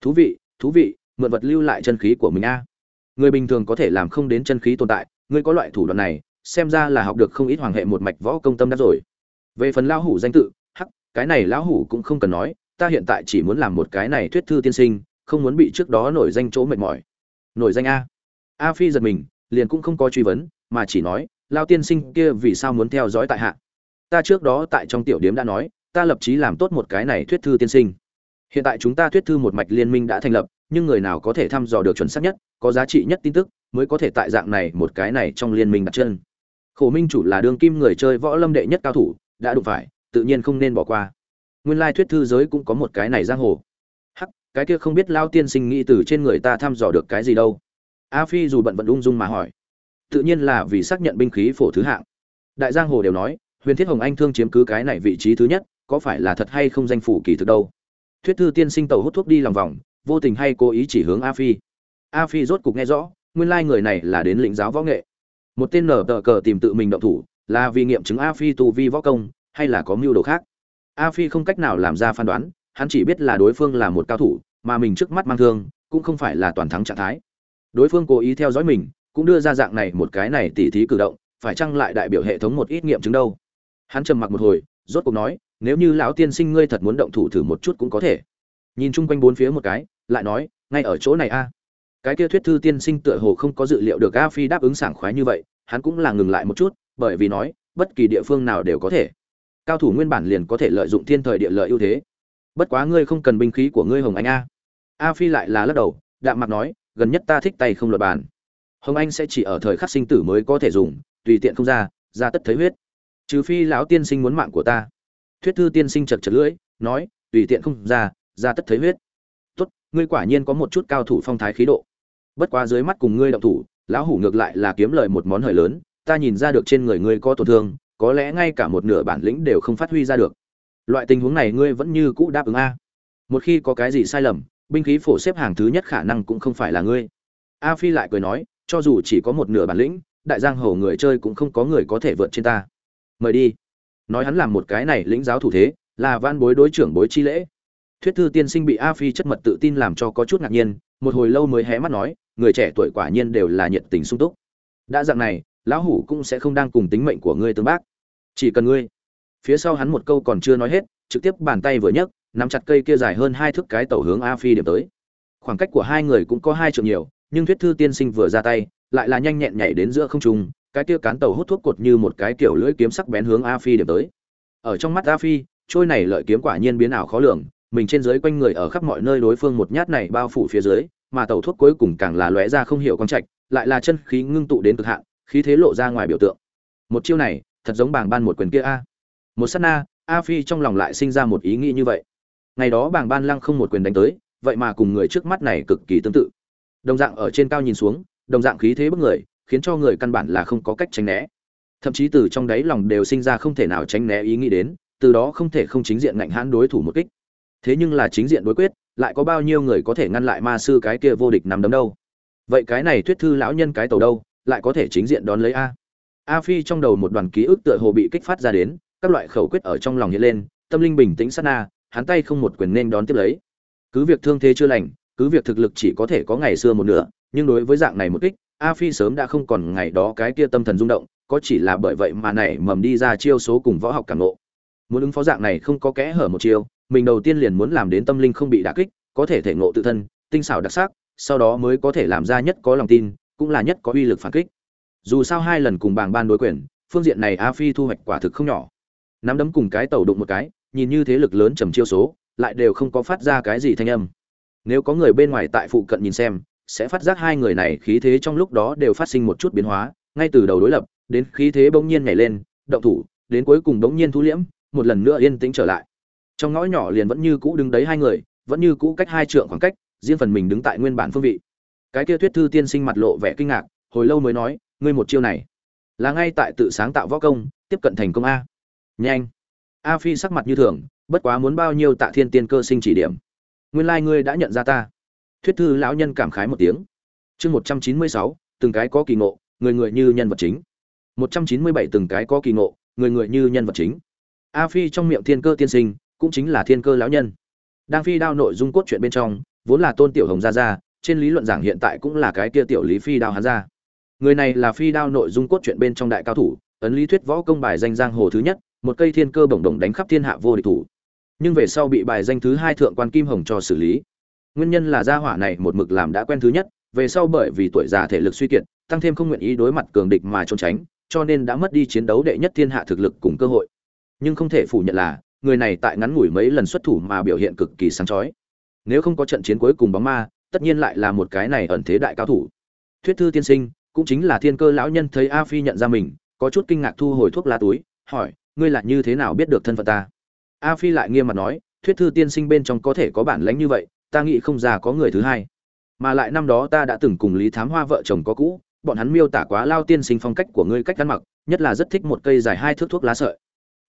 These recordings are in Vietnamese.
thú vị thú vị, mượn vật lưu lại chân khí của mình a. Người bình thường có thể làm không đến chân khí tồn tại ngươi có loại thủ đoạn này, xem ra là học được không ít hoàng hệ một mạch võ công tâm đắc rồi. Về phần lão hủ danh tự, hắc, cái này lão hủ cũng không cần nói, ta hiện tại chỉ muốn làm một cái này thuyết thư tiên sinh, không muốn bị trước đó nổi danh chỗ mệt mỏi. Nổi danh a. A phi giật mình, liền cũng không có truy vấn, mà chỉ nói lao tiên sinh kia vì sao muốn theo dõi tại hạ? Ta trước đó tại trong tiểu điếm đã nói, ta lập chí làm tốt một cái này thuyết thư tiên sinh hiện tại chúng ta thuyết thư một mạch liên minh đã thành lập, nhưng người nào có thể thăm dò được chuẩn xác nhất, có giá trị nhất tin tức, mới có thể tại dạng này một cái này trong liên minh đặt chân. Khổ minh chủ là đương kim người chơi võ lâm đệ nhất cao thủ, đã đụng phải, tự nhiên không nên bỏ qua. Nguyên lai thuyết thư giới cũng có một cái này giang hồ. Hắc, cái kia không biết lao tiên sinh nghĩ từ trên người ta thăm dò được cái gì đâu. A phi dù bận vận ung dung mà hỏi. Tự nhiên là vì xác nhận binh khí phổ thứ hạng. Đại giang hồ đều nói, huyền thiết hồng anh thương chiếm cứ cái này vị trí thứ nhất, có phải là thật hay không danh phủ kỳ thực đâu? Thuyết thư tiên sinh tàu hút thuốc đi lòng vòng, vô tình hay cố ý chỉ hướng a phi. A phi rốt cục nghe rõ, nguyên lai người này là đến lĩnh giáo võ nghệ. Một tên nở tờ cờ tìm tự mình động thủ, là vì nghiệm chứng a phi tu vi võ công, hay là có mưu đồ khác. A phi không cách nào làm ra phán đoán, hắn chỉ biết là đối phương là một cao thủ, mà mình trước mắt mang thương, cũng không phải là toàn thắng trạng thái. Đối phương cố ý theo dõi mình, cũng đưa ra dạng này một cái này tỉ thí cử động, phải chăng lại đại biểu hệ thống một ít nghiệm chứng đâu? Hắn trầm mặc một hồi, rốt cuộc nói nếu như lão tiên sinh ngươi thật muốn động thủ thử một chút cũng có thể. Nhìn chung quanh bốn phía một cái, lại nói, ngay ở chỗ này a. Cái kia thuyết thư tiên sinh tựa hồ không có dự liệu được a phi đáp ứng sảng khoái như vậy, hắn cũng là ngừng lại một chút, bởi vì nói, bất kỳ địa phương nào đều có thể. Cao thủ nguyên bản liền có thể lợi dụng thiên thời địa lợi ưu thế. Bất quá ngươi không cần binh khí của ngươi hồng anh a. A phi lại là lắc đầu, đạm mặt nói, gần nhất ta thích tay không luật bàn. Hồng anh sẽ chỉ ở thời khắc sinh tử mới có thể dùng, tùy tiện không ra ra tất thấy huyết. Trừ phi lão tiên sinh muốn mạng của ta thuyết thư tiên sinh chật chật lưỡi, nói, tùy tiện không ra ra tất thấy huyết. Tốt, ngươi quả nhiên có một chút cao thủ phong thái khí độ. Bất quá dưới mắt cùng ngươi động thủ, lão hủ ngược lại là kiếm lời một món hời lớn, ta nhìn ra được trên người ngươi có tổn thương, có lẽ ngay cả một nửa bản lĩnh đều không phát huy ra được. Loại tình huống này ngươi vẫn như cũ đáp ứng a. Một khi có cái gì sai lầm, binh khí phổ xếp hàng thứ nhất khả năng cũng không phải là ngươi. A phi lại cười nói, cho dù chỉ có một nửa bản lĩnh, đại giang hồ người chơi cũng không có người có thể vượt trên ta. Mời đi nói hắn làm một cái này lĩnh giáo thủ thế, là van bối đối trưởng bối chi lễ. Thuyết thư tiên sinh bị a phi chất mật tự tin làm cho có chút ngạc nhiên, một hồi lâu mới hé mắt nói, người trẻ tuổi quả nhiên đều là nhiệt tình sung túc. Đã dạng này, lão hủ cũng sẽ không đang cùng tính mệnh của ngươi tương bác. Chỉ cần ngươi. Phía sau hắn một câu còn chưa nói hết, trực tiếp bàn tay vừa nhấc, nắm chặt cây kia dài hơn hai thước cái tàu hướng a phi điểm tới. Khoảng cách của hai người cũng có hai trượng nhiều, nhưng thuyết thư tiên sinh vừa ra tay, lại là nhanh nhẹn nhảy đến giữa không trung cái kia cán tàu hút thuốc cột như một cái kiểu lưỡi kiếm sắc bén hướng a phi điểm tới. Ở trong mắt a phi, trôi này lợi kiếm quả nhiên biến ảo khó lường, mình trên dưới quanh người ở khắp mọi nơi đối phương một nhát này bao phủ phía dưới, mà tàu thuốc cuối cùng càng là lóe ra không hiểu con trạch, lại là chân khí ngưng tụ đến cực hạn, khí thế lộ ra ngoài biểu tượng. Một chiêu này, thật giống bảng ban một quyền kia a. Một sát na, a phi trong lòng lại sinh ra một ý nghĩ như vậy. Ngày đó bảng ban lăng không một quyền đánh tới, vậy mà cùng người trước mắt này cực kỳ tương tự. Đồng dạng ở trên cao nhìn xuống, đồng dạng khí thế bức người khiến cho người căn bản là không có cách tránh né. Thậm chí từ trong đáy lòng đều sinh ra không thể nào tránh né ý nghĩ đến, từ đó không thể không chính diện ngạnh hãn đối thủ một kích. Thế nhưng là chính diện đối quyết, lại có bao nhiêu người có thể ngăn lại ma sư cái kia vô địch nằm đấm đâu? Vậy cái này thuyết thư lão nhân cái tàu đâu, lại có thể chính diện đón lấy a? A phi trong đầu một đoàn ký ức tựa hồ bị kích phát ra đến, các loại khẩu quyết ở trong lòng hiện lên, tâm linh bình tĩnh sát na, hắn tay không một quyền nên đón tiếp lấy. Cứ việc thương thế chưa lành, cứ việc thực lực chỉ có thể có ngày xưa một nửa, nhưng đối với dạng này một kích a phi sớm đã không còn ngày đó cái kia tâm thần rung động, có chỉ là bởi vậy mà này mầm đi ra chiêu số cùng võ học cảm ngộ. Muốn ứng phó dạng này không có kẽ hở một chiêu, mình đầu tiên liền muốn làm đến tâm linh không bị đả kích, có thể thể ngộ tự thân, tinh xảo đặc sắc, sau đó mới có thể làm ra nhất có lòng tin, cũng là nhất có uy lực phản kích. Dù sao hai lần cùng bàng ban đối quyền, phương diện này a phi thu hoạch quả thực không nhỏ. Nắm đấm cùng cái tàu đụng một cái, nhìn như thế lực lớn trầm chiêu số, lại đều không có phát ra cái gì thanh âm. Nếu có người bên ngoài tại phụ cận nhìn xem sẽ phát giác hai người này khí thế trong lúc đó đều phát sinh một chút biến hóa, ngay từ đầu đối lập, đến khí thế bỗng nhiên nhảy lên, động thủ, đến cuối cùng bỗng nhiên thu liễm, một lần nữa yên tĩnh trở lại. Trong ngõ nhỏ liền vẫn như cũ đứng đấy hai người, vẫn như cũ cách hai trượng khoảng cách, riêng phần mình đứng tại nguyên bản phương vị. Cái kia thuyết thư tiên sinh mặt lộ vẻ kinh ngạc, hồi lâu mới nói, ngươi một chiêu này, là ngay tại tự sáng tạo võ công, tiếp cận thành công a. Nhanh. A phi sắc mặt như thường, bất quá muốn bao nhiêu tạ thiên tiên cơ sinh chỉ điểm? Nguyên lai ngươi đã nhận ra ta thuyết thư lão nhân cảm khái một tiếng. Chương một trăm chín mươi sáu, từng cái có kỳ ngộ, người người như nhân vật chính. Một trăm chín mươi bảy, từng cái có kỳ ngộ, người người như nhân vật chính. A phi trong miệng thiên cơ tiên sinh, cũng chính là thiên cơ lão nhân. Đang phi đao nội dung cốt truyện bên trong, vốn là tôn tiểu hồng gia gia trên lý luận giảng hiện tại cũng là cái kia tiểu lý phi đao hắn ra. Người này là phi đao nội dung cốt truyện bên trong đại cao thủ, ấn lý thuyết võ công bài danh giang hồ thứ nhất, một cây thiên cơ bổng đồng đánh khắp thiên hạ vô địch thủ. Nhưng về sau bị bài danh thứ hai thượng quan kim hồng cho xử lý nguyên nhân là gia hỏa này một mực làm đã quen thứ nhất, về sau bởi vì tuổi già thể lực suy kiệt, tăng thêm không nguyện ý đối mặt cường địch mà trốn tránh, cho nên đã mất đi chiến đấu đệ nhất thiên hạ thực lực cùng cơ hội. Nhưng không thể phủ nhận là, người này tại ngắn ngủi mấy lần xuất thủ mà biểu hiện cực kỳ sáng chói. Nếu không có trận chiến cuối cùng bóng ma, tất nhiên lại là một cái này ẩn thế đại cao thủ. Thuyết thư tiên sinh, cũng chính là thiên cơ lão nhân thấy a phi nhận ra mình, có chút kinh ngạc thu hồi thuốc lá túi, hỏi, ngươi là như thế nào biết được thân phận ta? A phi lại nghiêm mặt nói, thuyết thư tiên sinh bên trong có thể có bản lãnh như vậy ta nghĩ không ra có người thứ hai. Mà lại năm đó ta đã từng cùng lý thám hoa vợ chồng có cũ, bọn hắn miêu tả quá lao tiên sinh phong cách của ngươi cách ăn mặc, nhất là rất thích một cây dài hai thước thuốc lá sợi.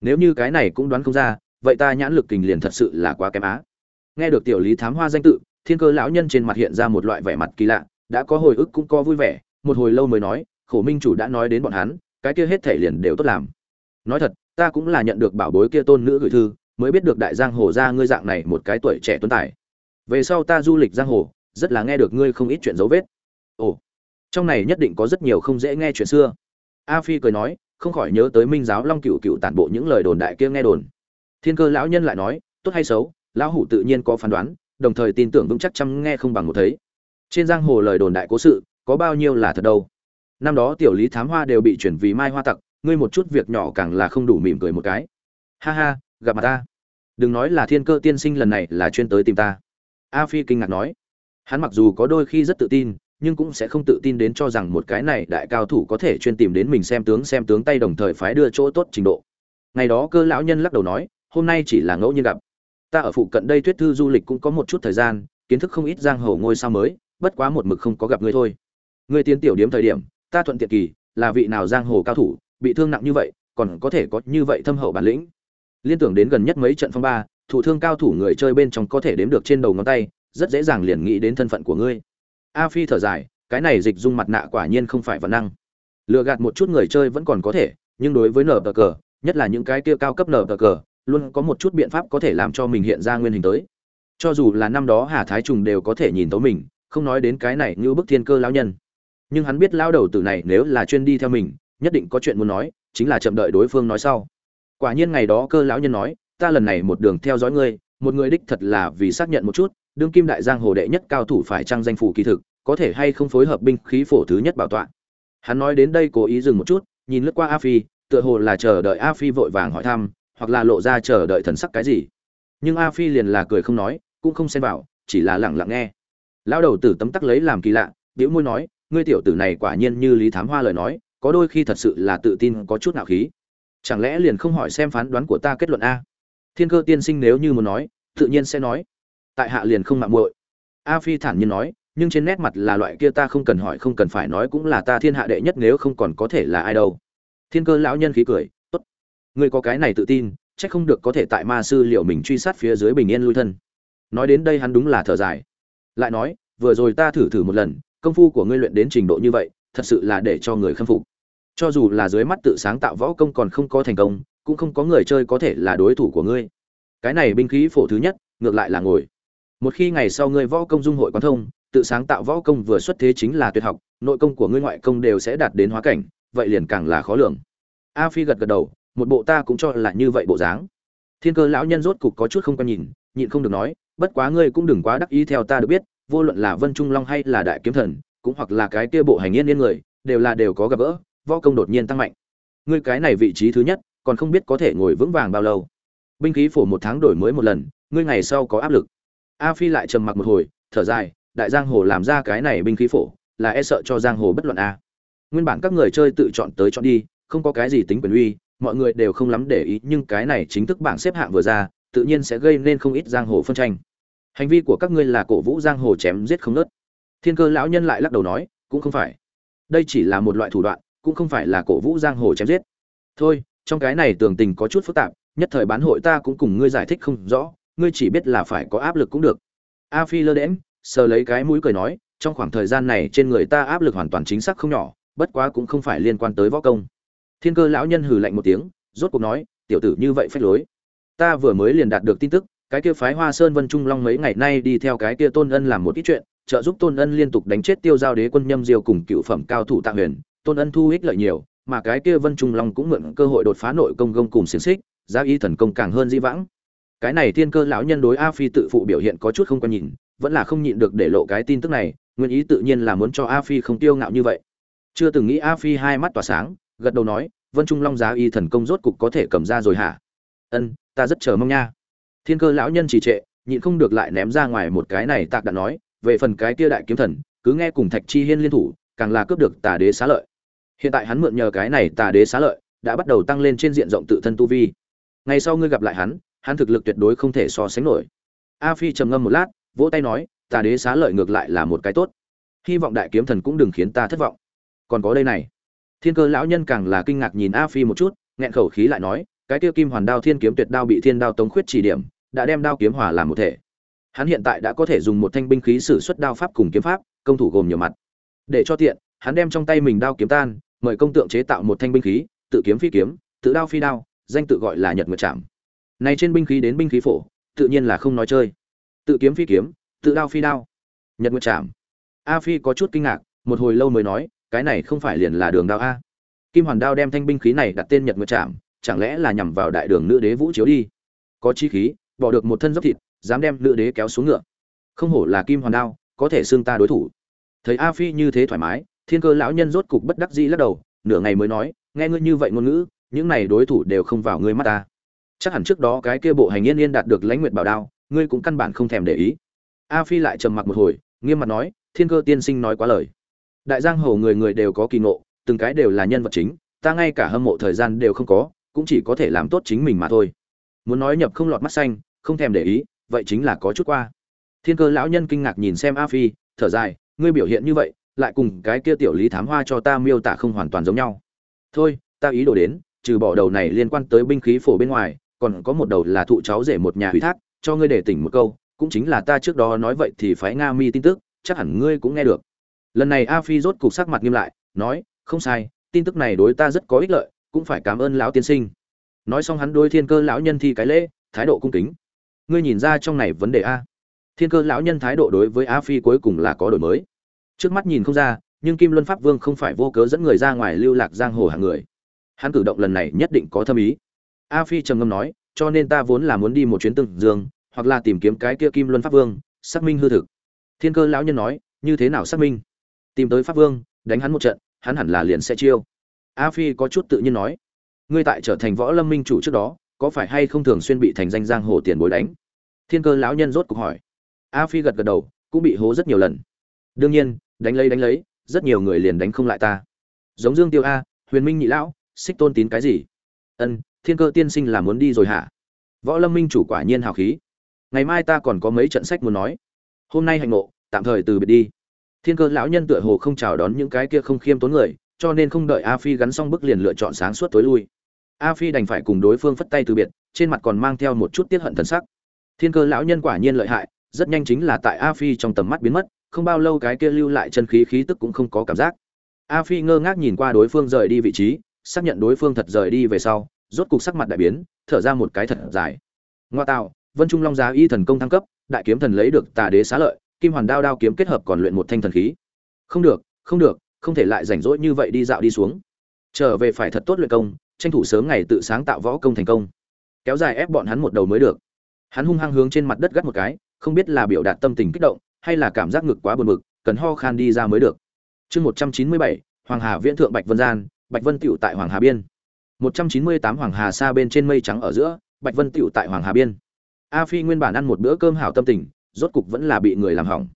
Nếu như cái này cũng đoán không ra, vậy ta nhãn lực kình liền thật sự là quá kém á. Nghe được tiểu lý thám hoa danh tự, thiên cơ lão nhân trên mặt hiện ra một loại vẻ mặt kỳ lạ, đã có hồi ức cũng có vui vẻ, một hồi lâu mới nói, khổ minh chủ đã nói đến bọn hắn, cái kia hết thể liền đều tốt làm. Nói thật, ta cũng là nhận được bảo bối kia tôn nữ gửi thư, mới biết được đại giang hồ ra ngươi dạng này một cái tuổi trẻ tuấn tài về sau ta du lịch giang hồ, rất là nghe được ngươi không ít chuyện dấu vết. Ồ, trong này nhất định có rất nhiều không dễ nghe chuyện xưa. A phi cười nói, không khỏi nhớ tới minh giáo long cựu cựu tản bộ những lời đồn đại kia nghe đồn. Thiên cơ lão nhân lại nói, tốt hay xấu, lão hủ tự nhiên có phán đoán, đồng thời tin tưởng vững chắc chăm nghe không bằng một thấy. Trên giang hồ lời đồn đại cố sự, có bao nhiêu là thật đâu. Năm đó tiểu lý thám hoa đều bị chuyển vì mai hoa tặc, ngươi một chút việc nhỏ càng là không đủ mỉm cười một cái. Ha ha, gặp mặt ta. Đừng nói là thiên cơ tiên sinh lần này là chuyên tới tìm ta a phi kinh ngạc nói. Hắn mặc dù có đôi khi rất tự tin, nhưng cũng sẽ không tự tin đến cho rằng một cái này đại cao thủ có thể chuyên tìm đến mình xem tướng xem tướng tay đồng thời phái đưa chỗ tốt trình độ. Ngày đó cơ lão nhân lắc đầu nói, hôm nay chỉ là ngẫu nhiên gặp. Ta ở phụ cận đây tuyết thư du lịch cũng có một chút thời gian, kiến thức không ít giang hồ ngôi sao mới, bất quá một mực không có gặp ngươi thôi. Ngươi tiến tiểu điếm thời điểm, ta thuận tiện kỳ, là vị nào giang hồ cao thủ, bị thương nặng như vậy, còn có thể có như vậy thâm hậu bản lĩnh. Liên tưởng đến gần nhất mấy trận phong ba thủ thương cao thủ người chơi bên trong có thể đếm được trên đầu ngón tay, rất dễ dàng liền nghĩ đến thân phận của ngươi. A phi thở dài, cái này dịch dung mặt nạ quả nhiên không phải văn năng. Lừa gạt một chút người chơi vẫn còn có thể, nhưng đối với nở tờ cờ nhất là những cái kia cao cấp nở tờ cờ luôn có một chút biện pháp có thể làm cho mình hiện ra nguyên hình tới. Cho dù là năm đó hà thái trùng đều có thể nhìn tấu mình, không nói đến cái này như bức thiên cơ lão nhân. Nhưng hắn biết lao đầu tử này nếu là chuyên đi theo mình, nhất định có chuyện muốn nói, chính là chậm đợi đối phương nói sau. Quả nhiên ngày đó cơ lão nhân nói ta lần này một đường theo dõi ngươi, một người đích thật là vì xác nhận một chút, đương kim đại giang hồ đệ nhất cao thủ phải trang danh phủ kỳ thực, có thể hay không phối hợp binh khí phổ thứ nhất bảo tọa. Hắn nói đến đây cố ý dừng một chút, nhìn lướt qua a phi, tựa hồ là chờ đợi a phi vội vàng hỏi thăm, hoặc là lộ ra chờ đợi thần sắc cái gì. Nhưng a phi liền là cười không nói, cũng không xen vào, chỉ là lặng lặng nghe. Lão đầu tử tấm tắc lấy làm kỳ lạ biểu môi nói, ngươi tiểu tử này quả nhiên như lý thám hoa lời nói, có đôi khi thật sự là tự tin, có chút nạo khí. Chẳng lẽ liền không hỏi xem phán đoán của ta kết luận a? Thiên cơ tiên sinh nếu như muốn nói, tự nhiên sẽ nói. Tại hạ liền không mạng muội. A phi thản nhiên nói, nhưng trên nét mặt là loại kia ta không cần hỏi không cần phải nói cũng là ta thiên hạ đệ nhất nếu không còn có thể là ai đâu. Thiên cơ lão nhân khí cười, tốt. Ngươi có cái này tự tin, chắc không được có thể tại ma sư liệu mình truy sát phía dưới bình yên lui thân. Nói đến đây hắn đúng là thở dài. Lại nói, vừa rồi ta thử thử một lần, công phu của ngươi luyện đến trình độ như vậy, thật sự là để cho người khâm phục. Cho dù là dưới mắt tự sáng tạo võ công còn không có thành công cũng không có người chơi có thể là đối thủ của ngươi. Cái này binh khí phổ thứ nhất, ngược lại là ngồi. Một khi ngày sau ngươi võ công dung hội quan thông, tự sáng tạo võ công vừa xuất thế chính là tuyệt học, nội công của ngươi ngoại công đều sẽ đạt đến hóa cảnh, vậy liền càng là khó lường. A phi gật gật đầu, một bộ ta cũng cho là như vậy bộ dáng. Thiên cơ lão nhân rốt cục có chút không quan nhìn, nhịn không được nói, bất quá ngươi cũng đừng quá đắc ý theo ta được biết, vô luận là vân trung long hay là đại kiếm thần, cũng hoặc là cái kia bộ hành yên yên người, đều là đều có gặp gỡ, võ công đột nhiên tăng mạnh. Ngươi cái này vị trí thứ nhất còn không biết có thể ngồi vững vàng bao lâu. Binh khí phổ một tháng đổi mới một lần, ngươi ngày sau có áp lực. A phi lại trầm mặc một hồi, thở dài, đại giang hồ làm ra cái này binh khí phổ, là e sợ cho giang hồ bất luận a. Nguyên bản các người chơi tự chọn tới chọn đi, không có cái gì tính quyền uy, mọi người đều không lắm để ý, nhưng cái này chính thức bảng xếp hạng vừa ra, tự nhiên sẽ gây nên không ít giang hồ phân tranh. Hành vi của các ngươi là cổ vũ giang hồ chém giết không nớt. Thiên cơ lão nhân lại lắc đầu nói, cũng không phải. Đây chỉ là một loại thủ đoạn, cũng không phải là cổ vũ giang hồ chém giết. Thôi trong cái này tường tình có chút phức tạp, nhất thời bán hội ta cũng cùng ngươi giải thích không rõ, ngươi chỉ biết là phải có áp lực cũng được. A phi lơ đễm sờ lấy cái mũi cười nói, trong khoảng thời gian này trên người ta áp lực hoàn toàn chính xác không nhỏ, bất quá cũng không phải liên quan tới võ công. Thiên cơ lão nhân hừ lạnh một tiếng, rốt cuộc nói, tiểu tử như vậy phách lối. Ta vừa mới liền đạt được tin tức, cái kia phái hoa sơn vân trung long mấy ngày nay đi theo cái kia tôn ân làm một ít chuyện, trợ giúp tôn ân liên tục đánh chết tiêu giao đế quân nhâm diêu cùng cựu phẩm cao thủ tạ huyền. Tôn ân thu ích lợi nhiều mà cái kia vân trung long cũng mượn cơ hội đột phá nội công gông cùng xiềng xích, giá y thần công càng hơn di vãng. Cái này thiên cơ lão nhân đối a phi tự phụ biểu hiện có chút không quan nhìn, vẫn là không nhịn được để lộ cái tin tức này, nguyên ý tự nhiên là muốn cho a phi không tiêu ngạo như vậy. Chưa từng nghĩ a phi hai mắt tỏa sáng, gật đầu nói, vân trung long giá y thần công rốt cục có thể cầm ra rồi hả? Ân, ta rất chờ mong nha. Thiên cơ lão nhân trì trệ, nhịn không được lại ném ra ngoài một cái này tạc đã nói, về phần cái kia đại kiếm thần, cứ nghe cùng thạch chi hiên liên thủ, càng là cướp được tà đế xá lợi hiện tại hắn mượn nhờ cái này tà đế xá lợi, đã bắt đầu tăng lên trên diện rộng tự thân tu vi. Ngày sau ngươi gặp lại hắn hắn thực lực tuyệt đối không thể so sánh nổi. A phi trầm ngâm một lát, vỗ tay nói, tà đế xá lợi ngược lại là một cái tốt. Hy vọng đại kiếm thần cũng đừng khiến ta thất vọng. Còn có đây này. Thiên cơ lão nhân càng là kinh ngạc nhìn a phi một chút, nghẹn khẩu khí lại nói, cái tiêu kim hoàn đao thiên kiếm tuyệt đao bị thiên đao tống khuyết chỉ điểm, đã đem đao kiếm hòa làm một thể. Hắn hiện tại đã có thể dùng một thanh binh khí sử xuất đao pháp cùng kiếm pháp, công thủ gồm nhiều mặt. Để cho tiện, hắn đem trong tay mình đao kiếm tan mời công tượng chế tạo một thanh binh khí, tự kiếm phi kiếm, tự đao phi đao, danh tự gọi là nhật nguyệt trảm. Này trên binh khí đến binh khí phổ, tự nhiên là không nói chơi. Tự kiếm phi kiếm, tự đao phi đao. Nhật nguyệt trảm. A phi có chút kinh ngạc, một hồi lâu mới nói, cái này không phải liền là đường đao a. Kim hoàn đao đem thanh binh khí này đặt tên nhật nguyệt trảm, chẳng lẽ là nhằm vào đại đường nữ đế vũ chiếu đi? Có chí khí, bỏ được một thân dốc thịt, dám đem nữ đế kéo xuống ngựa. Không hổ là kim hoàn đao, có thể xương ta đối thủ. Thấy a phi như thế thoải mái thiên cơ lão nhân rốt cục bất đắc dĩ lắc đầu, nửa ngày mới nói, nghe ngươi như vậy ngôn ngữ, những này đối thủ đều không vào ngươi mắt ta. Chắc hẳn trước đó cái kia bộ hành yên yên đạt được lãnh nguyệt bảo đao, ngươi cũng căn bản không thèm để ý. A phi lại trầm mặc một hồi, nghiêm mặt nói, thiên cơ tiên sinh nói quá lời. Đại giang hồ người người đều có kỳ ngộ, từng cái đều là nhân vật chính, ta ngay cả hâm mộ thời gian đều không có, cũng chỉ có thể làm tốt chính mình mà thôi. Muốn nói nhập không lọt mắt xanh, không thèm để ý, vậy chính là có chút qua. Thiên cơ lão nhân kinh ngạc nhìn xem a phi, thở dài, ngươi biểu hiện như vậy lại cùng cái kia tiểu lý thám hoa cho ta miêu tả không hoàn toàn giống nhau. Thôi, ta ý đồ đến, trừ bỏ đầu này liên quan tới binh khí phổ bên ngoài, còn có một đầu là thụ cháu rể một nhà huy thác, cho ngươi để tỉnh một câu, cũng chính là ta trước đó nói vậy thì phái nga mi tin tức, chắc hẳn ngươi cũng nghe được. Lần này a phi rốt cục sắc mặt nghiêm lại, nói, không sai, tin tức này đối ta rất có ích lợi, cũng phải cảm ơn lão tiên sinh. Nói xong hắn đôi thiên cơ lão nhân thi cái lễ, thái độ cung kính. Ngươi nhìn ra trong này vấn đề a. Thiên cơ lão nhân thái độ đối với a phi cuối cùng là có đổi mới trước mắt nhìn không ra, nhưng kim luân pháp vương không phải vô cớ dẫn người ra ngoài lưu lạc giang hồ hàng người. Hắn cử động lần này nhất định có thâm ý. A phi trầm ngâm nói, cho nên ta vốn là muốn đi một chuyến từng dương, hoặc là tìm kiếm cái kia kim luân pháp vương, xác minh hư thực. Thiên cơ lão nhân nói, như thế nào xác minh? Tìm tới pháp vương, đánh hắn một trận, hắn hẳn là liền sẽ chiêu. A phi có chút tự nhiên nói, ngươi tại trở thành võ lâm minh chủ trước đó, có phải hay không thường xuyên bị thành danh giang hồ tiền bối đánh? Thiên cơ lão nhân rốt cuộc hỏi. A phi gật gật đầu, cũng bị hố rất nhiều lần. Đương nhiên đánh lấy đánh lấy, rất nhiều người liền đánh không lại ta. Giống dương tiêu a, huyền minh nhị lão, xích tôn tín cái gì? Ân, thiên cơ tiên sinh là muốn đi rồi hả? Võ lâm minh chủ quả nhiên hào khí. Ngày mai ta còn có mấy trận sách muốn nói. Hôm nay hành ngộ, tạm thời từ biệt đi. Thiên cơ lão nhân tựa hồ không chào đón những cái kia không khiêm tốn người, cho nên không đợi a phi gắn xong bức liền lựa chọn sáng suốt tối lui. A phi đành phải cùng đối phương phất tay từ biệt, trên mặt còn mang theo một chút tiết hận thần sắc. Thiên cơ lão nhân quả nhiên lợi hại, rất nhanh chính là tại a phi trong tầm mắt biến mất không bao lâu cái kia lưu lại chân khí khí tức cũng không có cảm giác. A phi ngơ ngác nhìn qua đối phương rời đi vị trí, xác nhận đối phương thật rời đi về sau, rốt cục sắc mặt đại biến, thở ra một cái thật dài. Ngoa tạo, vân trung long giá y thần công thăng cấp, đại kiếm thần lấy được tà đế xá lợi, kim hoàn đao đao kiếm kết hợp còn luyện một thanh thần khí. Không được không được, không thể lại rảnh rỗi như vậy đi dạo đi xuống. Trở về phải thật tốt luyện công, tranh thủ sớm ngày tự sáng tạo võ công thành công. Kéo dài ép bọn hắn một đầu mới được. Hắn hung hăng hướng trên mặt đất gắt một cái, không biết là biểu đạt tâm tình kích động hay là cảm giác ngực quá buồn bực, cần ho khan đi ra mới được. Chương một trăm chín mươi bảy, hoàng hà viễn thượng bạch vân gian, bạch vân tiểu tại hoàng hà biên. một trăm chín mươi tám hoàng hà xa bên trên mây trắng ở giữa, bạch vân tiểu tại hoàng hà biên. A phi nguyên bản ăn một bữa cơm hảo tâm tình, rốt cục vẫn là bị người làm hỏng.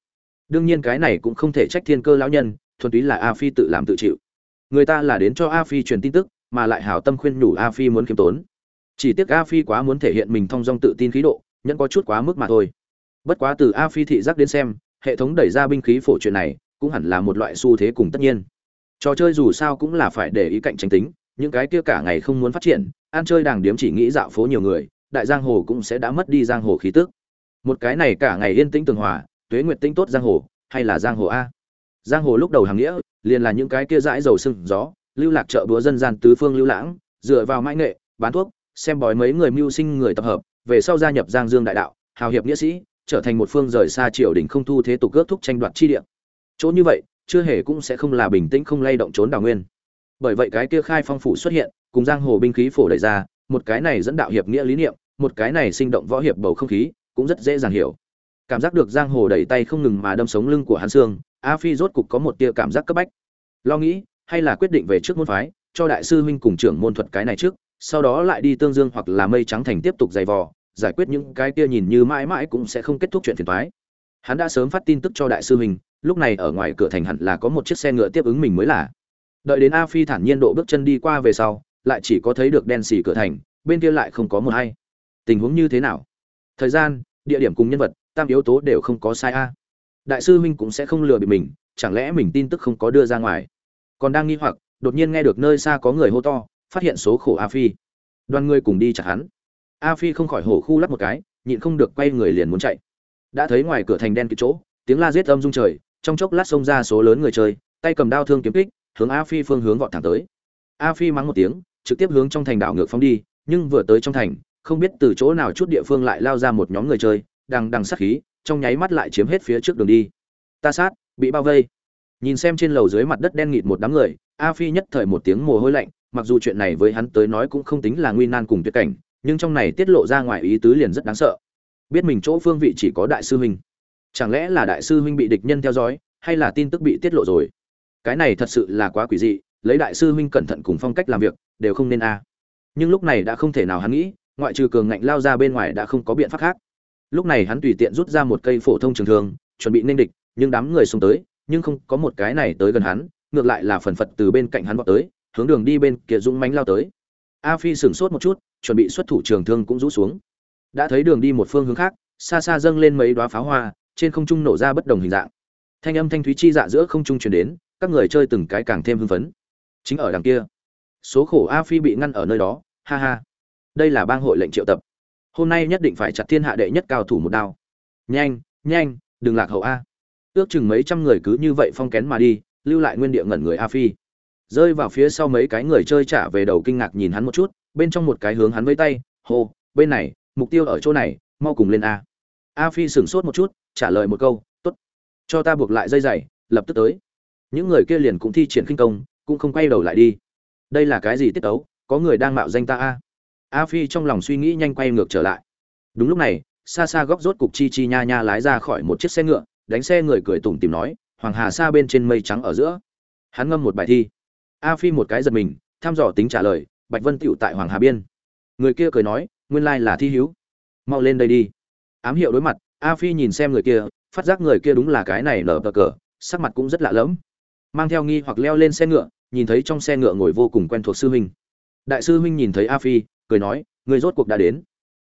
Đương nhiên cái này cũng không thể trách thiên cơ lão nhân, thuần túy là a phi tự làm tự chịu. Người ta là đến cho a phi truyền tin tức, mà lại hảo tâm khuyên nhủ a phi muốn kiêm tốn. Chỉ tiếc a phi quá muốn thể hiện mình thông dong tự tin khí độ, nhẫn có chút quá mức mà thôi bất quá từ a phi thị giác đến xem, hệ thống đẩy ra binh khí phổ chuyện này cũng hẳn là một loại xu thế cùng tất nhiên. Trò chơi dù sao cũng là phải để ý cạnh tranh tính, những cái kia cả ngày không muốn phát triển, ăn chơi đàng điếm chỉ nghĩ dạo phố nhiều người, đại giang hồ cũng sẽ đã mất đi giang hồ khí tức. Một cái này cả ngày yên tĩnh tường hòa, tuế nguyệt tinh tốt giang hồ, hay là giang hồ a? Giang hồ lúc đầu hàng nghĩa, liền là những cái kia dãi dầu sưng gió, lưu lạc chợ búa dân gian tứ phương lưu lãng, dựa vào mãi nghệ, bán thuốc, xem bói mấy người mưu sinh người tập hợp, về sau gia nhập giang dương đại đạo, hào hiệp nghĩa sĩ trở thành một phương rời xa triều đình không thu thế tục ước thúc tranh đoạt chi địa. Chỗ như vậy, chưa hề cũng sẽ không là bình tĩnh, không lay động trốn đào nguyên. Bởi vậy cái kia khai phong phủ xuất hiện, cùng giang hồ binh khí phổ đẩy ra, một cái này dẫn đạo hiệp nghĩa lý niệm, một cái này sinh động võ hiệp bầu không khí, cũng rất dễ dàng hiểu. Cảm giác được giang hồ đẩy tay không ngừng mà đâm sống lưng của hắn xương a phi rốt cục có một tia cảm giác cấp bách. Lo nghĩ, hay là quyết định về trước môn phái, cho đại sư huynh cùng trưởng môn thuật cái này trước, sau đó lại đi tương dương hoặc là mây trắng thành tiếp tục dày vò giải quyết những cái kia nhìn như mãi mãi cũng sẽ không kết thúc chuyện phiền toái. Hắn đã sớm phát tin tức cho đại sư mình. lúc này ở ngoài cửa thành hẳn là có một chiếc xe ngựa tiếp ứng mình mới là. Đợi đến a phi thản nhiên độ bước chân đi qua về sau, lại chỉ có thấy được đen xì cửa thành, bên kia lại không có một ai. tình huống như thế nào? Thời gian, địa điểm cùng nhân vật, tam yếu tố đều không có sai a. Đại sư huynh cũng sẽ không lừa bị mình, chẳng lẽ mình tin tức không có đưa ra ngoài? Còn đang nghi hoặc, đột nhiên nghe được nơi xa có người hô to, phát hiện số khổ a phi. Đoàn người cùng đi chặt hắn a phi không khỏi hổ khu lắp một cái, nhịn không được quay người liền muốn chạy. Đã thấy ngoài cửa thành đen kịt chỗ, tiếng la giết âm rung trời, trong chốc lát xông ra số lớn người chơi, tay cầm đao thương kiếm kích, hướng a phi phương hướng vọt thẳng tới. A phi mắng một tiếng, trực tiếp hướng trong thành đảo ngược phóng đi, nhưng vừa tới trong thành, không biết từ chỗ nào chút địa phương lại lao ra một nhóm người chơi, đằng đằng sát khí, trong nháy mắt lại chiếm hết phía trước đường đi. Ta sát, bị bao vây. Nhìn xem trên lầu dưới mặt đất đen nghịt một đám người, a phi nhất thời một tiếng mồ hôi lạnh, mặc dù chuyện này với hắn tới nói cũng không tính là nguy nan cùng tuyệt cảnh nhưng trong này tiết lộ ra ngoài ý tứ liền rất đáng sợ. Biết mình chỗ phương vị chỉ có đại sư huynh. Chẳng lẽ là đại sư huynh bị địch nhân theo dõi hay là tin tức bị tiết lộ rồi? Cái này thật sự là quá quỷ dị lấy đại sư huynh cẩn thận cùng phong cách làm việc đều không nên a. Nhưng lúc này đã không thể nào hắn nghĩ ngoại trừ cường ngạnh lao ra bên ngoài đã không có biện pháp khác. Lúc này hắn tùy tiện rút ra một cây phổ thông trường thường, chuẩn bị nên địch nhưng đám người xông tới nhưng không có một cái này tới gần hắn ngược lại là phần phật từ bên cạnh hắn vọt tới hướng đường đi bên kia dũng mánh lao tới. A phi sửng sốt một chút chuẩn bị xuất thủ trường thương cũng rũ xuống. Đã thấy đường đi một phương hướng khác, xa xa dâng lên mấy đoá pháo hoa, trên không trung nổ ra bất đồng hình dạng. Thanh âm thanh thúy chi dạ giữa không trung truyền đến, các người chơi từng cái càng thêm hưng phấn. Chính ở đằng kia, số khổ a phi bị ngăn ở nơi đó, ha ha. Đây là bang hội lệnh triệu tập. Hôm nay nhất định phải chặt thiên hạ đệ nhất cao thủ một đao. Nhanh nhanh, đừng lạc hậu a. Ước chừng mấy trăm người cứ như vậy phong kén mà đi, lưu lại nguyên địa ngẩn người a phi. Rơi vào phía sau mấy cái người chơi trả về đầu kinh ngạc nhìn hắn một chút bên trong một cái hướng hắn với tay, hô, bên này, mục tiêu ở chỗ này, mau cùng lên a. A phi sửng sốt một chút, trả lời một câu t ố t cho ta buộc lại dây dày lập tức tới. Những người kia liền cũng thi triển khinh công, cũng không quay đầu lại đi. Đây là cái gì tiết tấu? Có người đang mạo danh ta a? A phi trong lòng suy nghĩ nhanh quay ngược trở lại. Đúng lúc này xa xa góc rốt cục chi chi nha nha lái ra khỏi một chiếc xe ngựa, đánh xe người cười tủm tìm nói, hoàng hà xa bên trên mây trắng ở giữa. Hắn ngâm một bài thi. A phi một cái giật mình, thăm dò tính trả lời bạch vân tựu tại hoàng hà biên. Người kia cười nói, nguyên lai là thi hữu. Mau lên đây đi. Ám hiệu đối mặt, a phi nhìn xem người kia, phát giác người kia đúng là cái này nở bờ cờ, sắc mặt cũng rất lạ lẫm. Mang theo nghi hoặc leo lên xe ngựa, nhìn thấy trong xe ngựa ngồi vô cùng quen thuộc sư huynh. Đại sư huynh nhìn thấy a phi, cười nói người rốt cuộc đã đến.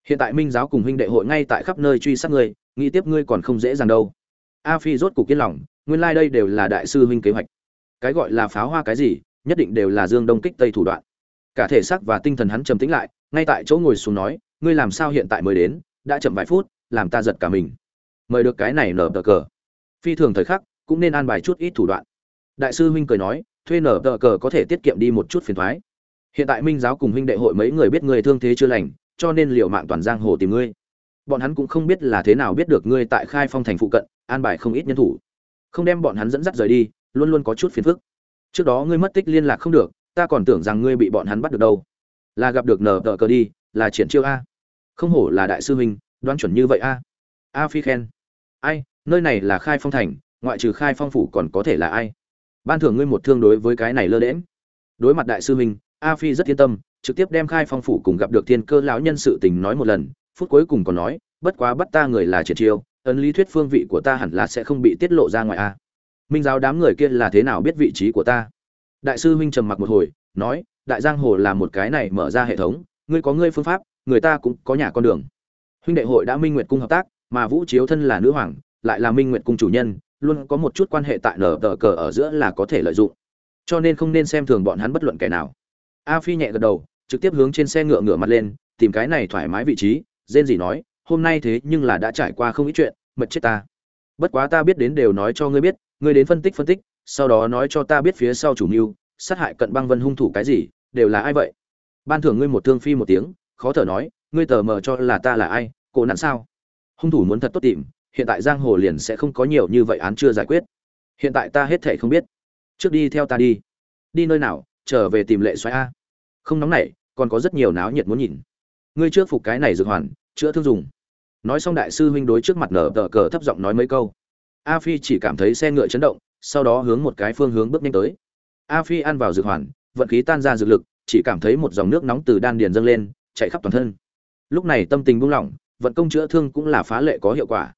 Hiện tại minh giáo cùng huynh đệ hội ngay tại khắp nơi truy sát ngươi, nghĩ tiếp ngươi còn không dễ dàng đâu. A phi rốt cuộc yên lòng, nguyên lai đây đều là đại sư huynh kế hoạch. Cái gọi là pháo hoa cái gì, nhất định đều là dương đông kích tây thủ đoạn cả thể xác và tinh thần hắn trầm tĩnh lại, ngay tại chỗ ngồi xuống nói, ngươi làm sao hiện tại mới đến? Đã chậm vài phút, làm ta giật cả mình. Mời được cái này nở tờ cờ. Phi thường thời khắc, cũng nên an bài chút ít thủ đoạn. Đại sư huynh cười nói, thuê nở tờ cờ có thể tiết kiệm đi một chút phiền thoái. Hiện tại minh giáo cùng huynh đệ hội mấy người biết ngươi thương thế chưa lành, cho nên liều mạng toàn giang hồ tìm ngươi. Bọn hắn cũng không biết là thế nào biết được ngươi tại khai phong thành phụ cận, an bài không ít nhân thủ. Không đem bọn hắn dẫn dắt rời đi, luôn luôn có chút phiền phức. Trước đó ngươi mất tích liên lạc không được ta còn tưởng rằng ngươi bị bọn hắn bắt được đâu. Là gặp được nở tờ cờ đi, là triển chiêu a. Không hổ là đại sư huynh, đoán chuẩn như vậy a. A phi khen ai, nơi này là khai phong thành, ngoại trừ khai phong phủ còn có thể là ai? Ban thưởng ngươi một thương đối với cái này lơ đễm đối mặt đại sư huynh a phi rất yên tâm, trực tiếp đem khai phong phủ cùng gặp được thiên cơ lão nhân sự tình nói một lần, phút cuối cùng còn nói, bất quá bắt ta người là triển chiêu, ấn lý thuyết phương vị của ta hẳn là sẽ không bị tiết lộ ra ngoài a. Minh giáo đám người kia là thế nào biết vị trí của ta? Đại sư huynh trầm mặc một hồi, nói, đại giang hồ là một cái này mở ra hệ thống, ngươi có ngươi phương pháp, người ta cũng có nhà con đường. Huynh đệ hội đã minh nguyệt cung hợp tác, mà vũ chiếu thân là nữ hoàng, lại là minh nguyệt cung chủ nhân, luôn có một chút quan hệ tại nở tờ cờ ở giữa là có thể lợi dụng. Cho nên không nên xem thường bọn hắn bất luận kẻ nào. A phi nhẹ gật đầu, trực tiếp hướng trên xe ngựa ngựa mặt lên, tìm cái này thoải mái vị trí, rên gì nói, hôm nay thế nhưng là đã trải qua không ít chuyện, mật chết ta. Bất quá ta biết đến đều nói cho ngươi biết, ngươi đến phân tích phân tích sau đó nói cho ta biết phía sau chủ mưu, sát hại cận băng vân hung thủ cái gì, đều là ai vậy? Ban thưởng ngươi một thương phi một tiếng, khó thở nói, ngươi tờ mờ cho là ta là ai, cổ nạn sao? Hung thủ muốn thật tốt tìm, hiện tại giang hồ liền sẽ không có nhiều như vậy án chưa giải quyết. Hiện tại ta hết thể không biết. Trước đi theo ta đi. Đi nơi nào, trở về tìm lệ xoáy a. Không nóng nảy, còn có rất nhiều náo nhiệt muốn nhìn. Ngươi trước phục cái này dược hoàn, chữa thương dùng. Nói xong đại sư huynh đối trước mặt nở tờ cờ thấp giọng nói mấy câu. A phi chỉ cảm thấy xe ngựa chấn động sau đó hướng một cái phương hướng bước nhanh tới. A phi ăn vào dược hoàn, vận khí tan ra dược lực, chỉ cảm thấy một dòng nước nóng từ đan điền dâng lên, chạy khắp toàn thân. Lúc này tâm tình buông lỏng, vận công chữa thương cũng là phá lệ có hiệu quả.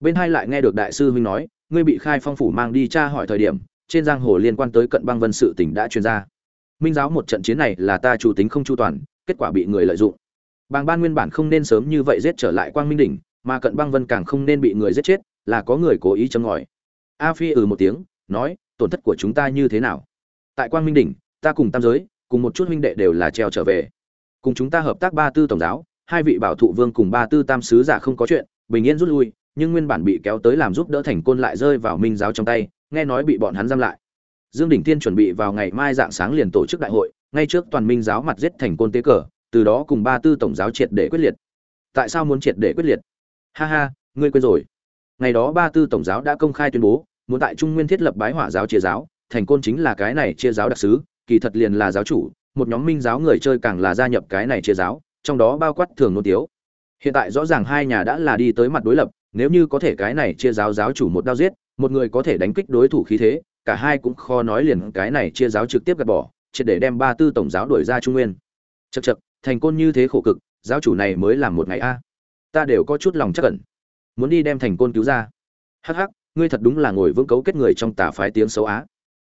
Bên hai lại nghe được đại sư huynh nói, ngươi bị khai phong phủ mang đi tra hỏi thời điểm, trên giang hồ liên quan tới cận băng vân sự tỉnh đã truyền ra. Minh giáo một trận chiến này là ta chủ tính không chu toàn, kết quả bị người lợi dụng. Bàng ban nguyên bản không nên sớm như vậy giết trở lại quang minh đỉnh, mà cận băng vân càng không nên bị người giết chết, là có người cố ý châm ngòi a phi ừ một tiếng, nói, tổn thất của chúng ta như thế nào? Tại quang minh đỉnh, ta cùng tam giới, cùng một chút huynh đệ đều là treo trở về. Cùng chúng ta hợp tác ba tư tổng giáo, hai vị bảo thụ vương cùng ba tư tam sứ giả không có chuyện, bình yên rút lui, nhưng nguyên bản bị kéo tới làm giúp đỡ thành côn lại rơi vào minh giáo trong tay, nghe nói bị bọn hắn giam lại. Dương đỉnh tiên chuẩn bị vào ngày mai dạng sáng liền tổ chức đại hội, ngay trước toàn minh giáo mặt giết thành côn tế cờ, từ đó cùng ba tư tổng giáo triệt để quyết liệt. Tại sao muốn triệt để quyết liệt? Ha ha, ngươi quên rồi ngày đó ba tư tổng giáo đã công khai tuyên bố, muốn tại trung nguyên thiết lập bái hỏa giáo chia giáo, thành côn chính là cái này chia giáo đặc sứ, kỳ thật liền là giáo chủ, một nhóm minh giáo người chơi càng là gia nhập cái này chia giáo, trong đó bao quát thường nô tiếu. Hiện tại rõ ràng hai nhà đã là đi tới mặt đối lập, nếu như có thể cái này chia giáo giáo chủ một đao giết, một người có thể đánh kích đối thủ khí thế, cả hai cũng khó nói liền cái này chia giáo trực tiếp gạt bỏ, triệt để đem ba tư tổng giáo đuổi ra trung nguyên. Chật chật thành côn như thế khổ cực, giáo chủ này mới làm một ngày a. Ta đều có chút lòng chắc cẩn muốn đi đem thành côn cứu ra. Hắc hắc, ngươi thật đúng là ngồi vững cấu kết người trong tà phái tiếng xấu á.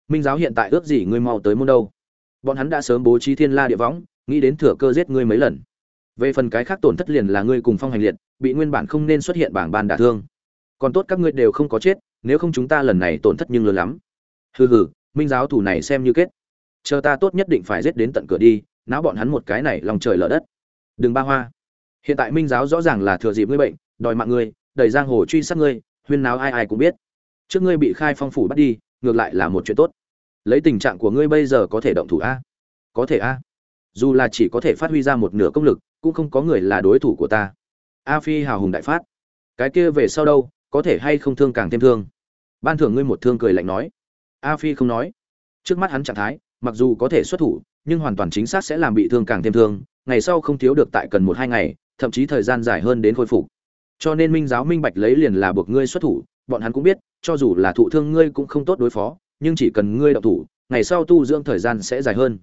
Minh giáo hiện tại ước gì ngươi mau tới môn đâu? Bọn hắn đã sớm bố trí thiên la địa võng, nghĩ đến thừa cơ giết ngươi mấy lần. Về phần cái khác tổn thất liền là ngươi cùng phong hành liệt, bị nguyên bản không nên xuất hiện bảng ban đả thương. Còn tốt các ngươi đều không có chết, nếu không chúng ta lần này tổn thất nhưng lớn lắm. Hừ hừ, minh giáo thủ này xem như kết. Chờ ta tốt nhất định phải giết đến tận cửa đi, náo bọn hắn một cái này lòng trời lở đất. Đừng ba hoa. Hiện tại minh giáo rõ ràng là thừa dịp ngươi bệnh, đòi mạng ngươi đầy giang hồ truy sát ngươi, huyên náo ai ai cũng biết. Trước ngươi bị khai phong phủ bắt đi, ngược lại là một chuyện tốt. Lấy tình trạng của ngươi bây giờ có thể động thủ a? Có thể a. Dù là chỉ có thể phát huy ra một nửa công lực, cũng không có người là đối thủ của ta. A phi hào hùng đại phát. Cái kia về sau đâu, có thể hay không thương càng thêm thương? Ban thưởng ngươi một thương cười lạnh nói. A phi không nói. Trước mắt hắn trạng thái, mặc dù có thể xuất thủ, nhưng hoàn toàn chính xác sẽ làm bị thương càng thêm thương, ngày sau không thiếu được tại cần một hai ngày, thậm chí thời gian dài hơn đến khôi phục cho nên minh giáo minh bạch lấy liền là buộc ngươi xuất thủ, bọn hắn cũng biết, cho dù là thụ thương ngươi cũng không tốt đối phó, nhưng chỉ cần ngươi đậu thủ, ngày sau tu dưỡng thời gian sẽ dài hơn.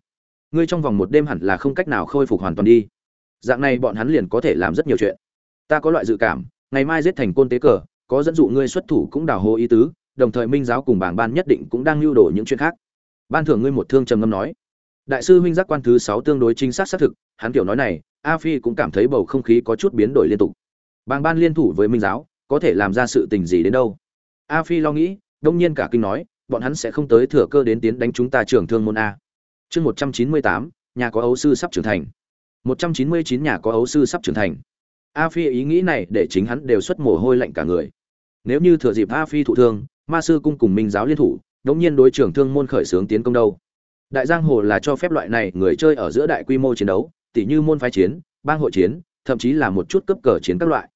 Ngươi trong vòng một đêm hẳn là không cách nào khôi phục hoàn toàn đi. Dạng này bọn hắn liền có thể làm rất nhiều chuyện. Ta có loại dự cảm, ngày mai giết thành côn tế cờ, có dẫn dụ ngươi xuất thủ cũng đào hô ý tứ, đồng thời minh giáo cùng bảng ban nhất định cũng đang lưu đồ những chuyện khác. Ban thưởng ngươi một thương trầm ngâm nói. Đại sư huynh giác quan thứ sáu tương đối chính xác xác thực, hắn kiểu nói này, a phi cũng cảm thấy bầu không khí có chút biến đổi liên tục bàng ban liên thủ với minh giáo, có thể làm ra sự tình gì đến đâu? A phi lo nghĩ, đông nhiên cả kinh nói, bọn hắn sẽ không tới thừa cơ đến tiến đánh chúng ta trưởng thương môn a. Chương một trăm chín mươi tám, nhà có ấu sư sắp trưởng thành. một trăm chín mươi chín, nhà có ấu sư sắp trưởng thành. A phi ý nghĩ này để chính hắn đều xuất mồ hôi lạnh cả người. Nếu như thừa dịp a phi thụ thương, ma sư cung cùng minh giáo liên thủ đống nhiên đối trưởng thương môn khởi xướng tiến công đâu? Đại giang hồ là cho phép loại này người chơi ở giữa đại quy mô chiến đấu, tỉ như môn phái chiến, bang hội chiến, thậm chí là một chút cấp cờ chiến các loại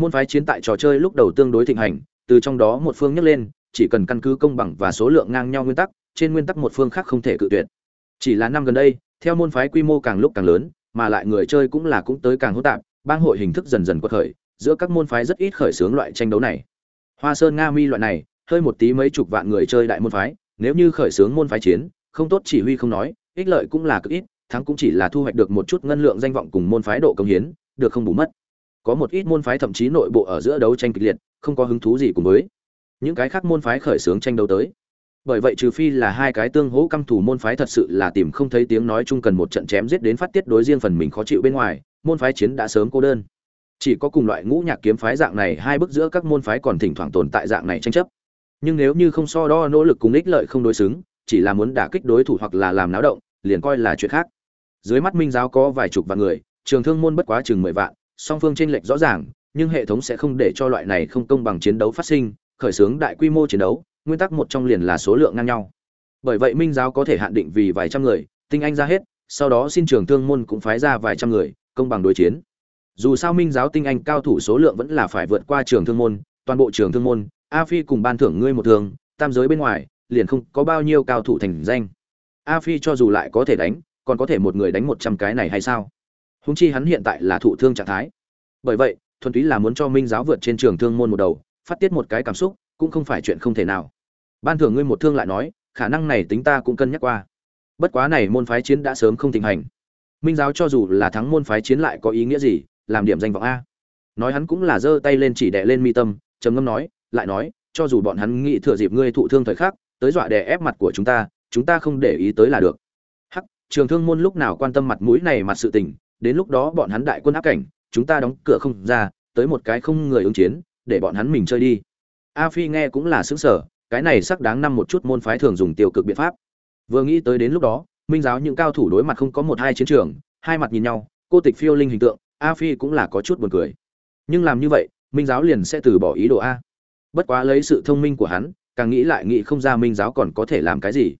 môn phái chiến tại trò chơi lúc đầu tương đối thịnh hành, từ trong đó một phương nhắc lên, chỉ cần căn cứ công bằng và số lượng ngang nhau nguyên tắc, trên nguyên tắc một phương khác không thể cự tuyệt. Chỉ là năm gần đây, theo môn phái quy mô càng lúc càng lớn, mà lại người chơi cũng là cũng tới càng hỗn tạp, bang hội hình thức dần dần quật khởi, giữa các môn phái rất ít khởi xướng loại tranh đấu này. Hoa sơn nga mi loại này, hơi một tí mấy chục vạn người chơi đại môn phái, nếu như khởi xướng môn phái chiến, không tốt chỉ huy không nói, ích lợi cũng là cực ít, thắng cũng chỉ là thu hoạch được một chút ngân lượng danh vọng cùng môn phái độ công hiến, được không bù mất có một ít môn phái thậm chí nội bộ ở giữa đấu tranh kịch liệt, không có hứng thú gì cùng với những cái khác môn phái khởi xướng tranh đấu tới. Bởi vậy trừ phi là hai cái tương hỗ căm thủ môn phái thật sự là tìm không thấy tiếng nói chung cần một trận chém giết đến phát tiết đối riêng phần mình khó chịu bên ngoài, môn phái chiến đã sớm cô đơn. Chỉ có cùng loại ngũ nhạc kiếm phái dạng này, hai bước giữa các môn phái còn thỉnh thoảng tồn tại dạng này tranh chấp. Nhưng nếu như không so đo nỗ lực cùng ích lợi không đối xứng, chỉ là muốn đả kích đối thủ hoặc là làm náo động, liền coi là chuyện khác. Dưới mắt minh giáo có vài chục vạn người, trường thương môn bất quá chừng mười vạn song phương chênh lệch rõ ràng, nhưng hệ thống sẽ không để cho loại này không công bằng chiến đấu phát sinh, khởi xướng đại quy mô chiến đấu, nguyên tắc một trong liền là số lượng ngang nhau. Bởi vậy minh giáo có thể hạn định vì vài trăm người, tinh anh ra hết, sau đó xin trường thương môn cũng phái ra vài trăm người, công bằng đối chiến. Dù sao minh giáo tinh anh cao thủ số lượng vẫn là phải vượt qua trường thương môn, toàn bộ trường thương môn, a phi cùng ban thưởng ngươi một thường, tam giới bên ngoài, liền không có bao nhiêu cao thủ thành danh. A phi cho dù lại có thể đánh, còn có thể một người đánh một trăm cái này hay sao? Húng chi hắn hiện tại là thụ thương trạng thái. Bởi vậy, thuần túy là muốn cho minh giáo vượt trên trường thương môn một đầu, phát tiết một cái cảm xúc, cũng không phải chuyện không thể nào. Ban thưởng ngươi một thương lại nói, khả năng này tính ta cũng cân nhắc qua. Bất quá này môn phái chiến đã sớm không thịnh hành. Minh giáo cho dù là thắng môn phái chiến lại có ý nghĩa gì, làm điểm danh vọng a. Nói hắn cũng là giơ tay lên chỉ đệ lên mi tâm, trầm ngâm nói, lại nói, cho dù bọn hắn nghĩ thừa dịp ngươi thụ thương thời khắc, tới dọa đè ép mặt của chúng ta chúng ta không để ý tới là được. Hắc, trường thương môn lúc nào quan tâm mặt mũi này mặt sự tình đến lúc đó bọn hắn đại quân áp cảnh, chúng ta đóng cửa không ra, tới một cái không người ứng chiến, để bọn hắn mình chơi đi. A phi nghe cũng là xứng sở cái này sắc đáng năm một chút môn phái thường dùng tiêu cực biện pháp. Vừa nghĩ tới đến lúc đó, minh giáo những cao thủ đối mặt không có một hai chiến trường, hai mặt nhìn nhau, cô tịch phiêu linh hình tượng, a phi cũng là có chút buồn cười. Nhưng làm như vậy, minh giáo liền sẽ từ bỏ ý đồ a. Bất quá lấy sự thông minh của hắn, càng nghĩ lại nghĩ không ra minh giáo còn có thể làm cái gì.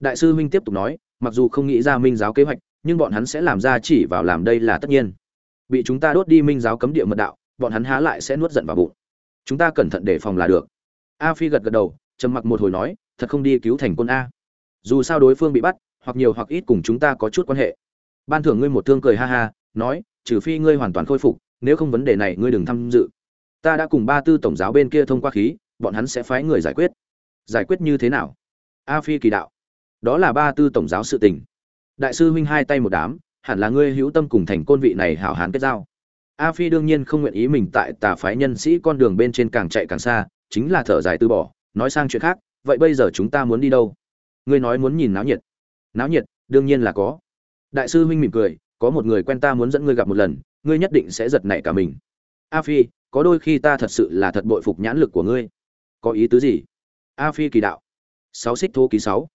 Đại sư minh tiếp tục nói, mặc dù không nghĩ ra minh giáo kế hoạch nhưng bọn hắn sẽ làm ra chỉ vào làm đây là tất nhiên. Bị chúng ta đốt đi minh giáo cấm địa mật đạo, bọn hắn há lại sẽ nuốt giận vào bụng. Chúng ta cẩn thận đề phòng là được. A phi gật gật đầu, trầm mặc một hồi nói, thật không đi cứu thành quân a. Dù sao đối phương bị bắt, hoặc nhiều hoặc ít cùng chúng ta có chút quan hệ. Ban thưởng ngươi một thương cười ha ha, nói, trừ phi ngươi hoàn toàn khôi phục, nếu không vấn đề này ngươi đừng tham dự. Ta đã cùng ba tư tổng giáo bên kia thông qua khí, bọn hắn sẽ phái người giải quyết. Giải quyết như thế nào? A phi kỳ đạo. Đó là ba tư tổng giáo sự tình đại sư huynh hai tay một đám, hẳn là ngươi hữu tâm cùng thành côn vị này hảo hán kết giao. A phi đương nhiên không nguyện ý mình tại tà phái nhân sĩ con đường bên trên càng chạy càng xa, chính là thở dài từ bỏ, nói sang chuyện khác, vậy bây giờ chúng ta muốn đi đâu? Ngươi nói muốn nhìn náo nhiệt. Náo nhiệt, đương nhiên là có. Đại sư huynh mỉm cười, có một người quen ta muốn dẫn ngươi gặp một lần, ngươi nhất định sẽ giật nảy cả mình. A phi, có đôi khi ta thật sự là thật bội phục nhãn lực của ngươi. Có ý tứ gì? A phi kỳ đạo. Sáu xích thô ký sáu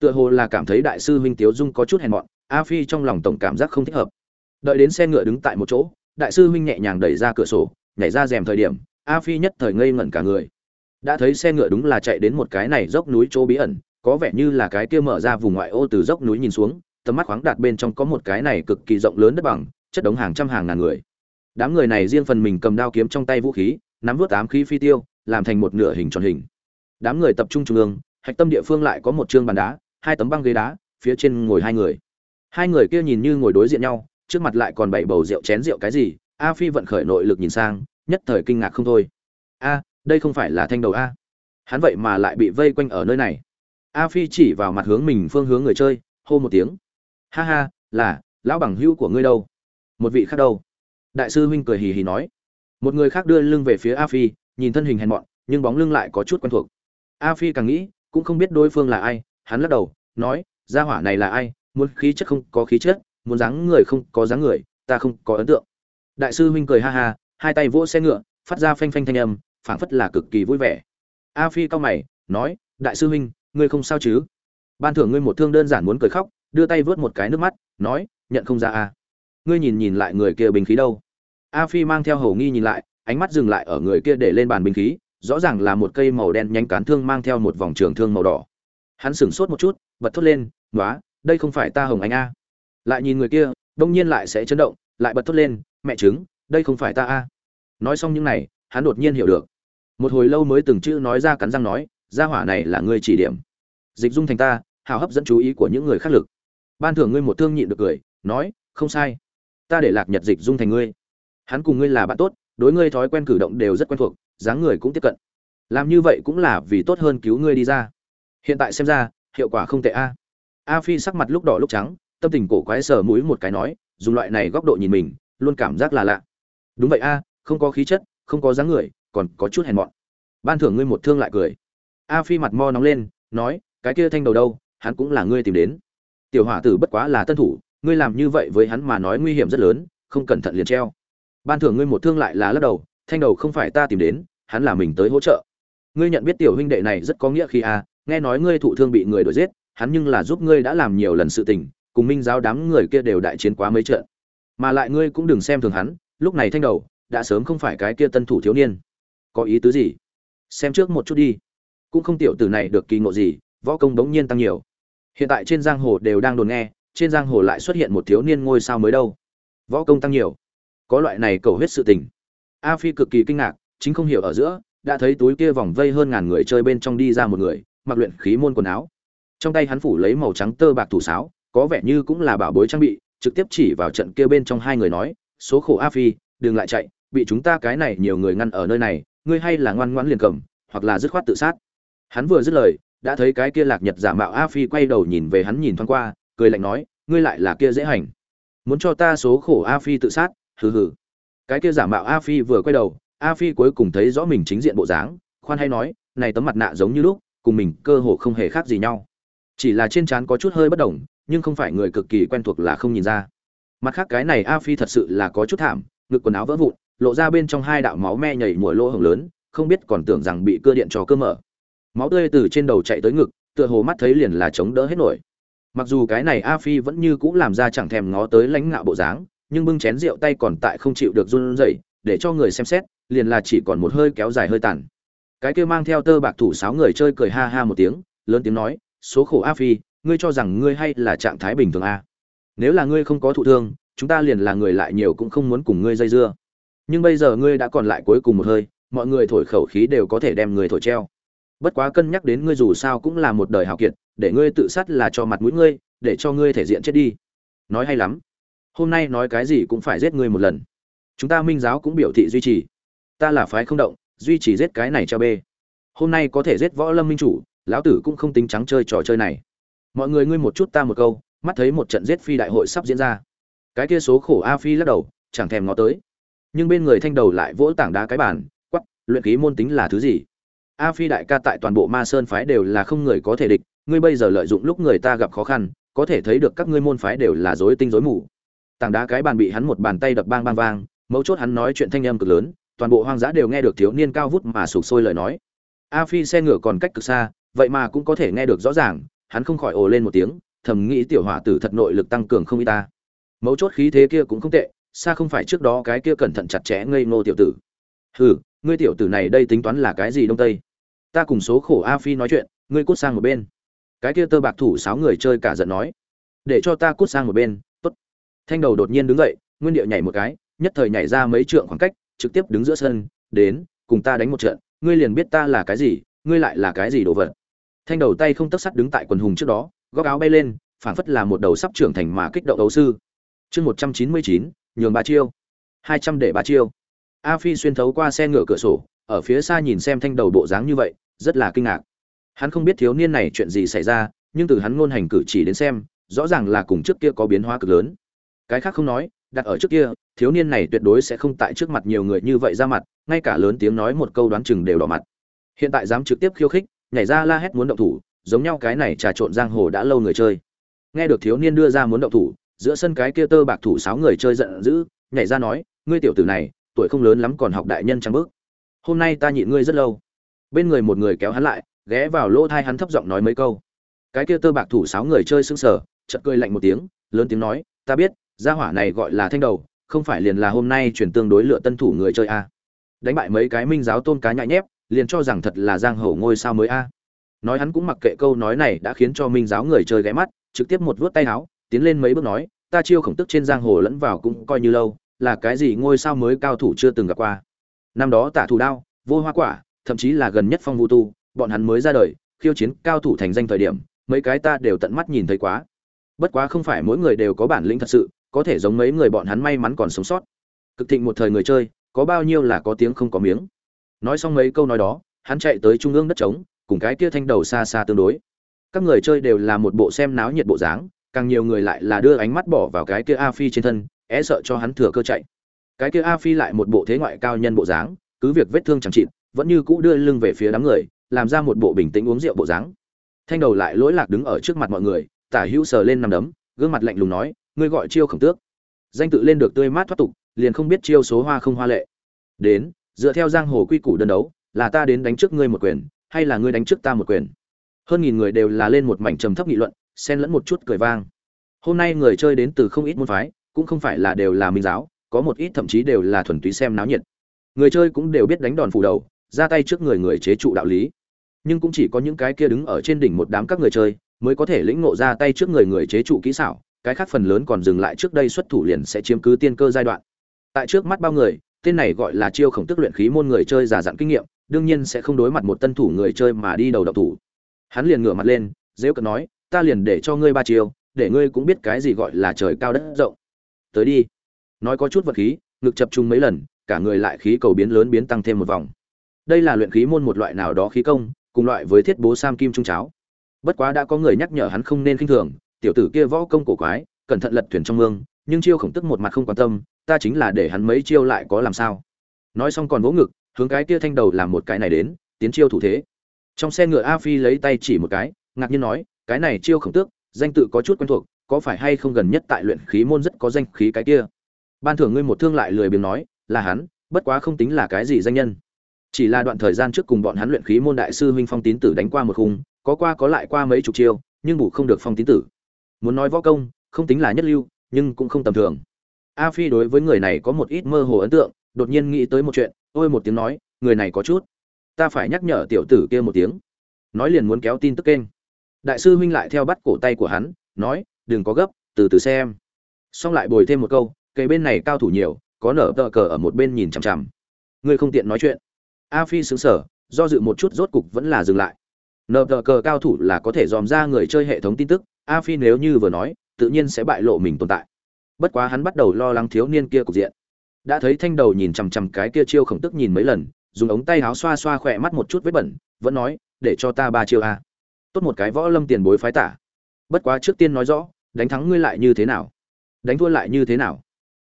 tựa hồ là cảm thấy đại sư huynh tiếu dung có chút hèn mọn, a phi trong lòng tổng cảm giác không thích hợp. Đợi đến xe ngựa đứng tại một chỗ, đại sư huynh nhẹ nhàng đẩy ra cửa sổ, nhảy ra rèm thời điểm, a phi nhất thời ngây ngẩn cả người. Đã thấy xe ngựa đúng là chạy đến một cái này dốc núi chỗ bí ẩn, có vẻ như là cái kia mở ra vùng ngoại ô từ dốc núi nhìn xuống, tầm mắt khoáng đạt bên trong có một cái này cực kỳ rộng lớn đất bằng, chất đống hàng trăm hàng ngàn người. Đám người này riêng phần mình cầm đao kiếm trong tay vũ khí, nắm vút ám khí phi tiêu, làm thành một nửa hình tròn hình. Đám người tập trung trung ương, hạch tâm địa phương lại có một trương bàn đá hai tấm băng ghế đá, phía trên ngồi hai người. Hai người kia nhìn như ngồi đối diện nhau, trước mặt lại còn bảy bầu rượu chén rượu cái gì, a phi vận khởi nội lực nhìn sang, nhất thời kinh ngạc không thôi. A, đây không phải là thanh đầu a. Hắn vậy mà lại bị vây quanh ở nơi này. A phi chỉ vào mặt hướng mình phương hướng người chơi, hô một tiếng. Ha ha, là, lão bằng hữu của ngươi đâu? Một vị khác đâu? Đại sư huynh cười hì hì nói. Một người khác đưa lưng về phía a phi, nhìn thân hình hèn mọn, nhưng bóng lưng lại có chút quen thuộc. A phi càng nghĩ, cũng không biết đối phương là ai hắn lắc đầu, nói, gia hỏa này là ai? Muốn khí chất không có khí chất, muốn dáng người không có dáng người, ta không có ấn tượng. Đại sư huynh cười ha ha, hai tay vỗ xe ngựa, phát ra phanh phanh thanh âm, phảng phất là cực kỳ vui vẻ. A phi cao mày, nói, đại sư huynh, ngươi không sao chứ? Ban thưởng ngươi một thương đơn giản muốn cười khóc, đưa tay vớt một cái nước mắt, nói, nhận không ra a ngươi nhìn nhìn lại người kia bình khí đâu? A phi mang theo hầu nghi nhìn lại, ánh mắt dừng lại ở người kia để lên bàn bình khí, rõ ràng là một cây màu đen nhánh cán thương mang theo một vòng trường thương màu đỏ hắn sửng sốt một chút, bật thốt lên nói đây không phải ta hồng anh a. Lại nhìn người kia, đông nhiên lại sẽ chấn động, lại bật thốt lên, mẹ chứng đây không phải ta a. Nói xong những này, hắn đột nhiên hiểu được. Một hồi lâu mới từng chữ nói ra cắn răng nói, gia hỏa này là ngươi chỉ điểm. Dịch dung thành ta, hào hấp dẫn chú ý của những người khác lực. Ban thưởng ngươi một thương nhịn được cười, nói, không sai. Ta để lạc nhật dịch dung thành ngươi. Hắn cùng ngươi là bạn tốt, đối ngươi thói quen cử động đều rất quen thuộc, dáng người cũng tiếp cận. Làm như vậy cũng là vì tốt hơn cứu ngươi đi ra hiện tại xem ra, hiệu quả không tệ a. A phi sắc mặt lúc đỏ lúc trắng, tâm tình cổ quái sờ mũi một cái nói, dùng loại này góc độ nhìn mình, luôn cảm giác là lạ. Đúng vậy a, không có khí chất, không có dáng người, còn có chút hèn mọn. Ban thưởng ngươi một thương lại cười. A phi mặt mo nóng lên, nói, cái kia thanh đầu đâu, hắn cũng là ngươi tìm đến. Tiểu hỏa tử bất quá là tân thủ, ngươi làm như vậy với hắn mà nói nguy hiểm rất lớn, không cẩn thận liền treo. Ban thưởng ngươi một thương lại là lắc đầu, thanh đầu không phải ta tìm đến, hắn là mình tới hỗ trợ. Ngươi nhận biết tiểu huynh đệ này rất có nghĩa khi a nghe nói ngươi thụ thương bị người đuổi giết, hắn nhưng là giúp ngươi đã làm nhiều lần sự tình, cùng minh giáo đám người kia đều đại chiến quá mấy trận. Mà lại ngươi cũng đừng xem thường hắn, lúc này thanh đầu, đã sớm không phải cái kia tân thủ thiếu niên. Có ý tứ gì? Xem trước một chút đi. Cũng không tiểu tử này được kỳ ngộ gì, võ công bỗng nhiên tăng nhiều. Hiện tại trên giang hồ đều đang đồn nghe, trên giang hồ lại xuất hiện một thiếu niên ngôi sao mới đâu. Võ công tăng nhiều. Có loại này cầu huyết sự tình. A phi cực kỳ kinh ngạc, chính không hiểu ở giữa, đã thấy túi kia vòng vây hơn ngàn người chơi bên trong đi ra một người mặc luyện khí môn quần áo. Trong tay hắn phủ lấy màu trắng tơ bạc thủ sáo, có vẻ như cũng là bảo bối trang bị, trực tiếp chỉ vào trận kia bên trong hai người nói, số khổ a phi, đừng lại chạy, bị chúng ta cái này nhiều người ngăn ở nơi này, ngươi hay là ngoan ngoãn liền cầm, hoặc là dứt khoát tự sát. Hắn vừa dứt lời, đã thấy cái kia lạc nhật giả mạo a phi quay đầu nhìn về hắn nhìn thoáng qua, cười lạnh nói, ngươi lại là kia dễ hành. Muốn cho ta số khổ a phi tự sát? Hừ hừ. Cái kia giả mạo a phi vừa quay đầu, a phi cuối cùng thấy rõ mình chính diện bộ dáng, khoan hay nói, này tấm mặt nạ giống như lúc cùng mình cơ hồ không hề khác gì nhau. Chỉ là trên trán có chút hơi bất đồng, nhưng không phải người cực kỳ quen thuộc là không nhìn ra. Mặt khác cái này a phi thật sự là có chút thảm, ngực quần áo vỡ vụn, lộ ra bên trong hai đạo máu me nhảy mùa lỗ hồng lớn, không biết còn tưởng rằng bị cơ điện cho cơ mở. Máu tươi từ trên đầu chạy tới ngực, tựa hồ mắt thấy liền là chống đỡ hết nổi. Mặc dù cái này a phi vẫn như cũ làm ra chẳng thèm ngó tới lãnh ngạo bộ dáng, nhưng bưng chén rượu tay còn tại không chịu được run rẩy, để cho người xem xét, liền là chỉ còn một hơi kéo dài hơi tàn cái kia mang theo tơ bạc thủ sáu người chơi cười ha ha một tiếng, lớn tiếng nói, số khổ a phi, ngươi cho rằng ngươi hay là trạng thái bình thường a. Nếu là ngươi không có thụ thương, chúng ta liền là người lại nhiều cũng không muốn cùng ngươi dây dưa. Nhưng bây giờ ngươi đã còn lại cuối cùng một hơi, mọi người thổi khẩu khí đều có thể đem người thổi treo. Bất quá cân nhắc đến ngươi dù sao cũng là một đời hào kiệt, để ngươi tự sát là cho mặt mũi ngươi, để cho ngươi thể diện chết đi. Nói hay lắm. Hôm nay nói cái gì cũng phải giết ngươi một lần. Chúng ta minh giáo cũng biểu thị duy trì. Ta là phái không động duy trì giết cái này cho bê. Hôm nay có thể giết võ lâm minh chủ, lão tử cũng không tính trắng chơi trò chơi này. Mọi người ngươi một chút ta một câu, mắt thấy một trận giết phi đại hội sắp diễn ra. Cái kia số khổ a phi lắc đầu, chẳng thèm ngó tới. Nhưng bên người thanh đầu lại vỗ tảng đá cái bàn quắp luyện khí môn tính là thứ gì? A phi đại ca tại toàn bộ ma sơn phái đều là không người có thể địch, ngươi bây giờ lợi dụng lúc người ta gặp khó khăn, có thể thấy được các ngươi môn phái đều là dối tinh dối mù. Tảng đá cái bàn bị hắn một bàn tay đập bang bang vang, mấu chốt hắn nói chuyện thanh âm cực lớn toàn bộ hoang dã đều nghe được thiếu niên cao vút mà sụp sôi lời nói. A phi xe ngựa còn cách cực xa, vậy mà cũng có thể nghe được rõ ràng, hắn không khỏi ồ lên một tiếng, thầm nghĩ tiểu hỏa tử thật nội lực tăng cường không y ta. Mấu chốt khí thế kia cũng không tệ, xa không phải trước đó cái kia cẩn thận chặt chẽ ngây ngô tiểu tử. Hừ, ngươi tiểu tử này đây tính toán là cái gì đông tây? Ta cùng số khổ a phi nói chuyện, ngươi cút sang một bên. Cái kia tơ bạc thủ sáu người chơi cả giận nói. Để cho ta cút sang một bên, tốt. Thanh đầu đột nhiên đứng dậy, nguyên điệu nhảy một cái, nhất thời nhảy ra mấy trượng khoảng cách trực tiếp đứng giữa sân, đến, cùng ta đánh một trận, ngươi liền biết ta là cái gì, ngươi lại là cái gì đồ vật. Thanh đầu tay không tấc sắt đứng tại quần hùng trước đó, góc áo bay lên, phảng phất là một đầu sắp trưởng thành mà kích động đấu sư. Chương một trăm chín mươi chín, nhường ba chiêu. hai trăm để ba chiêu. A phi xuyên thấu qua xe ngựa cửa sổ, ở phía xa nhìn xem thanh đầu bộ dáng như vậy, rất là kinh ngạc. Hắn không biết thiếu niên này chuyện gì xảy ra, nhưng từ hắn ngôn hành cử chỉ đến xem, rõ ràng là cùng trước kia có biến hóa cực lớn. Cái khác không nói đặt ở trước kia, thiếu niên này tuyệt đối sẽ không tại trước mặt nhiều người như vậy ra mặt, ngay cả lớn tiếng nói một câu đoán chừng đều đỏ mặt. Hiện tại dám trực tiếp khiêu khích, nhảy ra la hét muốn động thủ, giống nhau cái này trà trộn giang hồ đã lâu người chơi. Nghe được thiếu niên đưa ra muốn động thủ, giữa sân cái kia tơ bạc thủ sáu người chơi giận dữ, nhảy ra nói, ngươi tiểu tử này, tuổi không lớn lắm còn học đại nhân trăng bước. Hôm nay ta nhịn ngươi rất lâu. Bên người một người kéo hắn lại, ghé vào lỗ thai hắn thấp giọng nói mấy câu. Cái kia tơ bạc thủ sáu người chơi sững sờ, chợt cười lạnh một tiếng, lớn tiếng nói, ta biết gia hỏa này gọi là thanh đầu, không phải liền là hôm nay chuyển tương đối lựa tân thủ người chơi a. Đánh bại mấy cái minh giáo tôn cá nhại nhép, liền cho rằng thật là giang hồ ngôi sao mới a. Nói hắn cũng mặc kệ câu nói này đã khiến cho minh giáo người chơi ghé mắt, trực tiếp một vuốt tay áo, tiến lên mấy bước nói, ta chiêu khổng tức trên giang hồ lẫn vào cũng coi như lâu, là cái gì ngôi sao mới cao thủ chưa từng gặp qua. Năm đó tả thủ đao, vô hoa quả, thậm chí là gần nhất phong vu tu, bọn hắn mới ra đời, khiêu chiến cao thủ thành danh thời điểm, mấy cái ta đều tận mắt nhìn thấy quá. Bất quá không phải mỗi người đều có bản lĩnh thật sự có thể giống mấy người bọn hắn may mắn còn sống sót. Cực thịnh một thời người chơi, có bao nhiêu là có tiếng không có miếng. Nói xong mấy câu nói đó, hắn chạy tới trung ương đất trống, cùng cái kia thanh đầu xa xa tương đối. Các người chơi đều là một bộ xem náo nhiệt bộ dáng, càng nhiều người lại là đưa ánh mắt bỏ vào cái kia a phi trên thân, é sợ cho hắn thừa cơ chạy. Cái kia a phi lại một bộ thế ngoại cao nhân bộ dáng, cứ việc vết thương chẳng chịt, vẫn như cũ đưa lưng về phía đám người, làm ra một bộ bình tĩnh uống rượu bộ dáng. Thanh đầu lại lỗi lạc đứng ở trước mặt mọi người, tả hữu sờ lên nằm đấm, gương mặt lạnh lùng nói ngươi gọi chiêu khổng tước. Danh tự lên được tươi mát thoát tục, liền không biết chiêu số hoa không hoa lệ. Đến, dựa theo giang hồ quy củ đơn đấu, là ta đến đánh trước ngươi một quyền, hay là ngươi đánh trước ta một quyền? Hơn nghìn người đều là lên một mảnh trầm thấp nghị luận, xen lẫn một chút cười vang. Hôm nay người chơi đến từ không ít môn phái, cũng không phải là đều là minh giáo, có một ít thậm chí đều là thuần túy xem náo nhiệt. Người chơi cũng đều biết đánh đòn phủ đầu, ra tay trước người người chế trụ đạo lý. Nhưng cũng chỉ có những cái kia đứng ở trên đỉnh một đám các người chơi, mới có thể lĩnh ngộ ra tay trước người người chế trụ kỹ xảo cái khác phần lớn còn dừng lại trước đây xuất thủ liền sẽ chiếm cứ tiên cơ giai đoạn. Tại trước mắt bao người, tên này gọi là chiêu khổng tức luyện khí môn người chơi giả dặn kinh nghiệm, đương nhiên sẽ không đối mặt một tân thủ người chơi mà đi đầu độc thủ. Hắn liền ngửa mặt lên dễ cợt nói, ta liền để cho ngươi ba chiêu, để ngươi cũng biết cái gì gọi là trời cao đất rộng. Tới đi. Nói có chút vật khí, ngực chập trung mấy lần, cả người lại khí cầu biến lớn biến tăng thêm một vòng. Đây là luyện khí môn một loại nào đó khí công, cùng loại với thiết bố sam kim trung cháo. Bất quá đã có người nhắc nhở hắn không nên khinh thường tiểu tử kia võ công cổ quái, cẩn thận lật thuyền trong mương, nhưng chiêu khổng tức một mặt không quan tâm, ta chính là để hắn mấy chiêu lại có làm sao. Nói xong còn vỗ ngực, hướng cái kia thanh đầu làm một cái này đến, tiến chiêu thủ thế. Trong xe ngựa a phi lấy tay chỉ một cái, ngạc nhiên nói, cái này chiêu khổng tước, danh tự có chút quen thuộc, có phải hay không gần nhất tại luyện khí môn rất có danh khí cái kia? Ban thưởng ngươi một thương lại lười biếng nói, là hắn, bất quá không tính là cái gì danh nhân. Chỉ là đoạn thời gian trước cùng bọn hắn luyện khí môn đại sư huynh phong tín tử đánh qua một khung, có qua có lại qua mấy chục chiêu, nhưng bù không được phong tín tử muốn nói võ công, không tính là nhất lưu, nhưng cũng không tầm thường. A phi đối với người này có một ít mơ hồ ấn tượng, đột nhiên nghĩ tới một chuyện, ôi một tiếng nói, người này có chút. Ta phải nhắc nhở tiểu tử kia một tiếng. Nói liền muốn kéo tin tức kênh. Đại sư huynh lại theo bắt cổ tay của hắn, nói, đừng có gấp, từ từ xem. Xong lại bồi thêm một câu cây bên này cao thủ nhiều, có nở tờ cờ ở một bên nhìn chằm chằm. Ngươi không tiện nói chuyện. A phi xứng sở do dự một chút rốt cục vẫn là dừng lại. Nở tờ cờ cao thủ là có thể dòm ra người chơi hệ thống tin tức a phi nếu như vừa nói, tự nhiên sẽ bại lộ mình tồn tại. Bất quá hắn bắt đầu lo lắng thiếu niên kia cục diện. Đã thấy thanh đầu nhìn chằm chằm cái kia chiêu khổng tức nhìn mấy lần, dùng ống tay áo xoa xoa khỏe mắt một chút vết bẩn, vẫn nói, để cho ta ba chiêu a. Tốt một cái võ lâm tiền bối phái tả. Bất quá trước tiên nói rõ, đánh thắng ngươi lại như thế nào? Đánh thua lại như thế nào?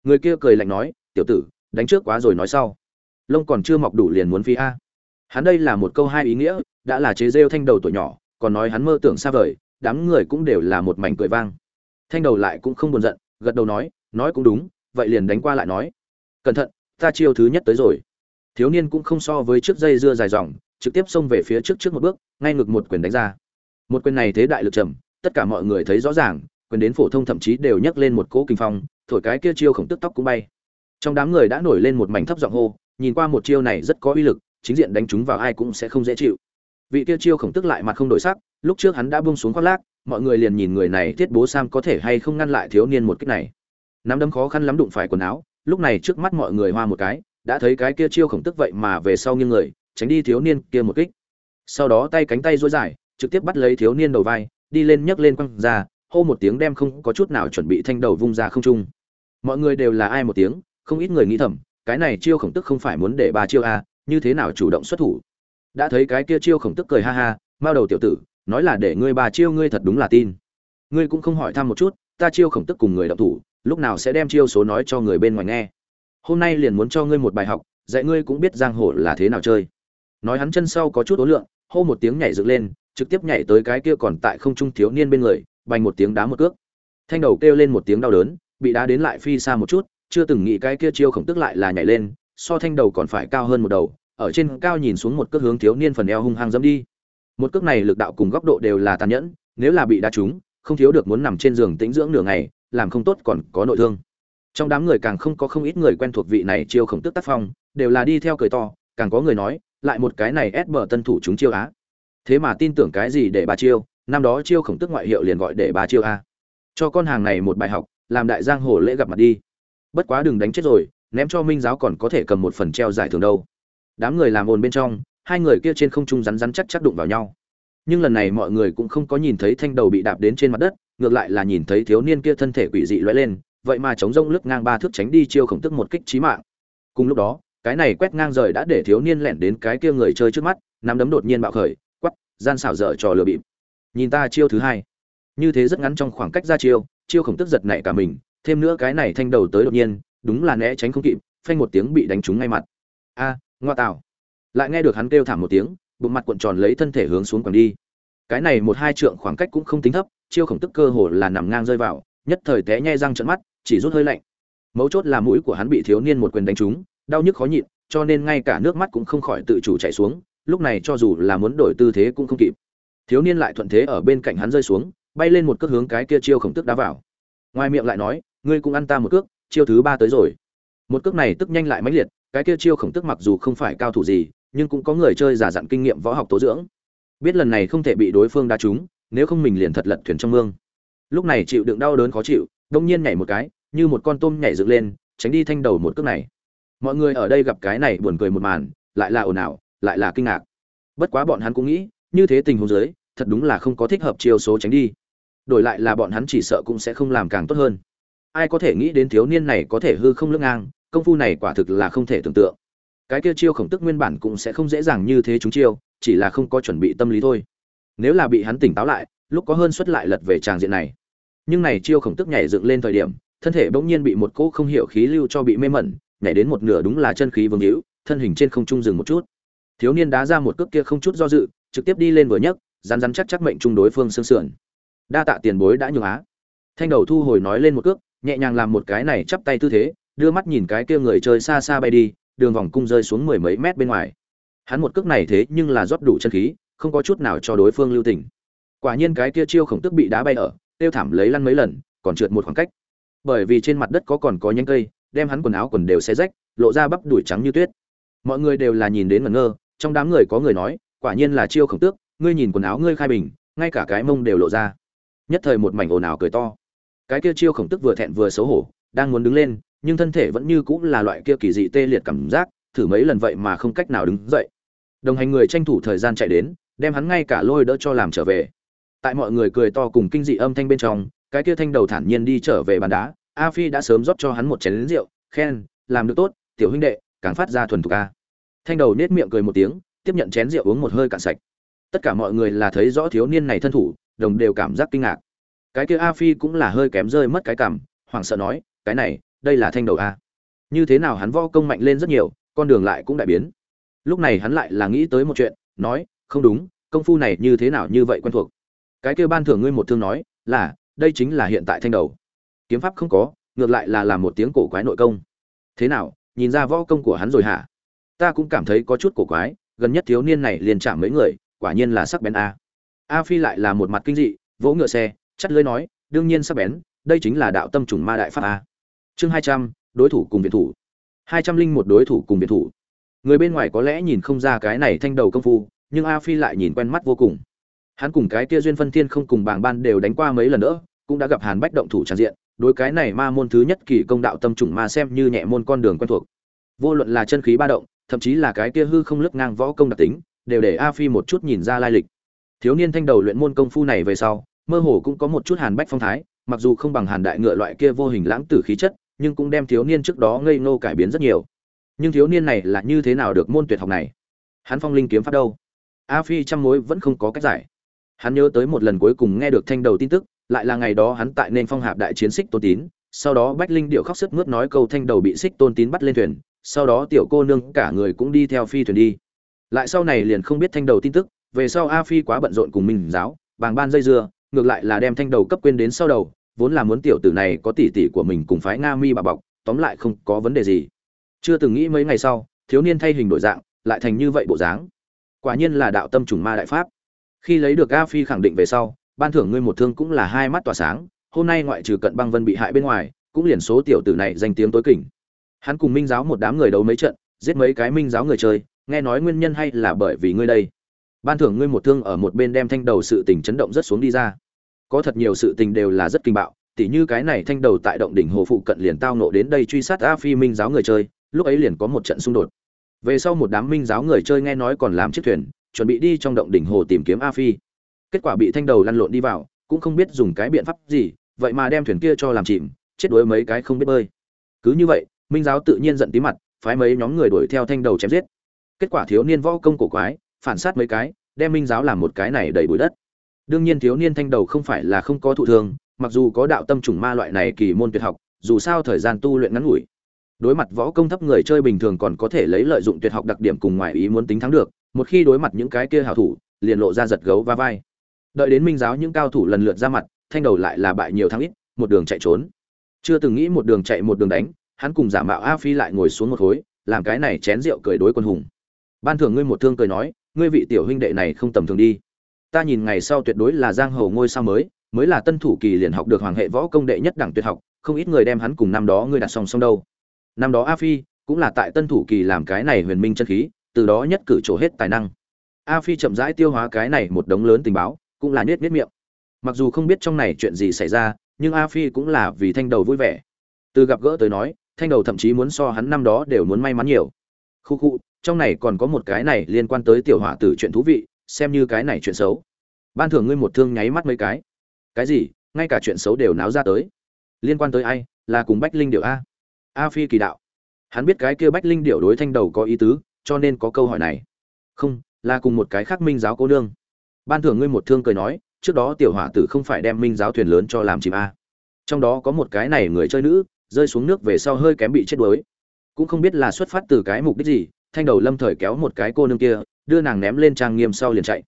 Người kia cười lạnh nói, tiểu tử, đánh trước quá rồi nói sau. Lông còn chưa mọc đủ liền muốn phi a. Hắn đây là một câu hai ý nghĩa, đã là chế rêu thanh đầu tuổi nhỏ, còn nói hắn mơ tưởng xa vời đám người cũng đều là một mảnh cười vang. Thanh đầu lại cũng không buồn giận, gật đầu nói nói cũng đúng, vậy liền đánh qua lại nói. Cẩn thận, ta chiêu thứ nhất tới rồi. Thiếu niên cũng không so với trước dây dưa dài dòng, trực tiếp xông về phía trước trước một bước, ngay ngực một quyền đánh ra. Một quyền này thế đại lực trầm, tất cả mọi người thấy rõ ràng, quyền đến phổ thông thậm chí đều nhấc lên một cỗ kinh phong, thổi cái kia chiêu khổng tức tóc cũng bay. Trong đám người đã nổi lên một mảnh thấp giọng hô, nhìn qua một chiêu này rất có uy lực, chính diện đánh chúng vào ai cũng sẽ không dễ chịu vị kia chiêu khổng tức lại mặt không đổi sắc lúc trước hắn đã buông xuống khoác lác mọi người liền nhìn người này thiết bố sam có thể hay không ngăn lại thiếu niên một cách này. Nắm đấm khó khăn lắm đụng phải quần áo lúc này trước mắt mọi người hoa một cái đã thấy cái kia chiêu khổng tức vậy mà về sau nghiêng người tránh đi thiếu niên kia một kích. Sau đó tay cánh tay duỗi dài trực tiếp bắt lấy thiếu niên đầu vai đi lên nhấc lên quăng ra hô một tiếng đem không có chút nào chuẩn bị thanh đầu vung ra không trung. Mọi người đều là ai một tiếng không ít người nghĩ thầm cái này chiêu khổng tức không phải muốn để ba chiêu a à, như thế nào chủ động xuất thủ đã thấy cái kia chiêu khổng tức cười ha ha, mao đầu tiểu tử, nói là để ngươi bà chiêu ngươi thật đúng là tin. Ngươi cũng không hỏi thăm một chút, ta chiêu khổng tức cùng người đọc thủ, lúc nào sẽ đem chiêu số nói cho người bên ngoài nghe. Hôm nay liền muốn cho ngươi một bài học, dạy ngươi cũng biết giang hồ là thế nào chơi. Nói hắn chân sau có chút ố lượng, hô một tiếng nhảy dựng lên, trực tiếp nhảy tới cái kia còn tại không trung thiếu niên bên người, bành một tiếng đá một cước. Thanh đầu kêu lên một tiếng đau đớn, bị đá đến lại phi xa một chút, chưa từng nghĩ cái kia chiêu khổng tức lại là nhảy lên, so thanh đầu còn phải cao hơn một đầu ở trên cao nhìn xuống một cước hướng thiếu niên phần eo hung hăng dẫm đi. Một cước này lực đạo cùng góc độ đều là tàn nhẫn, nếu là bị đá trúng, không thiếu được muốn nằm trên giường tĩnh dưỡng nửa ngày, làm không tốt còn có nội thương. Trong đám người càng không có không ít người quen thuộc vị này chiêu khổng tức tác phong, đều là đi theo cười to, càng có người nói, lại một cái này ép bờ tân thủ chúng chiêu á. Thế mà tin tưởng cái gì để bà chiêu, năm đó chiêu khổng tức ngoại hiệu liền gọi để bà chiêu a. Cho con hàng này một bài học, làm đại giang hồ lễ gặp mặt đi. Bất quá đừng đánh chết rồi, ném cho minh giáo còn có thể cầm một phần treo giải thưởng đâu đám người làm ồn bên trong, hai người kia trên không trung rắn rắn chắc chắc đụng vào nhau. Nhưng lần này mọi người cũng không có nhìn thấy thanh đầu bị đạp đến trên mặt đất, ngược lại là nhìn thấy thiếu niên kia thân thể quỷ dị lóe lên, vậy mà chống rông lướt ngang ba thước tránh đi chiêu khổng tức một kích trí mạng. Cùng lúc đó, cái này quét ngang rời đã để thiếu niên lẻn đến cái kia người chơi trước mắt, nắm đấm đột nhiên bạo khởi quắp gian xảo dở trò lừa bịp. Nhìn ta chiêu thứ hai. Như thế rất ngắn trong khoảng cách ra chiêu chiêu khổng tức giật nảy cả mình, thêm nữa cái này thanh đầu tới đột nhiên, đúng là né tránh không kịp, phanh một tiếng bị đánh trúng ngay mặt. A ngoa tạo lại nghe được hắn kêu thảm một tiếng, bụng mặt cuộn tròn lấy thân thể hướng xuống quẳng đi. Cái này một hai trượng khoảng cách cũng không tính thấp, chiêu khổng tức cơ hồ là nằm ngang rơi vào, nhất thời té nhai răng trận mắt, chỉ rút hơi lạnh. Mấu chốt là mũi của hắn bị thiếu niên một quyền đánh trúng, đau nhức khó nhịn, cho nên ngay cả nước mắt cũng không khỏi tự chủ chạy xuống, lúc này cho dù là muốn đổi tư thế cũng không kịp. Thiếu niên lại thuận thế ở bên cạnh hắn rơi xuống, bay lên một cước hướng cái kia chiêu khổng tức đá vào. Ngoài miệng lại nói, ngươi cũng ăn ta một cước, chiêu thứ ba tới rồi. Một cước này tức nhanh lại mãnh liệt cái kia chiêu khổng tức mặc dù không phải cao thủ gì, nhưng cũng có người chơi giả dặn kinh nghiệm võ học tố dưỡng. Biết lần này không thể bị đối phương đá trúng, nếu không mình liền thật lật thuyền trong mương. Lúc này chịu đựng đau đớn khó chịu, đông nhiên nhảy một cái, như một con tôm nhảy dựng lên, tránh đi thanh đầu một cước này. Mọi người ở đây gặp cái này buồn cười một màn, lại là ồn ào, lại là kinh ngạc. Bất quá bọn hắn cũng nghĩ, như thế tình huống dưới, thật đúng là không có thích hợp chiêu số tránh đi. Đổi lại là bọn hắn chỉ sợ cũng sẽ không làm càng tốt hơn. Ai có thể nghĩ đến thiếu niên này có thể hư không lưng ngang công phu này quả thực là không thể tưởng tượng. Cái kia chiêu khổng tức nguyên bản cũng sẽ không dễ dàng như thế chúng chiêu, chỉ là không có chuẩn bị tâm lý thôi. Nếu là bị hắn tỉnh táo lại, lúc có hơn xuất lại lật về tràng diện này. Nhưng này chiêu khổng tức nhảy dựng lên thời điểm, thân thể bỗng nhiên bị một cỗ không hiểu khí lưu cho bị mê mẩn, nhảy đến một nửa đúng là chân khí vương hữu, thân hình trên không trung dừng một chút. Thiếu niên đá ra một cước kia không chút do dự, trực tiếp đi lên vừa nhấc, rắn rắn chắc chắc mệnh trung đối phương xương sườn. Đa tạ tiền bối đã nhường á. Thanh đầu thu hồi nói lên một cước, nhẹ nhàng làm một cái này chắp tay tư thế đưa mắt nhìn cái kia người chơi xa xa bay đi, đường vòng cung rơi xuống mười mấy mét bên ngoài. Hắn một cước này thế nhưng là rót đủ chân khí, không có chút nào cho đối phương lưu tình. Quả nhiên cái kia chiêu khổng tức bị đá bay ở, tiêu thảm lấy lăn mấy lần, còn trượt một khoảng cách. Bởi vì trên mặt đất có còn có nhánh cây, đem hắn quần áo quần đều xé rách, lộ ra bắp đùi trắng như tuyết. Mọi người đều là nhìn đến ngẩn ngơ, trong đám người có người nói, quả nhiên là chiêu khổng tước, ngươi nhìn quần áo ngươi khai bình, ngay cả cái mông đều lộ ra. Nhất thời một mảnh ồn ào cười to. Cái kia chiêu khổng tức vừa thẹn vừa xấu hổ, đang muốn đứng lên nhưng thân thể vẫn như cũng là loại kia kỳ dị tê liệt cảm giác, thử mấy lần vậy mà không cách nào đứng dậy. Đồng hành người tranh thủ thời gian chạy đến, đem hắn ngay cả lôi đỡ cho làm trở về. Tại mọi người cười to cùng kinh dị âm thanh bên trong, cái kia thanh đầu thản nhiên đi trở về bàn đá, a phi đã sớm rót cho hắn một chén lính rượu khen làm được tốt, tiểu huynh đệ, càng phát ra thuần thục a. Thanh đầu nết miệng cười một tiếng, tiếp nhận chén rượu uống một hơi cạn sạch. Tất cả mọi người là thấy rõ thiếu niên này thân thủ, đồng đều cảm giác kinh ngạc. Cái kia a phi cũng là hơi kém rơi mất cái cảm, hoảng sợ nói, cái này đây là thanh đầu a. Như thế nào hắn võ công mạnh lên rất nhiều, con đường lại cũng đại biến. Lúc này hắn lại là nghĩ tới một chuyện, nói, không đúng, công phu này như thế nào như vậy quen thuộc. Cái kia ban thưởng ngươi một thương nói, là, đây chính là hiện tại thanh đầu. Kiếm pháp không có, ngược lại là làm một tiếng cổ quái nội công. Thế nào, nhìn ra võ công của hắn rồi hả? Ta cũng cảm thấy có chút cổ quái, gần nhất thiếu niên này liền chạm mấy người, quả nhiên là sắc bén a. A phi lại là một mặt kinh dị, vỗ ngựa xe, chắt lưới nói, đương nhiên sắc bén, đây chính là đạo tâm trùng ma đại pháp a chương hai trăm, đối thủ cùng viện thủ. Hai trăm linh một đối thủ cùng viện thủ. Người bên ngoài có lẽ nhìn không ra cái này thanh đầu công phu, nhưng a phi lại nhìn quen mắt vô cùng. Hắn cùng cái kia duyên phân thiên không cùng bảng ban đều đánh qua mấy lần nữa, cũng đã gặp hàn bách động thủ tràn diện, đối cái này ma môn thứ nhất kỳ công đạo tâm trùng ma xem như nhẹ môn con đường quen thuộc. Vô luận là chân khí ba động, thậm chí là cái kia hư không lướt ngang võ công đặc tính, đều để a phi một chút nhìn ra lai lịch. Thiếu niên thanh đầu luyện môn công phu này về sau, mơ hồ cũng có một chút hàn bách phong thái, mặc dù không bằng hàn đại ngựa loại kia vô hình lãng tử khí chất nhưng cũng đem thiếu niên trước đó ngây ngô cải biến rất nhiều. Nhưng thiếu niên này là như thế nào được môn tuyệt học này? Hắn phong linh kiếm pháp đâu? A phi trăm mối vẫn không có cách giải. Hắn nhớ tới một lần cuối cùng nghe được thanh đầu tin tức, lại là ngày đó hắn tại nên phong hạp đại chiến xích tôn tín, sau đó bách linh điệu khóc sức mướt nói câu thanh đầu bị xích tôn tín bắt lên thuyền, sau đó tiểu cô nương cả người cũng đi theo phi thuyền đi. Lại sau này liền không biết thanh đầu tin tức, về sau a phi quá bận rộn cùng minh giáo, bàng ban dây dưa, ngược lại là đem thanh đầu cấp quên đến sau đầu vốn là muốn tiểu tử này có tỷ tỷ của mình cùng phái nga mi bà bọc, tóm lại không có vấn đề gì. Chưa từng nghĩ mấy ngày sau, thiếu niên thay hình đổi dạng, lại thành như vậy bộ dáng. Quả nhiên là đạo tâm trùng ma đại pháp. Khi lấy được a phi khẳng định về sau, ban thưởng ngươi một thương cũng là hai mắt tỏa sáng, hôm nay ngoại trừ cận băng vân bị hại bên ngoài, cũng liền số tiểu tử này danh tiếng tối kỉnh hắn cùng minh giáo một đám người đấu mấy trận, giết mấy cái minh giáo người chơi, nghe nói nguyên nhân hay là bởi vì ngươi đây. Ban thưởng ngươi một thương ở một bên đem thanh đầu sự tình chấn động rất xuống đi ra có thật nhiều sự tình đều là rất kinh bạo, tỉ như cái này thanh đầu tại động đỉnh hồ phụ cận liền tao nộ đến đây truy sát a phi minh giáo người chơi, lúc ấy liền có một trận xung đột. Về sau một đám minh giáo người chơi nghe nói còn làm chiếc thuyền, chuẩn bị đi trong động đỉnh hồ tìm kiếm a phi. Kết quả bị thanh đầu lăn lộn đi vào, cũng không biết dùng cái biện pháp gì, vậy mà đem thuyền kia cho làm chìm, chết đuối mấy cái không biết bơi. Cứ như vậy, minh giáo tự nhiên giận tí mặt, phái mấy nhóm người đuổi theo thanh đầu chém giết. Kết quả thiếu niên võ công cổ quái, phản sát mấy cái, đem minh giáo làm một cái này đầy bụi đất đương nhiên thiếu niên thanh đầu không phải là không có thụ thương, mặc dù có đạo tâm trùng ma loại này kỳ môn tuyệt học, dù sao thời gian tu luyện ngắn ngủi. Đối mặt võ công thấp người chơi bình thường còn có thể lấy lợi dụng tuyệt học đặc điểm cùng ngoài ý muốn tính thắng được, một khi đối mặt những cái kia hảo thủ, liền lộ ra giật gấu va vai. Đợi đến minh giáo những cao thủ lần lượt ra mặt, thanh đầu lại là bại nhiều thắng ít, một đường chạy trốn. Chưa từng nghĩ một đường chạy một đường đánh, hắn cùng giả mạo a phi lại ngồi xuống một khối, làm cái này chén rượu cười đối quân hùng. Ban thưởng ngươi một thương cười nói, ngươi vị tiểu huynh đệ này không tầm thường đi ta nhìn ngày sau tuyệt đối là giang hồ ngôi sao mới mới là tân thủ kỳ liền học được hoàng hệ võ công đệ nhất đẳng tuyệt học, không ít người đem hắn cùng năm đó ngươi đặt song song đâu. Năm đó a phi cũng là tại tân thủ kỳ làm cái này huyền minh chân khí, từ đó nhất cử chỗ hết tài năng. A phi chậm rãi tiêu hóa cái này một đống lớn tình báo, cũng là nết nết miệng. Mặc dù không biết trong này chuyện gì xảy ra, nhưng a phi cũng là vì thanh đầu vui vẻ. Từ gặp gỡ tới nói, thanh đầu thậm chí muốn so hắn năm đó đều muốn may mắn nhiều. Khu khu, trong này còn có một cái này liên quan tới tiểu hỏa tử chuyện thú vị xem như cái này chuyện xấu. Ban thưởng ngươi một thương nháy mắt mấy cái. Cái gì? Ngay cả chuyện xấu đều náo ra tới. Liên quan tới ai? Là cùng bách linh điệu a. A phi kỳ đạo. Hắn biết cái kia bách linh điệu đối thanh đầu có ý tứ, cho nên có câu hỏi này. Không, là cùng một cái khác minh giáo cô nương. Ban thưởng ngươi một thương cười nói, trước đó tiểu hỏa tử không phải đem minh giáo thuyền lớn cho làm chìm a. Trong đó có một cái này người chơi nữ, rơi xuống nước về sau hơi kém bị chết đuối. Cũng không biết là xuất phát từ cái mục đích gì, thanh đầu lâm thời kéo một cái cô nương kia đưa nàng ném lên trang nghiêm sau liền chạy.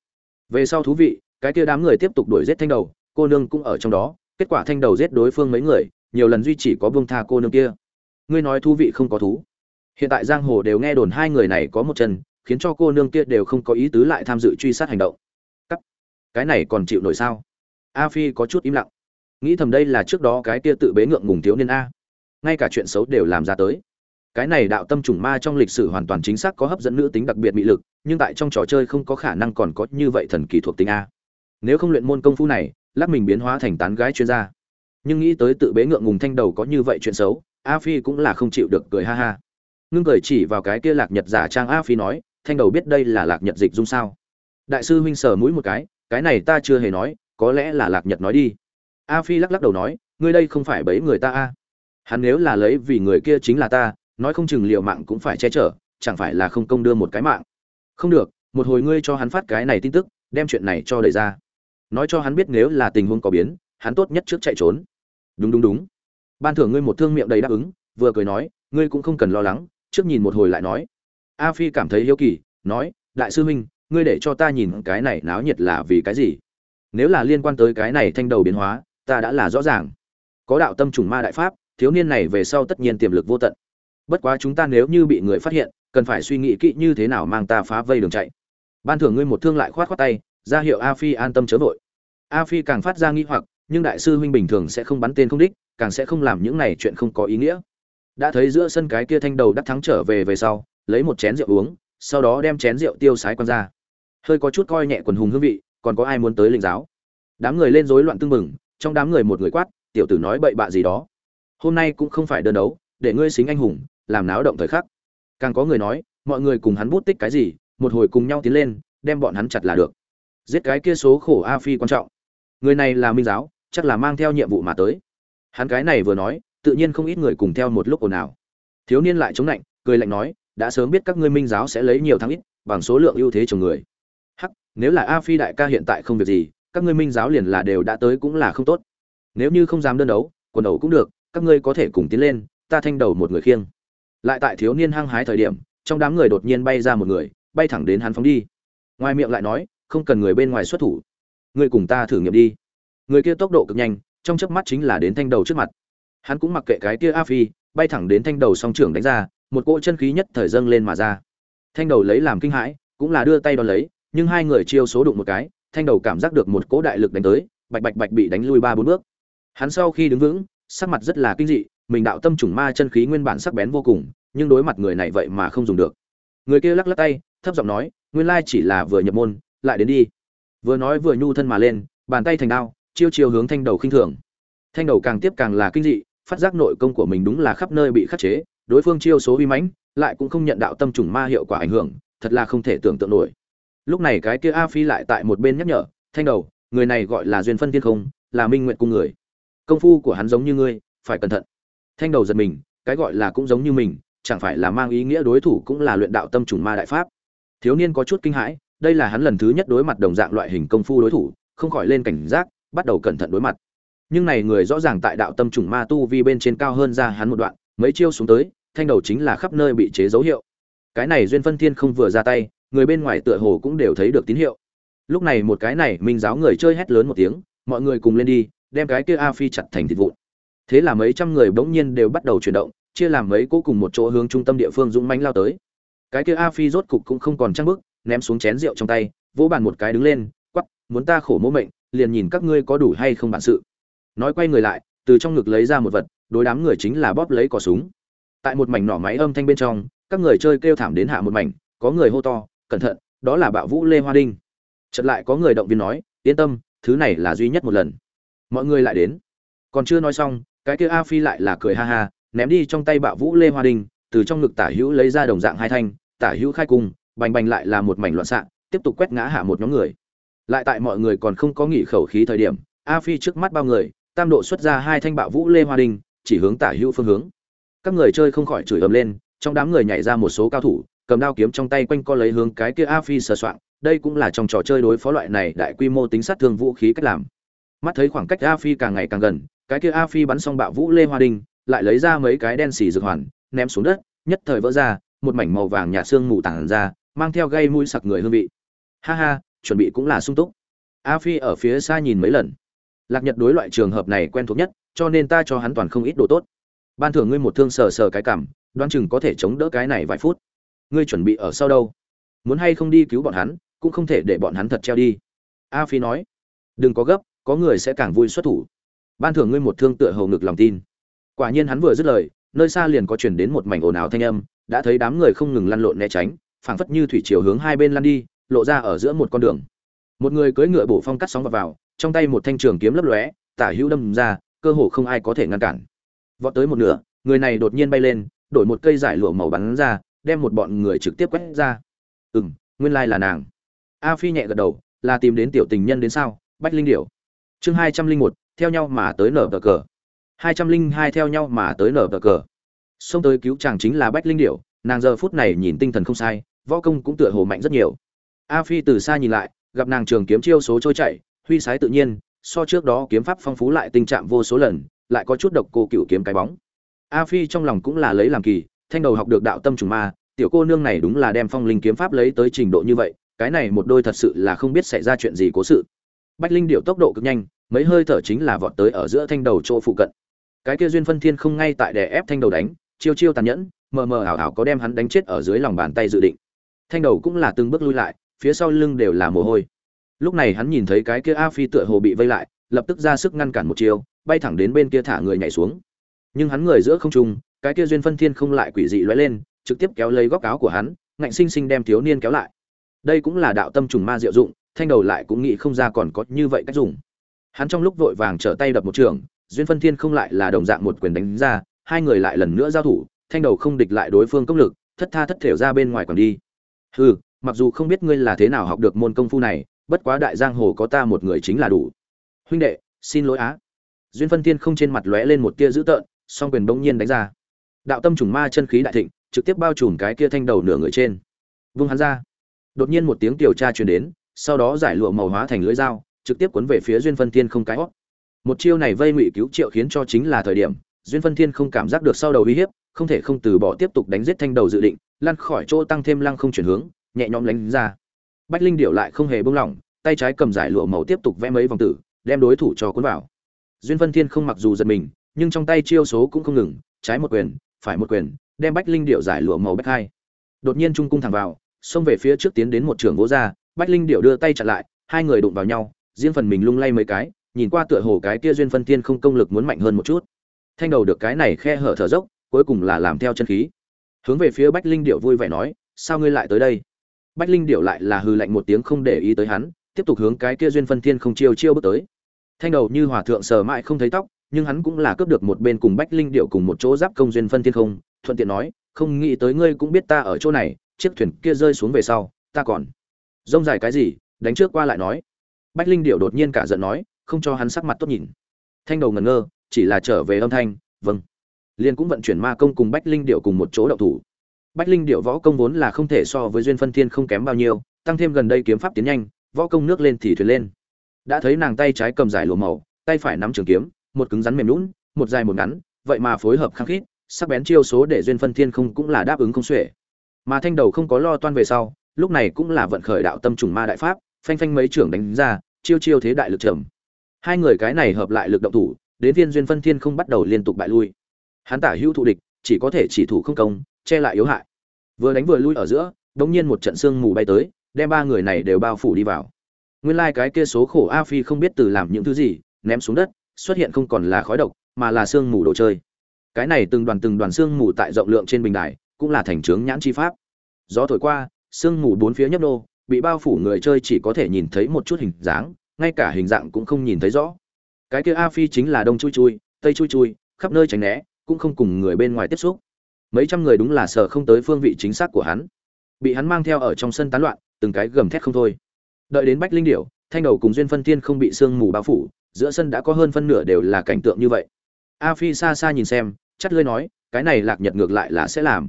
Về sau thú vị, cái kia đám người tiếp tục đuổi giết thanh đầu, cô nương cũng ở trong đó. Kết quả thanh đầu giết đối phương mấy người, nhiều lần duy chỉ có buông tha cô nương kia. Ngươi nói thú vị không có thú. Hiện tại giang hồ đều nghe đồn hai người này có một chân, khiến cho cô nương kia đều không có ý tứ lại tham dự truy sát hành động. Cắt. Cái này còn chịu nổi sao? A phi có chút im lặng. Nghĩ thầm đây là trước đó cái kia tự bế ngượng ngùng thiếu niên a. Ngay cả chuyện xấu đều làm ra tới cái này đạo tâm trùng ma trong lịch sử hoàn toàn chính xác có hấp dẫn nữ tính đặc biệt mỹ lực, nhưng tại trong trò chơi không có khả năng còn có như vậy thần kỳ thuộc tính a. Nếu không luyện môn công phu này lắc mình biến hóa thành tán gái chuyên gia. Nhưng nghĩ tới tự bế ngượng ngùng thanh đầu có như vậy chuyện xấu, a phi cũng là không chịu được cười ha ha. Ngưng cười chỉ vào cái kia lạc nhật giả trang a phi nói, thanh đầu biết đây là lạc nhật dịch dung sao? Đại sư huynh sờ mũi một cái cái này ta chưa hề nói, có lẽ là lạc nhật nói đi. A phi lắc lắc đầu nói, ngươi đây không phải bấy người ta a. Hắn nếu là lấy vì người kia chính là ta nói không chừng liệu mạng cũng phải che chở, chẳng phải là không công đưa một cái mạng. Không được, một hồi ngươi cho hắn phát cái này tin tức, đem chuyện này cho đẩy ra. Nói cho hắn biết nếu là tình huống có biến, hắn tốt nhất trước chạy trốn. Đúng đúng đúng. Ban thưởng ngươi một thương miệng đầy đáp ứng, vừa cười nói, ngươi cũng không cần lo lắng, trước nhìn một hồi lại nói. A phi cảm thấy hiếu kỳ, nói, đại sư huynh, ngươi để cho ta nhìn cái này náo nhiệt là vì cái gì? Nếu là liên quan tới cái này thanh đầu biến hóa, ta đã là rõ ràng. Có đạo tâm trùng ma đại pháp, thiếu niên này về sau tất nhiên tiềm lực vô tận bất quá chúng ta nếu như bị người phát hiện, cần phải suy nghĩ kỹ như thế nào mang ta phá vây đường chạy. Ban thưởng ngươi một thương lại khoát khoát tay, ra hiệu a phi an tâm chớ vội. A phi càng phát ra nghi hoặc, nhưng đại sư huynh bình thường sẽ không bắn tên không đích, càng sẽ không làm những này chuyện không có ý nghĩa. Đã thấy giữa sân cái kia thanh đầu đắc thắng trở về về sau, lấy một chén rượu uống, sau đó đem chén rượu tiêu sái quăng ra. Hơi có chút coi nhẹ quần hùng hương vị, còn có ai muốn tới linh giáo? Đám người lên rối loạn tưng mừng trong đám người một người quát, tiểu tử nói bậy bạ gì đó. Hôm nay cũng không phải đơn đấu, để ngươi xính anh hùng làm náo động thời khắc. Càng có người nói, mọi người cùng hắn bút tích cái gì, một hồi cùng nhau tiến lên, đem bọn hắn chặt là được. Giết cái kia số khổ a phi quan trọng. Người này là minh giáo, chắc là mang theo nhiệm vụ mà tới. Hắn cái này vừa nói, tự nhiên không ít người cùng theo một lúc ồn ào. Thiếu niên lại chống lạnh cười lạnh nói, đã sớm biết các ngươi minh giáo sẽ lấy nhiều thắng ít, bằng số lượng ưu thế chồng người. Hắc, nếu là a phi đại ca hiện tại không việc gì, các ngươi minh giáo liền là đều đã tới cũng là không tốt. Nếu như không dám đơn đấu, quần ẩu cũng được, các ngươi có thể cùng tiến lên, ta thanh đầu một người khiêng lại tại thiếu niên hăng hái thời điểm, trong đám người đột nhiên bay ra một người, bay thẳng đến hắn phóng đi. Ngoài miệng lại nói, không cần người bên ngoài xuất thủ. Ngươi cùng ta thử nghiệm đi. Người kia tốc độ cực nhanh, trong chớp mắt chính là đến thanh đầu trước mặt. Hắn cũng mặc kệ cái kia a phi, bay thẳng đến thanh đầu song trưởng đánh ra, một cỗ chân khí nhất thời dâng lên mà ra. Thanh đầu lấy làm kinh hãi, cũng là đưa tay đón lấy, nhưng hai người chiêu số đụng một cái, thanh đầu cảm giác được một cỗ đại lực đánh tới, bạch bạch bạch bị đánh lui ba bốn bước. Hắn sau khi đứng vững, sắc mặt rất là kinh dị mình đạo tâm trùng ma chân khí nguyên bản sắc bén vô cùng, nhưng đối mặt người này vậy mà không dùng được. Người kia lắc lắc tay, thấp giọng nói, nguyên lai chỉ là vừa nhập môn, lại đến đi. Vừa nói vừa nhu thân mà lên, bàn tay thành đao, chiêu chiêu hướng thanh đầu khinh thường. Thanh đầu càng tiếp càng là kinh dị, phát giác nội công của mình đúng là khắp nơi bị khắc chế, đối phương chiêu số uy mãnh, lại cũng không nhận đạo tâm trùng ma hiệu quả ảnh hưởng, thật là không thể tưởng tượng nổi. Lúc này cái kia a phi lại tại một bên nhắc nhở, thanh đầu, người này gọi là duyên phân thiên không, là minh nguyện cung người. Công phu của hắn giống như ngươi, phải cẩn thận thanh đầu giật mình, cái gọi là cũng giống như mình, chẳng phải là mang ý nghĩa đối thủ cũng là luyện đạo tâm trùng ma đại pháp. Thiếu niên có chút kinh hãi, đây là hắn lần thứ nhất đối mặt đồng dạng loại hình công phu đối thủ, không khỏi lên cảnh giác, bắt đầu cẩn thận đối mặt. Nhưng này người rõ ràng tại đạo tâm trùng ma tu vi bên trên cao hơn ra hắn một đoạn, mấy chiêu xuống tới, thanh đầu chính là khắp nơi bị chế dấu hiệu. Cái này duyên phân thiên không vừa ra tay, người bên ngoài tựa hồ cũng đều thấy được tín hiệu. Lúc này một cái này minh giáo người chơi hét lớn một tiếng, mọi người cùng lên đi, đem cái kia a phi chặt thành thịt vụn thế là mấy trăm người bỗng nhiên đều bắt đầu chuyển động, chia làm mấy cố cùng một chỗ hướng trung tâm địa phương dũng mãnh lao tới. Cái kia a phi rốt cục cũng không còn trăng bức ném xuống chén rượu trong tay, vỗ bàn một cái đứng lên quắp muốn ta khổ mỗ mệnh, liền nhìn các ngươi có đủ hay không bản sự. Nói quay người lại, từ trong ngực lấy ra một vật, đối đám người chính là bóp lấy cò súng. Tại một mảnh nỏ máy âm thanh bên trong, các người chơi kêu thảm đến hạ một mảnh, có người hô to, cẩn thận, đó là bạo vũ lê hoa đinh. Chợt lại có người động viên nói, yên tâm, thứ này là duy nhất một lần. Mọi người lại đến. Còn chưa nói xong cái kia a phi lại là cười ha ha, ném đi trong tay bạo vũ lê hoa đình, từ trong ngực tả hữu lấy ra đồng dạng hai thanh, tả hữu khai cung, bành bành lại là một mảnh loạn xạ, tiếp tục quét ngã hạ một nhóm người. Lại tại mọi người còn không có nghỉ khẩu khí thời điểm, a phi trước mắt bao người, tam độ xuất ra hai thanh bạo vũ lê hoa đình, chỉ hướng tả hữu phương hướng. Các người chơi không khỏi chửi ầm lên, trong đám người nhảy ra một số cao thủ, cầm đao kiếm trong tay quanh co lấy hướng cái kia a phi sờ soạng, đây cũng là trong trò chơi đối phó loại này đại quy mô tính sát thương vũ khí cách làm. Mắt thấy khoảng cách a phi càng ngày càng gần cái kia a phi bắn xong bạo vũ lê hoa đình lại lấy ra mấy cái đen xì dược hoàn, ném xuống đất, nhất thời vỡ ra, một mảnh màu vàng nhạt xương mù tản ra, mang theo gây mũi sặc người hương vị. Ha ha, chuẩn bị cũng là sung túc. A phi ở phía xa nhìn mấy lần. Lạc nhật đối loại trường hợp này quen thuộc nhất, cho nên ta cho hắn toàn không ít đồ tốt. Ban thưởng ngươi một thương sờ sờ cái cảm đoan chừng có thể chống đỡ cái này vài phút. Ngươi chuẩn bị ở sau đâu? Muốn hay không đi cứu bọn hắn, cũng không thể để bọn hắn thật treo đi. A phi nói. Đừng có gấp, có người sẽ càng vui xuất thủ ban thưởng ngươi một thương tựa hầu ngực lòng tin. Quả nhiên hắn vừa dứt lời nơi xa liền có chuyển đến một mảnh ồn ào thanh âm đã thấy đám người không ngừng lăn lộn né tránh phảng phất như thủy chiều hướng hai bên lăn đi lộ ra ở giữa một con đường. Một người cưỡi ngựa bổ phong cắt sóng vào, vào trong tay một thanh trường kiếm lấp lóe tả hữu đâm ra cơ hồ không ai có thể ngăn cản. Vọt tới một nửa người này đột nhiên bay lên đổi một cây giải lụa màu bắn ra đem một bọn người trực tiếp quét ra. Ừ m nguyên lai là nàng. A phi nhẹ gật đầu là tìm đến tiểu tình nhân đến sao? Bách linh điểu. Chương hai trăm linh một theo nhau mà tới nở tờ cờ. hai trăm linh hai theo nhau mà tới nở tờ cờ. Xông tới cứu chàng chính là bách linh điểu, nàng giờ phút này nhìn tinh thần không sai, võ công cũng tựa hồ mạnh rất nhiều. A phi từ xa nhìn lại, gặp nàng trường kiếm chiêu số trôi chạy huy sái tự nhiên, so trước đó kiếm pháp phong phú lại tình trạng vô số lần, lại có chút độc cô cựu kiếm cái bóng. A phi trong lòng cũng là lấy làm kỳ, thanh đầu học được đạo tâm trùng ma, tiểu cô nương này đúng là đem phong linh kiếm pháp lấy tới trình độ như vậy, cái này một đôi thật sự là không biết xảy ra chuyện gì cố sự. Bách linh điệu tốc độ cực nhanh mấy hơi thở chính là vọt tới ở giữa thanh đầu chỗ phụ cận. Cái kia duyên phân thiên không ngay tại đè ép thanh đầu đánh, chiêu chiêu tàn nhẫn, mờ mờ ảo ảo có đem hắn đánh chết ở dưới lòng bàn tay dự định. Thanh đầu cũng là từng bước lui lại, phía sau lưng đều là mồ hôi. Lúc này hắn nhìn thấy cái kia a phi tựa hồ bị vây lại, lập tức ra sức ngăn cản một chiêu, bay thẳng đến bên kia thả người nhảy xuống. Nhưng hắn người giữa không trung, cái kia duyên phân thiên không lại quỷ dị lóe lên, trực tiếp kéo lấy góc áo của hắn, ngạnh sinh sinh đem thiếu niên kéo lại. Đây cũng là đạo tâm trùng ma diệu dụng, thanh đầu lại cũng nghĩ không ra còn có như vậy cách dùng hắn trong lúc vội vàng trở tay đập một trường, duyên phân thiên không lại là đồng dạng một quyền đánh ra, hai người lại lần nữa giao thủ, thanh đầu không địch lại đối phương công lực, thất tha thất thểu ra bên ngoài còn đi. Hừ, mặc dù không biết ngươi là thế nào học được môn công phu này, bất quá đại giang hồ có ta một người chính là đủ. Huynh đệ, xin lỗi á. Duyên phân thiên không trên mặt lóe lên một tia dữ tợn, song quyền bỗng nhiên đánh ra. Đạo tâm trùng ma chân khí đại thịnh, trực tiếp bao trùm cái kia thanh đầu nửa người trên. Vung hắn ra. Đột nhiên một tiếng tiểu tra truyền đến, sau đó giải lụa màu hóa thành lưỡi dao trực tiếp cuốn về phía duyên phân thiên không cái hót một chiêu này vây ngụy cứu triệu khiến cho chính là thời điểm, duyên phân thiên không cảm giác được sau đầu uy hiếp, không thể không từ bỏ tiếp tục đánh giết thanh đầu dự định, lăn khỏi chỗ tăng thêm lăng không chuyển hướng, nhẹ nhõm lánh ra. Bách linh điệu lại không hề buông lỏng, tay trái cầm giải lụa màu tiếp tục vẽ mấy vòng tử, đem đối thủ cho cuốn vào. Duyên phân thiên không mặc dù giật mình, nhưng trong tay chiêu số cũng không ngừng, trái một quyền, phải một quyền, đem bách linh điệu giải lụa màu bách hai. Đột nhiên trung cung thẳng vào, xông về phía trước tiến đến một trường gỗ ra, bách linh điệu đưa tay chặn lại, hai người đụng vào nhau riêng phần mình lung lay mấy cái, nhìn qua tựa hồ cái kia duyên phân thiên không công lực muốn mạnh hơn một chút. Thanh đầu được cái này khe hở thở dốc, cuối cùng là làm theo chân khí. Hướng về phía bách linh điệu vui vẻ nói, sao ngươi lại tới đây? Bách linh điệu lại là hư lạnh một tiếng không để ý tới hắn, tiếp tục hướng cái kia duyên phân thiên không chiêu chiêu bước tới. Thanh đầu như hòa thượng sờ mãi không thấy tóc, nhưng hắn cũng là cướp được một bên cùng bách linh điệu cùng một chỗ giáp công duyên phân thiên không, thuận tiện nói, không nghĩ tới ngươi cũng biết ta ở chỗ này, chiếc thuyền kia rơi xuống về sau, ta còn rông dài cái gì? Đánh trước qua lại nói bách linh điệu đột nhiên cả giận nói, không cho hắn sắc mặt tốt nhìn. Thanh đầu ngẩn ngơ, chỉ là trở về âm thanh vâng. Liên cũng vận chuyển ma công cùng bách linh điệu cùng một chỗ đậu thủ. Bách linh điệu võ công vốn là không thể so với duyên phân thiên không kém bao nhiêu, tăng thêm gần đây kiếm pháp tiến nhanh, võ công nước lên thì thuyền lên. Đã thấy nàng tay trái cầm giải lụa màu, tay phải nắm trường kiếm, một cứng rắn mềm lún một dài một ngắn, vậy mà phối hợp khăng khít, sắc bén chiêu số để duyên phân thiên không cũng là đáp ứng không xuể. Mà thanh đầu không có lo toan về sau, lúc này cũng là vận khởi đạo tâm trùng ma đại pháp phanh phanh mấy trưởng đánh ra, chiêu chiêu thế đại lực trầm. Hai người cái này hợp lại lực động thủ, đến viên duyên phân thiên không bắt đầu liên tục bại lui. Hắn tả hữu thụ địch, chỉ có thể chỉ thủ không công, che lại yếu hại. Vừa đánh vừa lui ở giữa, đống nhiên một trận sương mù bay tới, đem ba người này đều bao phủ đi vào. Nguyên lai cái kia số khổ a phi không biết từ làm những thứ gì, ném xuống đất, xuất hiện không còn là khói độc, mà là sương mù đồ chơi. Cái này từng đoàn từng đoàn sương mù tại rộng lượng trên bình đài, cũng là thành trướng nhãn chi pháp. Gió thổi qua, sương mù bốn phía nhấp nô bị bao phủ người chơi chỉ có thể nhìn thấy một chút hình dáng, ngay cả hình dạng cũng không nhìn thấy rõ. Cái kia a phi chính là đông chui chui, tây chui chui, khắp nơi tránh né, cũng không cùng người bên ngoài tiếp xúc. Mấy trăm người đúng là sợ không tới phương vị chính xác của hắn. Bị hắn mang theo ở trong sân tán loạn, từng cái gầm thét không thôi. Đợi đến bách linh điểu, thanh đầu cùng duyên phân thiên không bị sương mù bao phủ, giữa sân đã có hơn phân nửa đều là cảnh tượng như vậy. A phi xa xa nhìn xem, chắt lưới nói, cái này lạc nhật ngược lại là sẽ làm.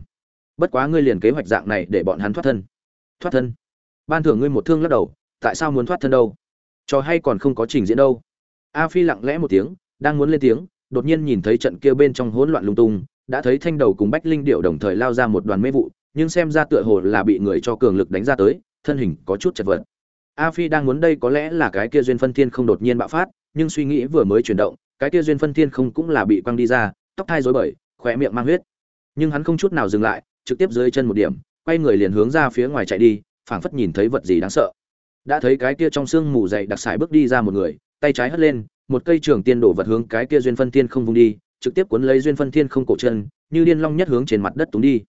Bất quá ngươi liền kế hoạch dạng này để bọn hắn thoát thân. Thoát thân? Ban thưởng ngươi một thương lắc đầu, tại sao muốn thoát thân đâu? Trò hay còn không có trình diễn đâu. A phi lặng lẽ một tiếng, đang muốn lên tiếng, đột nhiên nhìn thấy trận kia bên trong hỗn loạn lung tung, đã thấy thanh đầu cùng bách linh điệu đồng thời lao ra một đoàn mê vụ, nhưng xem ra tựa hồ là bị người cho cường lực đánh ra tới, thân hình có chút chật vật. A phi đang muốn đây có lẽ là cái kia duyên phân thiên không đột nhiên bạo phát, nhưng suy nghĩ vừa mới chuyển động, cái kia duyên phân thiên không cũng là bị quăng đi ra, tóc thai rối bời khỏe miệng mang huyết. Nhưng hắn không chút nào dừng lại, trực tiếp dưới chân một điểm, quay người liền hướng ra phía ngoài chạy đi phảng phất nhìn thấy vật gì đáng sợ. Đã thấy cái kia trong sương mù dày đặc sải bước đi ra một người, tay trái hất lên, một cây trường tiên đổ vật hướng cái kia duyên phân thiên không vung đi, trực tiếp cuốn lấy duyên phân thiên không cổ chân, như điên long nhất hướng trên mặt đất túng đi.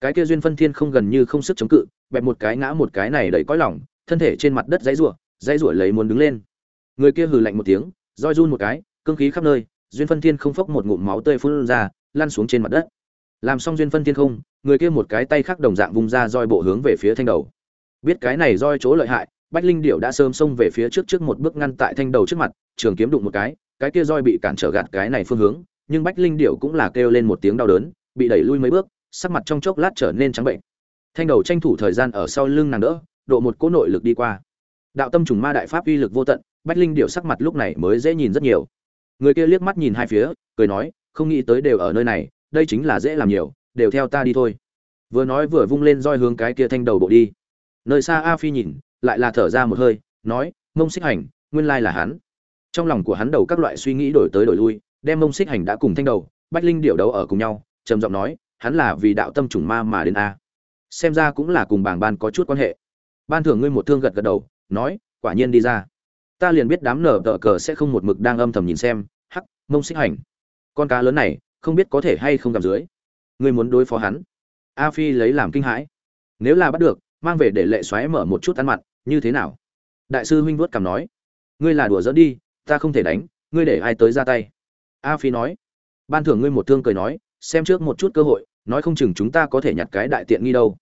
Cái kia duyên phân thiên không gần như không sức chống cự, bẹp một cái ngã một cái này đẩy cõi lỏng thân thể trên mặt đất dãy rủa dãy rủa lấy muốn đứng lên. Người kia hừ lạnh một tiếng, roi run một cái, cương khí khắp nơi, duyên phân thiên không phốc một ngụm máu tươi phun ra, lăn xuống trên mặt đất. Làm xong duyên phân thiên không, người kia một cái tay khác đồng dạng vung ra roi bộ hướng về phía thanh đầu biết cái này roi chỗ lợi hại, bách linh điệu đã sớm xông về phía trước trước một bước ngăn tại thanh đầu trước mặt, trường kiếm đụng một cái cái kia roi bị cản trở gạt cái này phương hướng, nhưng bách linh điệu cũng là kêu lên một tiếng đau đớn, bị đẩy lui mấy bước, sắc mặt trong chốc lát trở nên trắng bệnh. Thanh đầu tranh thủ thời gian ở sau lưng nàng đỡ, độ một cỗ nội lực đi qua. Đạo tâm trùng ma đại pháp uy lực vô tận, bách linh điệu sắc mặt lúc này mới dễ nhìn rất nhiều. Người kia liếc mắt nhìn hai phía, cười nói, không nghĩ tới đều ở nơi này, đây chính là dễ làm nhiều, đều theo ta đi thôi. Vừa nói vừa vung lên roi hướng cái kia thanh đầu bộ đi nơi xa a phi nhìn, lại là thở ra một hơi, nói, mông xích hành, nguyên lai là hắn. Trong lòng của hắn đầu các loại suy nghĩ đổi tới đổi lui, đem mông xích hành đã cùng thanh đầu, bách linh điệu đấu ở cùng nhau, trầm giọng nói, hắn là vì đạo tâm trùng ma mà đến a. Xem ra cũng là cùng bảng ban có chút quan hệ. Ban thưởng ngươi một thương gật gật đầu, nói, quả nhiên đi ra. Ta liền biết đám nở tờ cờ sẽ không một mực đang âm thầm nhìn xem. Hắc, mông xích hành. Con cá lớn này, không biết có thể hay không gặp dưới. Ngươi muốn đối phó hắn? A phi lấy làm kinh hãi. Nếu là bắt được mang về để lệ xoáy mở một chút ăn mặn, như thế nào? Đại sư huynh vuốt cằm nói, ngươi là đùa giỡn đi, ta không thể đánh, ngươi để ai tới ra tay? A phi nói, ban thưởng ngươi một thương cười nói, xem trước một chút cơ hội, nói không chừng chúng ta có thể nhặt cái đại tiện nghi đâu.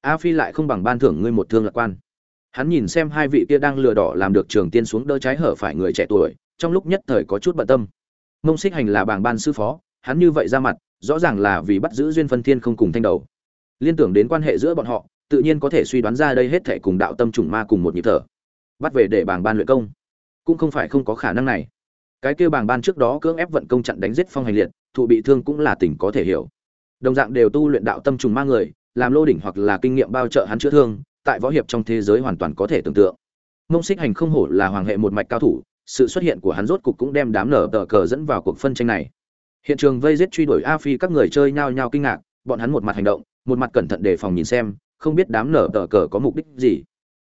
A phi lại không bằng ban thưởng ngươi một thương lạc quan. Hắn nhìn xem hai vị kia đang lừa đỏ làm được trường tiên xuống đỡ trái hở phải người trẻ tuổi, trong lúc nhất thời có chút bận tâm. Mông xích hành là bảng ban sư phó, hắn như vậy ra mặt, rõ ràng là vì bắt giữ duyên phân thiên không cùng thanh đầu. Liên tưởng đến quan hệ giữa bọn họ tự nhiên có thể suy đoán ra đây hết thể cùng đạo tâm trùng ma cùng một nhịp thở. Bắt về để bảng ban luyện công. Cũng không phải không có khả năng này. Cái kêu bảng ban trước đó cưỡng ép vận công chặn đánh giết phong hành liệt, thụ bị thương cũng là tình có thể hiểu. Đồng dạng đều tu luyện đạo tâm trùng ma người, làm lô đỉnh hoặc là kinh nghiệm bao trợ hắn chữa thương, tại võ hiệp trong thế giới hoàn toàn có thể tưởng tượng. Mông xích hành không hổ là hoàng hệ một mạch cao thủ, sự xuất hiện của hắn rốt cục cũng đem đám nở tờ cờ dẫn vào cuộc phân tranh này. Hiện trường vây giết truy đuổi a phi các người chơi nhao nhao kinh ngạc, bọn hắn một mặt hành động, một mặt cẩn thận đề phòng nhìn xem không biết đám nở tờ cờ có mục đích gì.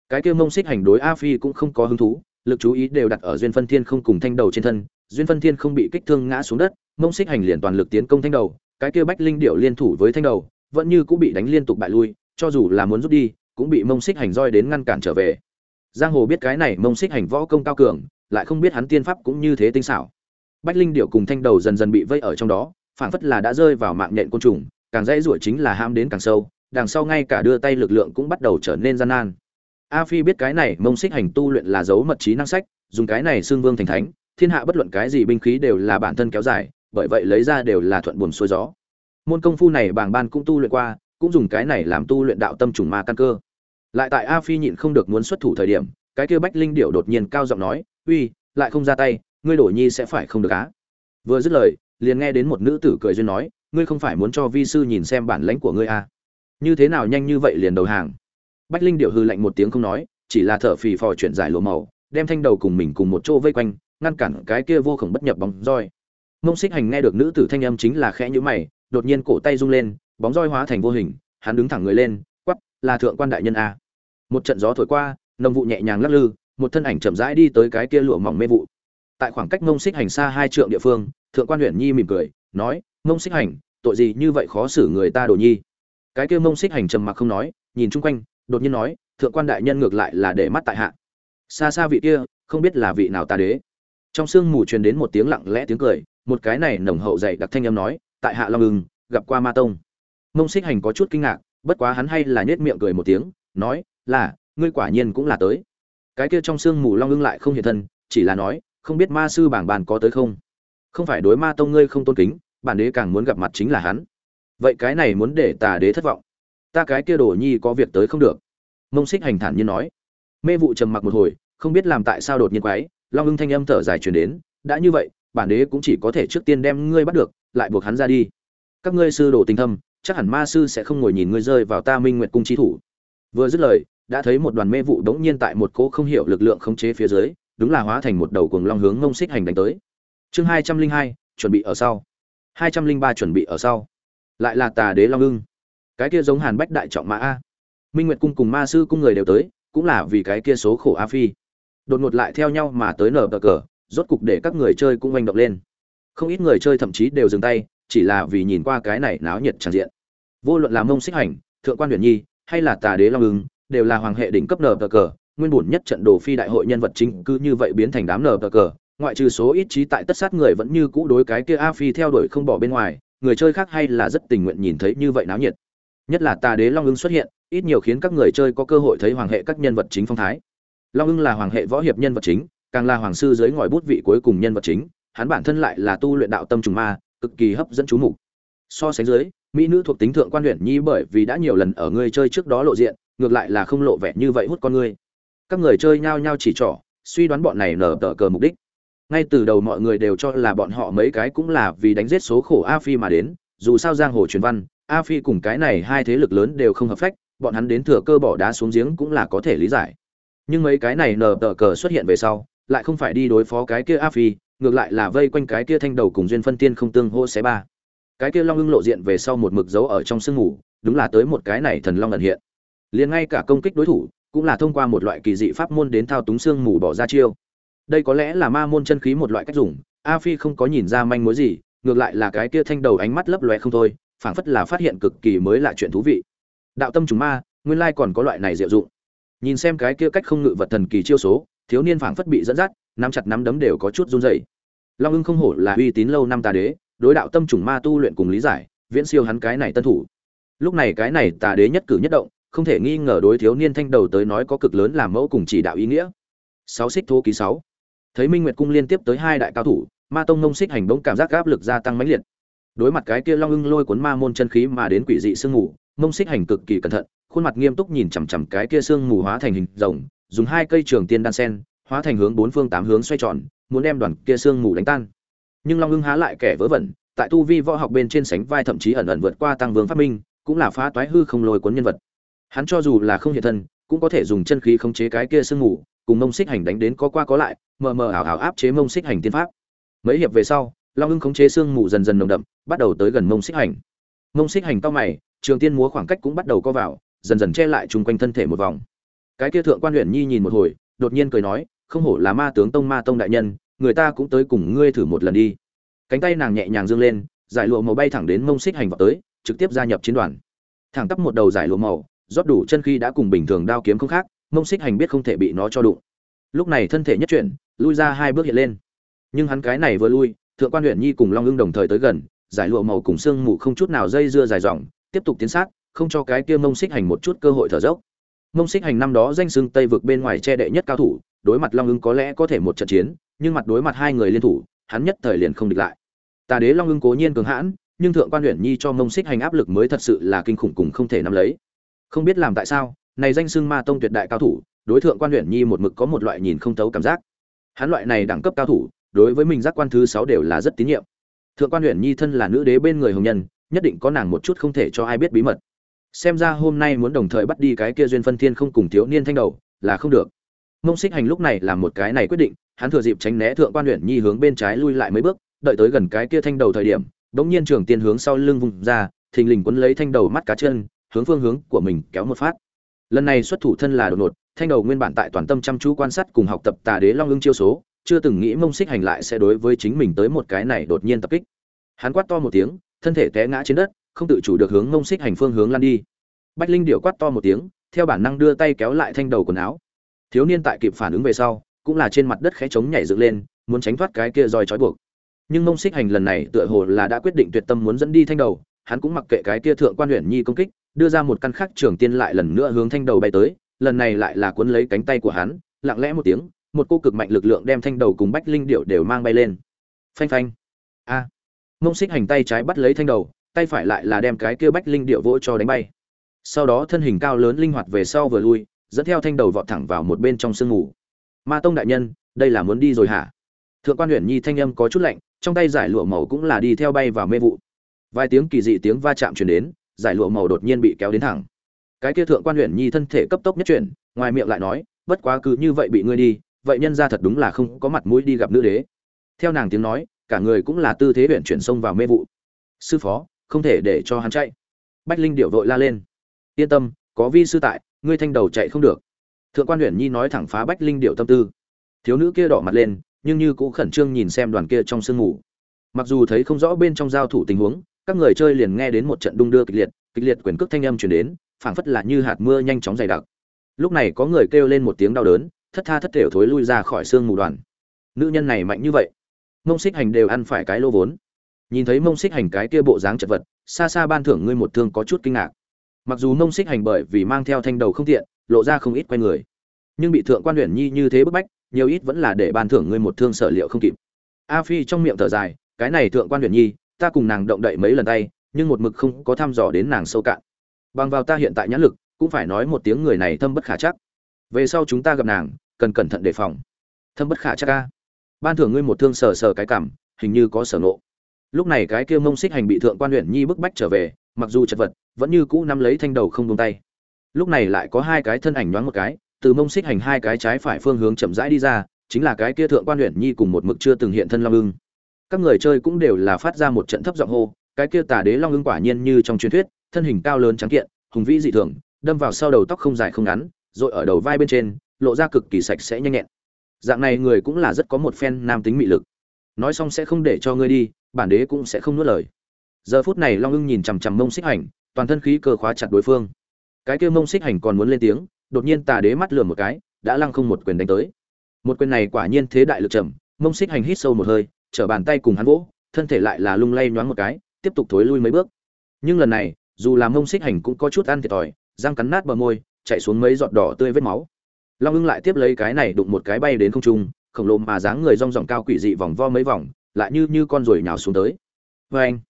Cái kia mông xích hành đối a phi cũng không có hứng thú, lực chú ý đều đặt ở duyên phân thiên không cùng thanh đầu trên thân. Duyên phân thiên không bị kích thương ngã xuống đất, mông xích hành liền toàn lực tiến công thanh đầu. Cái kia bách linh điệu liên thủ với thanh đầu, vẫn như cũng bị đánh liên tục bại lui, cho dù là muốn rút đi, cũng bị mông xích hành roi đến ngăn cản trở về. Giang hồ biết cái này mông xích hành võ công cao cường, lại không biết hắn tiên pháp cũng như thế tinh xảo. Bách linh điệu cùng thanh đầu dần dần bị vây ở trong đó, phảng phất là đã rơi vào mạng nhện côn trùng, càng dễ ruổi chính là ham đến càng sâu đằng sau ngay cả đưa tay lực lượng cũng bắt đầu trở nên gian nan. A phi biết cái này mông xích hành tu luyện là dấu mật trí năng sách, dùng cái này xương vương thành thánh, thiên hạ bất luận cái gì binh khí đều là bản thân kéo dài, bởi vậy lấy ra đều là thuận buồm xuôi gió. Môn công phu này bảng ban cũng tu luyện qua, cũng dùng cái này làm tu luyện đạo tâm trùng ma căn cơ. Lại tại a phi nhịn không được muốn xuất thủ thời điểm, cái kia bách linh điệu đột nhiên cao giọng nói, uy, lại không ra tay, ngươi đổi nhi sẽ phải không được á? Vừa dứt lời, liền nghe đến một nữ tử cười duyên nói, ngươi không phải muốn cho vi sư nhìn xem bản lãnh của ngươi à như thế nào nhanh như vậy liền đầu hàng? Bách linh điệu hư lạnh một tiếng không nói, chỉ là thở phì phò chuyển giải lụa màu, đem thanh đầu cùng mình cùng một chỗ vây quanh, ngăn cản cái kia vô khổng bất nhập bóng roi. Mông xích hành nghe được nữ tử thanh âm chính là khẽ nhữ mày, đột nhiên cổ tay rung lên, bóng roi hóa thành vô hình, hắn đứng thẳng người lên quắp là thượng quan đại nhân a. Một trận gió thổi qua, nồng vụ nhẹ nhàng lắc lư, một thân ảnh chậm rãi đi tới cái kia lụa mỏng mê vụ. Tại khoảng cách mông xích hành xa hai trượng địa phương, thượng quan huyện nhi mỉm cười, nói, mông xích hành, tội gì như vậy khó xử người ta đồ nhi? Cái kia mông xích hành trầm mặc không nói, nhìn chung quanh, đột nhiên nói, thượng quan đại nhân ngược lại là để mắt tại hạ. Xa xa vị kia, không biết là vị nào ta đế. Trong sương mù truyền đến một tiếng lặng lẽ tiếng cười, một cái này nồng hậu dày đặc thanh âm nói, tại hạ long ưng, gặp qua ma tông. Mông xích hành có chút kinh ngạc, bất quá hắn hay là nhếch miệng cười một tiếng, nói, là, ngươi quả nhiên cũng là tới. Cái kia trong sương mù long ưng lại không hiện thân, chỉ là nói, không biết ma sư bảng bàn có tới không? Không phải đối ma tông ngươi không tôn kính, bản đế càng muốn gặp mặt chính là hắn vậy cái này muốn để tà đế thất vọng. Ta cái kia đồ nhi có việc tới không được. Mông xích hành thản nhiên nói. Mê vụ trầm mặc một hồi, không biết làm tại sao đột nhiên quái, long ưng thanh âm thở dài truyền đến. Đã như vậy, bản đế cũng chỉ có thể trước tiên đem ngươi bắt được, lại buộc hắn ra đi. Các ngươi sư đồ tình thâm, chắc hẳn ma sư sẽ không ngồi nhìn ngươi rơi vào ta minh nguyệt cung trí thủ. Vừa dứt lời, đã thấy một đoàn mê vụ đống nhiên tại một cỗ không hiểu lực lượng khống chế phía dưới, đúng là hóa thành một đầu cuồng long hướng ngông xích hành đánh tới. Chương hai trăm linh hai, chuẩn bị ở sau. Hai trăm linh ba chuẩn bị ở sau lại là tà đế long ưng. Cái kia giống hàn bách đại trọng mã a. Minh nguyệt cung cùng ma sư cung người đều tới, cũng là vì cái kia số khổ a phi. Đột ngột lại theo nhau mà tới nở bờ cờ, rốt cục để các người chơi cũng oanh động lên. Không ít người chơi thậm chí đều dừng tay, chỉ là vì nhìn qua cái này náo nhiệt tràn diện. Vô luận là mông xích hành, thượng quan huyền nhi, hay là tà đế long ưng, đều là hoàng hệ đỉnh cấp nở bờ cờ, nguyên bổn nhất trận đồ phi đại hội nhân vật chính cứ như vậy biến thành đám nở bờ cờ, ngoại trừ số ít trí tại tất sát người vẫn như cũ đối cái kia a phi theo đuổi không bỏ bên ngoài người chơi khác hay là rất tình nguyện nhìn thấy như vậy náo nhiệt. Nhất là tà đế long ưng xuất hiện, ít nhiều khiến các người chơi có cơ hội thấy hoàng hệ các nhân vật chính phong thái. Long ưng là hoàng hệ võ hiệp nhân vật chính, càng là hoàng sư dưới ngòi bút vị cuối cùng nhân vật chính, hắn bản thân lại là tu luyện đạo tâm trùng ma, cực kỳ hấp dẫn chú mục. So sánh dưới, mỹ nữ thuộc tính thượng quan huyện nhi bởi vì đã nhiều lần ở người chơi trước đó lộ diện, ngược lại là không lộ vẻ như vậy hút con ngươi các người chơi nhao nhao chỉ trỏ, suy đoán bọn này nở tờ cờ mục đích ngay từ đầu mọi người đều cho là bọn họ mấy cái cũng là vì đánh giết số khổ a phi mà đến, dù sao giang hồ truyền văn, a phi cùng cái này hai thế lực lớn đều không hợp phách, bọn hắn đến thừa cơ bỏ đá xuống giếng cũng là có thể lý giải. Nhưng mấy cái này nở tờ cờ xuất hiện về sau, lại không phải đi đối phó cái kia a phi, ngược lại là vây quanh cái kia thanh đầu cùng duyên phân tiên không tương hô xé ba. Cái kia long ưng lộ diện về sau một mực dấu ở trong sương ngủ đúng là tới một cái này thần long ẩn hiện. Liền ngay cả công kích đối thủ, cũng là thông qua một loại kỳ dị pháp môn đến thao túng xương mù bỏ ra chiêu đây có lẽ là ma môn chân khí một loại cách dùng, a phi không có nhìn ra manh mối gì, ngược lại là cái kia thanh đầu ánh mắt lấp loe không thôi, phảng phất là phát hiện cực kỳ mới lạ chuyện thú vị. Đạo tâm trùng ma, nguyên lai còn có loại này diệu dụng. Nhìn xem cái kia cách không ngự vật thần kỳ chiêu số, thiếu niên phảng phất bị dẫn dắt, nắm chặt nắm đấm đều có chút run rẩy. Long ưng không hổ là uy tín lâu năm tà đế, đối đạo tâm trùng ma tu luyện cùng lý giải, viễn siêu hắn cái này tân thủ. Lúc này cái này tà đế nhất cử nhất động, không thể nghi ngờ đối thiếu niên thanh đầu tới nói có cực lớn làm mẫu cùng chỉ đạo ý nghĩa. Sáu xích thô ký sáu thấy minh nguyệt cung liên tiếp tới hai đại cao thủ, ma tông ngông xích hành bỗng cảm giác áp lực gia tăng mãnh liệt. Đối mặt cái kia long ưng lôi cuốn ma môn chân khí mà đến quỷ dị sương mù, ngông xích hành cực kỳ cẩn thận, khuôn mặt nghiêm túc nhìn chằm chằm cái kia sương mù hóa thành hình rồng, dùng hai cây trường tiên đan sen, hóa thành hướng bốn phương tám hướng xoay tròn, muốn đem đoàn kia sương mù đánh tan. Nhưng long ưng há lại kẻ vớ vẩn, tại tu vi võ học bên trên sánh vai thậm chí ẩn ẩn vượt qua tăng vương phát minh, cũng là phá toái hư không lôi cuốn nhân vật. Hắn cho dù là không hiện thân, cũng có thể dùng chân khí khống chế cái kia sương mù cùng mông xích hành đánh đến có qua có lại, mờ mờ ảo ảo áp chế mông xích hành tiên pháp. Mấy hiệp về sau, long ưng khống chế sương mù dần dần nồng đậm, bắt đầu tới gần mông xích hành. Mông xích hành cao mày, trường tiên múa khoảng cách cũng bắt đầu co vào, dần dần che lại chung quanh thân thể một vòng. Cái kia thượng quan huyện nhi nhìn một hồi, đột nhiên cười nói, không hổ là ma tướng tông ma tông đại nhân, người ta cũng tới cùng ngươi thử một lần đi. Cánh tay nàng nhẹ nhàng dương lên, giải lụa màu bay thẳng đến mông xích hành vào tới, trực tiếp gia nhập chiến đoàn. Thẳng tắp một đầu giải lụa màu, rót đủ chân khi đã cùng bình thường đao kiếm không khác mông xích hành biết không thể bị nó cho đụng. Lúc này thân thể nhất chuyển, lui ra hai bước hiện lên. Nhưng hắn cái này vừa lui, thượng quan huyện nhi cùng long ưng đồng thời tới gần, giải lụa màu cùng xương mù không chút nào dây dưa dài dòng, tiếp tục tiến sát, không cho cái kia mông xích hành một chút cơ hội thở dốc. Mông xích hành năm đó danh xưng tây vực bên ngoài che đệ nhất cao thủ, đối mặt long ưng có lẽ có thể một trận chiến, nhưng mặt đối mặt hai người liên thủ, hắn nhất thời liền không địch lại. Tà đế long ưng cố nhiên cường hãn, nhưng thượng quan huyện nhi cho mông xích hành áp lực mới thật sự là kinh khủng cùng không thể nắm lấy. Không biết làm tại sao này danh xưng ma tông tuyệt đại cao thủ, đối thượng quan huyện nhi một mực có một loại nhìn không thấu cảm giác. Hắn loại này đẳng cấp cao thủ, đối với mình giác quan thứ sáu đều là rất tín nhiệm. Thượng quan huyện nhi thân là nữ đế bên người hồng nhân, nhất định có nàng một chút không thể cho ai biết bí mật. Xem ra hôm nay muốn đồng thời bắt đi cái kia duyên phân thiên không cùng thiếu niên thanh đầu, là không được. Mông xích hành lúc này làm một cái này quyết định, hắn thừa dịp tránh né thượng quan huyện nhi hướng bên trái lui lại mấy bước, đợi tới gần cái kia thanh đầu thời điểm, đống nhiên trường tiên hướng sau lưng vùng ra, thình lình quấn lấy thanh đầu mắt cá chân, hướng phương hướng của mình kéo một phát lần này xuất thủ thân là đột ngột, thanh đầu nguyên bản tại toàn tâm chăm chú quan sát cùng học tập tà đế long ưng chiêu số, chưa từng nghĩ mông xích hành lại sẽ đối với chính mình tới một cái này đột nhiên tập kích. Hắn quát to một tiếng, thân thể té ngã trên đất, không tự chủ được hướng mông xích hành phương hướng lan đi. Bách linh điệu quát to một tiếng, theo bản năng đưa tay kéo lại thanh đầu quần áo. Thiếu niên tại kịp phản ứng về sau, cũng là trên mặt đất khẽ trống nhảy dựng lên, muốn tránh thoát cái kia roi trói buộc. Nhưng mông xích hành lần này tựa hồ là đã quyết định tuyệt tâm muốn dẫn đi thanh đầu, hắn cũng mặc kệ cái kia thượng quan huyện nhi công kích đưa ra một căn khắc trường tiên lại lần nữa hướng thanh đầu bay tới, lần này lại là cuốn lấy cánh tay của hắn, lặng lẽ một tiếng, một cô cực mạnh lực lượng đem thanh đầu cùng bách linh điệu đều mang bay lên. Phanh phanh. A. Mông xích hành tay trái bắt lấy thanh đầu, tay phải lại là đem cái kia bách linh điệu vỗ cho đánh bay. Sau đó thân hình cao lớn linh hoạt về sau vừa lui, dẫn theo thanh đầu vọt thẳng vào một bên trong sương ngủ ma tông đại nhân, đây là muốn đi rồi hả? Thượng quan huyện nhi thanh âm có chút lạnh, trong tay giải lụa màu cũng là đi theo bay vào mê vụ. Vài tiếng kỳ dị tiếng va chạm chuyển đến giải lụa màu đột nhiên bị kéo đến thẳng. Cái kia thượng quan huyện nhi thân thể cấp tốc nhất chuyển, ngoài miệng lại nói, bất quá cứ như vậy bị ngươi đi, vậy nhân ra thật đúng là không có mặt mũi đi gặp nữ đế. Theo nàng tiếng nói, cả người cũng là tư thế huyện chuyển xông vào mê vụ. Sư phó, không thể để cho hắn chạy. Bách linh điệu vội la lên. Yên tâm, có vi sư tại, ngươi thanh đầu chạy không được. Thượng quan huyện nhi nói thẳng phá bách linh điệu tâm tư. Thiếu nữ kia đỏ mặt lên, nhưng như cũng khẩn trương nhìn xem đoàn kia trong sương mù. Mặc dù thấy không rõ bên trong giao thủ tình huống các người chơi liền nghe đến một trận đung đưa kịch liệt kịch liệt quyền cước thanh âm chuyển đến, phảng phất là như hạt mưa nhanh chóng dày đặc. Lúc này có người kêu lên một tiếng đau đớn, thất tha thất thểu thối lui ra khỏi xương mù đoàn. Nữ nhân này mạnh như vậy, mông xích hành đều ăn phải cái lô vốn. Nhìn thấy mông xích hành cái kia bộ dáng chật vật, xa xa ban thưởng ngươi một thương có chút kinh ngạc. Mặc dù mông xích hành bởi vì mang theo thanh đầu không tiện, lộ ra không ít quay người, nhưng bị thượng quan huyện nhi như thế bức bách, nhiều ít vẫn là để ban thưởng ngươi một thương sở liệu không kịp. A phi trong miệng thở dài, cái này thượng quan huyện nhi ta cùng nàng động đậy mấy lần tay, nhưng một mực không có thăm dò đến nàng sâu cạn. Bằng vào ta hiện tại nhãn lực, cũng phải nói một tiếng người này thâm bất khả chắc. Về sau chúng ta gặp nàng, cần cẩn thận đề phòng. Thâm bất khả chắc ca ban thưởng ngươi một thương sờ sờ cái cảm, hình như có sở nộ lúc này cái kia mông xích hành bị thượng quan huyện nhi bức bách trở về, mặc dù chật vật, vẫn như cũ nắm lấy thanh đầu không tung tay. Lúc này lại có hai cái thân ảnh nhoáng một cái, từ mông xích hành hai cái trái phải phương hướng chậm rãi đi ra, chính là cái kia thượng quan huyện nhi cùng một mực chưa từng hiện thân long ưng các người chơi cũng đều là phát ra một trận thấp giọng hô, cái kia tà đế long ưng quả nhiên như trong truyền thuyết, thân hình cao lớn trắng kiện, hùng vĩ dị thường, đâm vào sau đầu tóc không dài không ngắn, rồi ở đầu vai bên trên, lộ ra cực kỳ sạch sẽ nhanh nhẹn. Dạng này người cũng là rất có một phen nam tính mị lực. Nói xong sẽ không để cho ngươi đi, bản đế cũng sẽ không nuốt lời. Giờ phút này long ưng nhìn chằm chằm mông xích hành, toàn thân khí cơ khóa chặt đối phương. Cái kia mông xích hành còn muốn lên tiếng, đột nhiên tà đế mắt lườm một cái, đã lăng không một quyền đánh tới. Một quyền này quả nhiên thế đại lực trầm, mông xích hành hít sâu một hơi trở bàn tay cùng hắn vỗ, thân thể lại là lung lay nhoáng một cái, tiếp tục thối lui mấy bước. Nhưng lần này, dù là mông xích hành cũng có chút ăn thiệt thòi, răng cắn nát bờ môi, chạy xuống mấy giọt đỏ tươi vết máu. Long ưng lại tiếp lấy cái này đụng một cái bay đến không trung, khổng lồ mà dáng người rong ròng cao quỷ dị vòng vo mấy vòng, lại như như con ruồi nhào xuống tới. Vê anh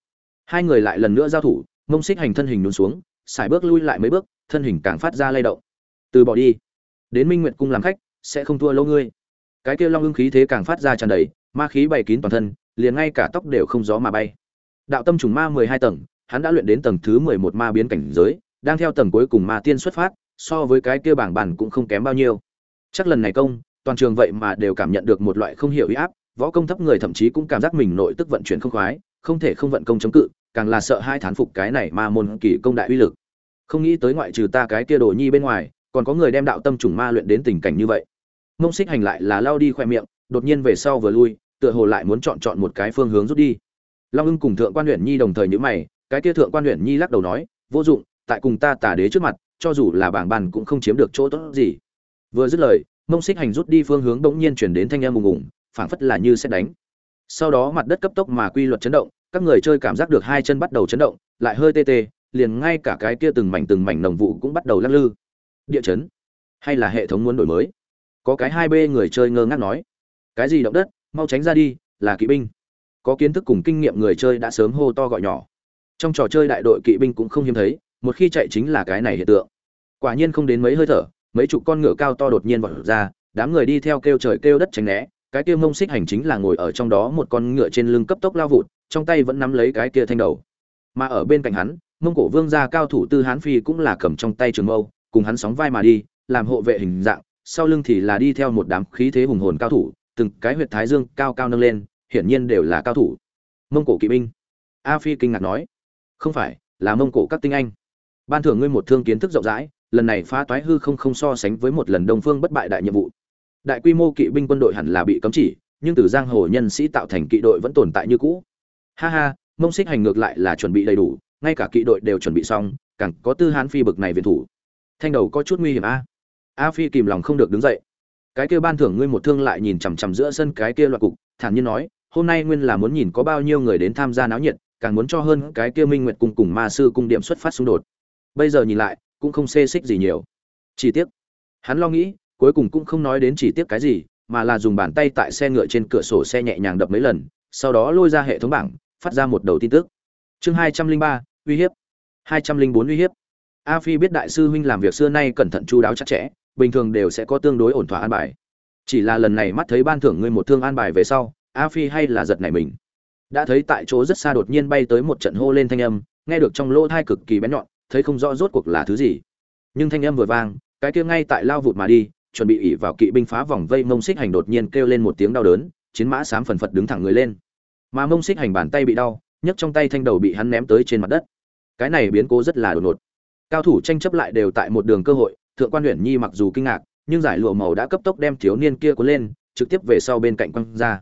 hai người lại lần nữa giao thủ, mông xích hành thân hình nhún xuống, xài bước lui lại mấy bước, thân hình càng phát ra lay động. Từ bỏ đi. Đến minh nguyệt cung làm khách, sẽ không thua lâu ngươi. Cái kia long ưng khí thế càng phát ra tràn đầy ma khí bày kín toàn thân, liền ngay cả tóc đều không gió mà bay. Đạo tâm trùng ma mười hai tầng, hắn đã luyện đến tầng thứ mười một ma biến cảnh giới, đang theo tầng cuối cùng ma tiên xuất phát, so với cái kia bảng bản cũng không kém bao nhiêu. Chắc lần này công, toàn trường vậy mà đều cảm nhận được một loại không hiểu uy áp, võ công thấp người thậm chí cũng cảm giác mình nội tức vận chuyển không khoái, không thể không vận công chống cự, càng là sợ hai thán phục cái này ma môn kỳ công đại uy lực. Không nghĩ tới ngoại trừ ta cái kia đồ nhi bên ngoài, còn có người đem đạo tâm trùng ma luyện đến tình cảnh như vậy. Mông xích hành lại là lao đi khoe miệng, đột nhiên về sau vừa lui tựa hồ lại muốn chọn chọn một cái phương hướng rút đi. Long ưng cùng thượng quan huyện nhi đồng thời nhữ mày, cái kia thượng quan huyện nhi lắc đầu nói, vô dụng, tại cùng ta tả đế trước mặt, cho dù là bảng bàn cũng không chiếm được chỗ tốt gì. Vừa dứt lời, mông xích hành rút đi phương hướng bỗng nhiên chuyển đến thanh em ùng ùng, phảng phất là như xét đánh. Sau đó mặt đất cấp tốc mà quy luật chấn động, các người chơi cảm giác được hai chân bắt đầu chấn động, lại hơi tê tê, liền ngay cả cái kia từng mảnh từng mảnh nồng vụ cũng bắt đầu lắc lư. Địa chấn? Hay là hệ thống muốn đổi mới? Có cái hai b người chơi ngơ ngác nói. Cái gì động đất? Mau tránh ra đi, là kỵ binh. Có kiến thức cùng kinh nghiệm người chơi đã sớm hô to gọi nhỏ. Trong trò chơi đại đội kỵ binh cũng không hiếm thấy, một khi chạy chính là cái này hiện tượng. Quả nhiên không đến mấy hơi thở, mấy chục con ngựa cao to đột nhiên vọt ra, đám người đi theo kêu trời kêu đất tránh né, cái kia mông xích hành chính là ngồi ở trong đó một con ngựa trên lưng cấp tốc lao vụt, trong tay vẫn nắm lấy cái kia thanh đầu. Mà ở bên cạnh hắn, mông cổ vương gia cao thủ tư hán phi cũng là cầm trong tay trường mâu, cùng hắn sóng vai mà đi, làm hộ vệ hình dạng, sau lưng thì là đi theo một đám khí thế hùng hồn cao thủ từng cái huyệt thái dương cao cao nâng lên, hiển nhiên đều là cao thủ. Mông cổ kỵ binh. A phi kinh ngạc nói, không phải, là mông cổ các tinh anh. Ban thưởng ngươi một thương kiến thức rộng rãi, lần này phá toái hư không không so sánh với một lần đông phương bất bại đại nhiệm vụ. Đại quy mô kỵ binh quân đội hẳn là bị cấm chỉ, nhưng từ giang hồ nhân sĩ tạo thành kỵ đội vẫn tồn tại như cũ. Ha ha, mông xích hành ngược lại là chuẩn bị đầy đủ, ngay cả kỵ đội đều chuẩn bị xong, càng có tư hán phi bực này viện thủ. Thanh đầu có chút nguy hiểm a. A phi kìm lòng không được đứng dậy cái kia ban thưởng ngươi một thương lại nhìn chằm chằm giữa sân cái kia loạt cục, thản nhiên nói, hôm nay nguyên là muốn nhìn có bao nhiêu người đến tham gia náo nhiệt, càng muốn cho hơn cái kia minh nguyệt cung cùng ma sư cung điểm xuất phát xung đột. Bây giờ nhìn lại, cũng không xê xích gì nhiều. Chỉ tiếc, hắn lo nghĩ, cuối cùng cũng không nói đến chỉ tiếc cái gì, mà là dùng bàn tay tại xe ngựa trên cửa sổ xe nhẹ nhàng đập mấy lần, sau đó lôi ra hệ thống bảng, phát ra một đầu tin tức. Chương hai trăm linh ba, uy hiếp. hai trăm linh bốn uy hiếp. A phi biết đại sư huynh làm việc xưa nay cẩn thận chu đáo chặt chẽ bình thường đều sẽ có tương đối ổn thỏa an bài. Chỉ là lần này mắt thấy ban thưởng ngươi một thương an bài về sau, a phi hay là giật nảy mình. Đã thấy tại chỗ rất xa đột nhiên bay tới một trận hô lên thanh âm, nghe được trong lỗ thai cực kỳ bén nhọn, thấy không rõ rốt cuộc là thứ gì. Nhưng thanh âm vừa vang, cái kia ngay tại lao vụt mà đi, chuẩn bị ỉ vào kỵ binh phá vòng vây mông xích hành đột nhiên kêu lên một tiếng đau đớn, chiến mã sám phần phật đứng thẳng người lên. Mà mông xích hành bàn tay bị đau, nhấc trong tay thanh đầu bị hắn ném tới trên mặt đất. Cái này biến cố rất là đột ngột. Cao thủ tranh chấp lại đều tại một đường cơ hội thượng quan huyện nhi mặc dù kinh ngạc, nhưng giải lụa màu đã cấp tốc đem thiếu niên kia cuốn lên, trực tiếp về sau bên cạnh quăng ra.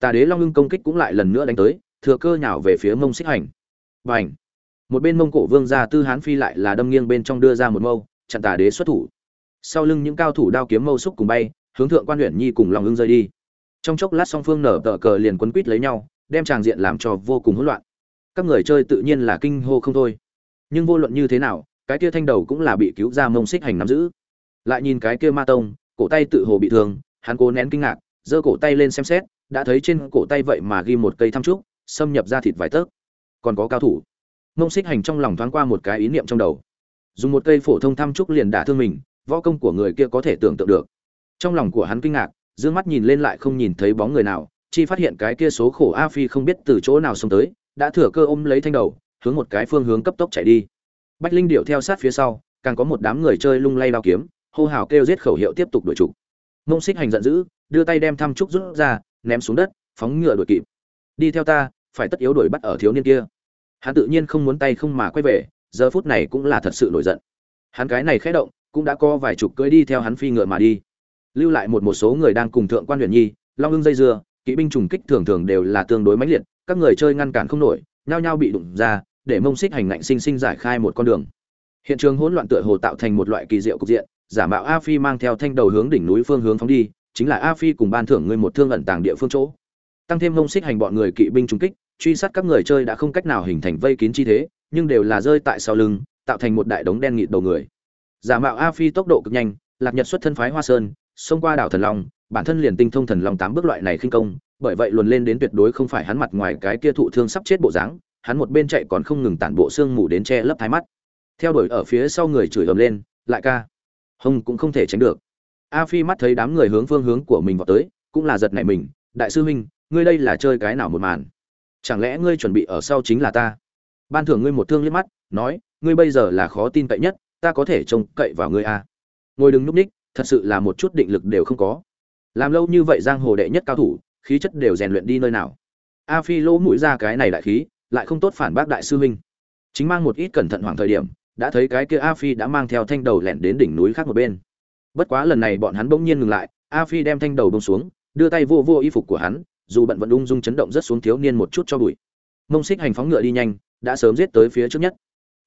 Tà đế long ngưng công kích cũng lại lần nữa đánh tới, thừa cơ nhào về phía mông xích hành. Và ảnh một bên mông cổ vương gia tư hán phi lại là đâm nghiêng bên trong đưa ra một mâu, chặn tà đế xuất thủ. Sau lưng những cao thủ đao kiếm mâu xúc cùng bay, hướng thượng quan huyện nhi cùng lòng hưng rơi đi. Trong chốc lát song phương nở tờ cờ liền quấn quít lấy nhau, đem tràng diện làm cho vô cùng hỗn loạn. Các người chơi tự nhiên là kinh hô không thôi. Nhưng vô luận như thế nào cái kia thanh đầu cũng là bị cứu ra mông xích hành nắm giữ. Lại nhìn cái kia ma tông, cổ tay tự hồ bị thương, hắn cố nén kinh ngạc, giơ cổ tay lên xem xét, đã thấy trên cổ tay vậy mà ghi một cây thăm trúc, xâm nhập ra thịt vài tấc. Còn có cao thủ. Mông xích hành trong lòng thoáng qua một cái ý niệm trong đầu. Dùng một cây phổ thông thăm trúc liền đả thương mình, võ công của người kia có thể tưởng tượng được. Trong lòng của hắn kinh ngạc d mắt nhìn lên lại không nhìn thấy bóng người nào, chi phát hiện cái kia số khổ a phi không biết từ chỗ nào xông tới, đã thừa cơ ôm lấy thanh đầu, hướng một cái phương hướng cấp tốc chạy đi bách linh điệu theo sát phía sau, càng có một đám người chơi lung lay đao kiếm, hô hào kêu giết khẩu hiệu tiếp tục đuổi trục mông xích hành giận dữ, đưa tay đem thăm trúc rút ra, ném xuống đất, phóng ngựa đuổi kịp. Đi theo ta, phải tất yếu đuổi bắt ở thiếu niên kia. Hắn tự nhiên không muốn tay không mà quay về, giờ phút này cũng là thật sự nổi giận. Hắn cái này khẽ động, cũng đã có vài chục cưỡi đi theo hắn phi ngựa mà đi. Lưu lại một một số người đang cùng thượng quan huyền nhi, long ưng dây dưa, kỵ binh trùng kích thường thường đều là tương đối mãnh liệt, các người chơi ngăn cản không nổi, nhao nhao bị đụng ra để mông xích hành ngạnh sinh sinh giải khai một con đường. Hiện trường hỗn loạn tựa hồ tạo thành một loại kỳ diệu cục diện, giả mạo a phi mang theo thanh đầu hướng đỉnh núi phương hướng phóng đi, chính là a phi cùng ban thưởng ngươi một thương ẩn tàng địa phương chỗ. Tăng thêm mông xích hành bọn người kỵ binh trung kích, truy sát các người chơi đã không cách nào hình thành vây kín chi thế, nhưng đều là rơi tại sau lưng, tạo thành một đại đống đen nghịt đầu người. Giả mạo a phi tốc độ cực nhanh, lạc nhật xuất thân phái hoa sơn, xông qua đảo thần long, bản thân liền tinh thông thần long tám bước loại này khinh công, bởi vậy luồn lên đến tuyệt đối không phải hắn mặt ngoài cái kia thụ thương sắp chết bộ dáng hắn một bên chạy còn không ngừng tản bộ xương mù đến che lấp thái mắt. Theo đuổi ở phía sau người chửi ầm lên, lại ca. Hông cũng không thể tránh được. A phi mắt thấy đám người hướng phương hướng của mình vào tới, cũng là giật nảy mình, đại sư huynh, ngươi đây là chơi cái nào một màn? Chẳng lẽ ngươi chuẩn bị ở sau chính là ta? Ban thưởng ngươi một thương liếc mắt, nói, ngươi bây giờ là khó tin cậy nhất, ta có thể trông cậy vào ngươi a. À. ngồi đừng núp ních, thật sự là một chút định lực đều không có. Làm lâu như vậy giang hồ đệ nhất cao thủ, khí chất đều rèn luyện đi nơi nào? A phi lỗ mũi ra cái này đại khí lại không tốt phản bác đại sư huynh. Chính mang một ít cẩn thận hoảng thời điểm, đã thấy cái kia a phi đã mang theo thanh đầu lẻn đến đỉnh núi khác một bên. Bất quá lần này bọn hắn bỗng nhiên ngừng lại, a phi đem thanh đầu bông xuống, đưa tay vô vô y phục của hắn, dù bận vẫn ung dung chấn động rất xuống thiếu niên một chút cho bụi. Mông xích hành phóng ngựa đi nhanh, đã sớm giết tới phía trước nhất.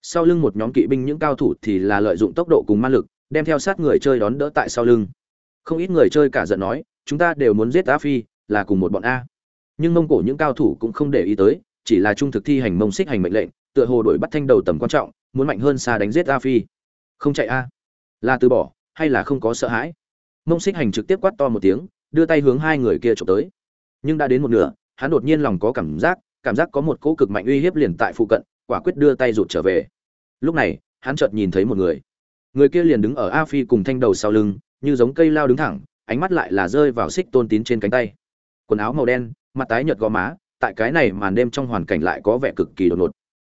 Sau lưng một nhóm kỵ binh những cao thủ thì là lợi dụng tốc độ cùng ma lực, đem theo sát người chơi đón đỡ tại sau lưng. Không ít người chơi cả giận nói, chúng ta đều muốn giết a phi, là cùng một bọn a. Nhưng mông cổ những cao thủ cũng không để ý tới chỉ là trung thực thi hành mông xích hành mệnh lệnh, tựa hồ đổi bắt thanh đầu tầm quan trọng, muốn mạnh hơn xa đánh giết a phi. Không chạy a. Là từ bỏ, hay là không có sợ hãi? Mông xích hành trực tiếp quát to một tiếng, đưa tay hướng hai người kia trộm tới. Nhưng đã đến một nửa, hắn đột nhiên lòng có cảm giác cảm giác có một cỗ cực mạnh uy hiếp liền tại phụ cận, quả quyết đưa tay rụt trở về. Lúc này, hắn chợt nhìn thấy một người. Người kia liền đứng ở a phi cùng thanh đầu sau lưng, như giống cây lao đứng thẳng, ánh mắt lại là rơi vào xích tôn tín trên cánh tay. Quần áo màu đen, mặt tái nhợt gò má tại cái này màn đêm trong hoàn cảnh lại có vẻ cực kỳ đột ngột.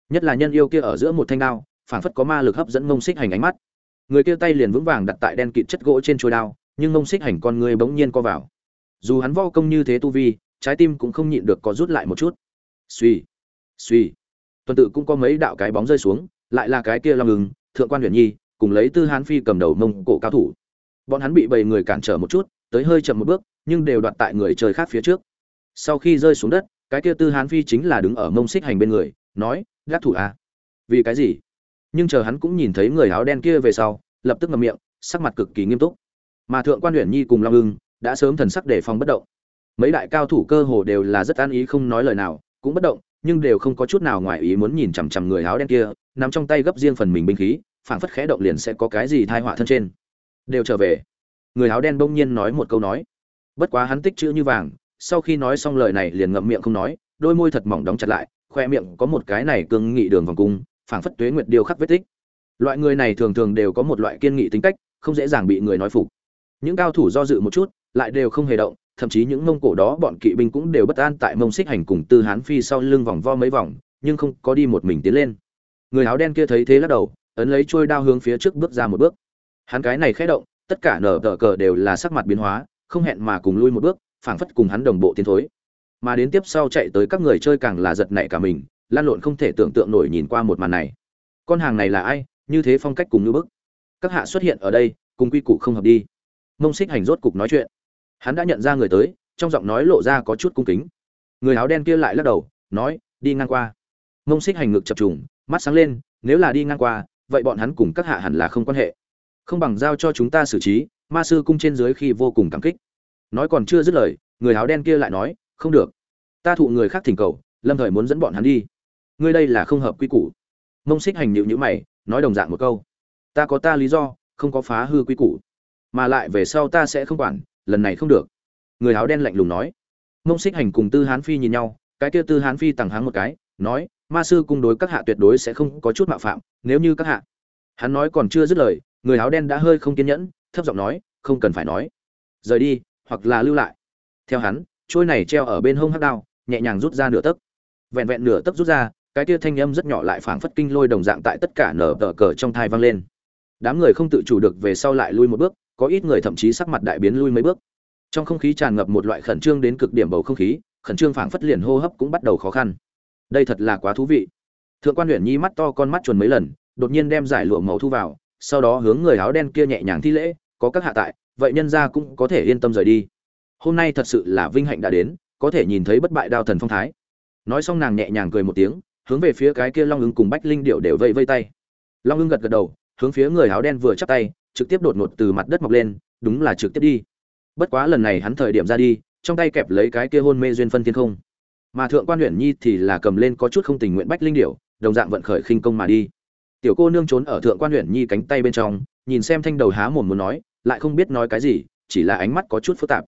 Nhất là nhân yêu kia ở giữa một thanh đao, phảng phất có ma lực hấp dẫn mông xích hành ánh mắt. Người kia tay liền vững vàng đặt tại đen kịt chất gỗ trên chuôi đao, nhưng mông xích hành con người bỗng nhiên co vào. Dù hắn vo công như thế tu vi, trái tim cũng không nhịn được có rút lại một chút. Suy suy tuần tự cũng có mấy đạo cái bóng rơi xuống, lại là cái kia long ngừng thượng quan huyền nhi, cùng lấy tư hán phi cầm đầu mông cổ cao thủ. Bọn hắn bị bầy người cản trở một chút, tới hơi chậm một bước, nhưng đều đoạt tại người chơi khác phía trước. Sau khi rơi xuống đất cái kia tư hán phi chính là đứng ở mông xích hành bên người, nói, gác thủ à? vì cái gì? Nhưng chờ hắn cũng nhìn thấy người áo đen kia về sau, lập tức ngậm miệng, sắc mặt cực kỳ nghiêm túc. Mà thượng quan huyện nhi cùng long ưng đã sớm thần sắc để phòng bất động. Mấy đại cao thủ cơ hồ đều là rất an ý không nói lời nào, cũng bất động, nhưng đều không có chút nào ngoài ý muốn nhìn chằm chằm người áo đen kia, nằm trong tay gấp riêng phần mình binh khí, phảng phất khẽ động liền sẽ có cái gì thai họa thân trên. Đều trở về. Người áo đen bỗng nhiên nói một câu nói. Bất quá hắn tích chữ như vàng sau khi nói xong lời này liền ngậm miệng không nói, đôi môi thật mỏng đóng chặt lại, khoe miệng có một cái này cương nghị đường vòng cung, phảng phất tuế nguyệt điêu khắc vết tích. Loại người này thường thường đều có một loại kiên nghị tính cách, không dễ dàng bị người nói phục. Những cao thủ do dự một chút, lại đều không hề động, thậm chí những mông cổ đó bọn kỵ binh cũng đều bất an tại mông xích hành cùng tư hán phi sau lưng vòng vo mấy vòng, nhưng không có đi một mình tiến lên. Người áo đen kia thấy thế lắc đầu, ấn lấy trôi đao hướng phía trước bước ra một bước. Hắn cái này khẽ động, tất cả nở tờ cờ đều là sắc mặt biến hóa, không hẹn mà cùng lui một bước phảng phất cùng hắn đồng bộ tiến thối. Mà đến tiếp sau chạy tới các người chơi càng là giật nảy cả mình, lan lộn không thể tưởng tượng nổi nhìn qua một màn này. Con hàng này là ai, như thế phong cách cùng như bức. Các hạ xuất hiện ở đây, cùng quy củ không hợp đi. Mông xích hành rốt cục nói chuyện. Hắn đã nhận ra người tới, trong giọng nói lộ ra có chút cung kính. Người áo đen kia lại lắc đầu, nói, đi ngang qua. Mông xích hành ngực chập trùng, mắt sáng lên, nếu là đi ngang qua, vậy bọn hắn cùng các hạ hẳn là không quan hệ. Không bằng giao cho chúng ta xử trí, ma sư cung trên dưới khi vô cùng cảm kích nói còn chưa dứt lời, người áo đen kia lại nói, không được, ta thụ người khác thỉnh cầu, lâm thời muốn dẫn bọn hắn đi. Ngươi đây là không hợp quy củ. Mông xích hành nhịu nhữ mày, nói đồng dạng một câu, ta có ta lý do, không có phá hư quy củ, mà lại về sau ta sẽ không quản, lần này không được. Người áo đen lạnh lùng nói. Mông xích hành cùng tư hán phi nhìn nhau, cái kia tư hán phi tằng háng một cái, nói, ma sư cung đối các hạ tuyệt đối sẽ không có chút mạo phạm, nếu như các hạ hắn nói còn chưa dứt lời, người áo đen đã hơi không kiên nhẫn, thấp giọng nói, không cần phải nói. Rời đi hoặc là lưu lại. Theo hắn, trôi này treo ở bên hông hắc đao, nhẹ nhàng rút ra nửa tấc. Vẹn vẹn nửa tấc rút ra, cái kia thanh âm rất nhỏ lại phảng phất kinh lôi đồng dạng tại tất cả nở tờ cờ trong thai vang lên. Đám người không tự chủ được về sau lại lui một bước, có ít người thậm chí sắc mặt đại biến lui mấy bước. Trong không khí tràn ngập một loại khẩn trương đến cực điểm bầu không khí, khẩn trương phảng phất liền hô hấp cũng bắt đầu khó khăn. Đây thật là quá thú vị. Thượng quan huyện nhi mắt to con mắt chuồn mấy lần, đột nhiên đem giải lụa màu thu vào, sau đó hướng người áo đen kia nhẹ nhàng thi lễ, có các hạ tại vậy nhân gia cũng có thể yên tâm rời đi. Hôm nay thật sự là vinh hạnh đã đến, có thể nhìn thấy bất bại đao thần phong thái. Nói xong nàng nhẹ nhàng cười một tiếng, hướng về phía cái kia long ưng cùng bách linh điệu đều vây vây tay. Long ưng gật gật đầu, hướng phía người áo đen vừa chắp tay, trực tiếp đột ngột từ mặt đất mọc lên, đúng là trực tiếp đi. Bất quá lần này hắn thời điểm ra đi, trong tay kẹp lấy cái kia hôn mê duyên phân thiên không. Mà thượng quan huyện nhi thì là cầm lên có chút không tình nguyện bách linh điệu đồng dạng vận khởi khinh công mà đi. Tiểu cô nương trốn ở thượng quan huyện nhi cánh tay bên trong, nhìn xem thanh đầu há mồm muốn nói lại không biết nói cái gì, chỉ là ánh mắt có chút phức tạp.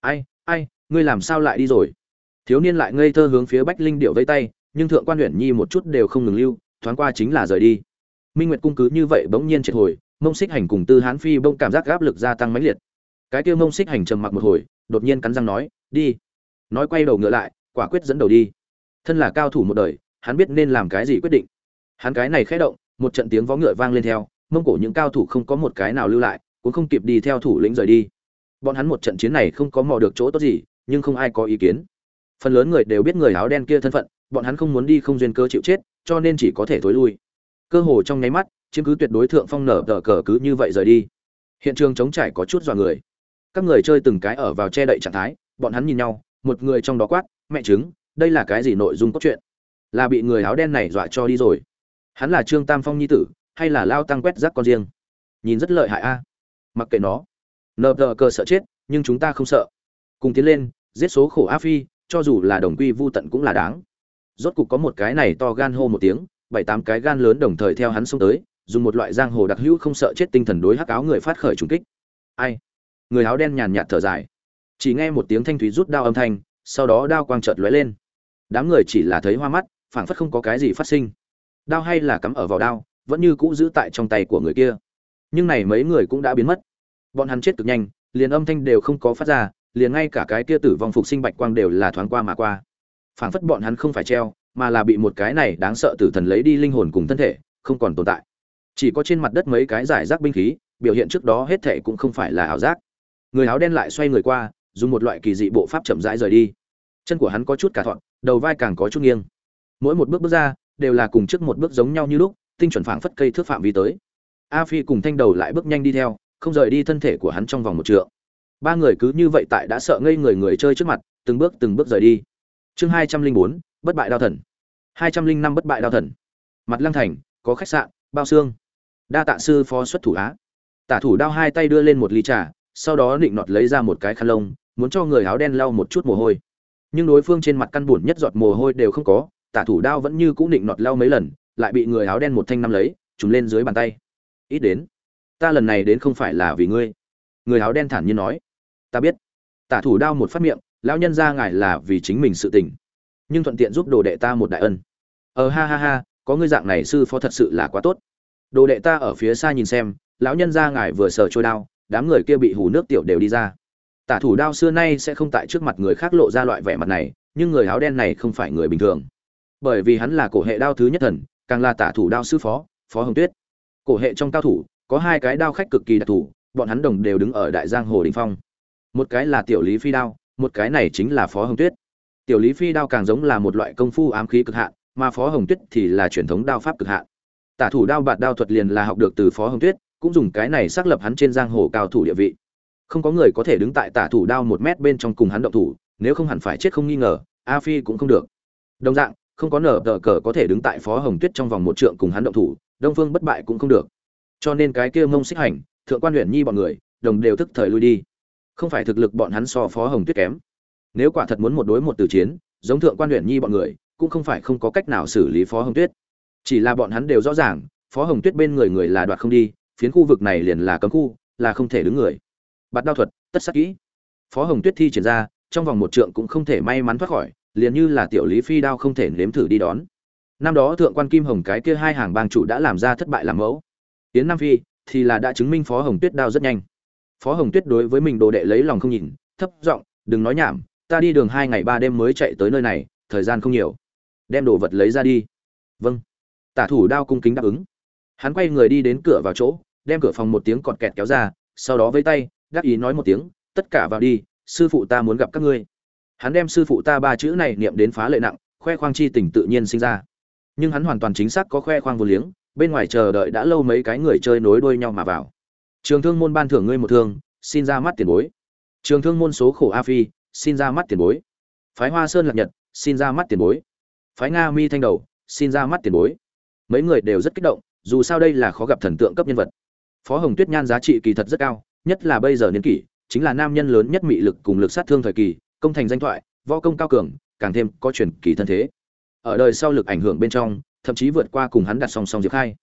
Ai ai, ngươi làm sao lại đi rồi? Thiếu niên lại ngây thơ hướng phía bách linh điệu vây tay, nhưng thượng quan huyện nhi một chút đều không ngừng lưu, thoáng qua chính là rời đi. Minh nguyệt cung cứ như vậy bỗng nhiên triệt hồi, mông xích hành cùng tư hán phi bỗng cảm giác áp lực gia tăng mãnh liệt. Cái kia mông xích hành trầm mặc một hồi, đột nhiên cắn răng nói, đi. Nói quay đầu ngựa lại, quả quyết dẫn đầu đi. Thân là cao thủ một đời, hắn biết nên làm cái gì quyết định. Hắn cái này khẽ động, một trận tiếng vó ngựa vang lên theo, mông cổ những cao thủ không có một cái nào lưu lại cũng không kịp đi theo thủ lĩnh rời đi. Bọn hắn một trận chiến này không có mò được chỗ tốt gì, nhưng không ai có ý kiến. Phần lớn người đều biết người áo đen kia thân phận, bọn hắn không muốn đi không duyên cơ chịu chết, cho nên chỉ có thể thối lui. Cơ hồ trong nháy mắt, chiếm cứ tuyệt đối thượng phong nở tờ cờ cứ như vậy rời đi. Hiện trường chống trải có chút dọa người. Các người chơi từng cái ở vào che đậy trạng thái, bọn hắn nhìn nhau, một người trong đó quát, mẹ chứng đây là cái gì nội dung cốt truyện? Là bị người áo đen này dọa cho đi rồi. Hắn là trương tam phong nhi tử, hay là lao tăng quét rác con riêng? Nhìn rất lợi hại a mặc kệ nó. Nờ tờ cờ sợ chết, nhưng chúng ta không sợ. Cùng tiến lên, giết số khổ a phi, cho dù là đồng quy vô tận cũng là đáng. Rốt cục có một cái này to gan hô một tiếng, bảy tám cái gan lớn đồng thời theo hắn xông tới, dùng một loại giang hồ đặc hữu không sợ chết tinh thần đối hắc áo người phát khởi trùng kích. Ai? Người áo đen nhàn nhạt thở dài. Chỉ nghe một tiếng thanh thúy rút đao âm thanh, sau đó đao quang chợt lóe lên. Đám người chỉ là thấy hoa mắt, phảng phất không có cái gì phát sinh. Đao hay là cắm ở vào đao, vẫn như cũ giữ tại trong tay của người kia nhưng này mấy người cũng đã biến mất. Bọn hắn chết cực nhanh, liền âm thanh đều không có phát ra, liền ngay cả cái kia tử vong phục sinh bạch quang đều là thoáng qua mà qua. Phảng phất bọn hắn không phải treo, mà là bị một cái này đáng sợ tử thần lấy đi linh hồn cùng thân thể, không còn tồn tại. Chỉ có trên mặt đất mấy cái giải rác binh khí, biểu hiện trước đó hết thệ cũng không phải là ảo giác. Người áo đen lại xoay người qua, dùng một loại kỳ dị bộ pháp chậm rãi rời đi. Chân của hắn có chút cả thọn, đầu vai càng có chút nghiêng. Mỗi một bước bước ra, đều là cùng trước một bước giống nhau như lúc, tinh chuẩn phảng phất cây thước phạm vi tới a phi cùng thanh đầu lại bước nhanh đi theo, không rời đi thân thể của hắn trong vòng một trượng. Ba người cứ như vậy tại đã sợ ngây người người chơi trước mặt, từng bước từng bước rời đi. Chương hai trăm linh bốn, bất bại đao thần. Hai trăm linh năm bất bại đao thần. Mặt lăng thành, có khách sạn, bao xương. Đa tạ sư phó xuất thủ á. Tả thủ đao hai tay đưa lên một ly trà, sau đó định nọt lấy ra một cái khăn lông, muốn cho người áo đen lau một chút mồ hôi. Nhưng đối phương trên mặt căn buồn nhất giọt mồ hôi đều không có, tả thủ đao vẫn như cũ định nọt lau mấy lần, lại bị người áo đen một thanh năm lấy, trùm lên dưới bàn tay ít đến. Ta lần này đến không phải là vì ngươi. Người áo đen thản nhiên nói. Ta biết. Tả thủ đao một phát miệng, lão nhân ra ngài là vì chính mình sự tình. Nhưng thuận tiện giúp đồ đệ ta một đại ân. Ờ ha ha ha, có ngươi dạng này sư phó thật sự là quá tốt. Đồ đệ ta ở phía xa nhìn xem, lão nhân ra ngài vừa sờ trôi đao, đám người kia bị hù nước tiểu đều đi ra. Tả thủ đao xưa nay sẽ không tại trước mặt người khác lộ ra loại vẻ mặt này, nhưng người áo đen này không phải người bình thường. Bởi vì hắn là cổ hệ đao thứ nhất thần, càng là tả thủ đao sư phó phó hồng tuyết cổ hệ trong cao thủ, có hai cái đao khách cực kỳ đặc thù, bọn hắn đồng đều đứng ở đại giang hồ đình phong. Một cái là tiểu lý phi đao, một cái này chính là phó hồng tuyết. Tiểu lý phi đao càng giống là một loại công phu ám khí cực hạn, mà phó hồng tuyết thì là truyền thống đao pháp cực hạn. Tả thủ đao bạt đao thuật liền là học được từ phó hồng tuyết, cũng dùng cái này xác lập hắn trên giang hồ cao thủ địa vị. Không có người có thể đứng tại tả thủ đao một mét bên trong cùng hắn động thủ, nếu không hẳn phải chết không nghi ngờ, a phi cũng không được. Đồng dạng, không có nở tờ cờ có thể đứng tại phó hồng tuyết trong vòng một trượng cùng hắn động thủ đông phương bất bại cũng không được. Cho nên cái kia mông xích hành, thượng quan huyện nhi bọn người, đồng đều thức thời lui đi. Không phải thực lực bọn hắn so phó hồng tuyết kém. Nếu quả thật muốn một đối một từ chiến, giống thượng quan huyện nhi bọn người, cũng không phải không có cách nào xử lý phó hồng tuyết. Chỉ là bọn hắn đều rõ ràng, phó hồng tuyết bên người người là đoạt không đi, phiến khu vực này liền là cấm khu, là không thể đứng người. Bạt đao thuật, tất sắc kỹ. Phó hồng tuyết thi triển ra, trong vòng một trượng cũng không thể may mắn thoát khỏi, liền như là tiểu lý phi đao không thể nếm thử đi đón năm đó thượng quan kim hồng cái kia hai hàng bang chủ đã làm ra thất bại làm mẫu. Tiến nam phi thì là đã chứng minh phó hồng tuyết đao rất nhanh. Phó hồng tuyết đối với mình đồ đệ lấy lòng không nhìn, thấp giọng, đừng nói nhảm, ta đi đường hai ngày ba đêm mới chạy tới nơi này, thời gian không nhiều. Đem đồ vật lấy ra đi. Vâng. Tả thủ đao cung kính đáp ứng. Hắn quay người đi đến cửa vào chỗ, đem cửa phòng một tiếng cọt kẹt kéo ra, sau đó với tay, gác ý nói một tiếng, tất cả vào đi, sư phụ ta muốn gặp các ngươi. Hắn đem sư phụ ta ba chữ này niệm đến phá lệ nặng, khoe khoang chi tình tự nhiên sinh ra nhưng hắn hoàn toàn chính xác có khoe khoang vô liếng, bên ngoài chờ đợi đã lâu mấy cái người chơi nối đuôi nhau mà vào. Trường thương môn ban thưởng ngươi một thương, xin ra mắt tiền bối. Trường thương môn số khổ a phi, xin ra mắt tiền bối. Phái hoa sơn lạc nhật, xin ra mắt tiền bối. Phái nga mi thanh đầu, xin ra mắt tiền bối. Mấy người đều rất kích động, dù sao đây là khó gặp thần tượng cấp nhân vật. Phó hồng tuyết nhan giá trị kỳ thật rất cao, nhất là bây giờ niên kỷ, chính là nam nhân lớn nhất mị lực cùng lực sát thương thời kỳ, công thành danh thoại, võ công cao cường, càng thêm có truyền kỳ thân thế ở đời sau lực ảnh hưởng bên trong, thậm chí vượt qua cùng hắn đặt song song diệp khai.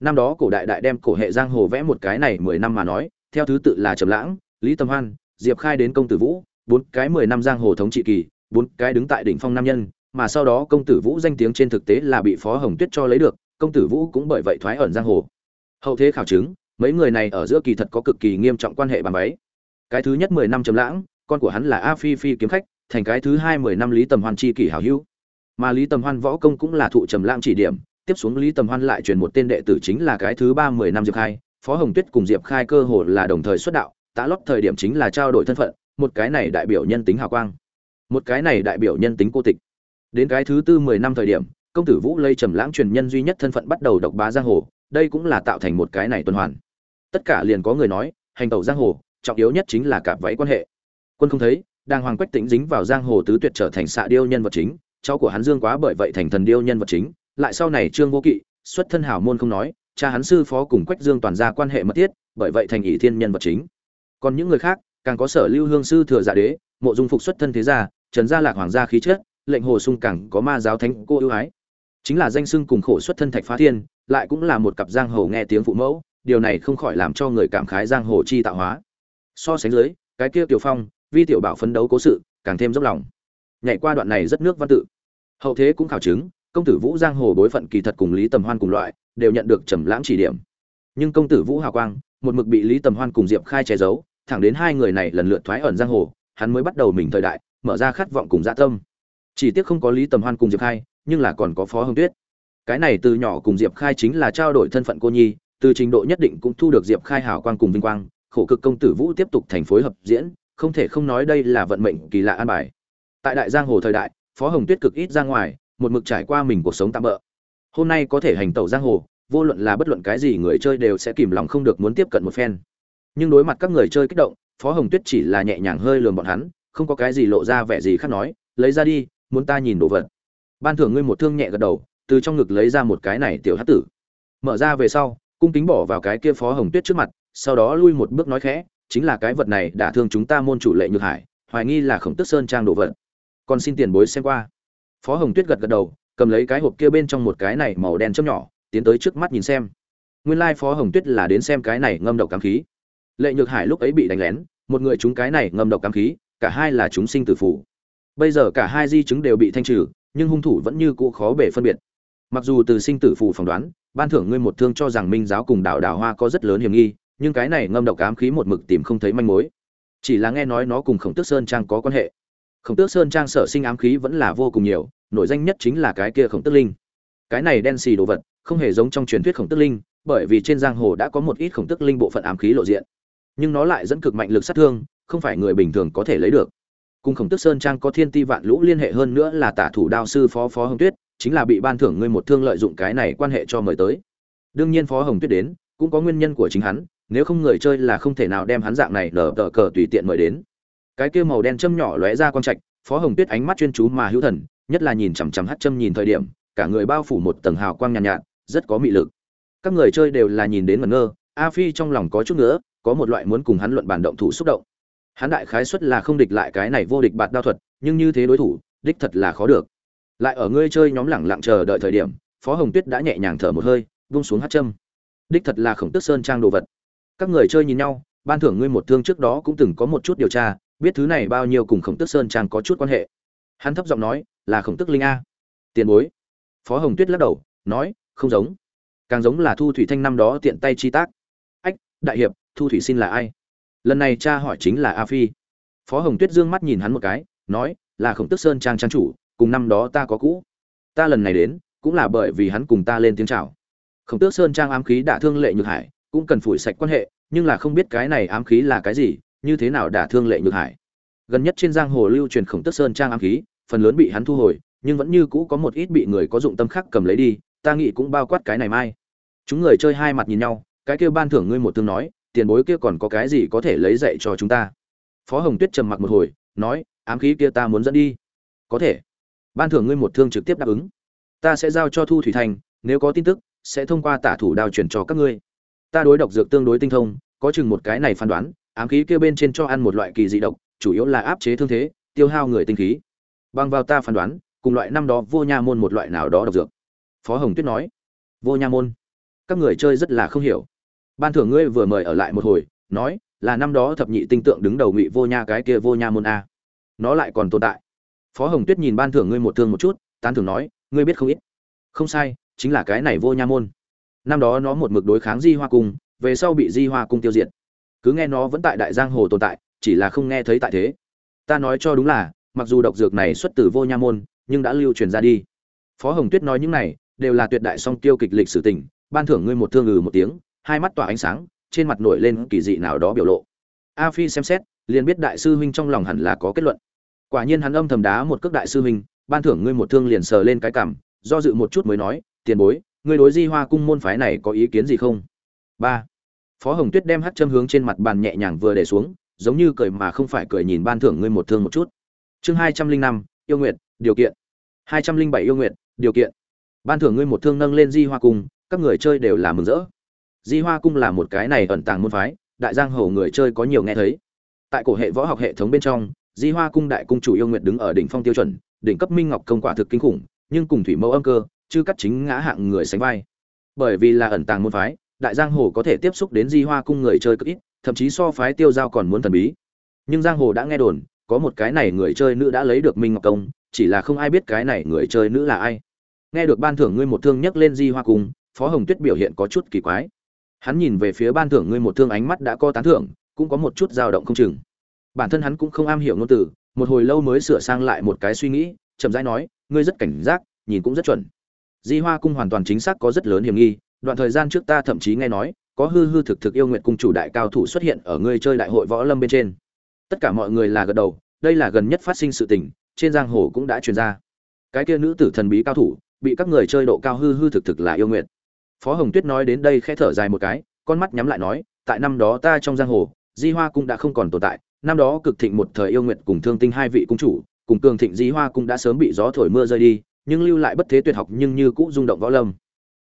Năm đó cổ đại đại đem cổ hệ giang hồ vẽ một cái này mười năm mà nói, theo thứ tự là trầm lãng, lý tâm hoan, diệp khai đến công tử vũ, bốn cái mười năm giang hồ thống trị kỳ, bốn cái đứng tại đỉnh phong nam nhân, mà sau đó công tử vũ danh tiếng trên thực tế là bị phó hồng tuyết cho lấy được, công tử vũ cũng bởi vậy thoái ẩn giang hồ. Hậu thế khảo chứng, mấy người này ở giữa kỳ thật có cực kỳ nghiêm trọng quan hệ bàn váy. Cái thứ nhất mười năm trầm lãng, con của hắn là a phi phi kiếm khách, thành cái thứ hai mười năm lý tầm hoan chi kỷ hảo hữu mà lý tầm hoan võ công cũng là thụ trầm lãng chỉ điểm. Tiếp xuống lý tầm hoan lại truyền một tên đệ tử chính là cái thứ ba mười năm diệp khai. Phó hồng tuyết cùng diệp khai cơ hồ là đồng thời xuất đạo, tá lót thời điểm chính là trao đổi thân phận, một cái này đại biểu nhân tính hào quang. Một cái này đại biểu nhân tính cô tịch. Đến cái thứ tư mười năm thời điểm, công tử vũ lây trầm lãng truyền nhân duy nhất thân phận bắt đầu độc bá giang hồ, đây cũng là tạo thành một cái này tuần hoàn. Tất cả liền có người nói, hành tẩu giang hồ, trọng yếu nhất chính là cạp váy quan hệ. Quân không thấy, đang hoàng quách tĩnh dính vào giang hồ tứ tuyệt trở thành xạ điêu nhân vật chính cháu của hắn dương quá bởi vậy thành thần điêu nhân vật chính, lại sau này trương vô kỵ, xuất thân hảo môn không nói, cha hắn sư phó cùng quách dương toàn gia quan hệ mật thiết, bởi vậy thành ỷ thiên nhân vật chính. Còn những người khác, càng có sở lưu hương sư thừa dạ đế, mộ dung phục xuất thân thế gia, trần gia lạc hoàng gia khí chất, lệnh hồ sung càng có ma giáo thánh cô ưu ái. Chính là danh xưng cùng khổ xuất thân thạch phá thiên, lại cũng là một cặp giang hồ nghe tiếng phụ mẫu, điều này không khỏi làm cho người cảm khái giang hồ chi tạo hóa. So sánh dưới, cái kia tiểu phong, vi tiểu bảo phấn đấu cố sự, càng thêm dốc lòng nhảy qua đoạn này rất nước văn tự. Hậu thế cũng khảo chứng, công tử vũ giang hồ bối phận kỳ thật cùng lý tầm hoan cùng loại, đều nhận được trầm lãng chỉ điểm. Nhưng công tử vũ hào quang, một mực bị lý tầm hoan cùng diệp khai che giấu, thẳng đến hai người này lần lượt thoái ẩn giang hồ, hắn mới bắt đầu mình thời đại, mở ra khát vọng cùng dạ tâm. Chỉ tiếc không có lý tầm hoan cùng diệp khai, nhưng là còn có phó hồng tuyết. Cái này từ nhỏ cùng diệp khai chính là trao đổi thân phận cô nhi, từ trình độ nhất định cũng thu được diệp khai hảo quang cùng vinh quang, khổ cực công tử vũ tiếp tục thành phối hợp diễn, không thể không nói đây là vận mệnh kỳ lạ an bài tại đại giang hồ thời đại, phó hồng tuyết cực ít ra ngoài, một mực trải qua mình cuộc sống tạm bỡ hôm nay có thể hành tẩu giang hồ, vô luận là bất luận cái gì người chơi đều sẽ kìm lòng không được muốn tiếp cận một phen. Nhưng đối mặt các người chơi kích động, phó hồng tuyết chỉ là nhẹ nhàng hơi lườm bọn hắn, không có cái gì lộ ra vẻ gì khác nói, lấy ra đi, muốn ta nhìn đồ vật. Ban thưởng ngươi một thương nhẹ gật đầu, từ trong ngực lấy ra một cái này tiểu hát tử. Mở ra về sau, cung kính bỏ vào cái kia phó hồng tuyết trước mặt, sau đó lui một bước nói khẽ, chính là cái vật này đã thương chúng ta môn chủ lệ nhược hải, hoài nghi là khổng tức sơn trang đồ vật còn xin tiền bối xem qua. Phó hồng tuyết gật gật đầu, cầm lấy cái hộp kia bên trong một cái này màu đen chấm nhỏ, tiến tới trước mắt nhìn xem. Nguyên lai phó hồng tuyết là đến xem cái này ngâm độc cám khí. Lệ nhược hải lúc ấy bị đánh lén, một người chúng cái này ngâm độc cám khí, cả hai là chúng sinh tử phủ. Bây giờ cả hai di chứng đều bị thanh trừ, nhưng hung thủ vẫn như cũ khó bể phân biệt. Mặc dù từ sinh tử phủ phỏng đoán, ban thưởng ngươi một thương cho rằng minh giáo cùng đảo đảo hoa có rất lớn hiểm nghi, nhưng cái này ngâm độc ám khí một mực tìm không thấy manh mối. Chỉ là nghe nói nó cùng khổng tước sơn trang có quan hệ khổng tước sơn trang sở sinh ám khí vẫn là vô cùng nhiều, nổi danh nhất chính là cái kia khổng tước linh. Cái này đen xì đồ vật, không hề giống trong truyền thuyết khổng tước linh, bởi vì trên giang hồ đã có một ít khổng tước linh bộ phận ám khí lộ diện. Nhưng nó lại dẫn cực mạnh lực sát thương, không phải người bình thường có thể lấy được. Cùng khổng tước sơn trang có thiên ti vạn lũ liên hệ hơn nữa là tả thủ đao sư phó phó hồng tuyết, chính là bị ban thưởng ngươi một thương lợi dụng cái này quan hệ cho mời tới. Đương nhiên phó hồng tuyết đến, cũng có nguyên nhân của chính hắn, nếu không người chơi là không thể nào đem hắn dạng này nở tờ cờ tùy tiện mời đến cái kia màu đen châm nhỏ lóe ra quang trạch phó hồng tuyết ánh mắt chuyên chú mà hữu thần nhất là nhìn chằm chằm hát châm nhìn thời điểm cả người bao phủ một tầng hào quang nhàn nhạt, nhạt rất có mị lực. Các người chơi đều là nhìn đến ngẩn ngơ a phi trong lòng có chút nữa có một loại muốn cùng hắn luận bản động thủ xúc động. Hắn đại khái suất là không địch lại cái này vô địch bạt đao thuật nhưng như thế đối thủ đích thật là khó được. Lại ở ngươi chơi nhóm lẳng lặng chờ đợi thời điểm phó hồng tuyết đã nhẹ nhàng thở một hơi vung xuống hát châm. Đích thật là khổng tức sơn trang đồ vật. Các người chơi nhìn nhau ban thưởng ngươi một thương trước đó cũng từng có một chút điều tra biết thứ này bao nhiêu cùng khổng tức sơn trang có chút quan hệ. Hắn thấp giọng nói, là khổng tức linh a. Tiền bối. Phó hồng tuyết lắc đầu, nói, không giống. Càng giống là thu thủy thanh năm đó tiện tay chi tác. Ách, đại hiệp, thu thủy xin là ai? Lần này cha hỏi chính là a phi. Phó hồng tuyết dương mắt nhìn hắn một cái, nói, là khổng tức sơn trang trang chủ, cùng năm đó ta có cũ. Ta lần này đến, cũng là bởi vì hắn cùng ta lên tiếng chào. Khổng tước sơn trang ám khí đả thương lệ nhược hải, cũng cần phủi sạch quan hệ, nhưng là không biết cái này ám khí là cái gì như thế nào đả thương lệ nhược hải. Gần nhất trên giang hồ lưu truyền khổng tức sơn trang ám khí, phần lớn bị hắn thu hồi, nhưng vẫn như cũ có một ít bị người có dụng tâm khác cầm lấy đi, ta nghĩ cũng bao quát cái này mai. Chúng người chơi hai mặt nhìn nhau, cái kia ban thưởng ngươi một tương nói, tiền bối kia còn có cái gì có thể lấy dạy cho chúng ta? Phó hồng tuyết trầm mặc một hồi, nói, ám khí kia ta muốn dẫn đi. Có thể. Ban thưởng ngươi một thương trực tiếp đáp ứng. Ta sẽ giao cho thu thủy thành, nếu có tin tức, sẽ thông qua tả thủ đao chuyển cho các ngươi. Ta đối độc dược tương đối tinh thông, có chừng một cái này phán đoán ám khí kia bên trên cho ăn một loại kỳ dị độc, chủ yếu là áp chế thương thế, tiêu hao người tinh khí. Bằng vào ta phán đoán, cùng loại năm đó vô nha môn một loại nào đó độc dược. Phó hồng tuyết nói, vô nha môn, các người chơi rất là không hiểu. Ban thưởng ngươi vừa mời ở lại một hồi, nói là năm đó thập nhị tinh tượng đứng đầu ngụy vô nha cái kia vô nha môn a. Nó lại còn tồn tại. Phó hồng tuyết nhìn ban thưởng ngươi một thương một chút, tán thưởng nói, ngươi biết không ít. Không sai, chính là cái này vô nha môn. Năm đó nó một mực đối kháng di hoa cung, về sau bị di hoa cung tiêu diệt cứ nghe nó vẫn tại đại giang hồ tồn tại chỉ là không nghe thấy tại thế. Ta nói cho đúng là mặc dù độc dược này xuất từ vô nha môn nhưng đã lưu truyền ra đi. Phó hồng tuyết nói những này đều là tuyệt đại song tiêu kịch lịch sử tình ban thưởng ngươi một thương ừ một tiếng hai mắt tỏa ánh sáng trên mặt nổi lên kỳ dị nào đó biểu lộ. A phi xem xét liền biết đại sư huynh trong lòng hẳn là có kết luận. Quả nhiên hắn âm thầm đá một cước đại sư huynh ban thưởng ngươi một thương liền sờ lên cái cảm, do dự một chút mới nói tiền bối ngươi đối di hoa cung môn phái này có ý kiến gì không? Ba phó hồng tuyết đem hát châm hướng trên mặt bàn nhẹ nhàng vừa để xuống, giống như cười mà không phải cười nhìn ban thưởng ngươi một thương một chút. Chương hai trăm linh năm, yêu nguyện điều kiện. Hai trăm linh bảy yêu nguyện điều kiện. Ban thưởng ngươi một thương nâng lên di hoa cung, các người chơi đều là mừng rỡ. Di hoa cung là một cái này ẩn tàng môn phái, đại giang hầu người chơi có nhiều nghe thấy. Tại cổ hệ võ học hệ thống bên trong, di hoa cung đại cung chủ yêu nguyện đứng ở đỉnh phong tiêu chuẩn, đỉnh cấp minh ngọc công quả thực kinh khủng, nhưng cùng thủy mẫu âm cơ chứ cắt chính ngã hạng người sánh vai. Bởi vì là ẩn tàng môn phái đại giang hồ có thể tiếp xúc đến di hoa cung người chơi cực ít, thậm chí so phái tiêu giao còn muốn thần bí. Nhưng giang hồ đã nghe đồn, có một cái này người chơi nữ đã lấy được minh ngọc công, chỉ là không ai biết cái này người chơi nữ là ai. Nghe được ban thưởng ngươi một thương nhắc lên di hoa cung, phó hồng tuyết biểu hiện có chút kỳ quái. Hắn nhìn về phía ban thưởng ngươi một thương ánh mắt đã có tán thưởng, cũng có một chút dao động không chừng. Bản thân hắn cũng không am hiểu ngôn từ, một hồi lâu mới sửa sang lại một cái suy nghĩ, chậm rãi nói, ngươi rất cảnh giác, nhìn cũng rất chuẩn. Di hoa cung hoàn toàn chính xác có rất lớn hiểm nghi đoạn thời gian trước ta thậm chí nghe nói, có hư hư thực thực yêu nguyện cung chủ đại cao thủ xuất hiện ở ngươi chơi đại hội võ lâm bên trên. Tất cả mọi người là gật đầu, đây là gần nhất phát sinh sự tình, trên giang hồ cũng đã truyền ra. Cái kia nữ tử thần bí cao thủ, bị các người chơi độ cao hư hư thực thực là yêu nguyện phó hồng tuyết nói đến đây khẽ thở dài một cái, con mắt nhắm lại nói, tại năm đó ta trong giang hồ, di hoa cũng đã không còn tồn tại, năm đó cực thịnh một thời yêu nguyện cùng thương tinh hai vị cung chủ, cùng cường thịnh di hoa cũng đã sớm bị gió thổi mưa rơi đi, nhưng lưu lại bất thế tuyệt học nhưng như cũ rung động võ lâm.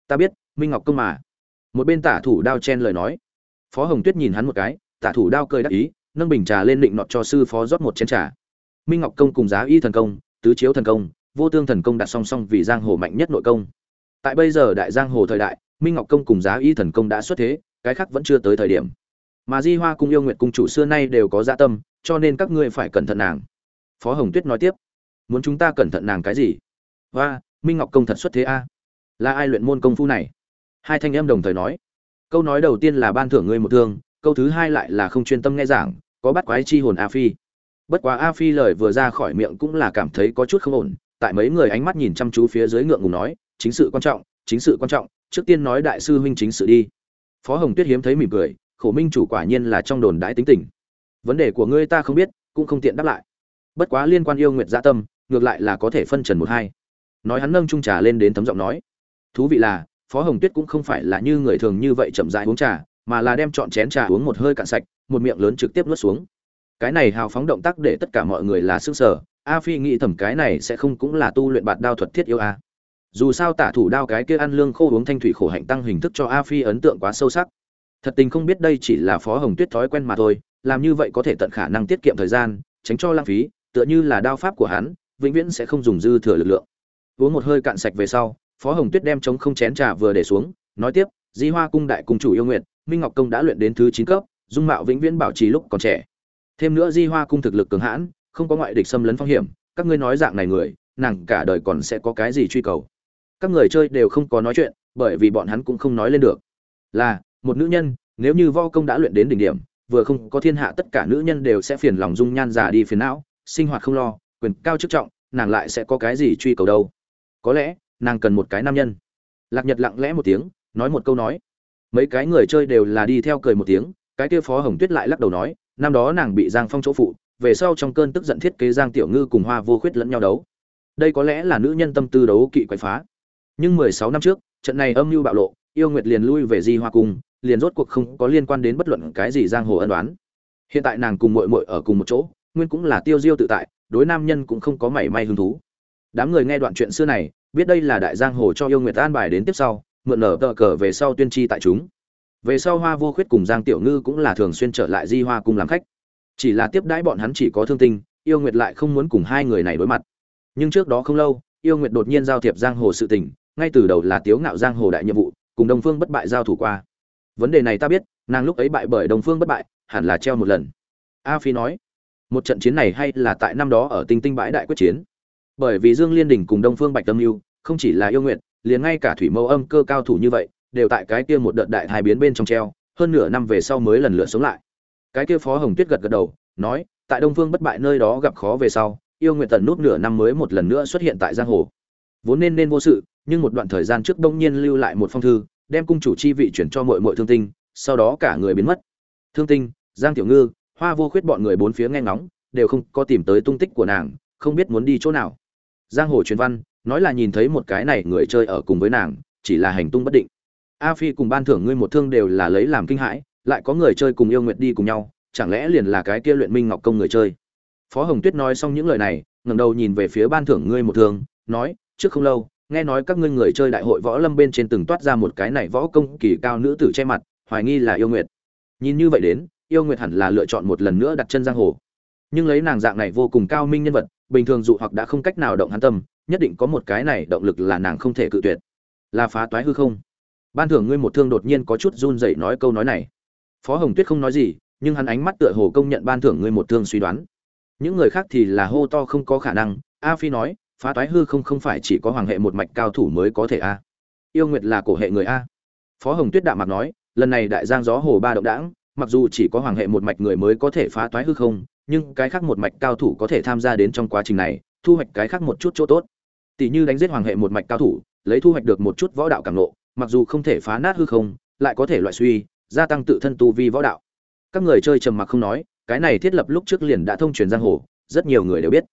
Ta biết minh ngọc công mà. Một bên tả thủ đao chen lời nói. Phó hồng tuyết nhìn hắn một cái, tả thủ đao cười đắc ý, nâng bình trà lên định nọt cho sư phó rót một chén trà. Minh ngọc công cùng giá y thần công, tứ chiếu thần công, vô tương thần công đặt song song vì giang hồ mạnh nhất nội công. Tại bây giờ đại giang hồ thời đại, minh ngọc công cùng giá y thần công đã xuất thế, cái khác vẫn chưa tới thời điểm. Mà di hoa cung yêu nguyện cung chủ xưa nay đều có dạ tâm, cho nên các ngươi phải cẩn thận nàng. Phó hồng tuyết nói tiếp. Muốn chúng ta cẩn thận nàng cái gì? Và minh ngọc công thật xuất thế a. Là ai luyện môn công phu này? Hai thanh em đồng thời nói, câu nói đầu tiên là ban thưởng ngươi một thương, câu thứ hai lại là không chuyên tâm nghe giảng, có bắt quái chi hồn a phi. Bất quá a phi lời vừa ra khỏi miệng cũng là cảm thấy có chút không ổn, tại mấy người ánh mắt nhìn chăm chú phía dưới ngượng ngùng nói, chính sự quan trọng, chính sự quan trọng, trước tiên nói đại sư huynh chính sự đi. Phó hồng tuyết hiếm thấy mỉm cười, khổ minh chủ quả nhiên là trong đồn đãi tính tình. Vấn đề của ngươi ta không biết, cũng không tiện đáp lại. Bất quá liên quan yêu nguyệt gia tâm, ngược lại là có thể phân trần một hai. Nói hắn nâng trung trà lên đến thấm giọng nói, thú vị là phó hồng tuyết cũng không phải là như người thường như vậy chậm rãi uống trà, mà là đem chọn chén trà uống một hơi cạn sạch, một miệng lớn trực tiếp nuốt xuống. Cái này hào phóng động tác để tất cả mọi người là sức sở a phi nghĩ thầm cái này sẽ không cũng là tu luyện bạt đao thuật thiết yêu a. Dù sao tả thủ đao cái kia ăn lương khô uống thanh thủy khổ hạnh tăng hình thức cho a phi ấn tượng quá sâu sắc. Thật tình không biết đây chỉ là phó hồng tuyết thói quen mà thôi, làm như vậy có thể tận khả năng tiết kiệm thời gian, tránh cho lãng phí, tựa như là đao pháp của hắn, vĩnh viễn sẽ không dùng dư thừa lực lượng. Uống một hơi cạn sạch về sau phó hồng tuyết đem chống không chén trà vừa để xuống, nói tiếp, di hoa cung đại cung chủ yêu nguyện minh ngọc công đã luyện đến thứ chín cấp, dung mạo vĩnh viễn bảo trì lúc còn trẻ. Thêm nữa di hoa cung thực lực cường hãn, không có ngoại địch xâm lấn phong hiểm, các ngươi nói dạng này người, nàng cả đời còn sẽ có cái gì truy cầu? Các người chơi đều không có nói chuyện, bởi vì bọn hắn cũng không nói lên được. Là, một nữ nhân, nếu như vo công đã luyện đến đỉnh điểm, vừa không có thiên hạ tất cả nữ nhân đều sẽ phiền lòng dung nhan già đi phiền não, sinh hoạt không lo, quyền cao chức trọng, nàng lại sẽ có cái gì truy cầu đâu? Có lẽ nàng cần một cái nam nhân. Lạc nhật lặng lẽ một tiếng, nói một câu nói. Mấy cái người chơi đều là đi theo cười một tiếng, cái kia phó hồng tuyết lại lắc đầu nói, năm đó nàng bị giang phong chỗ phụ, về sau trong cơn tức giận thiết kế giang tiểu ngư cùng hoa vô khuyết lẫn nhau đấu. Đây có lẽ là nữ nhân tâm tư đấu kỵ quậy phá. Nhưng mười sáu năm trước, trận này âm mưu bạo lộ, yêu nguyệt liền lui về di hoa cung, liền rốt cuộc không có liên quan đến bất luận cái gì giang hồ ân đoán hiện tại nàng cùng mội mội ở cùng một chỗ, nguyên cũng là tiêu diêu tự tại, đối nam nhân cũng không có mảy may hứng thú. Đám người nghe đoạn chuyện xưa này biết đây là đại giang hồ cho yêu nguyệt an bài đến tiếp sau, mượn nở tờ cờ về sau tuyên tri tại chúng. Về sau hoa vô khuyết cùng giang tiểu ngư cũng là thường xuyên trở lại di hoa cùng làm khách. Chỉ là tiếp đãi bọn hắn chỉ có thương tinh, yêu nguyệt lại không muốn cùng hai người này đối mặt. Nhưng trước đó không lâu, yêu nguyệt đột nhiên giao thiệp giang hồ sự tình, ngay từ đầu là tiếu ngạo giang hồ đại nhiệm vụ, cùng đồng phương bất bại giao thủ qua. Vấn đề này ta biết, nàng lúc ấy bại bởi đồng phương bất bại, hẳn là treo một lần. A phi nói, một trận chiến này hay là tại năm đó ở tinh tinh bãi đại quyết chiến bởi vì dương liên đình cùng đông phương bạch tâm mưu không chỉ là yêu nguyện, liền ngay cả thủy mâu âm cơ cao thủ như vậy, đều tại cái kia một đợt đại hai biến bên trong treo, hơn nửa năm về sau mới lần lượt sống lại. Cái kia phó hồng tuyết gật gật đầu, nói, tại đông phương bất bại nơi đó gặp khó về sau, yêu nguyện tần nút nửa năm mới một lần nữa xuất hiện tại giang hồ. Vốn nên nên vô sự, nhưng một đoạn thời gian trước đông nhiên lưu lại một phong thư, đem cung chủ chi vị chuyển cho mọi mọi thương tinh, sau đó cả người biến mất. Thương tinh, giang tiểu ngư, hoa vô khuyết bọn người bốn phía nghe ngóng, đều không có tìm tới tung tích của nàng, không biết muốn đi chỗ nào giang hồ truyền văn, nói là nhìn thấy một cái này người chơi ở cùng với nàng, chỉ là hành tung bất định. A phi cùng ban thưởng ngươi một thương đều là lấy làm kinh hãi, lại có người chơi cùng yêu nguyệt đi cùng nhau, chẳng lẽ liền là cái kia luyện minh ngọc công người chơi? Phó hồng tuyết nói xong những lời này, ngẩng đầu nhìn về phía ban thưởng ngươi một thương, nói, trước không lâu, nghe nói các ngươi người chơi đại hội võ lâm bên trên từng toát ra một cái này võ công kỳ cao nữ tử che mặt, hoài nghi là yêu nguyệt. Nhìn như vậy đến, yêu nguyệt hẳn là lựa chọn một lần nữa đặt chân giang hồ. Nhưng lấy nàng dạng này vô cùng cao minh nhân vật bình thường dụ hoặc đã không cách nào động hắn tâm, nhất định có một cái này động lực là nàng không thể cự tuyệt. Là phá toái hư không? Ban thưởng ngươi một thương đột nhiên có chút run rẩy nói câu nói này. Phó hồng tuyết không nói gì, nhưng hắn ánh mắt tựa hồ công nhận ban thưởng ngươi một thương suy đoán. Những người khác thì là hô to không có khả năng, a phi nói, phá toái hư không không phải chỉ có hoàng hệ một mạch cao thủ mới có thể a. Yêu nguyệt là cổ hệ người a. Phó hồng tuyết đạm mặt nói, lần này đại giang gió hồ ba động đãng, mặc dù chỉ có hoàng hệ một mạch người mới có thể phá toái hư không nhưng cái khác một mạch cao thủ có thể tham gia đến trong quá trình này, thu hoạch cái khác một chút chỗ tốt. Tỷ như đánh giết hoàng hệ một mạch cao thủ, lấy thu hoạch được một chút võ đạo cảm nộ mặc dù không thể phá nát hư không, lại có thể loại suy, gia tăng tự thân tu vi võ đạo. Các người chơi trầm mặc không nói, cái này thiết lập lúc trước liền đã thông truyền giang hồ, rất nhiều người đều biết.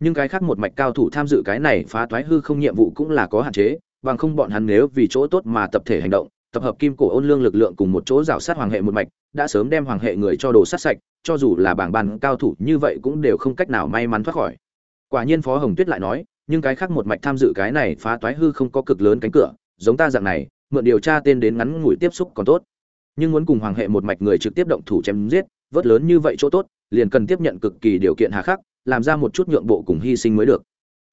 Nhưng cái khác một mạch cao thủ tham dự cái này phá toái hư không nhiệm vụ cũng là có hạn chế, bằng không bọn hắn nếu vì chỗ tốt mà tập thể hành động tập hợp kim cổ ôn lương lực lượng cùng một chỗ rào sát hoàng hệ một mạch, đã sớm đem hoàng hệ người cho đồ sát sạch, cho dù là bảng bàn cao thủ như vậy cũng đều không cách nào may mắn thoát khỏi. Quả nhiên phó hồng tuyết lại nói, nhưng cái khác một mạch tham dự cái này phá toái hư không có cực lớn cánh cửa, giống ta dạng này, mượn điều tra tên đến ngắn ngủi tiếp xúc còn tốt. Nhưng muốn cùng hoàng hệ một mạch người trực tiếp động thủ chém giết, vớt lớn như vậy chỗ tốt, liền cần tiếp nhận cực kỳ điều kiện hà khắc, làm ra một chút nhượng bộ cùng hy sinh mới được.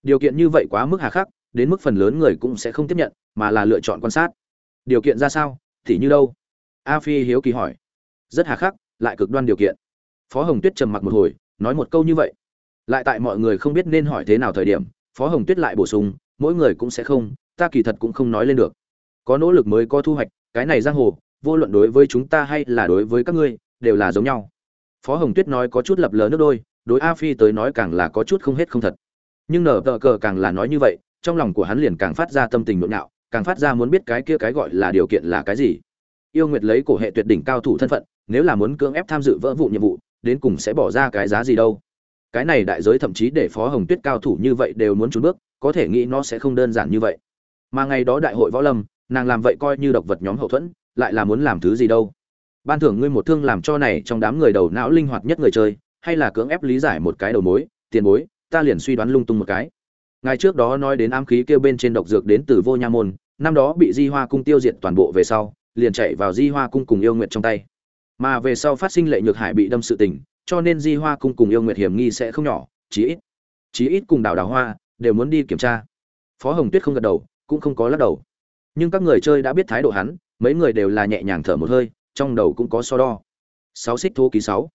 Điều kiện như vậy quá mức hà khắc, đến mức phần lớn người cũng sẽ không tiếp nhận, mà là lựa chọn quan sát điều kiện ra sao? Thì như đâu? A phi hiếu kỳ hỏi. Rất hà khắc, lại cực đoan điều kiện. Phó hồng tuyết trầm mặc một hồi, nói một câu như vậy. Lại tại mọi người không biết nên hỏi thế nào thời điểm, phó hồng tuyết lại bổ sung, mỗi người cũng sẽ không, ta kỳ thật cũng không nói lên được. Có nỗ lực mới có thu hoạch, cái này giang hồ, vô luận đối với chúng ta hay là đối với các ngươi, đều là giống nhau. Phó hồng tuyết nói có chút lập lờ nước đôi, đối a phi tới nói càng là có chút không hết không thật. Nhưng nở tờ cờ càng là nói như vậy, trong lòng của hắn liền càng phát ra tâm tình nhộn nhạo càng phát ra muốn biết cái kia cái gọi là điều kiện là cái gì. Yêu nguyệt lấy cổ hệ tuyệt đỉnh cao thủ thân phận, nếu là muốn cưỡng ép tham dự vỡ vụ nhiệm vụ, đến cùng sẽ bỏ ra cái giá gì đâu. Cái này đại giới thậm chí để phó hồng tuyết cao thủ như vậy đều muốn trốn bước, có thể nghĩ nó sẽ không đơn giản như vậy. Mà ngày đó đại hội võ lâm, nàng làm vậy coi như độc vật nhóm hậu thuẫn, lại là muốn làm thứ gì đâu. Ban thưởng ngươi một thương làm cho này trong đám người đầu não linh hoạt nhất người chơi, hay là cưỡng ép lý giải một cái đầu mối, tiền bối, ta liền suy đoán lung tung một cái ngày trước đó nói đến ám khí kêu bên trên độc dược đến từ vô nha môn, năm đó bị di hoa cung tiêu diệt toàn bộ về sau, liền chạy vào di hoa cung cùng yêu nguyện trong tay. Mà về sau phát sinh lệ nhược hải bị đâm sự tình, cho nên di hoa cung cùng yêu nguyệt hiểm nghi sẽ không nhỏ, chí ít chí ít cùng đào đào hoa đều muốn đi kiểm tra. Phó hồng tuyết không gật đầu, cũng không có lắc đầu. Nhưng các người chơi đã biết thái độ hắn, mấy người đều là nhẹ nhàng thở một hơi, trong đầu cũng có so đo. Sáu xích thô ký sáu.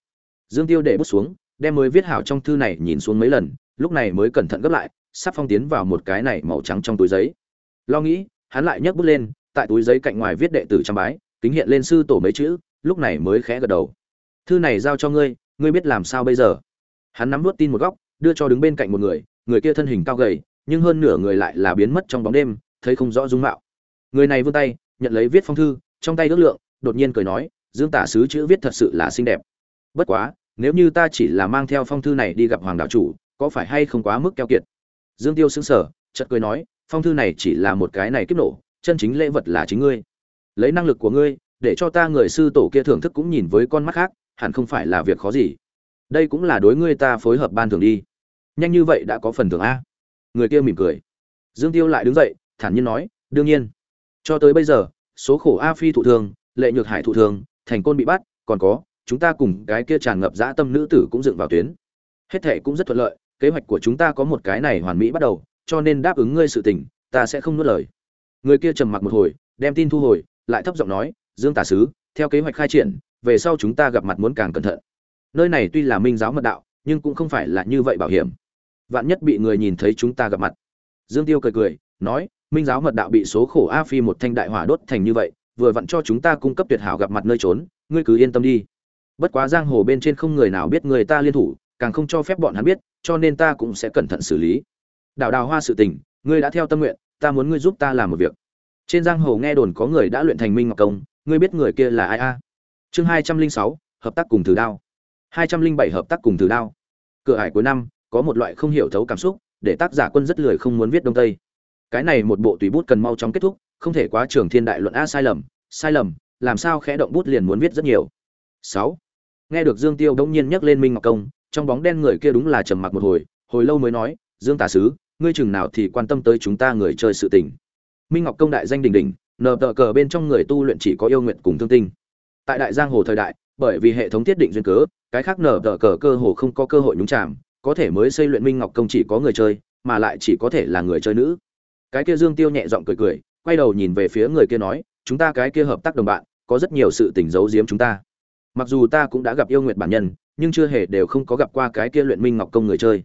Dương tiêu để bút xuống, đem mới viết hảo trong thư này nhìn xuống mấy lần, lúc này mới cẩn thận gấp lại sắp phong tiến vào một cái này màu trắng trong túi giấy. Lo nghĩ, hắn lại nhấc bút lên, tại túi giấy cạnh ngoài viết đệ tử trăm bái, kính hiện lên sư tổ mấy chữ, lúc này mới khẽ gật đầu. Thư này giao cho ngươi ngươi biết làm sao bây giờ? Hắn nắm nuốt tin một góc, đưa cho đứng bên cạnh một người người kia thân hình cao gầy, nhưng hơn nửa người lại là biến mất trong bóng đêm, thấy không rõ dung mạo. Người này vươn tay, nhận lấy viết phong thư, trong tay ước lượng, đột nhiên cười nói, dương tả sứ chữ viết thật sự là xinh đẹp. Bất quá, nếu như ta chỉ là mang theo phong thư này đi gặp hoàng đạo chủ, có phải hay không quá mức keo kiệt? Dương tiêu sững sờ, chợt cười nói phong thư này chỉ là một cái này kiếp nổ chân chính lễ vật là chính ngươi. Lấy năng lực của ngươi để cho ta người sư tổ kia thưởng thức cũng nhìn với con mắt khác hẳn không phải là việc khó gì. Đây cũng là đối ngươi ta phối hợp ban thưởng đi. Nhanh như vậy đã có phần thưởng a. Người kia mỉm cười. Dương tiêu lại đứng dậy thản nhiên nói đương nhiên. Cho tới bây giờ số khổ a phi thụ thương lệ nhược hải thụ thương thành côn bị bắt còn có chúng ta cùng cái kia tràn ngập dã tâm nữ tử cũng dựng vào tuyến. Hết thệ cũng rất thuận lợi kế hoạch của chúng ta có một cái này hoàn mỹ bắt đầu, cho nên đáp ứng ngươi sự tình, ta sẽ không nuốt lời. Người kia trầm mặc một hồi, đem tin thu hồi, lại thấp giọng nói, dương tả sứ, theo kế hoạch khai triển, về sau chúng ta gặp mặt muốn càng cẩn thận. Nơi này tuy là minh giáo mật đạo, nhưng cũng không phải là như vậy bảo hiểm. Vạn nhất bị người nhìn thấy chúng ta gặp mặt. Dương tiêu cười cười, nói, minh giáo mật đạo bị số khổ a phi một thanh đại hỏa đốt thành như vậy, vừa vặn cho chúng ta cung cấp tuyệt hảo gặp mặt nơi trốn, ngươi cứ yên tâm đi. Bất quá giang hồ bên trên không người nào biết người ta liên thủ, càng không cho phép bọn hắn biết cho nên ta cũng sẽ cẩn thận xử lý. Đào đào hoa sự tình, ngươi đã theo tâm nguyện, ta muốn ngươi giúp ta làm một việc. Trên giang hồ nghe đồn có người đã luyện thành minh ngọc công, ngươi biết người kia là ai a? Chương hai trăm linh sáu, hợp tác cùng thử đao. hai trăm linh bảy, hợp tác cùng thử đao. Cửa hải cuối năm, có một loại không hiểu thấu cảm xúc, để tác giả quân rất lười không muốn viết đông tây. Cái này một bộ tùy bút cần mau chóng kết thúc, không thể quá trường thiên đại luận a sai lầm sai lầm, làm sao khẽ động bút liền muốn viết rất nhiều. Sáu, nghe được dương tiêu đông nhiên nhắc lên minh ngọc công trong bóng đen người kia đúng là trầm mặc một hồi hồi lâu mới nói, dương tả sứ, ngươi chừng nào thì quan tâm tới chúng ta người chơi sự tình. Minh ngọc công đại danh đình đình nờ tờ cờ bên trong người tu luyện chỉ có yêu nguyện cùng thương tinh. Tại đại giang hồ thời đại, bởi vì hệ thống thiết định duyên cớ, cái khác nở tờ cờ cơ hồ không có cơ hội nhúng chạm có thể mới xây luyện minh ngọc công chỉ có người chơi, mà lại chỉ có thể là người chơi nữ. Cái kia dương tiêu nhẹ giọng cười cười, quay đầu nhìn về phía người kia nói, chúng ta cái kia hợp tác đồng bạn, có rất nhiều sự tình giấu giếm chúng ta mặc dù ta cũng đã gặp yêu nguyện bản nhân, nhưng chưa hề đều không có gặp qua cái kia luyện minh ngọc công người chơi.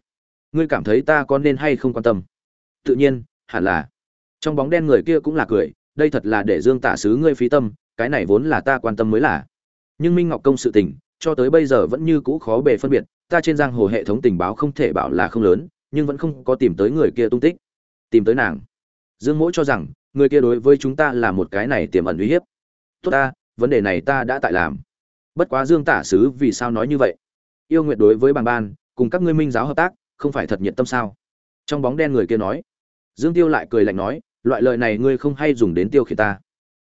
Ngươi cảm thấy ta có nên hay không quan tâm? Tự nhiên, hẳn là. Trong bóng đen người kia cũng là cười, đây thật là để dương tả sứ ngươi phí tâm, cái này vốn là ta quan tâm mới là. Nhưng minh ngọc công sự tình, cho tới bây giờ vẫn như cũ khó bề phân biệt, ta trên giang hồ hệ thống tình báo không thể bảo là không lớn, nhưng vẫn không có tìm tới người kia tung tích. Tìm tới nàng. Dương mỗi cho rằng, người kia đối với chúng ta là một cái này tiềm ẩn uy hiếp. Tốt ta, vấn đề này ta đã tại làm bất quá dương tả sứ vì sao nói như vậy? Yêu nguyện đối với bàng ban, cùng các ngươi minh giáo hợp tác, không phải thật nhiệt tâm sao? Trong bóng đen người kia nói. Dương tiêu lại cười lạnh nói, loại lời này ngươi không hay dùng đến tiêu khiển ta.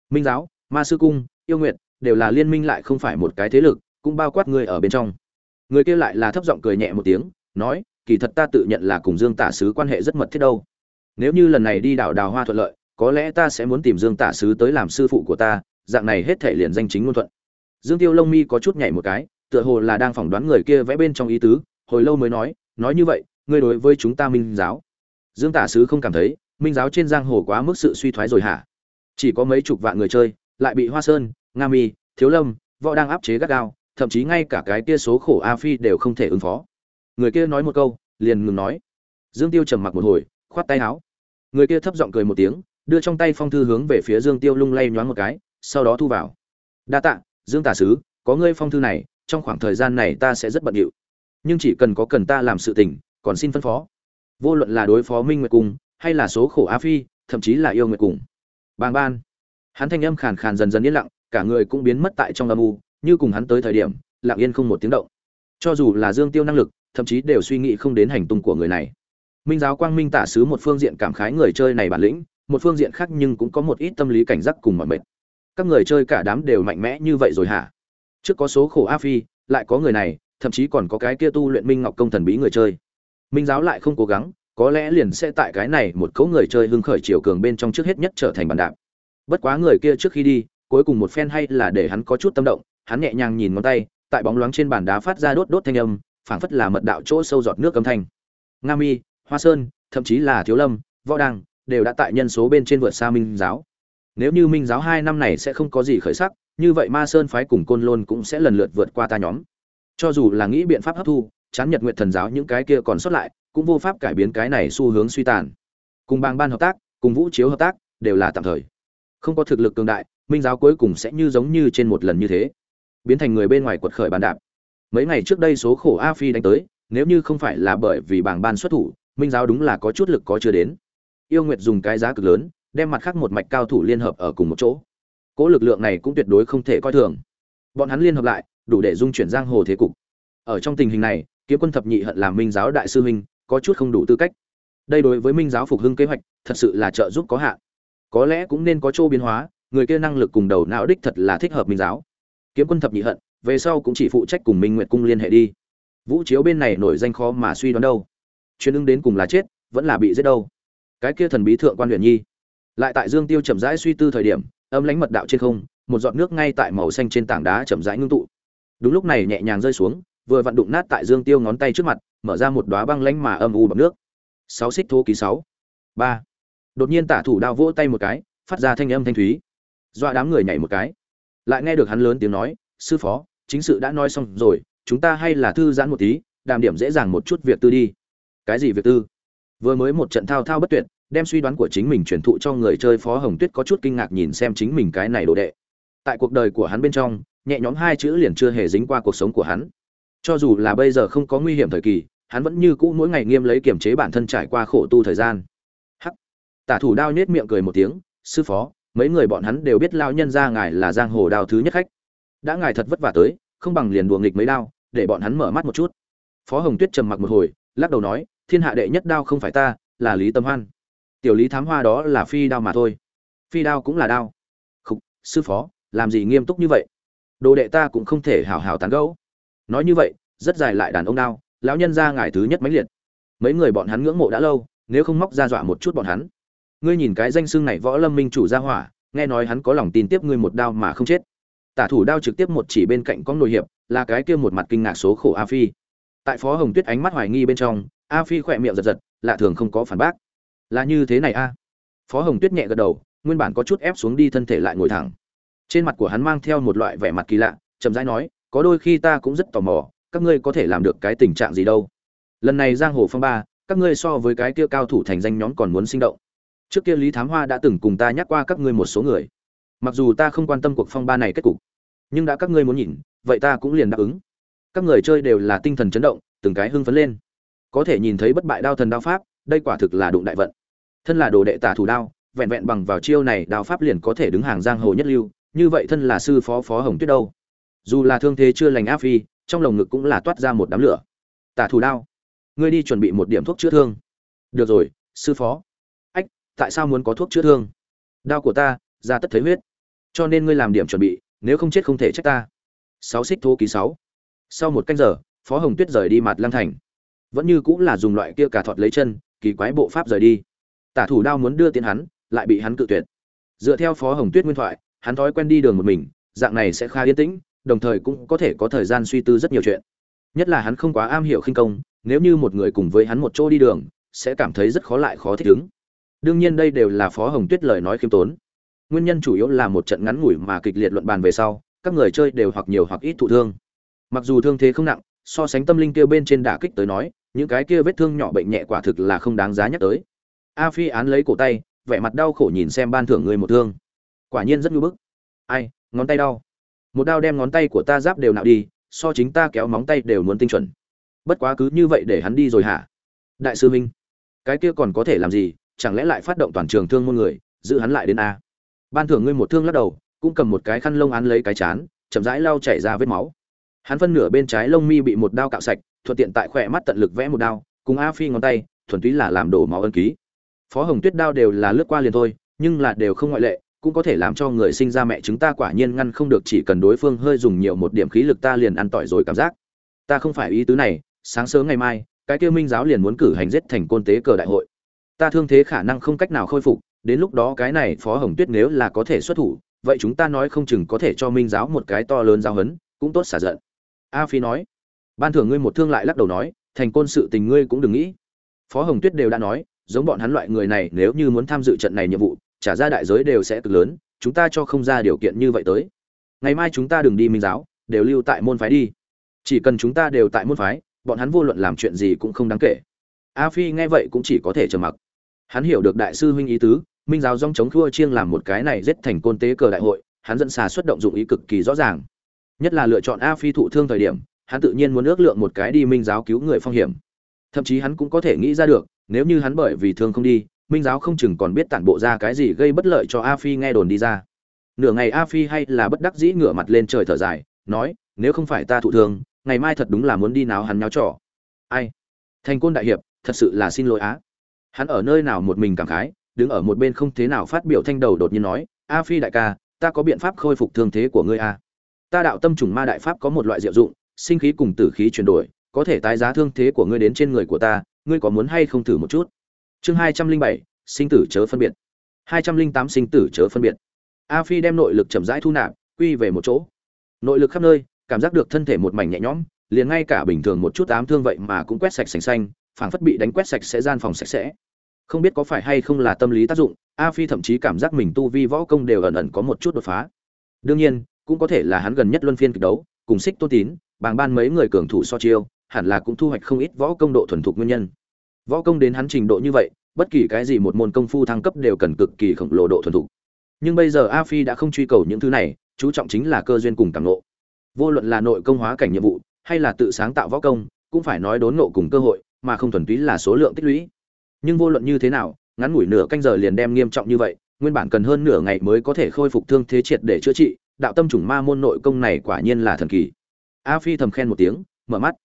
Minh giáo, ma sư cung, yêu nguyện đều là liên minh lại không phải một cái thế lực, cũng bao quát ngươi ở bên trong. Người kia lại là thấp giọng cười nhẹ một tiếng, nói, kỳ thật ta tự nhận là cùng dương tả sứ quan hệ rất mật thiết đâu. Nếu như lần này đi đảo đào hoa thuận lợi, có lẽ ta sẽ muốn tìm dương tả sứ tới làm sư phụ của ta, dạng này hết thể liền danh chính ngôn thuận dương tiêu lông mi có chút nhảy một cái, tựa hồ là đang phỏng đoán người kia vẽ bên trong ý tứ, hồi lâu mới nói nói như vậy, ngươi đối với chúng ta minh giáo? Dương tả sứ không cảm thấy, minh giáo trên giang hồ quá mức sự suy thoái rồi hả? Chỉ có mấy chục vạn người chơi, lại bị hoa sơn, nga mi, thiếu lâm, võ đang áp chế gắt gao, thậm chí ngay cả cái kia số khổ a phi đều không thể ứng phó. Người kia nói một câu, liền ngừng nói. Dương tiêu trầm mặc một hồi, khoát tay áo. Người kia thấp giọng cười một tiếng, đưa trong tay phong thư hướng về phía dương tiêu lung lay nhoáng một cái, sau đó thu vào. Đa tạ dương tả sứ, có ngươi phong thư này, trong khoảng thời gian này ta sẽ rất bận rộn nhưng chỉ cần có cần ta làm sự tình, còn xin phân phó. Vô luận là đối phó minh nguyệt cung, hay là số khổ a phi, thậm chí là yêu nguyệt cung. Bàng ban. Hắn thanh âm khàn khàn dần dần yên lặng, cả người cũng biến mất tại trong âm u, như cùng hắn tới thời điểm, lặng yên không một tiếng động. Cho dù là dương tiêu năng lực, thậm chí đều suy nghĩ không đến hành tung của người này. Minh giáo quang minh tả sứ một phương diện cảm khái người chơi này bản lĩnh, một phương diện khác nhưng cũng có một ít tâm lý cảnh giác cùng mọi mệt các người chơi cả đám đều mạnh mẽ như vậy rồi hả? Trước có số khổ a phi, lại có người này, thậm chí còn có cái kia tu luyện minh ngọc công thần bí người chơi. Minh giáo lại không cố gắng, có lẽ liền sẽ tại cái này một cấu người chơi hưng khởi chiều cường bên trong trước hết nhất trở thành bàn đạp. Bất quá người kia trước khi đi, cuối cùng một phen hay là để hắn có chút tâm động, hắn nhẹ nhàng nhìn ngón tay, tại bóng loáng trên bàn đá phát ra đốt đốt thanh âm, phảng phất là mật đạo chỗ sâu giọt nước âm thanh. Nga mi, hoa sơn, thậm chí là thiếu lâm, võ đăng, đều đã tại nhân số bên trên vượt xa minh giáo nếu như minh giáo hai năm này sẽ không có gì khởi sắc, như vậy ma sơn phái cùng côn lôn cũng sẽ lần lượt vượt qua ta nhóm. Cho dù là nghĩ biện pháp hấp thu, chán nhật nguyện thần giáo những cái kia còn sót lại, cũng vô pháp cải biến cái này xu hướng suy tàn. Cùng bang ban hợp tác, cùng vũ chiếu hợp tác, đều là tạm thời. Không có thực lực cường đại, minh giáo cuối cùng sẽ như giống như trên một lần như thế, biến thành người bên ngoài quật khởi bàn đạp. Mấy ngày trước đây số khổ a phi đánh tới, nếu như không phải là bởi vì bảng ban xuất thủ, minh giáo đúng là có chút lực có chưa đến. Yêu nguyệt dùng cái giá cực lớn đem mặt khác một mạch cao thủ liên hợp ở cùng một chỗ. Cỗ lực lượng này cũng tuyệt đối không thể coi thường. Bọn hắn liên hợp lại, đủ để dung chuyển giang hồ thế cục. Ở trong tình hình này, kiếm quân thập nhị hận làm minh giáo đại sư huynh, có chút không đủ tư cách. Đây đối với minh giáo phục hưng kế hoạch, thật sự là trợ giúp có hạn. Có lẽ cũng nên có chỗ biến hóa, người kia năng lực cùng đầu não đích thật là thích hợp minh giáo. Kiếm quân thập nhị hận, về sau cũng chỉ phụ trách cùng minh nguyệt cung liên hệ đi. Vũ chiếu bên này nổi danh khó mà suy đoán đâu. Chuyến ứng đến cùng là chết, vẫn là bị giết đâu. Cái kia thần bí thượng quan huyền nhi lại tại dương tiêu chậm rãi suy tư thời điểm âm lánh mật đạo trên không, một giọt nước ngay tại màu xanh trên tảng đá chậm rãi ngưng tụ. Đúng lúc này nhẹ nhàng rơi xuống, vừa vặn đụng nát tại dương tiêu ngón tay trước mặt, mở ra một đóa băng lánh mà âm u bằng nước. Sáu xích thô ký sáu. Ba. Đột nhiên tả thủ đao vỗ tay một cái, phát ra thanh âm thanh thúy. Dọa đám người nhảy một cái. Lại nghe được hắn lớn tiếng nói, sư phó, chính sự đã nói xong rồi, chúng ta hay là thư giãn một tí, đàm điểm dễ dàng một chút việc tư đi. Cái gì việc tư? Vừa mới một trận thao thao bất tuyệt đem suy đoán của chính mình truyền thụ cho người chơi phó hồng tuyết có chút kinh ngạc nhìn xem chính mình cái này đồ đệ. Tại cuộc đời của hắn bên trong, nhẹ nhõm hai chữ liền chưa hề dính qua cuộc sống của hắn. Cho dù là bây giờ không có nguy hiểm thời kỳ, hắn vẫn như cũ mỗi ngày nghiêm lấy kiểm chế bản thân trải qua khổ tu thời gian. Hắc. Tả thủ đao nhết miệng cười một tiếng, sư phó, mấy người bọn hắn đều biết lao nhân ra ngài là giang hồ đao thứ nhất khách. Đã ngài thật vất vả tới, không bằng liền đùa nghịch mấy đao, để bọn hắn mở mắt một chút. Phó hồng tuyết trầm mặc một hồi, lắc đầu nói, thiên hạ đệ nhất đao không phải ta, là lý tâm hoan tiểu lý thám hoa đó là phi đao mà thôi. Phi đao cũng là đao. Khục, sư phó làm gì nghiêm túc như vậy? Đồ đệ ta cũng không thể hào hào tán gẫu. Nói như vậy rất dài lại đàn ông đao lão nhân ra ngài thứ nhất mãnh liệt. Mấy người bọn hắn ngưỡng mộ đã lâu nếu không móc ra dọa một chút bọn hắn. Ngươi nhìn cái danh xưng này võ lâm minh chủ gia hỏa nghe nói hắn có lòng tin tiếp ngươi một đao mà không chết. Tả thủ đao trực tiếp một chỉ bên cạnh con nội hiệp là cái kia một mặt kinh ngạc số khổ a phi. Tại phó hồng tuyết ánh mắt hoài nghi bên trong a phi khỏe miệng giật giật lạ thường không có phản bác là như thế này a. Phó hồng tuyết nhẹ gật đầu, nguyên bản có chút ép xuống đi thân thể lại ngồi thẳng. Trên mặt của hắn mang theo một loại vẻ mặt kỳ lạ, chậm rãi nói, có đôi khi ta cũng rất tò mò, các ngươi có thể làm được cái tình trạng gì đâu? Lần này giang hồ phong ba, các ngươi so với cái kia cao thủ thành danh nhóm còn muốn sinh động. Trước kia lý thám hoa đã từng cùng ta nhắc qua các ngươi một số người. Mặc dù ta không quan tâm cuộc phong ba này kết cục, nhưng đã các ngươi muốn nhìn, vậy ta cũng liền đáp ứng. Các người chơi đều là tinh thần chấn động, từng cái hưng phấn lên. Có thể nhìn thấy bất bại đao thần đao pháp, đây quả thực là đụng đại vận thân là đồ đệ tả thủ đao, vẹn vẹn bằng vào chiêu này đao pháp liền có thể đứng hàng giang hồ nhất lưu, như vậy thân là sư phó phó hồng tuyết đâu? Dù là thương thế chưa lành áp phi, trong lồng ngực cũng là toát ra một đám lửa. Tả thủ đao, ngươi đi chuẩn bị một điểm thuốc chữa thương. Được rồi, sư phó. Ách, tại sao muốn có thuốc chữa thương? Đao của ta, ra tất thấy huyết. Cho nên ngươi làm điểm chuẩn bị, nếu không chết không thể trách ta. Sáu xích thô ký sáu. Sau một canh giờ, phó hồng tuyết rời đi mặt lăng thành. Vẫn như cũng là dùng loại kia cả thọt lấy chân, kỳ quái bộ pháp rời đi tả thủ đao muốn đưa tiến hắn, lại bị hắn cự tuyệt. Dựa theo phó hồng tuyết nguyên thoại, hắn thói quen đi đường một mình, dạng này sẽ khá yên tĩnh, đồng thời cũng có thể có thời gian suy tư rất nhiều chuyện. Nhất là hắn không quá am hiểu khinh công, nếu như một người cùng với hắn một chỗ đi đường, sẽ cảm thấy rất khó lại khó thích ứng. Đương nhiên đây đều là phó hồng tuyết lời nói khiêm tốn. Nguyên nhân chủ yếu là một trận ngắn ngủi mà kịch liệt luận bàn về sau, các người chơi đều hoặc nhiều hoặc ít thụ thương. Mặc dù thương thế không nặng, so sánh tâm linh kia bên trên đả kích tới nói, những cái kia vết thương nhỏ bệnh nhẹ quả thực là không đáng giá nhắc tới a phi án lấy cổ tay, vẻ mặt đau khổ nhìn xem ban thưởng người một thương. Quả nhiên rất nhu bức. Ai, ngón tay đau. Một đao đem ngón tay của ta giáp đều nạo đi, so chính ta kéo móng tay đều muốn tinh chuẩn. Bất quá cứ như vậy để hắn đi rồi hả? Đại sư minh, cái kia còn có thể làm gì? Chẳng lẽ lại phát động toàn trường thương môn người, giữ hắn lại đến a? Ban thưởng ngươi một thương lắc đầu, cũng cầm một cái khăn lông án lấy cái chán, chậm rãi lau chảy ra vết máu. Hắn phân nửa bên trái lông mi bị một đao cạo sạch, thuận tiện tại khỏe mắt tận lực vẽ một đao, cùng a phi ngón tay, thuần túy là làm đổ máu ân ký phó hồng tuyết đao đều là lướt qua liền thôi, nhưng là đều không ngoại lệ, cũng có thể làm cho người sinh ra mẹ chúng ta quả nhiên ngăn không được, chỉ cần đối phương hơi dùng nhiều một điểm khí lực ta liền ăn tỏi rồi cảm giác. Ta không phải ý tứ này, sáng sớm ngày mai, cái kia minh giáo liền muốn cử hành giết thành côn tế cờ đại hội. Ta thương thế khả năng không cách nào khôi phục, đến lúc đó cái này phó hồng tuyết nếu là có thể xuất thủ, vậy chúng ta nói không chừng có thể cho minh giáo một cái to lớn giáo hấn cũng tốt xả giận. A phi nói. Ban thưởng ngươi một thương lại lắc đầu nói, thành côn sự tình ngươi cũng đừng nghĩ. Phó hồng tuyết đều đã nói giống bọn hắn loại người này, nếu như muốn tham dự trận này nhiệm vụ, trả ra đại giới đều sẽ cực lớn, chúng ta cho không ra điều kiện như vậy tới. Ngày mai chúng ta đừng đi minh giáo, đều lưu tại môn phái đi. Chỉ cần chúng ta đều tại môn phái, bọn hắn vô luận làm chuyện gì cũng không đáng kể. A phi nghe vậy cũng chỉ có thể trầm mặc. Hắn hiểu được đại sư huynh ý tứ, minh giáo dòng chống thua chiêng làm một cái này giết thành côn tế cờ đại hội, hắn dẫn xà xuất động dụng ý cực kỳ rõ ràng. Nhất là lựa chọn a phi thụ thương thời điểm, hắn tự nhiên muốn ước lượng một cái đi minh giáo cứu người phong hiểm. Thậm chí hắn cũng có thể nghĩ ra được nếu như hắn bởi vì thương không đi, minh giáo không chừng còn biết tản bộ ra cái gì gây bất lợi cho a phi nghe đồn đi ra. Nửa ngày a phi hay là bất đắc dĩ ngửa mặt lên trời thở dài, nói, nếu không phải ta thụ thương, ngày mai thật đúng là muốn đi nào hắn nháo trò. Ai? Thành côn đại hiệp, thật sự là xin lỗi á. Hắn ở nơi nào một mình cảm khái, đứng ở một bên không thế nào phát biểu thanh đầu đột nhiên nói, a phi đại ca, ta có biện pháp khôi phục thương thế của ngươi a. Ta đạo tâm trùng ma đại pháp có một loại diệu dụng, sinh khí cùng tử khí chuyển đổi, có thể tái giá thương thế của ngươi đến trên người của ta ngươi có muốn hay không thử một chút? Chương hai trăm linh bảy, sinh tử chớ phân biệt. hai trăm linh tám, sinh tử chớ phân biệt. A phi đem nội lực chậm rãi thu nạp, quy về một chỗ. Nội lực khắp nơi, cảm giác được thân thể một mảnh nhẹ nhõm, liền ngay cả bình thường một chút ám thương vậy mà cũng quét sạch sành xanh, phảng phất bị đánh quét sạch sẽ, gian phòng sạch sẽ. Không biết có phải hay không là tâm lý tác dụng, a phi thậm chí cảm giác mình tu vi võ công đều ẩn ẩn có một chút đột phá. Đương nhiên, cũng có thể là hắn gần nhất luân phiên kịch đấu, cùng xích tôn tín, bàng ban mấy người cường thủ so chiêu hẳn là cũng thu hoạch không ít võ công độ thuần thục nguyên nhân. Võ công đến hắn trình độ như vậy, bất kỳ cái gì một môn công phu thăng cấp đều cần cực kỳ khổng lồ độ thuần thục. Nhưng bây giờ a phi đã không truy cầu những thứ này, chú trọng chính là cơ duyên cùng cảm ngộ. Vô luận là nội công hóa cảnh nhiệm vụ, hay là tự sáng tạo võ công, cũng phải nói đốn ngộ cùng cơ hội, mà không thuần túy là số lượng tích lũy. Nhưng vô luận như thế nào, ngắn ngủi nửa canh giờ liền đem nghiêm trọng như vậy, nguyên bản cần hơn nửa ngày mới có thể khôi phục thương thế triệt để chữa trị, đạo tâm trùng ma môn nội công này quả nhiên là thần kỳ. A phi thầm khen một tiếng, mở mắt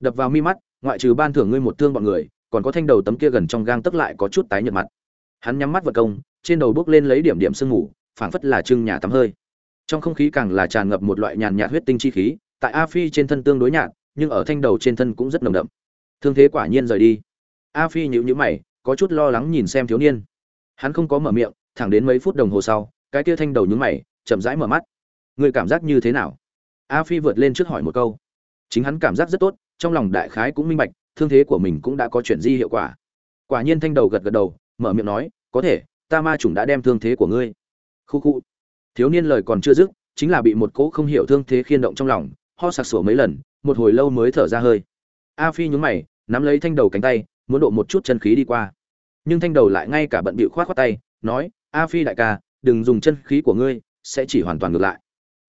đập vào mi mắt, ngoại trừ ban thưởng ngươi một thương bọn người, còn có thanh đầu tấm kia gần trong gang tức lại có chút tái nhợt mặt. Hắn nhắm mắt vật công, trên đầu bước lên lấy điểm điểm sương ngủ phảng phất là trưng nhà tắm hơi. Trong không khí càng là tràn ngập một loại nhàn nhạt huyết tinh chi khí, tại a phi trên thân tương đối nhạt, nhưng ở thanh đầu trên thân cũng rất nồng đậm. Thương thế quả nhiên rời đi. A phi nhíu nhữ mày, có chút lo lắng nhìn xem thiếu niên. Hắn không có mở miệng, thẳng đến mấy phút đồng hồ sau, cái kia thanh đầu nhướng mày, chậm rãi mở mắt. Người cảm giác như thế nào? A phi vượt lên trước hỏi một câu. Chính hắn cảm giác rất tốt trong lòng đại khái cũng minh bạch, thương thế của mình cũng đã có chuyển di hiệu quả. Quả nhiên thanh đầu gật gật đầu, mở miệng nói, có thể, ta ma chủng đã đem thương thế của ngươi. Khu khu. Thiếu niên lời còn chưa dứt, chính là bị một cỗ không hiểu thương thế khiên động trong lòng, ho sặc sủa mấy lần, một hồi lâu mới thở ra hơi. A phi nhún mày, nắm lấy thanh đầu cánh tay, muốn độ một chút chân khí đi qua. Nhưng thanh đầu lại ngay cả bận bịu khoát khoát tay, nói, a phi đại ca, đừng dùng chân khí của ngươi, sẽ chỉ hoàn toàn ngược lại.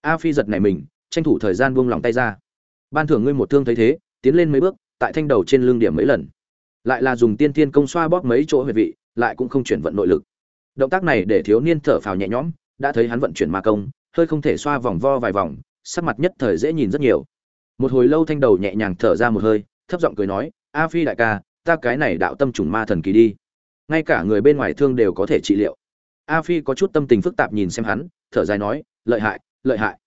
A phi giật nảy mình, tranh thủ thời gian buông lòng tay ra. Ban thưởng ngươi một thương thấy thế tiến lên mấy bước, tại thanh đầu trên lưng điểm mấy lần. Lại là dùng tiên tiên công xoa bóp mấy chỗ huyệt vị, lại cũng không chuyển vận nội lực. Động tác này để thiếu niên thở phào nhẹ nhõm, đã thấy hắn vận chuyển ma công, hơi không thể xoa vòng vo vài vòng, sắc mặt nhất thời dễ nhìn rất nhiều. Một hồi lâu thanh đầu nhẹ nhàng thở ra một hơi, thấp giọng cười nói, a phi đại ca, ta cái này đạo tâm trùng ma thần kỳ đi. Ngay cả người bên ngoài thương đều có thể trị liệu. A phi có chút tâm tình phức tạp nhìn xem hắn, thở dài nói, lợi hại lợi hại.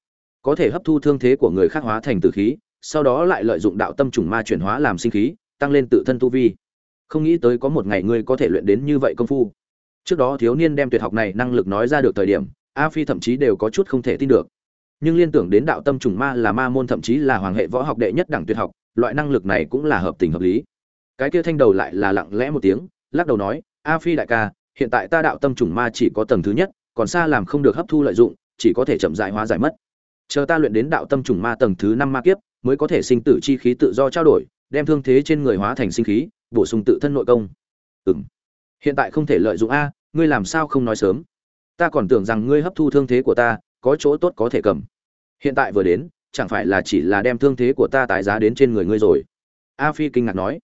Có thể hấp thu thương thế của người khác hóa thành tử khí sau đó lại lợi dụng đạo tâm trùng ma chuyển hóa làm sinh khí, tăng lên tự thân tu vi. Không nghĩ tới có một ngày ngươi có thể luyện đến như vậy công phu. Trước đó thiếu niên đem tuyệt học này năng lực nói ra được thời điểm, a phi thậm chí đều có chút không thể tin được. Nhưng liên tưởng đến đạo tâm trùng ma là ma môn thậm chí là hoàng hệ võ học đệ nhất đẳng tuyệt học, loại năng lực này cũng là hợp tình hợp lý. Cái kia thanh đầu lại là lặng lẽ một tiếng, lắc đầu nói, a phi đại ca, hiện tại ta đạo tâm trùng ma chỉ có tầng thứ nhất, còn xa làm không được hấp thu lợi dụng, chỉ có thể chậm rãi hóa giải mất. Chờ ta luyện đến đạo tâm trùng ma tầng thứ năm ma kiếp mới có thể sinh tử chi khí tự do trao đổi, đem thương thế trên người hóa thành sinh khí, bổ sung tự thân nội công. Ừ m hiện tại không thể lợi dụng a, ngươi làm sao không nói sớm? Ta còn tưởng rằng ngươi hấp thu thương thế của ta, có chỗ tốt có thể cầm. Hiện tại vừa đến, chẳng phải là chỉ là đem thương thế của ta tái giá đến trên người ngươi rồi? A phi kinh ngạc nói.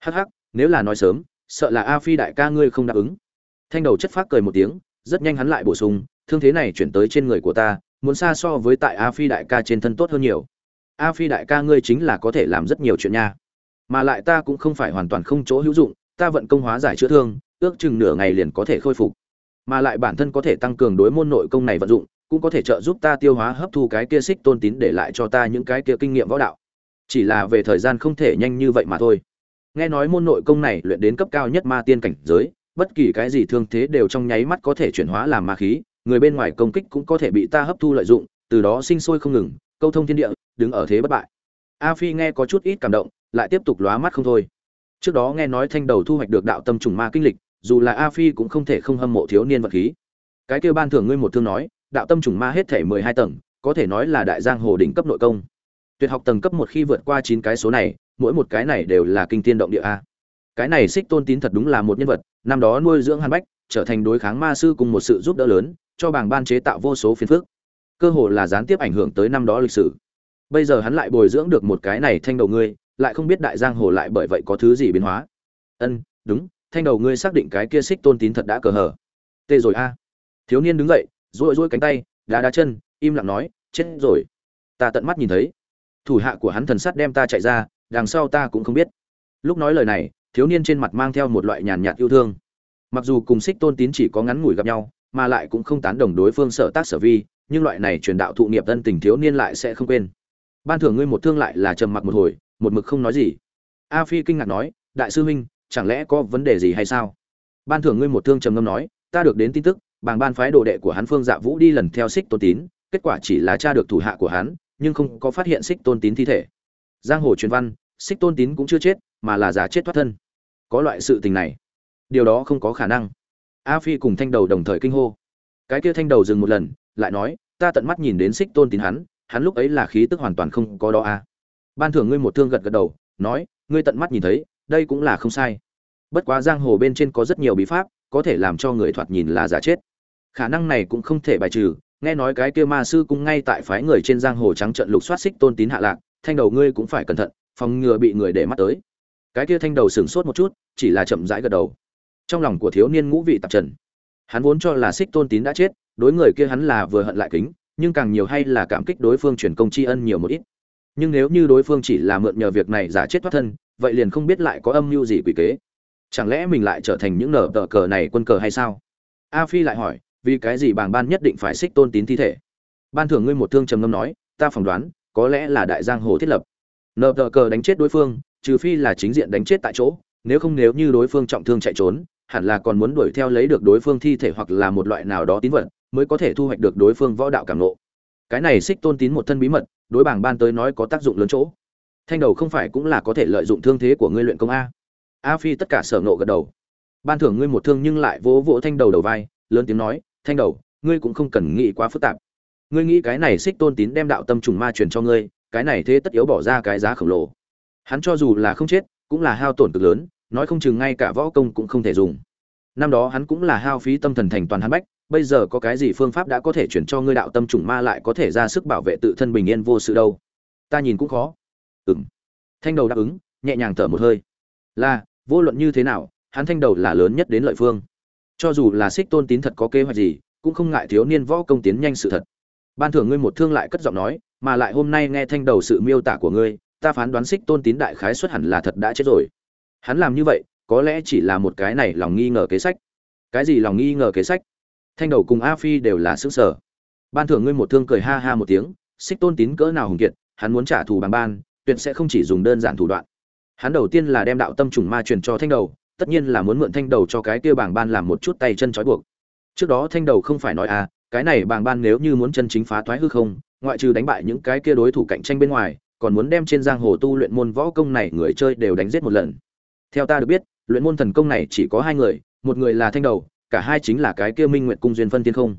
Hắc hắc, nếu là nói sớm, sợ là a phi đại ca ngươi không đáp ứng. Thanh đầu chất phác cười một tiếng, rất nhanh hắn lại bổ sung, thương thế này chuyển tới trên người của ta, muốn xa so với tại a phi đại ca trên thân tốt hơn nhiều a phi đại ca ngươi chính là có thể làm rất nhiều chuyện nha. Mà lại ta cũng không phải hoàn toàn không chỗ hữu dụng, ta vận công hóa giải chữa thương, ước chừng nửa ngày liền có thể khôi phục. Mà lại bản thân có thể tăng cường đối môn nội công này vận dụng, cũng có thể trợ giúp ta tiêu hóa hấp thu cái kia xích tôn tín để lại cho ta những cái kia kinh nghiệm võ đạo. Chỉ là về thời gian không thể nhanh như vậy mà thôi. Nghe nói môn nội công này luyện đến cấp cao nhất ma tiên cảnh giới, bất kỳ cái gì thương thế đều trong nháy mắt có thể chuyển hóa làm ma khí, người bên ngoài công kích cũng có thể bị ta hấp thu lợi dụng, từ đó sinh sôi không ngừng câu thông thiên địa, đứng ở thế bất bại. A phi nghe có chút ít cảm động, lại tiếp tục lóa mắt không thôi. Trước đó nghe nói thanh đầu thu hoạch được đạo tâm trùng ma kinh lịch, dù là a phi cũng không thể không hâm mộ thiếu niên vật khí. Cái kêu ban thưởng ngươi một thương nói, đạo tâm trùng ma hết thể mười hai tầng, có thể nói là đại giang hồ đỉnh cấp nội công. Tuyệt học tầng cấp một khi vượt qua chín cái số này, mỗi một cái này đều là kinh tiên động địa a. Cái này xích tôn tín thật đúng là một nhân vật, năm đó nuôi dưỡng hàn bách, trở thành đối kháng ma sư cùng một sự giúp đỡ lớn, cho bảng ban chế tạo vô số phiền phức cơ hồ là gián tiếp ảnh hưởng tới năm đó lịch sử. Bây giờ hắn lại bồi dưỡng được một cái này thanh đầu ngươi, lại không biết đại giang hồ lại bởi vậy có thứ gì biến hóa. Ân, đúng, thanh đầu ngươi xác định cái kia xích tôn tín thật đã cờ hở tê rồi a. Thiếu niên đứng dậy rỗi rỗi cánh tay, đá đá chân, im lặng nói, chết rồi. Ta tận mắt nhìn thấy. Thủ hạ của hắn thần sắt đem ta chạy ra, đằng sau ta cũng không biết. Lúc nói lời này, thiếu niên trên mặt mang theo một loại nhàn nhạt yêu thương. Mặc dù cùng xích tôn tín chỉ có ngắn ngủi gặp nhau, mà lại cũng không tán đồng đối phương sở tác sở vi nhưng loại này truyền đạo thụ nghiệp thân tình thiếu niên lại sẽ không quên. Ban thưởng ngươi một thương lại là trầm mặc một hồi, một mực không nói gì. A phi kinh ngạc nói, đại sư huynh, chẳng lẽ có vấn đề gì hay sao? Ban thưởng ngươi một thương trầm ngâm nói, ta được đến tin tức, bàng ban phái đồ đệ của hắn phương dạ vũ đi lần theo xích tôn tín, kết quả chỉ là tra được thủ hạ của hắn, nhưng không có phát hiện xích tôn tín thi thể. Giang hồ truyền văn, xích tôn tín cũng chưa chết, mà là giả chết thoát thân. Có loại sự tình này. Điều đó không có khả năng. A phi cùng thanh đầu đồng thời kinh hô. Cái kia thanh đầu dừng một lần lại nói, ta tận mắt nhìn đến xích tôn tín hắn hắn lúc ấy là khí tức hoàn toàn không có đó a ban thưởng ngươi một thương gật gật đầu, nói, ngươi tận mắt nhìn thấy, đây cũng là không sai. Bất quá giang hồ bên trên có rất nhiều bí pháp, có thể làm cho người thoạt nhìn là giả chết. Khả năng này cũng không thể bài trừ, nghe nói cái kia ma sư cũng ngay tại phái người trên giang hồ trắng trận lục soát xích tôn tín hạ lạc, thanh đầu ngươi cũng phải cẩn thận, phòng ngừa bị người để mắt tới. Cái kia thanh đầu sửng sốt một chút, chỉ là chậm rãi gật đầu. Trong lòng của thiếu niên ngũ vị tạp trần, hắn vốn cho là xích tôn tín đã chết đối người kia hắn là vừa hận lại kính, nhưng càng nhiều hay là cảm kích đối phương chuyển công tri ân nhiều một ít. Nhưng nếu như đối phương chỉ là mượn nhờ việc này giả chết thoát thân, vậy liền không biết lại có âm mưu gì quỷ kế. Chẳng lẽ mình lại trở thành những nở tờ cờ này quân cờ hay sao? A phi lại hỏi, vì cái gì bàng ban nhất định phải xích tôn tín thi thể? Ban thưởng ngươi một thương trầm ngâm nói, ta phỏng đoán, có lẽ là đại giang hồ thiết lập. Nợ tờ cờ đánh chết đối phương, trừ phi là chính diện đánh chết tại chỗ, nếu không nếu như đối phương trọng thương chạy trốn, hẳn là còn muốn đuổi theo lấy được đối phương thi thể hoặc là một loại nào đó tín vật mới có thể thu hoạch được đối phương võ đạo cảm ngộ. cái này xích tôn tín một thân bí mật, đối bảng ban tới nói có tác dụng lớn chỗ. Thanh đầu không phải cũng là có thể lợi dụng thương thế của ngươi luyện công a. A phi tất cả sở ngộ gật đầu. Ban thưởng ngươi một thương nhưng lại vỗ vỗ thanh đầu đầu vai, lớn tiếng nói, thanh đầu, ngươi cũng không cần nghĩ quá phức tạp. Ngươi nghĩ cái này xích tôn tín đem đạo tâm trùng ma truyền cho ngươi, cái này thế tất yếu bỏ ra cái giá khổng lồ. Hắn cho dù là không chết, cũng là hao tổn cực lớn, nói không chừng ngay cả võ công cũng không thể dùng. Năm đó hắn cũng là hao phí tâm thần thành toàn hắn bách bây giờ có cái gì phương pháp đã có thể chuyển cho ngươi đạo tâm trùng ma lại có thể ra sức bảo vệ tự thân bình yên vô sự đâu? Ta nhìn cũng khó. Ừng thanh đầu đáp ứng, nhẹ nhàng thở một hơi. Là, vô luận như thế nào, hắn thanh đầu là lớn nhất đến lợi phương. Cho dù là xích tôn tín thật có kế hoạch gì, cũng không ngại thiếu niên võ công tiến nhanh sự thật. Ban thưởng ngươi một thương lại cất giọng nói, mà lại hôm nay nghe thanh đầu sự miêu tả của ngươi, ta phán đoán xích tôn tín đại khái xuất hẳn là thật đã chết rồi. Hắn làm như vậy, có lẽ chỉ là một cái này lòng nghi ngờ kế sách. Cái gì lòng nghi ngờ kế sách? Thanh đầu cùng a phi đều là xứ sở ban thưởng ngươi một thương cười ha ha một tiếng, xích tôn tín cỡ nào hùng kiệt, hắn muốn trả thù bằng ban, tuyệt sẽ không chỉ dùng đơn giản thủ đoạn. Hắn đầu tiên là đem đạo tâm trùng ma truyền cho thanh đầu, tất nhiên là muốn mượn thanh đầu cho cái kia bảng ban làm một chút tay chân trói buộc. Trước đó thanh đầu không phải nói à cái này bảng ban nếu như muốn chân chính phá thoái hư không, ngoại trừ đánh bại những cái kia đối thủ cạnh tranh bên ngoài, còn muốn đem trên giang hồ tu luyện môn võ công này người chơi đều đánh giết một lần. Theo ta được biết, luyện môn thần công này chỉ có hai người, một người là thanh đầu cả hai chính là cái kia minh nguyệt cung duyên phân thiên không.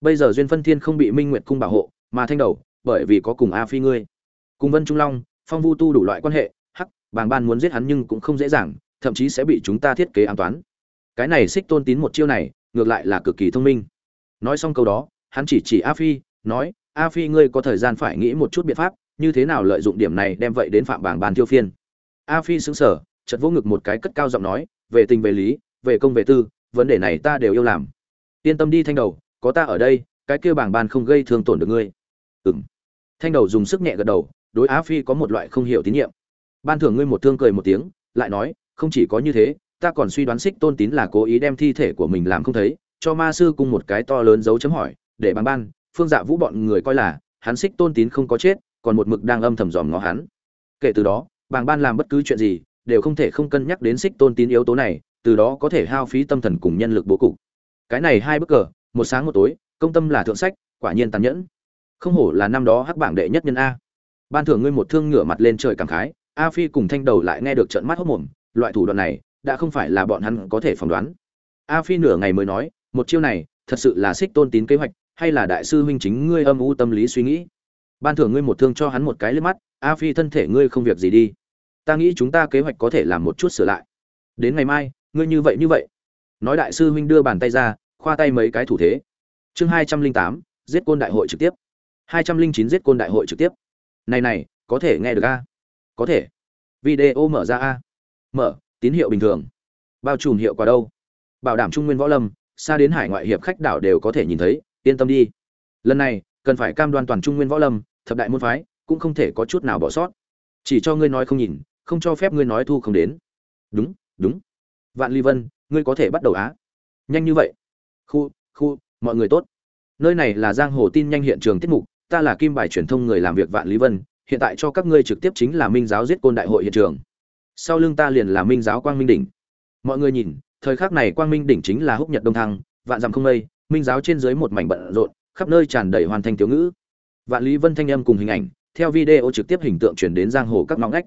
Bây giờ duyên phân thiên không bị minh nguyệt cung bảo hộ mà thanh đầu bởi vì có cùng a phi ngươi cùng vân trung long phong vu tu đủ loại quan hệ hắc bàng ban muốn giết hắn nhưng cũng không dễ dàng thậm chí sẽ bị chúng ta thiết kế an toán. Cái này xích tôn tín một chiêu này ngược lại là cực kỳ thông minh. Nói xong câu đó hắn chỉ chỉ a phi nói a phi ngươi có thời gian phải nghĩ một chút biện pháp như thế nào lợi dụng điểm này đem vậy đến phạm bảng bàn tiêu phiên. A phi sững sờ, chợt vỗ ngực một cái cất cao giọng nói về tình về lý về công về tư vấn đề này ta đều yêu làm. Yên tâm đi, thanh đầu, có ta ở đây, cái kia bảng ban không gây thương tổn được ngươi. Ừng thanh đầu dùng sức nhẹ gật đầu, đối Á phi có một loại không hiểu tín nhiệm. Ban thưởng ngươi một thương cười một tiếng, lại nói, không chỉ có như thế, ta còn suy đoán xích tôn tín là cố ý đem thi thể của mình làm không thấy, cho ma sư cung một cái to lớn dấu chấm hỏi, để bằng ban, phương dạ vũ bọn người coi là, hắn xích tôn tín không có chết, còn một mực đang âm thầm dòm ngó hắn. Kể từ đó bàng ban làm bất cứ chuyện gì, đều không thể không cân nhắc đến xích tôn tín yếu tố này từ đó có thể hao phí tâm thần cùng nhân lực bố cục. Cái này hai bức cờ, một sáng một tối, công tâm là thượng sách, quả nhiên tàn nhẫn. Không hổ là năm đó hắc bảng đệ nhất nhân a. Ban thưởng ngươi một thương ngửa mặt lên trời cảm khái, a phi cùng thanh đầu lại nghe được trận mắt hốc mồm, loại thủ đoạn này, đã không phải là bọn hắn có thể phỏng đoán. A phi nửa ngày mới nói, một chiêu này, thật sự là xích tôn tín kế hoạch, hay là đại sư huynh chính ngươi âm u tâm lý suy nghĩ. Ban thưởng ngươi một thương cho hắn một cái liếc mắt, a phi thân thể ngươi không việc gì đi. Ta nghĩ chúng ta kế hoạch có thể làm một chút sửa lại. Đến ngày mai ngươi như vậy như vậy. Nói đại sư huynh đưa bàn tay ra, khoa tay mấy cái thủ thế. Chương hai trăm linh tám, giết côn đại hội trực tiếp. hai trăm linh chín, giết côn đại hội trực tiếp. Này này, có thể nghe được a? Có thể. Video mở ra a. Mở, tín hiệu bình thường. Bao trùm hiệu quả đâu? Bảo đảm trung nguyên võ lâm, xa đến hải ngoại hiệp khách đảo đều có thể nhìn thấy, yên tâm đi. Lần này, cần phải cam đoan toàn trung nguyên võ lâm, thập đại môn phái, cũng không thể có chút nào bỏ sót. Chỉ cho ngươi nói không nhìn, không cho phép ngươi nói thu không đến. Đúng đúng vạn ly vân, ngươi có thể bắt đầu á. Nhanh như vậy. Khu khu, mọi người tốt. Nơi này là giang hồ tin nhanh hiện trường tiết mục, ta là kim bài truyền thông người làm việc vạn lý vân, hiện tại cho các ngươi trực tiếp chính là minh giáo giết côn đại hội hiện trường. Sau lưng ta liền là minh giáo quang minh đỉnh. Mọi người nhìn, thời khắc này quang minh đỉnh chính là húc nhật đông thăng, vạn dặm không mây, minh giáo trên dưới một mảnh bận rộn, khắp nơi tràn đầy hoàn thành tiểu ngữ. Vạn lý vân thanh âm cùng hình ảnh, theo video trực tiếp hình tượng chuyển đến giang hồ các ngõ ngách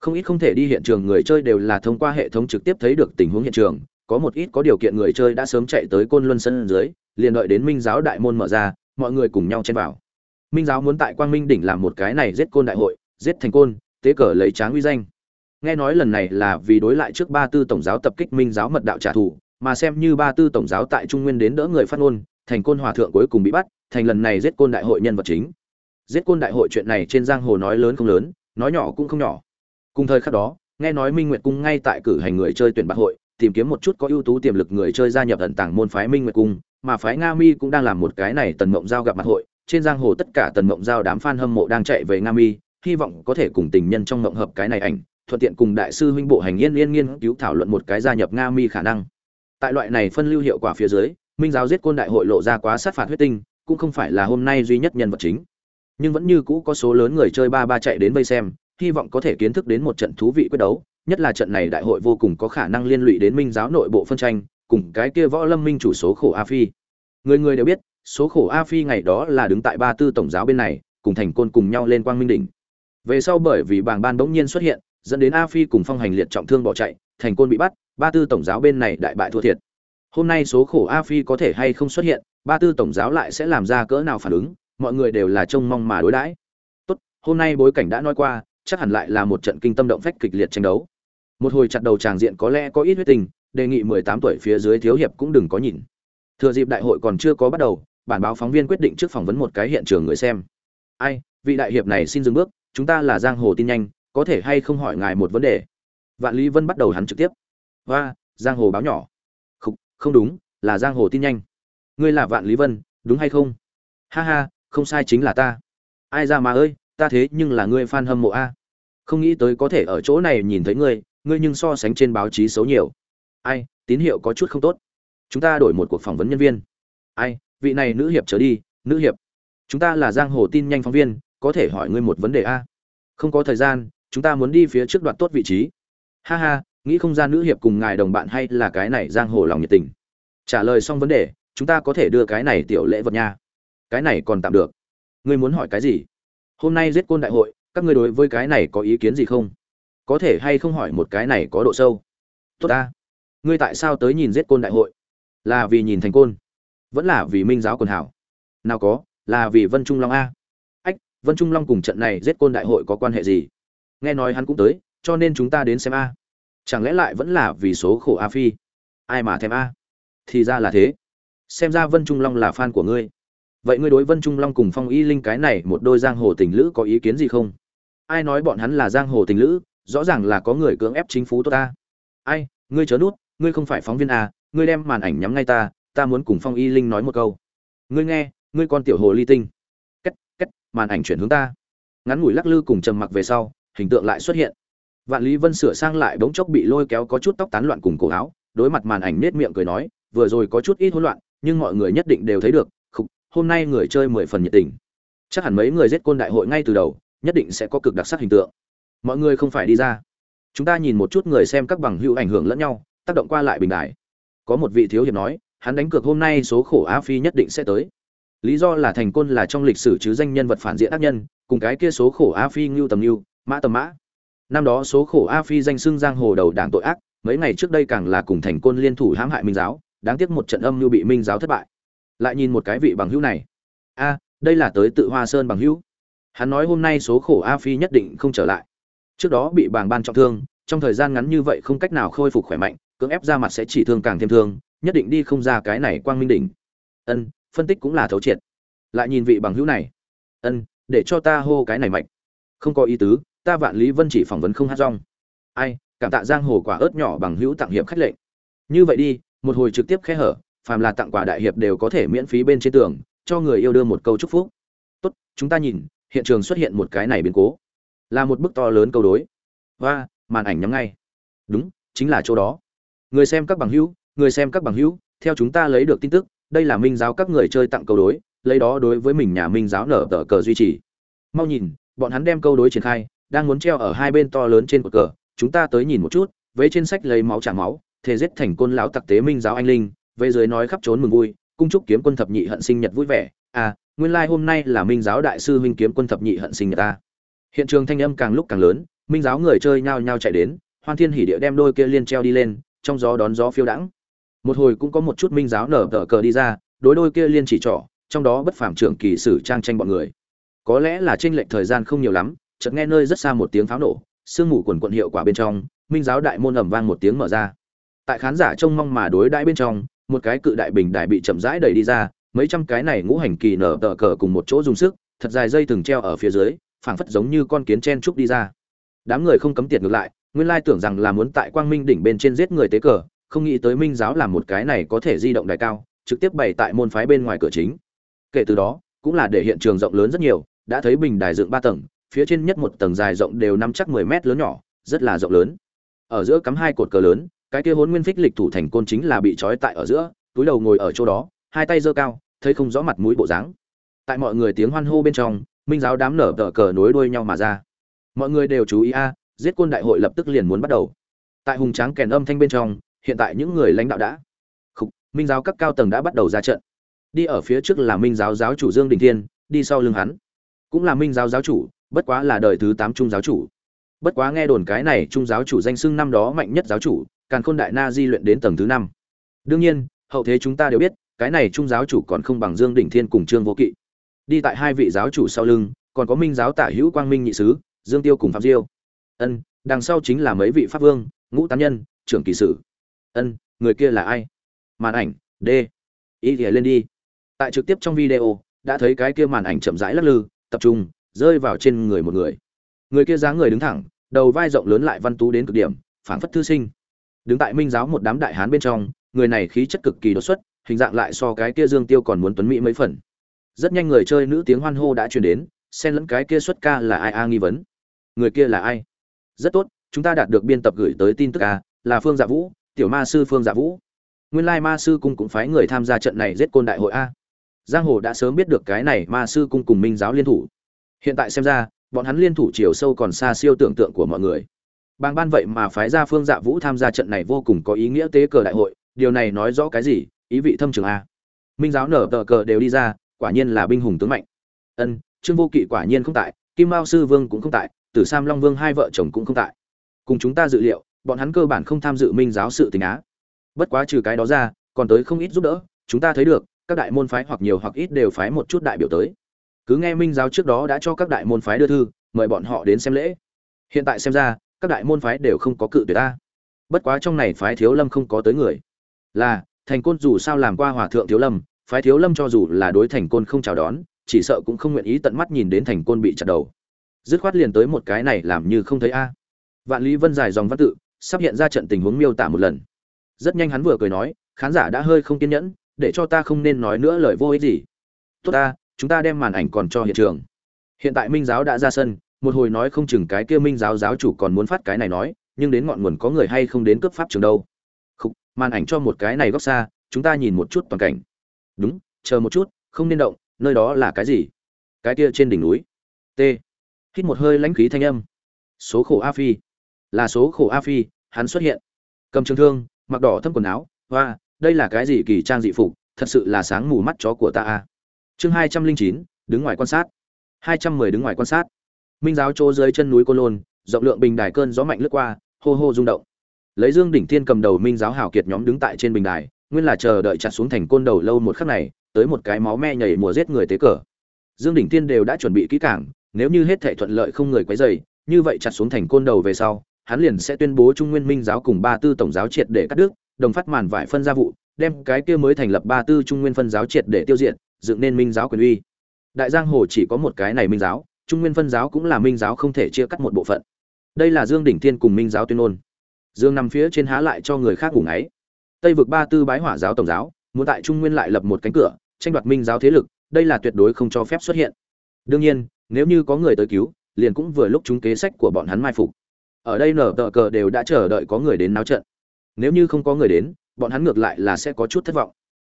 không ít không thể đi hiện trường người chơi đều là thông qua hệ thống trực tiếp thấy được tình huống hiện trường, có một ít có điều kiện người chơi đã sớm chạy tới côn luân sân dưới, liền đợi đến minh giáo đại môn mở ra, mọi người cùng nhau chen vào. Minh giáo muốn tại quang minh đỉnh làm một cái này giết côn đại hội, giết thành côn, tế cờ lấy tráng uy danh. Nghe nói lần này là vì đối lại trước ba tư tổng giáo tập kích minh giáo mật đạo trả thù, mà xem như ba tư tổng giáo tại trung nguyên đến đỡ người phát ngôn, thành côn hòa thượng cuối cùng bị bắt, thành lần này giết côn đại hội nhân vật chính. Giết côn đại hội chuyện này trên giang hồ nói lớn không lớn, nói nhỏ cũng không nhỏ cùng thời khắc đó, nghe nói minh nguyệt cung ngay tại cử hành người chơi tuyển bạc hội, tìm kiếm một chút có ưu tú tiềm lực người chơi gia nhập ẩn tàng môn phái minh nguyệt cung, mà phái nga mi cũng đang làm một cái này tần mộng giao gặp mặt hội. Trên giang hồ tất cả tần mộng giao đám fan hâm mộ đang chạy về nga mi, hy vọng có thể cùng tình nhân trong mộng hợp cái này ảnh, thuận tiện cùng đại sư huynh bộ hành yên yên nghiên cứu thảo luận một cái gia nhập nga mi khả năng. Tại loại này phân lưu hiệu quả phía dưới, minh giáo giết côn đại hội lộ ra quá sát phạt huyết tinh, cũng không phải là hôm nay duy nhất nhân vật chính. Nhưng vẫn như cũ có số lớn người chơi ba ba chạy đến vây xem hy vọng có thể kiến thức đến một trận thú vị quyết đấu, nhất là trận này đại hội vô cùng có khả năng liên lụy đến minh giáo nội bộ phân tranh, cùng cái kia võ lâm minh chủ số khổ a phi. Người người đều biết, số khổ a phi ngày đó là đứng tại ba tư tổng giáo bên này, cùng thành côn cùng nhau lên quang minh đỉnh. Về sau bởi vì bảng ban bỗng nhiên xuất hiện, dẫn đến a phi cùng phong hành liệt trọng thương bỏ chạy, thành côn bị bắt, ba tư tổng giáo bên này đại bại thua thiệt. Hôm nay số khổ a phi có thể hay không xuất hiện, ba tư tổng giáo lại sẽ làm ra cỡ nào phản ứng, mọi người đều là trông mong mà đối đãi. Tốt, hôm nay bối cảnh đã nói qua chắc hẳn lại là một trận kinh tâm động phách kịch liệt tranh đấu. Một hồi chặt đầu tràng diện có lẽ có ít huyết tình đề nghị mười tám tuổi phía dưới thiếu hiệp cũng đừng có nhìn. Thừa dịp đại hội còn chưa có bắt đầu bản báo phóng viên quyết định trước phỏng vấn một cái hiện trường người xem. Ai vị đại hiệp này xin dừng bước chúng ta là giang hồ tin nhanh có thể hay không hỏi ngài một vấn đề? Vạn lý vân bắt đầu hắn trực tiếp. Và giang hồ báo nhỏ. Không, không đúng là giang hồ tin nhanh. Ngươi là vạn lý vân đúng hay không? Ha ha không sai chính là ta. Ai ra mà ơi ta thế nhưng là ngươi fan hâm mộ a không nghĩ tới có thể ở chỗ này nhìn thấy ngươi ngươi nhưng so sánh trên báo chí xấu nhiều. Ai, tín hiệu có chút không tốt. Chúng ta đổi một cuộc phỏng vấn nhân viên. Ai, vị này nữ hiệp trở đi, nữ hiệp. Chúng ta là giang hồ tin nhanh phóng viên, có thể hỏi ngươi một vấn đề a. Không có thời gian, chúng ta muốn đi phía trước đoạt tốt vị trí. Ha ha, nghĩ không ra nữ hiệp cùng ngài đồng bạn hay là cái này giang hồ lòng nhiệt tình. Trả lời xong vấn đề, chúng ta có thể đưa cái này tiểu lễ vật nha. Cái này còn tạm được. Ngươi muốn hỏi cái gì? Hôm nay giết côn đại hội các ngươi đối với cái này có ý kiến gì không? Có thể hay không hỏi một cái này có độ sâu? Tốt ta. Ngươi tại sao tới nhìn giết côn đại hội? Là vì nhìn thành côn? Vẫn là vì minh giáo quần hảo? Nào có, là vì vân trung long a. Ách, vân trung long cùng trận này giết côn đại hội có quan hệ gì? Nghe nói hắn cũng tới, cho nên chúng ta đến xem a. Chẳng lẽ lại vẫn là vì số khổ a phi? Ai mà thèm a? Thì ra là thế. Xem ra vân trung long là fan của ngươi. Vậy ngươi đối vân trung long cùng phong y linh cái này một đôi giang hồ tình lữ có ý kiến gì không? Ai nói bọn hắn là giang hồ tình lữ rõ ràng là có người cưỡng ép chính phủ tốt ta. Ai ngươi chớ nút ngươi không phải phóng viên à, ngươi đem màn ảnh nhắm ngay ta ta muốn cùng phong y linh nói một câu. Ngươi nghe ngươi con tiểu hồ ly tinh. Cách cách màn ảnh chuyển hướng ta. Ngắn ngủi lắc lư cùng trầm mặc về sau hình tượng lại xuất hiện. Vạn lý vân sửa sang lại bỗng chốc bị lôi kéo có chút tóc tán loạn cùng cổ áo đối mặt màn ảnh nết miệng cười nói vừa rồi có chút ít hỗn loạn nhưng mọi người nhất định đều thấy được khục hôm nay người chơi mười phần nhiệt tình. Chắc hẳn mấy người giết côn đại hội ngay từ đầu nhất định sẽ có cực đặc sắc hình tượng. Mọi người không phải đi ra. Chúng ta nhìn một chút người xem các bằng hữu ảnh hưởng lẫn nhau, tác động qua lại bình đại. Có một vị thiếu hiệp nói, hắn đánh cược hôm nay số khổ á phi nhất định sẽ tới. Lý do là thành côn là trong lịch sử chứ danh nhân vật phản diện ác nhân, cùng cái kia số khổ a phi ngưu tầm ngưu, mã tầm mã. Năm đó số khổ a phi danh xưng giang hồ đầu đảng tội ác, mấy ngày trước đây càng là cùng thành côn liên thủ hãm hại minh giáo, đáng tiếc một trận âm như bị minh giáo thất bại. Lại nhìn một cái vị bằng hữu này. A, đây là tới tự hoa sơn bằng hữu hắn nói hôm nay số khổ a phi nhất định không trở lại. Trước đó bị bàng ban trọng thương, trong thời gian ngắn như vậy không cách nào khôi phục khỏe mạnh, cưỡng ép ra mặt sẽ chỉ thương càng thêm thương, nhất định đi không ra cái này quang minh đỉnh. Ân, phân tích cũng là thấu triệt. Lại nhìn vị bằng hữu này. Ân, để cho ta hô cái này mạnh không có ý tứ, ta vạn lý vân chỉ phỏng vấn không hát rong. Ai, cảm tạ giang hồ quả ớt nhỏ bằng hữu tặng hiệp khách lệnh. Như vậy đi, một hồi trực tiếp khe hở, phàm là tặng quà đại hiệp đều có thể miễn phí bên trên tường, cho người yêu đưa một câu chúc phúc. Tốt, chúng ta nhìn hiện trường xuất hiện một cái này biến cố. Là một bức to lớn câu đối. Và màn ảnh nhắm ngay. Đúng, chính là chỗ đó. Người xem các bằng hữu, người xem các bằng hữu, theo chúng ta lấy được tin tức, đây là minh giáo các người chơi tặng câu đối, lấy đó đối với mình nhà minh giáo nở tờ cờ duy trì. Mau nhìn, bọn hắn đem câu đối triển khai, đang muốn treo ở hai bên to lớn trên cột cờ, chúng ta tới nhìn một chút với trên sách lấy máu trả máu thể giết thành côn lão tặc tế minh giáo anh linh về dưới nói khắp trốn mừng vui, cung trúc kiếm quân thập nhị hận sinh nhật vui vẻ à nguyên lai like hôm nay là minh giáo đại sư minh kiếm quân thập nhị hận sinh nhật ta. Hiện trường thanh âm càng lúc càng lớn, minh giáo người chơi nhao nhao chạy đến, hoan thiên hỉ địa đem đôi kia liên treo đi lên, trong gió đón gió phiêu đãng. Một hồi cũng có một chút minh giáo nở tờ cờ đi ra, đối đôi kia liên chỉ trỏ, trong đó bất phàm trưởng kỳ sử trang tranh bọn người. Có lẽ là tranh lệch thời gian không nhiều lắm, chợt nghe nơi rất xa một tiếng pháo nổ, sương mù quần quận hiệu quả bên trong, minh giáo đại môn ầm vang một tiếng mở ra. Tại khán giả trông mong mà đối đãi bên trong, một cái cự đại bình đại bị chậm rãi đẩy đi ra mấy trăm cái này ngũ hành kỳ nở tờ cờ cùng một chỗ dùng sức, thật dài dây từng treo ở phía dưới, phảng phất giống như con kiến chen trúc đi ra. Đám người không cấm tiệt ngược lại, nguyên lai tưởng rằng là muốn tại quang minh đỉnh bên trên giết người tế cờ, không nghĩ tới minh giáo làm một cái này có thể di động đài cao, trực tiếp bày tại môn phái bên ngoài cửa chính. Kể từ đó, cũng là để hiện trường rộng lớn rất nhiều, đã thấy bình đài dựng ba tầng, phía trên nhất một tầng dài rộng đều năm chắc mười mét lớn nhỏ, rất là rộng lớn. Ở giữa cắm hai cột cờ lớn, cái kia hốn nguyên phích lịch thủ thành côn chính là bị trói tại ở giữa, túi đầu ngồi ở chỗ đó, hai tay giơ cao thấy không rõ mặt mũi bộ dáng. Tại mọi người tiếng hoan hô bên trong minh giáo đám nở tờ cờ nối đuôi nhau mà ra. Mọi người đều chú ý a giết quân đại hội lập tức liền muốn bắt đầu. Tại hùng tráng kèn âm thanh bên trong hiện tại những người lãnh đạo đã Khúc, minh giáo các cao tầng đã bắt đầu ra trận. Đi ở phía trước là minh giáo giáo chủ dương đình thiên đi sau lưng hắn cũng là minh giáo giáo chủ bất quá là đời thứ tám trung giáo chủ. Bất quá nghe đồn cái này trung giáo chủ danh xưng năm đó mạnh nhất giáo chủ càn khôn đại na di luyện đến tầng thứ năm. Đương nhiên hậu thế chúng ta đều biết cái này trung giáo chủ còn không bằng dương đỉnh thiên cùng trương vô kỵ. Đi tại hai vị giáo chủ sau lưng, còn có minh giáo tả hữu quang minh nhị sứ, dương tiêu cùng phạm diêu. Ân, đằng sau chính là mấy vị pháp vương, ngũ tán nhân, trưởng kỳ sử. Ân, người kia là ai? Màn ảnh, d. Ý thì lên đi. Tại trực tiếp trong video, đã thấy cái kia màn ảnh chậm rãi lắc lư, tập trung, rơi vào trên người một người. Người kia dáng người đứng thẳng, đầu vai rộng lớn lại văn tú đến cực điểm, phảng phất thư sinh. Đứng tại minh giáo một đám đại hán bên trong, người này khí chất cực kỳ đột xuất hình dạng lại so cái kia dương tiêu còn muốn tuấn mỹ mấy phần. Rất nhanh người chơi nữ tiếng hoan hô đã truyền đến, xen lẫn cái kia xuất ca là ai a nghi vấn. Người kia là ai? Rất tốt, chúng ta đạt được biên tập gửi tới tin tức a, là phương dạ vũ, tiểu ma sư phương dạ vũ. Nguyên lai ma sư cung cũng phái người tham gia trận này giết côn đại hội a. Giang hồ đã sớm biết được cái này ma sư cung cùng minh giáo liên thủ. Hiện tại xem ra, bọn hắn liên thủ chiều sâu còn xa siêu tưởng tượng của mọi người. Bàng ban vậy mà phái ra phương dạ vũ tham gia trận này vô cùng có ý nghĩa tế cờ đại hội, điều này nói rõ cái gì? Ý vị thâm trường a. Minh giáo nở tờ cờ đều đi ra, quả nhiên là binh hùng tướng mạnh. Ân, trương vô kỵ quả nhiên không tại, kim mao sư vương cũng không tại, tử sam long vương hai vợ chồng cũng không tại. Cùng chúng ta dự liệu, bọn hắn cơ bản không tham dự minh giáo sự tình á. Bất quá trừ cái đó ra, còn tới không ít giúp đỡ, chúng ta thấy được, các đại môn phái hoặc nhiều hoặc ít đều phái một chút đại biểu tới. Cứ nghe minh giáo trước đó đã cho các đại môn phái đưa thư, mời bọn họ đến xem lễ. Hiện tại xem ra, các đại môn phái đều không có cự tuyệt ta. Bất quá trong này phái thiếu lâm không có tới người. Là thành côn dù sao làm qua hòa thượng thiếu lâm, phái thiếu lâm cho dù là đối thành côn không chào đón, chỉ sợ cũng không nguyện ý tận mắt nhìn đến thành côn bị chặt đầu. Dứt khoát liền tới một cái này làm như không thấy a. Vạn lý vân dài dòng văn tự, sắp hiện ra trận tình huống miêu tả một lần. Rất nhanh hắn vừa cười nói, khán giả đã hơi không kiên nhẫn, để cho ta không nên nói nữa lời vô ích gì. Tốt ta, chúng ta đem màn ảnh còn cho hiện trường. Hiện tại minh giáo đã ra sân, một hồi nói không chừng cái kia minh giáo giáo chủ còn muốn phát cái này nói, nhưng đến ngọn nguồn có người hay không đến cấp pháp trường đâu màn ảnh cho một cái này góc xa, chúng ta nhìn một chút toàn cảnh. Đúng, chờ một chút, không nên động, nơi đó là cái gì? Cái kia trên đỉnh núi. T. Hít một hơi lãnh khí thanh âm. Số khổ a phi. Là số khổ a phi, hắn xuất hiện. Cầm trường thương, mặc đỏ thâm quần áo, hoa, đây là cái gì kỳ trang dị phục, thật sự là sáng mù mắt chó của ta a chương hai trăm linh chín, đứng ngoài quan sát. Hai trăm mười đứng ngoài quan sát. Minh giáo chỗ dưới chân núi cô lôn, rộng lượng bình đài cơn gió mạnh lướt qua, hô hô rung động lấy dương đỉnh thiên cầm đầu minh giáo hảo kiệt nhóm đứng tại trên bình đài, nguyên là chờ đợi chặt xuống thành côn đầu lâu một khắc này, tới một cái máu me nhảy mùa giết người tế cờ. Dương đỉnh thiên đều đã chuẩn bị kỹ cảng nếu như hết thể thuận lợi không người quấy dày như vậy chặt xuống thành côn đầu về sau, hắn liền sẽ tuyên bố trung nguyên minh giáo cùng ba tư tổng giáo triệt để cắt đứt, đồng phát màn vải phân gia vụ, đem cái kia mới thành lập ba tư trung nguyên phân giáo triệt để tiêu diệt, dựng nên minh giáo quyền uy. Đại giang hồ chỉ có một cái này minh giáo, trung nguyên phân giáo cũng là minh giáo không thể chia cắt một bộ phận. Đây là dương đỉnh thiên cùng minh giáo tuyên ngôn dương nằm phía trên há lại cho người khác ngủ ngáy. Tây vực ba tư bái hỏa giáo tổng giáo, muốn tại trung nguyên lại lập một cánh cửa, tranh đoạt minh giáo thế lực, đây là tuyệt đối không cho phép xuất hiện. Đương nhiên, nếu như có người tới cứu, liền cũng vừa lúc chúng kế sách của bọn hắn mai phục. Ở đây nở tờ cờ đều đã chờ đợi có người đến náo trận. Nếu như không có người đến, bọn hắn ngược lại là sẽ có chút thất vọng.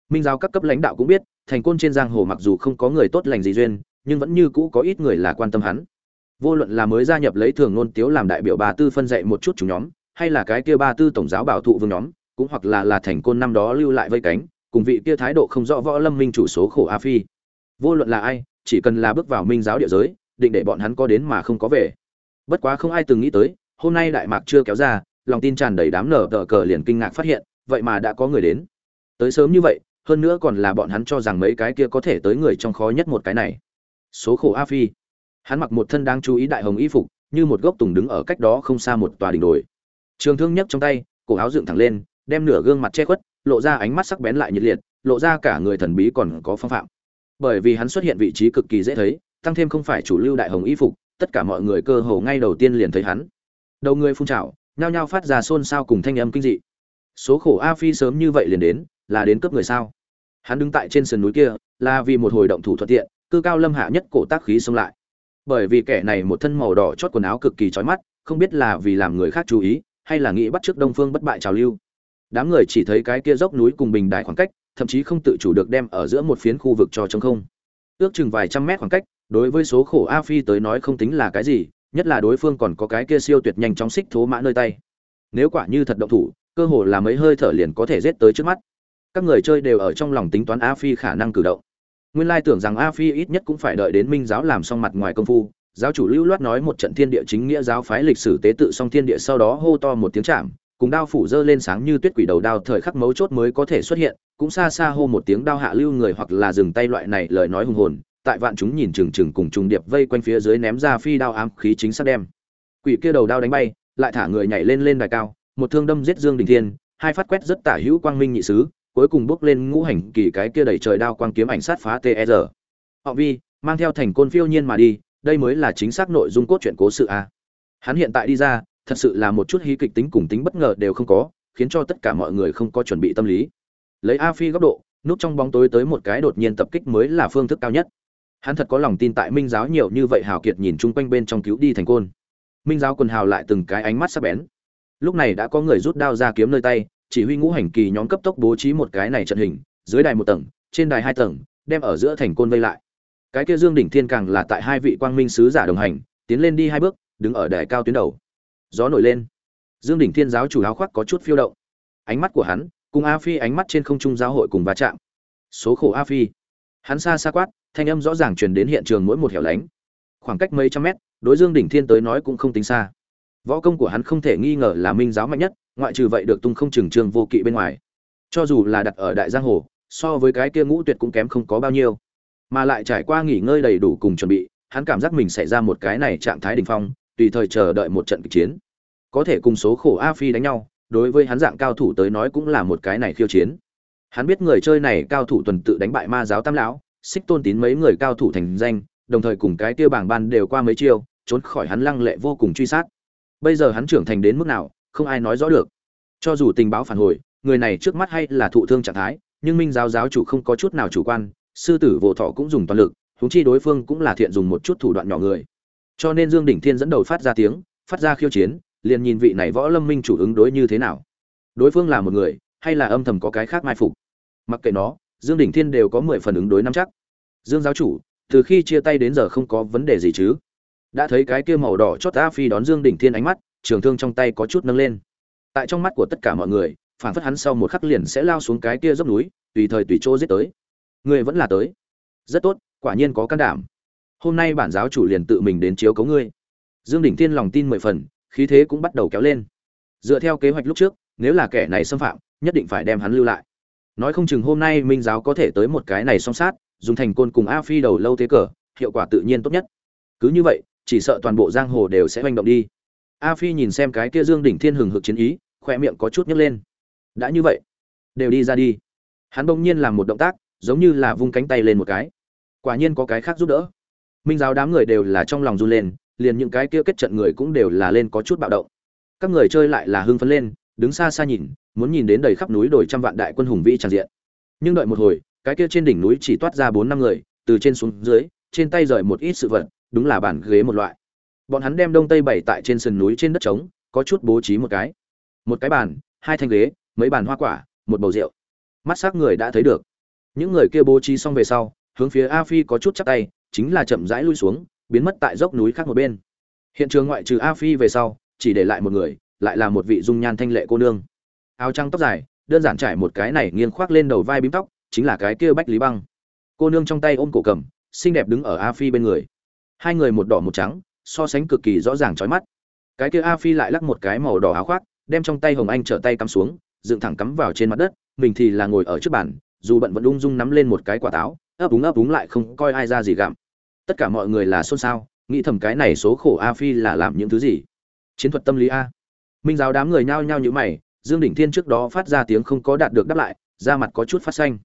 Minh giáo các cấp lãnh đạo cũng biết, thành côn trên giang hồ mặc dù không có người tốt lành gì duyên, nhưng vẫn như cũ có ít người là quan tâm hắn. Vô luận là mới gia nhập lấy thường ngôn tiếu làm đại biểu bà tư phân dạy một chút chúng nhóm hay là cái kia ba tư tổng giáo bảo thụ vương nhóm, cũng hoặc là là thành côn năm đó lưu lại vây cánh, cùng vị kia thái độ không rõ võ lâm minh chủ số khổ a phi. Vô luận là ai, chỉ cần là bước vào minh giáo địa giới, định để bọn hắn có đến mà không có về. Bất quá không ai từng nghĩ tới, hôm nay đại mạc chưa kéo ra, lòng tin tràn đầy đám nở tờ cờ liền kinh ngạc phát hiện, vậy mà đã có người đến. Tới sớm như vậy, hơn nữa còn là bọn hắn cho rằng mấy cái kia có thể tới người trong khó nhất một cái này. Số khổ a phi. Hắn mặc một thân đáng chú ý đại hồng y phục, như một gốc tùng đứng ở cách đó không xa một tòa đỉnh đồi trường thương nhấc trong tay, cổ áo dựng thẳng lên, đem nửa gương mặt che khuất, lộ ra ánh mắt sắc bén lại nhiệt liệt, lộ ra cả người thần bí còn có phong phạm. Bởi vì hắn xuất hiện vị trí cực kỳ dễ thấy, tăng thêm không phải chủ lưu đại hồng y phục, tất cả mọi người cơ hồ ngay đầu tiên liền thấy hắn. Đầu người phun trào, nhao nhao phát ra xôn xao cùng thanh âm kinh dị. Số khổ a phi sớm như vậy liền đến, là đến cướp người sao? Hắn đứng tại trên sườn núi kia, là vì một hồi động thủ thuận tiện, cư cao lâm hạ nhất cổ tác khí xông lại. Bởi vì kẻ này một thân màu đỏ chót quần áo cực kỳ chói mắt, không biết là vì làm người khác chú ý hay là nghĩ bắt trước đông phương bất bại trào lưu. Đám người chỉ thấy cái kia dốc núi cùng bình đài khoảng cách, thậm chí không tự chủ được đem ở giữa một phiến khu vực cho trống không. Ước chừng vài trăm mét khoảng cách, đối với số khổ a phi tới nói không tính là cái gì, nhất là đối phương còn có cái kia siêu tuyệt nhanh chóng xích thố mã nơi tay. Nếu quả như thật động thủ, cơ hồ là mấy hơi thở liền có thể giết tới trước mắt. Các người chơi đều ở trong lòng tính toán a phi khả năng cử động. Nguyên lai tưởng rằng a phi ít nhất cũng phải đợi đến minh giáo làm xong mặt ngoài công phu giáo chủ lưu loát nói một trận thiên địa chính nghĩa giáo phái lịch sử tế tự song thiên địa sau đó hô to một tiếng chạm cùng đao phủ dơ lên sáng như tuyết quỷ đầu đao thời khắc mấu chốt mới có thể xuất hiện cũng xa xa hô một tiếng đao hạ lưu người hoặc là dừng tay loại này lời nói hùng hồn tại vạn chúng nhìn chừng chừng cùng trùng điệp vây quanh phía dưới ném ra phi đao ám khí chính xác đem quỷ kia đầu đao đánh bay lại thả người nhảy lên lên đài cao một thương đâm giết dương đình thiên hai phát quét rất tả hữu quang minh nhị sứ cuối cùng bước lên ngũ hành kỳ cái kia đẩy trời đao quang kiếm ảnh sát phá TR. Họ Vi mang theo thành côn phiêu nhiên mà đi, đây mới là chính xác nội dung cốt truyện cố sự a. Hắn hiện tại đi ra, thật sự là một chút hí kịch tính cùng tính bất ngờ đều không có, khiến cho tất cả mọi người không có chuẩn bị tâm lý. Lấy A Phi góc độ, núp trong bóng tối tới một cái đột nhiên tập kích mới là phương thức cao nhất. Hắn thật có lòng tin tại Minh giáo nhiều như vậy hào kiệt nhìn chung quanh bên trong cứu đi thành côn. Minh giáo quần hào lại từng cái ánh mắt sắc bén. Lúc này đã có người rút đao ra kiếm nơi tay, chỉ huy ngũ hành kỳ nhóm cấp tốc bố trí một cái này trận hình dưới đài một tầng trên đài hai tầng đem ở giữa thành côn vây lại cái kia dương đỉnh thiên càng là tại hai vị quang minh sứ giả đồng hành, tiến lên đi hai bước, đứng ở đài cao tuyến đầu. Gió nổi lên. Dương đỉnh thiên giáo chủ áo khoác có chút phiêu động. Ánh mắt của hắn, cùng a phi ánh mắt trên không trung giáo hội cùng va chạm. Số khổ a phi. Hắn xa xa quát, thanh âm rõ ràng truyền đến hiện trường mỗi một hẻo lánh. Khoảng cách mấy trăm mét, đối dương đỉnh thiên tới nói cũng không tính xa. Võ công của hắn không thể nghi ngờ là minh giáo mạnh nhất, ngoại trừ vậy được tung không trừng trường vô kỵ bên ngoài. Cho dù là đặt ở đại giang hồ, so với cái kia ngũ tuyệt cũng kém không có bao nhiêu mà lại trải qua nghỉ ngơi đầy đủ cùng chuẩn bị, hắn cảm giác mình xảy ra một cái này trạng thái đỉnh phong, tùy thời chờ đợi một trận kịch chiến. Có thể cùng số khổ a phi đánh nhau, đối với hắn dạng cao thủ tới nói cũng là một cái này khiêu chiến. Hắn biết người chơi này cao thủ tuần tự đánh bại ma giáo tam lão, xích tôn tín mấy người cao thủ thành danh, đồng thời cùng cái tiêu bảng ban đều qua mấy chiêu, trốn khỏi hắn lăng lệ vô cùng truy sát. Bây giờ hắn trưởng thành đến mức nào, không ai nói rõ được. Cho dù tình báo phản hồi, người này trước mắt hay là thụ thương trạng thái, nhưng minh giáo giáo chủ không có chút nào chủ quan sư tử vô thọ cũng dùng toàn lực húng chi đối phương cũng là thiện dùng một chút thủ đoạn nhỏ người. Cho nên dương đỉnh thiên dẫn đầu phát ra tiếng, phát ra khiêu chiến, liền nhìn vị này võ lâm minh chủ ứng đối như thế nào. Đối phương là một người, hay là âm thầm có cái khác mai phục? Mặc kệ nó, dương đỉnh thiên đều có mười phần ứng đối năm chắc. Dương giáo chủ, từ khi chia tay đến giờ không có vấn đề gì chứ? Đã thấy cái kia màu đỏ chót a phi đón dương đỉnh thiên ánh mắt, trường thương trong tay có chút nâng lên. Tại trong mắt của tất cả mọi người phản phất hắn sau một khắc liền sẽ lao xuống cái kia dốc núi, tùy thời tùy chỗ giết tới. Ngươi vẫn là tới. Rất tốt, quả nhiên có can đảm. Hôm nay bản giáo chủ liền tự mình đến chiếu cấu ngươi. Dương đỉnh thiên lòng tin mười phần, khí thế cũng bắt đầu kéo lên. Dựa theo kế hoạch lúc trước, nếu là kẻ này xâm phạm, nhất định phải đem hắn lưu lại. Nói không chừng hôm nay minh giáo có thể tới một cái này song sát, dùng thành côn cùng a phi đầu lâu thế cờ, hiệu quả tự nhiên tốt nhất. Cứ như vậy, chỉ sợ toàn bộ giang hồ đều sẽ manh động đi. A phi nhìn xem cái kia dương đỉnh thiên hừng hực chiến ý khoe miệng có chút nhấc lên. Đã như vậy, đều đi ra đi. Hắn bỗng nhiên làm một động tác giống như là vung cánh tay lên một cái. Quả nhiên có cái khác giúp đỡ. Minh giáo đám người đều là trong lòng run lên, liền những cái kia kết trận người cũng đều là lên có chút bạo động. Các người chơi lại là hưng phấn lên, đứng xa xa nhìn, muốn nhìn đến đầy khắp núi đồi trăm vạn đại quân hùng vĩ tràn diện. Nhưng đợi một hồi, cái kia trên đỉnh núi chỉ toát ra bốn năm người, từ trên xuống dưới, trên tay rời một ít sự vật, đúng là bàn ghế một loại. Bọn hắn đem đông tây bày tại trên sườn núi trên đất trống, có chút bố trí một cái. Một cái bàn, hai thanh ghế, mấy bàn hoa quả, một bầu rượu. Mắt s người đã thấy được những người kia bố trí xong về sau, hướng phía a phi có chút chắc tay, chính là chậm rãi lui xuống, biến mất tại dốc núi khác một bên. Hiện trường ngoại trừ a phi về sau, chỉ để lại một người, lại là một vị dung nhan thanh lệ cô nương. Áo trắng tóc dài, đơn giản trải một cái này nghiêng khoác lên đầu vai bím tóc, chính là cái kia bách lý băng. Cô nương trong tay ôm cổ cầm, xinh đẹp đứng ở a phi bên người. Hai người một đỏ một trắng, so sánh cực kỳ rõ ràng chói mắt. Cái kia a phi lại lắc một cái màu đỏ áo khoác, đem trong tay hồng anh trở tay cắm xuống, dựng thẳng cắm vào trên mặt đất, mình thì là ngồi ở trước bàn dù bận vẫn ung dung nắm lên một cái quả táo, ấp úng ấp úng lại không coi ai ra gì gặm. Tất cả mọi người là xôn xao, nghĩ thầm cái này số khổ a phi là làm những thứ gì? Chiến thuật tâm lý a. Minh giáo đám người nhao nhao như mày, dương đỉnh thiên trước đó phát ra tiếng không có đạt được đáp lại, da mặt có chút phát xanh.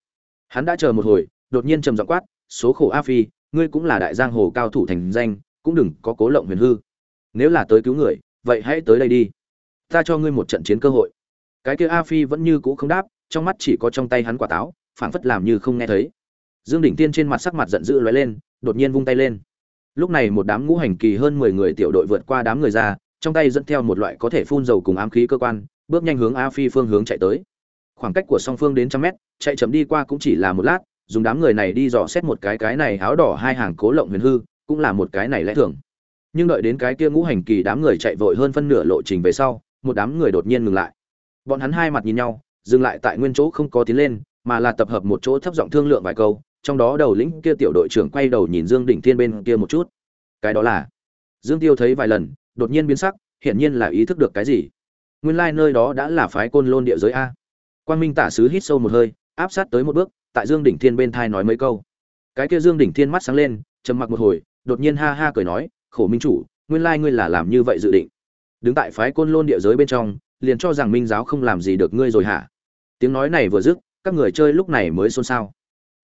Hắn đã chờ một hồi, đột nhiên trầm giọng quát, số khổ a phi, ngươi cũng là đại giang hồ cao thủ thành danh, cũng đừng có cố lộng huyền hư. Nếu là tới cứu người, vậy hãy tới đây đi. Ta cho ngươi một trận chiến cơ hội. Cái kia a phi vẫn như cũ không đáp, trong mắt chỉ có trong tay hắn quả táo phảng phất làm như không nghe thấy. Dương đỉnh tiên trên mặt sắc mặt giận dữ lóe lên, đột nhiên vung tay lên. Lúc này một đám ngũ hành kỳ hơn mười người tiểu đội vượt qua đám người ra, trong tay dẫn theo một loại có thể phun dầu cùng ám khí cơ quan, bước nhanh hướng a phi phương hướng chạy tới. Khoảng cách của song phương đến trăm mét, chạy chậm đi qua cũng chỉ là một lát, dùng đám người này đi dò xét một cái cái này áo đỏ hai hàng cố lộng huyền hư, cũng là một cái này lẽ thường. Nhưng đợi đến cái kia ngũ hành kỳ đám người chạy vội hơn phân nửa lộ trình về sau, một đám người đột nhiên ngừng lại. Bọn hắn hai mặt nhìn nhau, dừng lại tại nguyên chỗ không có tiến lên mà là tập hợp một chỗ thấp giọng thương lượng vài câu, trong đó đầu lĩnh kia tiểu đội trưởng quay đầu nhìn dương đỉnh thiên bên kia một chút. Cái đó là, dương tiêu thấy vài lần, đột nhiên biến sắc, hiển nhiên là ý thức được cái gì. Nguyên lai nơi đó đã là phái côn lôn địa giới a. Quang minh tả sứ hít sâu một hơi, áp sát tới một bước, tại dương đỉnh thiên bên thai nói mấy câu. Cái kia dương đỉnh thiên mắt sáng lên, trầm mặc một hồi, đột nhiên ha ha cười nói, khổ minh chủ, nguyên lai ngươi là làm như vậy dự định. Đứng tại phái côn lôn địa giới bên trong, liền cho rằng minh giáo không làm gì được ngươi rồi hả? Tiếng nói này vừa dứt các người chơi lúc này mới xôn xao.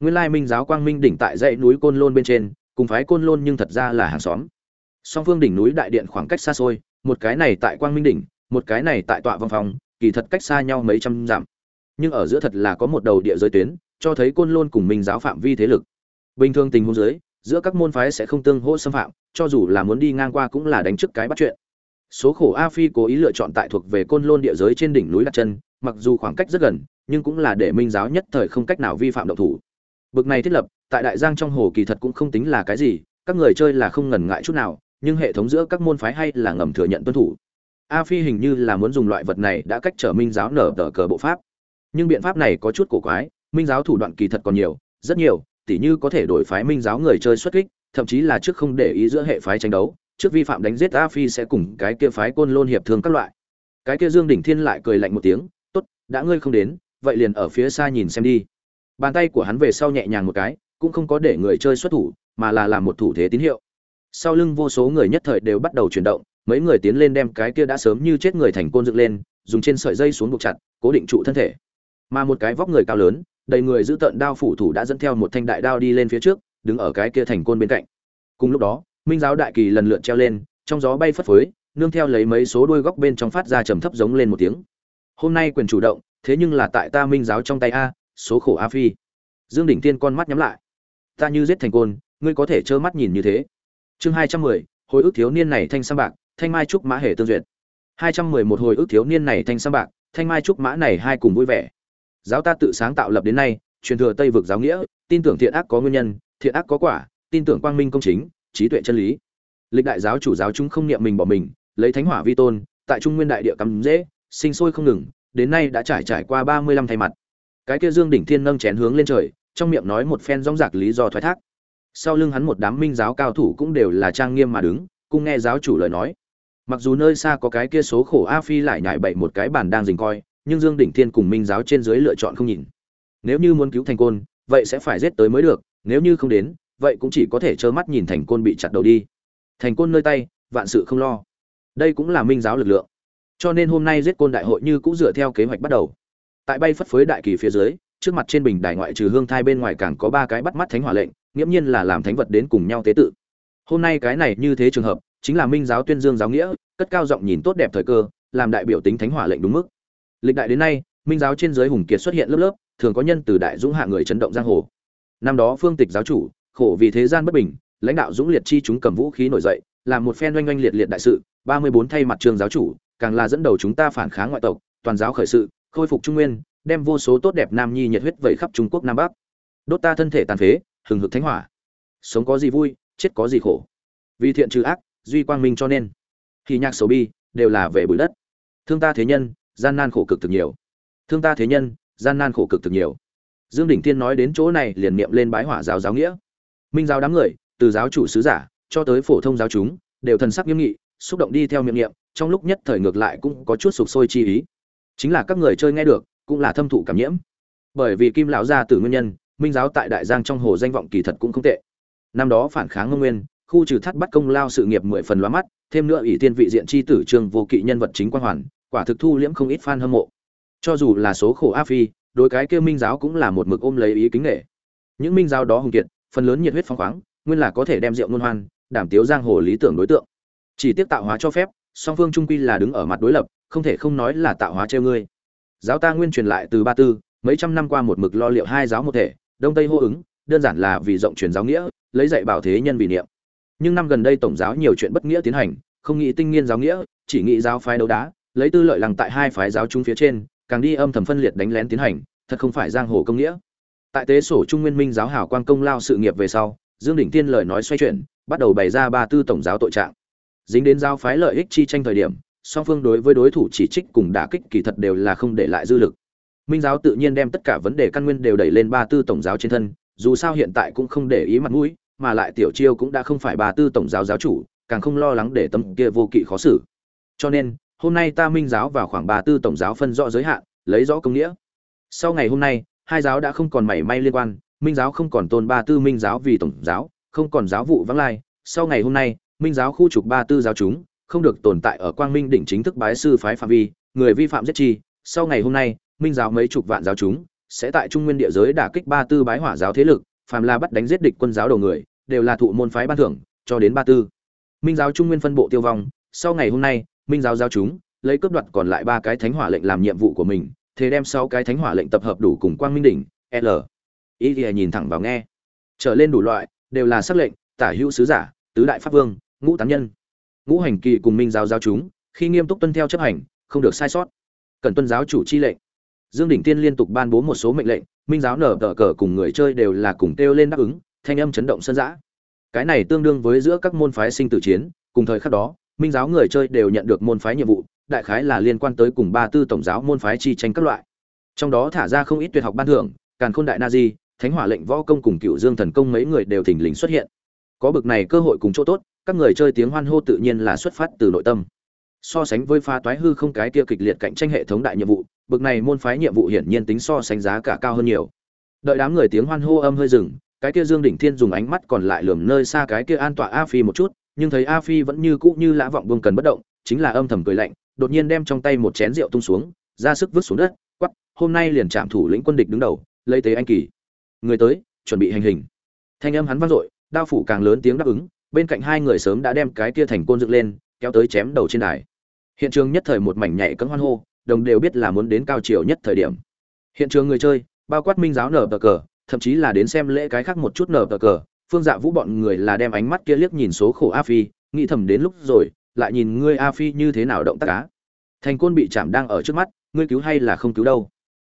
Nguyên lai minh giáo quang minh đỉnh tại dãy núi côn lôn bên trên, cùng phái côn lôn nhưng thật ra là hàng xóm. Song phương đỉnh núi đại điện khoảng cách xa xôi, một cái này tại quang minh đỉnh, một cái này tại tọa văn phòng, kỳ thật cách xa nhau mấy trăm dặm. Nhưng ở giữa thật là có một đầu địa giới tuyến, cho thấy côn lôn cùng minh giáo phạm vi thế lực. Bình thường tình huống dưới, giữa các môn phái sẽ không tương hỗ xâm phạm, cho dù là muốn đi ngang qua cũng là đánh trước cái bắt chuyện. Số khổ a phi cố ý lựa chọn tại thuộc về côn lôn địa giới trên đỉnh núi đặt chân, mặc dù khoảng cách rất gần nhưng cũng là để minh giáo nhất thời không cách nào vi phạm động thủ. Bực này thiết lập, tại đại giang trong hồ kỳ thật cũng không tính là cái gì, các người chơi là không ngần ngại chút nào, nhưng hệ thống giữa các môn phái hay là ngầm thừa nhận tuân thủ. A phi hình như là muốn dùng loại vật này đã cách trở minh giáo nở tờ cờ bộ pháp. Nhưng biện pháp này có chút cổ quái, minh giáo thủ đoạn kỳ thật còn nhiều, rất nhiều, tỉ như có thể đổi phái minh giáo người chơi xuất kích, thậm chí là trước không để ý giữa hệ phái tranh đấu, trước vi phạm đánh giết a phi sẽ cùng cái kia phái côn lôn hiệp thương các loại. Cái kia dương đỉnh thiên lại cười lạnh một tiếng, tốt, đã ngươi không đến vậy liền ở phía xa nhìn xem đi. Bàn tay của hắn về sau nhẹ nhàng một cái, cũng không có để người chơi xuất thủ, mà là làm một thủ thế tín hiệu. Sau lưng vô số người nhất thời đều bắt đầu chuyển động, mấy người tiến lên đem cái kia đã sớm như chết người thành côn dựng lên, dùng trên sợi dây xuống buộc chặt, cố định trụ thân thể. Mà một cái vóc người cao lớn, đầy người giữ tợn đao phủ thủ đã dẫn theo một thanh đại đao đi lên phía trước, đứng ở cái kia thành côn bên cạnh. Cùng lúc đó, minh giáo đại kỳ lần lượt treo lên, trong gió bay phất phới, nương theo lấy mấy số đuôi góc bên trong phát ra trầm thấp giống lên một tiếng. Hôm nay quyền chủ động thế nhưng là tại ta minh giáo trong tay a, số khổ a phi. Dương đỉnh tiên con mắt nhắm lại. Ta như giết thành côn, ngươi có thể trơ mắt nhìn như thế. Chương hai trăm mười, hồi ức thiếu niên này thanh sam bạc, thanh mai trúc mã hề tương duyệt. hai trăm mười một, hồi ức thiếu niên này thanh sam bạc, thanh mai trúc mã này hai cùng vui vẻ. Giáo ta tự sáng tạo lập đến nay, truyền thừa tây vực giáo nghĩa, tin tưởng thiện ác có nguyên nhân, thiện ác có quả, tin tưởng quang minh công chính, trí tuệ chân lý. Lịch đại giáo chủ giáo chúng không niệm mình bỏ mình, lấy thánh hỏa vi tôn, tại trung nguyên đại địa cắm dễ sinh sôi không ngừng đến nay đã trải trải qua ba mươi lăm thay mặt. Cái kia dương đỉnh thiên nâng chén hướng lên trời, trong miệng nói một phen rong rạc lý do thoái thác. Sau lưng hắn một đám minh giáo cao thủ cũng đều là trang nghiêm mà đứng, cùng nghe giáo chủ lời nói. Mặc dù nơi xa có cái kia số khổ a phi lại nhảy bậy một cái bàn đang dình coi, nhưng dương đỉnh thiên cùng minh giáo trên dưới lựa chọn không nhìn. Nếu như muốn cứu thành côn, vậy sẽ phải giết tới mới được, nếu như không đến, vậy cũng chỉ có thể trơ mắt nhìn thành côn bị chặt đầu đi. Thành côn nơi tay, vạn sự không lo. Đây cũng là minh giáo lực lượng cho nên hôm nay giết côn đại hội như cũng dựa theo kế hoạch bắt đầu. Tại bay phất phới đại kỳ phía dưới, trước mặt trên bình đài ngoại trừ hương thai bên ngoài càng có ba cái bắt mắt thánh hỏa lệnh, nghiễm nhiên là làm thánh vật đến cùng nhau tế tự. Hôm nay cái này như thế trường hợp, chính là minh giáo tuyên dương giáo nghĩa, cất cao giọng nhìn tốt đẹp thời cơ, làm đại biểu tính thánh hỏa lệnh đúng mức. Lịch đại đến nay, minh giáo trên giới hùng kiệt xuất hiện lớp lớp, thường có nhân từ đại dũng hạ người chấn động giang hồ. Năm đó phương tịch giáo chủ, khổ vì thế gian bất bình, lãnh đạo dũng liệt chi chúng cầm vũ khí nổi dậy, làm một phen oanh oanh liệt liệt đại sự, ba mươi bốn thay mặt trường giáo chủ càng là dẫn đầu chúng ta phản kháng ngoại tộc, toàn giáo khởi sự, khôi phục trung nguyên, đem vô số tốt đẹp nam nhi nhiệt huyết vẩy khắp trung quốc nam bắc. Đốt ta thân thể tàn phế, hừng hực thánh hỏa. Sống có gì vui, chết có gì khổ. Vì thiện trừ ác, duy quang minh cho nên. Khi nhạc xấu bi, đều là về bụi đất. Thương ta thế nhân, gian nan khổ cực thực nhiều. Thương ta thế nhân, gian nan khổ cực thực nhiều. Dương đỉnh thiên nói đến chỗ này liền niệm lên bái hỏa giáo giáo nghĩa. Minh giáo đám người, từ giáo chủ sứ giả, cho tới phổ thông giáo chúng, đều thần sắc nghiêm nghị, xúc động đi theo miệng niệm trong lúc nhất thời ngược lại cũng có chút sục sôi chi ý. Chính là các người chơi nghe được, cũng là thâm thụ cảm nhiễm. Bởi vì kim lão gia tử nguyên nhân, minh giáo tại đại giang trong hồ danh vọng kỳ thật cũng không tệ. Năm đó phản kháng ngô nguyên, khu trừ thắt bắt công lao sự nghiệp mười phần loa mắt, thêm nữa ỷ tiên vị diện chi tử trương vô kỵ nhân vật chính quan hoàn, quả thực thu liễm không ít fan hâm mộ. Cho dù là số khổ áp phi, đối cái kêu minh giáo cũng là một mực ôm lấy ý kính nghệ. Những minh giáo đó hùng kiệt, phần lớn nhiệt huyết phóng khoáng, nguyên là có thể đem rượu ngôn hoan, đảm tiếu giang hồ lý tưởng đối tượng. Chỉ tiếc tạo hóa cho phép song phương trung quy là đứng ở mặt đối lập, không thể không nói là tạo hóa treo ngươi. Giáo ta nguyên truyền lại từ ba tư, mấy trăm năm qua một mực lo liệu hai giáo một thể, đông tây hô ứng, đơn giản là vì rộng truyền giáo nghĩa, lấy dạy bảo thế nhân vì niệm. Nhưng năm gần đây tổng giáo nhiều chuyện bất nghĩa tiến hành, không nghĩ tinh nghiên giáo nghĩa, chỉ nghĩ giáo phái đấu đá, lấy tư lợi lằng tại hai phái giáo chúng phía trên, càng đi âm thầm phân liệt đánh lén tiến hành, thật không phải giang hồ công nghĩa. Tại tế sổ trung nguyên minh giáo hảo quan công lao sự nghiệp về sau, dương đỉnh tiên lời nói xoay chuyển, bắt đầu bày ra ba tư tổng giáo tội trạng dính đến giao phái lợi ích chi tranh thời điểm, song phương đối với đối thủ chỉ trích cùng đả kích kỳ thật đều là không để lại dư lực. Minh giáo tự nhiên đem tất cả vấn đề căn nguyên đều đẩy lên ba tư tổng giáo trên thân, dù sao hiện tại cũng không để ý mặt mũi, mà lại tiểu chiêu cũng đã không phải ba tư tổng giáo giáo chủ, càng không lo lắng để tâm kia vô kỵ khó xử. Cho nên, hôm nay ta minh giáo vào khoảng ba tư tổng giáo phân rõ giới hạn, lấy rõ công nghĩa. Sau ngày hôm nay, hai giáo đã không còn mảy may liên quan, minh giáo không còn tôn ba tư minh giáo vì tổng giáo, không còn giáo vụ vắng lai. Sau ngày hôm nay minh giáo khu trục ba tư giáo chúng, không được tồn tại ở quang minh đỉnh chính thức bái sư phái phạm vi, người vi phạm giết chi, sau ngày hôm nay, minh giáo mấy chục vạn giáo chúng sẽ tại trung nguyên địa giới đả kích ba tư bái hỏa giáo thế lực, phàm là bắt đánh giết địch quân giáo đầu người, đều là thụ môn phái ban thưởng, cho đến ba tư. Minh giáo trung nguyên phân bộ tiêu vong, sau ngày hôm nay, minh giáo giáo chúng lấy cướp đoạt còn lại ba cái thánh hỏa lệnh làm nhiệm vụ của mình, thế đem sáu cái thánh hỏa lệnh tập hợp đủ cùng quang minh đỉnh, l. Ý thì nhìn thẳng vào nghe. Trở lên đủ loại, đều là sắc lệnh, tả hữu sứ giả, tứ đại pháp vương ngũ tán nhân. Ngũ hành kỳ cùng minh giáo giáo chúng, khi nghiêm túc tuân theo chấp hành, không được sai sót. Cần tuân giáo chủ chi lệnh. Dương đỉnh tiên liên tục ban bố một số mệnh lệnh, minh giáo nở tờ cờ cùng người chơi đều là cùng kêu lên đáp ứng, thanh âm chấn động sân giã cái này tương đương với giữa các môn phái sinh tử chiến, cùng thời khắc đó, minh giáo người chơi đều nhận được môn phái nhiệm vụ, đại khái là liên quan tới cùng ba tư tổng giáo môn phái chi tranh các loại. Trong đó thả ra không ít tuyệt học ban thưởng, càn khôn đại na di, thánh hỏa lệnh võ công cùng cựu dương thần công mấy người đều thình lình xuất hiện. Có bực này cơ hội cùng chỗ tốt các người chơi tiếng hoan hô tự nhiên là xuất phát từ nội tâm. So sánh với pha toái hư không cái kia kịch liệt cạnh tranh hệ thống đại nhiệm vụ, bực này môn phái nhiệm vụ hiển nhiên tính so sánh giá cả cao hơn nhiều. Đợi đám người tiếng hoan hô âm hơi dừng, cái kia dương đỉnh thiên dùng ánh mắt còn lại lườm nơi xa cái kia an tọa a phi một chút, nhưng thấy a phi vẫn như cũ như lã vọng buông cần bất động, chính là âm thầm cười lạnh, đột nhiên đem trong tay một chén rượu tung xuống, ra sức vứt xuống đất quắp hôm nay liền chạm thủ lĩnh quân địch đứng đầu, lấy tế anh kỳ. Người tới, chuẩn bị hành hình. Thanh âm hắn vang dội, đao phủ càng lớn tiếng đáp ứng bên cạnh hai người sớm đã đem cái kia thành côn dựng lên, kéo tới chém đầu trên đài. Hiện trường nhất thời một mảnh nhảy cấm hoan hô, đồng đều biết là muốn đến cao chiều nhất thời điểm. Hiện trường người chơi, bao quát minh giáo nở tờ cờ, thậm chí là đến xem lễ cái khác một chút nở tờ cờ, phương dạ vũ bọn người là đem ánh mắt kia liếc nhìn số khổ a phi, nghĩ thầm đến lúc rồi, lại nhìn ngươi a phi như thế nào động tác cá thành côn bị chạm đang ở trước mắt, ngươi cứu hay là không cứu đâu.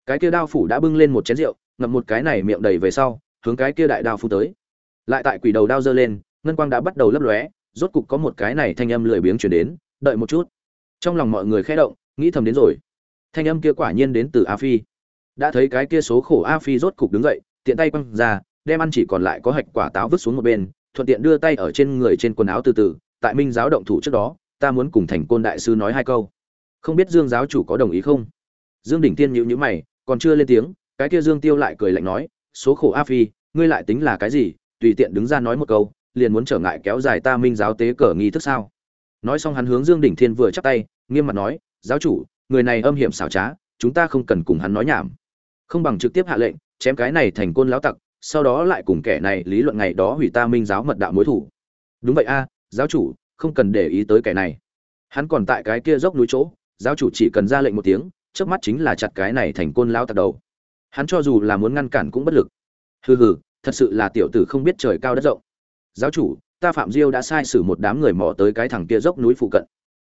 Cái kia đao phủ đã bưng lên một chén rượu, ngậm một cái này miệng đầy về sau, hướng cái kia đại đao phủ tới. Lại tại quỷ đầu đao giơ lên ngân quang đã bắt đầu lấp lóe, rốt cục có một cái này thanh âm lười biếng chuyển đến, đợi một chút. Trong lòng mọi người khẽ động, nghĩ thầm đến rồi. Thanh âm kia quả nhiên đến từ a phi. Đã thấy cái kia số khổ a phi rốt cục đứng dậy, tiện tay quăng ra, đem ăn chỉ còn lại có hạch quả táo vứt xuống một bên, thuận tiện đưa tay ở trên người trên quần áo từ từ, tại minh giáo động thủ trước đó, ta muốn cùng thành côn đại sư nói hai câu. Không biết dương giáo chủ có đồng ý không? Dương đỉnh tiên nhịu nhữ mày, còn chưa lên tiếng, cái kia dương tiêu lại cười lạnh nói, số khổ a phi, ngươi lại tính là cái gì? Tùy tiện đứng ra nói một câu liền muốn trở ngại kéo dài ta minh giáo tế cờ nghi thức sao? Nói xong hắn hướng dương đỉnh thiên vừa chắp tay, nghiêm mặt nói, giáo chủ, người này âm hiểm xảo trá, chúng ta không cần cùng hắn nói nhảm. Không bằng trực tiếp hạ lệnh, chém cái này thành côn lão tặc, sau đó lại cùng kẻ này lý luận ngày đó hủy ta minh giáo mật đạo mối thủ. Đúng vậy a, giáo chủ, không cần để ý tới kẻ này. Hắn còn tại cái kia dốc núi chỗ, giáo chủ chỉ cần ra lệnh một tiếng trước mắt chính là chặt cái này thành côn lão tặc đầu. Hắn cho dù là muốn ngăn cản cũng bất lực. Hừ hừ, thật sự là tiểu tử không biết trời cao đất rộng giáo chủ, ta phạm diêu đã sai sử một đám người mò tới cái thằng kia dốc núi phụ cận.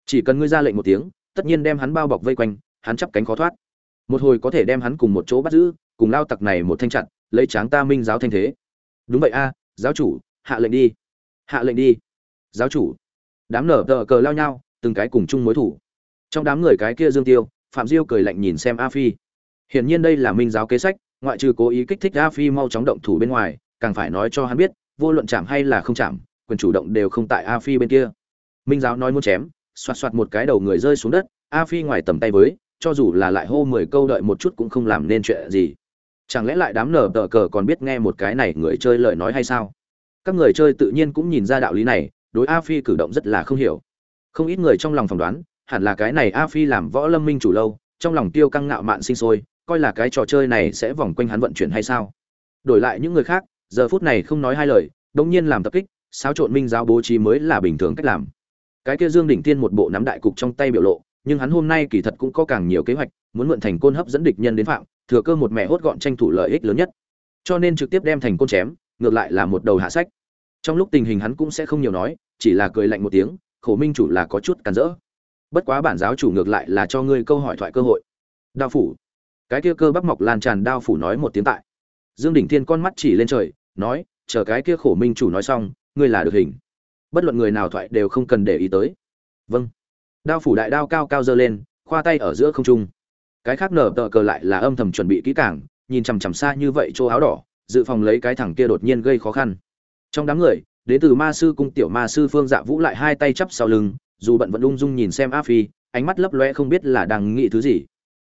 Chỉ cần ngươi ra lệnh một tiếng, tất nhiên đem hắn bao bọc vây quanh, hắn chắp cánh khó thoát. Một hồi có thể đem hắn cùng một chỗ bắt giữ, cùng lao tặc này một thanh chặn lấy tráng ta minh giáo thanh thế. Đúng vậy a, giáo chủ, hạ lệnh đi. Hạ lệnh đi. Giáo chủ. Đám nở tờ cờ lao nhau, từng cái cùng chung mối thủ. Trong đám người cái kia dương tiêu, phạm diêu cười lạnh nhìn xem a phi. Hiển nhiên đây là minh giáo kế sách, ngoại trừ cố ý kích thích a phi mau chóng động thủ bên ngoài, càng phải nói cho hắn biết vô luận chạm hay là không chạm, quyền chủ động đều không tại a phi bên kia. Minh giáo nói muốn chém, xoạt xoạt một cái đầu người rơi xuống đất, a phi ngoài tầm tay với, cho dù là lại hô mười câu đợi một chút cũng không làm nên chuyện gì. Chẳng lẽ lại đám nở tờ cờ còn biết nghe một cái này người chơi lời nói hay sao? Các người chơi tự nhiên cũng nhìn ra đạo lý này, đối a phi cử động rất là không hiểu. Không ít người trong lòng phỏng đoán, hẳn là cái này a phi làm võ lâm minh chủ lâu, trong lòng tiêu căng ngạo mạn sinh sôi, coi là cái trò chơi này sẽ vòng quanh hắn vận chuyển hay sao? Đổi lại những người khác giờ phút này không nói hai lời đông nhiên làm tập kích, xáo trộn minh giáo bố trí mới là bình thường cách làm. Cái kia dương đỉnh tiên một bộ nắm đại cục trong tay biểu lộ, nhưng hắn hôm nay kỳ thật cũng có càng nhiều kế hoạch, muốn mượn thành côn hấp dẫn địch nhân đến phạm, thừa cơ một mẹ hốt gọn tranh thủ lợi ích lớn nhất. Cho nên trực tiếp đem thành côn chém, ngược lại là một đầu hạ sách. Trong lúc tình hình hắn cũng sẽ không nhiều nói, chỉ là cười lạnh một tiếng, khổ minh chủ là có chút cản rỡ. Bất quá bản giáo chủ ngược lại là cho ngươi câu hỏi thoại cơ hội. Đao phủ. Cái kia cơ bắp mọc lan tràn đao phủ nói một tiếng tại. Dương đỉnh thiên con mắt chỉ lên trời nói, chờ cái kia khổ minh chủ nói xong, ngươi là được hình. Bất luận người nào thoại đều không cần để ý tới. Vâng. Đao phủ đại đao cao cao dơ lên, khoa tay ở giữa không trung. Cái khác nở tờ cờ lại là âm thầm chuẩn bị kỹ càng, nhìn chằm chằm xa như vậy chỗ áo đỏ, dự phòng lấy cái thằng kia đột nhiên gây khó khăn. Trong đám người đến từ ma sư cung tiểu ma sư phương dạ vũ lại hai tay chắp sau lưng, dù bận vẫn ung dung nhìn xem a phi, ánh mắt lấp loe không biết là đang nghĩ thứ gì.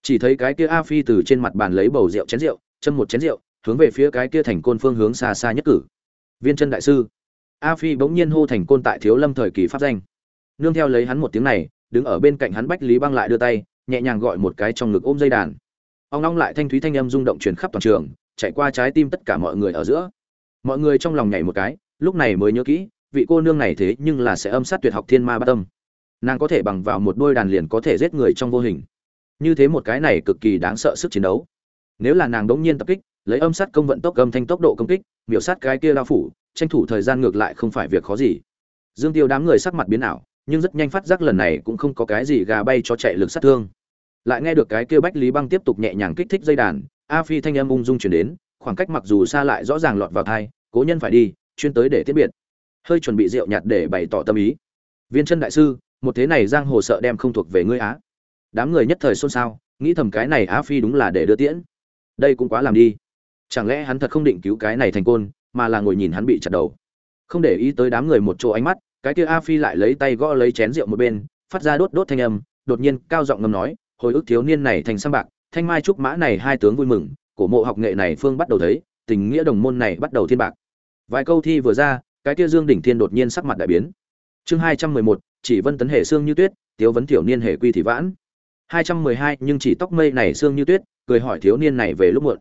Chỉ thấy cái kia a phi từ trên mặt bàn lấy bầu rượu chén rượu, châm một chén rượu hướng về phía cái kia thành côn phương hướng xa xa nhất cử. Viên chân đại sư. A phi bỗng nhiên hô thành côn tại thiếu lâm thời kỳ pháp danh. Nương theo lấy hắn một tiếng này, đứng ở bên cạnh hắn bách lý băng lại đưa tay, nhẹ nhàng gọi một cái trong ngực ôm dây đàn. Ông long lại thanh thúy thanh âm rung động truyền khắp toàn trường, chạy qua trái tim tất cả mọi người ở giữa. Mọi người trong lòng nhảy một cái, lúc này mới nhớ kỹ, vị cô nương này thế nhưng là sẽ âm sát tuyệt học thiên ma bát tâm. Nàng có thể bằng vào một đôi đàn liền có thể giết người trong vô hình. Như thế một cái này cực kỳ đáng sợ sức chiến đấu. Nếu là nàng đống nhiên tập kích lấy âm sát công vận tốc âm thanh tốc độ công kích, miểu sát cái kia lao phủ, tranh thủ thời gian ngược lại không phải việc khó gì. Dương tiêu đám người sắc mặt biến ảo, nhưng rất nhanh phát giác lần này cũng không có cái gì gà bay cho chạy lực sát thương. Lại nghe được cái kia bách lý băng tiếp tục nhẹ nhàng kích thích dây đàn, a phi thanh âm ung dung chuyển đến, khoảng cách mặc dù xa lại rõ ràng lọt vào thai, cố nhân phải đi, chuyên tới để tiết biệt. Hơi chuẩn bị rượu nhạt để bày tỏ tâm ý. Viên chân đại sư, một thế này giang hồ sợ đem không thuộc về ngươi á. Đám người nhất thời xôn xao, nghĩ thầm cái này á phi đúng là để đưa tiễn. Đây cũng quá làm đi chẳng lẽ hắn thật không định cứu cái này thành côn, mà là ngồi nhìn hắn bị chặt đầu? Không để ý tới đám người một chỗ ánh mắt, cái kia a phi lại lấy tay gõ lấy chén rượu một bên, phát ra đốt đốt thanh âm, đột nhiên cao giọng ngầm nói, hồi ức thiếu niên này thành sang bạc, thanh mai trúc mã này hai tướng vui mừng, cổ mộ học nghệ này phương bắt đầu thấy, tình nghĩa đồng môn này bắt đầu thiên bạc. Vài câu thi vừa ra, cái kia dương đỉnh thiên đột nhiên sắc mặt đại biến. Chương hai trăm mười một, chỉ vân tấn hệ xương như tuyết, tiếu vấn tiểu niên hệ quy thị vãn. Hai trăm mười hai, nhưng chỉ tóc mây này xương như tuyết, cười hỏi thiếu niên này về lúc muộn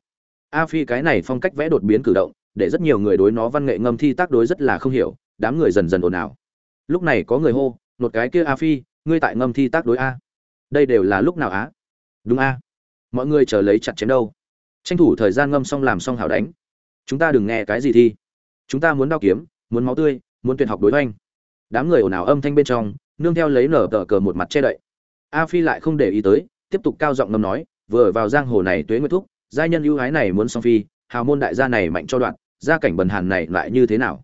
a phi cái này phong cách vẽ đột biến cử động, để rất nhiều người đối nó văn nghệ ngâm thi tác đối rất là không hiểu, đám người dần dần ồn ào. Lúc này có người hô một cái kia a phi, ngươi tại ngâm thi tác đối a. Đây đều là lúc nào á? Đúng a. Mọi người chờ lấy chặt chém đâu. Tranh thủ thời gian ngâm xong làm xong hảo đánh. Chúng ta đừng nghe cái gì thi. Chúng ta muốn đao kiếm, muốn máu tươi, muốn tuyển học đối hoành. Đám người ồn ào âm thanh bên trong, nương theo lấy nở tờ cờ một mặt che đậy. A phi lại không để ý tới, tiếp tục cao giọng ngâm nói, vừa vào giang hồ này tuế nguyệt thúc giai nhân ưu ái này muốn song phi, hào môn đại gia này mạnh cho đoạn, gia cảnh bần hàn này lại như thế nào?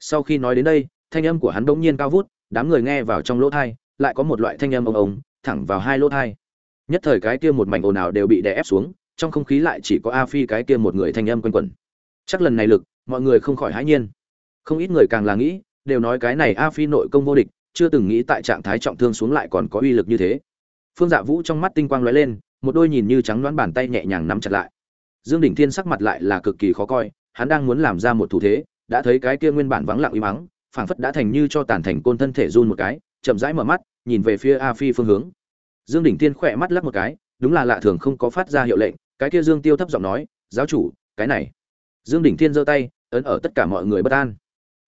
Sau khi nói đến đây, thanh âm của hắn bỗng nhiên cao vút, đám người nghe vào trong lỗ thai, lại có một loại thanh âm ông ông, thẳng vào hai lỗ thai. Nhất thời cái kia một mảnh ồn ào đều bị đè ép xuống, trong không khí lại chỉ có a phi cái kia một người thanh âm quanh quẩn. Chắc lần này lực, mọi người không khỏi hãi nhiên. Không ít người càng là nghĩ, đều nói cái này a phi nội công vô địch, chưa từng nghĩ tại trạng thái trọng thương xuống lại còn có uy lực như thế. Phương dạ vũ trong mắt tinh quang lóe lên một đôi nhìn như trắng đoán bàn tay nhẹ nhàng nắm chặt lại. Dương đỉnh thiên sắc mặt lại là cực kỳ khó coi, hắn đang muốn làm ra một thủ thế, đã thấy cái kia nguyên bản vắng lặng uy mắng, phảng phất đã thành như cho tàn thành côn thân thể run một cái, chậm rãi mở mắt, nhìn về phía a phi phương hướng. Dương đỉnh thiên khỏe mắt lắc một cái, đúng là lạ thường không có phát ra hiệu lệnh, cái kia dương tiêu thấp giọng nói, giáo chủ, cái này. Dương đỉnh thiên giơ tay, ấn ở tất cả mọi người bất an.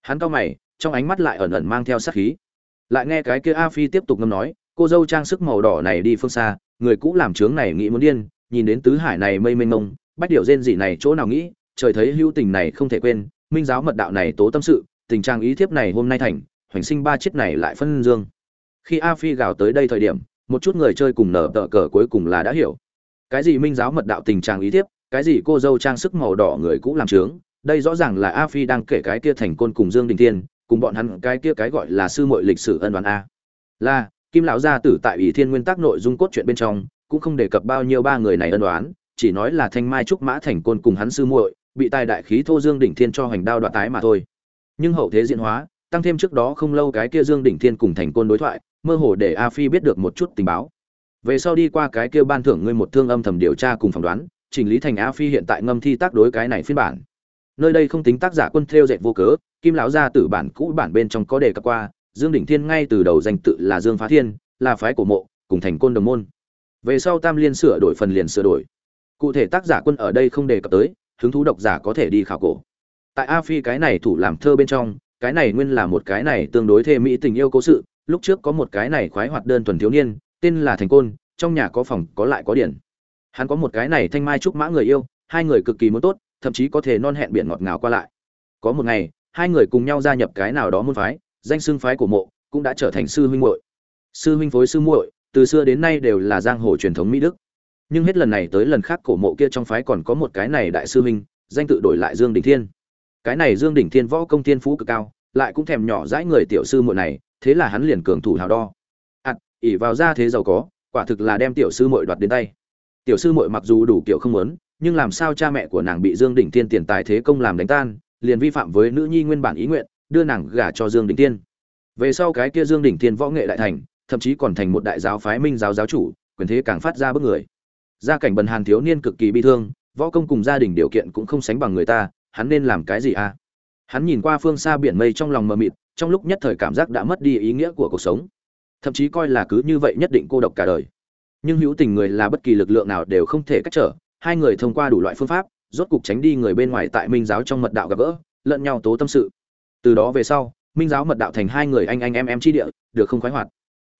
Hắn cau mày, trong ánh mắt lại ẩn ẩn mang theo sát khí. Lại nghe cái kia a phi tiếp tục ngâm nói cô dâu trang sức màu đỏ này đi phương xa, người cũ làm trướng này nghĩ muốn điên, nhìn đến tứ hải này mây mênh mông, bách điệu rên dị này chỗ nào nghĩ, trời thấy hữu tình này không thể quên, minh giáo mật đạo này tố tâm sự, tình trạng ý thiếp này hôm nay thành, hoành sinh ba chiếc này lại phân dương. Khi a phi gào tới đây thời điểm, một chút người chơi cùng nở tờ cờ cuối cùng là đã hiểu. Cái gì minh giáo mật đạo tình trạng ý thiếp, cái gì cô dâu trang sức màu đỏ người cũ làm trướng, đây rõ ràng là a phi đang kể cái kia thành côn cùng dương đình tiên cùng bọn hắn cái kia cái gọi là sư muội lịch sử ân đoán a. Là kim lão gia tử tại ủy thiên nguyên tắc nội dung cốt truyện bên trong, cũng không đề cập bao nhiêu ba người này ân đoán chỉ nói là thanh mai trúc mã thành côn cùng hắn sư muội, bị tài đại khí thô dương đỉnh thiên cho hành đao đoạt tái mà thôi. Nhưng hậu thế diễn hóa, tăng thêm trước đó không lâu cái kia dương đỉnh thiên cùng thành côn đối thoại, mơ hồ để a phi biết được một chút tình báo. Về sau đi qua cái kia ban thưởng ngươi một thương âm thầm điều tra cùng phỏng đoán, chỉnh lý thành a phi hiện tại ngâm thi tác đối cái này phiên bản. Nơi đây không tính tác giả quân theo dệt vô cớ, kim lão gia tử bản cũ bản bên trong có đề cập qua dương đỉnh thiên ngay từ đầu danh tự là dương phá thiên, là phái cổ mộ, cùng thành côn đồng môn. Về sau tam liên sửa đổi phần liền sửa đổi. Cụ thể tác giả quân ở đây không đề cập tới, hứng thú độc giả có thể đi khảo cổ. Tại a phi cái này thủ làm thơ bên trong, cái này nguyên là một cái này tương đối thê mỹ tình yêu cố sự, lúc trước có một cái này khoái hoạt đơn thuần thiếu niên, tên là thành côn, trong nhà có phòng, có lại có điện. Hắn có một cái này thanh mai trúc mã người yêu, hai người cực kỳ muốn tốt, thậm chí có thể non hẹn biển ngọt ngào qua lại. Có một ngày, hai người cùng nhau gia nhập cái nào đó môn phái danh xưng phái của mộ, cũng đã trở thành sư huynh muội. Sư huynh phối sư muội, từ xưa đến nay đều là giang hồ truyền thống mỹ đức. Nhưng hết lần này tới lần khác cổ mộ kia trong phái còn có một cái này đại sư huynh, danh tự đổi lại dương đỉnh thiên. Cái này dương đỉnh thiên võ công thiên phú cực cao, lại cũng thèm nhỏ dãi người tiểu sư muội này, thế là hắn liền cường thủ hào đo. Ạt ỉ vào ra thế giàu có, quả thực là đem tiểu sư muội đoạt đến tay. Tiểu sư muội mặc dù đủ kiểu không muốn, nhưng làm sao cha mẹ của nàng bị dương đỉnh thiên tiền tài thế công làm đánh tan, liền vi phạm với nữ nhi nguyên bản ý nguyện đưa nàng gả cho dương đỉnh Tiên. về sau cái kia dương đỉnh Tiên võ nghệ đại thành, thậm chí còn thành một đại giáo phái minh giáo giáo chủ, quyền thế càng phát ra bức người gia cảnh bần hàn thiếu niên cực kỳ bi thương, võ công cùng gia đình điều kiện cũng không sánh bằng người ta, hắn nên làm cái gì a à? hắn nhìn qua phương xa biển mây trong lòng mờ mịt, trong lúc nhất thời cảm giác đã mất đi ý nghĩa của cuộc sống thậm chí coi là cứ như vậy nhất định cô độc cả đời nhưng hữu tình người là bất kỳ lực lượng nào đều không thể cách trở, hai người thông qua đủ loại phương pháp, rốt cục tránh đi người bên ngoài tại minh giáo trong mật đạo gặp gỡ, lẫn nhau tố tâm sự từ đó về sau, minh giáo mật đạo thành hai người anh anh em em chi địa, được không khoái hoạt.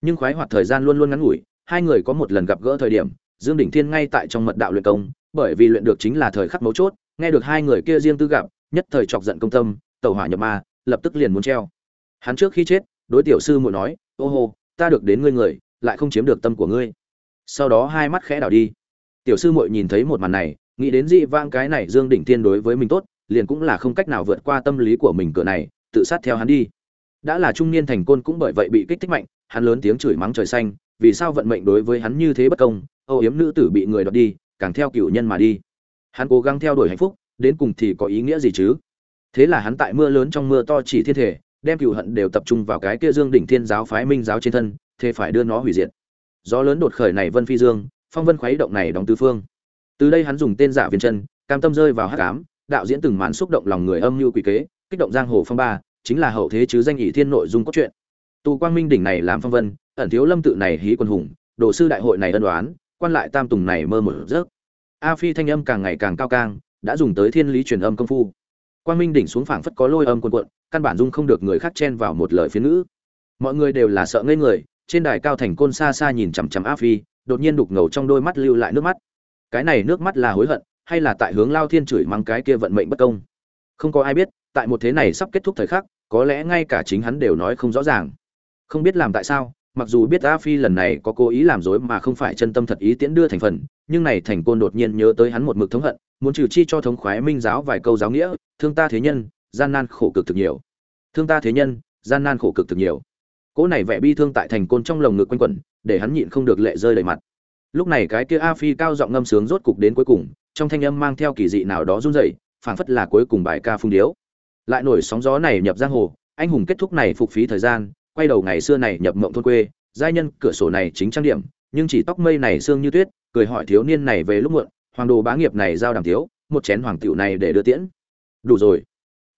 Nhưng khoái hoạt thời gian luôn luôn ngắn ngủi, hai người có một lần gặp gỡ thời điểm, dương đỉnh thiên ngay tại trong mật đạo luyện công, bởi vì luyện được chính là thời khắc mấu chốt, nghe được hai người kia riêng tư gặp, nhất thời chọc giận công tâm tàu hỏa nhập ma, lập tức liền muốn treo. Hắn trước khi chết, đối tiểu sư muội nói, ô hô, ta được đến ngươi người, lại không chiếm được tâm của ngươi. Sau đó hai mắt khẽ đảo đi. Tiểu sư muội nhìn thấy một màn này, nghĩ đến dị vang cái này dương đỉnh thiên đối với mình tốt, liền cũng là không cách nào vượt qua tâm lý của mình cửa này tự sát theo hắn đi. Đã là trung niên thành côn cũng bởi vậy bị kích thích mạnh, hắn lớn tiếng chửi mắng trời xanh, vì sao vận mệnh đối với hắn như thế bất công âu yếm nữ tử bị người đoạt đi, càng theo cựu nhân mà đi. Hắn cố gắng theo đuổi hạnh phúc, đến cùng thì có ý nghĩa gì chứ? Thế là hắn tại mưa lớn trong mưa to chỉ thiên thể, đem cựu hận đều tập trung vào cái kia dương đỉnh thiên giáo phái minh giáo trên thân, thế phải đưa nó hủy diệt. Gió lớn đột khởi này vân phi dương, phong vân khuấy động này đóng tứ phương. Từ đây hắn dùng tên giả viên chân, cam tâm rơi vào hắc ám, đạo diễn từng màn xúc động lòng người âm như quỷ kế, kích động giang hồ phong ba chính là hậu thế chứ danh ỷ thiên nội dung cốt truyện. Tù quang minh đỉnh này làm phong vân, ẩn thiếu lâm tự này hí quân hùng, đồ sư đại hội này ân đoán quan lại tam tùng này mơ một giấc a phi thanh âm càng ngày càng cao càng đã dùng tới thiên lý truyền âm công phu. Quang minh đỉnh xuống phảng phất có lôi âm cuộn cuộn, căn bản dung không được người khác chen vào một lời phiến ngữ. Mọi người đều là sợ ngây người, trên đài cao thành côn xa xa nhìn chằm chằm a phi, đột nhiên đục ngầu trong đôi mắt lưu lại nước mắt. Cái này nước mắt là hối hận, hay là tại hướng lao thiên chửi mắng cái kia vận mệnh bất công? Không có ai biết, tại một thế này sắp kết thúc thời khắc có lẽ ngay cả chính hắn đều nói không rõ ràng. Không biết làm tại sao, mặc dù biết a phi lần này có cố ý làm dối mà không phải chân tâm thật ý tiễn đưa thành phần, nhưng này thành côn đột nhiên nhớ tới hắn một mực thống hận, muốn trừ chi cho thống khoái minh giáo vài câu giáo nghĩa, thương ta thế nhân, gian nan khổ cực thực nhiều. Thương ta thế nhân, gian nan khổ cực thực nhiều. Cỗ này vẻ bi thương tại thành côn trong lồng ngực quanh quẩn, để hắn nhịn không được lệ rơi đầy mặt. Lúc này cái kia a phi cao giọng ngâm sướng rốt cục đến cuối cùng, trong thanh âm mang theo kỳ dị nào đó run rẩy, phảng phất là cuối cùng bài ca phung điếu lại nổi sóng gió này nhập giang hồ, anh hùng kết thúc này phục phí thời gian, quay đầu ngày xưa này nhập mộng thôn quê, giai nhân cửa sổ này chính trang điểm, nhưng chỉ tóc mây này sương như tuyết, cười hỏi thiếu niên này về lúc muộn, hoàng đồ bá nghiệp này giao đàm thiếu, một chén hoàng tiểu này để đưa tiễn. Đủ rồi.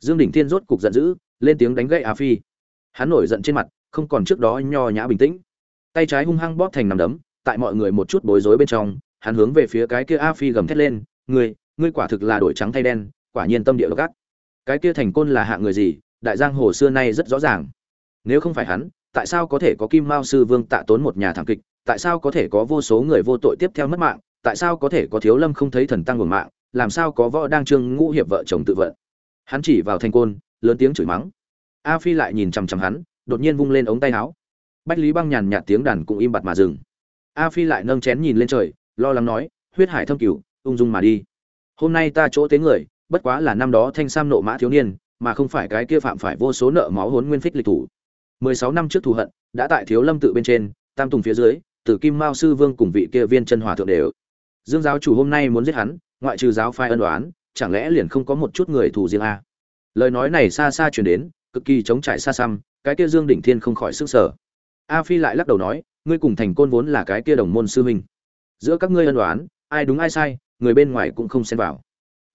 Dương đỉnh thiên rốt cục giận dữ, lên tiếng đánh gậy a phi. Hắn nổi giận trên mặt, không còn trước đó nho nhã bình tĩnh. Tay trái hung hăng bóp thành nằm đấm, tại mọi người một chút bối rối bên trong, hắn hướng về phía cái kia a phi gầm thét lên, ngươi ngươi quả thực là đổi trắng thay đen, quả nhiên tâm địa gắt cái kia thành côn là hạng người gì, đại giang hồ xưa nay rất rõ ràng. Nếu không phải hắn, tại sao có thể có kim mao sư vương tạ tốn một nhà thảm kịch, tại sao có thể có vô số người vô tội tiếp theo mất mạng, tại sao có thể có thiếu lâm không thấy thần tăng nguồn mạng, làm sao có võ đang trương ngũ hiệp vợ chồng tự vận? Hắn chỉ vào thành côn, lớn tiếng chửi mắng. A phi lại nhìn chằm chằm hắn, đột nhiên vung lên ống tay áo. Bách lý băng nhàn nhạt tiếng đàn cũng im bặt mà dừng. A phi lại nâng chén nhìn lên trời, lo lắng nói, huyết hải thâm cửu, ung dung mà đi. Hôm nay ta chỗ tế người bất quá là năm đó thanh sam nộ mã thiếu niên, mà không phải cái kia phạm phải vô số nợ máu hốn nguyên phích lịch thủ. Mười sáu năm trước thù hận, đã tại thiếu lâm tự bên trên, tam tùng phía dưới, tử kim mao sư vương cùng vị kia viên chân hòa thượng đều. Dương giáo chủ hôm nay muốn giết hắn, ngoại trừ giáo phái ân đoán chẳng lẽ liền không có một chút người thù riêng a? Lời nói này xa xa truyền đến, cực kỳ chống trải xa xăm, cái kia dương đỉnh thiên không khỏi sức sở a phi lại lắc đầu nói, ngươi cùng thành côn vốn là cái kia đồng môn sư huynh. Giữa các ngươi ân đoán ai đúng ai sai, người bên ngoài cũng không xen vào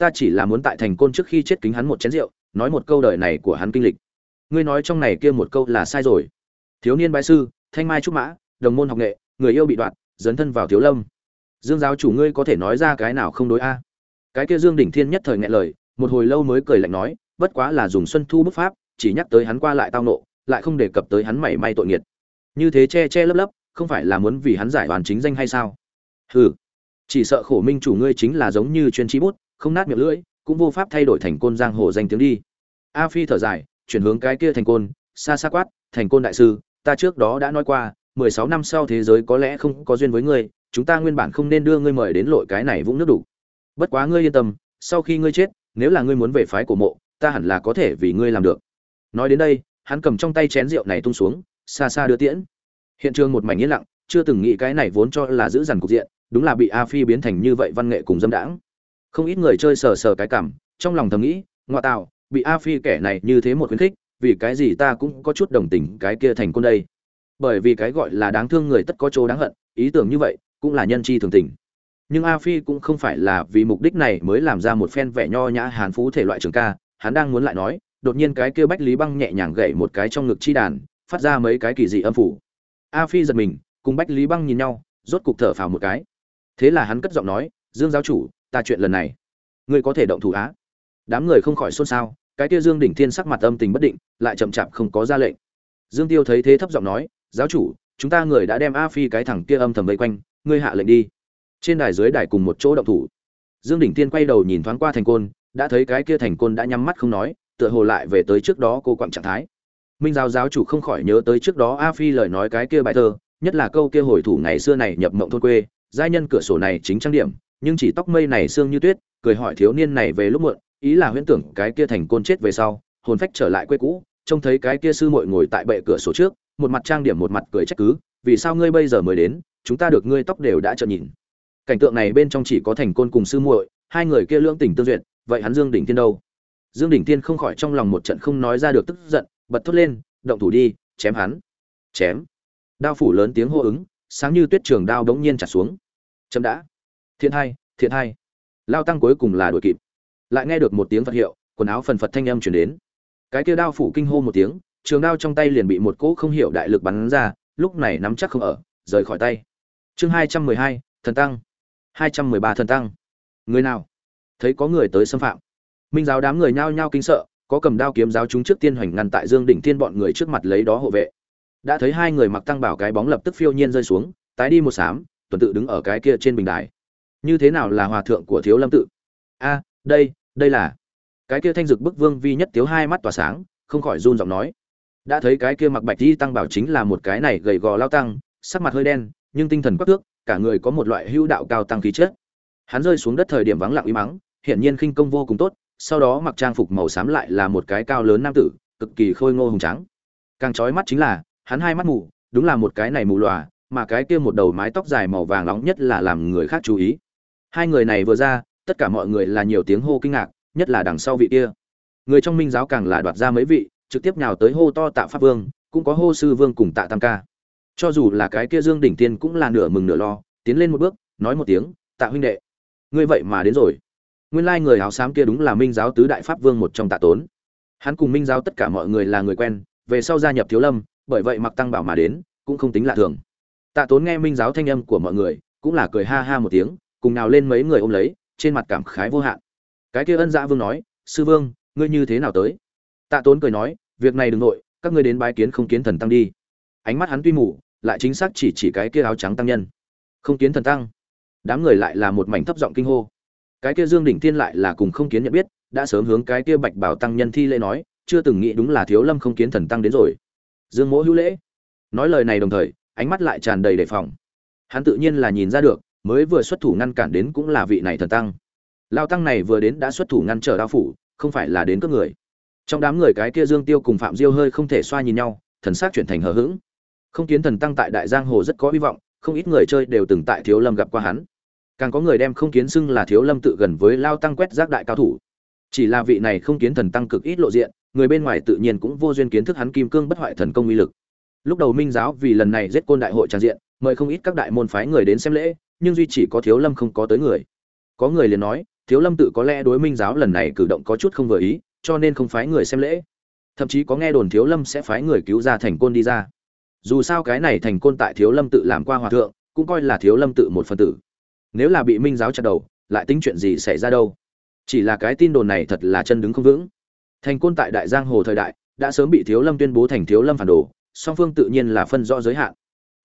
ta chỉ là muốn tại thành côn trước khi chết kính hắn một chén rượu, nói một câu đời này của hắn kinh lịch. Ngươi nói trong này kia một câu là sai rồi. Thiếu niên bái sư, thanh mai trúc mã, đồng môn học nghệ, người yêu bị đoạt, dấn thân vào thiếu lâm. Dương giáo chủ ngươi có thể nói ra cái nào không đối a? Cái kia dương đỉnh thiên nhất thời ngại lời, một hồi lâu mới cười lạnh nói, bất quá là dùng xuân thu bức pháp, chỉ nhắc tới hắn qua lại tao nộ, lại không đề cập tới hắn mảy may tội nghiệt. Như thế che che lấp lấp, không phải là muốn vì hắn giải hoàn chính danh hay sao? Hừ, chỉ sợ khổ minh chủ ngươi chính là giống như chuyên trí bút không nát miệng lưỡi, cũng vô pháp thay đổi thành côn giang hồ danh tiếng đi. A phi thở dài, chuyển hướng cái kia thành côn, xa xa quát, thành côn đại sư, ta trước đó đã nói qua, mười sáu năm sau thế giới có lẽ không có duyên với ngươi, chúng ta nguyên bản không nên đưa ngươi mời đến lội cái này vũng nước đủ bất quá ngươi yên tâm, sau khi ngươi chết, nếu là ngươi muốn về phái của mộ, ta hẳn là có thể vì ngươi làm được. Nói đến đây, hắn cầm trong tay chén rượu này tung xuống, xa xa đưa tiễn. Hiện trường một mảnh yên lặng, chưa từng nghĩ cái này vốn cho là giữ dằn cục diện, đúng là bị a phi biến thành như vậy văn nghệ cùng dâm đãng không ít người chơi sờ sờ cái cảm, trong lòng thầm nghĩ, ngoa tạo, bị a phi kẻ này như thế một khuyến khích, vì cái gì ta cũng có chút đồng tình cái kia thành côn đây? Bởi vì cái gọi là đáng thương người tất có chỗ đáng hận, ý tưởng như vậy cũng là nhân chi thường tình. Nhưng a phi cũng không phải là vì mục đích này mới làm ra một phen vẻ nho nhã hàn phú thể loại trường ca, hắn đang muốn lại nói, đột nhiên cái kia bách lý băng nhẹ nhàng gậy một cái trong ngực chi đàn, phát ra mấy cái kỳ dị âm phủ. A phi giật mình, cùng bách lý băng nhìn nhau, rốt cục thở phào một cái. Thế là hắn cất giọng nói, dương giáo chủ ta chuyện lần này. Ngươi có thể động thủ á? Đám người không khỏi xôn xao, cái kia dương đỉnh thiên sắc mặt âm tình bất định, lại chậm chạp không có ra lệnh. Dương tiêu thấy thế thấp giọng nói, giáo chủ, chúng ta người đã đem a phi cái thằng kia âm thầm vây quanh, ngươi hạ lệnh đi. Trên đài dưới đài cùng một chỗ động thủ. Dương đỉnh thiên quay đầu nhìn thoáng qua thành côn, đã thấy cái kia thành côn đã nhắm mắt không nói, tựa hồ lại về tới trước đó cô quặng trạng thái. Minh giáo giáo chủ không khỏi nhớ tới trước đó a phi lời nói cái kia bài thơ, nhất là câu kia hồi thủ ngày xưa này nhập mộng thôn quê, giai nhân cửa sổ này chính trang điểm nhưng chỉ tóc mây này xương như tuyết, cười hỏi thiếu niên này về lúc muộn, ý là huyễn tưởng cái kia thành côn chết về sau, hồn phách trở lại quê cũ, trông thấy cái kia sư muội ngồi tại bệ cửa sổ trước, một mặt trang điểm một mặt cười trách cứ, vì sao ngươi bây giờ mới đến, chúng ta được ngươi tóc đều đã trợn nhìn. Cảnh tượng này bên trong chỉ có thành côn cùng sư muội, hai người kia lưỡng tình tương duyệt, vậy hắn dương đỉnh tiên đâu? Dương đỉnh tiên không khỏi trong lòng một trận không nói ra được tức giận, bật thốt lên, động thủ đi, chém hắn. Chém. Đao phủ lớn tiếng hô ứng, sáng như tuyết trường đao đống nhiên chặt xuống. Chấm đã thiện hai thiện hai. Lao tăng cuối cùng là đuổi kịp. Lại nghe được một tiếng phật hiệu, quần áo phần phật thanh âm chuyển đến. Cái kia đao phủ kinh hô một tiếng, trường đao trong tay liền bị một cỗ không hiểu đại lực bắn ra, lúc này nắm chắc không ở, rời khỏi tay. Chương hai trăm mười hai, thần tăng. Hai trăm mười ba thần tăng. Người nào? Thấy có người tới xâm phạm. Minh giáo đám người nhao nhao kinh sợ, có cầm đao kiếm giáo chúng trước tiên hoành ngăn tại dương đỉnh thiên bọn người trước mặt lấy đó hộ vệ. Đã thấy hai người mặc tăng bảo cái bóng lập tức phiêu nhiên rơi xuống, tái đi một xám tuần tự đứng ở cái kia trên bình đài như thế nào là hòa thượng của thiếu lâm tự? A, đây đây là. Cái kia thanh dực bức vương vi nhất thiếu hai mắt tỏa sáng, không khỏi run giọng nói. Đã thấy cái kia mặc bạch di tăng bảo chính là một cái này gầy gò lao tăng, sắc mặt hơi đen, nhưng tinh thần quắc thước, cả người có một loại hưu đạo cao tăng khí chất. Hắn rơi xuống đất thời điểm vắng lặng uy mắng, hiển nhiên khinh công vô cùng tốt, sau đó mặc trang phục màu xám lại là một cái cao lớn nam tử, cực kỳ khôi ngô hùng trắng càng trói mắt chính là, hắn hai mắt mù, đúng là một cái này mù lòa, mà cái kia một đầu mái tóc dài màu vàng nóng nhất là làm người khác chú ý hai người này vừa ra, tất cả mọi người là nhiều tiếng hô kinh ngạc, nhất là đằng sau vị kia. Người trong minh giáo càng là đoạt ra mấy vị, trực tiếp nhào tới hô to tạ pháp vương, cũng có hô sư vương cùng tạ tam ca. Cho dù là cái kia dương đỉnh tiên cũng là nửa mừng nửa lo, tiến lên một bước, nói một tiếng, tạ huynh đệ, ngươi vậy mà đến rồi. Nguyên lai người áo xám kia đúng là minh giáo tứ đại pháp vương một trong tạ tốn. Hắn cùng minh giáo tất cả mọi người là người quen, về sau gia nhập thiếu lâm, bởi vậy mặc tăng bảo mà đến, cũng không tính lạ thường. Tạ tốn nghe minh giáo thanh âm của mọi người, cũng là cười ha ha một tiếng cùng nào lên mấy người ôm lấy, trên mặt cảm khái vô hạn. Cái kia ân dạ vương nói, sư vương, ngươi như thế nào tới? Tạ tốn cười nói, việc này đừng nội, các ngươi đến bái kiến không kiến thần tăng đi. Ánh mắt hắn tuy mù, lại chính xác chỉ chỉ cái kia áo trắng tăng nhân. Không kiến thần tăng? Đám người lại là một mảnh thấp giọng kinh hô. Cái kia dương đỉnh thiên lại là cùng không kiến nhận biết, đã sớm hướng cái kia bạch bảo tăng nhân thi lễ nói, chưa từng nghĩ đúng là thiếu lâm không kiến thần tăng đến rồi. Dương mỗ hữu lễ. Nói lời này đồng thời, ánh mắt lại tràn đầy đề phòng. Hắn tự nhiên là nhìn ra được mới vừa xuất thủ ngăn cản đến cũng là vị này thần tăng. Lao tăng này vừa đến đã xuất thủ ngăn trở đao phủ, không phải là đến cướp người. Trong đám người cái kia dương tiêu cùng phạm diêu hơi không thể xoa nhìn nhau, thần sắc chuyển thành hờ hững. Không kiến thần tăng tại đại giang hồ rất có hy vọng, không ít người chơi đều từng tại thiếu lâm gặp qua hắn. Càng có người đem không kiến xưng là thiếu lâm tự gần với lao tăng quét giác đại cao thủ. Chỉ là vị này không kiến thần tăng cực ít lộ diện, người bên ngoài tự nhiên cũng vô duyên kiến thức hắn kim cương bất hoại thần công uy lực. Lúc đầu minh giáo vì lần này giết côn đại hội trang diện, mời không ít các đại môn phái người đến xem lễ nhưng duy chỉ có thiếu lâm không có tới người. Có người liền nói, thiếu lâm tự có lẽ đối minh giáo lần này cử động có chút không vừa ý, cho nên không phái người xem lễ. Thậm chí có nghe đồn thiếu lâm sẽ phái người cứu ra thành côn đi ra. Dù sao cái này thành côn tại thiếu lâm tự làm qua hòa thượng, cũng coi là thiếu lâm tự một phần tử. Nếu là bị minh giáo chặt đầu, lại tính chuyện gì xảy ra đâu? Chỉ là cái tin đồn này thật là chân đứng không vững. Thành côn tại đại giang hồ thời đại, đã sớm bị thiếu lâm tuyên bố thành thiếu lâm phản đồ, song phương tự nhiên là phân rõ giới hạn.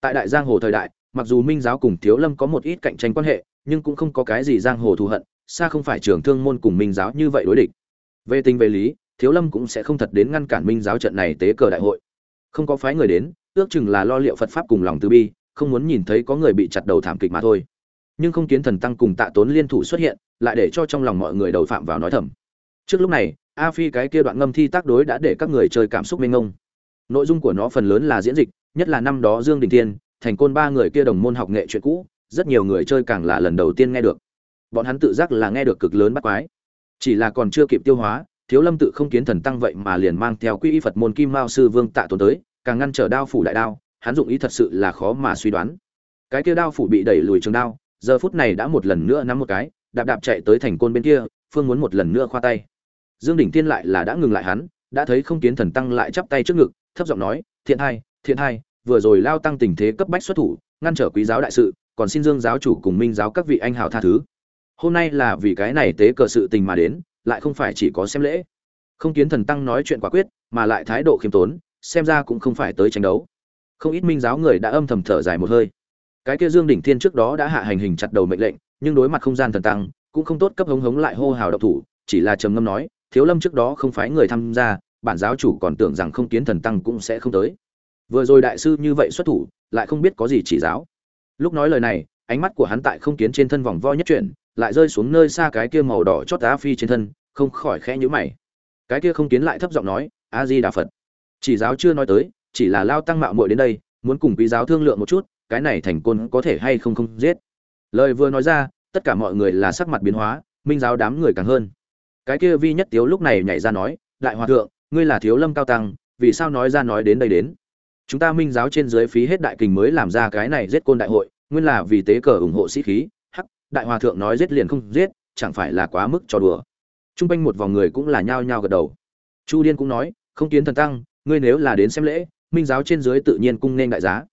Tại đại giang hồ thời đại mặc dù minh giáo cùng thiếu lâm có một ít cạnh tranh quan hệ, nhưng cũng không có cái gì giang hồ thù hận, xa không phải trường thương môn cùng minh giáo như vậy đối địch. Về tình về lý, thiếu lâm cũng sẽ không thật đến ngăn cản minh giáo trận này tế cờ đại hội. Không có phái người đến, ước chừng là lo liệu phật pháp cùng lòng từ bi, không muốn nhìn thấy có người bị chặt đầu thảm kịch mà thôi. Nhưng không kiến thần tăng cùng tạ tốn liên thủ xuất hiện, lại để cho trong lòng mọi người đầu phạm vào nói thầm. Trước lúc này, a phi cái kia đoạn ngâm thi tác đối đã để các người chơi cảm xúc mênh ngông nội dung của nó phần lớn là diễn dịch, nhất là năm đó dương đình tiên thành côn ba người kia đồng môn học nghệ chuyện cũ, rất nhiều người chơi càng là lần đầu tiên nghe được. Bọn hắn tự giác là nghe được cực lớn bắt quái. Chỉ là còn chưa kịp tiêu hóa, thiếu lâm tự không kiến thần tăng vậy mà liền mang theo quy y phật môn kim mao sư vương tạ tốn tới, càng ngăn trở đao phủ đại đao, hắn dụng ý thật sự là khó mà suy đoán. Cái kia đao phủ bị đẩy lùi trường đao, giờ phút này đã một lần nữa nắm một cái, đạp đạp chạy tới thành côn bên kia, phương muốn một lần nữa khoa tay. Dương đỉnh tiên lại là đã ngừng lại hắn, đã thấy không kiến thần tăng lại chắp tay trước ngực, thấp giọng nói, thiện hai thiện hai vừa rồi lao tăng tình thế cấp bách xuất thủ, ngăn trở quý giáo đại sự, còn xin dương giáo chủ cùng minh giáo các vị anh hào tha thứ. Hôm nay là vì cái này tế cờ sự tình mà đến, lại không phải chỉ có xem lễ. Không kiến thần tăng nói chuyện quả quyết, mà lại thái độ khiêm tốn, xem ra cũng không phải tới tranh đấu. Không ít minh giáo người đã âm thầm thở dài một hơi. Cái kia dương đỉnh thiên trước đó đã hạ hành hình chặt đầu mệnh lệnh, nhưng đối mặt không gian thần tăng, cũng không tốt cấp hống hống lại hô hào độc thủ, chỉ là trầm ngâm nói, thiếu lâm trước đó không phải người tham gia, bản giáo chủ còn tưởng rằng không kiến thần tăng cũng sẽ không tới vừa rồi đại sư như vậy xuất thủ, lại không biết có gì chỉ giáo. Lúc nói lời này, ánh mắt của hắn tại không kiến trên thân vòng vo nhất chuyển, lại rơi xuống nơi xa cái kia màu đỏ chót á phi trên thân, không khỏi khẽ nhíu mày. Cái kia không kiến lại thấp giọng nói a di đà phật. Chỉ giáo chưa nói tới, chỉ là lao tăng mạo muội đến đây, muốn cùng quý giáo thương lượng một chút, cái này thành côn có thể hay không không giết. Lời vừa nói ra, tất cả mọi người là sắc mặt biến hóa, minh giáo đám người càng hơn. Cái kia vi nhất tiếu lúc này nhảy ra nói, đại hòa thượng, ngươi là thiếu lâm cao tăng, vì sao nói ra nói đến đây đến? Chúng ta minh giáo trên dưới phí hết đại kình mới làm ra cái này giết côn đại hội, nguyên là vì tế cờ ủng hộ sĩ khí. Hắc, đại hòa thượng nói giết liền không giết, chẳng phải là quá mức cho đùa. Trung quanh một vòng người cũng là nhao nhao gật đầu. Chu điên cũng nói, không kiến thần tăng, ngươi nếu là đến xem lễ, minh giáo trên dưới tự nhiên cung nên đại giá.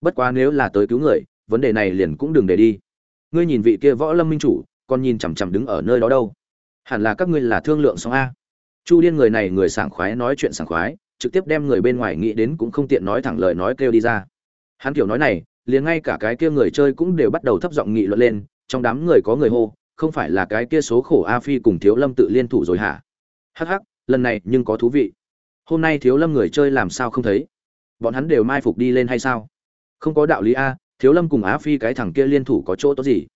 Bất quá nếu là tới cứu người, vấn đề này liền cũng đừng để đi. Ngươi nhìn vị kia võ lâm minh chủ, còn nhìn chằm chằm đứng ở nơi đó đâu. Hẳn là các ngươi là thương lượng xong a. Chu điên người này người sảng khoái nói chuyện sảng khoái trực tiếp đem người bên ngoài nghĩ đến cũng không tiện nói thẳng lời nói kêu đi ra. Hắn kiểu nói này, liền ngay cả cái kia người chơi cũng đều bắt đầu thấp giọng nghị luận lên, trong đám người có người hô, không phải là cái kia số khổ a phi cùng thiếu lâm tự liên thủ rồi hả? Hắc hắc, lần này nhưng có thú vị. Hôm nay thiếu lâm người chơi làm sao không thấy? Bọn hắn đều mai phục đi lên hay sao? Không có đạo lý a, thiếu lâm cùng á phi cái thằng kia liên thủ có chỗ tốt gì?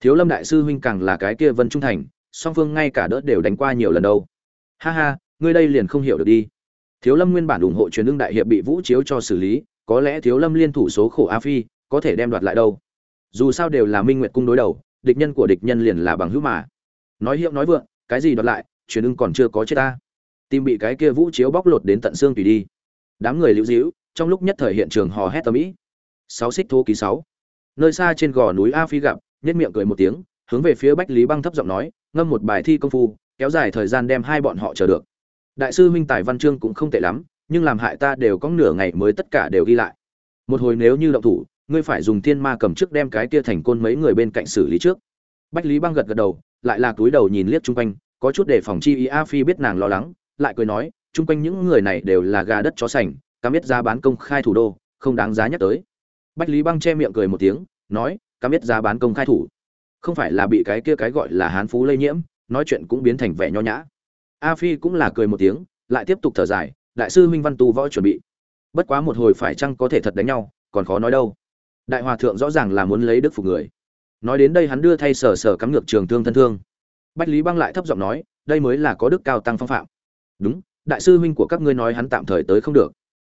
Thiếu lâm đại sư huynh càng là cái kia vân trung thành, song phương ngay cả đỡ đều đánh qua nhiều lần đâu. Ha ha, ngươi đây liền không hiểu được đi thiếu lâm nguyên bản ủng hộ truyền ưng đại hiệp bị vũ chiếu cho xử lý, có lẽ thiếu lâm liên thủ số khổ a phi, có thể đem đoạt lại đâu. Dù sao đều là minh nguyệt cung đối đầu, địch nhân của địch nhân liền là bằng hữu mà. Nói hiệu nói vượng, cái gì đoạt lại, truyền ưng còn chưa có chết ta. Tim bị cái kia vũ chiếu bóc lột đến tận xương tùy đi. Đám người lưu dĩu trong lúc nhất thời hiện trường hò hét tầm ĩ sáu xích thô ký sáu. Nơi xa trên gò núi a phi gặp nhất miệng cười một tiếng, hướng về phía bách lý băng thấp giọng nói, ngâm một bài thi công phu, kéo dài thời gian đem hai bọn họ chờ được đại sư huynh tài văn chương cũng không tệ lắm, nhưng làm hại ta đều có nửa ngày mới tất cả đều ghi lại. Một hồi nếu như động thủ, ngươi phải dùng thiên ma cầm trước đem cái kia thành côn mấy người bên cạnh xử lý trước. Bách lý băng gật gật đầu, lại là túi đầu nhìn liếc chung quanh, có chút đề phòng chi ý a phi biết nàng lo lắng, lại cười nói, chung quanh những người này đều là gà đất chó sành cam biết giá bán công khai thủ đô, không đáng giá nhắc tới. Bách lý băng che miệng cười một tiếng, nói cam biết giá bán công khai thủ. Không phải là bị cái kia cái gọi là hán phú lây nhiễm, nói chuyện cũng biến thành vẻ nho nhã a phi cũng là cười một tiếng, lại tiếp tục thở dài, đại sư huynh văn tu võ chuẩn bị. Bất quá một hồi phải chăng có thể thật đánh nhau, còn khó nói đâu. Đại hòa thượng rõ ràng là muốn lấy đức phục người. Nói đến đây hắn đưa thay sở sở cắm ngược trường thương thân thương. Bách lý băng lại thấp giọng nói, đây mới là có đức cao tăng phong phạm. Đúng, đại sư huynh của các ngươi nói hắn tạm thời tới không được.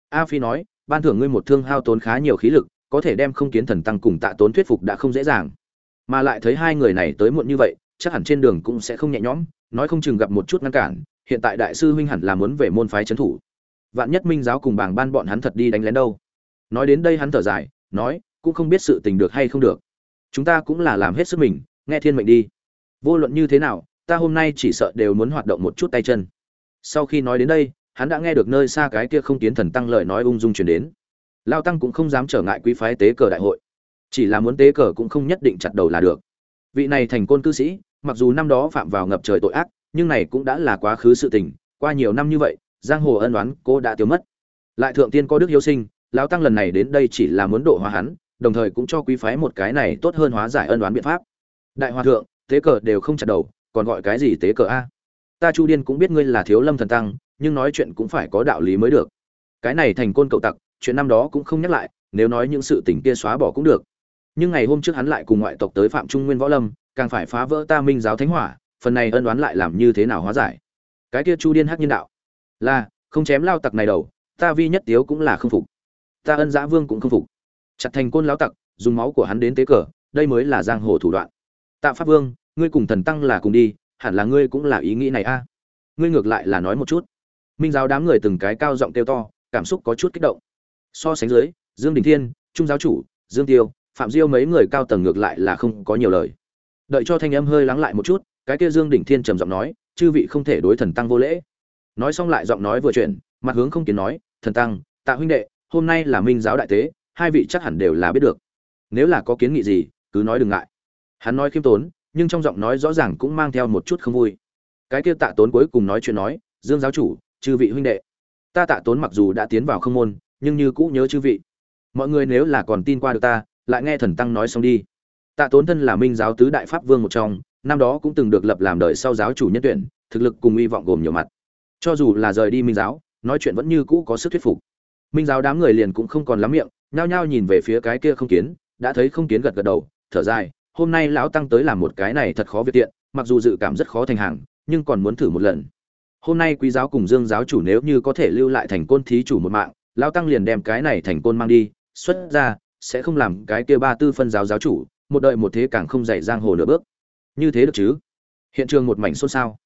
A phi nói, ban thưởng ngươi một thương hao tốn khá nhiều khí lực, có thể đem không kiến thần tăng cùng tạ tốn thuyết phục đã không dễ dàng. Mà lại thấy hai người này tới muộn như vậy, chắc hẳn trên đường cũng sẽ không nhẹ nhõm nói không chừng gặp một chút ngăn cản, hiện tại đại sư huynh hẳn là muốn về môn phái trấn thủ. Vạn nhất minh giáo cùng bảng ban bọn hắn thật đi đánh lén đâu. Nói đến đây hắn thở dài, nói, cũng không biết sự tình được hay không được. Chúng ta cũng là làm hết sức mình, nghe thiên mệnh đi. Vô luận như thế nào, ta hôm nay chỉ sợ đều muốn hoạt động một chút tay chân. Sau khi nói đến đây, hắn đã nghe được nơi xa cái kia không tiến thần tăng lời nói ung dung truyền đến. Lao tăng cũng không dám trở ngại quý phái tế cờ đại hội. Chỉ là muốn tế cờ cũng không nhất định chặt đầu là được. Vị này thành côn cư sĩ mặc dù năm đó phạm vào ngập trời tội ác, nhưng này cũng đã là quá khứ sự tình, qua nhiều năm như vậy, giang hồ ân oán cô đã tiêu mất. Lại thượng tiên có đức hiếu sinh, lão tăng lần này đến đây chỉ là muốn độ hóa hắn, đồng thời cũng cho quý phái một cái này tốt hơn hóa giải ân oán biện pháp. Đại hòa thượng, tế cờ đều không chặt đầu, còn gọi cái gì tế cờ a? Ta chu điên cũng biết ngươi là thiếu lâm thần tăng, nhưng nói chuyện cũng phải có đạo lý mới được. Cái này thành côn cậu tặc, chuyện năm đó cũng không nhắc lại, nếu nói những sự tình kia xóa bỏ cũng được. Nhưng ngày hôm trước hắn lại cùng ngoại tộc tới phạm trung nguyên võ lâm càng phải phá vỡ ta minh giáo thánh hỏa, phần này ân đoán lại làm như thế nào hóa giải? Cái kia chu điên hắc nhân đạo, là, không chém lao tặc này đầu, ta vi nhất tiếu cũng là không phục. Ta ân giã vương cũng không phục. Chặt thành côn lão tặc, dùng máu của hắn đến tế cờ, đây mới là giang hồ thủ đoạn. Tạ pháp vương, ngươi cùng thần tăng là cùng đi, hẳn là ngươi cũng là ý nghĩ này a. Ngươi ngược lại là nói một chút. Minh giáo đám người từng cái cao giọng kêu to, cảm xúc có chút kích động. So sánh dưới, dương đình thiên, trung giáo chủ, dương tiêu, phạm diêu mấy người cao tầng ngược lại là không có nhiều lời đợi cho thanh âm hơi lắng lại một chút, cái kia dương đỉnh thiên trầm giọng nói, chư vị không thể đối thần tăng vô lễ. Nói xong lại giọng nói vừa chuyển, mặt hướng không kiến nói, thần tăng, tạ huynh đệ, hôm nay là minh giáo đại tế, hai vị chắc hẳn đều là biết được. Nếu là có kiến nghị gì, cứ nói đừng ngại. Hắn nói khiêm tốn, nhưng trong giọng nói rõ ràng cũng mang theo một chút không vui. Cái kia tạ tốn cuối cùng nói chuyện nói, dương giáo chủ, chư vị huynh đệ, ta tạ tốn mặc dù đã tiến vào không môn, nhưng như cũ nhớ chư vị. Mọi người nếu là còn tin qua được ta, lại nghe thần tăng nói xong đi tạ tốn thân là minh giáo tứ đại pháp vương một trong, năm đó cũng từng được lập làm đời sau giáo chủ nhân tuyển, thực lực cùng hy vọng gồm nhiều mặt. Cho dù là rời đi minh giáo, nói chuyện vẫn như cũ có sức thuyết phục. Minh giáo đám người liền cũng không còn lắm miệng, nhao nhao nhìn về phía cái kia không kiến, đã thấy không kiến gật gật đầu, thở dài, hôm nay lão tăng tới làm một cái này thật khó việc tiện, mặc dù dự cảm rất khó thành hàng, nhưng còn muốn thử một lần. Hôm nay quý giáo cùng dương giáo chủ nếu như có thể lưu lại thành côn thí chủ một mạng, lão tăng liền đem cái này thành côn mang đi, xuất ra, sẽ không làm cái kia ba tư phân giáo giáo chủ một đời một thế càng không dạy giang hồ nửa bước. Như thế được chứ? Hiện trường một mảnh xôn xao.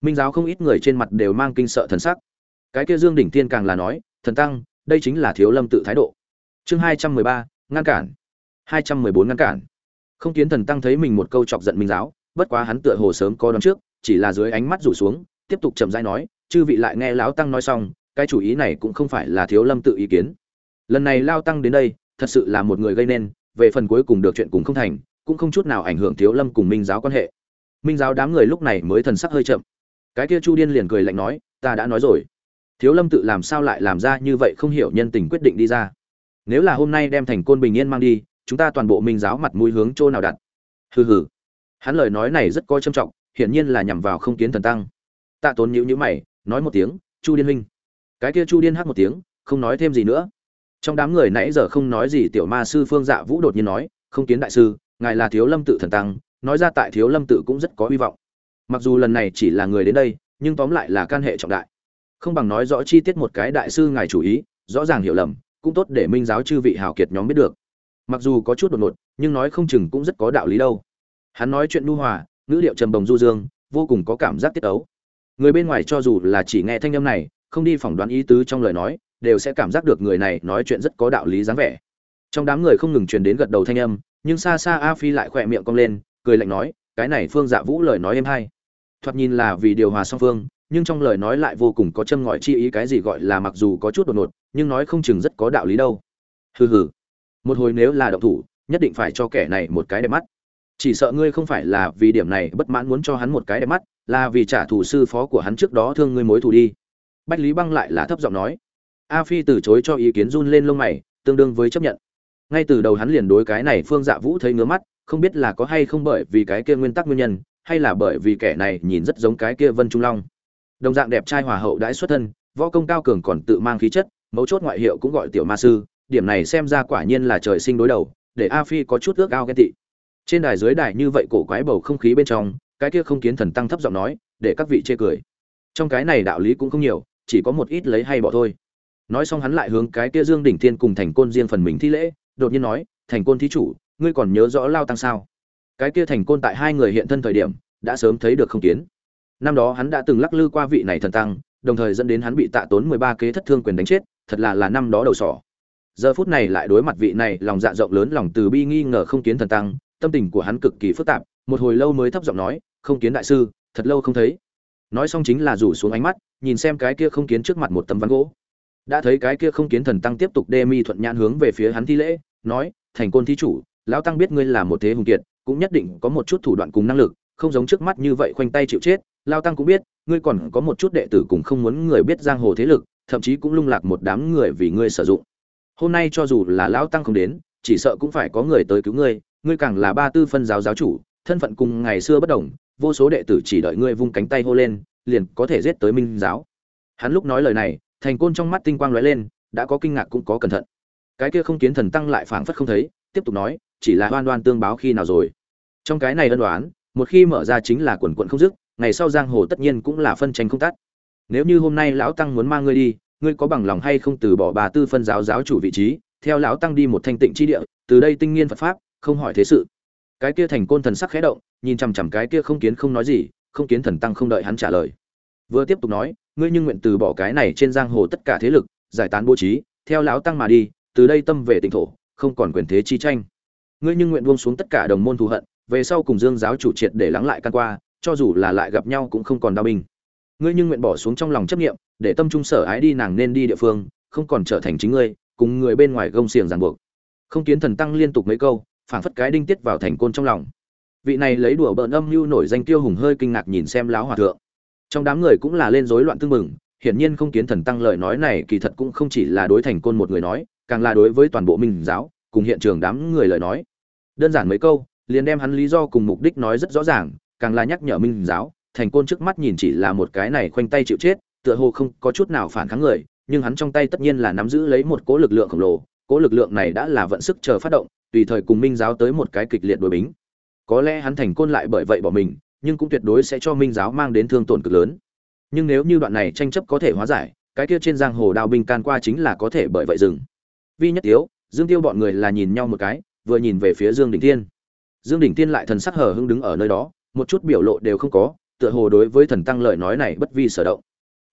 Minh giáo không ít người trên mặt đều mang kinh sợ thần sắc. Cái kia dương đỉnh tiên càng là nói, thần tăng, đây chính là thiếu lâm tự thái độ. Chương hai trăm mười ba, ngăn cản. hai trăm mười bốn, ngăn cản. Không kiến thần tăng thấy mình một câu chọc giận minh giáo, bất quá hắn tựa hồ sớm có đón trước, chỉ là dưới ánh mắt rủ xuống, tiếp tục chậm rãi nói, chư vị lại nghe lão tăng nói xong, cái chủ ý này cũng không phải là thiếu lâm tự ý kiến. Lần này lao tăng đến đây, thật sự là một người gây nên về phần cuối cùng được chuyện cùng không thành, cũng không chút nào ảnh hưởng thiếu lâm cùng minh giáo quan hệ. Minh giáo đám người lúc này mới thần sắc hơi chậm. Cái kia chu điên liền cười lạnh nói, ta đã nói rồi. Thiếu lâm tự làm sao lại làm ra như vậy không hiểu nhân tình quyết định đi ra. Nếu là hôm nay đem thành côn bình yên mang đi, chúng ta toàn bộ minh giáo mặt mũi hướng chỗ nào đặt? Hừ hừ. Hắn lời nói này rất coi trâm trọng, hiển nhiên là nhằm vào không kiến thần tăng. Tạ tốn nhữ nhữ mày, nói một tiếng, chu điên huynh. Cái kia chu điên hát một tiếng, không nói thêm gì nữa trong đám người nãy giờ không nói gì, tiểu ma sư phương dạ vũ đột nhiên nói, không kiến đại sư, ngài là thiếu lâm tự thần tăng, nói ra tại thiếu lâm tự cũng rất có hy vọng. Mặc dù lần này chỉ là người đến đây, nhưng tóm lại là can hệ trọng đại. Không bằng nói rõ chi tiết một cái đại sư ngài chủ ý, rõ ràng hiểu lầm, cũng tốt để minh giáo chư vị hào kiệt nhóm biết được. Mặc dù có chút đột ngột, nhưng nói không chừng cũng rất có đạo lý đâu. Hắn nói chuyện nu hòa, ngữ điệu trầm bồng du dương, vô cùng có cảm giác tiết ấu người bên ngoài cho dù là chỉ nghe thanh âm này, không đi phỏng đoán ý tứ trong lời nói đều sẽ cảm giác được người này nói chuyện rất có đạo lý dáng vẻ. Trong đám người không ngừng truyền đến gật đầu thanh âm, nhưng xa xa a phi lại khỏe miệng cong lên, cười lạnh nói, cái này phương dạ vũ lời nói êm hay. Thoạt nhìn là vì điều hòa song phương, nhưng trong lời nói lại vô cùng có châm ngòi chi ý cái gì gọi là mặc dù có chút đột ngột, nhưng nói không chừng rất có đạo lý đâu. Hừ hừ. Một hồi nếu là động thủ, nhất định phải cho kẻ này một cái đẹp mắt. Chỉ sợ ngươi không phải là vì điểm này bất mãn muốn cho hắn một cái đẹp mắt, là vì trả thù sư phó của hắn trước đó thương ngươi mối thù đi. Bách lý băng lại là thấp giọng nói a phi từ chối cho ý kiến run lên lông mày, tương đương với chấp nhận. Ngay từ đầu hắn liền đối cái này phương dạ vũ thấy ngứa mắt, không biết là có hay không bởi vì cái kia nguyên tắc nguyên nhân, hay là bởi vì kẻ này nhìn rất giống cái kia vân trung long. Đồng dạng đẹp trai hòa hậu đãi xuất thân, võ công cao cường còn tự mang khí chất, mấu chốt ngoại hiệu cũng gọi tiểu ma sư, điểm này xem ra quả nhiên là trời sinh đối đầu, để a phi có chút ước ao ghen tị. Trên đài dưới đài như vậy cổ quái bầu không khí bên trong, cái kia không kiến thần tăng thấp giọng nói, để các vị chê cười. Trong cái này đạo lý cũng không nhiều, chỉ có một ít lấy hay bỏ thôi nói xong hắn lại hướng cái kia dương đỉnh thiên cùng thành côn riêng phần mình thi lễ, đột nhiên nói, thành côn thí chủ, ngươi còn nhớ rõ lao tăng sao? Cái kia thành côn tại hai người hiện thân thời điểm, đã sớm thấy được không kiến. Năm đó hắn đã từng lắc lư qua vị này thần tăng, đồng thời dẫn đến hắn bị tạ tốn mười ba kế thất thương quyền đánh chết, thật là là năm đó đầu sỏ. Giờ phút này lại đối mặt vị này, lòng dạ rộng lớn, lòng từ bi nghi ngờ không kiến thần tăng, tâm tình của hắn cực kỳ phức tạp, một hồi lâu mới thấp giọng nói, không kiến đại sư, thật lâu không thấy. Nói xong chính là rủ xuống ánh mắt, nhìn xem cái kia không kiến trước mặt một tấm ván gỗ đã thấy cái kia không kiến thần tăng tiếp tục đê mi thuận nhãn hướng về phía hắn thi lễ, nói, thành côn thí chủ, lão tăng biết ngươi là một thế hùng kiệt, cũng nhất định có một chút thủ đoạn cùng năng lực, không giống trước mắt như vậy khoanh tay chịu chết. Lao tăng cũng biết, ngươi còn có một chút đệ tử cùng không muốn người biết giang hồ thế lực, thậm chí cũng lung lạc một đám người vì ngươi sử dụng. Hôm nay cho dù là lão tăng không đến, chỉ sợ cũng phải có người tới cứu ngươi ngươi càng là ba tư phân giáo giáo chủ, thân phận cùng ngày xưa bất đồng, vô số đệ tử chỉ đợi ngươi vung cánh tay hô lên, liền có thể giết tới minh giáo. Hắn lúc nói lời này thành côn trong mắt tinh quang lóe lên, đã có kinh ngạc cũng có cẩn thận. Cái kia không kiến thần tăng lại phảng phất không thấy, tiếp tục nói, chỉ là oan oan tương báo khi nào rồi. Trong cái này ân đoán một khi mở ra chính là quần quận không dứt, ngày sau giang hồ tất nhiên cũng là phân tranh không tắt. Nếu như hôm nay lão tăng muốn mang ngươi đi, ngươi có bằng lòng hay không từ bỏ bà tư phân giáo giáo chủ vị trí, theo lão tăng đi một thanh tịnh chi địa, từ đây tinh nghiên phật pháp, không hỏi thế sự. Cái kia thành côn thần sắc khẽ động, nhìn chằm chằm cái kia không kiến không nói gì, không kiến thần tăng không đợi hắn trả lời. Vừa tiếp tục nói ngươi nhưng nguyện từ bỏ cái này trên giang hồ tất cả thế lực, giải tán bố trí, theo lão tăng mà đi, từ đây tâm về tỉnh thổ, không còn quyền thế chi tranh. Ngươi nhưng nguyện buông xuống tất cả đồng môn thù hận, về sau cùng dương giáo chủ triệt để lắng lại căn qua, cho dù là lại gặp nhau cũng không còn đau binh. Ngươi nhưng nguyện bỏ xuống trong lòng chấp nghiệm để tâm trung sở ái đi nàng nên đi địa phương, không còn trở thành chính ngươi, cùng người bên ngoài gông xiềng ràng buộc. Không kiến thần tăng liên tục mấy câu, phảng phất cái đinh tiết vào thành côn trong lòng. Vị này lấy đùa bợn âm mưu nổi danh tiêu hùng hơi kinh ngạc nhìn xem lão hòa thượng trong đám người cũng là lên rối loạn tương mừng hiển nhiên không kiến thần tăng lời nói này kỳ thật cũng không chỉ là đối thành côn một người nói, càng là đối với toàn bộ minh giáo, cùng hiện trường đám người lời nói. Đơn giản mấy câu, liền đem hắn lý do cùng mục đích nói rất rõ ràng, càng là nhắc nhở minh giáo, thành côn trước mắt nhìn chỉ là một cái này khoanh tay chịu chết, tựa hồ không có chút nào phản kháng người, nhưng hắn trong tay tất nhiên là nắm giữ lấy một cỗ lực lượng khổng lồ, cỗ lực lượng này đã là vận sức chờ phát động, tùy thời cùng minh giáo tới một cái kịch liệt đối bính. Có lẽ hắn thành côn lại bởi vậy bỏ mình nhưng cũng tuyệt đối sẽ cho minh giáo mang đến thương tổn cực lớn. Nhưng nếu như đoạn này tranh chấp có thể hóa giải, cái kia trên giang hồ đao binh can qua chính là có thể bởi vậy dừng. Vi nhất tiếu, dương tiêu bọn người là nhìn nhau một cái, vừa nhìn về phía dương đình thiên. Dương đình thiên lại thần sắc hờ hững đứng ở nơi đó, một chút biểu lộ đều không có, tựa hồ đối với thần tăng lời nói này bất vi sở động.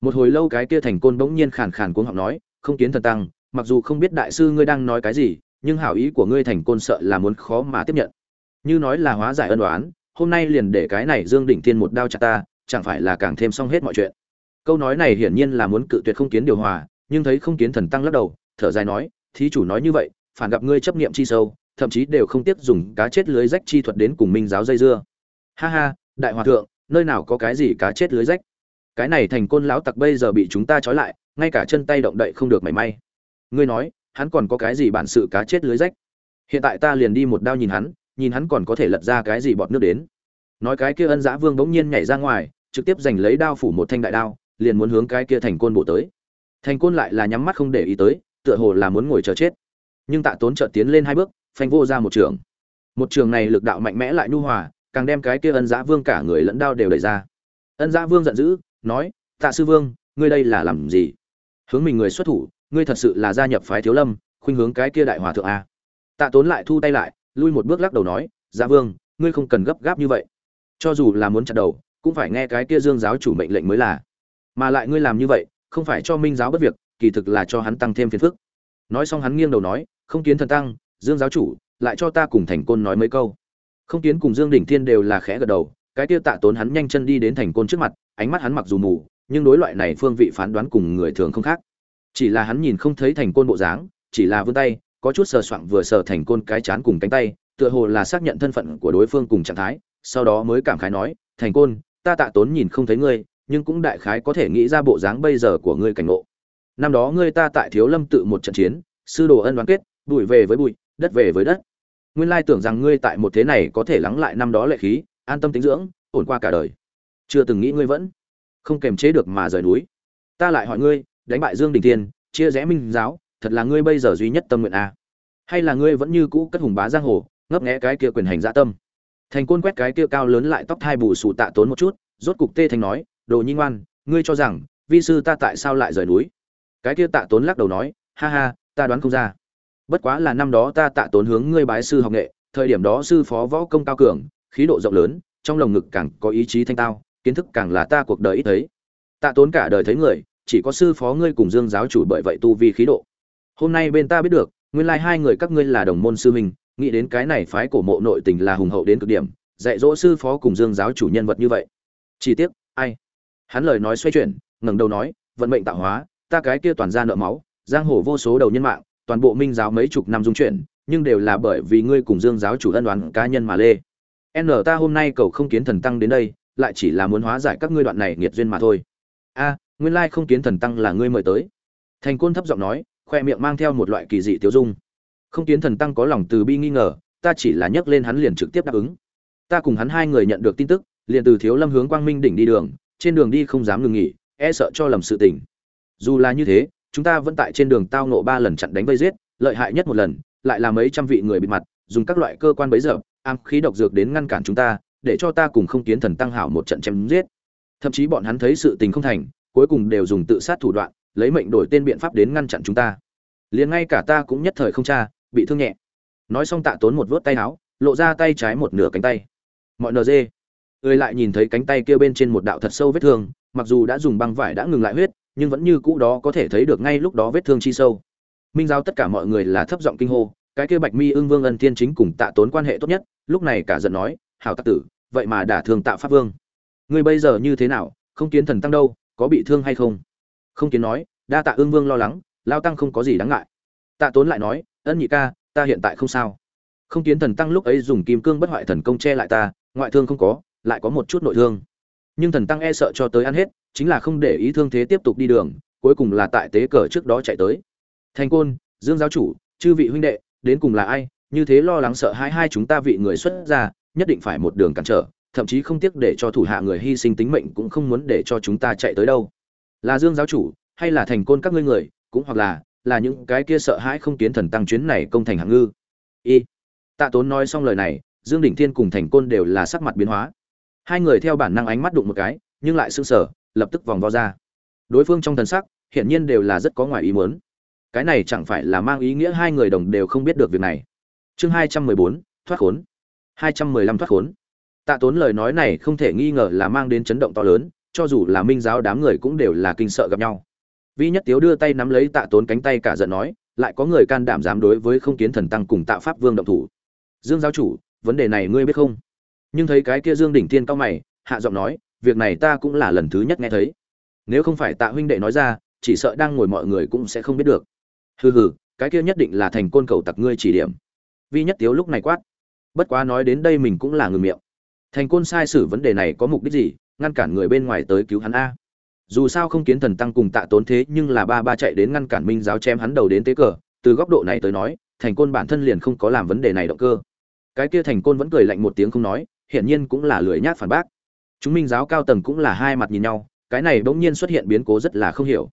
Một hồi lâu cái kia thành côn bỗng nhiên khàn khàn cuống họng nói, không kiến thần tăng, mặc dù không biết đại sư ngươi đang nói cái gì, nhưng hảo ý của ngươi thành côn sợ là muốn khó mà tiếp nhận. Như nói là hóa giải ân đoán hôm nay liền để cái này dương đỉnh thiên một đao chặt ta, chẳng phải là càng thêm xong hết mọi chuyện. Câu nói này hiển nhiên là muốn cự tuyệt không kiến điều hòa, nhưng thấy không kiến thần tăng lắc đầu, thở dài nói, thí chủ nói như vậy, phản gặp ngươi chấp niệm chi sâu, thậm chí đều không tiếp dùng cá chết lưới rách chi thuật đến cùng minh giáo dây dưa. Ha ha, đại hòa thượng, nơi nào có cái gì cá chết lưới rách? Cái này thành côn lão tặc bây giờ bị chúng ta trói lại, ngay cả chân tay động đậy không được mảy may. Ngươi nói, hắn còn có cái gì bản sự cá chết lưới rách? Hiện tại ta liền đi một đao nhìn hắn nhìn hắn còn có thể lật ra cái gì bọt nước đến. Nói cái kia ân giã vương bỗng nhiên nhảy ra ngoài, trực tiếp giành lấy đao phủ một thanh đại đao, liền muốn hướng cái kia thành côn bộ tới. Thành côn lại là nhắm mắt không để ý tới, tựa hồ là muốn ngồi chờ chết. Nhưng tạ tốn chợt tiến lên hai bước, phanh vô ra một trường. Một trường này lực đạo mạnh mẽ lại nhu hòa, càng đem cái kia ân giã vương cả người lẫn đao đều đẩy ra. Ân giã vương giận dữ, nói, tạ sư vương, ngươi đây là làm gì? Hướng mình người xuất thủ, ngươi thật sự là gia nhập phái thiếu lâm, khuynh hướng cái kia đại hòa thượng a. Tạ tốn lại thu tay lại lui một bước lắc đầu nói dạ vương, ngươi không cần gấp gáp như vậy. Cho dù là muốn chặt đầu, cũng phải nghe cái kia dương giáo chủ mệnh lệnh mới là. Mà lại ngươi làm như vậy, không phải cho minh giáo bất việc, kỳ thực là cho hắn tăng thêm phiền phức. Nói xong hắn nghiêng đầu nói, không kiến thần tăng, dương giáo chủ, lại cho ta cùng thành côn nói mấy câu. Không kiến cùng dương đỉnh thiên đều là khẽ gật đầu, cái kia tạ tốn hắn nhanh chân đi đến thành côn trước mặt, ánh mắt hắn mặc dù mù, nhưng đối loại này phương vị phán đoán cùng người thường không khác. Chỉ là hắn nhìn không thấy thành côn bộ dáng, chỉ là vươn tay có chút sờ soạng vừa sờ thành côn cái chán cùng cánh tay, tựa hồ là xác nhận thân phận của đối phương cùng trạng thái, sau đó mới cảm khái nói, thành côn, ta tạ tốn nhìn không thấy ngươi, nhưng cũng đại khái có thể nghĩ ra bộ dáng bây giờ của ngươi cảnh ngộ. Năm đó ngươi ta tại thiếu lâm tự một trận chiến, sư đồ ân đoán kết, bụi về với bụi, đất về với đất. Nguyên lai tưởng rằng ngươi tại một thế này có thể lắng lại năm đó lệ khí, an tâm tính dưỡng, ổn qua cả đời. Chưa từng nghĩ ngươi vẫn không kềm chế được mà rời núi. Ta lại hỏi ngươi, đánh bại dương đình tiên chia rẽ minh giáo thật là ngươi bây giờ duy nhất tâm nguyện a à? hay là ngươi vẫn như cũ cất hùng bá giang hồ, ngấp nghé cái kia quyền hành dạ tâm. Thành côn quét cái kia cao lớn lại tóc thai bù xù tạ tốn một chút, rốt cục tê thành nói, đồ nhi ngoan, ngươi cho rằng, vi sư ta tại sao lại rời núi? Cái kia tạ tốn lắc đầu nói, ha ha, ta đoán không ra. Bất quá là năm đó ta tạ tốn hướng ngươi bái sư học nghệ, thời điểm đó sư phó võ công cao cường, khí độ rộng lớn, trong lồng ngực càng có ý chí thanh tao, kiến thức càng là ta cuộc đời ít thấy. Tạ tốn cả đời thấy người, chỉ có sư phó ngươi cùng dương giáo chủ bởi vậy tu vi khí độ hôm nay bên ta biết được, nguyên lai hai người các ngươi là đồng môn sư huynh, nghĩ đến cái này phái cổ mộ nội tình là hùng hậu đến cực điểm, dạy dỗ sư phó cùng dương giáo chủ nhân vật như vậy. Chi tiết ai? Hắn lời nói xoay chuyển, ngẩng đầu nói, vận mệnh tạo hóa, ta cái kia toàn ra nợ máu, giang hồ vô số đầu nhân mạng, toàn bộ minh giáo mấy chục năm dung chuyển, nhưng đều là bởi vì ngươi cùng dương giáo chủ ân đoán cá nhân mà lê. N, ta hôm nay cầu không kiến thần tăng đến đây, lại chỉ là muốn hóa giải các ngươi đoạn này nghiệt duyên mà thôi. A, nguyên lai không kiến thần tăng là ngươi mời tới. Thành côn thấp giọng nói khoe miệng mang theo một loại kỳ dị tiêu dung. Không kiến thần tăng có lòng từ bi nghi ngờ, ta chỉ là nhắc lên hắn liền trực tiếp đáp ứng. Ta cùng hắn hai người nhận được tin tức, liền từ thiếu lâm hướng quang minh đỉnh đi đường, trên đường đi không dám ngừng nghỉ e sợ cho lầm sự tình. Dù là như thế, chúng ta vẫn tại trên đường tao nộ ba lần chặn đánh vây giết, lợi hại nhất một lần, lại là mấy trăm vị người bịt mặt, dùng các loại cơ quan bấy giờ, am khí độc dược đến ngăn cản chúng ta, để cho ta cùng không kiến thần tăng hảo một trận chém giết. Thậm chí bọn hắn thấy sự tình không thành, cuối cùng đều dùng tự sát thủ đoạn, lấy mệnh đổi tên biện pháp đến ngăn chặn chúng ta liền ngay cả ta cũng nhất thời không cha bị thương nhẹ. Nói xong tạ tốn một vớt tay áo, lộ ra tay trái một nửa cánh tay. Mọi nd ơi lại nhìn thấy cánh tay kia bên trên một đạo thật sâu vết thương, mặc dù đã dùng băng vải đã ngừng lại huyết, nhưng vẫn như cũ đó có thể thấy được ngay lúc đó vết thương chi sâu. Minh giao tất cả mọi người là thấp giọng kinh hô, cái kia bạch mi ưng vương ân Thiên chính cùng tạ tốn quan hệ tốt nhất, lúc này cả giận nói, hảo tắc tử, vậy mà đả thương tạ pháp vương. Ngươi bây giờ như thế nào, không kiến thần tăng đâu, có bị thương hay không? Không kiến nói, đa tạ ưng vương lo lắng lao tăng không có gì đáng ngại. Tạ tốn lại nói, ân nhị ca, ta hiện tại không sao. Không kiến thần tăng lúc ấy dùng kim cương bất hoại thần công che lại ta, ngoại thương không có, lại có một chút nội thương. Nhưng thần tăng e sợ cho tới ăn hết, chính là không để ý thương thế tiếp tục đi đường, cuối cùng là tại tế cờ trước đó chạy tới. Thành côn, dương giáo chủ, chư vị huynh đệ, đến cùng là ai? Như thế lo lắng sợ hai hai chúng ta vị người xuất ra nhất định phải một đường cản trở, thậm chí không tiếc để cho thủ hạ người hy sinh tính mệnh cũng không muốn để cho chúng ta chạy tới đâu. Là dương giáo chủ, hay là thành côn các ngươi người cũng hoặc là là những cái kia sợ hãi không kiến thần tăng chuyến này công thành hạng ngư. Y, tạ tốn nói xong lời này, dương đỉnh thiên cùng thành côn đều là sắc mặt biến hóa. Hai người theo bản năng ánh mắt đụng một cái, nhưng lại sưng sở lập tức vòng vo ra. Đối phương trong thần sắc, hiển nhiên đều là rất có ngoài ý muốn. Cái này chẳng phải là mang ý nghĩa hai người đồng đều không biết được việc này. Chương hai trăm mười bốn, thoát khốn. hai trăm mười lăm thoát khốn. Tạ tốn lời nói này không thể nghi ngờ là mang đến chấn động to lớn, cho dù là minh giáo đám người cũng đều là kinh sợ gặp nhau vi nhất tiếu đưa tay nắm lấy tạ tốn cánh tay cả giận nói, lại có người can đảm dám đối với không kiến thần tăng cùng tạ pháp vương động thủ. Dương giáo chủ, vấn đề này ngươi biết không? Nhưng thấy cái kia dương đỉnh thiên cao mày, hạ giọng nói, việc này ta cũng là lần thứ nhất nghe thấy. Nếu không phải tạ huynh đệ nói ra, chỉ sợ đang ngồi mọi người cũng sẽ không biết được. Hừ hừ, cái kia nhất định là thành côn cầu tặc ngươi chỉ điểm. Vi nhất tiếu lúc này quát. Bất quá nói đến đây mình cũng là ngừng miệng. Thành côn sai sử vấn đề này có mục đích gì, ngăn cản người bên ngoài tới cứu hắn a? Dù sao không kiến thần tăng cùng tạ tốn thế nhưng là ba ba chạy đến ngăn cản minh giáo chém hắn đầu đến tế cờ, từ góc độ này tới nói, thành côn bản thân liền không có làm vấn đề này động cơ. Cái kia thành côn vẫn cười lạnh một tiếng không nói, hiển nhiên cũng là lười nhác phản bác. Chúng minh giáo cao tầng cũng là hai mặt nhìn nhau, cái này bỗng nhiên xuất hiện biến cố rất là không hiểu.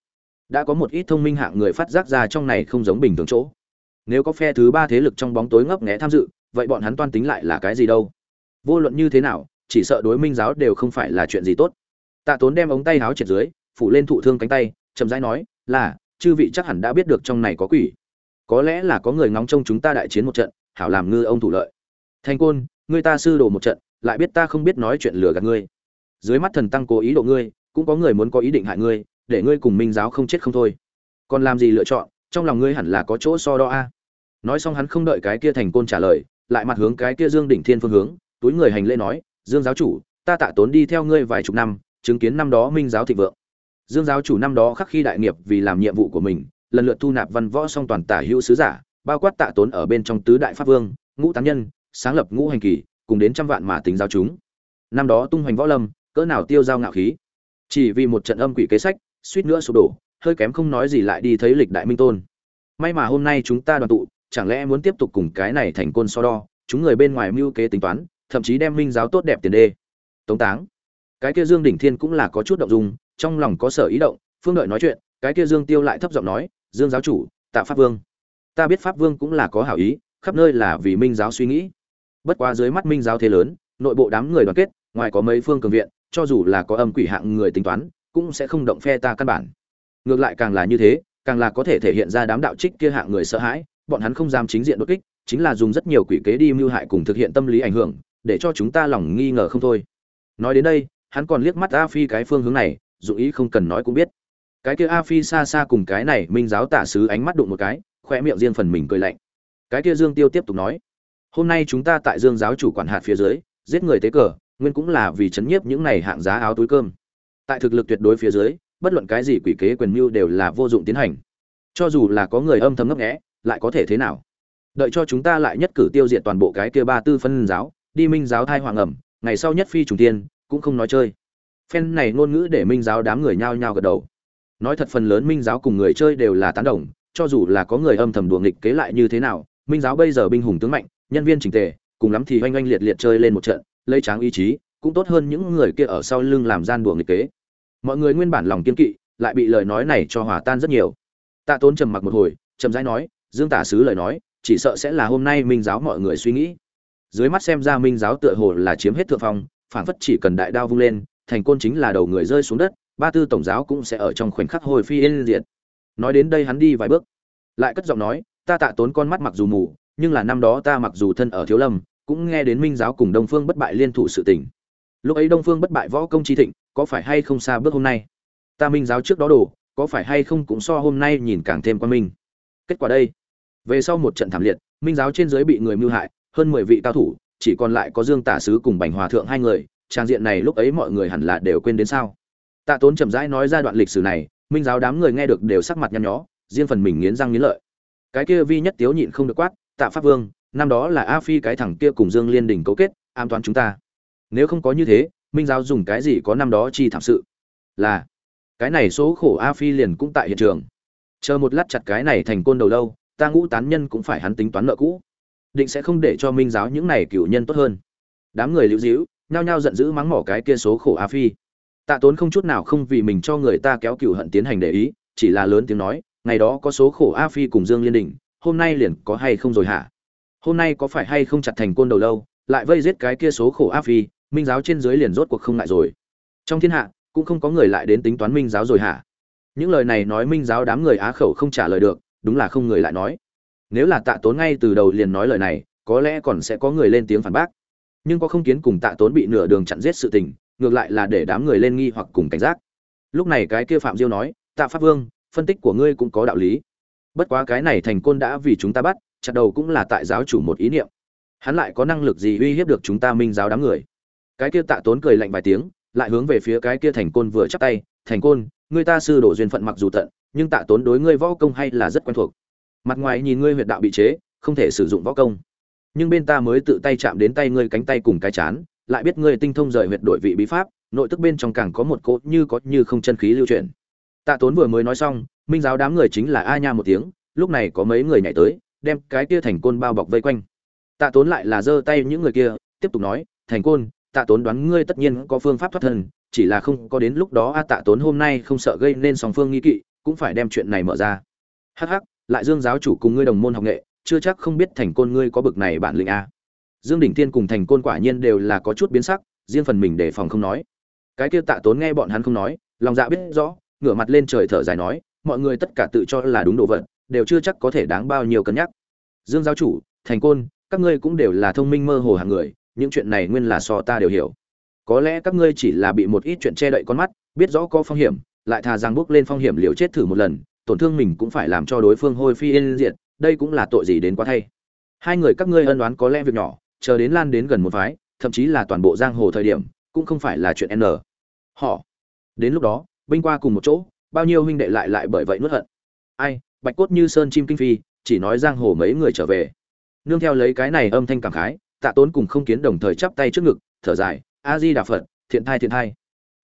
Đã có một ít thông minh hạng người phát giác ra trong này không giống bình thường chỗ. Nếu có phe thứ ba thế lực trong bóng tối ngấp nghé tham dự, vậy bọn hắn toan tính lại là cái gì đâu? Vô luận như thế nào, chỉ sợ đối minh giáo đều không phải là chuyện gì tốt tạ tốn đem ống tay háo triệt dưới, phủ lên thụ thương cánh tay, chậm rãi nói, là, chư vị chắc hẳn đã biết được trong này có quỷ. Có lẽ là có người ngóng trông chúng ta đại chiến một trận, hảo làm ngư ông thủ lợi. Thành côn, ngươi ta sư đồ một trận, lại biết ta không biết nói chuyện lừa gạt ngươi. Dưới mắt thần tăng cố ý độ ngươi, cũng có người muốn có ý định hại ngươi, để ngươi cùng minh giáo không chết không thôi. Còn làm gì lựa chọn, trong lòng ngươi hẳn là có chỗ so đo a. Nói xong hắn không đợi cái kia thành côn trả lời, lại mặt hướng cái kia dương đỉnh thiên phương hướng, túi người hành lễ nói, dương giáo chủ, ta tạ tốn đi theo ngươi vài chục năm chứng kiến năm đó minh giáo thịnh vượng. Dương giáo chủ năm đó khắc khi đại nghiệp vì làm nhiệm vụ của mình, lần lượt thu nạp văn võ song toàn tả hữu sứ giả, bao quát tạ tốn ở bên trong tứ đại pháp vương, ngũ tán nhân, sáng lập ngũ hành kỳ, cùng đến trăm vạn mà tính giáo chúng. Năm đó tung hoành võ lâm, cỡ nào tiêu giao ngạo khí. Chỉ vì một trận âm quỷ kế sách, suýt nữa sụp đổ, hơi kém không nói gì lại đi thấy lịch đại minh tôn. May mà hôm nay chúng ta đoàn tụ, chẳng lẽ muốn tiếp tục cùng cái này thành côn so đo, chúng người bên ngoài mưu kế tính toán, thậm chí đem minh giáo tốt đẹp tiền đê. Tống táng cái kia dương đỉnh thiên cũng là có chút động dung, trong lòng có sở ý động, phương đợi nói chuyện, cái kia dương tiêu lại thấp giọng nói, dương giáo chủ, tạ pháp vương. Ta biết pháp vương cũng là có hảo ý, khắp nơi là vì minh giáo suy nghĩ. Bất quá dưới mắt minh giáo thế lớn, nội bộ đám người đoàn kết, ngoài có mấy phương cường viện, cho dù là có âm quỷ hạng người tính toán, cũng sẽ không động phe ta căn bản. Ngược lại càng là như thế, càng là có thể thể hiện ra đám đạo trích kia hạng người sợ hãi, bọn hắn không dám chính diện đột kích, chính là dùng rất nhiều quỷ kế đi mưu hại cùng thực hiện tâm lý ảnh hưởng, để cho chúng ta lòng nghi ngờ không thôi. Nói đến đây hắn còn liếc mắt a phi cái phương hướng này, dù ý không cần nói cũng biết. Cái kia a phi xa xa cùng cái này minh giáo tả sứ ánh mắt đụng một cái khoe miệng riêng phần mình cười lạnh. Cái kia dương tiêu tiếp tục nói, hôm nay chúng ta tại dương giáo chủ quản hạt phía dưới, giết người tế cờ, nguyên cũng là vì chấn nhiếp những này hạng giá áo túi cơm. Tại thực lực tuyệt đối phía dưới, bất luận cái gì quỷ kế quyền mưu đều là vô dụng tiến hành. Cho dù là có người âm thầm ngấp nghẽ lại có thể thế nào? Đợi cho chúng ta lại nhất cử tiêu diệt toàn bộ cái kia ba tư phân giáo, đi minh giáo thai hoàng ẩm, ngày sau nhất phi trùng tiên cũng không nói chơi. Phen này ngôn ngữ để minh giáo đám người nhao nhao gật đầu. Nói thật phần lớn minh giáo cùng người chơi đều là tán đồng, cho dù là có người âm thầm đùa nghịch kế lại như thế nào, minh giáo bây giờ binh hùng tướng mạnh, nhân viên trình tề, cùng lắm thì oanh oanh liệt liệt chơi lên một trận, lấy tráng ý chí, cũng tốt hơn những người kia ở sau lưng làm gian đùa nghịch kế. Mọi người nguyên bản lòng kiên kỵ, lại bị lời nói này cho hòa tan rất nhiều. Tạ tốn trầm mặc một hồi trầm rãi nói, dương tả sứ lời nói, chỉ sợ sẽ là hôm nay minh giáo mọi người suy nghĩ. Dưới mắt xem ra minh giáo tựa hồ là chiếm hết thượng phong phản phất chỉ cần đại đao vung lên, thành côn chính là đầu người rơi xuống đất, ba tư tổng giáo cũng sẽ ở trong khoảnh khắc hồi phi yên diệt. Nói đến đây hắn đi vài bước, lại cất giọng nói, ta tạ tốn con mắt mặc dù mù, nhưng là năm đó ta mặc dù thân ở thiếu lâm, cũng nghe đến minh giáo cùng đông phương bất bại liên thủ sự tình. Lúc ấy đông phương bất bại võ công chi thịnh, có phải hay không xa bước hôm nay? Ta minh giáo trước đó đổ, có phải hay không cũng so hôm nay nhìn càng thêm quan minh. Kết quả đây, về sau một trận thảm liệt, minh giáo trên dưới bị người mưu hại, hơn mười vị cao thủ chỉ còn lại có dương tả sứ cùng bành hòa thượng hai người, trang diện này lúc ấy mọi người hẳn là đều quên đến sao? Tạ tốn chậm rãi nói ra đoạn lịch sử này, minh giáo đám người nghe được đều sắc mặt nhăn nhó, riêng phần mình nghiến răng nghiến lợi. Cái kia vi nhất tiếu nhịn không được quát, tạ pháp vương, năm đó là a phi cái thằng kia cùng dương liên đình cấu kết, an toàn chúng ta. Nếu không có như thế, minh giáo dùng cái gì có năm đó chi thảm sự? Là, cái này số khổ a phi liền cũng tại hiện trường. Chờ một lát chặt cái này thành côn đầu lâu, ta ngũ tán nhân cũng phải hắn tính toán nợ cũ định sẽ không để cho minh giáo những này cựu nhân tốt hơn. Đám người lưu dĩu, nhao nhao giận dữ mắng mỏ cái kia số khổ a phi. Tạ tốn không chút nào không vì mình cho người ta kéo cựu hận tiến hành để ý, chỉ là lớn tiếng nói, ngày đó có số khổ a phi cùng dương liên đình hôm nay liền có hay không rồi hả? Hôm nay có phải hay không chặt thành côn đầu lâu, lại vây giết cái kia số khổ a phi, minh giáo trên dưới liền rốt cuộc không ngại rồi. Trong thiên hạ, cũng không có người lại đến tính toán minh giáo rồi hả? Những lời này nói minh giáo đám người á khẩu không trả lời được, đúng là không người lại nói nếu là tạ tốn ngay từ đầu liền nói lời này, có lẽ còn sẽ có người lên tiếng phản bác. Nhưng có không kiến cùng tạ tốn bị nửa đường chặn giết sự tình, ngược lại là để đám người lên nghi hoặc cùng cảnh giác. Lúc này cái kia phạm diêu nói, tạ pháp vương, phân tích của ngươi cũng có đạo lý. Bất quá cái này thành côn đã vì chúng ta bắt, chặt đầu cũng là tại giáo chủ một ý niệm. Hắn lại có năng lực gì uy hiếp được chúng ta minh giáo đám người? Cái kia tạ tốn cười lạnh vài tiếng, lại hướng về phía cái kia thành côn vừa chắp tay, thành côn, ngươi ta sư đổ duyên phận mặc dù tận, nhưng tạ tốn đối ngươi võ công hay là rất quen thuộc mặt ngoài nhìn ngươi huyệt đạo bị chế, không thể sử dụng võ công. Nhưng bên ta mới tự tay chạm đến tay ngươi cánh tay cùng cái chán, lại biết ngươi tinh thông rời huyệt đổi vị bí pháp, nội tức bên trong càng có một cỗ như có như không chân khí lưu chuyển. Tạ tốn vừa mới nói xong, minh giáo đám người chính là a nha một tiếng, lúc này có mấy người nhảy tới, đem cái kia thành côn bao bọc vây quanh. Tạ tốn lại là giơ tay những người kia, tiếp tục nói, thành côn, tạ tốn đoán ngươi tất nhiên có phương pháp thoát thân, chỉ là không có đến lúc đó a tạ tốn hôm nay không sợ gây nên song phương nghi kỵ, cũng phải đem chuyện này mở ra. Hắc hắc lại dương giáo chủ cùng ngươi đồng môn học nghệ, chưa chắc không biết thành côn ngươi có bực này bản lĩnh a. Dương đỉnh tiên cùng thành côn quả nhiên đều là có chút biến sắc, riêng phần mình đề phòng không nói. Cái kia tạ tốn nghe bọn hắn không nói, lòng dạ biết rõ, ngửa mặt lên trời thở dài nói, mọi người tất cả tự cho là đúng đồ vật, đều chưa chắc có thể đáng bao nhiêu cân nhắc. Dương giáo chủ, thành côn, các ngươi cũng đều là thông minh mơ hồ hàng người, những chuyện này nguyên là so ta đều hiểu. Có lẽ các ngươi chỉ là bị một ít chuyện che đậy con mắt, biết rõ có phong hiểm, lại thà rằng bước lên phong hiểm liều chết thử một lần tổn thương mình cũng phải làm cho đối phương hôi phi yên diệt, đây cũng là tội gì đến quá thay. Hai người các ngươi ân oán có lẽ việc nhỏ, chờ đến lan đến gần một phái, thậm chí là toàn bộ giang hồ thời điểm, cũng không phải là chuyện n. Họ, đến lúc đó, binh qua cùng một chỗ, bao nhiêu huynh đệ lại lại bởi vậy nuốt hận. Ai, bạch cốt như sơn chim kinh phi, chỉ nói giang hồ mấy người trở về. Nương theo lấy cái này âm thanh cảm khái, tạ tốn cùng không kiến đồng thời chắp tay trước ngực, thở dài, a di đà phật, thiện thai thiện thai.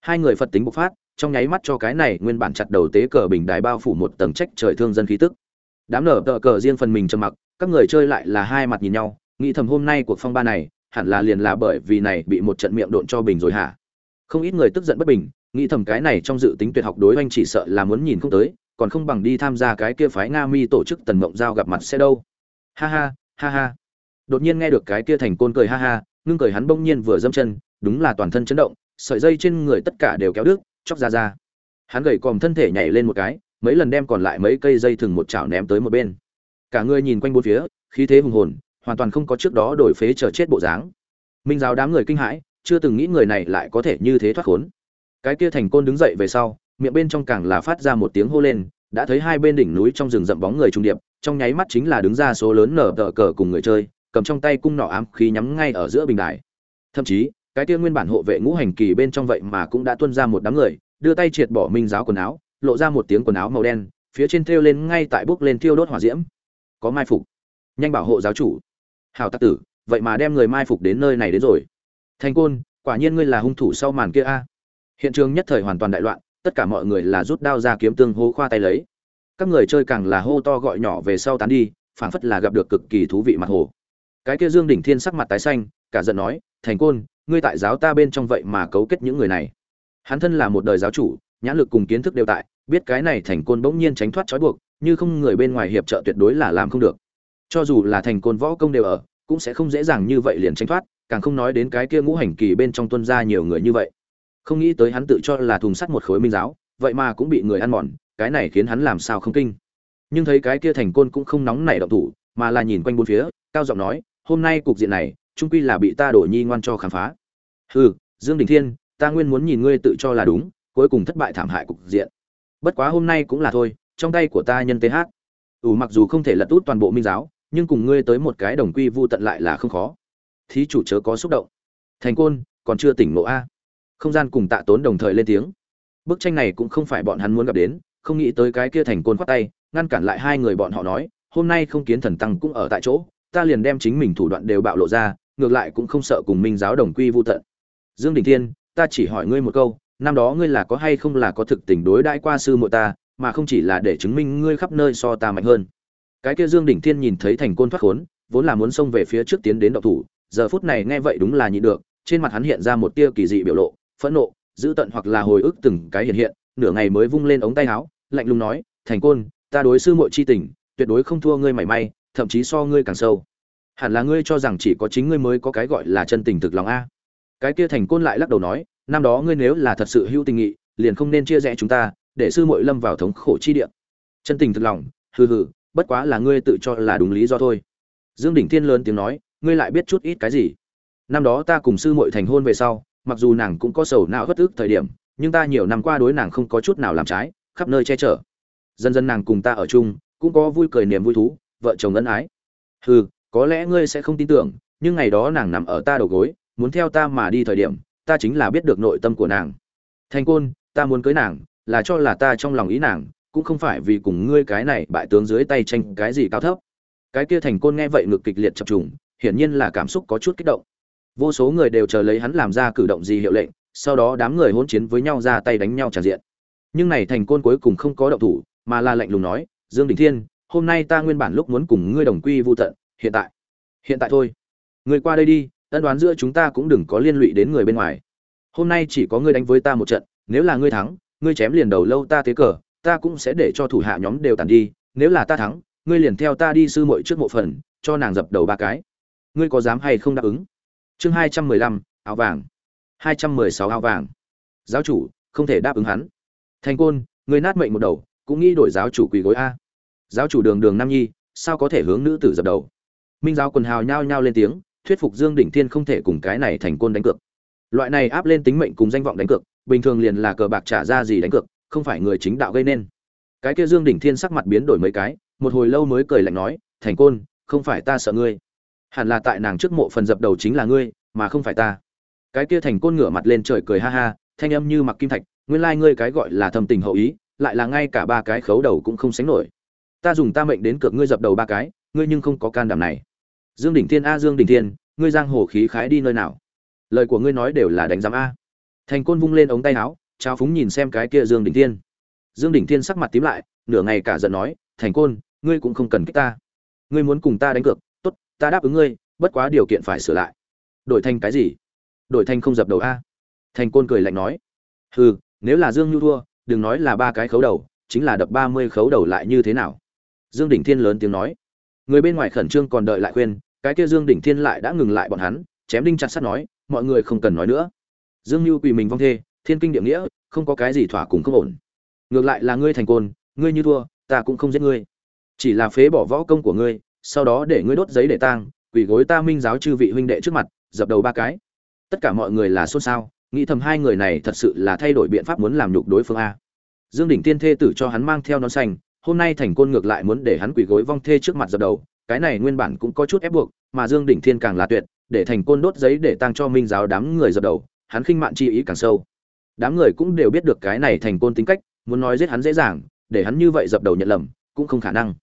Hai người phật tính bộc phát trong nháy mắt cho cái này nguyên bản chặt đầu tế cờ bình đài bao phủ một tầng trách trời thương dân khí tức. Đám nở tờ cờ riêng phần mình trầm mặc, các người chơi lại là hai mặt nhìn nhau, nghĩ thầm hôm nay cuộc phong ba này, hẳn là liền là bởi vì này bị một trận miệng độn cho bình rồi hả? Không ít người tức giận bất bình, nghĩ thầm cái này trong dự tính tuyệt học đối anh chỉ sợ là muốn nhìn không tới, còn không bằng đi tham gia cái kia phái nga mi tổ chức tần mộng giao gặp mặt sẽ đâu. Ha ha ha ha. Đột nhiên nghe được cái kia thành côn cười ha ha, ngưng cười hắn bỗng nhiên vừa dâm chân, đúng là toàn thân chấn động, sợi dây trên người tất cả đều kéo đứt chóc ra ra. Hắn gầy còm thân thể nhảy lên một cái, mấy lần đem còn lại mấy cây dây thừng một chảo ném tới một bên. Cả người nhìn quanh bốn phía, khí thế hùng hồn, hoàn toàn không có trước đó đổi phế chờ chết bộ dáng. Minh giáo đám người kinh hãi, chưa từng nghĩ người này lại có thể như thế thoát khốn. Cái kia thành côn đứng dậy về sau, miệng bên trong càng là phát ra một tiếng hô lên, đã thấy hai bên đỉnh núi trong rừng rậm bóng người trung điệp, trong nháy mắt chính là đứng ra số lớn nở tờ cờ cùng người chơi, cầm trong tay cung nỏ ám khí nhắm ngay ở giữa bình đài. Thậm chí cái kia nguyên bản hộ vệ ngũ hành kỳ bên trong vậy mà cũng đã tuôn ra một đám người, đưa tay triệt bỏ minh giáo quần áo, lộ ra một tiếng quần áo màu đen, phía trên thêu lên ngay tại bốc lên thiêu đốt hỏa diễm. Có mai phục. Nhanh bảo hộ giáo chủ. Hào tắc tử, vậy mà đem người mai phục đến nơi này đến rồi. Thành côn, quả nhiên ngươi là hung thủ sau màn kia a. Hiện trường nhất thời hoàn toàn đại loạn, tất cả mọi người là rút đao ra kiếm tương hô khoa tay lấy. Các người chơi càng là hô to gọi nhỏ về sau tán đi, phảng phất là gặp được cực kỳ thú vị mặt hồ. Cái kia dương đỉnh thiên sắc mặt tái xanh, cả giận nói, thành côn ngươi tại giáo ta bên trong vậy mà cấu kết những người này. Hắn thân là một đời giáo chủ, nhãn lực cùng kiến thức đều tại, biết cái này thành côn bỗng nhiên tránh thoát trói buộc, như không người bên ngoài hiệp trợ tuyệt đối là làm không được. Cho dù là thành côn võ công đều ở, cũng sẽ không dễ dàng như vậy liền tránh thoát, càng không nói đến cái kia ngũ hành kỳ bên trong tuân ra nhiều người như vậy. Không nghĩ tới hắn tự cho là thùng sắt một khối minh giáo, vậy mà cũng bị người ăn mòn, cái này khiến hắn làm sao không kinh. Nhưng thấy cái kia thành côn cũng không nóng nảy động thủ, mà là nhìn quanh bốn phía, cao giọng nói, hôm nay cục diện này trung quy là bị ta đổ nhi ngoan cho khám phá. Hừ, dương đình thiên, ta nguyên muốn nhìn ngươi tự cho là đúng, cuối cùng thất bại thảm hại cục diện. Bất quá hôm nay cũng là thôi, trong tay của ta nhân th ủ ừ, mặc dù không thể lật út toàn bộ minh giáo, nhưng cùng ngươi tới một cái đồng quy vu tận lại là không khó. Thí chủ chớ có xúc động. Thành côn, còn chưa tỉnh ngộ a? Không gian cùng tạ tốn đồng thời lên tiếng. Bức tranh này cũng không phải bọn hắn muốn gặp đến, không nghĩ tới cái kia thành côn khoát tay, ngăn cản lại hai người bọn họ nói, hôm nay không kiến thần tăng cũng ở tại chỗ, ta liền đem chính mình thủ đoạn đều bạo lộ ra ngược lại cũng không sợ cùng minh giáo đồng quy vu tận. Dương đình thiên, ta chỉ hỏi ngươi một câu, năm đó ngươi là có hay không là có thực tình đối đãi qua sư muội ta, mà không chỉ là để chứng minh ngươi khắp nơi so ta mạnh hơn. Cái kia dương Đình thiên nhìn thấy thành côn thoát khốn, vốn là muốn xông về phía trước tiến đến độc thủ, giờ phút này nghe vậy đúng là nhịn được, trên mặt hắn hiện ra một tia kỳ dị biểu lộ, phẫn nộ dữ tận hoặc là hồi ức từng cái hiện hiện, nửa ngày mới vung lên ống tay áo, lạnh lùng nói, thành côn, ta đối sư muội chi tình, tuyệt đối không thua ngươi mảy may, thậm chí so ngươi càng sâu hẳn là ngươi cho rằng chỉ có chính ngươi mới có cái gọi là chân tình thực lòng a. Cái kia thành côn lại lắc đầu nói, năm đó ngươi nếu là thật sự hữu tình nghị, liền không nên chia rẽ chúng ta, để sư muội lâm vào thống khổ chi địa. Chân tình thực lòng, hừ hừ, bất quá là ngươi tự cho là đúng lý do thôi. Dương đỉnh thiên lớn tiếng nói, ngươi lại biết chút ít cái gì? Năm đó ta cùng sư muội thành hôn về sau, mặc dù nàng cũng có sầu não bất ức thời điểm, nhưng ta nhiều năm qua đối nàng không có chút nào làm trái, khắp nơi che chở. Dần dần nàng cùng ta ở chung, cũng có vui cười niềm vui thú, vợ chồng ân ái. Hừ có lẽ ngươi sẽ không tin tưởng, nhưng ngày đó nàng nằm ở ta đầu gối, muốn theo ta mà đi thời điểm, ta chính là biết được nội tâm của nàng. Thành côn, ta muốn cưới nàng, là cho là ta trong lòng ý nàng, cũng không phải vì cùng ngươi cái này bại tướng dưới tay tranh cái gì cao thấp. Cái kia thành côn nghe vậy ngực kịch liệt chập trùng, hiển nhiên là cảm xúc có chút kích động. Vô số người đều chờ lấy hắn làm ra cử động gì hiệu lệnh, sau đó đám người hỗn chiến với nhau ra tay đánh nhau tràn diện. Nhưng này thành côn cuối cùng không có động thủ, mà là lạnh lùng nói, dương đình thiên, hôm nay ta nguyên bản lúc muốn cùng ngươi đồng quy vu tận hiện tại hiện tại thôi. Người qua đây đi, ân đoán giữa chúng ta cũng đừng có liên lụy đến người bên ngoài. Hôm nay chỉ có ngươi đánh với ta một trận, nếu là ngươi thắng, ngươi chém liền đầu lâu ta thế cờ, ta cũng sẽ để cho thủ hạ nhóm đều tàn đi, nếu là ta thắng, ngươi liền theo ta đi sư muội trước mộ phần, cho nàng dập đầu ba cái. Ngươi có dám hay không đáp ứng? Chương hai trăm mười lăm, áo vàng. Hai trăm mười sáu áo vàng. Giáo chủ, không thể đáp ứng hắn. Thành côn, ngươi nát mệnh một đầu, cũng nghĩ đổi giáo chủ quỳ gối a. Giáo chủ đường đường nam nhi, sao có thể hướng nữ tử dập đầu? Minh giáo quần hào nhao nhao lên tiếng, thuyết phục dương đỉnh thiên không thể cùng cái này thành côn đánh cược. Loại này áp lên tính mệnh cùng danh vọng đánh cược, bình thường liền là cờ bạc trả ra gì đánh cược, không phải người chính đạo gây nên. Cái kia dương đỉnh thiên sắc mặt biến đổi mấy cái, một hồi lâu mới cười lạnh nói, thành côn, không phải ta sợ ngươi. Hẳn là tại nàng trước mộ phần dập đầu chính là ngươi, mà không phải ta. Cái kia thành côn ngửa mặt lên trời cười ha ha, thanh âm như mặc kim thạch, nguyên lai ngươi cái gọi là thầm tình hậu ý, lại là ngay cả ba cái khấu đầu cũng không sánh nổi. Ta dùng ta mệnh đến cược ngươi dập đầu ba cái, ngươi nhưng không có can đảm này dương đỉnh thiên a, dương đỉnh thiên, ngươi giang hồ khí khái đi nơi nào? Lời của ngươi nói đều là đánh giám a. Thành côn vung lên ống tay áo, trao phúng nhìn xem cái kia dương đỉnh thiên. Dương đỉnh thiên sắc mặt tím lại, nửa ngày cả giận nói, thành côn, ngươi cũng không cần kích ta. Ngươi muốn cùng ta đánh cược, tốt, ta đáp ứng ngươi, bất quá điều kiện phải sửa lại. Đổi thành cái gì? Đổi thành không dập đầu a. Thành côn cười lạnh nói. Hừ, nếu là dương nhu thua, đừng nói là ba cái khấu đầu, chính là đập ba mươi khấu đầu lại như thế nào? Dương đỉnh thiên lớn tiếng nói. Người bên ngoài khẩn trương còn đợi lại khuyên cái kia dương đỉnh thiên lại đã ngừng lại bọn hắn, chém đinh chặt sắt nói, mọi người không cần nói nữa. Dương Nưu quỳ mình vong thê, thiên kinh địa nghĩa, không có cái gì thỏa cùng không ổn. Ngược lại là ngươi thành côn, ngươi như thua, ta cũng không giết ngươi. Chỉ là phế bỏ võ công của ngươi, sau đó để ngươi đốt giấy để tang, quỳ gối ta minh giáo chư vị huynh đệ trước mặt, dập đầu ba cái. Tất cả mọi người là xôn xao, nghĩ thầm hai người này thật sự là thay đổi biện pháp muốn làm nhục đối phương a. Dương đỉnh tiên thê tử cho hắn mang theo nón xanh, hôm nay thành côn ngược lại muốn để hắn quỳ gối vong thê trước mặt dập đầu cái này nguyên bản cũng có chút ép buộc, mà dương đỉnh thiên càng là tuyệt, để thành côn đốt giấy để tăng cho minh giáo đám người dập đầu, hắn khinh mạn chi ý càng sâu. Đám người cũng đều biết được cái này thành côn tính cách, muốn nói giết hắn dễ dàng, để hắn như vậy dập đầu nhận lầm, cũng không khả năng.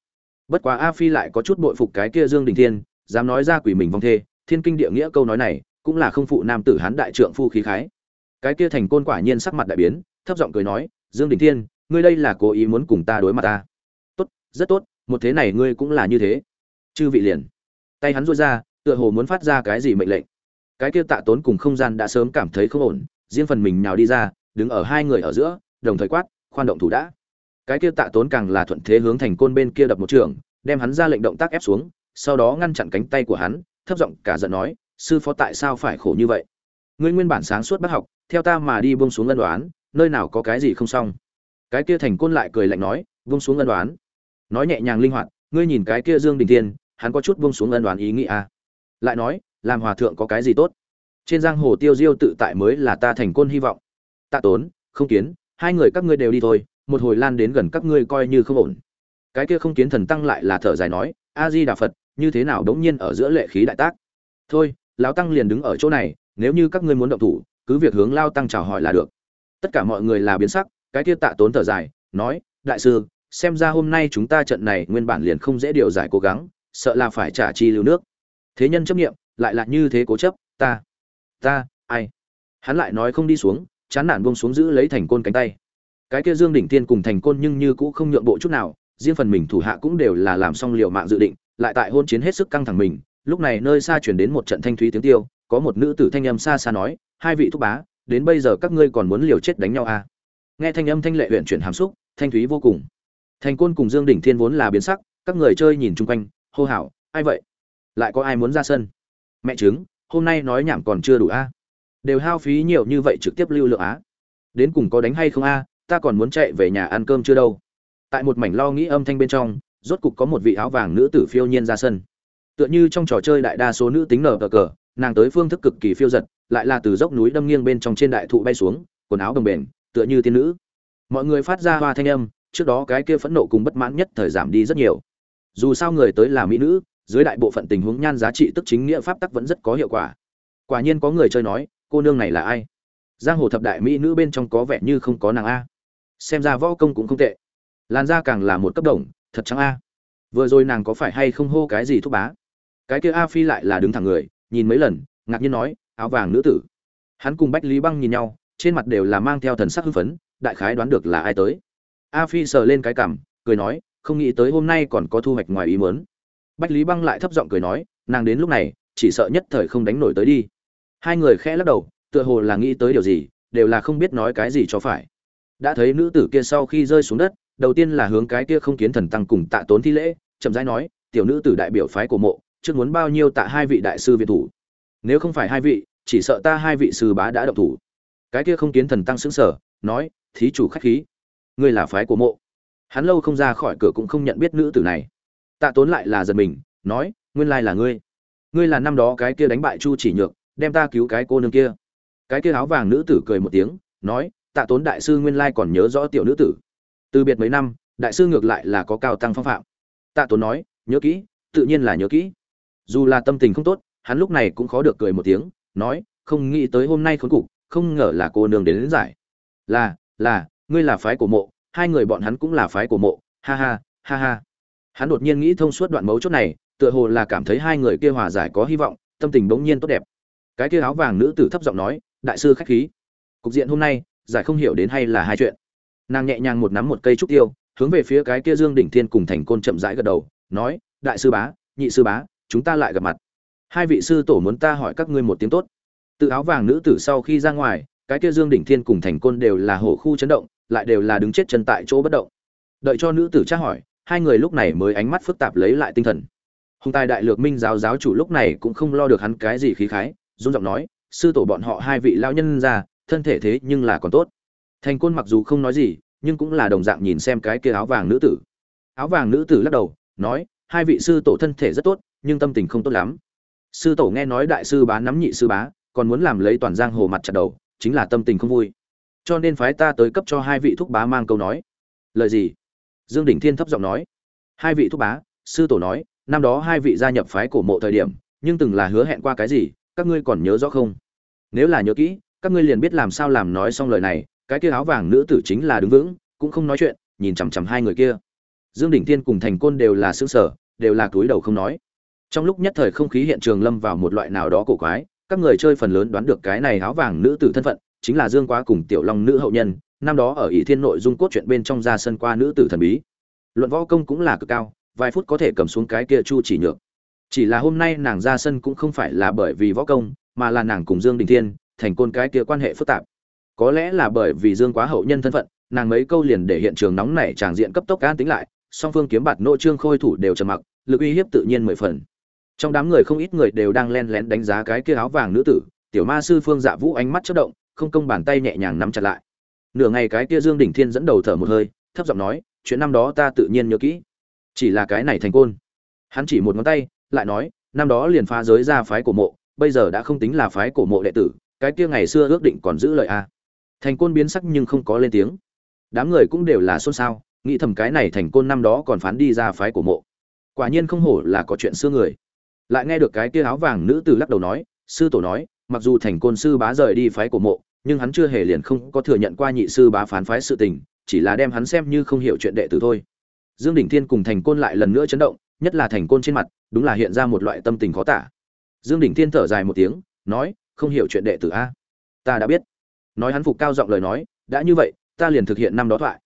Bất quá a phi lại có chút bội phục cái kia dương Đỉnh thiên, dám nói ra quỷ mình vong thê, thiên kinh địa nghĩa câu nói này, cũng là không phụ nam tử hán đại trượng phu khí khái. Cái kia thành côn quả nhiên sắc mặt đại biến, thấp giọng cười nói, dương Đỉnh thiên, ngươi đây là cố ý muốn cùng ta đối mặt ta. Tốt, rất tốt, một thế này ngươi cũng là như thế chư vị liền. Tay hắn duỗi ra, tựa hồ muốn phát ra cái gì mệnh lệnh. Cái kia tạ tốn cùng không gian đã sớm cảm thấy không ổn, riêng phần mình nhào đi ra, đứng ở hai người ở giữa, đồng thời quát, khoan động thủ đã. Cái kia tạ tốn càng là thuận thế hướng thành côn bên kia đập một trường, đem hắn ra lệnh động tác ép xuống, sau đó ngăn chặn cánh tay của hắn, thấp giọng cả giận nói, sư phó tại sao phải khổ như vậy? Ngươi nguyên bản sáng suốt bắt học, theo ta mà đi buông xuống ân đoán nơi nào có cái gì không xong? Cái kia thành côn lại cười lạnh nói, buông xuống ân đoán nói nhẹ nhàng linh hoạt, ngươi nhìn cái kia dương đình thiên hắn có chút buông xuống ân đoán ý nghĩ à. lại nói, làm hòa thượng có cái gì tốt? Trên giang hồ tiêu diêu tự tại mới là ta thành côn hy vọng. Tạ tốn, không kiến, hai người các ngươi đều đi thôi, một hồi lan đến gần các ngươi coi như không ổn. Cái kia không kiến thần tăng lại là thở dài nói, a di đà phật, như thế nào đống nhiên ở giữa lệ khí đại tác? Thôi, lão tăng liền đứng ở chỗ này, nếu như các ngươi muốn động thủ, cứ việc hướng lao tăng chào hỏi là được. Tất cả mọi người là biến sắc, cái kia tạ tốn thở dài, nói, đại sư, xem ra hôm nay chúng ta trận này nguyên bản liền không dễ điều giải cố gắng sợ là phải trả chi lưu nước. Thế nhân chấp nghiệm lại là như thế cố chấp, ta ta, ai? Hắn lại nói không đi xuống, chán nản buông xuống giữ lấy thành côn cánh tay. Cái kia dương đỉnh tiên cùng thành côn nhưng như cũng không nhượng bộ chút nào, riêng phần mình thủ hạ cũng đều là làm xong liều mạng dự định, lại tại hôn chiến hết sức căng thẳng mình. Lúc này nơi xa chuyển đến một trận thanh thúy tiếng tiêu, có một nữ tử thanh âm xa xa nói, hai vị thúc bá, đến bây giờ các ngươi còn muốn liều chết đánh nhau à? Nghe thanh âm thanh lệ huyện chuyển hàm xúc, thanh thúy vô cùng. Thành côn cùng dương đỉnh thiên vốn là biến sắc, các người chơi nhìn chung quanh hô hào, ai vậy? Lại có ai muốn ra sân? Mẹ chứng hôm nay nói nhảm còn chưa đủ a. Đều hao phí nhiều như vậy trực tiếp lưu lượng á? Đến cùng có đánh hay không a? Ta còn muốn chạy về nhà ăn cơm chưa đâu. Tại một mảnh lo nghĩ âm thanh bên trong, rốt cục có một vị áo vàng nữ tử phiêu nhiên ra sân. Tựa như trong trò chơi đại đa số nữ tính nở cờ cờ, nàng tới phương thức cực kỳ phiêu giật, lại là từ dốc núi đâm nghiêng bên trong trên đại thụ bay xuống, quần áo đồng bền, tựa như tiên nữ. Mọi người phát ra hoa thanh âm, trước đó cái kia phẫn nộ cùng bất mãn nhất thời giảm đi rất nhiều dù sao người tới là mỹ nữ, dưới đại bộ phận tình huống nhan giá trị tức chính nghĩa pháp tắc vẫn rất có hiệu quả. Quả nhiên có người chơi nói, cô nương này là ai? Giang hồ thập đại mỹ nữ bên trong có vẻ như không có nàng a. Xem ra võ công cũng không tệ. Làn da càng là một cấp đồng, thật trắng a. Vừa rồi nàng có phải hay không hô cái gì thúc bá? Cái kia a phi lại là đứng thẳng người, nhìn mấy lần, ngạc nhiên nói, áo vàng nữ tử. Hắn cùng bách lý băng nhìn nhau, trên mặt đều là mang theo thần sắc hưng phấn, đại khái đoán được là ai tới. A phi sờ lên cái cằm, cười nói không nghĩ tới hôm nay còn có thu hoạch ngoài ý muốn. Bách lý băng lại thấp giọng cười nói, nàng đến lúc này, chỉ sợ nhất thời không đánh nổi tới đi. Hai người khẽ lắc đầu, tựa hồ là nghĩ tới điều gì, đều là không biết nói cái gì cho phải. Đã thấy nữ tử kia sau khi rơi xuống đất, đầu tiên là hướng cái kia không kiến thần tăng cùng tạ tốn thi lễ, chậm rãi nói, tiểu nữ tử đại biểu phái của mộ, trước muốn bao nhiêu tạ hai vị đại sư viện thủ? Nếu không phải hai vị, chỉ sợ ta hai vị sư bá đã động thủ. Cái kia không kiến thần tăng sững sờ, nói, thí chủ khách khí. Ngươi là phái của mộ hắn lâu không ra khỏi cửa cũng không nhận biết nữ tử này. Tạ tốn lại là giật mình nói nguyên lai là ngươi. Ngươi là năm đó cái kia đánh bại chu chỉ nhược đem ta cứu cái cô nương kia. Cái kia áo vàng nữ tử cười một tiếng nói tạ tốn đại sư nguyên lai còn nhớ rõ tiểu nữ tử. Từ biệt mấy năm đại sư ngược lại là có cao tăng phong phạm. Tạ tốn nói nhớ kỹ tự nhiên là nhớ kỹ. Dù là tâm tình không tốt hắn lúc này cũng khó được cười một tiếng nói không nghĩ tới hôm nay khốn cục không ngờ là cô nương đến, đến giải. Là là ngươi là phái của mộ hai người bọn hắn cũng là phái của mộ. Ha ha ha ha. Hắn đột nhiên nghĩ thông suốt đoạn mấu chốt này, tựa hồ là cảm thấy hai người kia hòa giải có hy vọng, tâm tình bỗng nhiên tốt đẹp. Cái kia áo vàng nữ tử thấp giọng nói, đại sư khách khí. Cục diện hôm nay, giải không hiểu đến hay là hai chuyện. Nàng nhẹ nhàng một nắm một cây trúc tiêu, hướng về phía cái kia dương đỉnh thiên cùng thành côn chậm rãi gật đầu, nói, đại sư bá, nhị sư bá, chúng ta lại gặp mặt. Hai vị sư tổ muốn ta hỏi các ngươi một tiếng tốt. Tự áo vàng nữ tử sau khi ra ngoài, cái kia dương đỉnh thiên cùng thành côn đều là hổ khu chấn động lại đều là đứng chết chân tại chỗ bất động. Đợi cho nữ tử tra hỏi, hai người lúc này mới ánh mắt phức tạp lấy lại tinh thần. Hùng tài đại lược minh giáo giáo chủ lúc này cũng không lo được hắn cái gì khí khái, run giọng nói, sư tổ bọn họ hai vị lao nhân ra, thân thể thế nhưng là còn tốt. Thành côn mặc dù không nói gì, nhưng cũng là đồng dạng nhìn xem cái kia áo vàng nữ tử. Áo vàng nữ tử lắc đầu, nói, hai vị sư tổ thân thể rất tốt, nhưng tâm tình không tốt lắm. Sư tổ nghe nói đại sư bá nắm nhị sư bá, còn muốn làm lấy toàn giang hồ mặt chặt đầu, chính là tâm tình không vui cho nên phái ta tới cấp cho hai vị thúc bá mang câu nói. Lời gì? Dương đỉnh thiên thấp giọng nói. Hai vị thúc bá, sư tổ nói, năm đó hai vị gia nhập phái cổ mộ thời điểm, nhưng từng là hứa hẹn qua cái gì, các ngươi còn nhớ rõ không? Nếu là nhớ kỹ, các ngươi liền biết làm sao làm nói xong lời này, cái kia áo vàng nữ tử chính là đứng vững, cũng không nói chuyện, nhìn chằm chằm hai người kia. Dương đỉnh thiên cùng thành côn đều là xương sở đều là túi đầu không nói. Trong lúc nhất thời không khí hiện trường lâm vào một loại nào đó cổ quái, các người chơi phần lớn đoán được cái này áo vàng nữ tử thân phận chính là dương quá cùng tiểu long nữ hậu nhân, năm đó ở ỷ thiên nội dung cốt truyện bên trong ra sân qua nữ tử thần bí. Luận võ công cũng là cực cao, vài phút có thể cầm xuống cái kia chu chỉ nhược. Chỉ là hôm nay nàng ra sân cũng không phải là bởi vì võ công, mà là nàng cùng dương đình thiên, thành côn cái kia quan hệ phức tạp. Có lẽ là bởi vì dương quá hậu nhân thân phận, nàng mấy câu liền để hiện trường nóng nảy tràng diện cấp tốc an tính lại, song phương kiếm bạt nô trương khôi thủ đều trầm mặc, lực uy hiếp tự nhiên mười phần. Trong đám người không ít người đều đang len lén đánh giá cái kia áo vàng nữ tử, tiểu ma sư phương dạ vũ ánh mắt chớp động không công bàn tay nhẹ nhàng nắm chặt lại. Nửa ngày cái kia dương đỉnh thiên dẫn đầu thở một hơi, thấp giọng nói, chuyện năm đó ta tự nhiên nhớ kỹ. Chỉ là cái này thành côn. Hắn chỉ một ngón tay, lại nói, năm đó liền phá giới ra phái cổ mộ, bây giờ đã không tính là phái cổ mộ đệ tử, cái kia ngày xưa ước định còn giữ lời a. Thành côn biến sắc nhưng không có lên tiếng. Đám người cũng đều là xôn xao, nghĩ thầm cái này thành côn năm đó còn phán đi ra phái cổ mộ. Quả nhiên không hổ là có chuyện xưa người. Lại nghe được cái kia áo vàng nữ tử lắc đầu nói, sư tổ nói mặc dù thành côn sư bá rời đi phái cổ mộ, nhưng hắn chưa hề liền không có thừa nhận qua nhị sư bá phán phái sự tình, chỉ là đem hắn xem như không hiểu chuyện đệ tử thôi. Dương Đình thiên cùng thành côn lại lần nữa chấn động, nhất là thành côn trên mặt, đúng là hiện ra một loại tâm tình khó tả. Dương Đình thiên thở dài một tiếng, nói, không hiểu chuyện đệ tử a? Ta đã biết. Nói hắn phục cao giọng lời nói, đã như vậy, ta liền thực hiện năm đó thoại.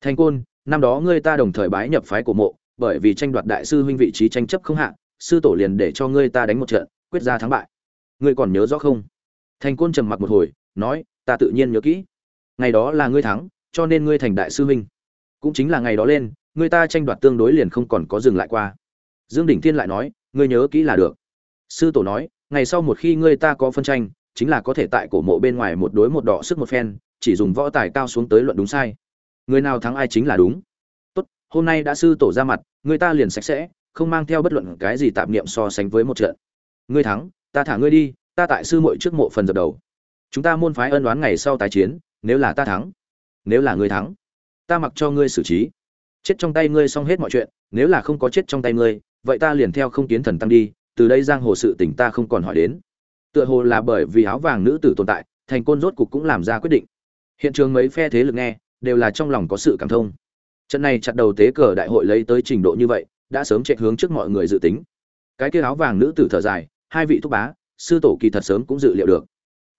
Thành côn, năm đó ngươi ta đồng thời bái nhập phái cổ mộ, bởi vì tranh đoạt đại sư huynh vị trí tranh chấp không hạ, sư tổ liền để cho ngươi ta đánh một trận, quyết ra thắng bại ngươi còn nhớ rõ không? Thành côn trầm mặc một hồi, nói, ta tự nhiên nhớ kỹ. Ngày đó là ngươi thắng, cho nên ngươi thành đại sư huynh. Cũng chính là ngày đó lên, người ta tranh đoạt tương đối liền không còn có dừng lại qua. Dương đỉnh thiên lại nói, ngươi nhớ kỹ là được. Sư tổ nói, ngày sau một khi ngươi ta có phân tranh, chính là có thể tại cổ mộ bên ngoài một đối một đỏ sức một phen, chỉ dùng võ tài cao xuống tới luận đúng sai. Người nào thắng ai chính là đúng. Tốt, hôm nay đã sư tổ ra mặt, người ta liền sạch sẽ, không mang theo bất luận cái gì tạp niệm so sánh với một trận. Ngươi thắng ta thả ngươi đi, ta tại sư muội trước mộ phần dập đầu. Chúng ta môn phái ân đoán ngày sau tái chiến, nếu là ta thắng, nếu là ngươi thắng, ta mặc cho ngươi xử trí. Chết trong tay ngươi xong hết mọi chuyện, nếu là không có chết trong tay ngươi, vậy ta liền theo không kiến thần tăng đi, từ đây giang hồ sự tình ta không còn hỏi đến. Tựa hồ là bởi vì áo vàng nữ tử tồn tại, thành côn rốt cục cũng làm ra quyết định. Hiện trường mấy phe thế lực nghe, đều là trong lòng có sự cảm thông. Trận này chặt đầu tế cờ đại hội lấy tới trình độ như vậy, đã sớm chạy hướng trước mọi người dự tính. Cái kia áo vàng nữ tử thở dài hai vị thúc bá, sư tổ kỳ thật sớm cũng dự liệu được.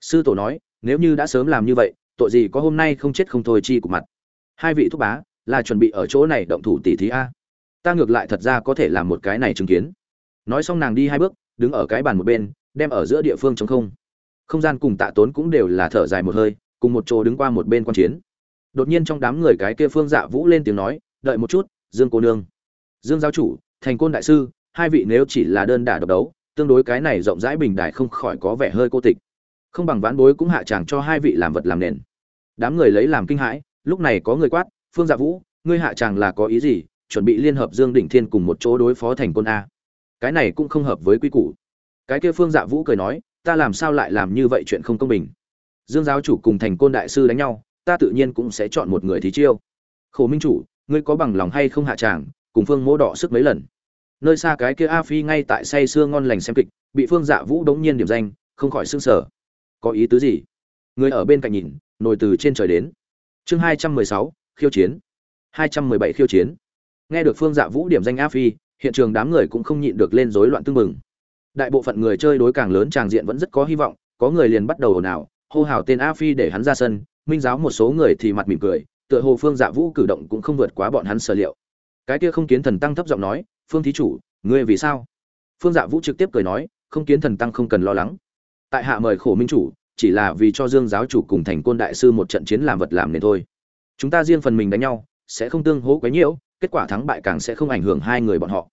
Sư tổ nói, nếu như đã sớm làm như vậy, tội gì có hôm nay không chết không thôi chi của mặt. Hai vị thúc bá, là chuẩn bị ở chỗ này động thủ tỷ thí a. Ta ngược lại thật ra có thể làm một cái này chứng kiến. Nói xong nàng đi hai bước, đứng ở cái bàn một bên, đem ở giữa địa phương chống không. Không gian cùng tạ tốn cũng đều là thở dài một hơi, cùng một chỗ đứng qua một bên quan chiến. Đột nhiên trong đám người cái kia phương dạ vũ lên tiếng nói, đợi một chút, dương cô nương. Dương giáo chủ, thành côn đại sư, hai vị nếu chỉ là đơn đả độc đấu tương đối cái này rộng rãi bình đại không khỏi có vẻ hơi cô tịch. Không bằng ván bối cũng hạ tràng cho hai vị làm vật làm nền. Đám người lấy làm kinh hãi, lúc này có người quát, phương dạ vũ, ngươi hạ tràng là có ý gì? Chuẩn bị liên hợp dương đỉnh thiên cùng một chỗ đối phó thành côn a. Cái này cũng không hợp với quy củ. Cái kia phương dạ vũ cười nói, ta làm sao lại làm như vậy chuyện không công bình? Dương giáo chủ cùng thành côn đại sư đánh nhau, ta tự nhiên cũng sẽ chọn một người thí chiêu. Khổ minh chủ, ngươi có bằng lòng hay không hạ tràng, cùng phương mỗ đỏ sức mấy lần? Nơi xa cái kia a phi ngay tại say sưa ngon lành xem kịch, bị phương dạ vũ đống nhiên điểm danh, không khỏi sưng sở có ý tứ gì? Người ở bên cạnh nhìn, nổi từ trên trời đến. Chương hai trăm mười sáu, khiêu chiến. Hai trăm mười bảy khiêu chiến. Nghe được phương dạ vũ điểm danh a phi, hiện trường đám người cũng không nhịn được lên rối loạn tương mừng đại bộ phận người chơi đối càng lớn tràng diện vẫn rất có hy vọng, có người liền bắt đầu ồn ào, hô hào tên a phi để hắn ra sân, minh giáo một số người thì mặt mỉm cười, tựa hồ phương dạ vũ cử động cũng không vượt quá bọn hắn sở liệu. Cái kia không kiến thần tăng thấp giọng nói phương thí chủ, ngươi vì sao? Phương dạ vũ trực tiếp cười nói, không kiến thần tăng không cần lo lắng. Tại hạ mời khổ minh chủ, chỉ là vì cho dương giáo chủ cùng thành côn đại sư một trận chiến làm vật làm nên thôi. Chúng ta riêng phần mình đánh nhau, sẽ không tương hố quấy nhiễu, kết quả thắng bại càng sẽ không ảnh hưởng hai người bọn họ.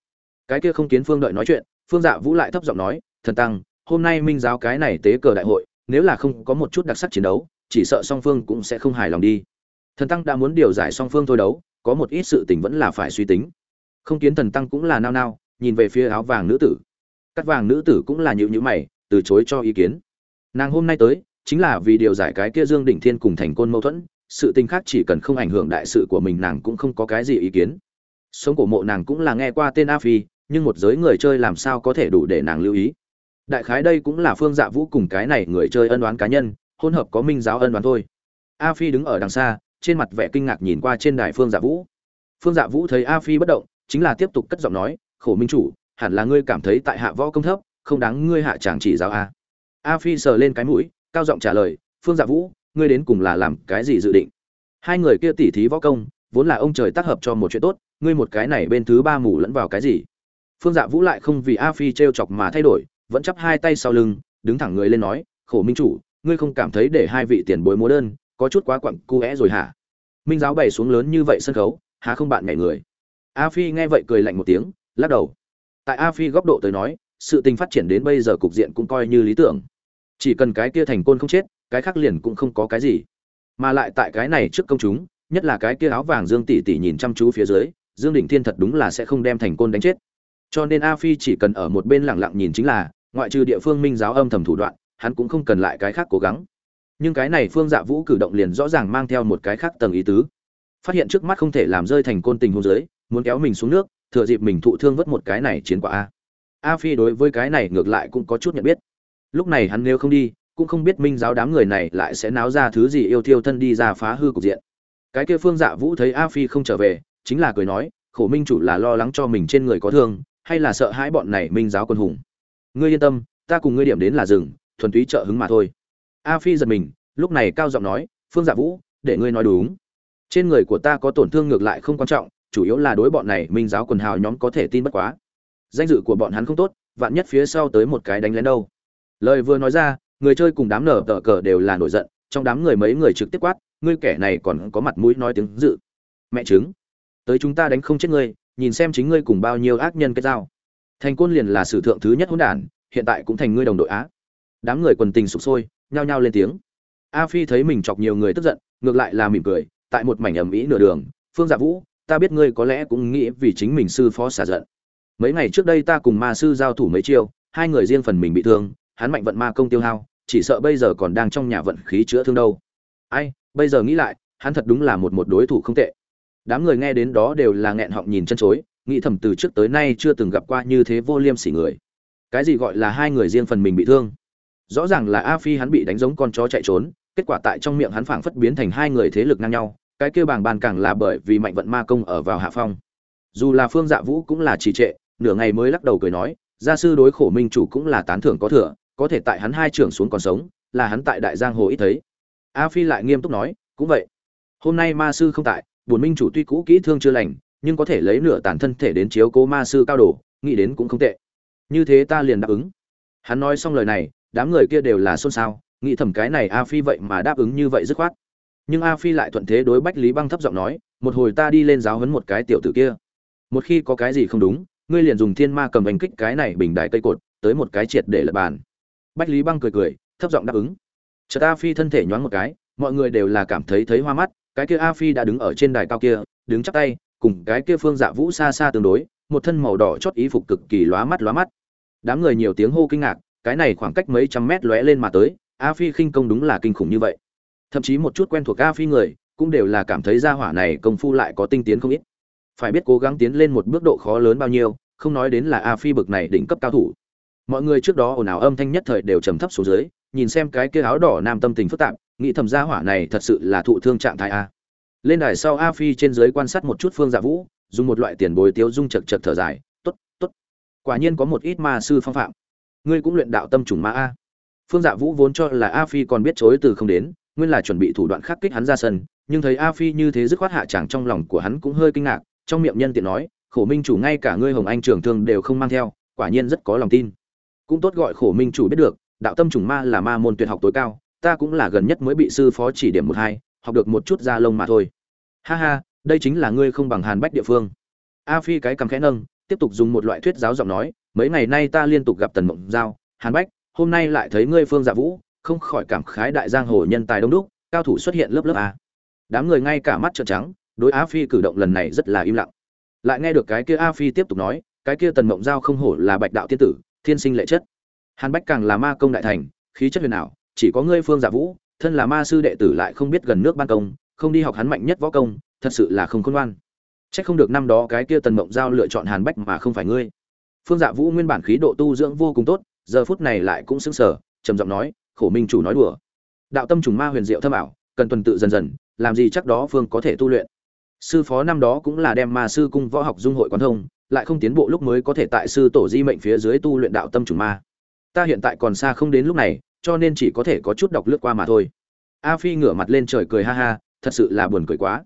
Cái kia không kiến phương đợi nói chuyện, phương dạ vũ lại thấp giọng nói, thần tăng, hôm nay minh giáo cái này tế cờ đại hội, nếu là không có một chút đặc sắc chiến đấu, chỉ sợ song phương cũng sẽ không hài lòng đi. Thần tăng đã muốn điều giải song phương thôi đấu, có một ít sự tình vẫn là phải suy tính không kiến thần tăng cũng là nao nao, nhìn về phía áo vàng nữ tử. Cắt vàng nữ tử cũng là nhịu nhữ mày, từ chối cho ý kiến. Nàng hôm nay tới, chính là vì điều giải cái kia dương đỉnh thiên cùng thành côn mâu thuẫn, sự tình khác chỉ cần không ảnh hưởng đại sự của mình nàng cũng không có cái gì ý kiến. Sống cổ mộ nàng cũng là nghe qua tên a phi, nhưng một giới người chơi làm sao có thể đủ để nàng lưu ý. Đại khái đây cũng là phương dạ vũ cùng cái này người chơi ân oán cá nhân hôn hợp có minh giáo ân oán thôi. A phi đứng ở đằng xa, trên mặt vẻ kinh ngạc nhìn qua trên đài phương dạ vũ. Phương dạ vũ thấy a phi bất động chính là tiếp tục cất giọng nói, khổ minh chủ, hẳn là ngươi cảm thấy tại hạ võ công thấp, không đáng ngươi hạ chàng chỉ giáo a. A phi sờ lên cái mũi, cao giọng trả lời, phương dạ vũ, ngươi đến cùng là làm cái gì dự định? Hai người kia tỉ thí võ công, vốn là ông trời tác hợp cho một chuyện tốt, ngươi một cái này bên thứ ba mù lẫn vào cái gì? Phương dạ vũ lại không vì a phi t r e o chọc mà thay đổi, vẫn chắp hai tay sau lưng, đứng thẳng người lên nói, khổ minh chủ, ngươi không cảm thấy để hai vị tiền bối múa đơn, có chút quá quặng cu é rồi hả? Minh giáo bày xuống lớn như vậy sân khấu, há không bạn mẹ người a phi nghe vậy cười lạnh một tiếng, lắc đầu. Tại a phi góc độ tới nói, sự tình phát triển đến bây giờ cục diện cũng coi như lý tưởng. Chỉ cần cái kia thành côn không chết, cái khác liền cũng không có cái gì. Mà lại tại cái này trước công chúng, nhất là cái kia áo vàng dương tỷ tỷ nhìn chăm chú phía dưới, dương đỉnh thiên thật đúng là sẽ không đem thành côn đánh chết. Cho nên a phi chỉ cần ở một bên lẳng lặng nhìn chính là, ngoại trừ địa phương minh giáo âm thầm thủ đoạn, hắn cũng không cần lại cái khác cố gắng. Nhưng cái này phương dạ vũ cử động liền rõ ràng mang theo một cái khác tầng ý tứ. Phát hiện trước mắt không thể làm rơi thành côn tình hôn giới muốn kéo mình xuống nước, thừa dịp mình thụ thương vớt một cái này chiến quả a. A phi đối với cái này ngược lại cũng có chút nhận biết. Lúc này hắn nếu không đi, cũng không biết minh giáo đám người này lại sẽ náo ra thứ gì yêu thiêu thân đi ra phá hư cục diện. Cái kia phương dạ vũ thấy a phi không trở về, chính là cười nói, khổ minh chủ là lo lắng cho mình trên người có thương, hay là sợ hãi bọn này minh giáo quân hùng? Ngươi yên tâm, ta cùng ngươi điểm đến là rừng thuần túy trợ hứng mà thôi. A phi giật mình, lúc này cao giọng nói, phương dạ vũ, để ngươi nói đúng. Trên người của ta có tổn thương ngược lại không quan trọng chủ yếu là đối bọn này minh giáo quần hào nhóm có thể tin bất quá. Danh dự của bọn hắn không tốt, vạn nhất phía sau tới một cái đánh lén đâu. Lời vừa nói ra, người chơi cùng đám nở tờ cờ đều là nổi giận, trong đám người mấy người trực tiếp quát, ngươi kẻ này còn có mặt mũi nói tiếng dự. Mẹ chứng tới chúng ta đánh không chết ngươi, nhìn xem chính ngươi cùng bao nhiêu ác nhân kết giao. Thành côn liền là sử thượng thứ nhất hỗn đản, hiện tại cũng thành ngươi đồng đội á. Đám người quần tình sụp sôi, nhao nhao lên tiếng. A phi thấy mình chọc nhiều người tức giận, ngược lại là mỉm cười, tại một mảnh ẩm ĩ nửa đường, phương dạ vũ ta biết ngươi có lẽ cũng nghĩ vì chính mình sư phó xả giận. Mấy ngày trước đây ta cùng ma sư giao thủ mấy chiêu, hai người riêng phần mình bị thương, hắn mạnh vận ma công tiêu hao, chỉ sợ bây giờ còn đang trong nhà vận khí chữa thương đâu. Ai, bây giờ nghĩ lại, hắn thật đúng là một một đối thủ không tệ. Đám người nghe đến đó đều là nghẹn họng nhìn chân chối, nghĩ thầm từ trước tới nay chưa từng gặp qua như thế vô liêm sỉ người. Cái gì gọi là hai người riêng phần mình bị thương? Rõ ràng là a phi hắn bị đánh giống con chó chạy trốn, kết quả tại trong miệng hắn phảng phất biến thành hai người thế lực ngang nhau cái kêu bảng bàn càng là bởi vì mạnh vận ma công ở vào hạ phong. Dù là phương dạ vũ cũng là trì trệ, nửa ngày mới lắc đầu cười nói, gia sư đối khổ minh chủ cũng là tán thưởng có thừa, có thể tại hắn hai trưởng xuống còn sống, là hắn tại đại giang hồ ít thấy. A phi lại nghiêm túc nói, cũng vậy. Hôm nay ma sư không tại, bổn minh chủ tuy cũ kỹ thương chưa lành, nhưng có thể lấy nửa tàn thân thể đến chiếu cố ma sư cao đồ nghĩ đến cũng không tệ. Như thế ta liền đáp ứng. Hắn nói xong lời này, đám người kia đều là xôn xao, nghĩ thầm cái này a phi vậy mà đáp ứng như vậy dứt khoát nhưng a phi lại thuận thế đối bách lý băng thấp giọng nói, một hồi ta đi lên giáo hấn một cái tiểu tử kia. Một khi có cái gì không đúng, ngươi liền dùng thiên ma cầm bành kích cái này bình đại cây cột, tới một cái triệt để lật bàn. Bách lý băng cười cười, thấp giọng đáp ứng. Chợt a phi thân thể nhoáng một cái, mọi người đều là cảm thấy thấy hoa mắt, cái kia a phi đã đứng ở trên đài cao kia, đứng chắc tay, cùng cái kia phương dạ vũ xa xa tương đối, một thân màu đỏ chót ý phục cực kỳ lóa mắt lóa mắt. Đám người nhiều tiếng hô kinh ngạc, cái này khoảng cách mấy trăm mét lóe lên mà tới, a phi khinh công đúng là kinh khủng như vậy thậm chí một chút quen thuộc a phi người, cũng đều là cảm thấy gia hỏa này công phu lại có tinh tiến không ít. Phải biết cố gắng tiến lên một bước độ khó lớn bao nhiêu, không nói đến là a phi bực này đỉnh cấp cao thủ. Mọi người trước đó ồn ào âm thanh nhất thời đều trầm thấp xuống dưới, nhìn xem cái kia áo đỏ nam tâm tình phức tạp, nghĩ thầm gia hỏa này thật sự là thụ thương trạng thái a. Lên đài sau a phi trên dưới quan sát một chút phương dạ vũ, dùng một loại tiền bồi tiêu dung chật chật thở dài t ố t t ố t quả nhiên có một ít ma sư phong phạm. Ngươi cũng luyện đạo tâm trùng ma a. Phương dạ vũ vốn cho là a phi còn biết chối từ không đến nguyên là chuẩn bị thủ đoạn khắc kích hắn ra sân, nhưng thấy a phi như thế dứt khoát hạ chẳng trong lòng của hắn cũng hơi kinh ngạc, trong miệng nhân tiện nói, khổ minh chủ ngay cả ngươi hồng anh trưởng thương đều không mang theo, quả nhiên rất có lòng tin. Cũng tốt gọi khổ minh chủ biết được, đạo tâm trùng ma là ma môn tuyệt học tối cao, ta cũng là gần nhất mới bị sư phó chỉ điểm một hai, học được một chút da lông mà thôi. Ha ha, đây chính là ngươi không bằng hàn bách địa phương. A phi cái cầm khẽ nâng, tiếp tục dùng một loại thuyết giáo giọng nói, mấy ngày nay ta liên tục gặp tần mộng giao, hàn bách, hôm nay lại thấy ngươi phương dạ vũ không khỏi cảm khái đại giang hồ nhân tài đông đúc cao thủ xuất hiện lớp lớp a. Đám người ngay cả mắt trợn trắng đối a phi cử động lần này rất là im lặng. Lại nghe được cái kia a phi tiếp tục nói cái kia tần mộng giao không hổ là bạch đạo tiên tử thiên sinh lệ chất. Hàn bách càng là ma công đại thành khí chất huyền ảo chỉ có ngươi phương dạ vũ thân là ma sư đệ tử lại không biết gần nước ban công không đi học hắn mạnh nhất võ công thật sự là không khôn ngoan. Chắc không được năm đó cái kia Tần Mộng Giao lựa chọn Hàn Bách mà không phải ngươi. Phương Dạ Vũ nguyên bản khí độ tu dưỡng vô cùng tốt, giờ phút này lại cũng sững sờ, trầm giọng nói, "Khổ Minh chủ nói đùa. Đạo tâm trùng ma huyền diệu thâm ảo, cần tuần tự dần dần, làm gì chắc đó Phương có thể tu luyện." Sư phó năm đó cũng là đem ma sư cung võ học dung hội quán thông, lại không tiến bộ lúc mới có thể tại sư tổ di mệnh phía dưới tu luyện đạo tâm trùng ma. Ta hiện tại còn xa không đến lúc này, cho nên chỉ có thể có chút đọc lướt qua mà thôi. A Phi ngửa mặt lên trời cười ha ha, thật sự là buồn cười quá.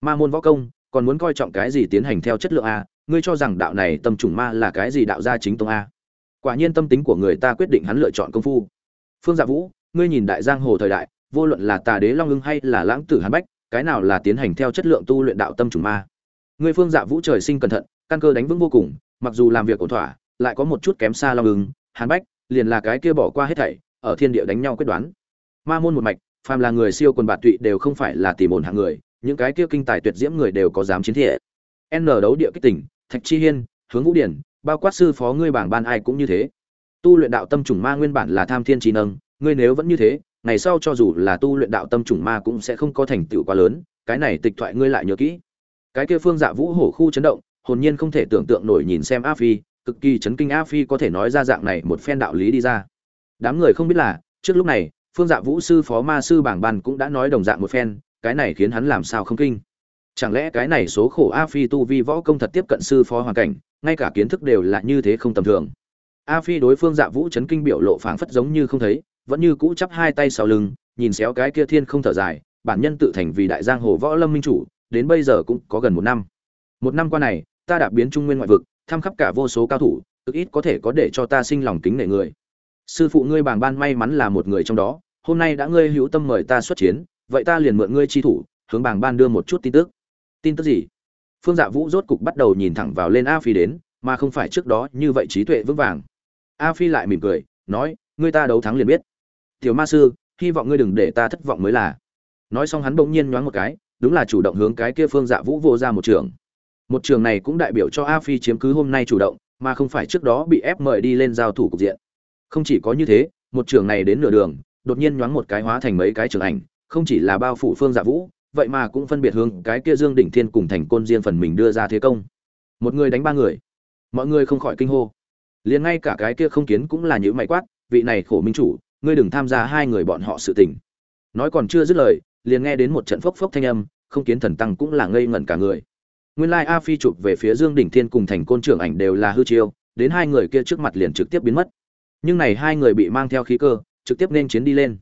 Ma môn võ công, còn muốn coi trọng cái gì tiến hành theo chất lượng a ngươi cho rằng đạo này tâm trùng ma là cái gì đạo gia chính tông a quả nhiên tâm tính của người ta quyết định hắn lựa chọn công phu phương dạ vũ ngươi nhìn đại giang hồ thời đại vô luận là tà đế long ưng hay là lãng tử hàn bách cái nào là tiến hành theo chất lượng tu luyện đạo tâm trùng ma ngươi phương dạ vũ trời sinh cẩn thận căn cơ đánh vững vô cùng mặc dù làm việc ổn thỏa lại có một chút kém xa long ưng hàn bách liền là cái kia bỏ qua hết thảy ở thiên địa đánh nhau quyết đoán ma môn một mạch phàm là người siêu quần bạt tụy đều không phải là tìm ổn hạng người những cái kia kinh tài tuyệt diễm người đều có dám chiến thiện. N đấu địa kích tỉnh, Thạch Chi Hiên, Hướng Vũ Điển, bao quát sư phó ngươi bảng ban ai cũng như thế. Tu luyện đạo tâm trùng ma nguyên bản là tham thiên trí nâng, ngươi nếu vẫn như thế, ngày sau cho dù là tu luyện đạo tâm trùng ma cũng sẽ không có thành tựu quá lớn, cái này tịch thoại ngươi lại nhớ kỹ. Cái kia Phương Dạ Vũ hổ khu chấn động, hồn nhiên không thể tưởng tượng nổi nhìn xem A Phi, cực kỳ chấn kinh A Phi có thể nói ra dạng này một phen đạo lý đi ra. Đám người không biết là, trước lúc này, Phương Dạ Vũ sư phó ma sư bảng ban cũng đã nói đồng dạng một phen, cái này khiến hắn làm sao không kinh chẳng lẽ cái này số khổ a phi tu vi võ công thật tiếp cận sư phó hoàn cảnh ngay cả kiến thức đều là như thế không tầm thường a phi đối phương dạ vũ chấn kinh biểu lộ phảng phất giống như không thấy, vẫn như cũ chắp hai tay sau lưng, nhìn xéo cái kia thiên không thở dài, bản nhân tự thành vì đại giang hồ võ lâm minh chủ, đến bây giờ cũng có gần một năm. Một năm qua này, ta đã biến trung nguyên ngoại vực, thăm khắp cả vô số cao thủ, cực ít có thể có để cho ta sinh lòng kính nể người. Sư phụ ngươi bàng ban may mắn là một người trong đó, hôm nay đã ngươi hữu tâm mời ta xuất chiến, vậy ta liền mượn ngươi chi thủ, hướng bàng ban đưa một chút tin tức. Tin tức gì? Phương dạ vũ rốt cục bắt đầu nhìn thẳng vào lên a phi đến, mà không phải trước đó như vậy trí tuệ vững vàng a phi lại mỉm cười, nói, ngươi ta đấu thắng liền biết. Tiểu ma sư, hy vọng ngươi đừng để ta thất vọng mới là. Nói xong hắn bỗng nhiên nhoáng một cái, đúng là chủ động hướng cái kia phương dạ vũ vô ra một trường. Một trường này cũng đại biểu cho a phi chiếm cứ hôm nay chủ động, mà không phải trước đó bị ép mời đi lên giao thủ cục diện. Không chỉ có như thế, một trường này đến nửa đường, đột nhiên nhoáng một cái hóa thành mấy cái trường ảnh, không chỉ là bao phủ phương dạ vũ, vậy mà cũng phân biệt hướng cái kia dương đỉnh thiên cùng thành côn riêng phần mình đưa ra thế công. Một người đánh ba người. Mọi người không khỏi kinh hô liền ngay cả cái kia không kiến cũng là những mày quát, vị này khổ minh chủ, ngươi đừng tham gia hai người bọn họ sự tình. Nói còn chưa dứt lời, liền nghe đến một trận phốc phốc thanh âm, không kiến thần tăng cũng là ngây ngẩn cả người. Nguyên lai a phi chụp về phía dương đỉnh thiên cùng thành côn trưởng ảnh đều là hư chiêu, đến hai người kia trước mặt liền trực tiếp biến mất. Nhưng này hai người bị mang theo khí cơ, trực tiếp nên chiến đi lên.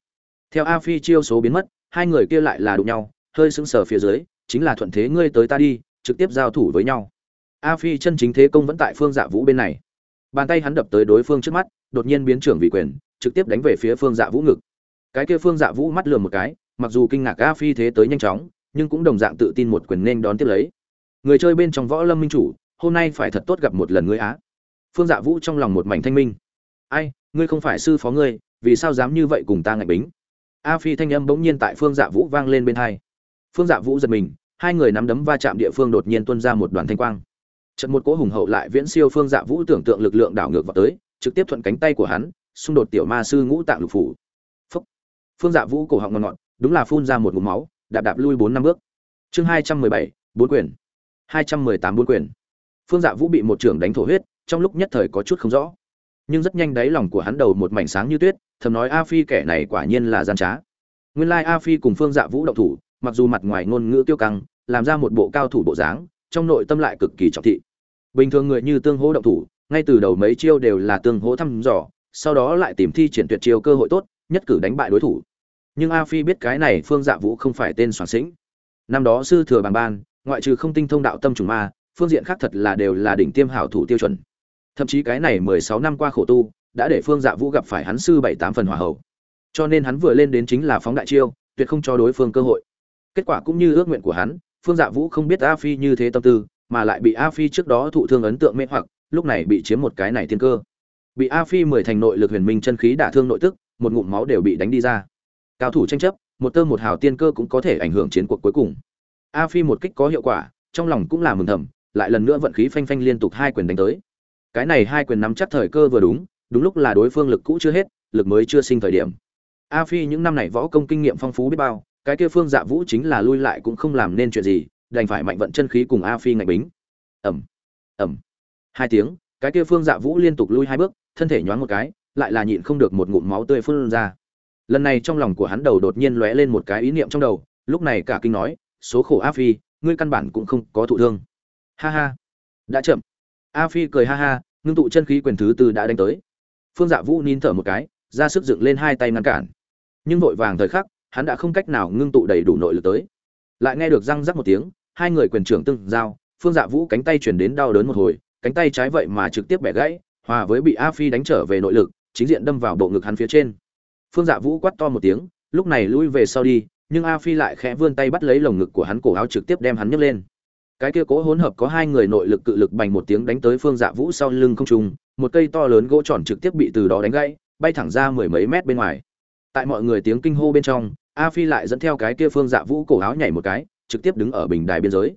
Theo a phi chiêu số biến mất, hai người kia lại là đụng nhau, hơi sững sờ phía dưới, chính là thuận thế ngươi tới ta đi, trực tiếp giao thủ với nhau. A phi chân chính thế công vẫn tại phương dạ vũ bên này bàn tay hắn đập tới đối phương trước mắt, đột nhiên biến trưởng vị quyền, trực tiếp đánh về phía phương dạ vũ ngực. Cái kia phương dạ vũ mắt lườm một cái, mặc dù kinh ngạc a phi thế tới nhanh chóng, nhưng cũng đồng dạng tự tin một quyền nên đón tiếp lấy. Người chơi bên trong võ lâm minh chủ, hôm nay phải thật tốt gặp một lần ngươi á. Phương dạ vũ trong lòng một mảnh thanh minh. Ai, ngươi không phải sư phó ngươi, vì sao dám như vậy cùng ta ngạch bính? A phi thanh âm bỗng nhiên tại phương dạ vũ vang lên bên hai. Phương dạ vũ giật mình, hai người nắm đấm va chạm địa phương đột nhiên tuôn ra một đoàn thanh quang trận một cỗ hùng hậu lại viễn siêu phương dạ vũ tưởng tượng lực lượng đảo ngược vào tới, trực tiếp thuận cánh tay của hắn, xung đột tiểu ma sư ngũ tạng lục phủ. Phốc. phương dạ vũ cổ họng ngọt ngọt, đúng là phun ra một ngụm máu, đạp đạp lui bốn năm bước. Chương hai trăm mười bảy, bốn quyền. Hai trăm mười tám bốn quyền. Phương dạ vũ bị một trưởng đánh thổ huyết, trong lúc nhất thời có chút không rõ. Nhưng rất nhanh đáy lòng của hắn đầu một mảnh sáng như tuyết, thầm nói a phi kẻ này quả nhiên là gian trá. Nguyên lai a phi cùng phương dạ vũ động thủ, mặc dù mặt ngoài ngôn ngữ tiêu căng, làm ra một bộ cao thủ bộ dáng trong nội tâm lại cực kỳ trọng thị. Bình thường người như tương hỗ động thủ, ngay từ đầu mấy chiêu đều là tương hỗ thăm dò, sau đó lại tìm thi triển tuyệt chiêu cơ hội tốt, nhất cử đánh bại đối thủ. Nhưng a phi biết cái này phương dạ vũ không phải tên soạn sĩnh. Năm đó sư thừa bàng ban, ngoại trừ không tinh thông đạo tâm trùng ma, phương diện khác thật là đều là đỉnh tiêm hảo thủ tiêu chuẩn. Thậm chí cái này mười sáu năm qua khổ tu, đã để phương dạ vũ gặp phải hắn sư bảy tám phần hòa hậu. Cho nên hắn vừa lên đến chính là phóng đại chiêu, tuyệt không cho đối phương cơ hội. Kết quả cũng như ước nguyện của hắn phương dạ vũ không biết a phi như thế tâm tư, mà lại bị a phi trước đó thụ thương ấn tượng mê hoặc, lúc này bị chiếm một cái này thiên cơ. Bị a phi mười thành nội lực huyền minh chân khí đả thương nội tức, một ngụm máu đều bị đánh đi ra. Cao thủ tranh chấp, một tơ một hào tiên cơ cũng có thể ảnh hưởng chiến cuộc cuối cùng. A phi một kích có hiệu quả, trong lòng cũng là mừng thầm, lại lần nữa vận khí phanh phanh liên tục hai quyền đánh tới. Cái này hai quyền nắm chắc thời cơ vừa đúng đúng lúc là đối phương lực cũ chưa hết, lực mới chưa sinh thời điểm. A phi những năm này võ công kinh nghiệm phong phú biết bao cái kia phương dạ vũ chính là lui lại cũng không làm nên chuyện gì, đành phải mạnh vận chân khí cùng a phi ngạch bính. Ẩm ẩm hai tiếng, cái kia phương dạ vũ liên tục lui hai bước, thân thể nhoáng một cái, lại là nhịn không được một ngụm máu tươi phun ra. Lần này trong lòng của hắn đầu đột nhiên lóe lên một cái ý niệm trong đầu, lúc này cả kinh nói, số khổ a phi, ngươi căn bản cũng không có thụ thương. Ha ha, đã chậm. A phi cười ha ha, ngưng tụ chân khí quyền thứ tư đã đánh tới. Phương dạ vũ nín thở một cái, ra sức dựng lên hai tay ngăn cản. Nhưng vội vàng thời khắc hắn đã không cách nào ngưng tụ đầy đủ nội lực tới. Lại nghe được răng rắc một tiếng, hai người quyền trưởng tương giao, phương dạ vũ cánh tay chuyển đến đau đớn một hồi, cánh tay trái vậy mà trực tiếp bẻ gãy, hòa với bị a phi đánh trở về nội lực, chính diện đâm vào bộ ngực hắn phía trên. Phương dạ vũ quát to một tiếng, lúc này lui về sau đi, nhưng a phi lại khẽ vươn tay bắt lấy lồng ngực của hắn cổ áo trực tiếp đem hắn nhấc lên. Cái kia cố hỗn hợp có hai người nội lực cự lực bành một tiếng đánh tới phương dạ vũ sau lưng không trung, một cây to lớn gỗ tròn trực tiếp bị từ đó đánh gãy, bay thẳng ra mười mấy mét bên ngoài. Tại mọi người tiếng kinh hô bên trong a phi lại dẫn theo cái kia phương dạ vũ cổ áo nhảy một cái, trực tiếp đứng ở bình đài biên giới.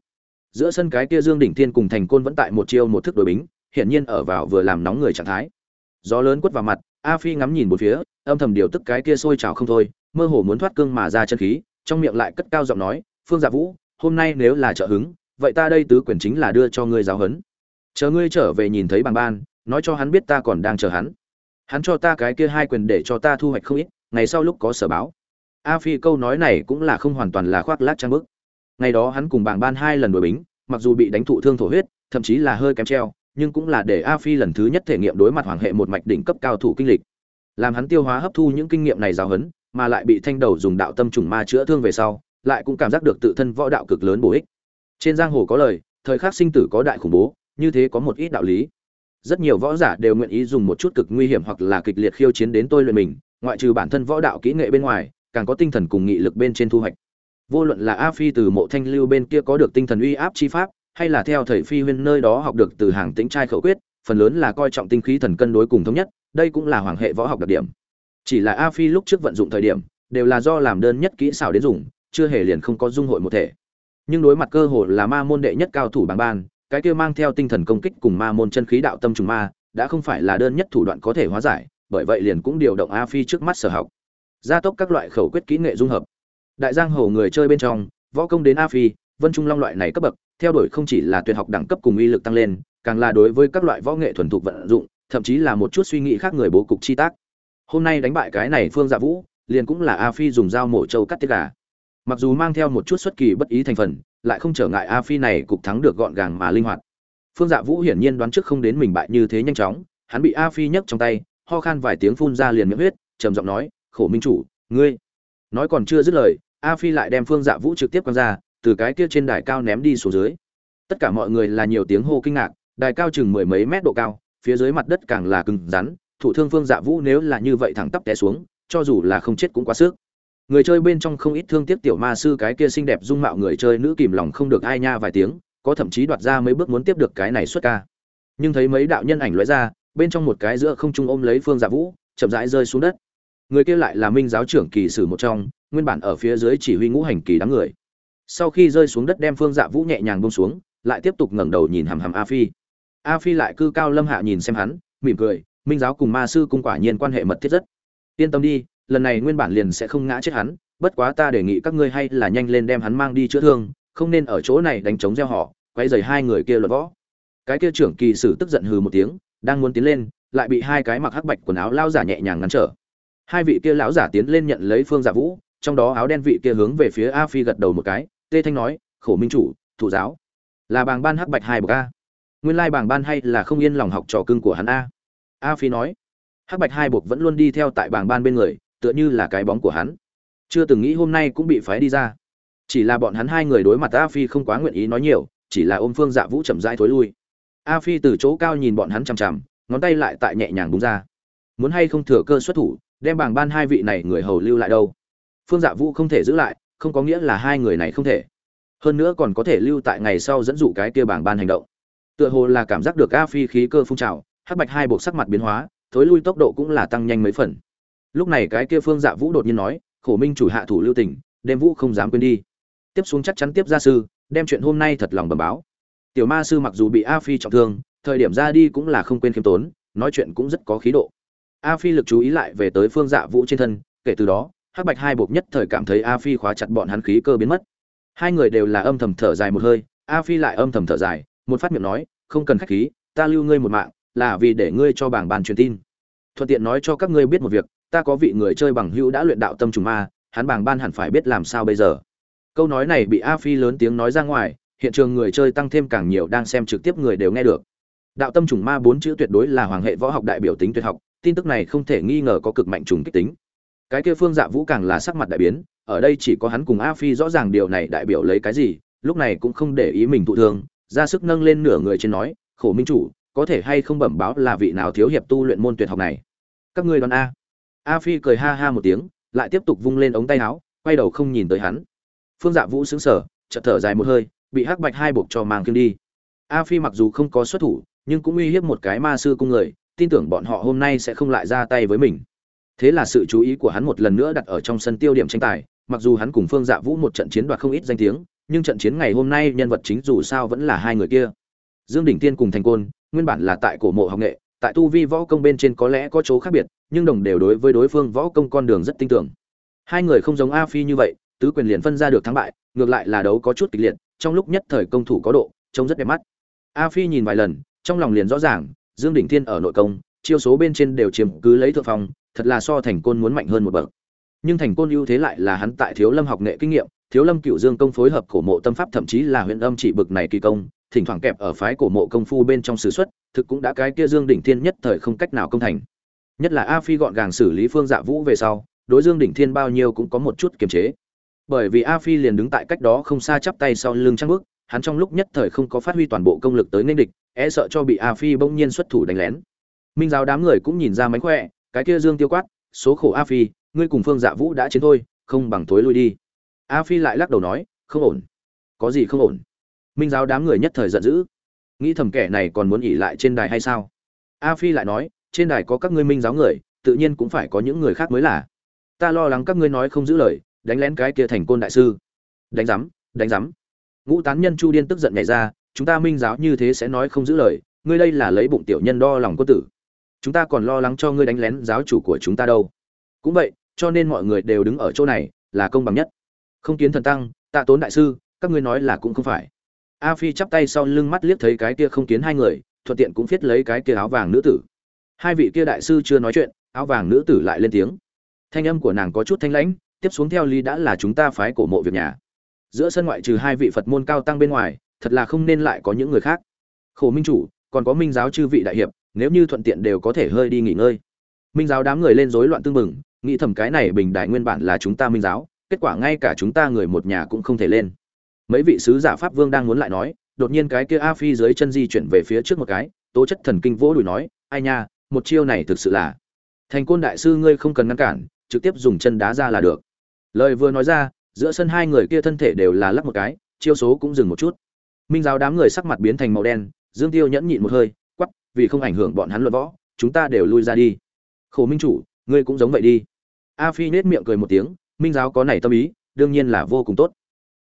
Giữa sân cái kia dương đỉnh thiên cùng thành côn vẫn tại một chiêu một thức đối bính, hiển nhiên ở vào vừa làm nóng người trạng thái. Gió lớn quất vào mặt, a phi ngắm nhìn một phía, âm thầm điều tức cái kia sôi trào không thôi, mơ hồ muốn thoát cương mà ra chân khí, trong miệng lại cất cao giọng nói, phương dạ vũ, hôm nay nếu là trợ hứng, vậy ta đây tứ quyền chính là đưa cho ngươi giáo huấn. Chờ ngươi trở về nhìn thấy bằng ban, nói cho hắn biết ta còn đang chờ hắn. Hắn cho ta cái kia hai quyền để cho ta thu hoạch không ít, ngày sau lúc có sở báo a phi câu nói này cũng là không hoàn toàn là khoác lác trang bức. Ngày đó hắn cùng bảng ban hai lần đối bính, mặc dù bị đánh thụ thương thổ huyết, thậm chí là hơi kém treo, nhưng cũng là để a phi lần thứ nhất thể nghiệm đối mặt hoàng hệ một mạch đỉnh cấp cao thủ kinh lịch. Làm hắn tiêu hóa hấp thu những kinh nghiệm này giáo huấn, mà lại bị thanh đầu dùng đạo tâm trùng ma chữa thương về sau, lại cũng cảm giác được tự thân võ đạo cực lớn bổ ích. Trên giang hồ có lời, thời khắc sinh tử có đại khủng bố, như thế có một ít đạo lý. Rất nhiều võ giả đều nguyện ý dùng một chút cực nguy hiểm hoặc là kịch liệt khiêu chiến đến tôi luyện mình, ngoại trừ bản thân võ đạo kỹ nghệ bên ngoài càng có tinh thần cùng nghị lực bên trên thu hoạch. Vô luận là a phi từ mộ thanh lưu bên kia có được tinh thần uy áp chi pháp, hay là theo thầy phi huyên nơi đó học được từ hàng tĩnh trai khẩu quyết, phần lớn là coi trọng tinh khí thần cân đối cùng thống nhất, đây cũng là hoàng hệ võ học đặc điểm. Chỉ là a phi lúc trước vận dụng thời điểm, đều là do làm đơn nhất kỹ xảo đến dùng, chưa hề liền không có dung hội một thể. Nhưng đối mặt cơ hội là ma môn đệ nhất cao thủ bảng ban, cái kia mang theo tinh thần công kích cùng ma môn chân khí đạo tâm trùng ma, đã không phải là đơn nhất thủ đoạn có thể hóa giải, bởi vậy liền cũng điều động a phi trước mắt sở học gia tốc các loại khẩu quyết kỹ nghệ dung hợp. Đại giang hồ người chơi bên trong, võ công đến a phi, vân trung long loại này cấp bậc, theo đuổi không chỉ là tuyệt học đẳng cấp cùng uy lực tăng lên, càng là đối với các loại võ nghệ thuần thục vận dụng, thậm chí là một chút suy nghĩ khác người bố cục chi tác. Hôm nay đánh bại cái này phương dạ vũ, liền cũng là a phi dùng dao mổ trâu cắt tiết gà. Mặc dù mang theo một chút xuất kỳ bất ý thành phần, lại không trở ngại a phi này cục thắng được gọn gàng mà linh hoạt. Phương dạ vũ hiển nhiên đoán trước không đến mình bại như thế nhanh chóng, hắn bị a phi nhấc trong tay, ho khan vài tiếng phun ra liền miệng huyết, trầm giọng nói khổ minh chủ, ngươi. Nói còn chưa dứt lời, a phi lại đem phương dạ vũ trực tiếp quăng ra, từ cái kia trên đài cao ném đi xuống dưới. Tất cả mọi người là nhiều tiếng hô kinh ngạc, đài cao chừng mười mấy mét độ cao, phía dưới mặt đất càng là cứng rắn, thủ thương phương dạ vũ nếu là như vậy thẳng tắp té xuống, cho dù là không chết cũng quá sức. Người chơi bên trong không ít thương tiếc tiểu ma sư cái kia xinh đẹp dung mạo người chơi nữ kìm lòng không được ai nha vài tiếng, có thậm chí đoạt ra mấy bước muốn tiếp được cái này xuất ca. Nhưng thấy mấy đạo nhân ảnh lóe ra, bên trong một cái giữa không trung ôm lấy phương dạ vũ, chậm rãi rơi xuống đất người kia lại là minh giáo trưởng kỳ sử một trong, nguyên bản ở phía dưới chỉ huy ngũ hành kỳ đám người. Sau khi rơi xuống đất đem phương dạ vũ nhẹ nhàng bông xuống, lại tiếp tục ngẩng đầu nhìn hằm hằm a phi. A phi lại cư cao lâm hạ nhìn xem hắn, mỉm cười, minh giáo cùng ma sư cung quả nhiên quan hệ mật thiết rất. Yên tâm đi, lần này nguyên bản liền sẽ không ngã chết hắn, bất quá ta đề nghị các ngươi hay là nhanh lên đem hắn mang đi chữa thương, không nên ở chỗ này đánh trống gieo họ quay dày hai người kia luận võ. Cái kia trưởng kỳ sử tức giận hừ một tiếng, đang muốn tiến lên, lại bị hai cái mặc hắc bạch quần áo lao giả nhẹ nhàng ngăn trở hai vị kia lão giả tiến lên nhận lấy phương giả vũ, trong đó áo đen vị kia hướng về phía a phi gật đầu một cái, tê thanh nói, khổ minh chủ, thủ giáo, là bàng ban hắc bạch hai bậc a. Nguyên lai bàng ban hay là không yên lòng học trò cưng của hắn a. A phi nói, hắc bạch hai buộc vẫn luôn đi theo tại bàng ban bên người, tựa như là cái bóng của hắn. Chưa từng nghĩ hôm nay cũng bị phái đi ra. Chỉ là bọn hắn hai người đối mặt a phi không quá nguyện ý nói nhiều, chỉ là ôm phương dạ vũ chậm rãi thối lui. A phi từ chỗ cao nhìn bọn hắn chằm chằm, ngón tay lại tại nhẹ nhàng búng ra. Muốn hay không thừa cơ xuất thủ đem bảng ban hai vị này người hầu lưu lại đâu. Phương dạ vũ không thể giữ lại, không có nghĩa là hai người này không thể. Hơn nữa còn có thể lưu tại ngày sau dẫn dụ cái kia bảng ban hành động. Tựa hồ là cảm giác được a phi khí cơ phun trào, hắc bạch hai buộc sắc mặt biến hóa, thối lui tốc độ cũng là tăng nhanh mấy phần. Lúc này cái kia phương dạ vũ đột nhiên nói, khổ minh chủ hạ thủ lưu tình, đêm vũ không dám quên đi. Tiếp xuống chắc chắn tiếp gia sư, đem chuyện hôm nay thật lòng bẩm báo. Tiểu ma sư mặc dù bị a phi trọng thương, thời điểm ra đi cũng là không quên khiêm tốn, nói chuyện cũng rất có khí độ a phi lực chú ý lại về tới phương dạ vũ trên thân, kể từ đó, hắc bạch hai bộc nhất thời cảm thấy a phi khóa chặt bọn hắn khí cơ biến mất. Hai người đều là âm thầm thở dài một hơi, a phi lại âm thầm thở dài, một phát miệng nói, không cần khách khí, ta lưu ngươi một mạng, là vì để ngươi cho bảng bàn truyền tin. Thuận tiện nói cho các ngươi biết một việc, ta có vị người chơi bằng hữu đã luyện đạo tâm trùng ma, hắn bảng ban hẳn phải biết làm sao bây giờ. Câu nói này bị a phi lớn tiếng nói ra ngoài, hiện trường người chơi tăng thêm càng nhiều đang xem trực tiếp người đều nghe được. Đạo tâm trùng ma bốn chữ tuyệt đối là hoàng hệ võ học đại biểu tính tuyệt học tin tức này không thể nghi ngờ có cực mạnh trùng kích tính. Cái kia phương dạ vũ càng là sắc mặt đại biến, ở đây chỉ có hắn cùng a phi rõ ràng điều này đại biểu lấy cái gì, lúc này cũng không để ý mình thụ thương, ra sức nâng lên nửa người trên nói, khổ minh chủ, có thể hay không bẩm báo là vị nào thiếu hiệp tu luyện môn tuyệt học này? Các ngươi đoán a. A phi cười ha ha một tiếng, lại tiếp tục vung lên ống tay áo, quay đầu không nhìn tới hắn. Phương dạ vũ sững sờ, chợt thở dài một hơi, bị hắc bạch hai buộc cho mang kiêng đi. A phi mặc dù không có xuất thủ, nhưng cũng uy hiếp một cái ma sư cung người tin tưởng bọn họ hôm nay sẽ không lại ra tay với mình. Thế là sự chú ý của hắn một lần nữa đặt ở trong sân tiêu điểm tranh tài, mặc dù hắn cùng phương dạ vũ một trận chiến đoạt không ít danh tiếng, nhưng trận chiến ngày hôm nay nhân vật chính dù sao vẫn là hai người kia. Dương đỉnh tiên cùng thành côn, nguyên bản là tại cổ mộ học nghệ, tại tu vi võ công bên trên có lẽ có chỗ khác biệt, nhưng đồng đều đối với đối phương võ công con đường rất tin tưởng. Hai người không giống a phi như vậy, tứ quyền liền phân ra được thắng bại, ngược lại là đấu có chút kịch liệt, trong lúc nhất thời công thủ có độ, trông rất đẹp mắt. A phi nhìn vài lần, trong lòng liền rõ ràng dương đỉnh thiên ở nội công, chiêu số bên trên đều chiếm cứ lấy thượng phong, thật là so thành côn muốn mạnh hơn một bậc. Nhưng thành côn ưu thế lại là hắn tại thiếu lâm học nghệ kinh nghiệm, thiếu lâm cựu dương công phối hợp cổ mộ tâm pháp thậm chí là huyền âm chỉ bực này kỳ công, thỉnh thoảng kẹp ở phái cổ mộ công phu bên trong sử xuất, thực cũng đã cái kia dương đỉnh thiên nhất thời không cách nào công thành. Nhất là a phi gọn gàng xử lý phương dạ vũ về sau, đối dương đỉnh thiên bao nhiêu cũng có một chút kiềm chế. Bởi vì a phi liền đứng tại cách đó không xa chắp tay sau lưng trăng bước hắn trong lúc nhất thời không có phát huy toàn bộ công lực tới nên địch e sợ cho bị a phi bỗng nhiên xuất thủ đánh lén. Minh giáo đám người cũng nhìn ra mánh khỏe, cái kia dương tiêu quát, số khổ a phi, ngươi cùng phương dạ vũ đã chiến thôi, không bằng tối lui đi. A phi lại lắc đầu nói, không ổn. Có gì không ổn? Minh giáo đám người nhất thời giận dữ. Nghĩ thầm kẻ này còn muốn ỉ lại trên đài hay sao? A phi lại nói, trên đài có các ngươi minh giáo người, tự nhiên cũng phải có những người khác mới là. Ta lo lắng các ngươi nói không giữ lời, đánh lén cái kia thành côn đại sư. Đánh giám đánh giám. Ngũ tán nhân chu điên tức giận nhảy ra chúng ta minh giáo như thế sẽ nói không giữ lời, ngươi đây là lấy bụng tiểu nhân đo lòng quân tử. Chúng ta còn lo lắng cho ngươi đánh lén giáo chủ của chúng ta đâu. Cũng vậy, cho nên mọi người đều đứng ở chỗ này, là công bằng nhất. Không kiến thần tăng, tạ tốn đại sư, các ngươi nói là cũng không phải. A phi chắp tay sau lưng mắt liếc thấy cái kia không kiến hai người, thuận tiện cũng viết lấy cái kia áo vàng nữ tử. Hai vị kia đại sư chưa nói chuyện, áo vàng nữ tử lại lên tiếng. Thanh âm của nàng có chút thanh lãnh, tiếp xuống theo lý đã là chúng ta phái cổ mộ việc nhà. Giữa sân ngoại trừ hai vị phật môn cao tăng bên ngoài thật là không nên lại có những người khác. Khổ minh chủ, còn có minh giáo chư vị đại hiệp, nếu như thuận tiện đều có thể hơi đi nghỉ ngơi. Minh giáo đám người lên rối loạn tương mừng nghĩ thầm cái này bình đại nguyên bản là chúng ta minh giáo, kết quả ngay cả chúng ta người một nhà cũng không thể lên. Mấy vị sứ giả pháp vương đang muốn lại nói, đột nhiên cái kia a phi dưới chân di chuyển về phía trước một cái, tố chất thần kinh vỗ đùi nói, ai nha, một chiêu này thực sự là thành côn đại sư ngươi không cần ngăn cản, trực tiếp dùng chân đá ra là được. Lời vừa nói ra, giữa sân hai người kia thân thể đều là lắc một cái, chiêu số cũng dừng một chút minh giáo đám người sắc mặt biến thành màu đen, dương tiêu nhẫn nhịn một hơi quắp vì không ảnh hưởng bọn hắn luận võ, chúng ta đều lui ra đi. Khổ minh chủ, ngươi cũng giống vậy đi. A phi nết miệng cười một tiếng, minh giáo có này tâm ý, đương nhiên là vô cùng tốt.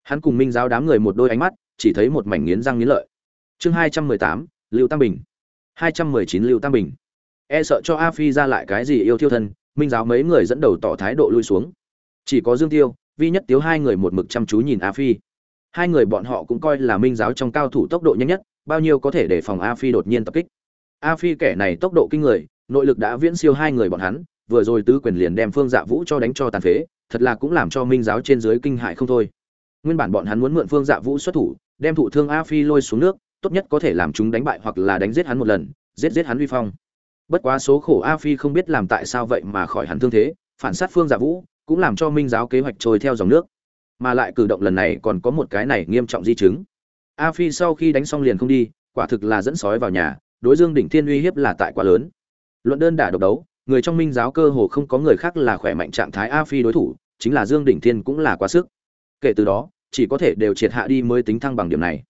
Hắn cùng minh giáo đám người một đôi ánh mắt, chỉ thấy một mảnh nghiến răng nghiến lợi. Chương hai trăm mười tám, lưu tam bình. Hai trăm mười chín lưu tam bình. E sợ cho a phi ra lại cái gì yêu thiêu thân, minh giáo mấy người dẫn đầu tỏ thái độ lui xuống. Chỉ có dương tiêu, vi nhất tiếu hai người một mực chăm chú nhìn a phi hai người bọn họ cũng coi là minh giáo trong cao thủ tốc độ nhanh nhất, bao nhiêu có thể để phòng a phi đột nhiên tập kích. A phi kẻ này tốc độ kinh người, nội lực đã viễn siêu hai người bọn hắn, vừa rồi tứ quyền liền đem phương dạ vũ cho đánh cho tàn phế, thật là cũng làm cho minh giáo trên dưới kinh hại không thôi. Nguyên bản bọn hắn muốn mượn phương dạ vũ xuất thủ, đem thụ thương a phi lôi xuống nước, tốt nhất có thể làm chúng đánh bại hoặc là đánh giết hắn một lần, giết giết hắn vi phong. Bất quá số khổ a phi không biết làm tại sao vậy mà khỏi hắn thương thế, phản sát phương dạ vũ, cũng làm cho minh giáo kế hoạch trôi theo dòng nước mà lại cử động lần này còn có một cái này nghiêm trọng di chứng. A phi sau khi đánh xong liền không đi, quả thực là dẫn sói vào nhà, đối dương đỉnh thiên uy hiếp là tại quá lớn. Luận đơn đả độc đấu, người trong minh giáo cơ hồ không có người khác là khỏe mạnh trạng thái a phi đối thủ, chính là dương đỉnh thiên cũng là quá sức. Kể từ đó, chỉ có thể đều triệt hạ đi mới tính thăng bằng điểm này.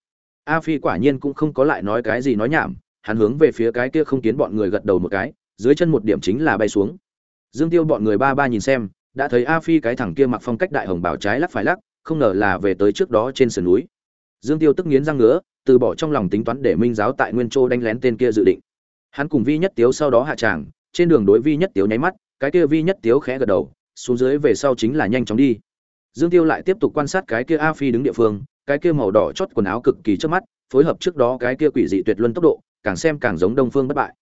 A phi quả nhiên cũng không có lại nói cái gì nói nhảm, hắn hướng về phía cái kia không kiến bọn người gật đầu một cái, dưới chân một điểm chính là bay xuống. Dương tiêu bọn người ba ba nhìn xem đã thấy a phi cái thằng kia mặc phong cách đại hồng bảo trái lắc phải lắc, không ngờ là về tới trước đó trên sườn núi. Dương tiêu tức nghiến răng ngứa, từ bỏ trong lòng tính toán để minh giáo tại nguyên châu đánh lén tên kia dự định. Hắn cùng vi nhất tiếu sau đó hạ tràng, trên đường đối vi nhất tiếu nháy mắt, cái kia vi nhất tiếu khẽ gật đầu, xuống dưới về sau chính là nhanh chóng đi. Dương tiêu lại tiếp tục quan sát cái kia a phi đứng địa phương, cái kia màu đỏ chót quần áo cực kỳ trước mắt, phối hợp trước đó cái kia quỷ dị tuyệt luân tốc độ, càng xem càng giống đông phương bất bại.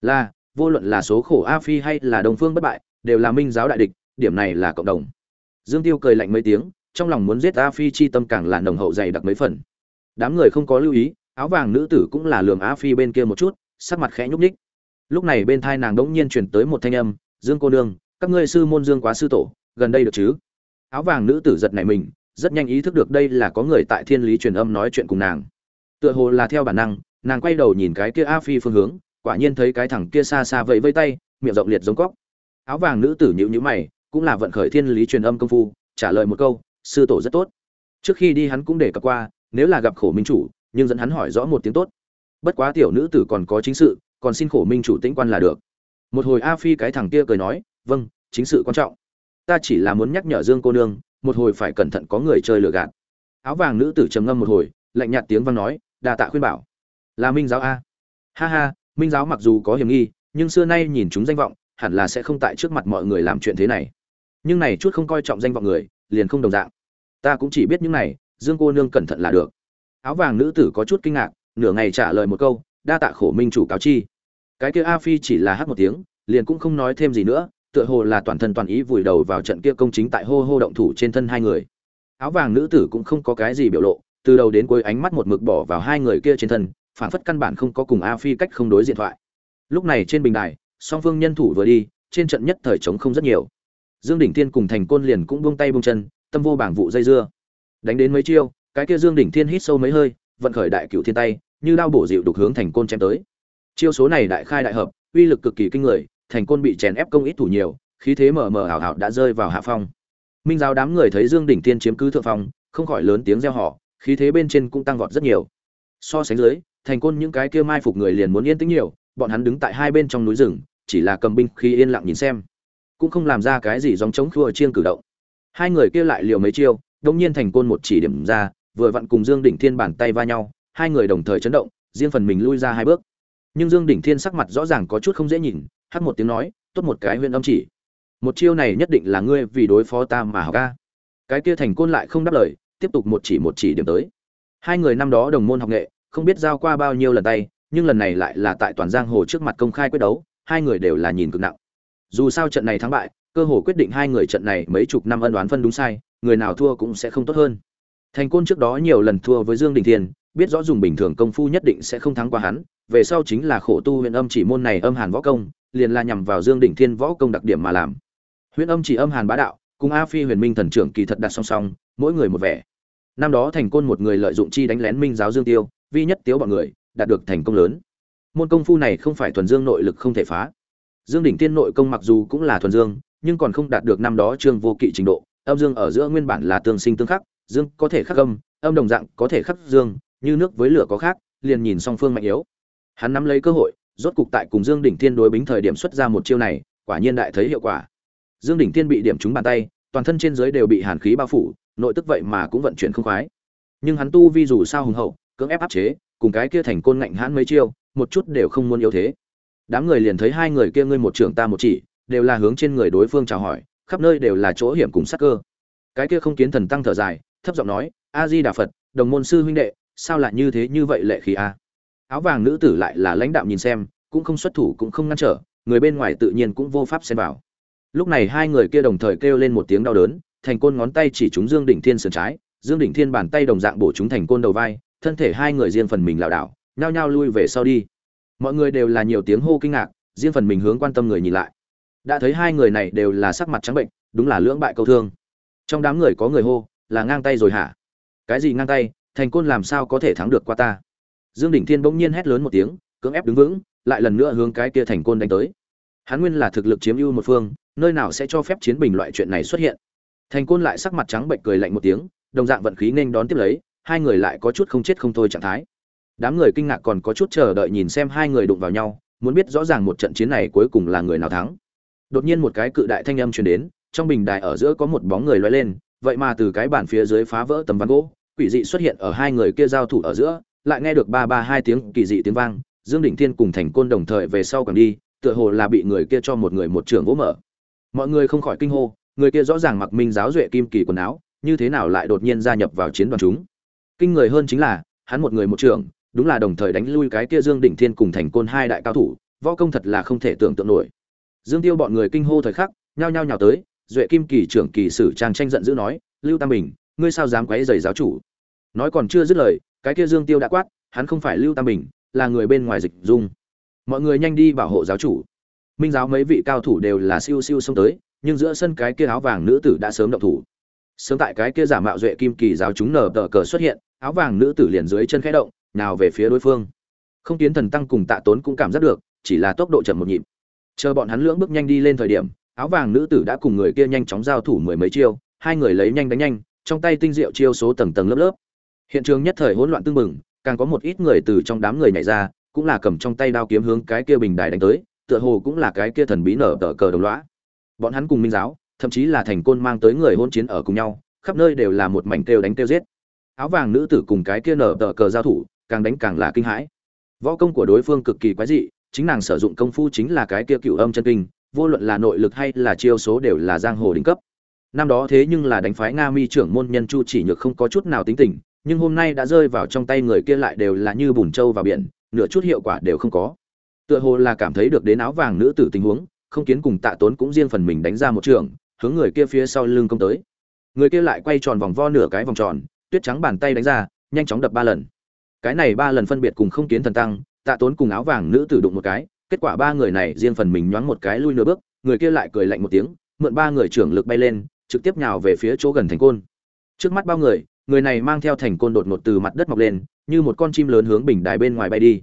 Là, vô luận là số khổ a phi hay là đông phương bất bại, đều là minh giáo đại địch điểm này là cộng đồng. Dương tiêu cười lạnh mấy tiếng, trong lòng muốn giết a phi chi tâm càng là nồng hậu dày đặc mấy phần. Đám người không có lưu ý, áo vàng nữ tử cũng là lường a phi bên kia một chút, sắc mặt khẽ nhúc nhích. Lúc này bên thai nàng đỗng nhiên chuyển tới một thanh âm, dương cô nương, các ngươi sư môn dương quá sư tổ, gần đây được chứ? Áo vàng nữ tử giật này mình, rất nhanh ý thức được đây là có người tại thiên lý truyền âm nói chuyện cùng nàng. Tựa hồ là theo bản năng, nàng quay đầu nhìn cái kia a phi phương hướng, quả nhiên thấy cái thằng kia xa xa vẫy vây tay, miệng rộng liệt giống cóc. Áo vàng nữ tử nhịu nhữ mày cũng là vận khởi thiên lý truyền âm công phu, trả lời một câu, sư tổ rất tốt. Trước khi đi hắn cũng để cập qua, nếu là gặp khổ minh chủ, nhưng dẫn hắn hỏi rõ một tiếng tốt. Bất quá tiểu nữ tử còn có chính sự, còn xin khổ minh chủ tĩnh quan là được. Một hồi a phi cái thằng kia cười nói vâng chính sự quan trọng. Ta chỉ là muốn nhắc nhở dương cô nương, một hồi phải cẩn thận có người chơi lừa gạt. Áo vàng nữ tử trầm ngâm một hồi, lạnh nhạt tiếng văn nói đà tạ khuyên bảo. Là minh giáo a. Ha ha, minh giáo mặc dù có hiểm nghi, nhưng xưa nay nhìn chúng danh vọng, hẳn là sẽ không tại trước mặt mọi người làm chuyện thế này nhưng này chút không coi trọng danh vọng người, liền không đồng dạng. Ta cũng chỉ biết những này, dương cô nương cẩn thận là được. Áo vàng nữ tử có chút kinh ngạc, nửa ngày trả lời một câu, đa tạ khổ minh chủ cáo chi. Cái kia a phi chỉ là hát một tiếng, liền cũng không nói thêm gì nữa, tựa hồ là toàn thân toàn ý vùi đầu vào trận kia công chính tại hô hô động thủ trên thân hai người. Áo vàng nữ tử cũng không có cái gì biểu lộ, từ đầu đến cuối ánh mắt một mực bỏ vào hai người kia trên thân phản phất căn bản không có cùng a phi cách không đối diện thoại. Lúc này trên bình đài, song phương nhân thủ vừa đi, trên trận nhất thời trống không rất nhiều dương đỉnh thiên cùng thành côn liền cũng buông tay buông chân tâm vô bảng vụ dây dưa. Đánh đến mấy chiêu cái kia dương đỉnh thiên hít sâu mấy hơi vận khởi đại cửu thiên tay như đao bổ dịu đục hướng thành côn chém tới. Chiêu số này đại khai đại hợp uy lực cực kỳ kinh người thành côn bị chèn ép công ít thủ nhiều khí thế mờ mờ ảo ảo đã rơi vào hạ phong. Minh giáo đám người thấy dương đỉnh thiên chiếm cứ thượng phong không khỏi lớn tiếng reo hò, khí thế bên trên cũng tăng vọt rất nhiều. So sánh dưới thành côn những cái kia mai phục người liền muốn yên tĩnh nhiều bọn hắn đứng tại hai bên trong núi rừng chỉ là cầm binh khi yên lặng nhìn xem cũng không làm ra cái gì giống chống khua chiêng cử động. Hai người kia lại liều mấy chiêu đông nhiên thành côn một chỉ điểm ra, vừa vặn cùng dương đỉnh thiên bàn tay va nhau, hai người đồng thời chấn động, riêng phần mình lui ra hai bước. Nhưng dương đỉnh thiên sắc mặt rõ ràng có chút không dễ nhìn hắt một tiếng nói, tốt một cái huyện âm chỉ. Một chiêu này nhất định là ngươi vì đối phó ta mà học ca cái kia thành côn lại không đáp lời, tiếp tục một chỉ một chỉ điểm tới. Hai người năm đó đồng môn học nghệ, không biết giao qua bao nhiêu lần tay, nhưng lần này lại là tại toàn giang hồ trước mặt công khai quyết đấu, hai người đều là nhìn cực nặng dù sao trận này thắng bại, cơ hồ quyết định hai người trận này mấy chục năm ân đoán phân đúng sai, người nào thua cũng sẽ không tốt hơn. Thành côn trước đó nhiều lần thua với dương đình thiên, biết rõ dùng bình thường công phu nhất định sẽ không thắng qua hắn, về sau chính là khổ tu huyện âm chỉ môn này âm hàn võ công, liền là nhằm vào dương đình thiên võ công đặc điểm mà làm. Huyện âm chỉ âm hàn bá đạo, cùng a phi huyền minh thần trưởng kỳ thật đặt song song, mỗi người một vẻ. Năm đó thành côn một người lợi dụng chi đánh lén minh giáo dương tiêu, vi nhất tiếu bọn người, đạt được thành công lớn. Môn công phu này không phải thuần dương nội lực không thể phá dương đỉnh tiên nội công mặc dù cũng là thuần dương, nhưng còn không đạt được năm đó trương vô kỵ trình độ. Âm dương ở giữa nguyên bản là tương sinh tương khắc, dương có thể khắc âm âm đồng dạng có thể khắc dương, như nước với lửa có khác, liền nhìn song phương mạnh yếu. Hắn nắm lấy cơ hội, rốt cục tại cùng dương đỉnh tiên đối bính thời điểm xuất ra một chiêu này, quả nhiên đại thấy hiệu quả. Dương đỉnh tiên bị điểm trúng bàn tay, toàn thân trên dưới đều bị hàn khí bao phủ, nội tức vậy mà cũng vận chuyển không khoái. Nhưng hắn tu vi dù sao hùng hậu, cưỡng ép áp chế, cùng cái kia thành côn ngạnh hãn mấy chiêu, một chút đều không muốn yếu thế đám người liền thấy hai người kia ngươi một trưởng ta một chỉ, đều là hướng trên người đối phương chào hỏi, khắp nơi đều là chỗ hiểm cùng sắc cơ. Cái kia không kiến thần tăng thở dài, thấp giọng nói a di đà phật, đồng môn sư huynh đệ, sao lại như thế như vậy lệ khí a? Áo vàng nữ tử lại là lãnh đạo nhìn xem, cũng không xuất thủ cũng không ngăn trở, người bên ngoài tự nhiên cũng vô pháp xen vào. Lúc này hai người kia đồng thời kêu lên một tiếng đau đớn, thành côn ngón tay chỉ trúng dương đỉnh thiên sườn trái, dương đỉnh thiên bàn tay đồng dạng bổ trúng thành côn đầu vai, thân thể hai người riêng phần mình lảo đảo, nhao nhao lui về sau đi mọi người đều là nhiều tiếng hô kinh ngạc, riêng phần mình hướng quan tâm người nhìn lại. Đã thấy hai người này đều là sắc mặt trắng bệnh, đúng là lưỡng bại câu thương. Trong đám người có người hô, là ngang tay rồi hả? Cái gì ngang tay? Thành côn làm sao có thể thắng được qua ta? Dương đỉnh thiên bỗng nhiên hét lớn một tiếng, cưỡng ép đứng vững, lại lần nữa hướng cái kia thành côn đánh tới. Hắn nguyên là thực lực chiếm ưu một phương, nơi nào sẽ cho phép chiến bình loại chuyện này xuất hiện. Thành côn lại sắc mặt trắng bệnh cười lạnh một tiếng, đồng dạng vận khí nên đón tiếp lấy, hai người lại có chút không chết không thôi trạng thái đám người kinh ngạc còn có chút chờ đợi nhìn xem hai người đụng vào nhau, muốn biết rõ ràng một trận chiến này cuối cùng là người nào thắng. Đột nhiên một cái cự đại thanh âm truyền đến, trong bình đài ở giữa có một bóng người loay lên, vậy mà từ cái bàn phía dưới phá vỡ tấm ván gỗ, quỷ dị xuất hiện ở hai người kia giao thủ ở giữa, lại nghe được ba ba hai tiếng kỳ dị tiếng vang, dương đỉnh thiên cùng thành côn đồng thời về sau càng đi, tựa hồ là bị người kia cho một người một trường gỗ mở. Mọi người không khỏi kinh hô, người kia rõ ràng mặc minh giáo duệ kim kỳ quần áo, như thế nào lại đột nhiên gia nhập vào chiến đoàn chúng. Kinh người hơn chính là, hắn một người một trường đúng là đồng thời đánh lui cái kia dương đỉnh thiên cùng thành côn hai đại cao thủ, võ công thật là không thể tưởng tượng nổi. Dương tiêu bọn người kinh hô thời khắc, nhao nhao nhào tới, duệ kim kỳ trưởng kỳ sử trang tranh giận dữ nói, lưu tam bình, ngươi sao dám quấy rầy giáo chủ? Nói còn chưa dứt lời, cái kia dương tiêu đã quát, hắn không phải lưu tam bình, là người bên ngoài dịch dung. Mọi người nhanh đi bảo hộ giáo chủ. Minh giáo mấy vị cao thủ đều là siêu siêu xông tới, nhưng giữa sân cái kia áo vàng nữ tử đã sớm động thủ. Sớm tại cái kia giả mạo duệ kim kỳ giáo chúng nở tờ cờ xuất hiện, áo vàng nữ tử liền dưới chân khẽ động nào về phía đối phương. Không tiến thần tăng cùng tạ tốn cũng cảm giác được chỉ là tốc độ chậm một nhịp. Chờ bọn hắn lưỡng bước nhanh đi lên thời điểm áo vàng nữ tử đã cùng người kia nhanh chóng giao thủ mười mấy chiêu hai người lấy nhanh đánh nhanh trong tay tinh diệu chiêu số tầng tầng lớp lớp. Hiện trường nhất thời hỗn loạn tưng bừng, càng có một ít người từ trong đám người nhảy ra cũng là cầm trong tay đao kiếm hướng cái kia bình đài đánh tới tựa hồ cũng là cái kia thần bí nở tờ cờ đồng lõa. Bọn hắn cùng minh giáo thậm chí là thành côn mang tới người hôn chiến ở cùng nhau khắp nơi đều là một mảnh kêu đánh kêu giết. Áo vàng nữ tử cùng cái kia nở tờ cờ giao thủ càng đánh càng là kinh hãi. Võ công của đối phương cực kỳ quái dị, chính nàng sử dụng công phu chính là cái kia cựu âm chân kinh, vô luận là nội lực hay là chiêu số đều là giang hồ đỉnh cấp. Năm đó thế nhưng là đánh phái nga mi trưởng môn nhân chu chỉ nhược không có chút nào tính tình, nhưng hôm nay đã rơi vào trong tay người kia lại đều là như bùn trâu vào biển, nửa chút hiệu quả đều không có. Tựa hồ là cảm thấy được đến áo vàng nữ tử tình huống, không kiến cùng tạ tốn cũng riêng phần mình đánh ra một trường, hướng người kia phía sau lưng công tới. Người kia lại quay tròn vòng vo nửa cái vòng tròn, tuyết trắng bàn tay đánh ra, nhanh chóng đập ba lần cái này ba lần phân biệt cùng không kiến thần tăng, tạ tốn cùng áo vàng nữ tử đụng một cái, kết quả ba người này riêng phần mình nhoáng một cái lui nửa bước, người kia lại cười lạnh một tiếng, mượn ba người trưởng lực bay lên, trực tiếp nhào về phía chỗ gần thành côn. Trước mắt bao người người này mang theo thành côn đột ngột từ mặt đất mọc lên, như một con chim lớn hướng bình đài bên ngoài bay đi.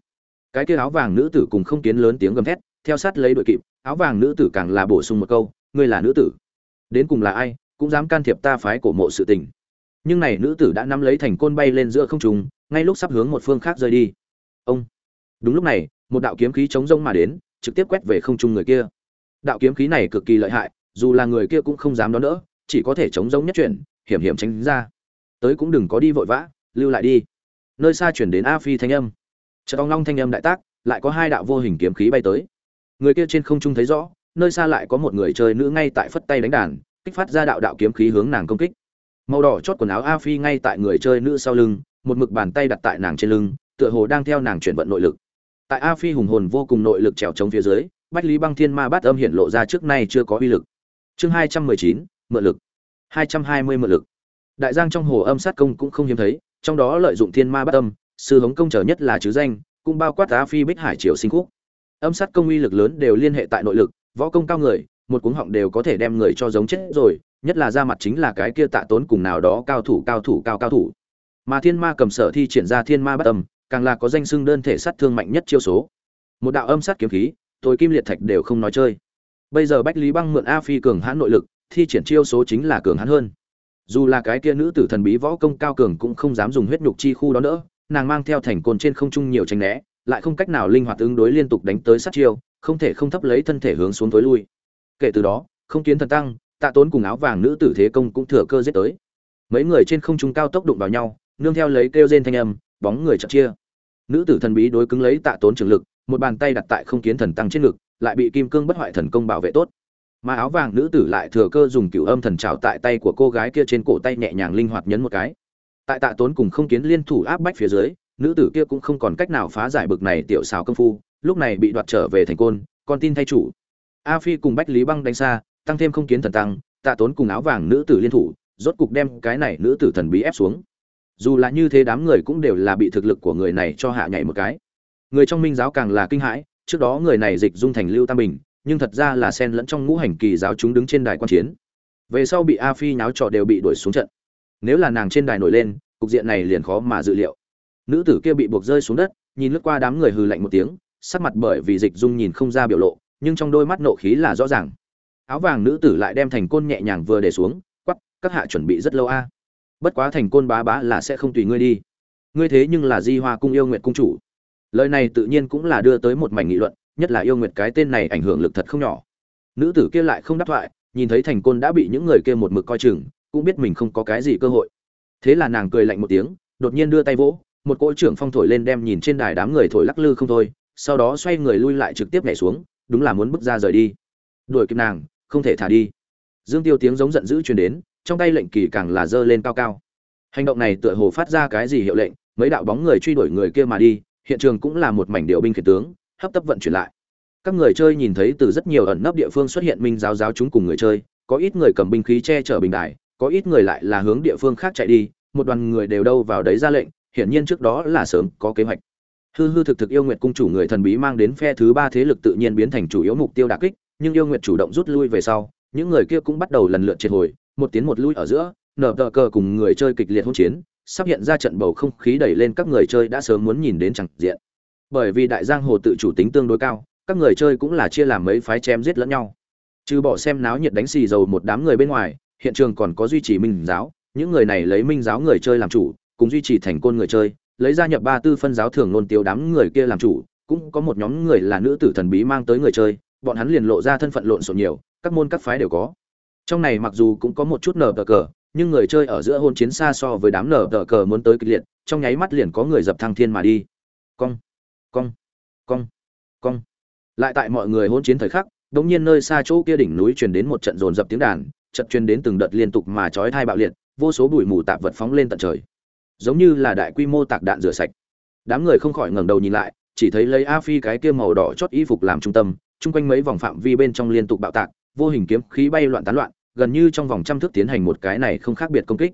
Cái kia áo vàng nữ tử cùng không kiến lớn tiếng gầm thét, theo sát lấy đội kịp, áo vàng nữ tử càng là bổ sung một câu, ngươi là nữ tử? Đến cùng là ai, cũng dám can thiệp ta phái cổ mộ sự tình. Nhưng này nữ tử đã nắm lấy thành côn bay lên giữa không trung ngay lúc sắp hướng một phương khác rơi đi. Ông. Đúng lúc này, một đạo kiếm khí chống rông mà đến, trực tiếp quét về không trung người kia. Đạo kiếm khí này cực kỳ lợi hại, dù là người kia cũng không dám đón đỡ, chỉ có thể chống rông nhất chuyển, hiểm hiểm tránh ra. Tới cũng đừng có đi vội vã, lưu lại đi. Nơi xa chuyển đến a phi thanh âm. Chợt ong long thanh âm đại tác, lại có hai đạo vô hình kiếm khí bay tới. Người kia trên không trung thấy rõ, nơi xa lại có một người chơi nữ ngay tại phất tay đánh đàn, kích phát ra đạo đạo kiếm khí hướng nàng công kích màu đỏ chót quần áo a phi ngay tại người chơi nữ sau lưng, một mực bàn tay đặt tại nàng trên lưng, tựa hồ đang theo nàng chuyển vận nội lực. Tại a phi hùng hồn vô cùng nội lực trèo chống phía dưới, bách lý băng thiên ma bát âm hiện lộ ra trước nay chưa có uy lực. Chương hai trăm mười chín, mượn lực. hai trăm hai mươi mượn lực. Đại giang trong hồ âm sát công cũng không hiếm thấy, trong đó lợi dụng thiên ma bát âm, sư hống công trở nhất là chứ danh, cũng bao quát a phi bích hải triều sinh khúc. Âm sát công uy lực lớn đều liên hệ tại nội lực, võ công cao người, một cuống họng đều có thể đem người cho giống chết rồi nhất là ra mặt chính là cái kia tạ tốn cùng nào đó cao thủ cao thủ, cao cao thủ. Mà thiên ma cầm sở thi triển ra thiên ma bất âm, càng là có danh xưng đơn thể sát thương mạnh nhất chiêu số. Một đạo âm sát kiếm khí, tôi kim liệt thạch đều không nói chơi. Bây giờ bách lý băng mượn a phi cường hãn nội lực, thi triển chiêu số chính là cường hãn hơn. Dù là cái kia nữ tử thần bí võ công cao cường cũng không dám dùng huyết nhục chi khu đó nữa, nàng mang theo thành côn trên không trung nhiều tranh né, lại không cách nào linh hoạt ứng đối liên tục đánh tới sát chiêu, không thể không thấp lấy thân thể hướng xuống tối lui. Kể từ đó, không kiến thần tăng tạ tốn cùng áo vàng nữ tử thế công cũng thừa cơ giết tới. Mấy người trên không trung cao tốc đụng vào nhau, nương theo lấy kêu rên thanh âm, bóng người chợt chia. Nữ tử thần bí đối cứng lấy tạ tốn trường lực, một bàn tay đặt tại không kiến thần tăng trên ngực, lại bị kim cương bất hoại thần công bảo vệ tốt. Mà áo vàng nữ tử lại thừa cơ dùng cửu âm thần trào tại tay của cô gái kia trên cổ tay nhẹ nhàng linh hoạt nhấn một cái. Tại tạ tốn cùng không kiến liên thủ áp bách phía dưới, nữ tử kia cũng không còn cách nào phá giải bực này tiểu xào công phu, lúc này bị đoạt trở về thành côn, con tin thay chủ. A phi cùng bách lý băng đánh xa tăng thêm không kiến thần tăng, tạ tốn cùng áo vàng nữ tử liên thủ, rốt cục đem cái này nữ tử thần bí ép xuống. Dù là như thế đám người cũng đều là bị thực lực của người này cho hạ nhảy một cái. Người trong minh giáo càng là kinh hãi, trước đó người này dịch dung thành lưu tam bình, nhưng thật ra là sen lẫn trong ngũ hành kỳ giáo chúng đứng trên đài quan chiến. Về sau bị a phi nháo trọ đều bị đuổi xuống trận. Nếu là nàng trên đài nổi lên, cục diện này liền khó mà dự liệu. Nữ tử kia bị buộc rơi xuống đất, nhìn lướt qua đám người hừ lạnh một tiếng, sắc mặt bởi vì dịch dung nhìn không ra biểu lộ, nhưng trong đôi mắt nộ khí là rõ ràng áo vàng nữ tử lại đem thành côn nhẹ nhàng vừa để xuống quắp các hạ chuẩn bị rất lâu a. Bất quá thành côn bá bá là sẽ không tùy ngươi đi. Ngươi thế nhưng là di hoa cung yêu nguyện cung chủ. Lời này tự nhiên cũng là đưa tới một mảnh nghị luận, nhất là yêu nguyệt cái tên này ảnh hưởng lực thật không nhỏ. Nữ tử kia lại không đáp thoại, nhìn thấy thành côn đã bị những người kia một mực coi chừng, cũng biết mình không có cái gì cơ hội. Thế là nàng cười lạnh một tiếng, đột nhiên đưa tay vỗ, một cỗ trưởng phong thổi lên đem nhìn trên đài đám người thổi lắc lư không thôi, sau đó xoay người lui lại trực tiếp nhảy xuống, đúng là muốn bước ra rời đi. Đuổi kịp nàng không thể thả đi. Dương tiêu tiếng giống giận dữ truyền đến, trong tay lệnh kỳ càng là dơ lên cao cao. Hành động này tựa hồ phát ra cái gì hiệu lệnh, mấy đạo bóng người truy đuổi người kia mà đi, hiện trường cũng là một mảnh điệu binh khiển tướng, hấp tấp vận chuyển lại. Các người chơi nhìn thấy từ rất nhiều ẩn nấp địa phương xuất hiện minh giáo giáo chúng cùng người chơi, có ít người cầm binh khí che chở bình đài, có ít người lại là hướng địa phương khác chạy đi, một đoàn người đều đâu vào đấy ra lệnh, hiển nhiên trước đó là sớm có kế hoạch. Hư hư thực thực yêu nguyệt cung chủ người thần bí mang đến phe thứ ba thế lực tự nhiên biến thành chủ yếu mục tiêu đả kích nhưng yêu nguyệt chủ động rút lui về sau, những người kia cũng bắt đầu lần lượt triệt hồi, một tiến một lui ở giữa, nở tờ cờ cùng người chơi kịch liệt hỗn chiến, sắp hiện ra trận bầu không khí đẩy lên các người chơi đã sớm muốn nhìn đến chẳng diện. Bởi vì đại giang hồ tự chủ tính tương đối cao, các người chơi cũng là chia làm mấy phái chém giết lẫn nhau. Trừ bỏ xem náo nhiệt đánh xì dầu một đám người bên ngoài, hiện trường còn có duy trì minh giáo, những người này lấy minh giáo người chơi làm chủ, cùng duy trì thành côn người chơi, lấy gia nhập ba tư phân giáo thường nôn tiêu đám người kia làm chủ, cũng có một nhóm người là nữ tử thần bí mang tới người chơi bọn hắn liền lộ ra thân phận lộn xộn nhiều, các môn các phái đều có. Trong này mặc dù cũng có một chút nở tờ cờ, nhưng người chơi ở giữa hôn chiến xa so với đám nở tờ cờ muốn tới kịch liệt, trong nháy mắt liền có người dập thăng thiên mà đi. Cong cong cong cong. Lại tại mọi người hôn chiến thời khắc đống nhiên nơi xa chỗ kia đỉnh núi truyền đến một trận rồn dập tiếng đàn chợt truyền đến từng đợt liên tục mà chói thai bạo liệt, vô số bụi mù tạp vật phóng lên tận trời. Giống như là đại quy mô tạc đạn rửa sạch. Đám người không khỏi ngẩng đầu nhìn lại, chỉ thấy lấy a phi cái kia màu đỏ chót y phục làm trung tâm chung quanh mấy vòng phạm vi bên trong liên tục bạo tạc, vô hình kiếm khí bay loạn tán loạn, gần như trong vòng trăm thước tiến hành một cái này không khác biệt công kích.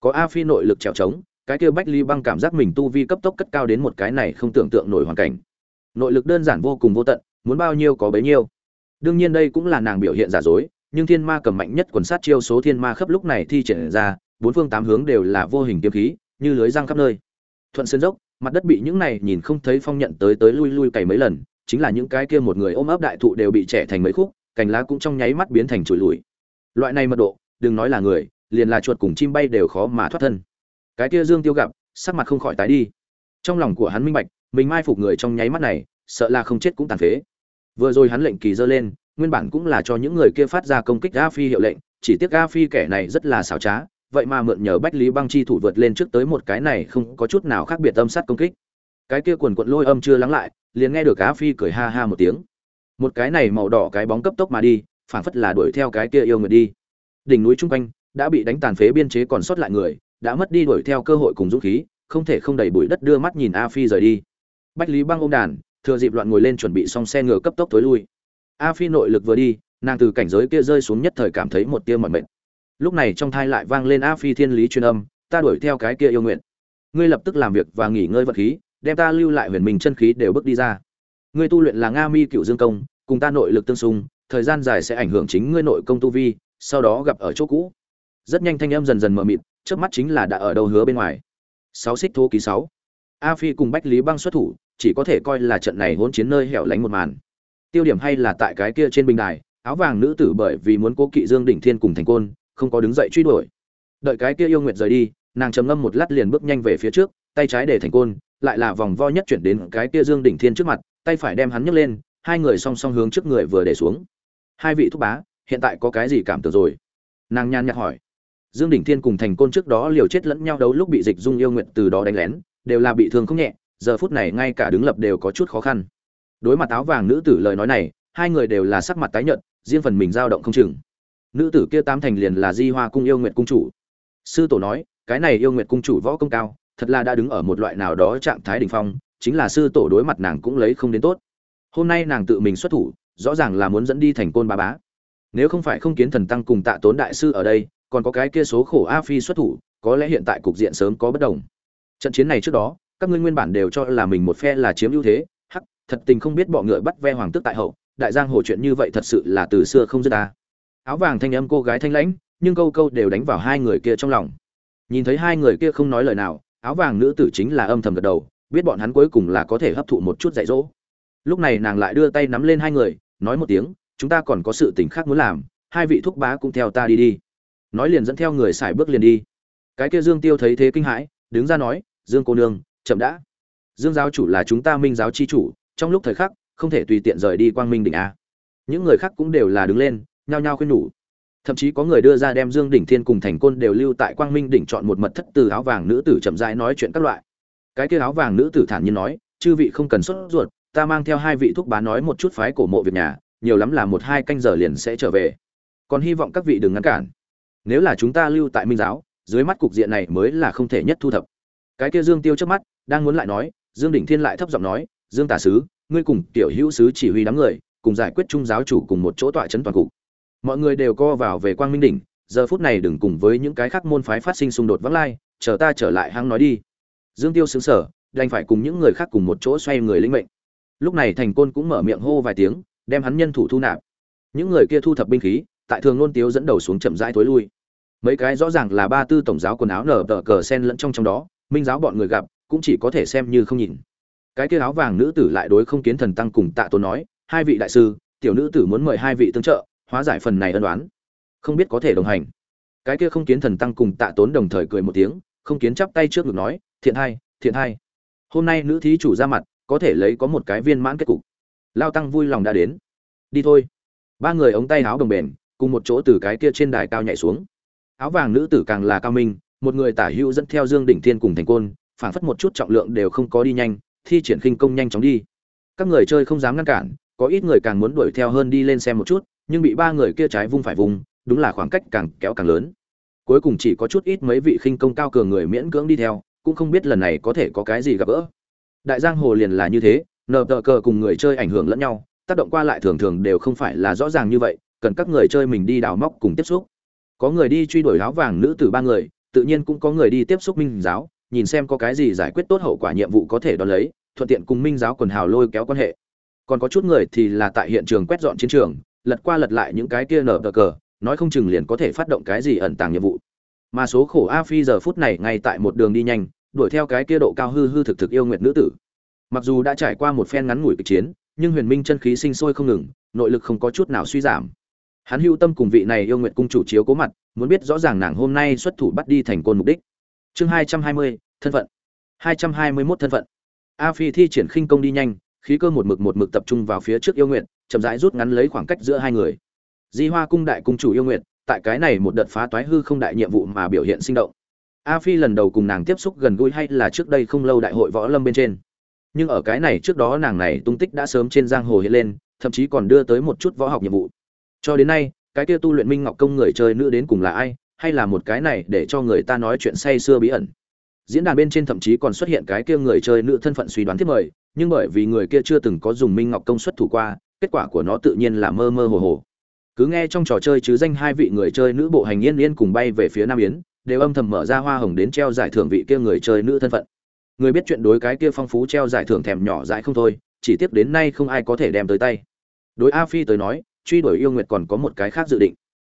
Có a phi nội lực trèo trống, cái kia bách ly băng cảm giác mình tu vi cấp tốc cất cao đến một cái này không tưởng tượng nổi hoàn cảnh. Nội lực đơn giản vô cùng vô tận, muốn bao nhiêu có bấy nhiêu. Đương nhiên đây cũng là nàng biểu hiện giả dối, nhưng thiên ma cầm mạnh nhất quần sát chiêu số thiên ma khắp lúc này thi triển ra, bốn phương tám hướng đều là vô hình kiếm khí, như lưới răng khắp nơi. Thuận sơn dốc, mặt đất bị những này nhìn không thấy phong nhận tới tới lui lui cày mấy lần chính là những cái kia một người ôm ấp đại thụ đều bị trẻ thành mấy khúc, cành lá cũng trong nháy mắt biến thành trụi lùi. Loại này mật độ, đừng nói là người, liền là chuột cùng chim bay đều khó mà thoát thân. Cái kia dương tiêu gặp, sắc mặt không khỏi tái đi. Trong lòng của hắn minh bạch, mình mai phục người trong nháy mắt này, sợ là không chết cũng tàn phế. Vừa rồi hắn lệnh kỳ dơ lên, nguyên bản cũng là cho những người kia phát ra công kích a phi hiệu lệnh, chỉ tiếc a phi kẻ này rất là xảo trá, vậy mà mượn nhờ bách lý băng chi thủ vượt lên trước tới một cái này không có chút nào khác biệt âm sát công kích. Cái kia quần quận lôi âm chưa lắng lại liền nghe được Á phi cười ha ha một tiếng. Một cái này màu đỏ cái bóng cấp tốc mà đi, phảng phất là đuổi theo cái kia yêu người đi. Đỉnh núi trung quanh đã bị đánh tàn phế biên chế còn sót lại người, đã mất đi đuổi theo cơ hội cùng dũng khí, không thể không đẩy bụi đất đưa mắt nhìn a phi rời đi. Bách lý băng ôm đàn, thừa dịp loạn ngồi lên chuẩn bị xong xe ngựa cấp tốc tối lui. A phi nội lực vừa đi, nàng từ cảnh giới kia rơi xuống nhất thời cảm thấy một tia mỏi mệt. Lúc này trong thai lại vang lên a phi thiên lý truyền âm, ta đuổi theo cái kia yêu nguyện ngươi lập tức làm việc và nghỉ ngơi vật khí đem ta lưu lại huyền minh chân khí đều bước đi ra. Ngươi tu luyện là nga mi cựu dương công, cùng ta nội lực tương xung, thời gian dài sẽ ảnh hưởng chính ngươi nội công tu vi, sau đó gặp ở chỗ cũ. Rất nhanh thanh âm dần dần mờ mịt trước mắt chính là đã ở đâu hứa bên ngoài. Sáu xích thô ký sáu. A phi cùng bách lý băng xuất thủ, chỉ có thể coi là trận này hỗn chiến nơi hẻo lánh một màn. Tiêu điểm hay là tại cái kia trên bình đài, áo vàng nữ tử bởi vì muốn cố kỵ dương đỉnh thiên cùng thành côn, không có đứng dậy truy đuổi. Đợi cái kia yêu nguyệt rời đi, nàng trầm ngâm một lát liền bước nhanh về phía trước, tay trái để thành côn lại là vòng vo nhất chuyển đến cái kia dương đỉnh thiên trước mặt, tay phải đem hắn nhấc lên, hai người song song hướng trước người vừa để xuống. Hai vị thúc bá, hiện tại có cái gì cảm tưởng rồi? Nàng nhan nhạt hỏi. Dương đỉnh thiên cùng thành côn trước đó liều chết lẫn nhau đấu lúc bị dịch dung yêu nguyện từ đó đánh lén, đều là bị thương không nhẹ, giờ phút này ngay cả đứng lập đều có chút khó khăn. Đối mặt áo vàng nữ tử lời nói này, hai người đều là sắc mặt tái nhợt, riêng phần mình dao động không chừng. Nữ tử kia tám thành liền là di hoa cung yêu nguyện cung chủ. Sư tổ nói, cái này yêu nguyện cung chủ võ công cao thật là đã đứng ở một loại nào đó trạng thái đỉnh phong, chính là sư tổ đối mặt nàng cũng lấy không đến tốt. Hôm nay nàng tự mình xuất thủ, rõ ràng là muốn dẫn đi thành côn ba bá. Nếu không phải không kiến thần tăng cùng tạ tốn đại sư ở đây, còn có cái kia số khổ a phi xuất thủ, có lẽ hiện tại cục diện sớm có bất đồng. Trận chiến này trước đó, các ngươi nguyên bản đều cho là mình một phe là chiếm ưu thế, hắc, thật tình không biết bọ ngựa bắt ve hoàng tước tại hậu, đại giang hồ chuyện như vậy thật sự là từ xưa không dứt ta. Áo vàng thanh âm cô gái thanh lãnh, nhưng câu câu đều đánh vào hai người kia trong lòng. Nhìn thấy hai người kia không nói lời nào áo vàng nữ tử chính là âm thầm gật đầu, biết bọn hắn cuối cùng là có thể hấp thụ một chút dạy dỗ. Lúc này nàng lại đưa tay nắm lên hai người, nói một tiếng, chúng ta còn có sự tình khác muốn làm, hai vị thúc bá cũng theo ta đi đi. Nói liền dẫn theo người xài bước liền đi. Cái kia dương tiêu thấy thế kinh hãi, đứng ra nói, dương cô nương, chậm đã. Dương giáo chủ là chúng ta minh giáo chi chủ, trong lúc thời khắc, không thể tùy tiện rời đi quang minh đỉnh a. Những người khác cũng đều là đứng lên, nhao nhao khuyên nhủ thậm chí có người đưa ra đem dương đỉnh thiên cùng thành côn đều lưu tại quang minh đỉnh chọn một mật thất từ áo vàng nữ tử chậm rãi nói chuyện các loại. Cái kia áo vàng nữ tử thản nhiên nói, chư vị không cần sốt ruột, ta mang theo hai vị thúc bá nói một chút phái cổ mộ việc nhà, nhiều lắm là một hai canh giờ liền sẽ trở về. Còn hy vọng các vị đừng ngăn cản. Nếu là chúng ta lưu tại minh giáo, dưới mắt cục diện này mới là không thể nhất thu thập. Cái kia dương tiêu trước mắt, đang muốn lại nói, dương đỉnh thiên lại thấp giọng nói, dương tả sứ, ngươi cùng tiểu hữu sứ chỉ huy đám người, cùng giải quyết trung giáo chủ cùng một chỗ tọa trấn toàn cục mọi người đều co vào về quang minh đỉnh, giờ phút này đừng cùng với những cái khác môn phái phát sinh xung đột vắng lai, chờ ta trở lại hăng nói đi. Dương tiêu xứng sở đành phải cùng những người khác cùng một chỗ xoay người linh mệnh. Lúc này thành côn cũng mở miệng hô vài tiếng, đem hắn nhân thủ thu nạp. Những người kia thu thập binh khí, tại thường nôn tiếu dẫn đầu xuống chậm rãi tối lui. Mấy cái rõ ràng là ba tư tổng giáo quần áo nở tờ cờ sen lẫn trong trong đó, minh giáo bọn người gặp, cũng chỉ có thể xem như không nhìn. Cái kia áo vàng nữ tử lại đối không kiến thần tăng cùng tạ tôn nói, hai vị đại sư, tiểu nữ tử muốn mời hai vị tương trợ hóa giải phần này ân đoán không biết có thể đồng hành. Cái kia không kiến thần tăng cùng tạ tốn đồng thời cười một tiếng, không kiến chắp tay trước ngực nói, thiện hai thiện hai. Hôm nay nữ thí chủ ra mặt, có thể lấy có một cái viên mãn kết cục. Lao tăng vui lòng đã đến. Đi thôi. Ba người ống tay áo đồng bền, cùng một chỗ từ cái kia trên đài cao nhảy xuống. Áo vàng nữ tử càng là cao minh, một người tả hữu dẫn theo dương đỉnh thiên cùng thành côn, phảng phất một chút trọng lượng đều không có đi nhanh, thi triển khinh công nhanh chóng đi. Các người chơi không dám ngăn cản, có ít người càng muốn đuổi theo hơn đi lên xem một chút nhưng bị ba người kia trái vung phải vùng đúng là khoảng cách càng kéo càng lớn. Cuối cùng chỉ có chút ít mấy vị khinh công cao cường người miễn cưỡng đi theo, cũng không biết lần này có thể có cái gì gặp gỡ. Đại giang hồ liền là như thế, nờ tờ cờ cùng người chơi ảnh hưởng lẫn nhau, tác động qua lại thường thường đều không phải là rõ ràng như vậy, cần các người chơi mình đi đào móc cùng tiếp xúc. Có người đi truy đuổi áo vàng nữ từ ba người, tự nhiên cũng có người đi tiếp xúc minh giáo, nhìn xem có cái gì giải quyết tốt hậu quả nhiệm vụ có thể đón lấy, thuận tiện cùng minh giáo quần hào lôi kéo quan hệ. Còn có chút người thì là tại hiện trường quét dọn chiến trường lật qua lật lại những cái kia nở cờ cờ, nói không chừng liền có thể phát động cái gì ẩn tàng nhiệm vụ. Mà số khổ a phi giờ phút này ngay tại một đường đi nhanh, đuổi theo cái kia độ cao hư hư thực thực yêu nguyệt nữ tử. Mặc dù đã trải qua một phen ngắn ngủi kịch chiến, nhưng huyền minh chân khí sinh sôi không ngừng, nội lực không có chút nào suy giảm. Hắn hưu tâm cùng vị này yêu nguyệt cung chủ chiếu cố mặt, muốn biết rõ ràng nàng hôm nay xuất thủ bắt đi thành côn mục đích. Chương hai trăm hai mươi, thân phận. hai trăm hai mươi mốt thân phận. A phi thi triển khinh công đi nhanh, khí cơ một mực một mực tập trung vào phía trước yêu nguyện chậm rãi rút ngắn lấy khoảng cách giữa hai người. Di hoa cung đại cung chủ yêu nguyện tại cái này một đợt phá toái hư không đại nhiệm vụ mà biểu hiện sinh động. A phi lần đầu cùng nàng tiếp xúc gần gũi hay là trước đây không lâu đại hội võ lâm bên trên. Nhưng ở cái này trước đó nàng này tung tích đã sớm trên giang hồ hiện lên, thậm chí còn đưa tới một chút võ học nhiệm vụ. Cho đến nay, cái kia tu luyện minh ngọc công người chơi nữ đến cùng là ai, hay là một cái này để cho người ta nói chuyện say xưa bí ẩn. Diễn đàn bên trên thậm chí còn xuất hiện cái kia người chơi nữ thân phận suy đoán thiết mời, nhưng bởi vì người kia chưa từng có dùng minh ngọc công xuất thủ qua kết quả của nó tự nhiên là mơ mơ hồ hồ. Cứ nghe trong trò chơi chứ danh hai vị người chơi nữ bộ hành yên yên cùng bay về phía nam yến, đều âm thầm mở ra hoa hồng đến treo giải thưởng vị kia người chơi nữ thân phận. Người biết chuyện đối cái kia phong phú treo giải thưởng thèm nhỏ dãi không thôi, chỉ tiếp đến nay không ai có thể đem tới tay. Đối a phi tới nói, truy đuổi yêu nguyệt còn có một cái khác dự định.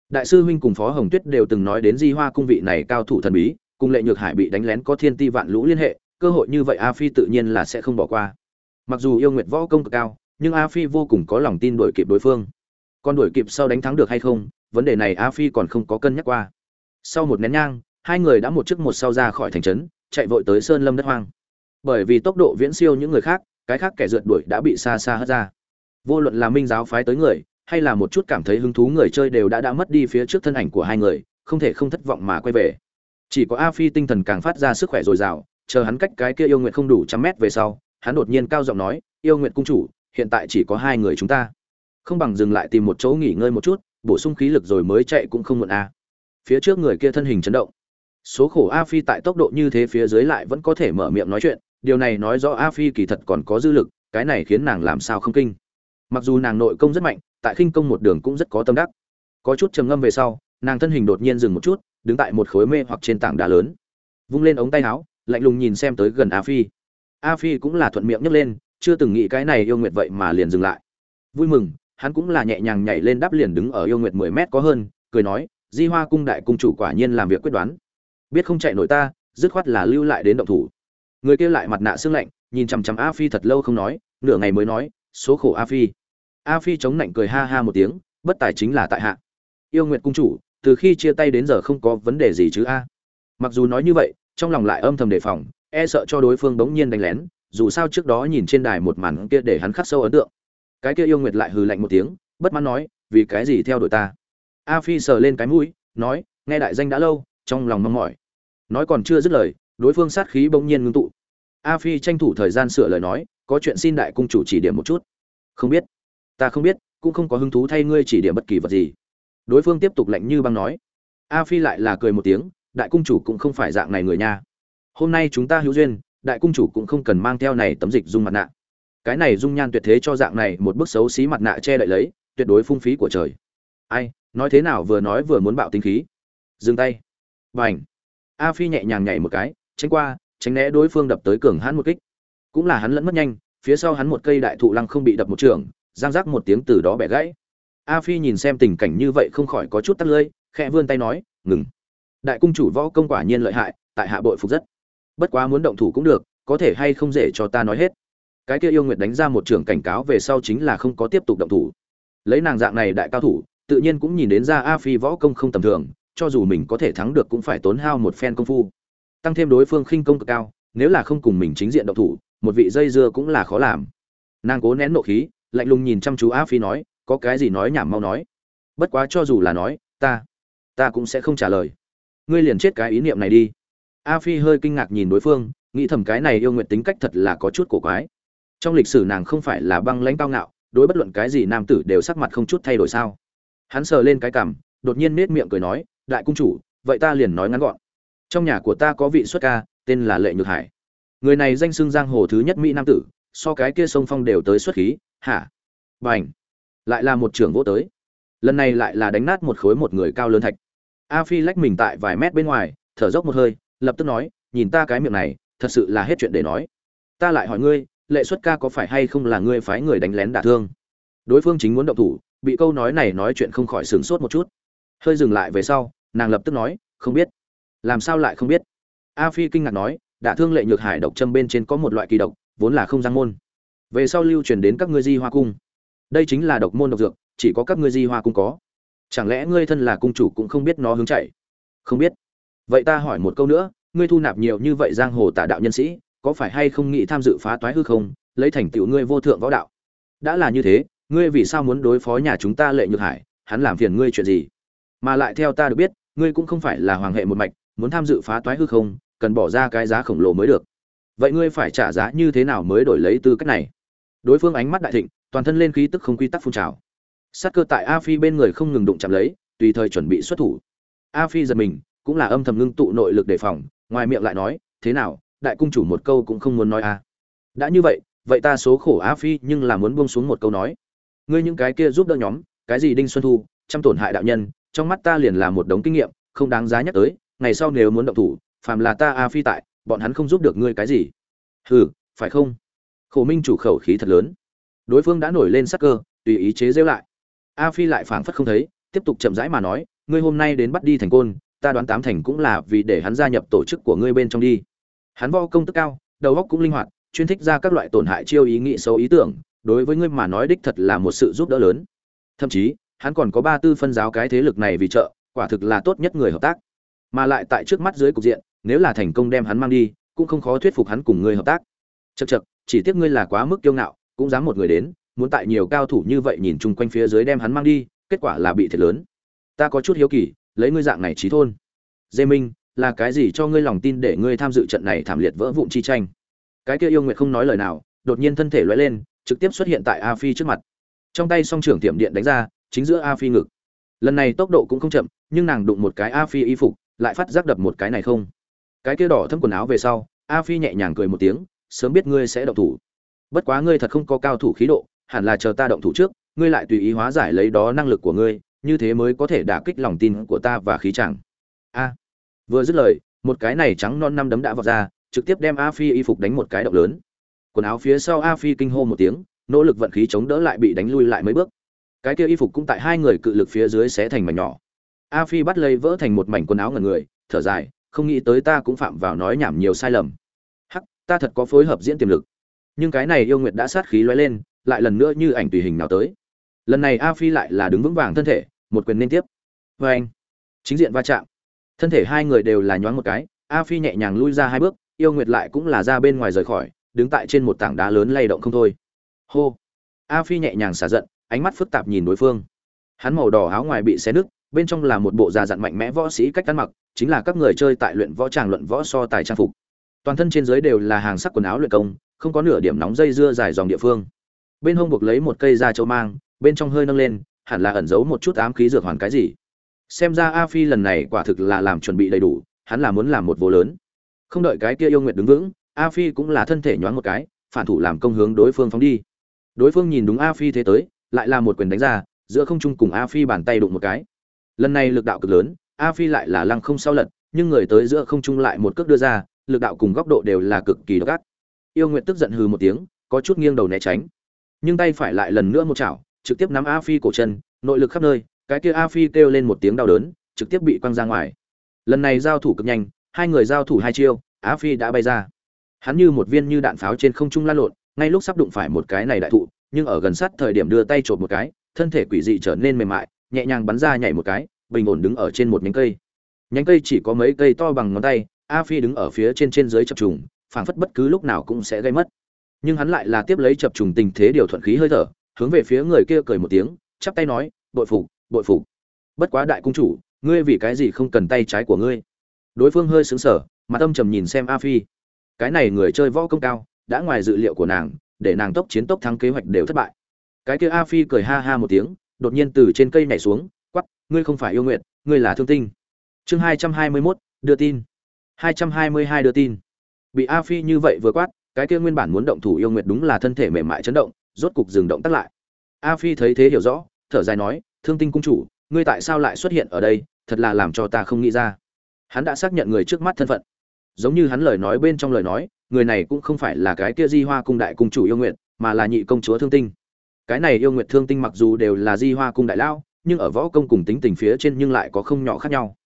Đại sư huynh cùng phó hồng tuyết đều từng nói đến di hoa cung vị này cao thủ thần bí, cùng lệ nhược hải bị đánh lén có thiên ti vạn lũ liên hệ, cơ hội như vậy a phi tự nhiên là sẽ không bỏ qua. Mặc dù yêu nguyệt võ công cực cao nhưng a phi vô cùng có lòng tin đuổi kịp đối phương. Còn đuổi kịp sau đánh thắng được hay không, vấn đề này a phi còn không có cân nhắc qua. Sau một nén nhang, hai người đã một trước một sau ra khỏi thành trấn, chạy vội tới sơn lâm đất hoang. Bởi vì tốc độ viễn siêu những người khác, cái khác kẻ rượt đuổi đã bị xa xa hất ra. Vô luận là minh giáo phái tới người, hay là một chút cảm thấy hứng thú người chơi đều đã đã mất đi phía trước thân ảnh của hai người, không thể không thất vọng mà quay về. Chỉ có a phi tinh thần càng phát ra sức khỏe dồi dào, chờ hắn cách cái kia yêu nguyện không đủ trăm mét về sau, hắn đột nhiên cao giọng nói, yêu nguyện cung chủ hiện tại chỉ có hai người chúng ta. Không bằng dừng lại tìm một chỗ nghỉ ngơi một chút, bổ sung khí lực rồi mới chạy cũng không muộn a phía trước người kia thân hình chấn động. Số khổ a phi tại tốc độ như thế phía dưới lại vẫn có thể mở miệng nói chuyện, điều này nói rõ a phi kỳ thật còn có dư lực, cái này khiến nàng làm sao không kinh. Mặc dù nàng nội công rất mạnh, tại khinh công một đường cũng rất có tâm đắc. Có chút trầm ngâm về sau, nàng thân hình đột nhiên dừng một chút, đứng tại một khối mê hoặc trên tảng đá lớn. Vung lên ống tay áo, lạnh lùng nhìn xem tới gần a phi. A phi cũng là thuận miệng nhấc lên chưa từng nghĩ cái này yêu nguyệt vậy mà liền dừng lại. Vui mừng, hắn cũng là nhẹ nhàng nhảy lên đáp liền đứng ở yêu nguyệt mười mét có hơn, cười nói, di hoa cung đại cung chủ quả nhiên làm việc quyết đoán. Biết không chạy nổi ta, dứt khoát là lưu lại đến động thủ. Người kia lại mặt nạ xương lạnh, nhìn chằm chằm a phi thật lâu không nói, nửa ngày mới nói, số khổ a phi. A phi chống lạnh cười ha ha một tiếng, bất tài chính là tại hạ. Yêu nguyệt cung chủ, từ khi chia tay đến giờ không có vấn đề gì chứ a. Mặc dù nói như vậy, trong lòng lại âm thầm đề phòng e sợ cho đối phương bỗng nhiên đánh lén dù sao trước đó nhìn trên đài một màn kia để hắn khắc sâu ấn tượng. Cái kia yêu nguyệt lại hừ lạnh một tiếng, bất mãn nói, vì cái gì theo đuổi ta? A phi sờ lên cái mũi, nói, nghe đại danh đã lâu, trong lòng mong mỏi. Nói còn chưa dứt lời, đối phương sát khí bỗng nhiên ngưng tụ. A phi tranh thủ thời gian sửa lời nói, có chuyện xin đại cung chủ chỉ điểm một chút. Không biết. Ta không biết, cũng không có hứng thú thay ngươi chỉ điểm bất kỳ vật gì. Đối phương tiếp tục lạnh như băng nói. A phi lại là cười một tiếng, đại cung chủ cũng không phải dạng này người nha. Hôm nay chúng ta hữu duyên đại cung chủ cũng không cần mang theo này tấm dịch dung mặt nạ. Cái này dung nhan tuyệt thế cho dạng này một bức xấu xí mặt nạ che đậy lấy, tuyệt đối phung phí của trời. Ai, nói thế nào vừa nói vừa muốn bạo tinh khí. Dừng tay. Và n h a phi nhẹ nhàng nhảy một cái, tránh qua, tránh né đối phương đập tới cường hãn một kích. Cũng là hắn lẫn mất nhanh, phía sau hắn một cây đại thụ lăng không bị đập một trường, giang rác một tiếng từ đó bẻ gãy. A phi nhìn xem tình cảnh như vậy không khỏi có chút tắt lơi khẽ vươn tay nói, ngừng. Đại cung chủ võ công quả nhiên lợi hại, tại hạ bội phục rất bất quá muốn động thủ cũng được, có thể hay không dễ cho ta nói hết. Cái kia yêu nguyệt đánh ra một trường cảnh cáo về sau chính là không có tiếp tục động thủ. Lấy nàng dạng này đại cao thủ, tự nhiên cũng nhìn đến ra a phi võ công không tầm thường, cho dù mình có thể thắng được cũng phải tốn hao một phen công phu. Tăng thêm đối phương khinh công cực cao, nếu là không cùng mình chính diện động thủ, một vị dây dưa cũng là khó làm. Nàng cố nén nộ khí, lạnh lùng nhìn chăm chú a phi nói, có cái gì nói nhảm mau nói. Bất quá cho dù là nói, ta ta cũng sẽ không trả lời. Ngươi liền chết cái ý niệm này đi a phi hơi kinh ngạc nhìn đối phương, nghĩ thầm cái này yêu nguyện tính cách thật là có chút cổ quái. Trong lịch sử nàng không phải là băng lãnh cao ngạo, đối bất luận cái gì nam tử đều sắc mặt không chút thay đổi sao. Hắn sờ lên cái cằm, đột nhiên nết miệng cười nói, đại cung chủ, vậy ta liền nói ngắn gọn. Trong nhà của ta có vị xuất ca, tên là lệ nhược hải. Người này danh xưng giang hồ thứ nhất mỹ nam tử, so cái kia sông phong đều tới xuất khí, hả? B à n h lại là một trưởng vô tới. Lần này lại là đánh nát một khối một người cao lớn thạch. A phi lách mình tại vài mét bên ngoài, thở dốc một hơi lập tức nói, nhìn ta cái miệng này, thật sự là hết chuyện để nói. Ta lại hỏi ngươi, lệ xuất ca có phải hay không là ngươi phái người đánh lén đả thương? Đối phương chính muốn động thủ, bị câu nói này nói chuyện không khỏi sửng sốt một chút. Hơi dừng lại về sau, nàng lập tức nói, không biết. Làm sao lại không biết? A phi kinh ngạc nói, đả thương lệ nhược hải độc châm bên trên có một loại kỳ độc, vốn là không giang môn. Về sau lưu truyền đến các ngươi di hoa cung. Đây chính là độc môn độc dược, chỉ có các ngươi di hoa cung có. Chẳng lẽ ngươi thân là cung chủ cũng không biết nó hướng chạy? Không biết vậy ta hỏi một câu nữa, ngươi thu nạp nhiều như vậy giang hồ tả đạo nhân sĩ, có phải hay không nghĩ tham dự phá toái hư không, lấy thành tựu ngươi vô thượng võ đạo? Đã là như thế, ngươi vì sao muốn đối phó nhà chúng ta lệ nhược hải, hắn làm phiền ngươi chuyện gì? Mà lại theo ta được biết, ngươi cũng không phải là hoàng hệ một mạch, muốn tham dự phá toái hư không, cần bỏ ra cái giá khổng lồ mới được. Vậy ngươi phải trả giá như thế nào mới đổi lấy tư cách này? Đối phương ánh mắt đại thịnh, toàn thân lên khí tức không quy tắc phun trào. Sát cơ tại a phi bên người không ngừng đụng chạm lấy, tùy thời chuẩn bị xuất thủ. A phi giật mình cũng là âm thầm ngưng tụ nội lực đề phòng, ngoài miệng lại nói, thế nào, đại cung chủ một câu cũng không muốn nói a đã như vậy vậy ta số khổ a phi nhưng là muốn buông xuống một câu nói. Ngươi những cái kia giúp đỡ nhóm, cái gì đinh xuân thu chăm tổn hại đạo nhân, trong mắt ta liền là một đống kinh nghiệm, không đáng giá nhắc tới, ngày sau nếu muốn động thủ, phàm là ta a phi tại, bọn hắn không giúp được ngươi cái gì. Hừ, phải không? Khổ minh chủ khẩu khí thật lớn. Đối phương đã nổi lên sắc cơ, tùy ý chế rêu lại. A phi lại phảng phất không thấy, tiếp tục chậm rãi mà nói, ngươi hôm nay đến bắt đi thành côn ta đoán tám thành cũng là vì để hắn gia nhập tổ chức của ngươi bên trong đi. Hắn vo công tức cao, đầu óc cũng linh hoạt, chuyên thích ra các loại tổn hại chiêu ý nghĩ xấu ý tưởng, đối với ngươi mà nói đích thật là một sự giúp đỡ lớn. Thậm chí, hắn còn có ba tư phân giáo cái thế lực này vì trợ, quả thực là tốt nhất người hợp tác. Mà lại tại trước mắt dưới cục diện, nếu là thành công đem hắn mang đi, cũng không khó thuyết phục hắn cùng ngươi hợp tác. Chật chật chỉ tiếc ngươi là quá mức kiêu ngạo, cũng dám một người đến, muốn tại nhiều cao thủ như vậy nhìn chung quanh phía dưới đem hắn mang đi, kết quả là bị thiệt lớn. Ta có chút hiếu kỳ lấy ngươi dạng này trí thôn. Dê minh, là cái gì cho ngươi lòng tin để ngươi tham dự trận này thảm liệt vỡ vụn chi tranh? Cái kia yêu nguyệt không nói lời nào, đột nhiên thân thể lóe lên, trực tiếp xuất hiện tại a phi trước mặt. Trong tay song trưởng tiệm điện đánh ra, chính giữa a phi ngực. Lần này tốc độ cũng không chậm, nhưng nàng đụng một cái a phi y phục, lại phát giác đập một cái này không. Cái kia đỏ thâm quần áo về sau, a phi nhẹ nhàng cười một tiếng, sớm biết ngươi sẽ động thủ. Bất quá ngươi thật không có cao thủ khí độ, hẳn là chờ ta động thủ trước, ngươi lại tùy ý hóa giải lấy đó năng lực của ngươi như thế mới có thể đả kích lòng tin của ta và khí chẳng a. Vừa dứt lời, một cái này trắng non năm đấm đã vọt ra, trực tiếp đem a phi y phục đánh một cái động lớn. Quần áo phía sau a phi kinh hô một tiếng, nỗ lực vận khí chống đỡ lại bị đánh lui lại mấy bước. Cái kia y phục cũng tại hai người cự lực phía dưới sẽ thành mảnh nhỏ. A phi bắt lấy vỡ thành một mảnh quần áo ngần người, thở dài, không nghĩ tới ta cũng phạm vào nói nhảm nhiều sai lầm. Hắc, ta thật có phối hợp diễn tiềm lực. Nhưng cái này yêu nguyệt đã sát khí lóe lên, lại lần nữa như ảnh tùy hình nào tới. Lần này a phi lại là đứng vững vàng thân thể một quyền liên tiếp. Vê anh, chính diện va chạm. Thân thể hai người đều là nhoáng một cái, a phi nhẹ nhàng lui ra hai bước, yêu nguyệt lại cũng là ra bên ngoài rời khỏi, đứng tại trên một tảng đá lớn lay động không thôi. Hô. A phi nhẹ nhàng xả giận, ánh mắt phức tạp nhìn đối phương. Hắn màu đỏ áo ngoài bị xé nứt, bên trong là một bộ già dặn mạnh mẽ võ sĩ cách ăn mặc, chính là các người chơi tại luyện võ tràng luận võ so tài trang phục. Toàn thân trên dưới đều là hàng sắc quần áo luyện công, không có nửa điểm nóng dây dưa dài dòng địa phương. Bên hông buộc lấy một cây da châu mang, bên trong hơi nâng lên hẳn là ẩn giấu một chút ám khí dược hoàn cái gì. Xem ra a phi lần này quả thực là làm chuẩn bị đầy đủ, hắn là muốn làm một vô lớn. Không đợi cái kia yêu nguyệt đứng vững, a phi cũng là thân thể nhoáng một cái, phản thủ làm công hướng đối phương phóng đi. Đối phương nhìn đúng a phi thế tới, lại là một quyền đánh ra, giữa không trung cùng a phi bàn tay đụng một cái. Lần này lực đạo cực lớn, a phi lại là lăng không sau lật, nhưng người tới giữa không trung lại một cước đưa ra, lực đạo cùng góc độ đều là cực kỳ đắc yêu nguyện tức giận hừ một tiếng, có chút nghiêng đầu né tránh. Nhưng tay phải lại lần nữa một chảo trực tiếp nắm a phi cổ chân, nội lực khắp nơi, cái kia a phi kêu lên một tiếng đau đớn, trực tiếp bị quăng ra ngoài. Lần này giao thủ cực nhanh, hai người giao thủ hai chiêu, a phi đã bay ra. Hắn như một viên như đạn pháo trên không trung lan lộn, ngay lúc sắp đụng phải một cái này đại thụ, nhưng ở gần sát thời điểm đưa tay chộp một cái, thân thể quỷ dị trở nên mềm mại, nhẹ nhàng bắn ra nhảy một cái, bình ổn đứng ở trên một nhánh cây. Nhánh cây chỉ có mấy cây to bằng ngón tay, a phi đứng ở phía trên trên dưới chập trùng, phảng phất bất cứ lúc nào cũng sẽ gây mất. Nhưng hắn lại là tiếp lấy chập trùng tình thế điều thuận khí hơi thở hướng về phía người kia cười một tiếng, chắp tay nói, bội phục bội phục. Bất quá đại cung chủ, ngươi vì cái gì không cần tay trái của ngươi? Đối phương hơi sững sờ, mặt âm trầm nhìn xem a phi. Cái này người chơi võ công cao, đã ngoài dự liệu của nàng, để nàng tốc chiến tốc thắng kế hoạch đều thất bại. Cái kia a phi cười ha ha một tiếng, đột nhiên từ trên cây nhảy xuống quắp ngươi không phải yêu nguyện ngươi là thương tinh. Chương hai trăm hai mươi mốt, đưa tin. hai trăm hai mươi hai đưa tin. Bị a phi như vậy vừa quát, cái kia nguyên bản muốn động thủ yêu nguyệt đúng là thân thể mềm mại chấn động rốt cục dừng động tác lại. A phi thấy thế hiểu rõ, thở dài nói, thương tinh cung chủ, ngươi tại sao lại xuất hiện ở đây? Thật là làm cho ta không nghĩ ra. Hắn đã xác nhận người trước mắt thân phận. Giống như hắn lời nói bên trong lời nói, người này cũng không phải là cái kia di hoa cung đại cung chủ yêu nguyện mà là nhị công chúa thương tinh. Cái này yêu nguyện thương tinh mặc dù đều là di hoa cung đại lao nhưng ở võ công cùng tính tình phía trên nhưng lại có không nhỏ khác nhau.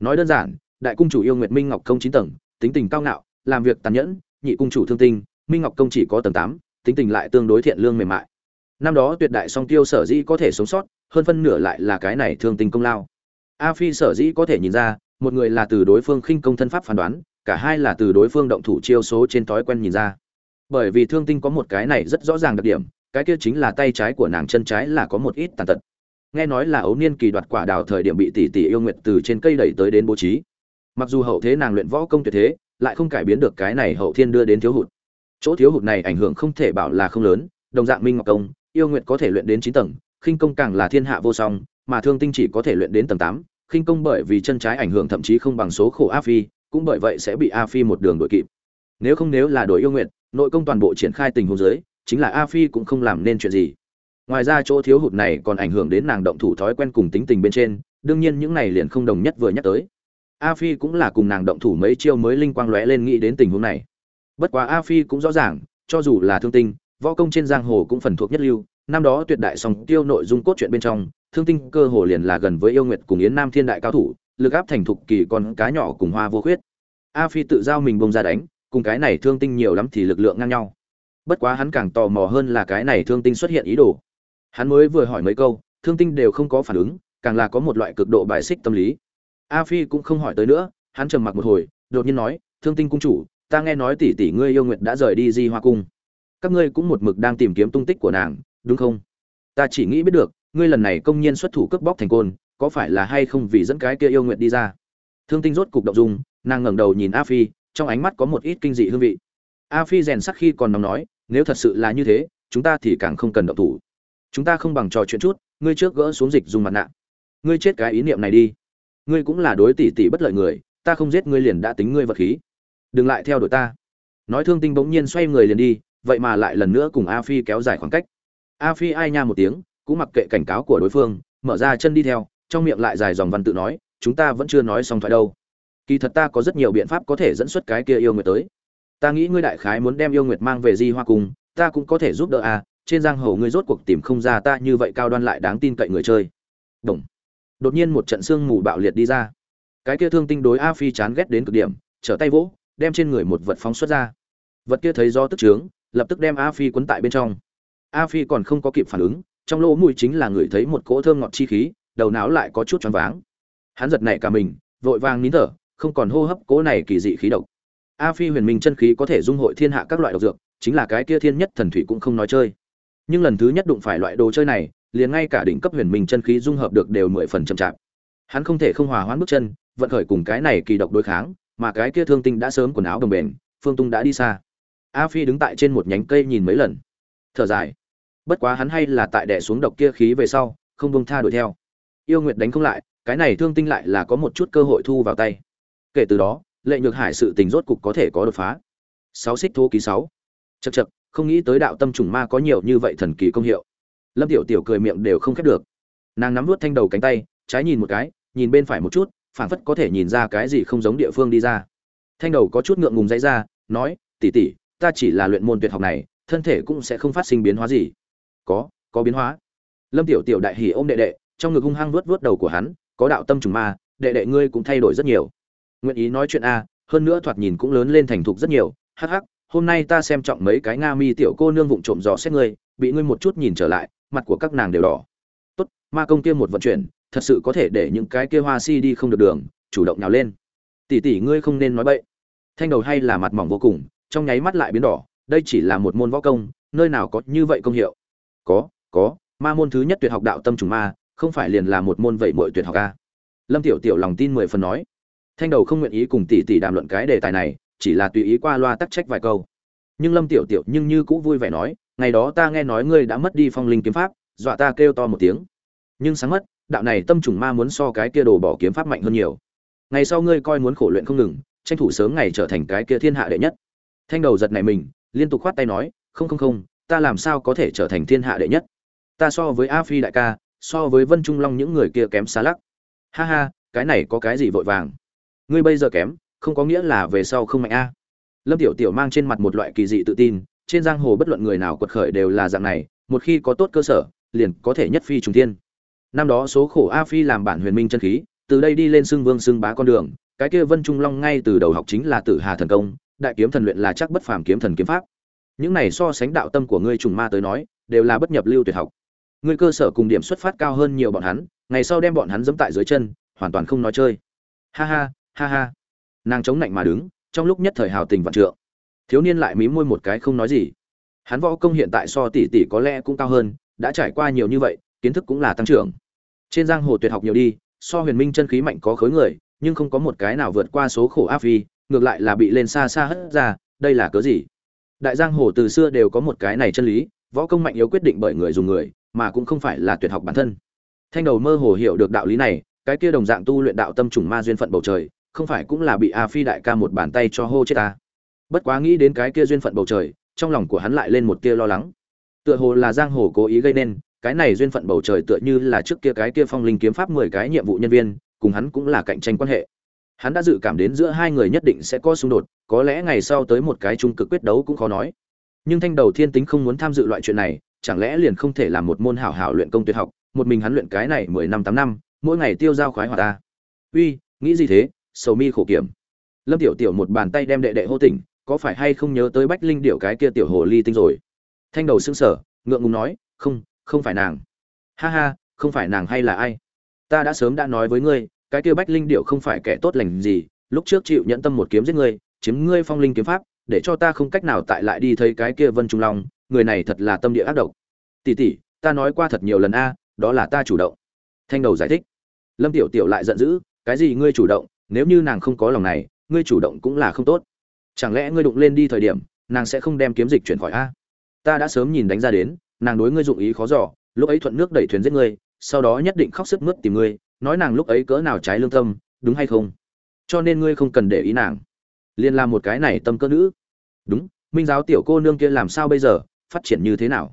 Nói đơn giản, đại cung chủ yêu nguyệt minh ngọc công chín tầng, tính tình cao ngạo, làm việc tàn nhẫn, nhị cung chủ thương tinh, minh ngọc công chỉ có tầng tám tính tình lại tương đối thiện lương mềm mại. Năm đó tuyệt đại song tiêu sở dĩ có thể sống sót, hơn phân nửa lại là cái này thương tình công lao. A phi sở dĩ có thể nhìn ra, một người là từ đối phương khinh công thân pháp phán đoán, cả hai là từ đối phương động thủ chiêu số trên thói quen nhìn ra. Bởi vì thương tinh có một cái này rất rõ ràng đặc điểm, cái kia chính là tay trái của nàng chân trái là có một ít tàn tật. Nghe nói là ấu niên kỳ đoạt quả đào thời điểm bị tỷ tỷ yêu nguyện từ trên cây đẩy tới đến bố trí. Mặc dù hậu thế nàng luyện võ công tuyệt thế, lại không cải biến được cái này hậu thiên đưa đến thiếu hụt chỗ thiếu hụt này ảnh hưởng không thể bảo là không lớn, đồng dạng minh ngọc công, yêu nguyện có thể luyện đến chín tầng, khinh công càng là thiên hạ vô song, mà thương tinh chỉ có thể luyện đến tầng tám. Khinh công bởi vì chân trái ảnh hưởng thậm chí không bằng số khổ a phi, cũng bởi vậy sẽ bị a phi một đường đuổi kịp. Nếu không nếu là đội yêu nguyện nội công toàn bộ triển khai tình huống dưới, chính là a phi cũng không làm nên chuyện gì. Ngoài ra chỗ thiếu hụt này còn ảnh hưởng đến nàng động thủ thói quen cùng tính tình bên trên, đương nhiên những này liền không đồng nhất vừa nhắc tới. A phi cũng là cùng nàng động thủ mấy chiêu mới linh quang lóe lên nghĩ đến tình huống này bất quá a phi cũng rõ ràng, cho dù là thương tinh, võ công trên giang hồ cũng phần thuộc nhất lưu. Năm đó tuyệt đại song tiêu nội dung cốt truyện bên trong, thương tinh cơ hồ liền là gần với yêu nguyệt cùng yến nam thiên đại cao thủ, lực áp thành thục kỳ con cá nhỏ cùng hoa vô khuyết. A phi tự giao mình bông ra đánh, cùng cái này thương tinh nhiều lắm thì lực lượng ngang nhau. Bất quá hắn càng tò mò hơn là cái này thương tinh xuất hiện ý đồ. Hắn mới vừa hỏi mấy câu, thương tinh đều không có phản ứng, càng là có một loại cực độ bài xích tâm lý. A phi cũng không hỏi tới nữa, hắn trầm mặc một hồi, đột nhiên nói, thương tinh cung chủ ta nghe nói tỷ tỷ ngươi yêu nguyện đã rời đi di hoa cung. Các ngươi cũng một mực đang tìm kiếm tung tích của nàng, đúng không? Ta chỉ nghĩ biết được, ngươi lần này công nhiên xuất thủ cướp bóc thành côn, có phải là hay không vì dẫn cái kia yêu nguyện đi ra? Thương tinh rốt cục động dung, nàng ngẩng đầu nhìn a phi, trong ánh mắt có một ít kinh dị hương vị. A phi rèn sắc khi còn nóng nói, nếu thật sự là như thế, chúng ta thì càng không cần động thủ. Chúng ta không bằng trò chuyện chút, ngươi trước gỡ xuống dịch dùng mặt nạ. Ngươi chết cái ý niệm này đi. Ngươi cũng là đối tỷ tỷ bất lợi người, ta không giết ngươi liền đã tính ngươi vật khí đừng lại theo đuổi ta. Nói thương tinh bỗng nhiên xoay người liền đi, vậy mà lại lần nữa cùng a phi kéo dài khoảng cách. A phi ai nha một tiếng, cũng mặc kệ cảnh cáo của đối phương, mở ra chân đi theo, trong miệng lại dài dòng văn tự nói, chúng ta vẫn chưa nói xong thoại đâu. Kỳ thật ta có rất nhiều biện pháp có thể dẫn xuất cái kia yêu nguyệt tới. Ta nghĩ ngươi đại khái muốn đem yêu nguyệt mang về di hoa cùng, ta cũng có thể giúp đỡ a, trên giang hồ ngươi rốt cuộc tìm không ra ta như vậy cao đoan lại đáng tin cậy người chơi. Đồng. đột nhiên một trận sương mù bạo liệt đi ra. Cái kia thương tinh đối a phi chán ghét đến cực điểm, trở tay vỗ đem trên người một vật phóng xuất ra. Vật kia thấy do tức trướng, lập tức đem a phi quấn tại bên trong. A phi còn không có kịp phản ứng, trong lỗ mũi chính là người thấy một cỗ thơm ngọt chi khí, đầu não lại có chút choáng váng. Hắn giật nảy cả mình, vội vàng nín thở, không còn hô hấp cỗ này kỳ dị khí độc. A phi huyền minh chân khí có thể dung hội thiên hạ các loại độc dược, chính là cái kia thiên nhất thần thủy cũng không nói chơi. Nhưng lần thứ nhất đụng phải loại đồ chơi này, liền ngay cả đỉnh cấp huyền minh chân khí dung hợp được đều mười phần chậm chạp. Hắn không thể không hòa hoãn bước chân, vận khởi cùng cái này kỳ độc đối kháng mà cái kia thương tinh đã sớm quần áo đồng bền, phương tung đã đi xa. A phi đứng tại trên một nhánh cây nhìn mấy lần. Thở dài. Bất quá hắn hay là tại đẻ xuống độc kia khí về sau, không bông tha đuổi theo. Yêu nguyệt đánh không lại, cái này thương tinh lại là có một chút cơ hội thu vào tay. Kể từ đó, lệ nhược hải sự tình rốt cục có thể có đột phá. Sáu xích thô ký sáu. Chật chật không nghĩ tới đạo tâm trùng ma có nhiều như vậy thần kỳ công hiệu. Lâm tiểu tiểu cười miệng đều không khép được. Nàng nắm vút thanh đầu cánh tay, trái nhìn một cái, nhìn bên phải một chút phảng phất có thể nhìn ra cái gì không giống địa phương đi ra. Thanh đầu có chút ngượng ngùng dãy ra, nói tỉ tỉ ta chỉ là luyện môn tuyệt học này, thân thể cũng sẽ không phát sinh biến hóa gì. Có có biến hóa. Lâm tiểu tiểu đại hỉ ôm đệ đệ, trong ngực hung hăng vuốt vuốt đầu của hắn, có đạo tâm trùng ma, đệ đệ ngươi cũng thay đổi rất nhiều. Nguyện ý nói chuyện a, hơn nữa thoạt nhìn cũng lớn lên thành thục rất nhiều, hắc hắc, hôm nay ta xem trọng mấy cái nga mi tiểu cô nương vụng trộm dò xét ngươi, bị ngươi một chút nhìn trở lại, mặt của các nàng đều đỏ. Tốt, ma công kia một vận chuyển thật sự có thể để những cái kia hoa si đi không được đường, chủ động nào lên. Tỷ tỷ ngươi không nên nói bậy. Thanh đầu hay là mặt mỏng vô cùng, trong nháy mắt lại biến đỏ, đây chỉ là một môn võ công, nơi nào có như vậy công hiệu. Có có, ma môn thứ nhất tuyệt học đạo tâm trùng ma, không phải liền là một môn vậy mọi tuyệt học a? Lâm tiểu tiểu lòng tin mười phần nói. Thanh đầu không nguyện ý cùng tỷ tỷ đàm luận cái đề tài này, chỉ là tùy ý qua loa tắc trách vài câu. Nhưng lâm tiểu tiểu nhưng như cũng vui vẻ nói, ngày đó ta nghe nói ngươi đã mất đi phong linh kiếm pháp, dọa ta kêu to một tiếng. Nhưng sáng mất đạo này tâm trùng ma muốn so cái kia đồ bỏ kiếm pháp mạnh hơn nhiều. Ngày sau ngươi coi muốn khổ luyện không ngừng, tranh thủ sớm ngày trở thành cái kia thiên hạ đệ nhất. Thanh đầu giật này mình, liên tục khoát tay nói, không không không, ta làm sao có thể trở thành thiên hạ đệ nhất? Ta so với a phi đại ca, so với vân trung long những người kia kém xa lắc. Ha ha, cái này có cái gì vội vàng? Ngươi bây giờ kém, không có nghĩa là về sau không mạnh a. Lâm tiểu tiểu mang trên mặt một loại kỳ dị tự tin, trên giang hồ bất luận người nào quật khởi đều là dạng này, một khi có tốt cơ sở, liền có thể nhất phi trùng thiên năm đó số khổ a phi làm bản huyền minh chân khí, từ đây đi lên xưng vương xưng bá con đường, cái kia vân trung long ngay từ đầu học chính là tử hà thần công, đại kiếm thần luyện là chắc bất phàm kiếm thần kiếm pháp. Những này so sánh đạo tâm của ngươi trùng ma tới nói, đều là bất nhập lưu tuyệt học. Ngươi cơ sở cùng điểm xuất phát cao hơn nhiều bọn hắn, ngày sau đem bọn hắn dẫm tại dưới chân, hoàn toàn không nói chơi. Ha ha ha ha. Nàng chống lạnh mà đứng, trong lúc nhất thời hào tình vạn trượng. Thiếu niên lại mí môi một cái không nói gì. Hắn võ công hiện tại so tỷ tỷ có lẽ cũng cao hơn, đã trải qua nhiều như vậy kiến thức cũng là tăng trưởng. Trên giang hồ tuyệt học nhiều đi, so huyền minh chân khí mạnh có khối người, nhưng không có một cái nào vượt qua số khổ áp phi, ngược lại là bị lên xa xa hất ra, đây là cớ gì? Đại giang hồ từ xưa đều có một cái này chân lý, võ công mạnh yếu quyết định bởi người dùng người, mà cũng không phải là tuyệt học bản thân. Thanh đầu mơ hồ hiểu được đạo lý này, cái kia đồng dạng tu luyện đạo tâm trùng ma duyên phận bầu trời, không phải cũng là bị a phi đại ca một bàn tay cho hô chết ta? Bất quá nghĩ đến cái kia duyên phận bầu trời, trong lòng của hắn lại lên một tia lo lắng. Tựa hồ là giang hồ cố ý gây nên cái này duyên phận bầu trời tựa như là trước kia cái kia phong linh kiếm pháp mười cái nhiệm vụ nhân viên, cùng hắn cũng là cạnh tranh quan hệ. Hắn đã dự cảm đến giữa hai người nhất định sẽ có xung đột, có lẽ ngày sau tới một cái trung cực quyết đấu cũng khó nói. Nhưng thanh đầu thiên tính không muốn tham dự loại chuyện này, chẳng lẽ liền không thể làm một môn hảo hảo luyện công tuyệt học, một mình hắn luyện cái này mười năm tám năm, mỗi ngày tiêu giao khoái hoạt ta. Uy, nghĩ gì thế, sầu mi khổ kiểm. Lâm tiểu tiểu một bàn tay đem đệ đệ hô tỉnh, có phải hay không nhớ tới bách linh điểu cái kia tiểu hồ ly tinh rồi? Thanh đầu sững sở ngượng ngùng nói, không không phải nàng. Ha ha, không phải nàng hay là ai? Ta đã sớm đã nói với ngươi, cái kia bách linh điệu không phải kẻ tốt lành gì, lúc trước chịu nhẫn tâm một kiếm giết ngươi, chiếm ngươi phong linh kiếm pháp, để cho ta không cách nào tại lại đi thấy cái kia vân trung long, người này thật là tâm địa ác độc. Tỷ tỷ, ta nói qua thật nhiều lần a, đó là ta chủ động. Thanh đầu giải thích. Lâm tiểu tiểu lại giận dữ, cái gì ngươi chủ động, nếu như nàng không có lòng này, ngươi chủ động cũng là không tốt. Chẳng lẽ ngươi đụng lên đi thời điểm, nàng sẽ không đem kiếm dịch chuyển khỏi a? Ta đã sớm nhìn đánh ra đến nàng đối ngươi dụng ý khó giỏ lúc ấy thuận nước đẩy thuyền giết ngươi, sau đó nhất định khóc sức mướt tìm ngươi, nói nàng lúc ấy cỡ nào trái lương tâm, đúng hay không? Cho nên ngươi không cần để ý nàng. Liên làm một cái này tâm cơ nữ. Đúng, minh giáo tiểu cô nương kia làm sao bây giờ, phát triển như thế nào?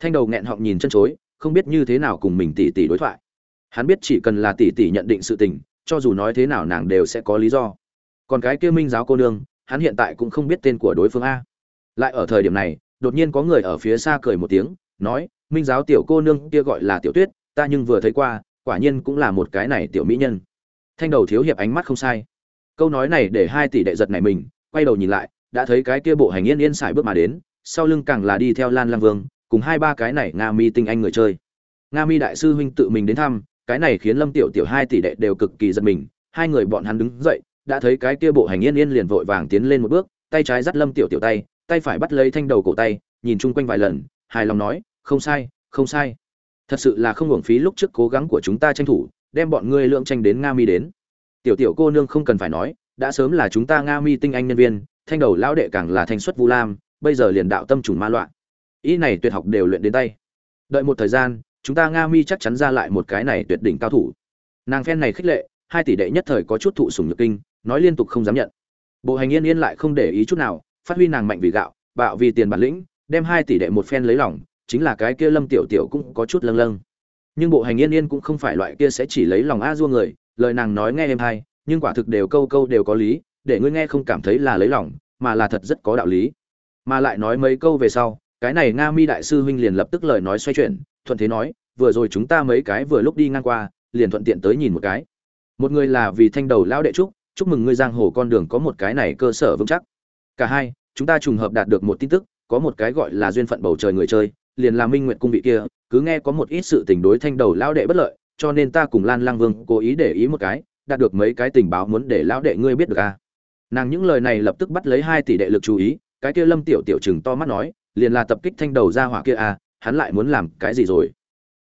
Thanh đầu nghẹn họng nhìn chân chối, không biết như thế nào cùng mình tỷ tỷ đối thoại. Hắn biết chỉ cần là tỷ tỷ nhận định sự tình, cho dù nói thế nào nàng đều sẽ có lý do. Còn cái kia minh giáo cô nương, hắn hiện tại cũng không biết tên của đối phương a. Lại ở thời điểm này đột nhiên có người ở phía xa cười một tiếng, nói, minh giáo tiểu cô nương kia gọi là tiểu tuyết, ta nhưng vừa thấy qua, quả nhiên cũng là một cái này tiểu mỹ nhân. Thanh đầu thiếu hiệp ánh mắt không sai. Câu nói này để hai tỷ đệ giật này mình, quay đầu nhìn lại, đã thấy cái kia bộ hành yên yên xài bước mà đến, sau lưng càng là đi theo lan lang vương, cùng hai ba cái này nga mi tinh anh người chơi. Nga mi đại sư huynh tự mình đến thăm, cái này khiến lâm tiểu tiểu hai tỷ đệ đều cực kỳ giật mình, hai người bọn hắn đứng dậy, đã thấy cái kia bộ hành yên yên liền vội vàng tiến lên một bước, tay trái dắt lâm tiểu tiểu tay tay phải bắt lấy thanh đầu cổ tay, nhìn chung quanh vài lần, hài lòng nói, không sai không sai. Thật sự là không hưởng phí lúc trước cố gắng của chúng ta tranh thủ, đem bọn ngươi lượng tranh đến nga mi đến. Tiểu tiểu cô nương không cần phải nói, đã sớm là chúng ta nga mi tinh anh nhân viên, thanh đầu lão đệ càng là thanh xuất vu lam, bây giờ liền đạo tâm trùng ma loạn. Ý này tuyệt học đều luyện đến tay. Đợi một thời gian, chúng ta nga mi chắc chắn ra lại một cái này tuyệt đỉnh cao thủ. Nàng phen này khích lệ, hai tỷ đệ nhất thời có chút thụ sùng nhược kinh, nói liên tục không dám nhận. Bộ hành yên yên lại không để ý chút nào phát huy nàng mạnh vì gạo, bạo vì tiền bản lĩnh, đem hai tỷ đệ một phen lấy lòng, chính là cái kia lâm tiểu tiểu cũng có chút lâng lâng. Nhưng bộ hành yên yên cũng không phải loại kia sẽ chỉ lấy lòng a dua người, lời nàng nói nghe em hay, nhưng quả thực đều câu câu đều có lý, để ngươi nghe không cảm thấy là lấy lòng, mà là thật rất có đạo lý. Mà lại nói mấy câu về sau, cái này nga mi đại sư huynh liền lập tức lời nói xoay chuyển, thuận thế nói, vừa rồi chúng ta mấy cái vừa lúc đi ngang qua, liền thuận tiện tới nhìn một cái. Một người là vì thanh đầu lão đệ trúc, chúc mừng ngươi giang hồ con đường có một cái này cơ sở vững chắc cả hai, chúng ta trùng hợp đạt được một tin tức, có một cái gọi là duyên phận bầu trời người chơi, liền là minh nguyện cung vị kia, cứ nghe có một ít sự tình đối thanh đầu lão đệ bất lợi, cho nên ta cùng lan lang vương cố ý để ý một cái, đạt được mấy cái tình báo muốn để lão đệ ngươi biết được à. nàng những lời này lập tức bắt lấy hai tỷ đệ lực chú ý, cái kia lâm tiểu tiểu chừng to mắt nói, liền là tập kích thanh đầu ra hỏa kia à hắn lại muốn làm cái gì rồi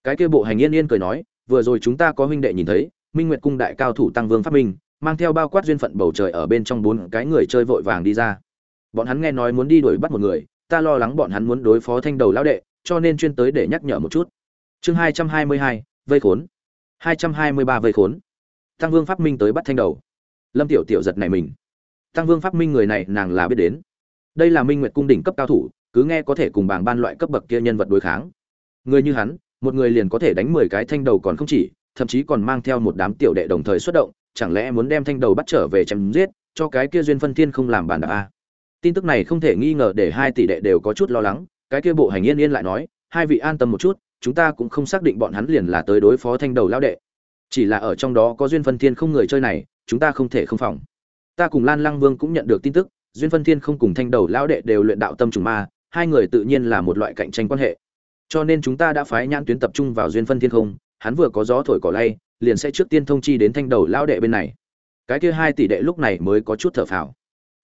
cái kia bộ hành yên yên cười nói, vừa rồi chúng ta có huynh đệ nhìn thấy, minh nguyệt cung đại cao thủ tăng vương phát minh, mang theo bao quát duyên phận bầu trời ở bên trong bốn cái người chơi vội vàng đi ra bọn hắn nghe nói muốn đi đuổi bắt một người, ta lo lắng bọn hắn muốn đối phó thanh đầu lão đệ, cho nên chuyên tới để nhắc nhở một chút. Chương hai trăm hai mươi hai, vây khốn. Hai trăm hai mươi ba vây khốn. Tăng vương pháp minh tới bắt thanh đầu. Lâm tiểu tiểu giật này mình. Tăng vương pháp minh người này nàng là biết đến. Đây là minh nguyệt cung đỉnh cấp cao thủ, cứ nghe có thể cùng bảng ban loại cấp bậc kia nhân vật đối kháng. Người như hắn, một người liền có thể đánh mười cái thanh đầu còn không chỉ, thậm chí còn mang theo một đám tiểu đệ đồng thời xuất động, chẳng lẽ muốn đem thanh đầu bắt trở về chém giết, cho cái kia duyên phân thiên không làm bàn đạp a? Tin tức này không thể nghi ngờ để hai tỷ đệ đều có chút lo lắng, cái kia bộ hành yên yên lại nói, hai vị an tâm một chút, chúng ta cũng không xác định bọn hắn liền là tới đối phó thanh đầu lao đệ. Chỉ là ở trong đó có duyên phân thiên không người chơi này, chúng ta không thể không phòng. Ta cùng lan lăng vương cũng nhận được tin tức, duyên phân thiên không cùng thanh đầu lao đệ đều luyện đạo tâm trùng ma, hai người tự nhiên là một loại cạnh tranh quan hệ. Cho nên chúng ta đã phái nhãn tuyến tập trung vào duyên phân thiên không, hắn vừa có gió thổi cỏ lay, liền sẽ trước tiên thông chi đến thanh đầu lao đệ bên này. Cái kia hai tỷ đệ lúc này mới có chút thở phào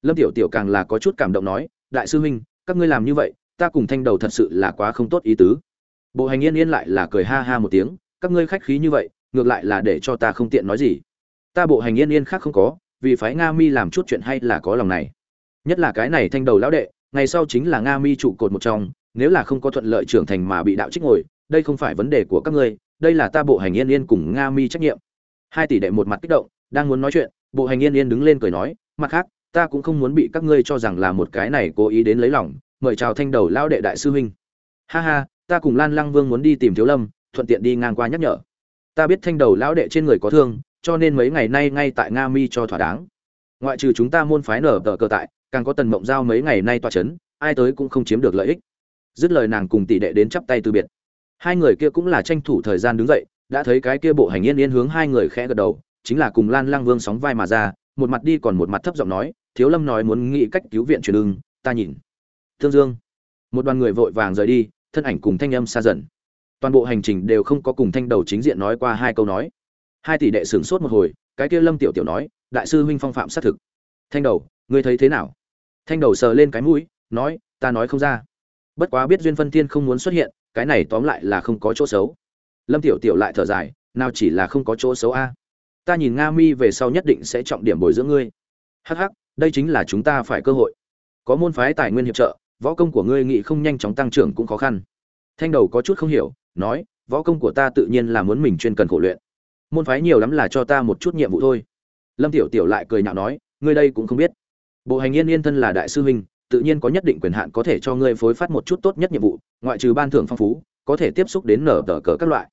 lâm tiểu tiểu càng là có chút cảm động nói, đại sư huynh, các ngươi làm như vậy, ta cùng thanh đầu thật sự là quá không tốt ý tứ. Bộ hành yên yên lại là cười ha ha một tiếng, các ngươi khách khí như vậy, ngược lại là để cho ta không tiện nói gì. Ta bộ hành yên yên khác không có, vì phái nga mi làm chút chuyện hay là có lòng này. Nhất là cái này thanh đầu lão đệ, ngày sau chính là nga mi trụ cột một trong, nếu là không có thuận lợi trưởng thành mà bị đạo trích ngồi, đây không phải vấn đề của các ngươi, đây là ta bộ hành yên yên cùng nga mi trách nhiệm. Hai tỷ đệ một mặt kích động, đang muốn nói chuyện, bộ hành yên yên đứng lên cười nói, mặt khác ta cũng không muốn bị các ngươi cho rằng là một cái này cố ý đến lấy lòng, mời chào thanh đầu lao đệ đại sư huynh. Ha ha, ta cùng lan lăng vương muốn đi tìm thiếu lâm, thuận tiện đi ngang qua nhắc nhở. Ta biết thanh đầu lão đệ trên người có thương, cho nên mấy ngày nay ngay tại nga mi cho thỏa đáng. Ngoại trừ chúng ta môn phái nở tờ cờ tại, càng có tần mộng giao mấy ngày nay tọa chấn, ai tới cũng không chiếm được lợi ích. Dứt lời nàng cùng tỷ đệ đến chắp tay từ biệt. Hai người kia cũng là tranh thủ thời gian đứng dậy, đã thấy cái kia bộ hành yên yên hướng hai người khẽ gật đầu, chính là cùng lan lang vương sóng vai mà ra một mặt đi còn một mặt thấp giọng nói, thiếu lâm nói muốn nghĩ cách cứu viện truyền ưng, ta nhìn. Thương dương. Một đoàn người vội vàng rời đi, thân ảnh cùng thanh âm xa dần. Toàn bộ hành trình đều không có cùng thanh đầu chính diện nói qua hai câu nói. Hai tỷ đệ sửng sốt một hồi, cái kia lâm tiểu tiểu nói, đại sư huynh phong phạm xác thực. Thanh đầu, ngươi thấy thế nào? Thanh đầu sờ lên cái mũi, nói, ta nói không ra. Bất quá biết duyên phân thiên không muốn xuất hiện, cái này tóm lại là không có chỗ xấu. Lâm tiểu tiểu lại thở dài, nào chỉ là không có chỗ xấu a? Ta nhìn nga mi về sau nhất định sẽ trọng điểm bồi dưỡng ngươi. Hh đây chính là chúng ta phải cơ hội. Có môn phái tài nguyên hiệp trợ, võ công của ngươi nghị không nhanh chóng tăng trưởng cũng khó khăn. Thanh đầu có chút không hiểu, nói, võ công của ta tự nhiên là muốn mình chuyên cần khổ luyện. Môn phái nhiều lắm là cho ta một chút nhiệm vụ thôi. Lâm tiểu tiểu lại cười nhạo nói, ngươi đây cũng không biết. Bộ hành yên yên thân là đại sư huynh, tự nhiên có nhất định quyền hạn có thể cho ngươi phối phát một chút tốt nhất nhiệm vụ, ngoại trừ ban thưởng phong phú, có thể tiếp xúc đến nở tờ cờ các loại.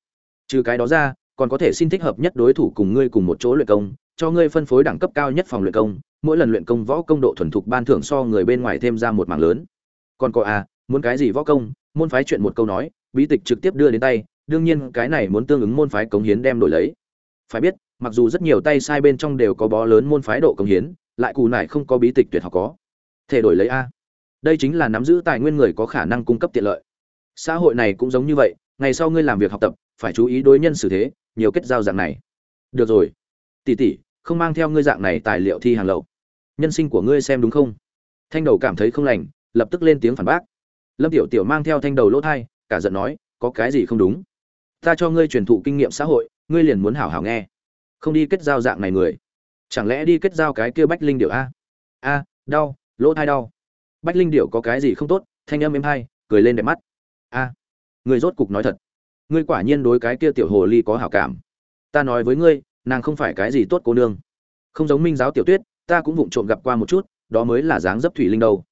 Trừ cái đó ra còn có thể xin thích hợp nhất đối thủ cùng ngươi cùng một chỗ luyện công, cho ngươi phân phối đẳng cấp cao nhất phòng luyện công, mỗi lần luyện công võ công độ thuần thục ban thưởng so người bên ngoài thêm ra một mảng lớn. Còn có à muốn cái gì võ công? Môn phái chuyện một câu nói, bí tịch trực tiếp đưa đến tay, đương nhiên cái này muốn tương ứng môn phái cống hiến đem đổi lấy. Phải biết, mặc dù rất nhiều tay sai bên trong đều có bó lớn môn phái độ cống hiến, lại cù nải không có bí tịch tuyệt học có. Thể đổi lấy a. Đây chính là nắm giữ tài nguyên người có khả năng cung cấp tiện lợi. Xã hội này cũng giống như vậy, ngày sau ngươi làm việc học tập, phải chú ý đối nhân xử thế nhiều kết giao dạng này. Được rồi. Tỷ tỷ, không mang theo ngươi dạng này tài liệu thi hàng lậu. Nhân sinh của ngươi xem đúng không? Thanh đầu cảm thấy không lành, lập tức lên tiếng phản bác. Lâm tiểu tiểu mang theo thanh đầu lỗ thai, cả giận nói, có cái gì không đúng? Ta cho ngươi truyền thụ kinh nghiệm xã hội, ngươi liền muốn hảo hảo nghe. Không đi kết giao dạng này người. Chẳng lẽ đi kết giao cái kia bách linh điệu a? A, đau, lỗ thai đau. Bách linh điệu có cái gì không tốt? Thanh âm êm hay, cười lên đẹp mắt. A, người rốt cục nói thật ngươi quả nhiên đối cái kia tiểu hồ ly có hảo cảm. Ta nói với ngươi, nàng không phải cái gì tốt cô nương. Không giống minh giáo tiểu tuyết, ta cũng vụng trộm gặp qua một chút, đó mới là dáng dấp thủy linh đâu.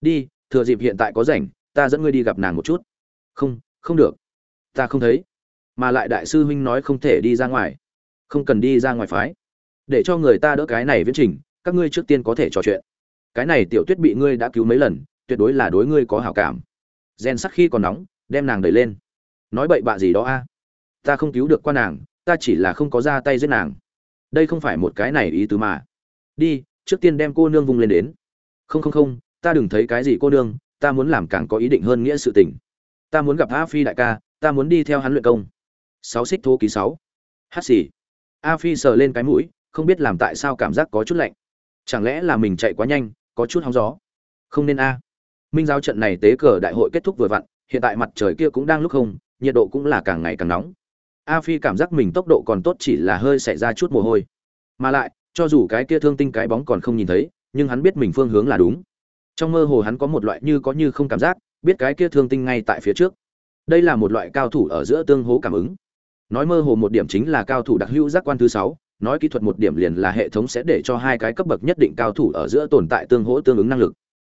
Đi, thừa dịp hiện tại có rảnh, ta dẫn ngươi đi gặp nàng một chút. Không không được. Ta không thấy. Mà lại đại sư huynh nói không thể đi ra ngoài. Không cần đi ra ngoài phái. Để cho người ta đỡ cái này viễn trình, các ngươi trước tiên có thể trò chuyện. Cái này tiểu tuyết bị ngươi đã cứu mấy lần, tuyệt đối là đối ngươi có hảo cảm. Gen sắc khi còn nóng, đem nàng đẩy lên nói bậy bạ gì đó a? Ta không cứu được qua nàng, ta chỉ là không có ra tay giết nàng. Đây không phải một cái này ý tứ mà. Đi, trước tiên đem cô nương vung lên đến. Không không không, ta đừng thấy cái gì cô nương, ta muốn làm càng có ý định hơn nghĩa sự tình. Ta muốn gặp a phi đại ca, ta muốn đi theo hắn luyện công. Sáu xích thô ký sáu. Hát xì. A phi sờ lên cái mũi, không biết làm tại sao cảm giác có chút lạnh. Chẳng lẽ là mình chạy quá nhanh, có chút hóng gió? Không nên a. Minh giáo trận này tế cờ đại hội kết thúc vừa vặn, hiện tại mặt trời kia cũng đang lúc không nhiệt độ cũng là càng ngày càng nóng. A phi cảm giác mình tốc độ còn tốt chỉ là hơi xảy ra chút mồ hôi. Mà lại, cho dù cái kia thương tinh cái bóng còn không nhìn thấy, nhưng hắn biết mình phương hướng là đúng. Trong mơ hồ hắn có một loại như có như không cảm giác, biết cái kia thương tinh ngay tại phía trước. Đây là một loại cao thủ ở giữa tương hố cảm ứng. Nói mơ hồ một điểm chính là cao thủ đặc hữu giác quan thứ sáu, nói kỹ thuật một điểm liền là hệ thống sẽ để cho hai cái cấp bậc nhất định cao thủ ở giữa tồn tại tương hỗ tương ứng năng lực.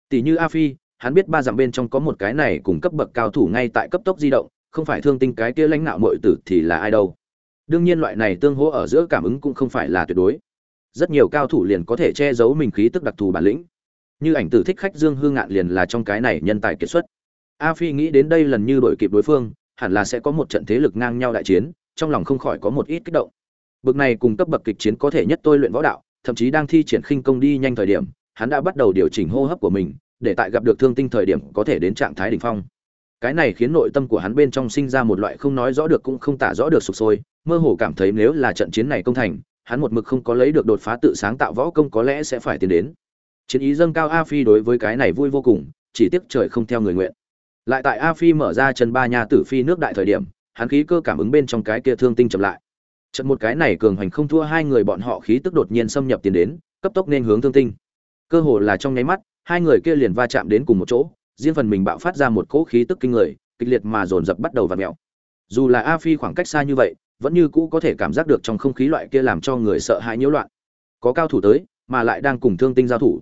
Tỷ như a phi, hắn biết ba dặm bên trong có một cái này cùng cấp bậc cao thủ ngay tại cấp tốc di động không phải thương tinh cái kia lãnh nạo mọi tử thì là ai đâu. Đương nhiên loại này tương hỗ ở giữa cảm ứng cũng không phải là tuyệt đối. Rất nhiều cao thủ liền có thể che giấu mình khí tức đặc thù bản lĩnh. Như ảnh tử thích khách dương hương ngạn liền là trong cái này nhân tài kiệt xuất. A phi nghĩ đến đây lần như đổi kịp đối phương, hẳn là sẽ có một trận thế lực ngang nhau đại chiến, trong lòng không khỏi có một ít kích động. Bực này cùng cấp bậc kịch chiến có thể nhất tôi luyện võ đạo, thậm chí đang thi triển khinh công đi nhanh thời điểm, hắn đã bắt đầu điều chỉnh hô hấp của mình, để tại gặp được thương tinh thời điểm có thể đến trạng thái đỉnh phong cái này khiến nội tâm của hắn bên trong sinh ra một loại không nói rõ được cũng không tả rõ được sụp sôi, mơ hồ cảm thấy nếu là trận chiến này công thành, hắn một mực không có lấy được đột phá tự sáng tạo võ công có lẽ sẽ phải tiến đến. Chiến ý dâng cao a phi đối với cái này vui vô cùng, chỉ tiếc trời không theo người nguyện. Lại tại a phi mở ra chân ba nhà tử phi nước đại thời điểm, hắn khí cơ cảm ứng bên trong cái kia thương tinh chậm lại. Trận một cái này cường hành không thua hai người bọn họ khí tức đột nhiên xâm nhập tiến đến, cấp tốc nên hướng thương tinh. Cơ hồ là trong nháy mắt, hai người kia liền va chạm đến cùng một chỗ riêng phần mình bạo phát ra một cỗ khí tức kinh người, kịch liệt mà dồn dập bắt đầu v ặ mẹo dù là a phi khoảng cách xa như vậy, vẫn như cũ có thể cảm giác được trong không khí loại kia làm cho người sợ hãi nhiễu loạn. Có cao thủ tới, mà lại đang cùng thương tinh giao thủ.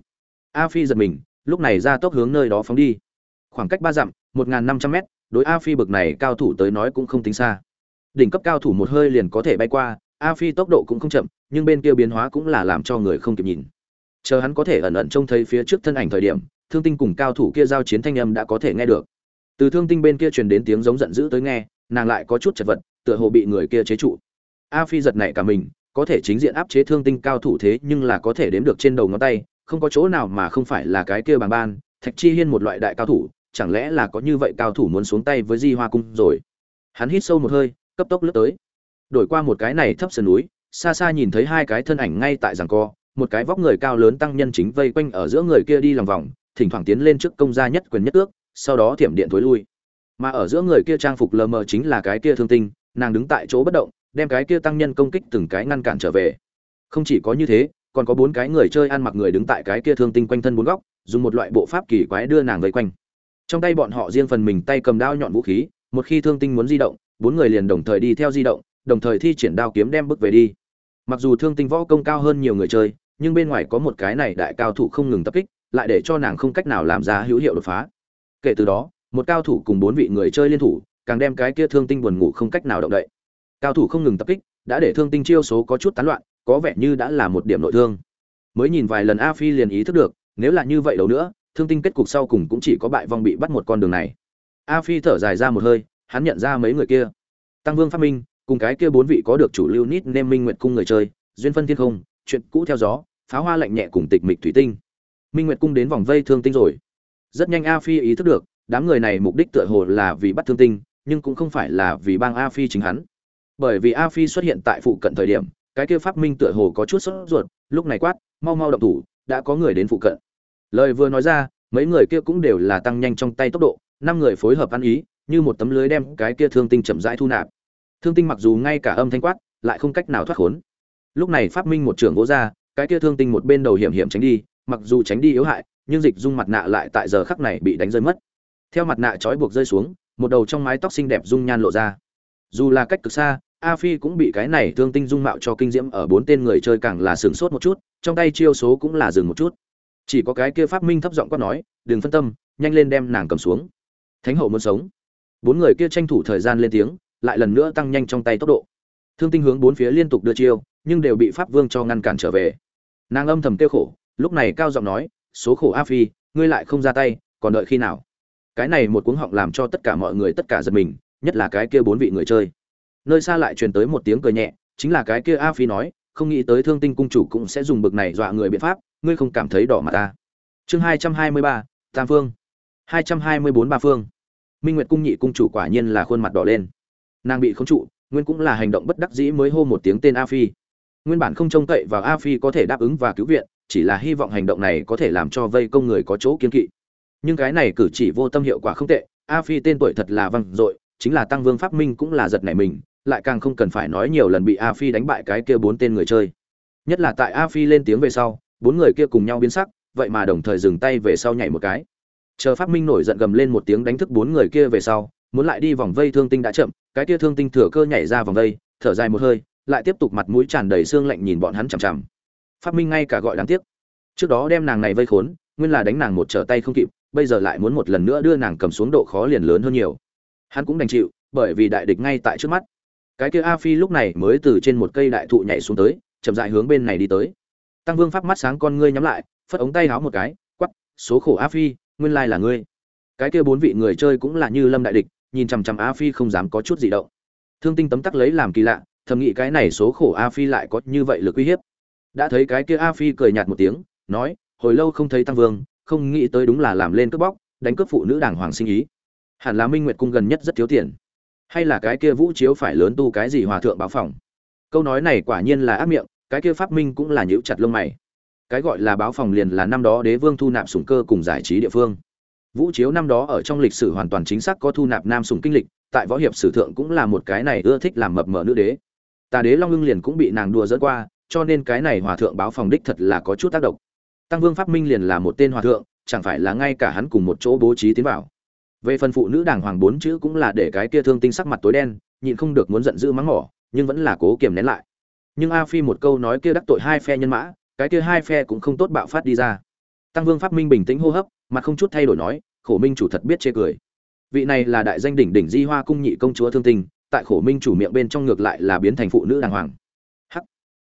A phi giật mình, lúc này ra tốc hướng nơi đó phóng đi. Khoảng cách ba dặm, một n g h n năm trăm mét, đối a phi bực này cao thủ tới nói cũng không tính xa. Đỉnh cấp cao thủ một hơi liền có thể bay qua, a phi tốc độ cũng không chậm, nhưng bên kia biến hóa cũng là làm cho người không kịp nhìn. Chờ hắn có thể ẩn ẩn trông thấy phía trước thân ảnh thời điểm thương tinh cùng cao thủ kia giao chiến thanh âm đã có thể nghe được. Từ thương tinh bên kia truyền đến tiếng giống giận dữ tới nghe, nàng lại có chút chật vật, tựa hồ bị người kia chế trụ. A phi giật nảy cả mình, có thể chính diện áp chế thương tinh cao thủ thế nhưng là có thể đếm được trên đầu ngón tay, không có chỗ nào mà không phải là cái kia bằng ban, thạch chi hiên một loại đại cao thủ, chẳng lẽ là có như vậy cao thủ muốn xuống tay với di hoa cung rồi? Hắn hít sâu một hơi, cấp tốc lướt tới. Đổi qua một cái này thấp sườn núi, xa xa nhìn thấy hai cái thân ảnh ngay tại giằng co, một cái vóc người cao lớn tăng nhân chính vây quanh ở giữa người kia đi lòng vòng thỉnh thoảng tiến lên trước công gia nhất quyền nhất ước sau đó thiểm điện thối lui. Mà ở giữa người kia trang phục lờ mờ chính là cái kia thương tinh, nàng đứng tại chỗ bất động, đem cái kia tăng nhân công kích từng cái ngăn cản trở về. Không chỉ có như thế, còn có bốn cái người chơi ăn mặc người đứng tại cái kia thương tinh quanh thân bốn góc, dùng một loại bộ pháp kỳ quái đưa nàng vây quanh. Trong tay bọn họ riêng phần mình tay cầm đao nhọn vũ khí, một khi thương tinh muốn di động, bốn người liền đồng thời đi theo di động, đồng thời thi triển đao kiếm đem bước về đi. Mặc dù thương tinh võ công cao hơn nhiều người chơi, nhưng bên ngoài có một cái này đại cao thủ không ngừng tập kích lại để cho nàng không cách nào làm ra hữu hiệu đột phá. Kể từ đó, một cao thủ cùng bốn vị người chơi liên thủ, càng đem cái kia thương tinh buồn ngủ không cách nào động đậy. Cao thủ không ngừng tập kích, đã để thương tinh chiêu số có chút tán loạn, có vẻ như đã là một điểm nội thương. Mới nhìn vài lần a phi liền ý thức được, nếu là như vậy đâu nữa, thương tinh kết cục sau cùng cũng chỉ có bại vong bị bắt một con đường này. A phi thở dài ra một hơi, hắn nhận ra mấy người kia. Tăng vương phát minh, cùng cái kia bốn vị có được chủ lưu nít nem minh nguyện cung người chơi, duyên phân thiên không, chuyện cũ theo gió, pháo hoa lạnh nhẹ cùng tịch mịch thủy tinh minh nguyệt cung đến vòng vây thương tinh rồi. Rất nhanh a phi ý thức được, đám người này mục đích tựa hồ là vì bắt thương tinh, nhưng cũng không phải là vì bang a phi chính hắn. Bởi vì a phi xuất hiện tại phụ cận thời điểm, cái kia phát minh tựa hồ có chút sốt ruột, lúc này quát, mau mau động thủ, đã có người đến phụ cận. Lời vừa nói ra, mấy người kia cũng đều là tăng nhanh trong tay tốc độ, năm người phối hợp ăn ý, như một tấm lưới đem cái kia thương tinh chậm rãi thu nạp. Thương tinh mặc dù ngay cả âm thanh quát, lại không cách nào thoát khốn. Lúc này phát minh một trưởng gỗ ra, cái kia thương tinh một bên đầu hiểm hiểm tránh đi mặc dù tránh đi yếu hại, nhưng dịch dung mặt nạ lại tại giờ khắc này bị đánh rơi mất. Theo mặt nạ trói buộc rơi xuống, một đầu trong mái tóc xinh đẹp dung nhan lộ ra. Dù là cách cực xa, a phi cũng bị cái này thương tinh dung mạo cho kinh diễm ở bốn tên người chơi càng là sửng sốt một chút, trong tay chiêu số cũng là dừng một chút. Chỉ có cái kia phát minh thấp giọng quát nói, đừng phân tâm, nhanh lên đem nàng cầm xuống. Thánh hậu muốn sống. Bốn người kia tranh thủ thời gian lên tiếng, lại lần nữa tăng nhanh trong tay tốc độ. Thương tinh hướng bốn phía liên tục đưa chiêu, nhưng đều bị pháp vương cho ngăn cản trở về. Nàng âm thầm kêu khổ lúc này cao giọng nói, số khổ a phi, ngươi lại không ra tay, còn đợi khi nào? Cái này một cuống họng làm cho tất cả mọi người tất cả giật mình, nhất là cái kia bốn vị người chơi. Nơi xa lại truyền tới một tiếng cười nhẹ, chính là cái kia a phi nói, không nghĩ tới thương tinh cung chủ cũng sẽ dùng bực này dọa người biện pháp, ngươi không cảm thấy đỏ mặt ta. Chương hai trăm hai mươi ba, tam phương. hai trăm hai mươi bốn ba phương. Minh nguyệt cung nhị cung chủ quả nhiên là khuôn mặt đỏ lên. Nàng bị khống trụ, nguyên cũng là hành động bất đắc dĩ mới hô một tiếng tên a phi. Nguyên bản không trông cậy vào a phi có thể đáp ứng và cứu viện chỉ là hy vọng hành động này có thể làm cho vây công người có chỗ kiên kỵ. Nhưng cái này cử chỉ vô tâm hiệu quả không tệ, a phi tên tuổi thật là văng dội, chính là tăng vương pháp minh cũng là giật nảy mình, lại càng không cần phải nói nhiều lần bị a phi đánh bại cái kia bốn tên người chơi. Nhất là tại a phi lên tiếng về sau, bốn người kia cùng nhau biến sắc, vậy mà đồng thời dừng tay về sau nhảy một cái. Chờ phát minh nổi giận gầm lên một tiếng đánh thức bốn người kia về sau, muốn lại đi vòng vây thương tinh đã chậm, cái kia thương tinh thừa cơ nhảy ra vòng vây, thở dài một hơi, lại tiếp tục mặt mũi tràn đầy xương lạnh nhìn bọn hắn chằm chằm phát minh ngay cả gọi đáng tiếc. Trước đó đem nàng này vây khốn, nguyên là đánh nàng một trở tay không kịp, bây giờ lại muốn một lần nữa đưa nàng cầm xuống độ khó liền lớn hơn nhiều. Hắn cũng đành chịu, bởi vì đại địch ngay tại trước mắt. Cái kia a phi lúc này mới từ trên một cây đại thụ nhảy xuống tới, chậm dại hướng bên này đi tới. Tăng vương pháp mắt sáng con ngươi nhắm lại, phất ống tay háo một cái quắp số khổ a phi, nguyên lai là ngươi. Cái kia bốn vị người chơi cũng là như lâm đại địch, nhìn chằm chằm a phi không dám có chút gì động. Thương tinh tấm tắc lấy làm kỳ lạ, thầm nghĩ cái này số khổ a phi lại có như vậy lực uy hiếp đã thấy cái kia a phi cười nhạt một tiếng, nói, hồi lâu không thấy tăng vương, không nghĩ tới đúng là làm lên cướp bóc, đánh cướp phụ nữ đảng hoàng sinh ý. Hẳn là minh nguyệt cung gần nhất rất thiếu tiền. Hay là cái kia vũ chiếu phải lớn tu cái gì hòa thượng báo phòng? Câu nói này quả nhiên là ác miệng, cái kia pháp minh cũng là nhíu chặt lông mày. Cái gọi là báo phòng liền là năm đó đế vương thu nạp sủng cơ cùng giải trí địa phương. Vũ chiếu năm đó ở trong lịch sử hoàn toàn chính xác có thu nạp nam sủng kinh lịch, tại võ hiệp sử thượng cũng là một cái này ưa thích làm mập mờ nữ đế. Tà đế long ưng liền cũng bị nàng đùa dẫn qua cho nên cái này hòa thượng báo phòng đích thật là có chút tác động. Tăng vương pháp minh liền là một tên hòa thượng, chẳng phải là ngay cả hắn cùng một chỗ bố trí tiến vào. Về phần phụ nữ đàng hoàng bốn chữ cũng là để cái kia thương tinh sắc mặt tối đen, nhịn không được muốn giận dữ mắng mỏ, nhưng vẫn là cố kiềm nén lại. Nhưng a phi một câu nói kia đắc tội hai phe nhân mã, cái kia hai phe cũng không tốt bạo phát đi ra. Tăng vương pháp minh bình tĩnh hô hấp mà không chút thay đổi nói, khổ minh chủ thật biết chê cười. Vị này là đại danh đỉnh đỉnh di hoa cung nhị công chúa thương tình tại khổ minh chủ miệng bên trong ngược lại là biến thành phụ nữ đàng hoàng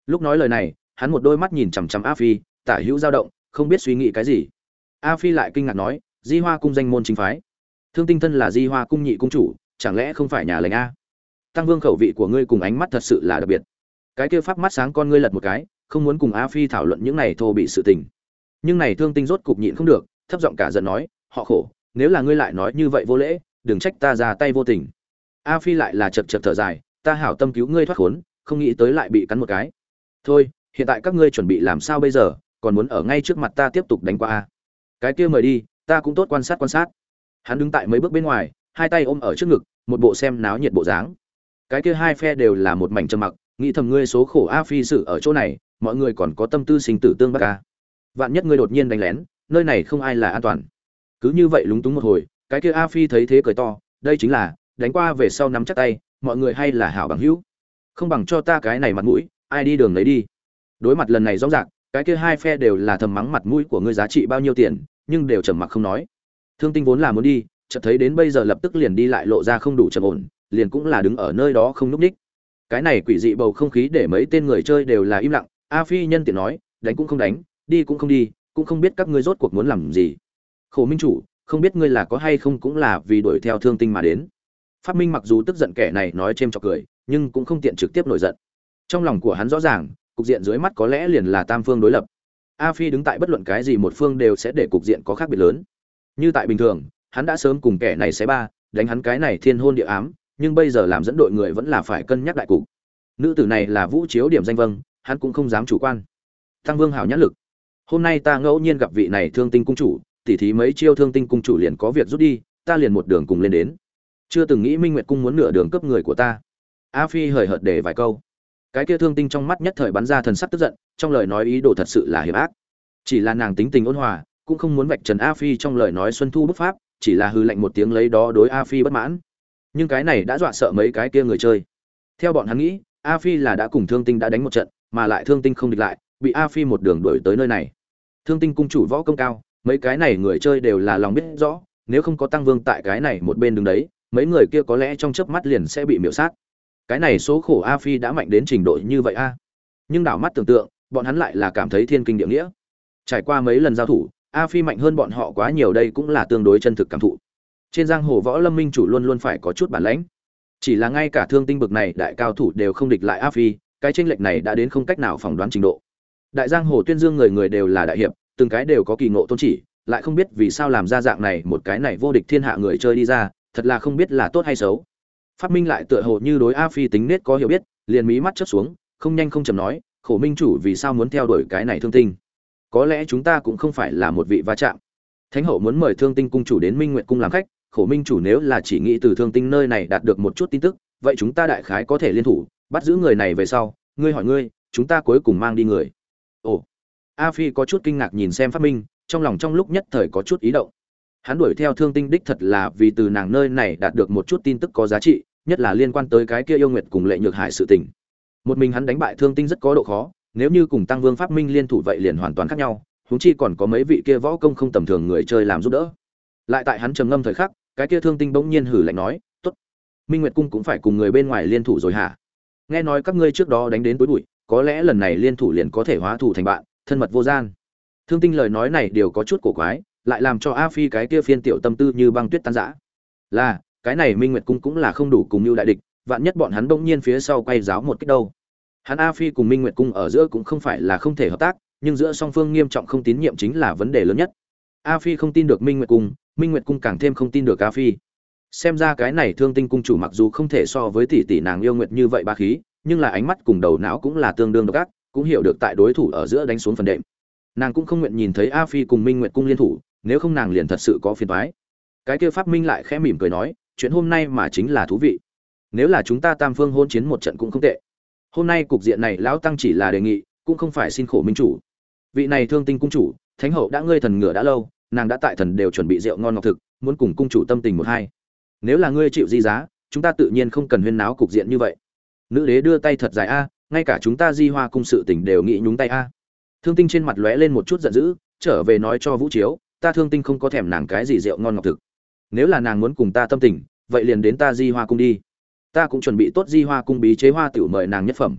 lúc nói lời này, hắn một đôi mắt nhìn chằm chằm a phi, tả hữu dao động, không biết suy nghĩ cái gì. A phi lại kinh ngạc nói, di hoa cung danh môn chính phái. Thương tinh thân là di hoa cung nhị cung chủ, chẳng lẽ không phải nhà lành a? Tăng vương khẩu vị của ngươi cùng ánh mắt thật sự là đặc biệt. Cái kia pháp mắt sáng con ngươi lật một cái, không muốn cùng a phi thảo luận những này thô bị sự tình. Nhưng này thương tinh rốt cục nhịn không được, thấp giọng cả giận nói, họ khổ, nếu là ngươi lại nói như vậy vô lễ, đừng trách ta ra tay vô tình. A phi lại là chật chật thở dài, ta hảo tâm cứu ngươi thoát khốn, không nghĩ tới lại bị cắn một cái thôi, hiện tại các ngươi chuẩn bị làm sao bây giờ, còn muốn ở ngay trước mặt ta tiếp tục đánh qua a? Cái kia mời đi, ta cũng tốt quan sát quan sát. Hắn đứng tại mấy bước bên ngoài, hai tay ôm ở trước ngực, một bộ xem náo nhiệt bộ dáng. Cái kia hai phe đều là một mảnh trầm mặc, nghĩ thầm ngươi số khổ a phi sự ở chỗ này, mọi người còn có tâm tư sinh tử tương bắc a. Vạn nhất ngươi đột nhiên đánh lén, nơi này không ai là an toàn. Cứ như vậy lúng túng một hồi, cái kia a phi thấy thế cười to, đây chính là, đánh qua về sau nắm chắc tay, mọi người hay là hảo bằng hữu. Không bằng cho ta cái này mặt mũi ai đi đường lấy đi. Đối mặt lần này rõ ràng, cái kia hai phe đều là thầm mắng mặt mũi của ngươi giá trị bao nhiêu tiền, nhưng đều trầm mặc không nói. Thương tinh vốn là muốn đi, chợt thấy đến bây giờ lập tức liền đi lại lộ ra không đủ trầm ổn, liền cũng là đứng ở nơi đó không núp ních. Cái này quỷ dị bầu không khí để mấy tên người chơi đều là im lặng. A phi nhân tiện nói, đánh cũng không đánh, đi cũng không đi, cũng không biết các ngươi rốt cuộc muốn làm gì. Khổ minh chủ, không biết ngươi là có hay không cũng là vì đuổi theo thương tinh mà đến. Phát minh mặc dù tức giận kẻ này nói c h cho cười, nhưng cũng không tiện trực tiếp nổi giận trong lòng của hắn rõ ràng, cục diện dưới mắt có lẽ liền là tam phương đối lập. A phi đứng tại bất luận cái gì một phương đều sẽ để cục diện có khác biệt lớn. Như tại bình thường, hắn đã sớm cùng kẻ này xé ba, đánh hắn cái này thiên hôn địa ám, nhưng bây giờ làm dẫn đội người vẫn là phải cân nhắc đại cục. Nữ tử này là vũ chiếu điểm danh vâng hắn cũng không dám chủ quan. Tăng vương hảo nhãn lực. Hôm nay ta ngẫu nhiên gặp vị này thương tinh cung chủ, tỉ thí mấy chiêu thương tinh cung chủ liền có việc rút đi, ta liền một đường cùng lên đến. Chưa từng nghĩ minh nguyệt cung muốn nửa đường cấp người của ta. A phi hời hợt để vài câu cái kia thương tinh trong mắt nhất thời bắn ra thần sắc tức giận, trong lời nói ý đồ thật sự là hiểm ác. Chỉ là nàng tính tình ôn hòa, cũng không muốn vạch trần a phi trong lời nói xuân thu bức pháp, chỉ là hư lệnh một tiếng lấy đó đối a phi bất mãn. Nhưng cái này đã dọa sợ mấy cái kia người chơi. Theo bọn hắn nghĩ, a phi là đã cùng thương tinh đã đánh một trận, mà lại thương tinh không địch lại, bị a phi một đường đuổi tới nơi này. Thương tinh cung chủ võ công cao, mấy cái này người chơi đều là lòng biết rõ, nếu không có tăng vương tại cái này một bên đứng đấy, mấy người kia có lẽ trong chớp mắt liền sẽ bị miễu sát cái này số khổ a phi đã mạnh đến trình độ như vậy a. Nhưng đảo mắt tưởng tượng, bọn hắn lại là cảm thấy thiên kinh địa nghĩa. Trải qua mấy lần giao thủ, a phi mạnh hơn bọn họ quá nhiều đây cũng là tương đối chân thực cảm thụ. Trên giang hồ võ lâm minh chủ luôn luôn phải có chút bản lãnh. Chỉ là ngay cả thương tinh bực này đại cao thủ đều không địch lại a phi, cái tranh lệch này đã đến không cách nào phỏng đoán trình độ. Đại giang hồ tuyên dương người người đều là đại hiệp, từng cái đều có kỳ ngộ tôn chỉ, lại không biết vì sao làm ra dạng này, một cái này vô địch thiên hạ người chơi đi ra, thật là không biết là tốt hay xấu phát minh lại tựa hồ như đối a phi tính nết có hiểu biết, liền mí mắt chớp xuống, không nhanh không chậm nói, khổ minh chủ, vì sao muốn theo đuổi cái này thương tinh? Có lẽ chúng ta cũng không phải là một vị va chạm. Thánh hậu muốn mời thương tinh cung chủ đến minh nguyện cung làm khách, khổ minh chủ, nếu là chỉ nghĩ từ thương tinh nơi này đạt được một chút tin tức, vậy chúng ta đại khái có thể liên thủ, bắt giữ người này về sau, ngươi hỏi ngươi, chúng ta cuối cùng mang đi người. Ồ. A phi có chút kinh ngạc nhìn xem phát minh, trong lòng trong lúc nhất thời có chút ý động. Hắn đuổi theo thương tinh đích thật là vì từ nàng nơi này đạt được một chút tin tức có giá trị nhất là liên quan tới cái kia yêu nguyệt cùng lệ nhược hải sự tình. Một mình hắn đánh bại thương tinh rất có độ khó, nếu như cùng tăng vương pháp minh liên thủ vậy liền hoàn toàn khác nhau, huống chi còn có mấy vị kia võ công không tầm thường người chơi làm giúp đỡ. Lại tại hắn trầm ngâm thời khắc, cái kia thương tinh bỗng nhiên hử lạnh nói, tốt, minh nguyệt cung cũng phải cùng người bên ngoài liên thủ rồi hả? Nghe nói các ngươi trước đó đánh đến tối bụi, có lẽ lần này liên thủ liền có thể hóa thủ thành bạn, thân mật vô gian. Thương tinh lời nói này đều có chút cổ quái, lại làm cho a phi cái kia phiên tiểu tâm tư như băng tuyết tan rã. Là cái này minh nguyệt cung cũng là không đủ cùng như đại địch, vạn nhất bọn hắn bỗng nhiên phía sau quay giáo một cách đâu. Hắn a phi cùng minh nguyệt cung ở giữa cũng không phải là không thể hợp tác, nhưng giữa song phương nghiêm trọng không tín nhiệm chính là vấn đề lớn nhất. A phi không tin được minh nguyệt cung, minh nguyệt cung càng thêm không tin được a phi. Xem ra cái này thương tinh cung chủ mặc dù không thể so với tỷ tỷ nàng yêu nguyệt như vậy ba khí, nhưng là ánh mắt cùng đầu não cũng là tương đương độc ác, cũng hiểu được tại đối thủ ở giữa đánh xuống phần đệm. Nàng cũng không nguyện nhìn thấy a phi cùng minh nguyệt cung liên thủ, nếu không nàng liền thật sự có phiền toái. Cái kia pháp minh lại khẽ mỉm cười nói chuyện hôm nay mà chính là thú vị. Nếu là chúng ta tam phương hôn chiến một trận cũng không tệ. Hôm nay cục diện này lão tăng chỉ là đề nghị, cũng không phải xin khổ minh chủ. Vị này thương tinh cung chủ, thánh hậu đã ngươi thần ngựa đã lâu, nàng đã tại thần đều chuẩn bị rượu ngon ngọc thực, muốn cùng cung chủ tâm tình một hai. Nếu là ngươi chịu di giá, chúng ta tự nhiên không cần huyên náo cục diện như vậy. Nữ đế đưa tay thật dài a, ngay cả chúng ta di hoa cung sự tình đều nghĩ nhúng tay a. Thương tinh trên mặt lóe lên một chút giận dữ, trở về nói cho vũ chiếu, ta thương tinh không có thèm nàng cái gì rượu ngon ngọc thực nếu là nàng muốn cùng ta tâm tình, vậy liền đến ta di hoa cung đi. Ta cũng chuẩn bị tốt di hoa cung bí chế hoa tiểu mời nàng nhất phẩm.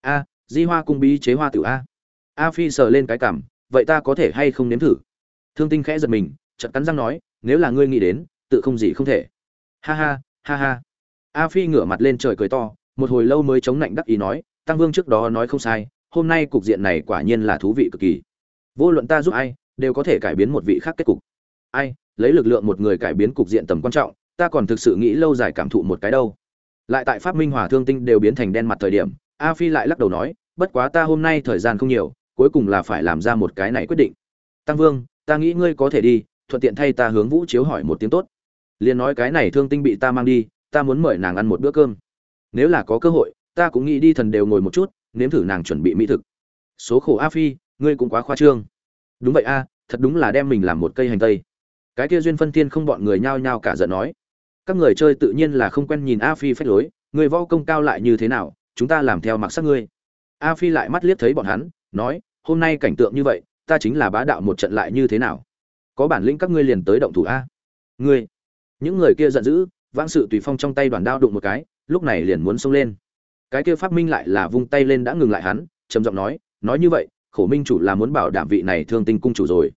A, di hoa cung bí chế hoa tiểu a. A phi sờ lên cái cảm, vậy ta có thể hay không nếm thử? Thương tinh khẽ giật mình, chợt cắn răng nói, nếu là ngươi nghĩ đến, tự không gì không thể. Ha ha ha ha. A phi ngửa mặt lên trời cười to, một hồi lâu mới chống lạnh đắc ý nói, tăng vương trước đó nói không sai, hôm nay cục diện này quả nhiên là thú vị cực kỳ. Vô luận ta giúp ai, đều có thể cải biến một vị khác kết cục. Ai lấy lực lượng một người cải biến cục diện tầm quan trọng, ta còn thực sự nghĩ lâu dài cảm thụ một cái đâu. Lại tại pháp minh hỏa thương tinh đều biến thành đen mặt thời điểm, a phi lại lắc đầu nói, bất quá ta hôm nay thời gian không nhiều, cuối cùng là phải làm ra một cái này quyết định. Tăng vương, ta nghĩ ngươi có thể đi, thuận tiện thay ta hướng vũ chiếu hỏi một tiếng tốt. Liền nói cái này thương tinh bị ta mang đi, ta muốn mời nàng ăn một bữa cơm. Nếu là có cơ hội, ta cũng nghĩ đi thần đều ngồi một chút, nếm thử nàng chuẩn bị mỹ thực. Số khổ a phi, ngươi cũng quá khoa trương. Đúng vậy a, thật đúng là đem mình làm một cây hành tây cái kia duyên phân thiên không bọn người nhao nhao cả giận nói. Các người chơi tự nhiên là không quen nhìn a phi phách lối, người võ công cao lại như thế nào, chúng ta làm theo mặc sắc ngươi. A phi lại mắt liếc thấy bọn hắn, nói, hôm nay cảnh tượng như vậy, ta chính là bá đạo một trận lại như thế nào? Có bản lĩnh các ngươi liền tới động thủ a. Ngươi. Những người kia giận dữ, vãng sự tùy phong trong tay đoàn đao đụng một cái, lúc này liền muốn xông lên. Cái kia pháp minh lại là vung tay lên đã ngừng lại hắn, trầm giọng nói nói như vậy, khổ minh chủ là muốn bảo đảm vị này thương tinh cung chủ rồi.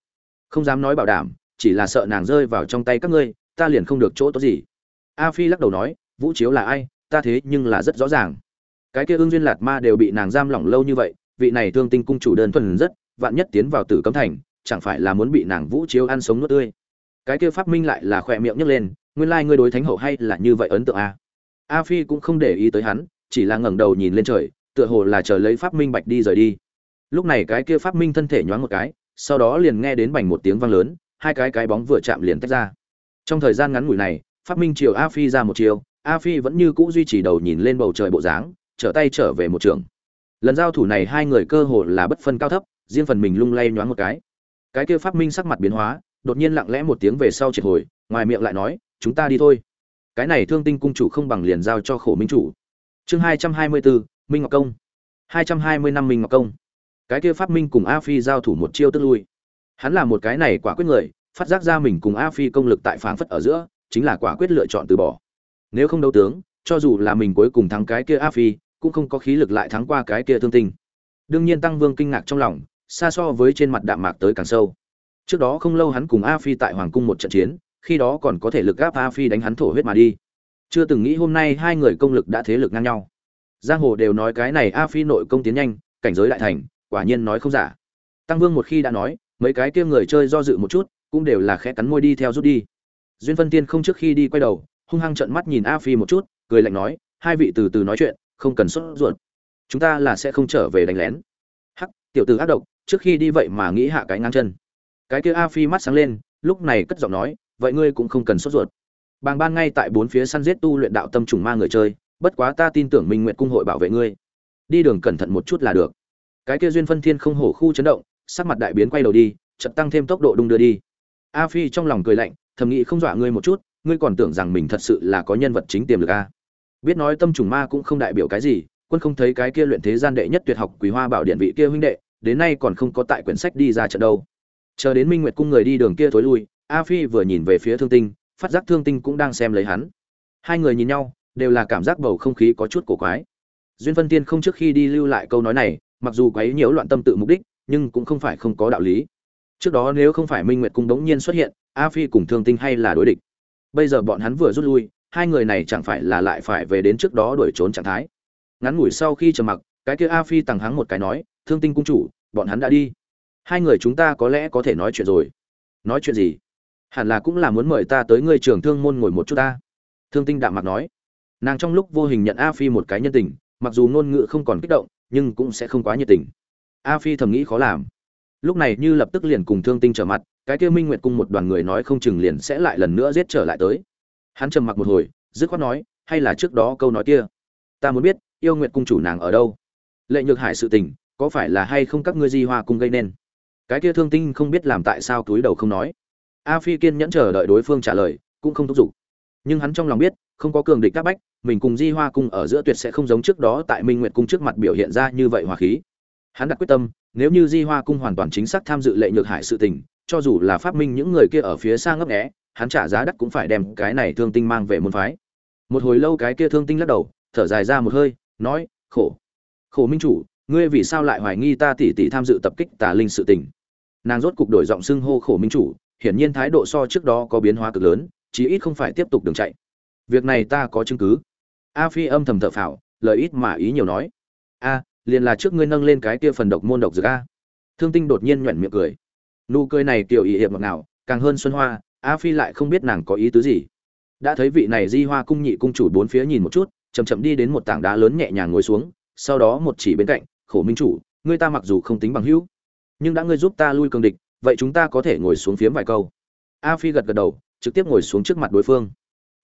Không dám nói bảo đảm chỉ là sợ nàng rơi vào trong tay các ngươi, ta liền không được chỗ tốt gì. A phi lắc đầu nói, vũ chiếu là ai, ta thế nhưng là rất rõ ràng. Cái kia ương duyên lạt ma đều bị nàng giam lỏng lâu như vậy, vị này thương tinh cung chủ đơn thuần rất, vạn nhất tiến vào tử cấm thành, chẳng phải là muốn bị nàng vũ chiếu ăn sống nuốt tươi. Cái kia pháp minh lại là khỏe miệng nhấc lên, nguyên lai ngươi đối thánh hậu hay là như vậy ấn tượng a a phi cũng không để ý tới hắn, chỉ là ngẩng đầu nhìn lên trời, tựa hồ là chờ lấy pháp minh bạch đi rời đi. Lúc này cái kia pháp minh thân thể nhoáng một cái, sau đó liền nghe đến bành một tiếng vang lớn hai cái cái bóng vừa chạm liền tách ra. Trong thời gian ngắn ngủi này, phát minh chiều a phi ra một chiều, a phi vẫn như cũ duy trì đầu nhìn lên bầu trời bộ dáng, trở tay trở về một trường. Lần giao thủ này hai người cơ hồ là bất phân cao thấp, riêng phần mình lung lay nhoáng một cái. Cái kia phát minh sắc mặt biến hóa, đột nhiên lặng lẽ một tiếng về sau triệt hồi, ngoài miệng lại nói, chúng ta đi thôi. Cái này thương tinh cung chủ không bằng liền giao cho khổ minh chủ. Chương hai trăm hai mươi bốn minh ngọc công. hai trăm hai mươi năm minh ngọc công. Cái kia pháp minh cùng a phi giao thủ một chiêu tức lui hắn là một cái này quả quyết người, phát giác ra mình cùng a phi công lực tại phảng phất ở giữa, chính là quả quyết lựa chọn từ bỏ. Nếu không đấu tướng, cho dù là mình cuối cùng thắng cái kia a phi, cũng không có khí lực lại thắng qua cái kia thương tinh. Đương nhiên tăng vương kinh ngạc trong lòng, xa so với trên mặt đạm mạc tới càng sâu. Trước đó không lâu hắn cùng a phi tại hoàng cung một trận chiến, khi đó còn có thể lực gáp a phi đánh hắn thổ huyết mà đi. Chưa từng nghĩ hôm nay hai người công lực đã thế lực ngang nhau. Giang hồ đều nói cái này a phi nội công tiến nhanh, cảnh giới đại thành, quả nhiên nói không giả. Tăng vương một khi đã nói mấy cái kia người chơi do dự một chút, cũng đều là khẽ cắn môi đi theo rút đi. Duyên phân tiên không trước khi đi quay đầu, hung hăng trợn mắt nhìn a phi một chút, cười lạnh nói, hai vị từ từ nói chuyện, không cần sốt ruột. Chúng ta là sẽ không trở về đánh lén. Hắc, tiểu tử ác độc, trước khi đi vậy mà nghĩ hạ cái ngang chân. Cái kia a phi mắt sáng lên, lúc này cất giọng nói, vậy ngươi cũng không cần sốt ruột. Bàng ban ngay tại bốn phía săn giết tu luyện đạo tâm trùng ma người chơi, bất quá ta tin tưởng minh nguyện cung hội bảo vệ ngươi. Đi đường cẩn thận một chút là được. Cái kia duyên phân thiên không hổ khu chấn động sắc mặt đại biến quay đầu đi, chợt tăng thêm tốc độ đung đưa đi. A phi trong lòng cười lạnh, thầm nghĩ không dọa ngươi một chút, ngươi còn tưởng rằng mình thật sự là có nhân vật chính tiềm lực a. Biết nói tâm trùng ma cũng không đại biểu cái gì, quân không thấy cái kia luyện thế gian đệ nhất tuyệt học quý hoa bảo điện vị kia huynh đệ, đến nay còn không có tại quyển sách đi ra trận đâu. Chờ đến minh nguyệt cung người đi đường kia thối lui, a phi vừa nhìn về phía thương tinh, phát giác thương tinh cũng đang xem lấy hắn. Hai người nhìn nhau, đều là cảm giác bầu không khí có chút cổ quái. Duyên phân tiên không trước khi đi lưu lại câu nói này, mặc dù quấy nhiễu loạn tâm tự mục đích nhưng cũng không phải không có đạo lý. Trước đó nếu không phải minh nguyệt cung đống nhiên xuất hiện, a phi cùng thương tinh hay là đối địch. Bây giờ bọn hắn vừa rút lui, hai người này chẳng phải là lại phải về đến trước đó đuổi trốn trạng thái. Ngắn ngủi sau khi trầm mặc, cái kia a phi tằng hắng một cái nói, thương tinh cung chủ, bọn hắn đã đi. Hai người chúng ta có lẽ có thể nói chuyện rồi. Nói chuyện gì? Hẳn là cũng là muốn mời ta tới ngươi trường thương môn ngồi một chút ta. Thương tinh đạm mặt nói. Nàng trong lúc vô hình nhận a phi một cái nhân tình, mặc dù ngôn ngữ không còn kích động, nhưng cũng sẽ không quá nhiệt tình a phi thầm nghĩ khó làm. Lúc này như lập tức liền cùng thương tinh trở mặt, cái kia minh nguyệt cung một đoàn người nói không chừng liền sẽ lại lần nữa giết trở lại tới. Hắn trầm mặc một hồi, dứt khoát nói, hay là trước đó câu nói kia? Ta muốn biết, yêu nguyệt cung chủ nàng ở đâu? Lệ nhược hải sự tình, có phải là hay không các ngươi di hoa cung gây nên? Cái kia thương tinh không biết làm tại sao túi đầu không nói. A phi kiên nhẫn chờ đợi đối phương trả lời, cũng không thúc giục. Nhưng hắn trong lòng biết, không có cường địch các bách, mình cùng di hoa cung ở giữa tuyệt sẽ không giống trước đó tại minh nguyệt cung trước mặt biểu hiện ra như vậy hòa khí hắn đặt quyết tâm, nếu như di hoa cung hoàn toàn chính xác tham dự lệ nhược hải sự tình, cho dù là phát minh những người kia ở phía xa ngấp nghé, hắn trả giá đắt cũng phải đem cái này thương tinh mang về môn phái. Một hồi lâu cái kia thương tinh lắc đầu, thở dài ra một hơi, nói, khổ khổ minh chủ, ngươi vì sao lại hoài nghi ta tỉ tỉ tham dự tập kích tà linh sự tình? Nàng rốt cục đổi giọng xưng hô, khổ minh chủ, hiển nhiên thái độ so trước đó có biến hóa cực lớn, chí ít không phải tiếp tục đường chạy. Việc này ta có chứng cứ. A phi âm thầm thở phào, lời ít mà ý nhiều nói. A liền là trước ngươi nâng lên cái kia phần độc môn độc dược a. Thương tinh đột nhiên nhoẻn miệng cười. Nụ cười này kiểu ý hiệp ngọt nào càng hơn xuân hoa, a phi lại không biết nàng có ý tứ gì. Đã thấy vị này di hoa cung nhị cung chủ bốn phía nhìn một chút, chậm chậm đi đến một tảng đá lớn nhẹ nhàng ngồi xuống, sau đó một chỉ bên cạnh, khổ minh chủ, ngươi ta mặc dù không tính bằng hữu, nhưng đã ngươi giúp ta lui cường địch, vậy chúng ta có thể ngồi xuống phiếm vài câu. A phi gật gật đầu, trực tiếp ngồi xuống trước mặt đối phương.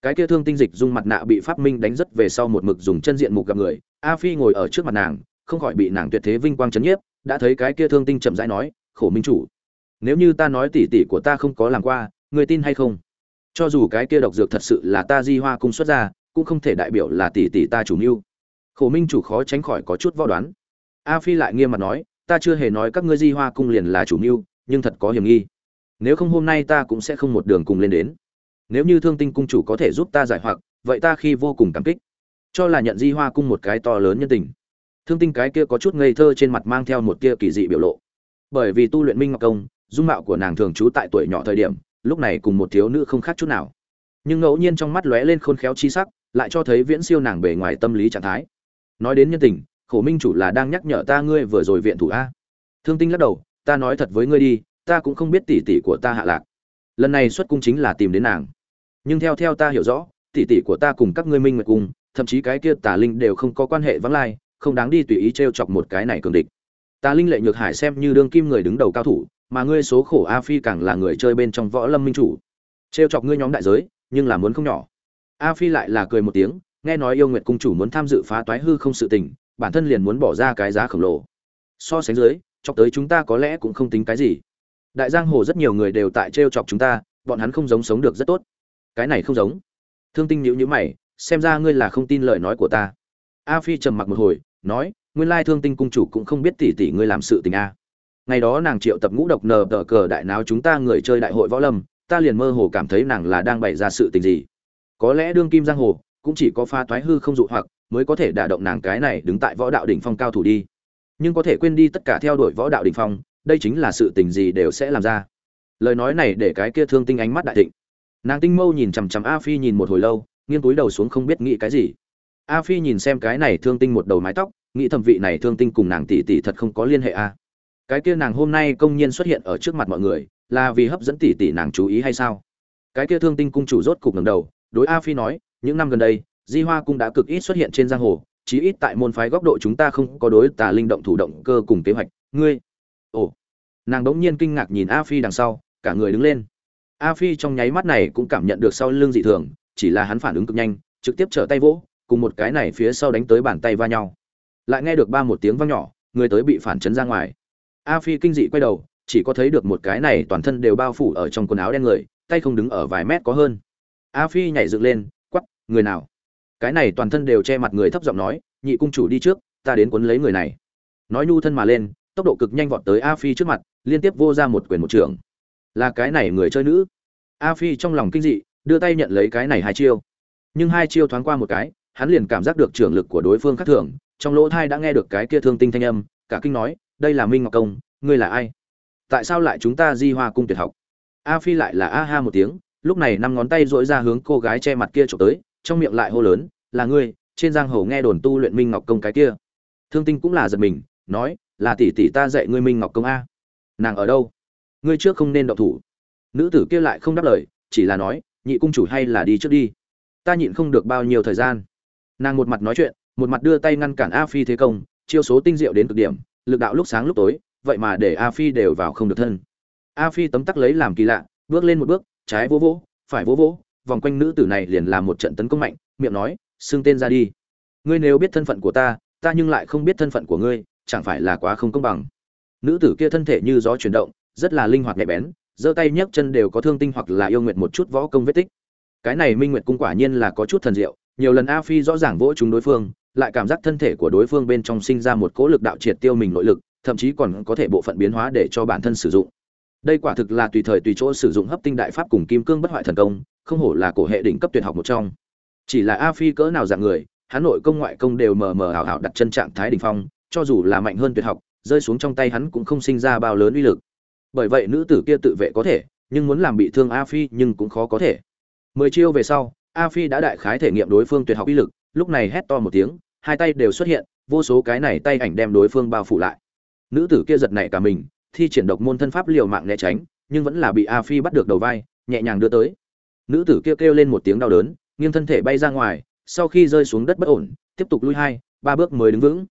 Cái kia thương tinh dịch dung mặt nạ bị pháp minh đánh rất về sau một mực dùng chân diện mục gặp người, a phi ngồi ở trước mặt nàng không khỏi bị nàng tuyệt thế vinh quang chấn nhiếp, đã thấy cái kia thương tinh chậm rãi nói, khổ minh chủ, nếu như ta nói tỉ tỉ của ta không có làm qua người tin hay không? Cho dù cái kia độc dược thật sự là ta di hoa cung xuất ra, cũng không thể đại biểu là tỷ tỷ ta chủ mưu. Khổ minh chủ khó tránh khỏi có chút võ đoán. A phi lại nghiêm mặt nói, ta chưa hề nói các ngươi di hoa cung liền là chủ mưu, nhưng thật có hiểm nghi. Nếu không hôm nay ta cũng sẽ không một đường cùng lên đến. Nếu như thương tinh cung chủ có thể giúp ta giải hoặc, vậy ta khi vô cùng cảm kích. Cho là nhận di hoa cung một cái to lớn nhân tình thương tinh cái kia có chút ngây thơ trên mặt mang theo một tia kỳ dị biểu lộ. Bởi vì tu luyện minh ngọc công, dung mạo của nàng thường trú tại tuổi nhỏ thời điểm, lúc này cùng một thiếu nữ không khác chút nào. Nhưng ngẫu nhiên trong mắt lóe lên khôn khéo chi sắc, lại cho thấy viễn siêu nàng bề ngoài tâm lý trạng thái. Nói đến nhân tình, khổ minh chủ là đang nhắc nhở ta ngươi vừa rồi viện thủ a. Thương tinh lắc đầu, ta nói thật với ngươi đi, ta cũng không biết tỷ tỷ của ta hạ lạc. Lần này xuất cung chính là tìm đến nàng. Nhưng theo theo ta hiểu rõ, tỷ tỷ của ta cùng các ngươi minh nguyệt cung, thậm chí cái kia tà linh đều không có quan hệ vắng lai không đáng đi tùy ý t r e o chọc một cái này cường địch. Ta linh lệ nhược hải xem như đương kim người đứng đầu cao thủ, mà ngươi số khổ a phi càng là người chơi bên trong võ lâm minh chủ. T r e o chọc ngươi nhóm đại giới, nhưng là muốn không nhỏ. A phi lại là cười một tiếng, nghe nói yêu nguyệt cung chủ muốn tham dự phá toái hư không sự tình, bản thân liền muốn bỏ ra cái giá khổng lồ. So sánh dưới, chọc tới chúng ta có lẽ cũng không tính cái gì. Đại giang hồ rất nhiều người đều tại t r e o chọc chúng ta, bọn hắn không giống sống được rất tốt. Cái này không giống. Thương tinh nhữ nhữ mày, xem ra ngươi là không tin lời nói của ta. A phi trầm mặc một hồi nói, nguyên lai thương tinh cung chủ cũng không biết tỉ tỉ ngươi làm sự tình a. Ngày đó nàng triệu tập ngũ độc nờ tờ cờ đại náo chúng ta người chơi đại hội võ lâm, ta liền mơ hồ cảm thấy nàng là đang bày ra sự tình gì. Có lẽ đương kim giang hồ, cũng chỉ có pha thoái hư không dụ hoặc, mới có thể đả động nàng cái này đứng tại võ đạo đỉnh phong cao thủ đi. Nhưng có thể quên đi tất cả theo đuổi võ đạo đỉnh phong, đây chính là sự tình gì đều sẽ làm ra. Lời nói này để cái kia thương tinh ánh mắt đại thịnh. Nàng tinh mâu nhìn chằm chằm a phi nhìn một hồi lâu, nghiêng túi đầu xuống không biết nghĩ cái gì a phi nhìn xem cái này thương tinh một đầu mái tóc, nghĩ thẩm vị này thương tinh cùng nàng tỷ tỷ thật không có liên hệ a. Cái kia nàng hôm nay công nhiên xuất hiện ở trước mặt mọi người, là vì hấp dẫn tỷ tỷ nàng chú ý hay sao? Cái kia thương tinh cung chủ rốt cục ngẩng đầu, đối a phi nói, những năm gần đây, di hoa cung đã cực ít xuất hiện trên giang hồ, chí ít tại môn phái góc độ chúng ta không có đối tà linh động thủ động cơ cùng kế hoạch. Ngươi? Ồ. Nàng đống nhiên kinh ngạc nhìn a phi đằng sau, cả người đứng lên. A phi trong nháy mắt này cũng cảm nhận được sau lưng dị thường, chỉ là hắn phản ứng cực nhanh, trực tiếp trở tay vỗ cùng một cái này phía sau đánh tới bàn tay va nhau. Lại nghe được ba một tiếng vang nhỏ, người tới bị phản chấn ra ngoài. A phi kinh dị quay đầu, chỉ có thấy được một cái này toàn thân đều bao phủ ở trong quần áo đen người, tay không đứng ở vài mét có hơn. A phi nhảy dựng lên quắp người nào? Cái này toàn thân đều che mặt người thấp giọng nói, nhị cung chủ đi trước, ta đến quấn lấy người này. Nói nhu thân mà lên, tốc độ cực nhanh vọt tới a phi trước mặt, liên tiếp vô ra một quyền một trường. Là cái này người chơi nữ? A phi trong lòng kinh dị, đưa tay nhận lấy cái này hai chiêu. Nhưng hai chiêu thoáng qua một cái hắn liền cảm giác được trưởng lực của đối phương khác thường, trong lỗ thai đã nghe được cái kia thương tinh thanh âm, cả kinh nói, đây là minh ngọc công, ngươi là ai? Tại sao lại chúng ta di hoa cung tuyệt học? A phi lại là a ha một tiếng, lúc này năm ngón tay dỗi ra hướng cô gái che mặt kia trộm tới, trong miệng lại hô lớn, là ngươi, trên giang hồ nghe đồn tu luyện minh ngọc công cái kia. Thương tinh cũng là giật mình, nói, là tỷ tỷ ta dạy ngươi minh ngọc công a. Nàng ở đâu? Ngươi trước không nên động thủ. Nữ tử kia lại không đáp lời, chỉ là nói, nhị cung chủ hay là đi trước đi. Ta nhịn không được bao nhiêu thời gian nàng một mặt nói chuyện, một mặt đưa tay ngăn cản a phi thế công, chiêu số tinh diệu đến cực điểm, lực đạo lúc sáng lúc tối, vậy mà để a phi đều vào không được thân. A phi tấm tắc lấy làm kỳ lạ, bước lên một bước, trái vỗ vỗ, phải vỗ vỗ, vòng quanh nữ tử này liền làm một trận tấn công mạnh, miệng nói, xưng tên ra đi. Ngươi nếu biết thân phận của ta ta nhưng lại không biết thân phận của ngươi, chẳng phải là quá không công bằng. Nữ tử kia thân thể như gió chuyển động, rất là linh hoạt nhạy bén, giơ tay nhấc chân đều có thương tinh hoặc là yêu nguyện một chút võ công vết tích. Cái này minh nguyệt cung quả nhiên là có chút thần diệu nhiều lần a phi rõ ràng vỗ chúng đối phương, lại cảm giác thân thể của đối phương bên trong sinh ra một cỗ lực đạo triệt tiêu mình nội lực, thậm chí còn có thể bộ phận biến hóa để cho bản thân sử dụng. Đây quả thực là tùy thời tùy chỗ sử dụng hấp tinh đại pháp cùng kim cương bất hoại thần công, không hổ là cổ hệ đỉnh cấp tuyệt học một trong. Chỉ là a phi cỡ nào dạng người, hắn nội công ngoại công đều mờ mờ ảo ảo đặt chân trạng thái đỉnh phong, cho dù là mạnh hơn tuyệt học, rơi xuống trong tay hắn cũng không sinh ra bao lớn uy lực. Bởi vậy nữ tử kia tự vệ có thể, nhưng muốn làm bị thương a phi nhưng cũng khó có thể. Mười chiêu về sau a phi đã đại khái thể nghiệm đối phương tuyệt học uy lực, lúc này hét to một tiếng, hai tay đều xuất hiện, vô số cái này tay ảnh đem đối phương bao phủ lại. Nữ tử kia giật nảy cả mình, thi triển độc môn thân pháp liều mạng né tránh, nhưng vẫn là bị a phi bắt được đầu vai, nhẹ nhàng đưa tới. Nữ tử kia kêu lên một tiếng đau đớn, nghiêng thân thể bay ra ngoài, sau khi rơi xuống đất bất ổn, tiếp tục lui hai, ba bước mới đứng vững.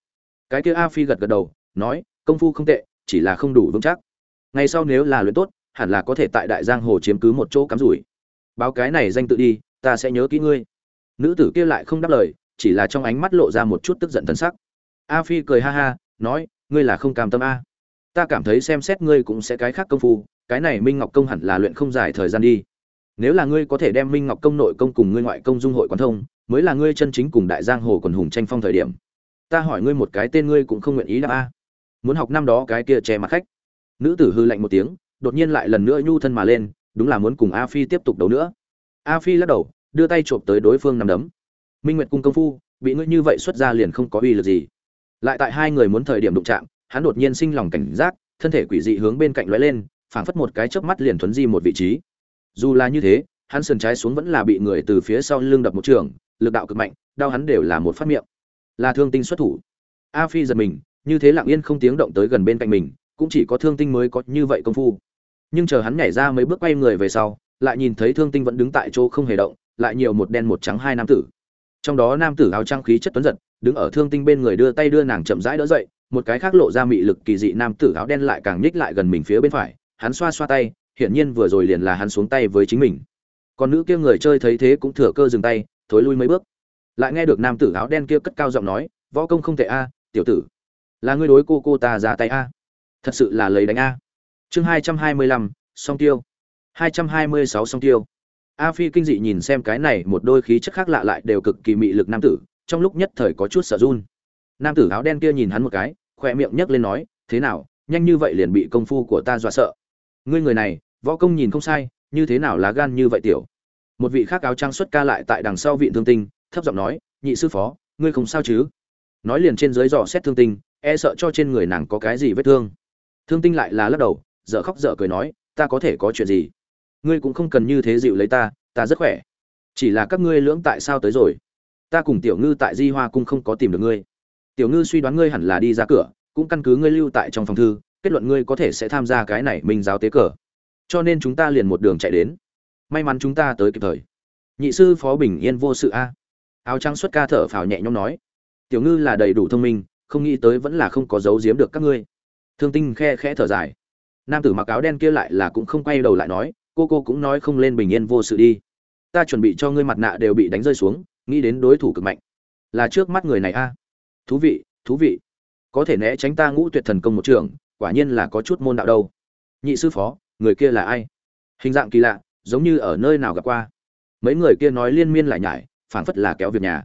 Cái kia a phi gật gật đầu, nói, công phu không tệ, chỉ là không đủ vững chắc. Ngày sau nếu là luyện tốt, hẳn là có thể tại đại giang hồ chiếm cứ một chỗ cắm rủi. Báo cái này danh tự đi ta sẽ nhớ kỹ ngươi. Nữ tử kia lại không đáp lời, chỉ là trong ánh mắt lộ ra một chút tức giận thân sắc. A phi cười ha ha, nói, ngươi là không cam tâm a. Ta cảm thấy xem xét ngươi cũng sẽ cái khác công phu, cái này minh ngọc công hẳn là luyện không dài thời gian đi. Nếu là ngươi có thể đem minh ngọc công nội công cùng ngươi ngoại công dung hội quán thông, mới là ngươi chân chính cùng đại giang hồ còn hùng tranh phong thời điểm. Ta hỏi ngươi một cái tên ngươi cũng không nguyện ý đáp a. Muốn học năm đó cái kia che mặt khách. Nữ tử hư lạnh một tiếng, đột nhiên lại lần nữa nhu thân mà lên, đúng là muốn cùng a phi tiếp tục đấu nữa a phi lắc đầu, đưa tay chộp tới đối phương nằm đấm. Minh nguyệt cung công phu, bị ngươi như vậy xuất ra liền không có uy lực gì. Lại tại hai người muốn thời điểm đụng chạm, hắn đột nhiên sinh lòng cảnh giác, thân thể quỷ dị hướng bên cạnh lóe lên, phảng phất một cái chớp mắt liền thuấn di một vị trí. Dù là như thế, hắn sườn trái xuống vẫn là bị người từ phía sau lưng đập một trường, lực đạo cực mạnh, đau hắn đều là một phát miệng. Là thương tinh xuất thủ. A phi giật mình, như thế lặng yên không tiếng động tới gần bên cạnh mình, cũng chỉ có thương tinh mới có như vậy công phu. Nhưng chờ hắn nhảy ra mấy bước quay người về sau lại nhìn thấy thương tinh vẫn đứng tại chỗ không hề động, lại nhiều một đen một trắng hai nam tử. Trong đó nam tử áo trang khí chất tuấn giật, đứng ở thương tinh bên người đưa tay đưa nàng chậm rãi đỡ dậy, một cái khác lộ ra mị lực kỳ dị nam tử áo đen lại càng nhích lại gần mình phía bên phải, hắn xoa xoa tay, hiển nhiên vừa rồi liền là hắn xuống tay với chính mình. Còn nữ kia người chơi thấy thế cũng thừa cơ dừng tay, thối lui mấy bước. Lại nghe được nam tử áo đen kia cất cao giọng nói, võ công không thể a, tiểu tử. Là ngươi đối cô cô ta ra tay a. Thật sự là lấy đánh a. Chương hai trăm hai mươi lăm, song tiêu hai trăm hai mươi sáu song tiêu. A phi kinh dị nhìn xem cái này, một đôi khí chất khác lạ lại đều cực kỳ mị lực nam tử, trong lúc nhất thời có chút sợ run. Nam tử áo đen kia nhìn hắn một cái khoe miệng nhấc lên nói, thế nào, nhanh như vậy liền bị công phu của ta dọa sợ? Ngươi người này, võ công nhìn không sai, như thế nào lá gan như vậy tiểu? Một vị khác áo trang xuất ca lại tại đằng sau vị thương tinh, thấp giọng nói, nhị sư phó, ngươi không sao chứ? Nói liền trên dưới dò xét thương tinh e sợ cho trên người nàng có cái gì vết thương. Thương tinh lại là lắc đầu, dở khóc dở cười nói, ta có thể có chuyện gì? Ngươi cũng không cần như thế dịu lấy ta ta rất khỏe. Chỉ là các ngươi lưỡng tại sao tới rồi? Ta cùng tiểu ngư tại di hoa cung không có tìm được ngươi. Tiểu ngư suy đoán ngươi hẳn là đi ra cửa, cũng căn cứ ngươi lưu tại trong phòng thư, kết luận ngươi có thể sẽ tham gia cái này minh giáo tế cờ. Cho nên chúng ta liền một đường chạy đến. May mắn chúng ta tới kịp thời. Nhị sư phó bình yên vô sự a. Áo trắng xuất ca thở phào nhẹ nhõm nói. Tiểu ngư là đầy đủ thông minh, không nghĩ tới vẫn là không có giấu giếm được các ngươi. Thương tinh khe khẽ thở dài. Nam tử mặc áo đen kia lại là cũng không quay đầu lại nói cô cô cũng nói không lên bình yên vô sự đi. Ta chuẩn bị cho ngươi mặt nạ đều bị đánh rơi xuống, nghĩ đến đối thủ cực mạnh. Là trước mắt người này a. Thú vị thú vị. Có thể né tránh ta ngũ tuyệt thần công một trường, quả nhiên là có chút môn đạo đâu. Nhị sư phó, người kia là ai? Hình dạng kỳ lạ, giống như ở nơi nào gặp qua. Mấy người kia nói liên miên lại nhải, phảng phất là kéo việc nhà.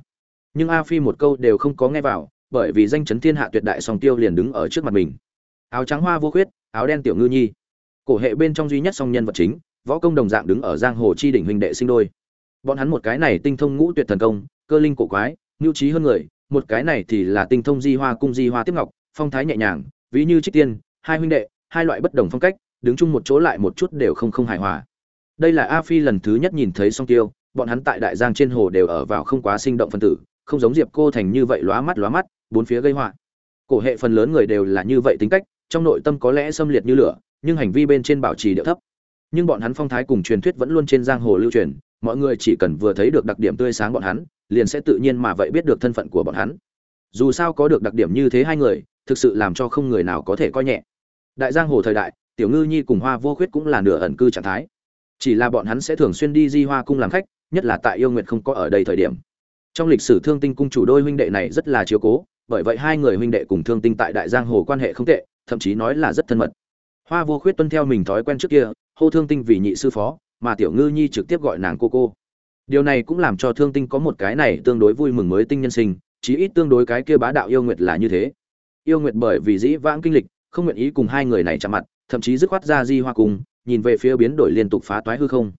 Nhưng a phi một câu đều không có nghe vào, bởi vì danh chấn thiên hạ tuyệt đại song tiêu liền đứng ở trước mặt mình. Áo trắng hoa vô khuyết, áo đen tiểu ngư nhi. Cổ hệ bên trong duy nhất song nhân vật chính võ công đồng dạng đứng ở giang hồ chi đỉnh huynh đệ sinh đôi. Bọn hắn một cái này tinh thông ngũ tuyệt thần công, cơ linh cổ quái nhu trí hơn người, một cái này thì là tinh thông di hoa cung di hoa tiếp ngọc, phong thái nhẹ nhàng, ví như trích tiên, hai huynh đệ, hai loại bất đồng phong cách, đứng chung một chỗ lại một chút đều không không hài hòa. Đây là a phi lần thứ nhất nhìn thấy song tiêu, bọn hắn tại đại giang trên hồ đều ở vào không quá sinh động phân tử, không giống diệp cô thành như vậy lóa mắt lóa mắt, bốn phía gây họa. Cổ hệ phần lớn người đều là như vậy tính cách, trong nội tâm có lẽ xâm liệt như lửa, nhưng hành vi bên trên bảo trì điệu thấp nhưng bọn hắn phong thái cùng truyền thuyết vẫn luôn trên giang hồ lưu truyền, mọi người chỉ cần vừa thấy được đặc điểm tươi sáng bọn hắn, liền sẽ tự nhiên mà vậy biết được thân phận của bọn hắn. Dù sao có được đặc điểm như thế hai người, thực sự làm cho không người nào có thể coi nhẹ. Đại giang hồ thời đại, tiểu ngư nhi cùng hoa vô khuyết cũng là nửa ẩn cư trạng thái. Chỉ là bọn hắn sẽ thường xuyên đi di hoa cung làm khách, nhất là tại yêu nguyện không có ở đây thời điểm. Trong lịch sử thương tinh cung chủ đôi huynh đệ này rất là chiếu cố, bởi vậy hai người huynh đệ cùng thương tinh tại đại giang hồ quan hệ không tệ, thậm chí nói là rất thân mật. Hoa vô khuyết tuân theo mình thói quen trước kia hô thương tinh vì nhị sư phó, mà tiểu ngư nhi trực tiếp gọi nàng cô cô. Điều này cũng làm cho thương tinh có một cái này tương đối vui mừng mới tinh nhân sinh, chí ít tương đối cái kia bá đạo yêu nguyệt là như thế. Yêu nguyệt bởi vì dĩ vãng kinh lịch, không nguyện ý cùng hai người này chạm mặt, thậm chí dứt khoát ra di hoa cùng, nhìn về phía biến đổi liên tục phá toái hư không.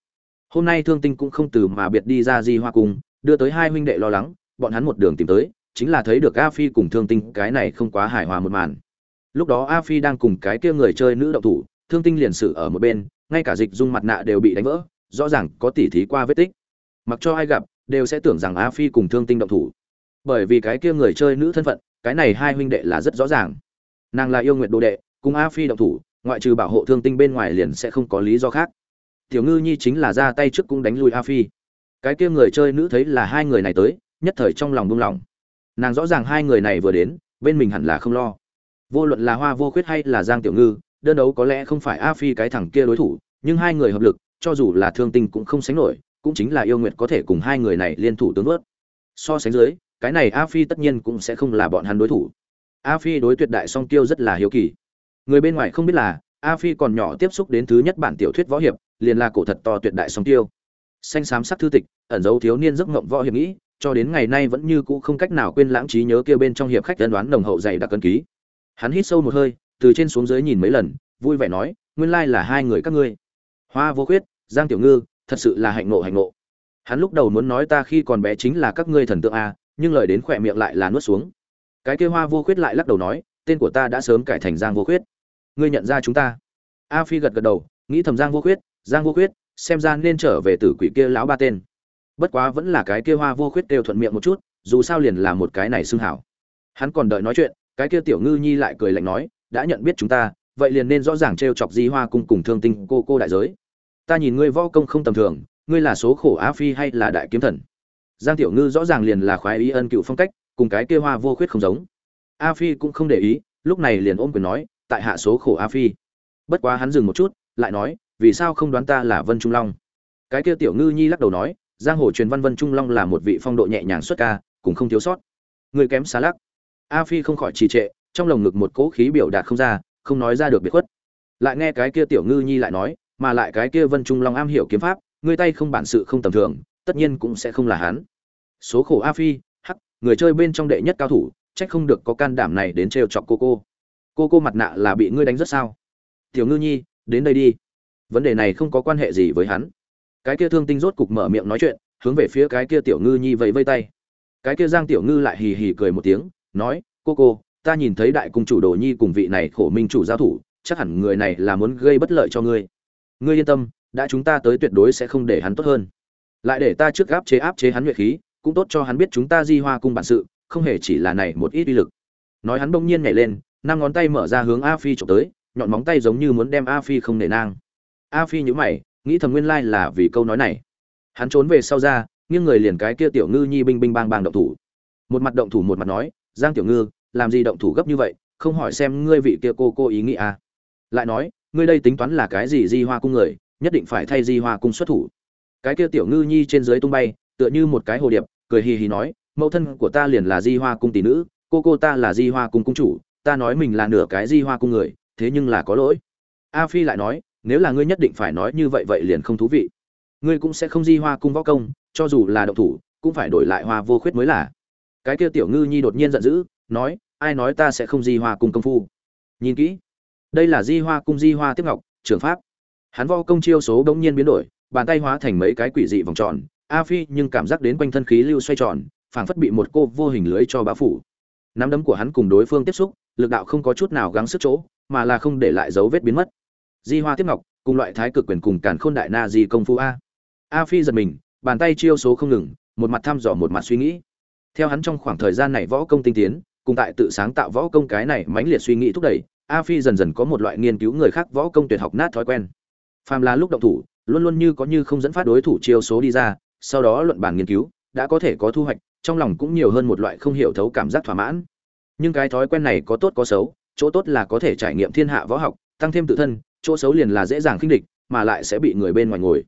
Hôm nay thương tinh cũng không từ mà biệt đi ra di hoa cùng, đưa tới hai huynh đệ lo lắng, bọn hắn một đường tìm tới, chính là thấy được a phi cùng thương tinh, cái này không quá hài hòa một màn. Lúc đó a phi đang cùng cái kia người chơi nữ động thủ, thương tinh liền sự ở một bên ngay cả dịch dung mặt nạ đều bị đánh vỡ, rõ ràng có tỉ thí qua vết tích. Mặc cho ai gặp, đều sẽ tưởng rằng a phi cùng thương tinh động thủ. Bởi vì cái kia người chơi nữ thân phận, cái này hai huynh đệ là rất rõ ràng. Nàng là yêu nguyện đồ đệ, cùng a phi động thủ, ngoại trừ bảo hộ thương tinh bên ngoài liền sẽ không có lý do khác. Tiểu ngư nhi chính là ra tay trước cũng đánh lui a phi. Cái kia người chơi nữ thấy là hai người này tới, nhất thời trong lòng buông lòng nàng rõ ràng hai người này vừa đến, bên mình hẳn là không lo. Vô luận là hoa vô khuyết hay là giang tiểu ngư đơn đấu có lẽ không phải a phi cái thằng kia đối thủ, nhưng hai người hợp lực, cho dù là thương tinh cũng không sánh nổi, cũng chính là yêu Nguyệt có thể cùng hai người này liên thủ tướng vớt. so sánh dưới, cái này a phi tất nhiên cũng sẽ không là bọn hắn đối thủ. A phi đối tuyệt đại song tiêu rất là hiếu kỳ. Người bên ngoài không biết là, a phi còn nhỏ tiếp xúc đến thứ nhất bản tiểu thuyết võ hiệp, liền là cổ thật to tuyệt đại song tiêu. Xanh xám sắc thư tịch, ẩn dấu thiếu niên giấc ngộng võ hiệp nghĩ, cho đến ngày nay vẫn như cũ không cách nào quên lãng trí nhớ kia bên trong hiệp khách tân đoán nồng hậu dày đặc cân ký. Hắn hít sâu một hơi từ trên xuống dưới nhìn mấy lần, vui vẻ nói, nguyên lai là hai người các ngươi. Hoa vô khuyết, giang tiểu ngư, thật sự là hạnh nộ hạnh nộ. hắn lúc đầu muốn nói ta khi còn bé chính là các ngươi thần tượng a, nhưng lời đến khỏe miệng lại là nuốt xuống. Cái kia hoa vô khuyết lại lắc đầu nói, tên của ta đã sớm cải thành giang vô khuyết. Ngươi nhận ra chúng ta. A phi gật gật đầu, nghĩ thầm giang vô khuyết, giang vô khuyết, xem ra nên trở về tử quỷ kia lão ba tên. Bất quá vẫn là cái kia hoa vô khuyết đều thuận miệng một chút, dù sao liền là một cái này xưng hảo. Hắn còn đợi nói chuyện, cái kia tiểu ngư nhi lại cười lạnh nói đã nhận biết chúng ta, vậy liền nên rõ ràng t chọc di hoa cung cùng thương tinh cô cô đại giới. Ta nhìn ngươi võ công không tầm thường, ngươi là số khổ á phi hay là đại kiếm thần? Giang tiểu ngư rõ ràng liền là khoái ý ân cựu phong cách, cùng cái kia hoa vô khuyết không giống. A phi cũng không để ý, lúc này liền ôm quyền nói, tại hạ số khổ a phi. Bất quá hắn dừng một chút, lại nói, vì sao không đoán ta là vân trung long? Cái kia tiểu ngư nhi lắc đầu nói, giang hồ truyền văn vân trung long là một vị phong độ nhẹ nhàng xuất ca cũng không thiếu sót. Người kém xa lắc. A phi không khỏi trì trệ trong lồng ngực một cỗ khí biểu đạt không ra, không nói ra được biệt khuất. Lại nghe cái kia tiểu ngư nhi lại nói, mà lại cái kia vân trung long am hiểu kiếm pháp người tay không bản sự không tầm thường, tất nhiên cũng sẽ không là hắn. Số khổ a phi, hắc, người chơi bên trong đệ nhất cao thủ trách không được có can đảm này đến trêu chọc cô cô. Cô cô mặt nạ là bị ngươi đánh rất sao? Tiểu ngư nhi, đến đây đi. Vấn đề này không có quan hệ gì với hắn. Cái kia thương tinh rốt cục mở miệng nói chuyện, hướng về phía cái kia tiểu ngư nhi vẫy vây tay. Cái kia giang tiểu ngư lại hì hì cười một tiếng, nói, cô cô ta nhìn thấy đại cung chủ đồ nhi cùng vị này khổ minh chủ giao thủ, chắc hẳn người này là muốn gây bất lợi cho ngươi. Ngươi yên tâm, đã chúng ta tới tuyệt đối sẽ không để hắn tốt hơn. Lại để ta trước áp chế áp chế hắn nhuệ khí, cũng tốt cho hắn biết chúng ta di hoa cung bản sự, không hề chỉ là này một ít uy lực. Nói hắn bỗng nhiên nhảy lên, năm ngón tay mở ra hướng a phi trộm tới, nhọn móng tay giống như muốn đem a phi không nể nang. A phi nhữ mày, nghĩ thầm nguyên lai là vì câu nói này. Hắn trốn về sau ra, nghiêng người liền cái kia tiểu ngư nhi binh binh bang bang động thủ. Một mặt động thủ một mặt nói, giang tiểu ngư làm gì động thủ gấp như vậy, không hỏi xem ngươi vị kia cô cô ý nghĩ à. Lại nói, ngươi đây tính toán là cái gì di hoa cung người, nhất định phải thay di hoa cung xuất thủ. Cái kia tiểu ngư nhi trên dưới tung bay, tựa như một cái hồ điệp, cười hì hì nói, mẫu thân của ta liền là di hoa cung tỷ nữ, cô cô ta là di hoa cung cung chủ, ta nói mình là nửa cái di hoa cung người, thế nhưng là có lỗi. A phi lại nói, nếu là ngươi nhất định phải nói như vậy vậy liền không thú vị. Ngươi cũng sẽ không di hoa cung võ công, cho dù là động thủ, cũng phải đổi lại hoa vô khuyết mới là. Cái kia tiểu ngư nhi đột nhiên giận dữ nói, ai nói ta sẽ không di hoa cung công phu? Nhìn kỹ. Đây là di hoa cung di hoa tiếp ngọc, trường pháp. Hắn võ công chiêu số bỗng nhiên biến đổi, bàn tay hóa thành mấy cái quỷ dị vòng tròn. A phi nhưng cảm giác đến quanh thân khí lưu xoay tròn, phảng phất bị một cô vô hình lưới cho bá phủ. Nắm đấm của hắn cùng đối phương tiếp xúc, lực đạo không có chút nào gắng sức chỗ, mà là không để lại dấu vết biến mất. Di hoa tiếp ngọc, cùng loại thái cực quyền cùng càn khôn đại na di công phu a. A phi giật mình, bàn tay chiêu số không ngừng, một mặt thăm dò một mặt suy nghĩ. Theo hắn trong khoảng thời gian này võ công tinh tiến cùng tại tự sáng tạo võ công cái này mãnh liệt suy nghĩ thúc đẩy, a phi dần dần có một loại nghiên cứu người khác võ công tuyệt học nát thói quen. Phàm là lúc động thủ, luôn luôn như có như không dẫn phát đối thủ chiêu số đi ra, sau đó luận bàn nghiên cứu, đã có thể có thu hoạch, trong lòng cũng nhiều hơn một loại không hiểu thấu cảm giác thỏa mãn. Nhưng cái thói quen này có tốt có xấu, chỗ tốt là có thể trải nghiệm thiên hạ võ học, tăng thêm tự thân, chỗ xấu liền là dễ dàng khinh địch, mà lại sẽ bị người bên ngoài ngồi.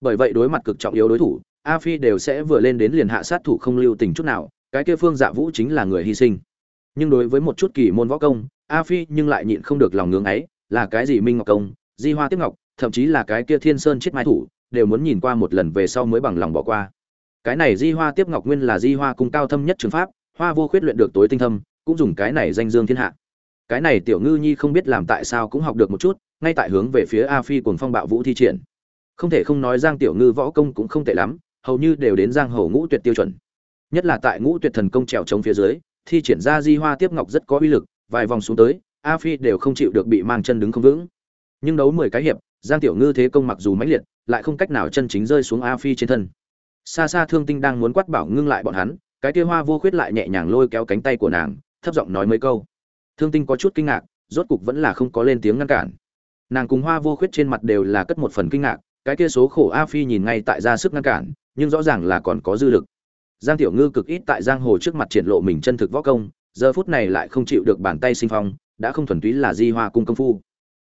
Bởi vậy đối mặt cực trọng yếu đối thủ, a phi đều sẽ vừa lên đến liền hạ sát thủ không lưu tình chút nào, cái kia phương dạ vũ chính là người hy sinh nhưng đối với một chút kỳ môn võ công, a phi nhưng lại nhịn không được lòng ngưỡng ấy, là cái gì minh ngọc công, di hoa tiếp ngọc, thậm chí là cái kia thiên sơn chết mai thủ, đều muốn nhìn qua một lần về sau mới bằng lòng bỏ qua. Cái này di hoa tiếp ngọc nguyên là di hoa cung cao thâm nhất trường pháp, hoa vô khuyết luyện được tối tinh thâm, cũng dùng cái này danh dương thiên hạ. Cái này tiểu ngư nhi không biết làm tại sao cũng học được một chút, ngay tại hướng về phía a phi cùng phong bạo vũ thi triển. Không thể không nói giang tiểu ngư võ công cũng không tệ lắm, hầu như đều đến giang hồ ngũ tuyệt tiêu chuẩn. Nhất là tại ngũ tuyệt thần công trèo chống phía dưới thi triển ra di hoa tiếp ngọc rất có uy lực, vài vòng xuống tới, a phi đều không chịu được bị mang chân đứng không vững. Nhưng đấu mười cái hiệp, giang tiểu ngư thế công mặc dù mãnh liệt, lại không cách nào chân chính rơi xuống a phi trên thân. Xa xa thương tinh đang muốn quát bảo ngưng lại bọn hắn, cái kia hoa vô khuyết lại nhẹ nhàng lôi kéo cánh tay của nàng, thấp giọng nói mấy câu. Thương tinh có chút kinh ngạc, rốt cục vẫn là không có lên tiếng ngăn cản. Nàng cùng hoa vô khuyết trên mặt đều là cất một phần kinh ngạc, cái kia số khổ a phi nhìn ngay tại ra sức ngăn cản, nhưng rõ ràng là còn có dư lực giang tiểu ngư cực ít tại giang hồ trước mặt triển lộ mình chân thực võ công, giờ phút này lại không chịu được bàn tay sinh phong, đã không thuần túy là di hoa cung công phu.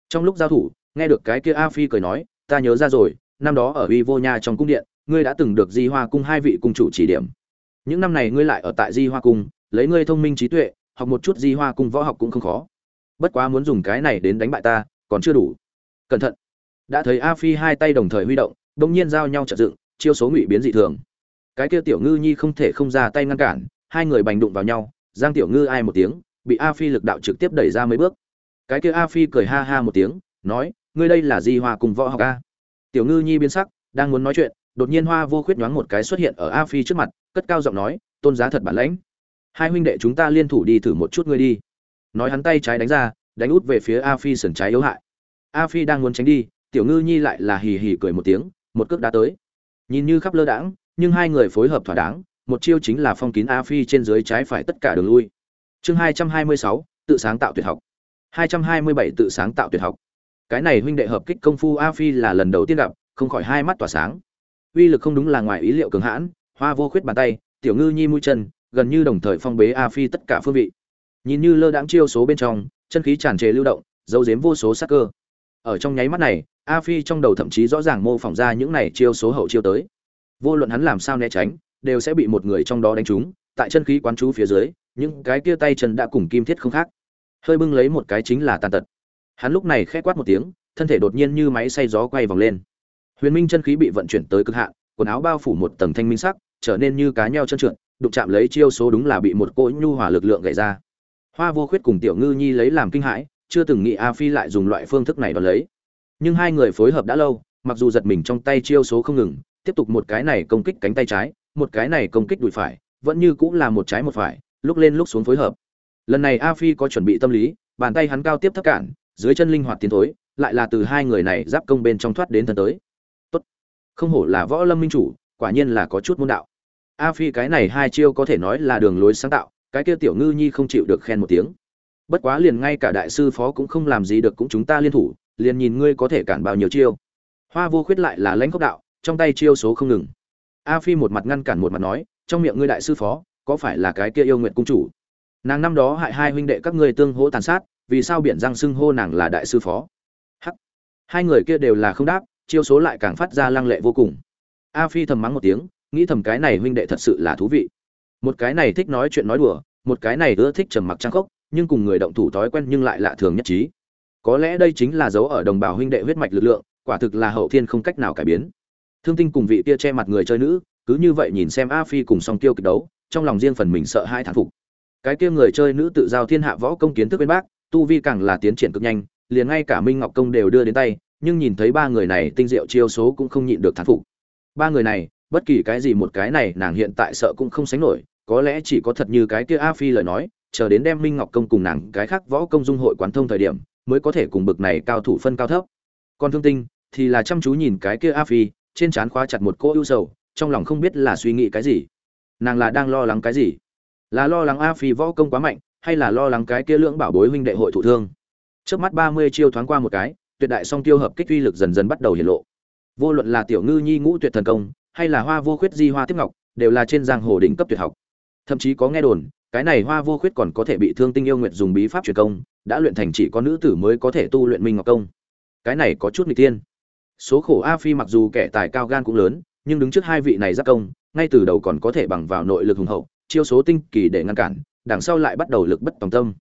Trong lúc giao thủ, nghe được cái kia a phi cười nói, ta nhớ ra rồi, năm đó ở uy vô nha trong cung điện, ngươi đã từng được di hoa cung hai vị cung chủ chỉ điểm. Những năm này ngươi lại ở tại di hoa cung, lấy ngươi thông minh trí tuệ, học một chút di hoa cung võ học cũng không khó. Bất quá muốn dùng cái này đến đánh bại ta, còn chưa đủ. Cẩn thận. Đã thấy a phi hai tay đồng thời huy động bỗng nhiên giao nhau trợ dựng, chiêu số ngụy biến dị thường cái kia tiểu ngư nhi không thể không ra tay ngăn cản, hai người bành đụng vào nhau, giang tiểu ngư ai một tiếng, bị a phi lực đạo trực tiếp đẩy ra mấy bước. Cái kia a phi cười ha ha một tiếng, nói, ngươi đây là di hoa cùng võ học a? Tiểu ngư nhi biến sắc, đang muốn nói chuyện, đột nhiên hoa vô khuyết nhoáng một cái xuất hiện ở a phi trước mặt, cất cao giọng nói, tôn giá thật bản lãnh. Hai huynh đệ chúng ta liên thủ đi thử một chút ngươi đi. Nói hắn tay trái đánh ra, đánh út về phía a phi sườn trái yếu hại. A phi đang muốn tránh đi, tiểu ngư nhi lại là hì hì cười một tiếng, một cước đá tới. Nhìn như khắp lơ đãng nhưng hai người phối hợp thỏa đáng, một chiêu chính là phong kín a phi trên dưới trái phải tất cả đường lui. Chương hai trăm hai mươi sáu, tự sáng tạo tuyệt học. hai trăm hai mươi bảy, tự sáng tạo tuyệt học. Cái này huynh đệ hợp kích công phu a phi là lần đầu tiên gặp, không khỏi hai mắt tỏa sáng. Uy lực không đúng là ngoài ý liệu cường hãn, hoa vô khuyết bàn tay, tiểu ngư nhi mũi chân, gần như đồng thời phong bế a phi tất cả phương vị. Nhìn như lơ đãng chiêu số bên trong, chân khí tràn trề lưu động, giấu giếm vô số sát cơ. Ở trong nháy mắt này, a phi trong đầu thậm chí rõ ràng mô phỏng ra những này chiêu số hậu chiêu tới vô luận hắn làm sao né tránh, đều sẽ bị một người trong đó đánh trúng, tại chân khí quán chú phía dưới, những cái kia tay chân đã cùng kim thiết không khác. Hơi bưng lấy một cái chính là tàn tật. Hắn lúc này khẽ quát một tiếng, thân thể đột nhiên như máy xay gió quay vòng lên. Huyền minh chân khí bị vận chuyển tới cực hạn, quần áo bao phủ một tầng thanh minh sắc, trở nên như cá nheo chân trượt, đụng chạm lấy chiêu số đúng là bị một cỗ nhu hòa lực lượng gậy ra. Hoa vô khuyết cùng tiểu ngư nhi lấy làm kinh hãi, chưa từng nghĩ a phi lại dùng loại phương thức này đón lấy. Nhưng hai người phối hợp đã lâu, mặc dù giật mình trong tay chiêu số không ngừng tiếp tục một cái này công kích cánh tay trái, một cái này công kích đùi phải, vẫn như cũng là một trái một phải, lúc lên lúc xuống phối hợp. Lần này a phi có chuẩn bị tâm lý, bàn tay hắn cao tiếp thấp cản, dưới chân linh hoạt tiến thối, lại là từ hai người này giáp công bên trong thoát đến thân tới. Tốt. Không hổ là võ lâm minh chủ, quả nhiên là có chút môn đạo. A phi cái này hai chiêu có thể nói là đường lối sáng tạo, cái kia tiểu ngư nhi không chịu được khen một tiếng. Bất quá liền ngay cả đại sư phó cũng không làm gì được cũng chúng ta liên thủ, liền nhìn ngươi có thể cản bao nhiêu chiêu. Hoa vô khuyết lại là lãnh cốc đạo trong tay chiêu số không ngừng. A phi một mặt ngăn cản một mặt nói, trong miệng ngươi đại sư phó, có phải là cái kia yêu nguyện cung chủ? Nàng năm đó hại hai huynh đệ các ngươi tương hỗ tàn sát, vì sao biển răng xưng hô nàng là đại sư phó? Hắc. Hai người kia đều là không đáp, chiêu số lại càng phát ra lăng lệ vô cùng. A phi thầm mắng một tiếng, nghĩ thầm cái này huynh đệ thật sự là thú vị. Một cái này thích nói chuyện nói đùa, một cái này ưa thích trầm mặc trang khốc, nhưng cùng người động thủ thói quen nhưng lại lạ thường nhất trí. Có lẽ đây chính là dấu ở đồng bào huynh đệ huyết mạch lực lượng, quả thực là hậu thiên không cách nào cải biến thương tinh cùng vị kia che mặt người chơi nữ, cứ như vậy nhìn xem a phi cùng song tiêu kịch đấu, trong lòng riêng phần mình sợ hai thản phục. Cái kia người chơi nữ tự giao thiên hạ võ công kiến thức bên bác, tu vi càng là tiến triển cực nhanh, liền ngay cả minh ngọc công đều đưa đến tay, nhưng nhìn thấy ba người này tinh diệu chiêu số cũng không nhịn được thán phục. Ba người này, bất kỳ cái gì một cái này nàng hiện tại sợ cũng không sánh nổi, có lẽ chỉ có thật như cái kia a phi lời nói, chờ đến đem minh ngọc công cùng nàng cái khác võ công dung hội quán thông thời điểm, mới có thể cùng bực này cao thủ phân cao thấp. Còn thương tinh thì là chăm chú nhìn cái kia a phi trên trán khóa chặt một cô ưu sầu, trong lòng không biết là suy nghĩ cái gì. Nàng là đang lo lắng cái gì? Là lo lắng a phi võ công quá mạnh, hay là lo lắng cái kia lưỡng bảo bối huynh đệ hội thụ thương? Trước mắt ba mươi chiêu thoáng qua một cái, tuyệt đại song tiêu hợp kích uy lực dần dần bắt đầu hiện lộ. Vô luận là tiểu ngư nhi ngũ tuyệt thần công, hay là hoa vô khuyết di hoa tiếp ngọc, đều là trên giang hồ đỉnh cấp tuyệt học. Thậm chí có nghe đồn, cái này hoa vô khuyết còn có thể bị thương tinh yêu nguyện dùng bí pháp truyền công, đã luyện thành chỉ có nữ tử mới có thể tu luyện minh ngọc công. Cái này có chút nghịch tiên số khổ a phi mặc dù kẻ tài cao gan cũng lớn, nhưng đứng trước hai vị này giác công, ngay từ đầu còn có thể bằng vào nội lực hùng hậu, chiêu số tinh kỳ để ngăn cản, đằng sau lại bắt đầu lực bất tòng tâm.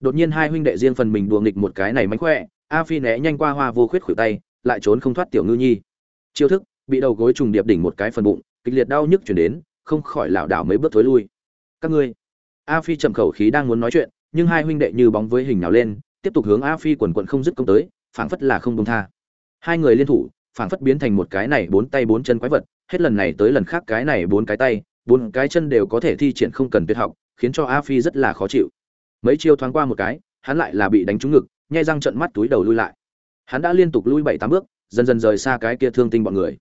Đột nhiên hai huynh đệ riêng phần mình đùa nghịch một cái này mánh khỏe, a phi né nhanh qua hoa vô khuyết khuỷu tay, lại trốn không thoát tiểu ngư nhi. Chiêu thức, bị đầu gối trùng điệp đỉnh một cái phần bụng, kịch liệt đau nhức chuyển đến, không khỏi lảo đảo mấy bước thối lui. Các ngươi. A phi trầm khẩu khí đang muốn nói chuyện, nhưng hai huynh đệ như bóng với hình nào lên, tiếp tục hướng a phi quần quận không dứt công tới, phảng phất là không công tha hai người liên thủ, phảng phất biến thành một cái này bốn tay bốn chân quái vật, hết lần này tới lần khác cái này bốn cái tay, bốn cái chân đều có thể thi triển không cần tuyệt học, khiến cho a phi rất là khó chịu. Mấy chiêu thoáng qua một cái, hắn lại là bị đánh trúng ngực, nhai răng trận mắt túi đầu lui lại. Hắn đã liên tục lui bảy tám bước, dần dần rời xa cái kia thương tinh bọn người.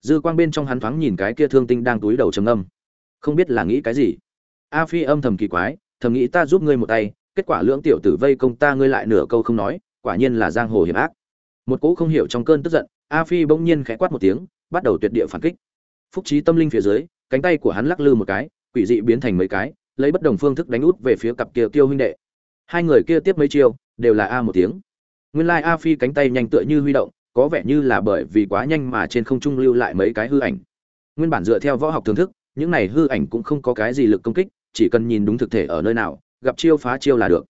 Dư quang bên trong hắn thoáng nhìn cái kia thương tinh đang túi đầu trầm âm không biết là nghĩ cái gì. A phi âm thầm kỳ quái, thầm nghĩ ta giúp ngươi một tay, kết quả lưỡng tiểu tử vây công ta ngươi lại nửa câu không nói, quả nhiên là giang hồ hiểm ác một cỗ không hiểu trong cơn tức giận, a phi bỗng nhiên khẽ quát một tiếng, bắt đầu tuyệt địa phản kích. Phúc trí tâm linh phía dưới, cánh tay của hắn lắc lư một cái, quỷ dị biến thành mấy cái, lấy bất đồng phương thức đánh út về phía cặp kia tiêu huynh đệ. Hai người kia tiếp mấy chiêu, đều là a một tiếng. Nguyên lai like a phi cánh tay nhanh tựa như huy động, có vẻ như là bởi vì quá nhanh mà trên không trung lưu lại mấy cái hư ảnh. Nguyên bản dựa theo võ học thưởng thức, những này hư ảnh cũng không có cái gì lực công kích, chỉ cần nhìn đúng thực thể ở nơi nào, gặp chiêu phá chiêu là được.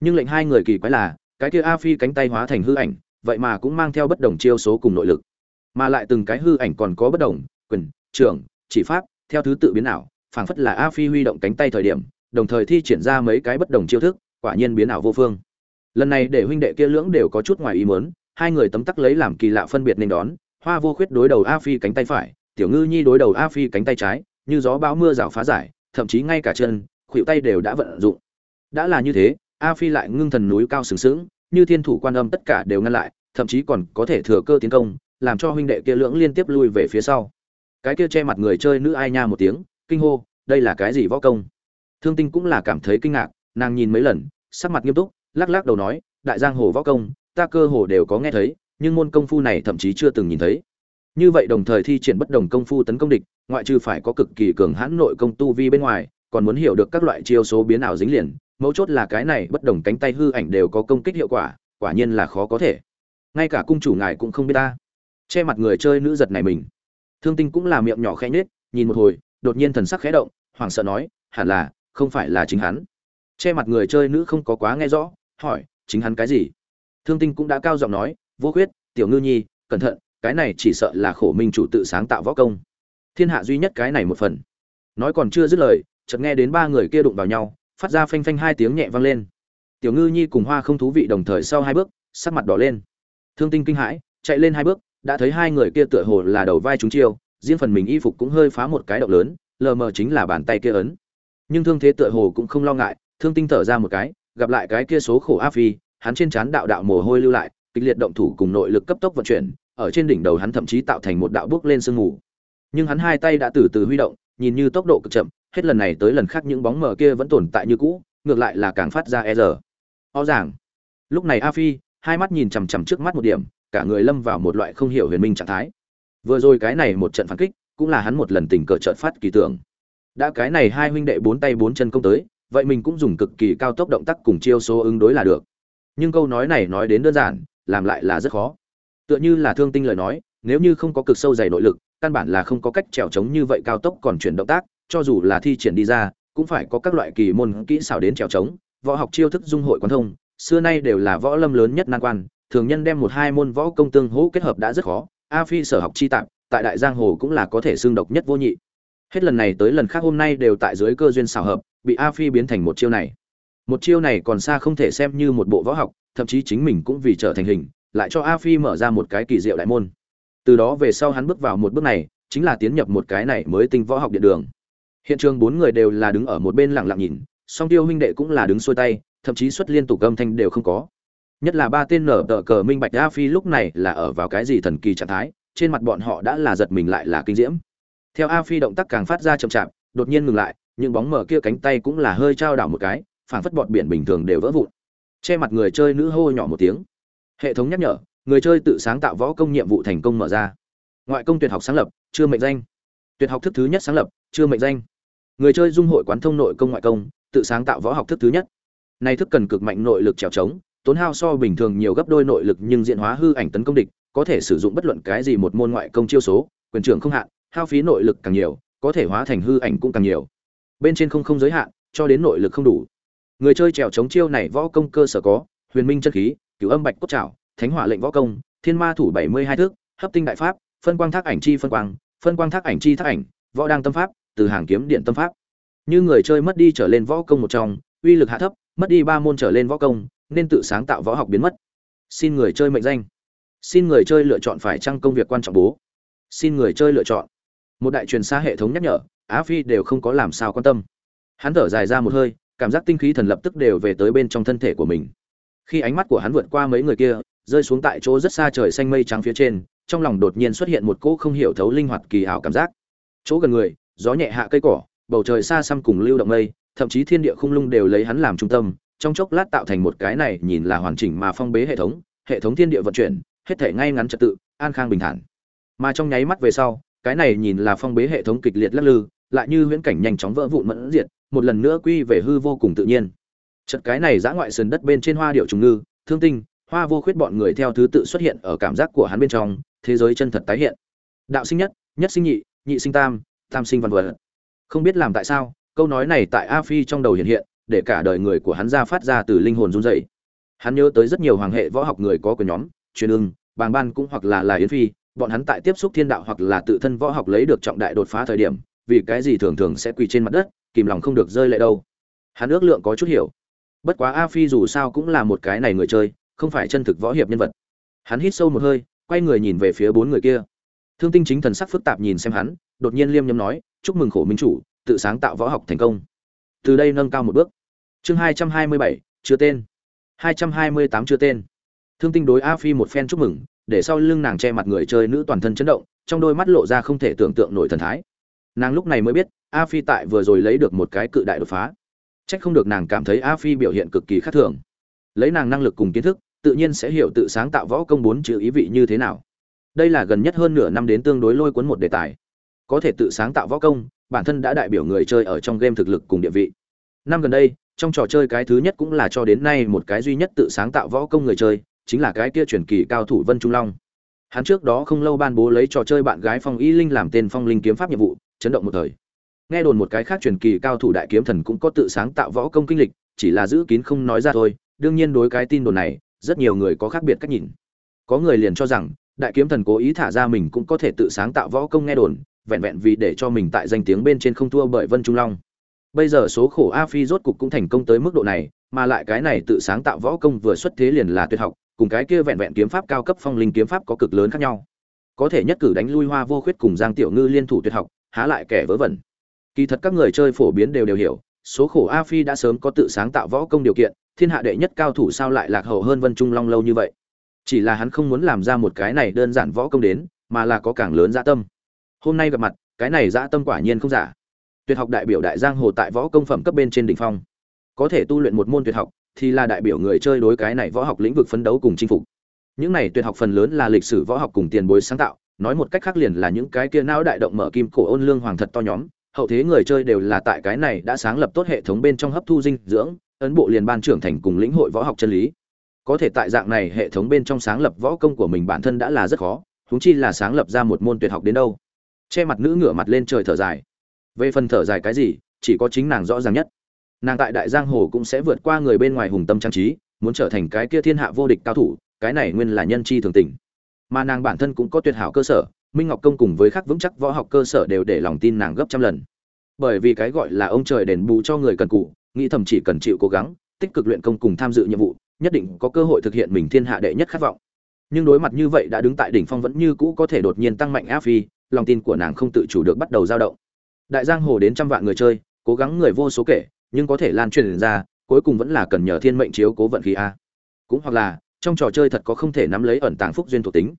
Nhưng lệnh hai người kỳ quái là, cái kia a phi cánh tay hóa thành hư ảnh vậy mà cũng mang theo bất đồng chiêu số cùng nội lực. Mà lại từng cái hư ảnh còn có bất đồng, quyền, trưởng, chỉ pháp, theo thứ tự biến ảo, phảng phất là a phi huy động cánh tay thời điểm, đồng thời thi triển ra mấy cái bất đồng chiêu thức, quả nhiên biến ảo vô phương. Lần này để huynh đệ kia lưỡng đều có chút ngoài ý muốn, hai người tấm tắc lấy làm kỳ lạ phân biệt nên đón, hoa vô khuyết đối đầu a phi cánh tay phải, tiểu ngư nhi đối đầu a phi cánh tay trái, như gió bão mưa rào phá giải, thậm chí ngay cả chân, khuỷu tay đều đã vận dụng. Đã là như thế, a phi lại ngưng thần núi cao sừng sững như thiên thủ quan âm tất cả đều ngăn lại, thậm chí còn có thể thừa cơ tiến công, làm cho huynh đệ kia lưỡng liên tiếp lui về phía sau. Cái kia che mặt người chơi nữ ai nha một tiếng, kinh hô, đây là cái gì võ công? Thương tinh cũng là cảm thấy kinh ngạc, nàng nhìn mấy lần, sắc mặt nghiêm túc, lắc lắc đầu nói, đại giang hồ võ công, ta cơ hồ đều có nghe thấy, nhưng môn công phu này thậm chí chưa từng nhìn thấy. Như vậy đồng thời thi triển bất đồng công phu tấn công địch, ngoại trừ phải có cực kỳ cường hãn nội công tu vi bên ngoài, còn muốn hiểu được các loại chiêu số biến ảo dính liền mấu chốt là cái này bất đồng cánh tay hư ảnh đều có công kích hiệu quả quả nhiên là khó có thể. Ngay cả cung chủ ngài cũng không biết ta. Che mặt người chơi nữ giật này mình. Thương tinh cũng là miệng nhỏ khẽ nhết nhìn một hồi, đột nhiên thần sắc khẽ động, hoảng sợ nói, hẳn là, không phải là chính hắn. Che mặt người chơi nữ không có quá nghe rõ, hỏi, chính hắn cái gì? Thương tinh cũng đã cao giọng nói, vô khuyết, tiểu ngư nhi, cẩn thận, cái này chỉ sợ là khổ minh chủ tự sáng tạo võ công. Thiên hạ duy nhất cái này một phần. Nói còn chưa dứt lời, chợt nghe đến ba người kia đụng vào nhau phát ra phanh phanh hai tiếng nhẹ vang lên. Tiểu ngư nhi cùng hoa không thú vị đồng thời sau hai bước, sắc mặt đỏ lên. Thương tinh kinh hãi, chạy lên hai bước, đã thấy hai người kia tựa hồ là đầu vai chúng chiêu, riêng phần mình y phục cũng hơi phá một cái động lớn, lờ mờ chính là bàn tay kia ấn. Nhưng thương thế tựa hồ cũng không lo ngại, thương tinh thở ra một cái, gặp lại cái kia số khổ áp phi, hắn trên trán đạo đạo mồ hôi lưu lại, kịch liệt động thủ cùng nội lực cấp tốc vận chuyển, ở trên đỉnh đầu hắn thậm chí tạo thành một đạo bước lên sương mù. Nhưng hắn hai tay đã từ từ huy động, nhìn như tốc độ cực chậm hết lần này tới lần khác những bóng mờ kia vẫn tồn tại như cũ, ngược lại là càng phát ra e rờ rõ ràng. Lúc này a phi, hai mắt nhìn chằm chằm trước mắt một điểm, cả người lâm vào một loại không hiểu huyền minh trạng thái. Vừa rồi cái này một trận phản kích, cũng là hắn một lần tình cờ trợn phát kỳ tưởng. Đã cái này hai huynh đệ bốn tay bốn chân công tới, vậy mình cũng dùng cực kỳ cao tốc động tác cùng chiêu số ứng đối là được. Nhưng câu nói này nói đến đơn giản, làm lại là rất khó. Tựa như là thương tinh lời nói, nếu như không có cực sâu dày nội lực, căn bản là không có cách trèo trống như vậy cao tốc còn chuyển động tác cho dù là thi triển đi ra, cũng phải có các loại kỳ môn kỹ xảo đến trèo trống, võ học chiêu thức dung hội quan thông, xưa nay đều là võ lâm lớn nhất nan quan, thường nhân đem một hai môn võ công tương hỗ kết hợp đã rất khó, a phi sở học chi tạm tại đại giang hồ cũng là có thể xương độc nhất vô nhị. Hết lần này tới lần khác hôm nay đều tại dưới cơ duyên xảo hợp, bị a phi biến thành một chiêu này. Một chiêu này còn xa không thể xem như một bộ võ học, thậm chí chính mình cũng vì trở thành hình, lại cho a phi mở ra một cái kỳ diệu đại môn. Từ đó về sau hắn bước vào một bước này, chính là tiến nhập một cái này mới tinh võ học điện đường hiện trường bốn người đều là đứng ở một bên lặng lặng nhìn, song tiêu huynh đệ cũng là đứng xuôi tay, thậm chí xuất liên tục âm thanh đều không có. Nhất là ba tên nở tờ cờ minh bạch a phi lúc này là ở vào cái gì thần kỳ trạng thái, trên mặt bọn họ đã là giật mình lại là kinh diễm. Theo a phi động tác càng phát ra chậm chạp, đột nhiên ngừng lại, những bóng mở kia cánh tay cũng là hơi trao đảo một cái, phảng phất bọt biển bình thường đều vỡ vụn. Che mặt người chơi nữ hô nhỏ một tiếng. Hệ thống nhắc nhở, người chơi tự sáng tạo võ công nhiệm vụ thành công mở ra. Ngoại công tuyệt học sáng lập, chưa mệnh danh. Tuyệt học thức thứ nhất sáng lập, chưa mệnh danh người chơi dung hội quán thông nội công ngoại công, tự sáng tạo võ học thức thứ nhất. Nay thức cần cực mạnh nội lực trèo trống, tốn hao so bình thường nhiều gấp đôi nội lực nhưng diện hóa hư ảnh tấn công địch, có thể sử dụng bất luận cái gì một môn ngoại công chiêu số, quyền trưởng không hạn, hao phí nội lực càng nhiều, có thể hóa thành hư ảnh cũng càng nhiều. Bên trên không không giới hạn, cho đến nội lực không đủ. Người chơi trèo chống chiêu này võ công cơ sở có, huyền minh chân khí, cửu âm bạch cốt trảo, thánh hỏa lệnh võ công, thiên ma thủ bảy mươi hai thước hấp tinh đại pháp, phân quang thác ảnh chi phân quang phân quang thác ảnh chi thác ảnh, võ đang tâm pháp từ hàng kiếm điện tâm pháp. Như người chơi mất đi trở lên võ công một trong, uy lực hạ thấp, mất đi ba môn trở lên võ công, nên tự sáng tạo võ học biến mất. Xin người chơi mệnh danh. Xin người chơi lựa chọn phải trăng công việc quan trọng bố? Xin người chơi lựa chọn. Một đại truyền xa hệ thống nhắc nhở, á phi đều không có làm sao quan tâm. Hắn thở dài ra một hơi, cảm giác tinh khí thần lập tức đều về tới bên trong thân thể của mình. Khi ánh mắt của hắn vượt qua mấy người kia, rơi xuống tại chỗ rất xa trời xanh mây trắng phía trên, trong lòng đột nhiên xuất hiện một cỗ không hiểu thấu linh hoạt kỳ ảo cảm giác. Chỗ gần người gió nhẹ hạ cây cỏ, bầu trời xa xăm cùng lưu động mây, thậm chí thiên địa khung lung đều lấy hắn làm trung tâm, trong chốc lát tạo thành một cái này nhìn là hoàn chỉnh mà phong bế hệ thống hệ thống thiên địa vận chuyển, hết thể ngay ngắn trật tự, an khang bình thản. Mà trong nháy mắt về sau, cái này nhìn là phong bế hệ thống kịch liệt lắc lư, lại như huyễn cảnh nhanh chóng vỡ vụn mẫn diệt, một lần nữa quy về hư vô cùng tự nhiên. Chật cái này giã ngoại sườn đất bên trên hoa điệu trùng ngư, thương tinh, hoa vô khuyết bọn người theo thứ tự xuất hiện ở cảm giác của hắn bên trong, thế giới chân thật tái hiện. Đạo sinh nhất nhất sinh nhị nhị sinh tam tam sinh văn vật. Không biết làm tại sao, câu nói này tại a phi trong đầu hiện hiện, để cả đời người của hắn ra phát ra từ linh hồn run rẩy. Hắn nhớ tới rất nhiều hoàng hệ võ học người có của nhóm, truyền ưng, bàng ban cũng hoặc là là yến phi, bọn hắn tại tiếp xúc thiên đạo hoặc là tự thân võ học lấy được trọng đại đột phá thời điểm, vì cái gì thường thường sẽ quỳ trên mặt đất, kìm lòng không được rơi lệ đâu. Hắn ước lượng có chút hiểu. Bất quá a phi dù sao cũng là một cái này người chơi, không phải chân thực võ hiệp nhân vật. Hắn hít sâu một hơi, quay người nhìn về phía bốn người kia thương tinh chính thần sắc phức tạp nhìn xem hắn, đột nhiên liêm nhâm nói, chúc mừng khổ minh chủ, tự sáng tạo võ học thành công. Từ đây nâng cao một bước. Chương hai trăm hai mươi bảy, chưa tên. hai trăm hai mươi tám chưa tên. Thương tinh đối a phi một phen chúc mừng, để sau lưng nàng che mặt người chơi nữ toàn thân chấn động, trong đôi mắt lộ ra không thể tưởng tượng nổi thần thái. Nàng lúc này mới biết, a phi tại vừa rồi lấy được một cái cự đại đột phá. Trách không được nàng cảm thấy a phi biểu hiện cực kỳ khác thường. Lấy nàng năng lực cùng kiến thức, tự nhiên sẽ hiểu tự sáng tạo võ công bốn chữ ý vị như thế nào đây là gần nhất hơn nửa năm đến tương đối lôi cuốn một đề tài. Có thể tự sáng tạo võ công, bản thân đã đại biểu người chơi ở trong game thực lực cùng địa vị. Năm gần đây, trong trò chơi cái thứ nhất cũng là cho đến nay một cái duy nhất tự sáng tạo võ công người chơi, chính là cái kia truyền kỳ cao thủ vân trung long. Hắn trước đó không lâu ban bố lấy trò chơi bạn gái phong y linh làm tên phong linh kiếm pháp nhiệm vụ, chấn động một thời. Nghe đồn một cái khác truyền kỳ cao thủ đại kiếm thần cũng có tự sáng tạo võ công kinh lịch, chỉ là giữ kín không nói ra thôi. Đương nhiên đối cái tin đồn này, rất nhiều người có khác biệt cách nhìn. Có người liền cho rằng đại kiếm thần cố ý thả ra mình cũng có thể tự sáng tạo võ công nghe đồn, vẹn vẹn vì để cho mình tại danh tiếng bên trên không thua bởi vân trung long. Bây giờ số khổ a phi rốt cục cũng thành công tới mức độ này, mà lại cái này tự sáng tạo võ công vừa xuất thế liền là tuyệt học, cùng cái kia vẹn vẹn kiếm pháp cao cấp phong linh kiếm pháp có cực lớn khác nhau. Có thể nhất cử đánh lui hoa vô khuyết cùng giang tiểu ngư liên thủ tuyệt học, há lại kẻ vớ vẩn. Kỳ thật các người chơi phổ biến đều đều hiểu, số khổ a phi đã sớm có tự sáng tạo võ công điều kiện, thiên hạ đệ nhất cao thủ sao lại lạc hậu hơn vân trung long lâu như vậy? Chỉ là hắn không muốn làm ra một cái này đơn giản võ công đến, mà là có càng lớn dạ tâm. Hôm nay gặp mặt, cái này dạ tâm quả nhiên không giả. Tuyệt học đại biểu đại giang hồ tại võ công phẩm cấp bên trên đỉnh phong. Có thể tu luyện một môn tuyệt học, thì là đại biểu người chơi đối cái này võ học lĩnh vực phấn đấu cùng chinh phục. Những này tuyệt học phần lớn là lịch sử võ học cùng tiền bối sáng tạo, nói một cách khác liền là những cái kia não đại động mở kim cổ ôn lương hoàng thật to nhóm. Hậu thế người chơi đều là tại cái này đã sáng lập tốt hệ thống bên trong hấp thu dinh dưỡng, ấn bộ liền ban trưởng thành cùng lĩnh hội võ học chân lý có thể tại dạng này hệ thống bên trong sáng lập võ công của mình bản thân đã là rất khó húng chi là sáng lập ra một môn tuyệt học đến đâu. Che mặt nữ ngửa mặt lên trời thở dài. Về phần thở dài cái gì, chỉ có chính nàng rõ ràng nhất. Nàng tại đại giang hồ cũng sẽ vượt qua người bên ngoài hùng tâm trang trí, muốn trở thành cái kia thiên hạ vô địch cao thủ, cái này nguyên là nhân chi thường tình. Mà nàng bản thân cũng có tuyệt hảo cơ sở, minh ngọc công cùng với khắc vững chắc võ học cơ sở đều để lòng tin nàng gấp trăm lần. Bởi vì cái gọi là ông trời đền bù cho người cần cụ, nghĩ thầm chỉ cần chịu cố gắng, tích cực luyện công cùng tham dự nhiệm vụ nhất định có cơ hội thực hiện mình thiên hạ đệ nhất khát vọng. Nhưng đối mặt như vậy đã đứng tại đỉnh phong vẫn như cũ có thể đột nhiên tăng mạnh áp phi, lòng tin của nàng không tự chủ được bắt đầu dao động. Đại giang hồ đến trăm vạn người chơi, cố gắng người vô số kể, nhưng có thể lan truyền ra, cuối cùng vẫn là cần nhờ thiên mệnh chiếu cố vận khí a. Cũng hoặc là, trong trò chơi thật có không thể nắm lấy ẩn tàng phúc duyên thuộc tính.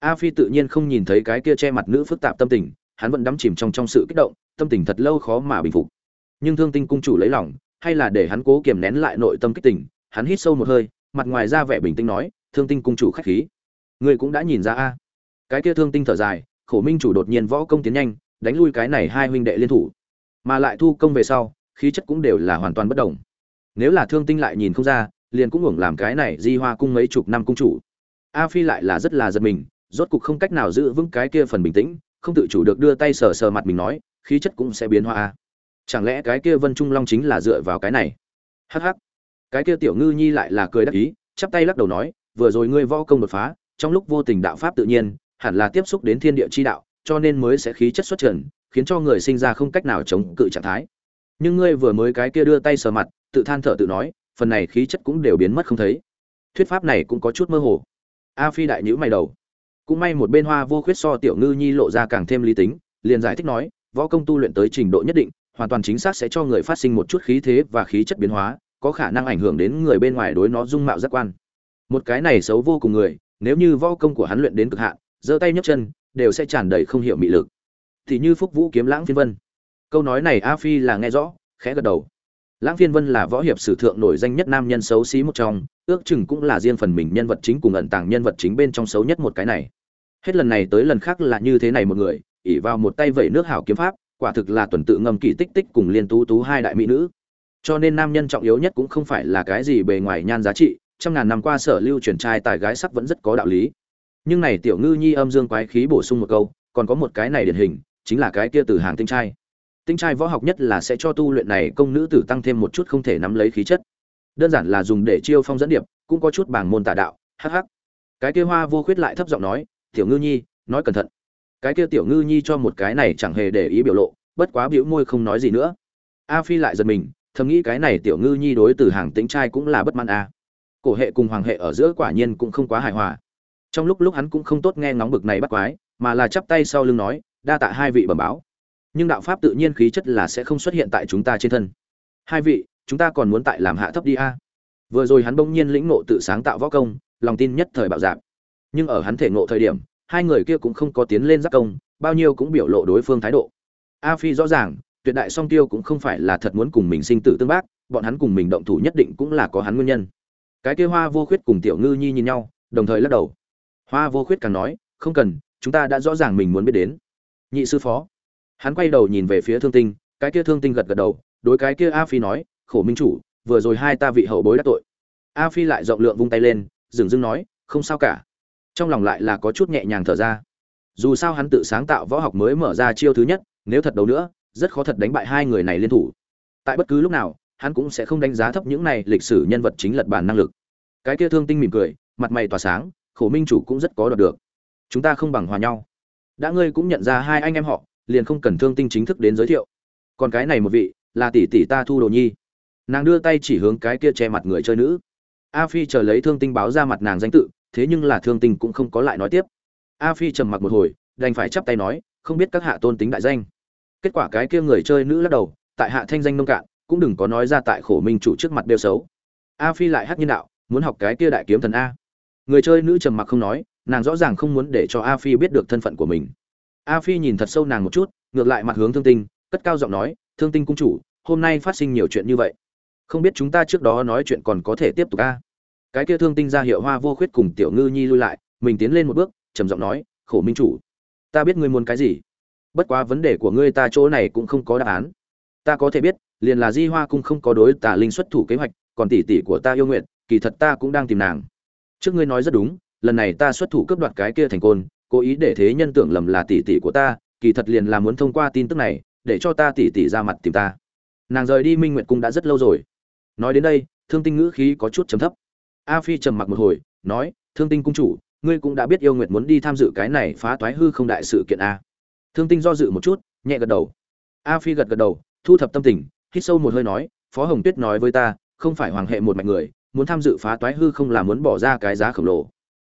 A phi tự nhiên không nhìn thấy cái kia che mặt nữ phức tạp tâm tình, hắn vẫn đắm chìm trong trong sự kích động, tâm tình thật lâu khó mà bình phục. Nhưng thương tinh cung chủ lấy lòng, hay là để hắn cố kiềm nén lại nội tâm kích tình hắn hít sâu một hơi, mặt ngoài ra vẻ bình tĩnh nói, thương tinh cung chủ khách khí. Ngươi cũng đã nhìn ra a. Cái kia thương tinh thở dài, khổ minh chủ đột nhiên võ công tiến nhanh, đánh lui cái này hai huynh đệ liên thủ. Mà lại thu công về sau, khí chất cũng đều là hoàn toàn bất đồng. Nếu là thương tinh lại nhìn không ra, liền cũng hưởng làm cái này di hoa cung mấy chục năm cung chủ. A phi lại là rất là giật mình, rốt cục không cách nào giữ vững cái kia phần bình tĩnh, không tự chủ được đưa tay sờ sờ mặt mình nói, khí chất cũng sẽ biến hóa chẳng lẽ cái kia vân trung long chính là dựa vào cái này? Hắc hắc cái kia tiểu ngư nhi lại là cười đắc ý, chắp tay lắc đầu nói, vừa rồi ngươi võ công đột phá, trong lúc vô tình đạo pháp tự nhiên, hẳn là tiếp xúc đến thiên địa chi đạo, cho nên mới sẽ khí chất xuất trần, khiến cho người sinh ra không cách nào chống cự trạng thái. Nhưng ngươi vừa mới cái kia đưa tay sờ mặt, tự than thở tự nói, phần này khí chất cũng đều biến mất không thấy. Thuyết pháp này cũng có chút mơ hồ. A phi đại nhữ mày đầu. Cũng may một bên hoa vô khuyết so tiểu ngư nhi lộ ra càng thêm lý tính, liền giải thích nói, võ công tu luyện tới trình độ nhất định, hoàn toàn chính xác sẽ cho người phát sinh một chút khí thế và khí chất biến hóa có khả năng ảnh hưởng đến người bên ngoài đối nó dung mạo giác quan. Một cái này xấu vô cùng người, nếu như võ công của hắn luyện đến cực hạn, giơ tay nhấc chân, đều sẽ tràn đầy không hiểu mị lực. Thì như phúc vũ kiếm lãng phiên vân. Câu nói này a phi là nghe rõ, khẽ gật đầu. Lãng phiên vân là võ hiệp sử thượng nổi danh nhất nam nhân xấu xí một trong, ước chừng cũng là riêng phần mình nhân vật chính cùng ẩn tàng nhân vật chính bên trong xấu nhất một cái này. Hết lần này tới lần khác là như thế này một người ỉ vào một tay vẩy nước hảo kiếm pháp, quả thực là tuần tự ngầm kỳ tích tích cùng liên tú tú hai đại mỹ nữ cho nên nam nhân trọng yếu nhất cũng không phải là cái gì bề ngoài nhan giá trị, trăm ngàn năm qua sở lưu truyền trai tài gái sắc vẫn rất có đạo lý. Nhưng này tiểu ngư nhi âm dương quái khí bổ sung một câu, còn có một cái này điển hình, chính là cái kia từ hàng tinh trai. Tinh trai võ học nhất là sẽ cho tu luyện này công nữ tử tăng thêm một chút không thể nắm lấy khí chất. Đơn giản là dùng để chiêu phong dẫn điệp, cũng có chút bảng môn tà đạo, hắc hắc. Cái kia hoa vô khuyết lại thấp giọng nói, tiểu ngư nhi, nói cẩn thận. Cái kia tiểu ngư nhi cho một cái này chẳng hề để ý biểu lộ, bất quá bĩu môi không nói gì nữa. A phi lại giật mình thầm nghĩ cái này tiểu ngư nhi đối từ hàng tính trai cũng là bất mãn a cổ hệ cùng hoàng hệ ở giữa quả nhiên cũng không quá hài hòa. Trong lúc lúc hắn cũng không tốt nghe ngóng bực này bắt quái, mà là chắp tay sau lưng nói, đa tạ hai vị bẩm báo. Nhưng đạo pháp tự nhiên khí chất là sẽ không xuất hiện tại chúng ta trên thân. Hai vị, chúng ta còn muốn tại làm hạ thấp đi a. Vừa rồi hắn bỗng nhiên lĩnh ngộ tự sáng tạo võ công, lòng tin nhất thời bạo dạp nhưng ở hắn thể ngộ thời điểm, hai người kia cũng không có tiến lên giác công, bao nhiêu cũng biểu lộ đối phương thái độ. A phi rõ ràng tuyệt đại song tiêu cũng không phải là thật muốn cùng mình sinh tử tương bác, bọn hắn cùng mình động thủ nhất định cũng là có hắn nguyên nhân. Cái kia hoa vô khuyết cùng tiểu ngư nhi nhìn nhau, đồng thời lắc đầu. Hoa vô khuyết càng nói, không cần, chúng ta đã rõ ràng mình muốn biết đến. Nhị sư phó. Hắn quay đầu nhìn về phía thương tinh, cái kia thương tinh gật gật đầu, đối cái kia a phi nói, khổ minh chủ, vừa rồi hai ta vị hậu bối đã tội. A phi lại rộng lượng vung tay lên, dừng dưng nói, không sao cả. Trong lòng lại là có chút nhẹ nhàng thở ra. Dù sao hắn tự sáng tạo võ học mới mở ra chiêu thứ nhất, nếu thật đấu nữa rất khó thật đánh bại hai người này liên thủ. Tại bất cứ lúc nào, hắn cũng sẽ không đánh giá thấp những này lịch sử nhân vật chính lật bản năng lực. Cái kia thương tinh mỉm cười, mặt mày tỏa sáng, khổ minh chủ cũng rất có đoạt được. Chúng ta không bằng hòa nhau. Đã ngươi cũng nhận ra hai anh em họ, liền không cần thương tinh chính thức đến giới thiệu. Còn cái này một vị, là tỷ tỷ ta thu đồ nhi. Nàng đưa tay chỉ hướng cái kia che mặt người chơi nữ. A phi chờ lấy thương tinh báo ra mặt nàng danh tự, thế nhưng là thương tinh cũng không có lại nói tiếp. A phi trầm mặc một hồi, đành phải chắp tay nói, không biết các hạ tôn tính đại danh kết quả cái kia người chơi nữ lắc đầu, tại hạ thanh danh nông cạn, cũng đừng có nói ra tại khổ minh chủ trước mặt đều xấu. A phi lại hát nhân đạo, muốn học cái kia đại kiếm thần a. Người chơi nữ trầm mặc không nói, nàng rõ ràng không muốn để cho a phi biết được thân phận của mình. A phi nhìn thật sâu nàng một chút, ngược lại mặt hướng thương tinh, cất cao giọng nói, thương tinh cung chủ, hôm nay phát sinh nhiều chuyện như vậy. Không biết chúng ta trước đó nói chuyện còn có thể tiếp tục a? Cái kia thương tinh ra hiệu hoa vô khuyết cùng tiểu ngư nhi lui lại, mình tiến lên một bước, trầm giọng nói, khổ minh chủ, ta biết ngươi muốn cái gì bất quá vấn đề của ngươi ta chỗ này cũng không có đáp án. Ta có thể biết, liền là di hoa cung không có đối tả linh xuất thủ kế hoạch, còn tỷ tỷ của ta yêu nguyện, kỳ thật ta cũng đang tìm nàng. Trước ngươi nói rất đúng, lần này ta xuất thủ cướp đoạt cái kia thành côn, cố ý để thế nhân tưởng lầm là tỷ tỷ của ta, kỳ thật liền là muốn thông qua tin tức này, để cho ta tỷ tỷ ra mặt tìm ta. Nàng rời đi minh nguyệt cung đã rất lâu rồi. Nói đến đây, thương tinh ngữ khí có chút trầm thấp. A phi trầm mặc một hồi, nói, thương tinh cung chủ, ngươi cũng đã biết yêu nguyệt muốn đi tham dự cái này phá toái hư không đại sự kiện a thương tinh do dự một chút, nhẹ gật đầu. A phi gật gật đầu, thu thập tâm tình, hít sâu một hơi nói, phó hồng tuyết nói với ta, không phải hoàng hệ một mạch người, muốn tham dự phá toái hư không là muốn bỏ ra cái giá khổng lồ.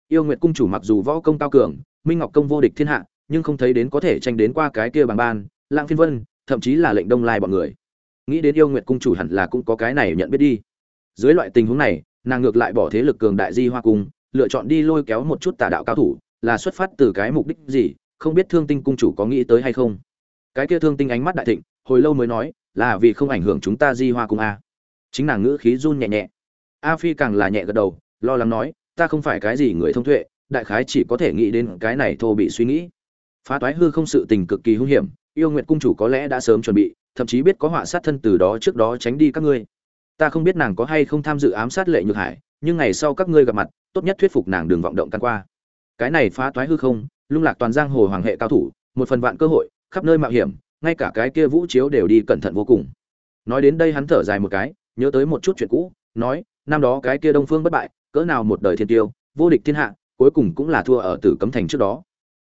Yêu nguyệt cung chủ mặc dù võ công cao cường, minh ngọc công vô địch thiên hạ, nhưng không thấy đến có thể tranh đến qua cái kia bằng ban lãng phiên vân, thậm chí là lệnh đông lai bọn người. Nghĩ đến yêu nguyệt cung chủ hẳn là cũng có cái này nhận biết đi. Dưới loại tình huống này, nàng ngược lại bỏ thế lực cường đại di hoa cung, lựa chọn đi lôi kéo một chút tà đạo cao thủ, là xuất phát từ cái mục đích gì không biết thương tinh cung chủ có nghĩ tới hay không. Cái kia thương tinh ánh mắt đại thịnh, hồi lâu mới nói, là vì không ảnh hưởng chúng ta di hoa cung a. Chính nàng ngữ khí run nhẹ nhẹ. A phi càng là nhẹ gật đầu, lo lắng nói, ta không phải cái gì người thông tuệ đại khái chỉ có thể nghĩ đến cái này thô bị suy nghĩ. Phá toái hư không sự tình cực kỳ hung hiểm, yêu nguyện cung chủ có lẽ đã sớm chuẩn bị, thậm chí biết có họa sát thân từ đó trước đó tránh đi các ngươi. Ta không biết nàng có hay không tham dự ám sát lệ nhược hải, nhưng ngày sau các ngươi gặp mặt, tốt nhất thuyết phục nàng đừng vọng động căn qua. Cái này phá toái hư không lung lạc toàn giang hồ hoàng hệ cao thủ, một phần vạn cơ hội, khắp nơi mạo hiểm, ngay cả cái kia vũ chiếu đều đi cẩn thận vô cùng. Nói đến đây hắn thở dài một cái, nhớ tới một chút chuyện cũ, nói, năm đó cái kia đông phương bất bại, cỡ nào một đời thiên tiêu, vô địch thiên hạ, cuối cùng cũng là thua ở tử cấm thành trước đó.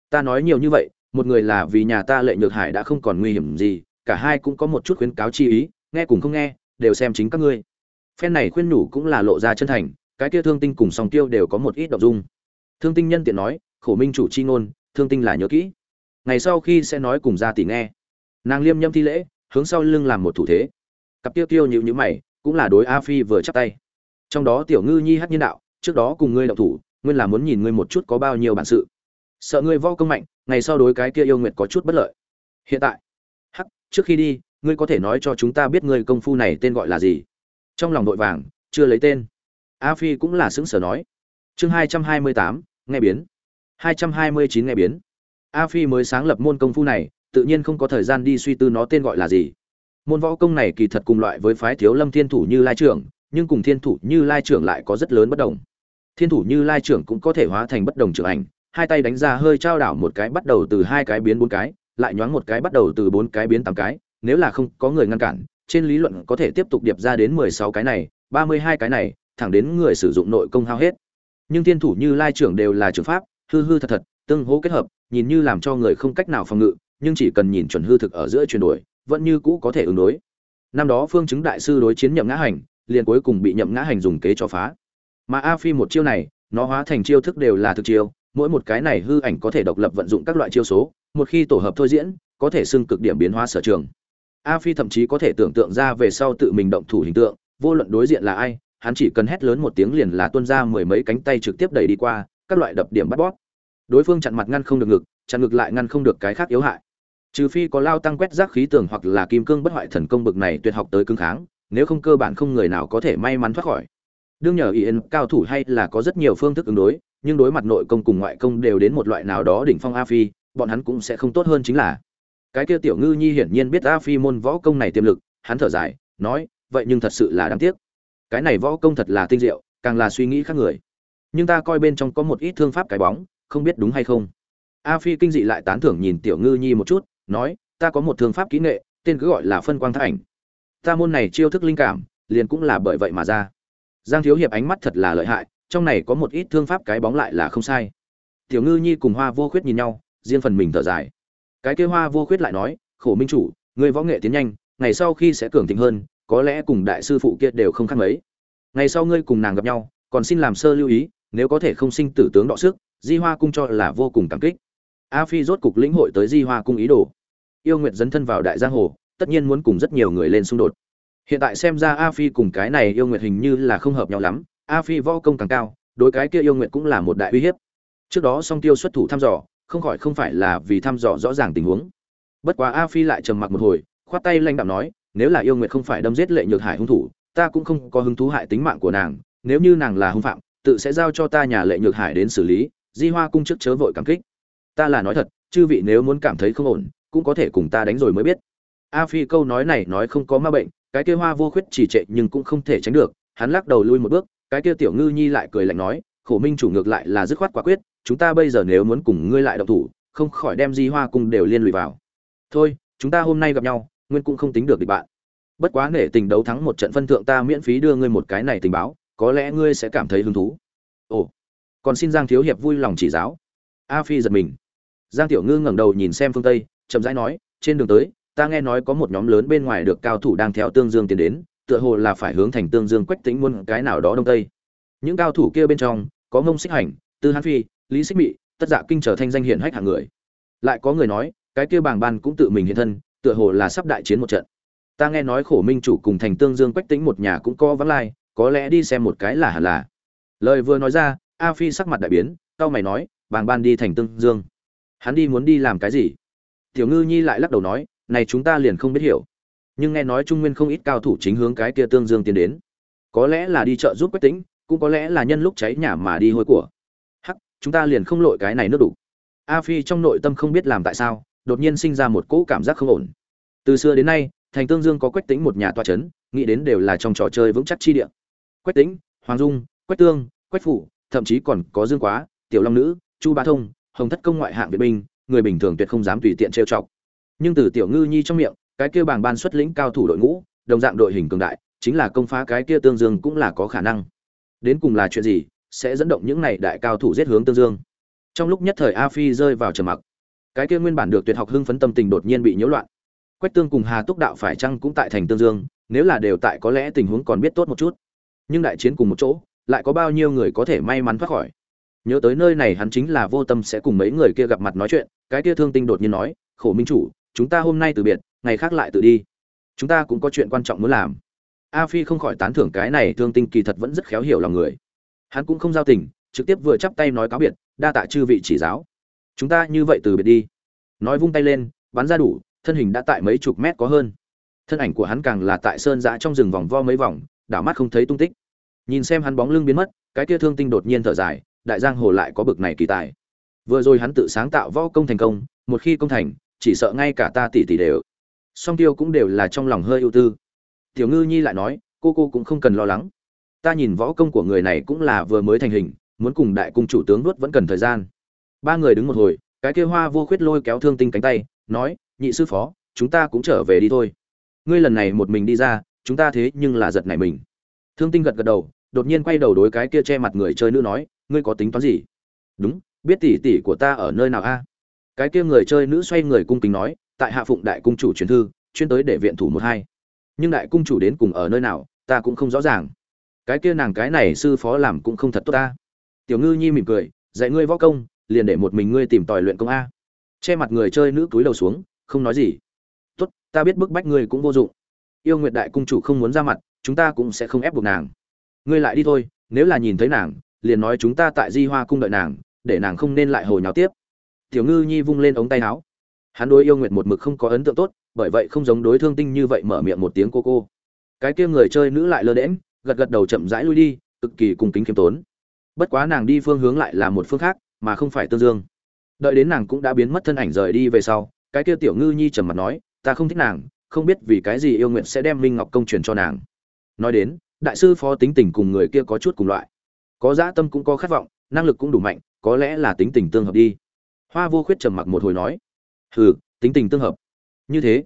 Ta nói nhiều như vậy, một người là vì nhà ta lệ nhược hải đã không còn nguy hiểm gì, cả hai cũng có một chút khuyến cáo chi ý, nghe cùng không nghe, đều xem chính các ngươi. Phen này khuyên nhủ cũng là lộ ra chân thành, cái kia thương tinh cùng song tiêu đều có một ít động dung. Thương tinh nhân tiện nói khổ minh chủ chi ngôn, thương tinh là nhớ kỹ. Ngày sau khi sẽ nói cùng gia tỷ nghe. Nàng liêm nhâm thi lễ, hướng sau lưng làm một thủ thế. Cặp tiêu tiêu nhịu nhữ mày, cũng là đối a phi vừa chắp tay. Trong đó tiểu ngư nhi hát nhân đạo, trước đó cùng ngươi đậu thủ, nguyên là muốn nhìn ngươi một chút có bao nhiêu bản sự. Sợ ngươi vo công mạnh, ngày sau đối cái kia yêu nguyệt có chút bất lợi. Hiện tại, hắc, trước khi đi, ngươi có thể nói cho chúng ta biết ngươi công phu này tên gọi là gì. Trong lòng vội vàng, chưa lấy tên. A phi cũng là xứng sở nói. Chương hai trăm hai mươi tám, nghe biến hai trăm hai mươi chín nghe biến. A phi mới sáng lập môn công phu này, tự nhiên không có thời gian đi suy tư nó tên gọi là gì. Môn võ công này kỳ thật cùng loại với phái thiếu lâm thiên thủ như lai trưởng, nhưng cùng thiên thủ như lai trưởng lại có rất lớn bất đồng. Thiên thủ như lai trưởng cũng có thể hóa thành bất đồng trưởng ảnh, hai tay đánh ra hơi trao đảo một cái bắt đầu từ hai cái biến bốn cái, lại nhoáng một cái bắt đầu từ bốn cái biến tám cái, nếu là không có người ngăn cản, trên lý luận có thể tiếp tục điệp ra đến mười sáu cái này, ba mươi hai cái này, thẳng đến người sử dụng nội công hao hết. Nhưng thiên thủ như lai trưởng đều là trưởng pháp hư hư thật thật, tương hỗ kết hợp, nhìn như làm cho người không cách nào phòng ngự, nhưng chỉ cần nhìn chuẩn hư thực ở giữa chuyển đổi, vẫn như cũ có thể ứng đối. Năm đó phương chứng đại sư đối chiến nhậm ngã hành, liền cuối cùng bị nhậm ngã hành dùng kế cho phá. Mà a phi một chiêu này, nó hóa thành chiêu thức đều là thực chiêu, mỗi một cái này hư ảnh có thể độc lập vận dụng các loại chiêu số, một khi tổ hợp thôi diễn, có thể xưng cực điểm biến hóa sở trường. A phi thậm chí có thể tưởng tượng ra về sau tự mình động thủ hình tượng, vô luận đối diện là ai, hắn chỉ cần hét lớn một tiếng liền là tuôn ra mười mấy cánh tay trực tiếp đẩy đi qua các loại đập điểm bắt bóp. Đối phương chặn mặt ngăn không được ngực, chặn ngực lại ngăn không được cái khác yếu hại. Trừ phi có lao tăng quét rác khí tường hoặc là kim cương bất hoại thần công bực này tuyệt học tới cứng kháng, nếu không cơ bản không người nào có thể may mắn thoát khỏi. Đương nhờ ý yên cao thủ hay là có rất nhiều phương thức ứng đối, nhưng đối mặt nội công cùng ngoại công đều đến một loại nào đó đỉnh phong a phi, bọn hắn cũng sẽ không tốt hơn chính là. Cái kia tiểu ngư nhi hiển nhiên biết a phi môn võ công này tiềm lực, hắn thở dài, nói, vậy nhưng thật sự là đáng tiếc. Cái này võ công thật là tinh diệu, càng là suy nghĩ khác người nhưng ta coi bên trong có một ít thương pháp cái bóng, không biết đúng hay không. A phi kinh dị lại tán thưởng nhìn tiểu ngư nhi một chút, nói, ta có một thương pháp kỹ nghệ, tên cứ gọi là phân quang thác ảnh. Ta môn này chiêu thức linh cảm, liền cũng là bởi vậy mà ra. Giang thiếu hiệp ánh mắt thật là lợi hại, trong này có một ít thương pháp cái bóng lại là không sai. Tiểu ngư nhi cùng hoa vô khuyết nhìn nhau, riêng phần mình thở dài. Cái kia hoa vô khuyết lại nói, khổ minh chủ, người võ nghệ tiến nhanh, ngày sau khi sẽ cường thịnh hơn, có lẽ cùng đại sư phụ kia đều không khác mấy. Ngày sau ngươi cùng nàng gặp nhau, còn xin làm sơ lưu ý nếu có thể không sinh tử tướng đọ sức, di hoa cung cho là vô cùng cảm kích. A phi rốt cục lĩnh hội tới di hoa cung ý đồ. Yêu nguyện dấn thân vào đại giang hồ, tất nhiên muốn cùng rất nhiều người lên xung đột. Hiện tại xem ra a phi cùng cái này yêu nguyện hình như là không hợp nhau lắm, a phi võ công càng cao, đối cái kia yêu nguyện cũng là một đại uy hiếp. Trước đó song tiêu xuất thủ thăm dò, không khỏi không phải là vì thăm dò rõ ràng tình huống. Bất quá a phi lại trầm mặc một hồi, khoát tay lanh đạm nói, nếu là yêu nguyện không phải đâm giết lệ nhược hải hung thủ, ta cũng không có hứng thú hại tính mạng của nàng, nếu như nàng là hung phạm tự sẽ giao cho ta nhà lệ nhược hải đến xử lý, di hoa cung trước chớ vội cảm kích. Ta là nói thật, chư vị nếu muốn cảm thấy không ổn, cũng có thể cùng ta đánh rồi mới biết. A phi câu nói này nói không có ma bệnh, cái kia hoa vô khuyết chỉ trệ nhưng cũng không thể tránh được, hắn lắc đầu lui một bước, cái kia tiểu ngư nhi lại cười lạnh nói, khổ minh chủ ngược lại là dứt khoát quả quyết, chúng ta bây giờ nếu muốn cùng ngươi lại động thủ, không khỏi đem di hoa cung đều liên lụy vào. Thôi, chúng ta hôm nay gặp nhau, nguyên cũng không tính được địch bạn. Bất quá nể tình đấu thắng một trận phân thượng ta miễn phí đưa ngươi một cái này tình báo có lẽ ngươi sẽ cảm thấy hứng thú. Ồ, còn xin giang thiếu hiệp vui lòng chỉ giáo. A phi giật mình. Giang tiểu ngư ngẩng đầu nhìn xem phương tây, chậm rãi nói, trên đường tới, ta nghe nói có một nhóm lớn bên ngoài được cao thủ đang theo tương dương tiến đến, tựa hồ là phải hướng thành tương dương quách tính muôn cái nào đó đông tây. Những cao thủ kia bên trong, có ngông xích hành, tư hán phi, lý xích mị, tất dạ kinh trở thanh danh hiển hách hạng người. Lại có người nói, cái kia bàng ban cũng tự mình hiện thân, tựa hồ là sắp đại chiến một trận. Ta nghe nói khổ minh chủ cùng thành tương dương quách tính một nhà cũng có vắng lai có lẽ đi xem một cái là hẳn là. Lời vừa nói ra, a phi sắc mặt đại biến Tao mày nói, bàng ban đi thành tương dương. Hắn đi muốn đi làm cái gì? Tiểu ngư nhi lại lắc đầu nói, này chúng ta liền không biết hiểu. Nhưng nghe nói trung nguyên không ít cao thủ chính hướng cái kia tương dương tiến đến. Có lẽ là đi chợ giúp quách tính cũng có lẽ là nhân lúc cháy nhà mà đi hôi của. Hắc, chúng ta liền không lội cái này nước đủ. A phi trong nội tâm không biết làm tại sao, đột nhiên sinh ra một cỗ cảm giác không ổn. Từ xưa đến nay, thành tương dương có quách tính một nhà toa trấn nghĩ đến đều là trong trò chơi vững chắc chi địa quách Tĩnh, hoàng dung quách tương quách phủ thậm chí còn có dương quá tiểu long nữ chu ba thông hồng thất công ngoại hạng việt binh người bình thường tuyệt không dám tùy tiện trêu chọc. Nhưng từ tiểu ngư nhi trong miệng cái kia bảng ban xuất lĩnh cao thủ đội ngũ đồng dạng đội hình cường đại chính là công phá cái kia tương dương cũng là có khả năng. Đến cùng là chuyện gì sẽ dẫn động những này đại cao thủ giết hướng tương dương? Trong lúc nhất thời a phi rơi vào trầm mặc. Cái kia nguyên bản được tuyệt học hưng phấn tâm tình đột nhiên bị nhiễu loạn. Quách tương cùng hà túc đạo phải chăng cũng tại thành tương dương nếu là đều tại có lẽ tình huống còn biết tốt một chút nhưng đại chiến cùng một chỗ, lại có bao nhiêu người có thể may mắn thoát khỏi? Nhớ tới nơi này hắn chính là vô tâm sẽ cùng mấy người kia gặp mặt nói chuyện, cái kia thương tinh đột nhiên nói, khổ minh chủ, chúng ta hôm nay từ biệt, ngày khác lại tự đi. Chúng ta cũng có chuyện quan trọng muốn làm. A phi không khỏi tán thưởng cái này thương tinh kỳ thật vẫn rất khéo hiểu lòng người. Hắn cũng không giao tình, trực tiếp vừa chắp tay nói cáo biệt, đa tạ chư vị chỉ giáo. Chúng ta như vậy từ biệt đi. Nói vung tay lên, bắn ra đủ, thân hình đã tại mấy chục mét có hơn. Thân ảnh của hắn càng là tại sơn dã trong rừng vòng vo mấy vòng đảo mắt không thấy tung tích. Nhìn xem hắn bóng lưng biến mất, cái kia thương tinh đột nhiên thở dài, đại giang hồ lại có bực này kỳ tài. Vừa rồi hắn tự sáng tạo võ công thành công, một khi công thành, chỉ sợ ngay cả ta tỷ tỷ đều. Song tiêu cũng đều là trong lòng hơi ưu tư. Tiểu ngư nhi lại nói, cô cô cũng không cần lo lắng. Ta nhìn võ công của người này cũng là vừa mới thành hình, muốn cùng đại cung chủ tướng nuốt vẫn cần thời gian. Ba người đứng một hồi, cái kia hoa vô khuyết lôi kéo thương tinh cánh tay, nói, nhị sư phó, chúng ta cũng trở về đi thôi. Ngươi lần này một mình đi ra chúng ta thế nhưng là giật nảy mình. Thương tinh gật gật đầu, đột nhiên quay đầu đối cái kia che mặt người chơi nữ nói, ngươi có tính toán gì? Đúng, biết tỷ tỷ của ta ở nơi nào a? Cái kia người chơi nữ xoay người cung kính nói, tại hạ phụng đại cung chủ truyền thư, chuyên tới để viện thủ một hai. Nhưng đại cung chủ đến cùng ở nơi nào, ta cũng không rõ ràng. Cái kia nàng cái này sư phó làm cũng không thật tốt ta. Tiểu ngư nhi mỉm cười, dạy ngươi võ công, liền để một mình ngươi tìm tòi luyện công a. Che mặt người chơi nữ túi đầu xuống, không nói gì. Tốt, ta biết bức bách ngươi cũng vô dụng yêu nguyệt đại cung chủ không muốn ra mặt, chúng ta cũng sẽ không ép buộc nàng. Ngươi lại đi thôi, nếu là nhìn thấy nàng, liền nói chúng ta tại di hoa cung đợi nàng, để nàng không nên lại hồi nháo tiếp. Tiểu ngư nhi vung lên ống tay áo. Hắn đối yêu nguyệt một mực không có ấn tượng tốt, bởi vậy không giống đối thương tinh như vậy mở miệng một tiếng cô cô. Cái kia người chơi nữ lại lơ đễm gật gật đầu chậm rãi lui đi, cực kỳ cung kính khiêm tốn. Bất quá nàng đi phương hướng lại là một phương khác, mà không phải tương dương. Đợi đến nàng cũng đã biến mất thân ảnh rời đi về sau, cái kia tiểu ngư nhi trầm mặt nói, ta không thích nàng không biết vì cái gì yêu nguyện sẽ đem minh ngọc công truyền cho nàng. Nói đến, đại sư phó tính tình cùng người kia có chút cùng loại. Có dã tâm cũng có khát vọng, năng lực cũng đủ mạnh, có lẽ là tính tình tương hợp đi. Hoa vô khuyết trầm mặc một hồi nói, hừ, tính tình tương hợp. Như thế.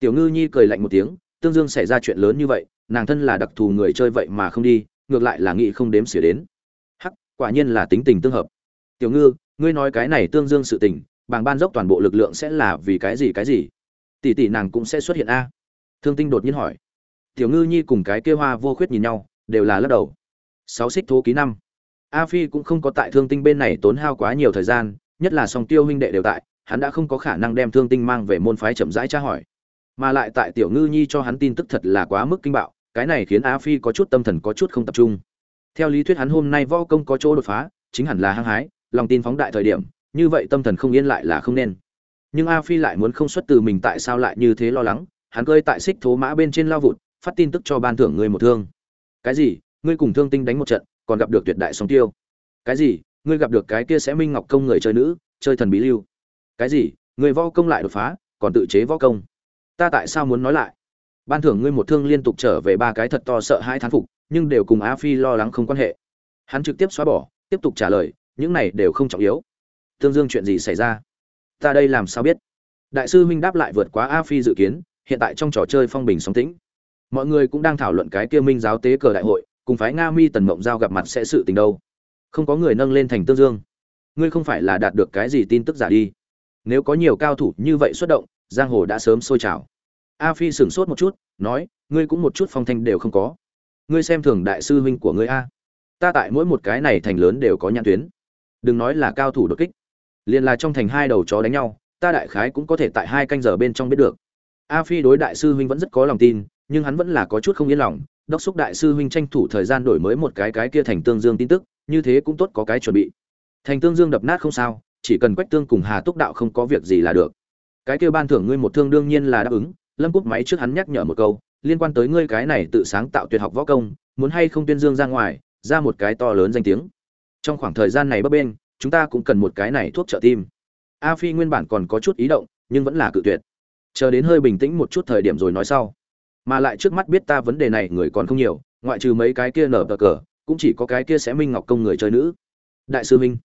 Tiểu ngư nhi cười lạnh một tiếng, tương dương xảy ra chuyện lớn như vậy, nàng thân là đặc thù người chơi vậy mà không đi, ngược lại là nghĩ không đếm xỉa đến. Hắc, quả nhiên là tính tình tương hợp. Tiểu ngư, ngươi nói cái này tương dương sự tình, bàng ban dốc toàn bộ lực lượng sẽ là vì cái gì cái gì? Tỷ tỷ nàng cũng sẽ xuất hiện a. Thương tinh đột nhiên hỏi. Tiểu ngư nhi cùng cái kia hoa vô khuyết nhìn nhau, đều là lắc đầu. Sáu xích thố ký năm. A phi cũng không có tại thương tinh bên này tốn hao quá nhiều thời gian, nhất là song tiêu huynh đệ đều tại, hắn đã không có khả năng đem thương tinh mang về môn phái chậm rãi tra hỏi. Mà lại tại tiểu ngư nhi cho hắn tin tức thật là quá mức kinh bạo, cái này khiến a phi có chút tâm thần có chút không tập trung. Theo lý thuyết hắn hôm nay võ công có chỗ đột phá, chính hẳn là hăng hái, lòng tin phóng đại thời điểm, như vậy tâm thần không yên lại là không nên nhưng a phi lại muốn không xuất từ mình tại sao lại như thế lo lắng, hắn cơi tại xích thố mã bên trên lao vụt, phát tin tức cho ban thưởng ngươi một thương. Cái gì? Ngươi cùng thương tinh đánh một trận, còn gặp được tuyệt đại song tiêu. Cái gì? Ngươi gặp được cái kia sẽ minh ngọc công người chơi nữ, chơi thần bí lưu. Cái gì? Người võ công lại đột phá, còn tự chế võ công. Ta tại sao muốn nói lại? Ban thưởng ngươi một thương liên tục trở về ba cái thật to sợ hai thán phục, nhưng đều cùng a phi lo lắng không quan hệ. Hắn trực tiếp xóa bỏ, tiếp tục trả lời, những này đều không trọng yếu. Tương dương chuyện gì xảy ra? Ta đây làm sao biết? Đại sư huynh đáp lại vượt quá a phi dự kiến, hiện tại trong trò chơi phong bình sóng tĩnh. Mọi người cũng đang thảo luận cái kia minh giáo tế cờ đại hội, cùng phái nga mi tần mộng giao gặp mặt sẽ sự tình đâu. Không có người nâng lên thành tương dương. Ngươi không phải là đạt được cái gì tin tức giả đi. Nếu có nhiều cao thủ như vậy xuất động, giang hồ đã sớm sôi trào. A phi sửng sốt một chút, nói, ngươi cũng một chút phong thanh đều không có. Ngươi xem thường đại sư huynh của ngươi a. Ta tại mỗi một cái này thành lớn đều có nhãn tuyến. Đừng nói là cao thủ đột kích liền là trong thành hai đầu chó đánh nhau, ta đại khái cũng có thể tại hai canh giờ bên trong biết được. A phi đối đại sư huynh vẫn rất có lòng tin, nhưng hắn vẫn là có chút không yên lòng, đốc xúc đại sư huynh tranh thủ thời gian đổi mới một cái cái kia thành tương dương tin tức, như thế cũng tốt có cái chuẩn bị. Thành tương dương đập nát không sao, chỉ cần quách tương cùng hà túc đạo không có việc gì là được. Cái kia ban thưởng ngươi một thương đương nhiên là đáp ứng, lâm cúp máy trước hắn nhắc nhở một câu, liên quan tới ngươi cái này tự sáng tạo tuyệt học võ công, muốn hay không tuyên dương ra ngoài, ra một cái to lớn danh tiếng. Trong khoảng thời gian này bấp bên chúng ta cũng cần một cái này thuốc trợ tim. A phi nguyên bản còn có chút ý động, nhưng vẫn là cự tuyệt. Chờ đến hơi bình tĩnh một chút thời điểm rồi nói sau. Mà lại trước mắt biết ta vấn đề này người còn không nhiều, ngoại trừ mấy cái kia nở bờ cờ, cũng chỉ có cái kia sẽ minh ngọc công người chơi nữ. Đại sư minh.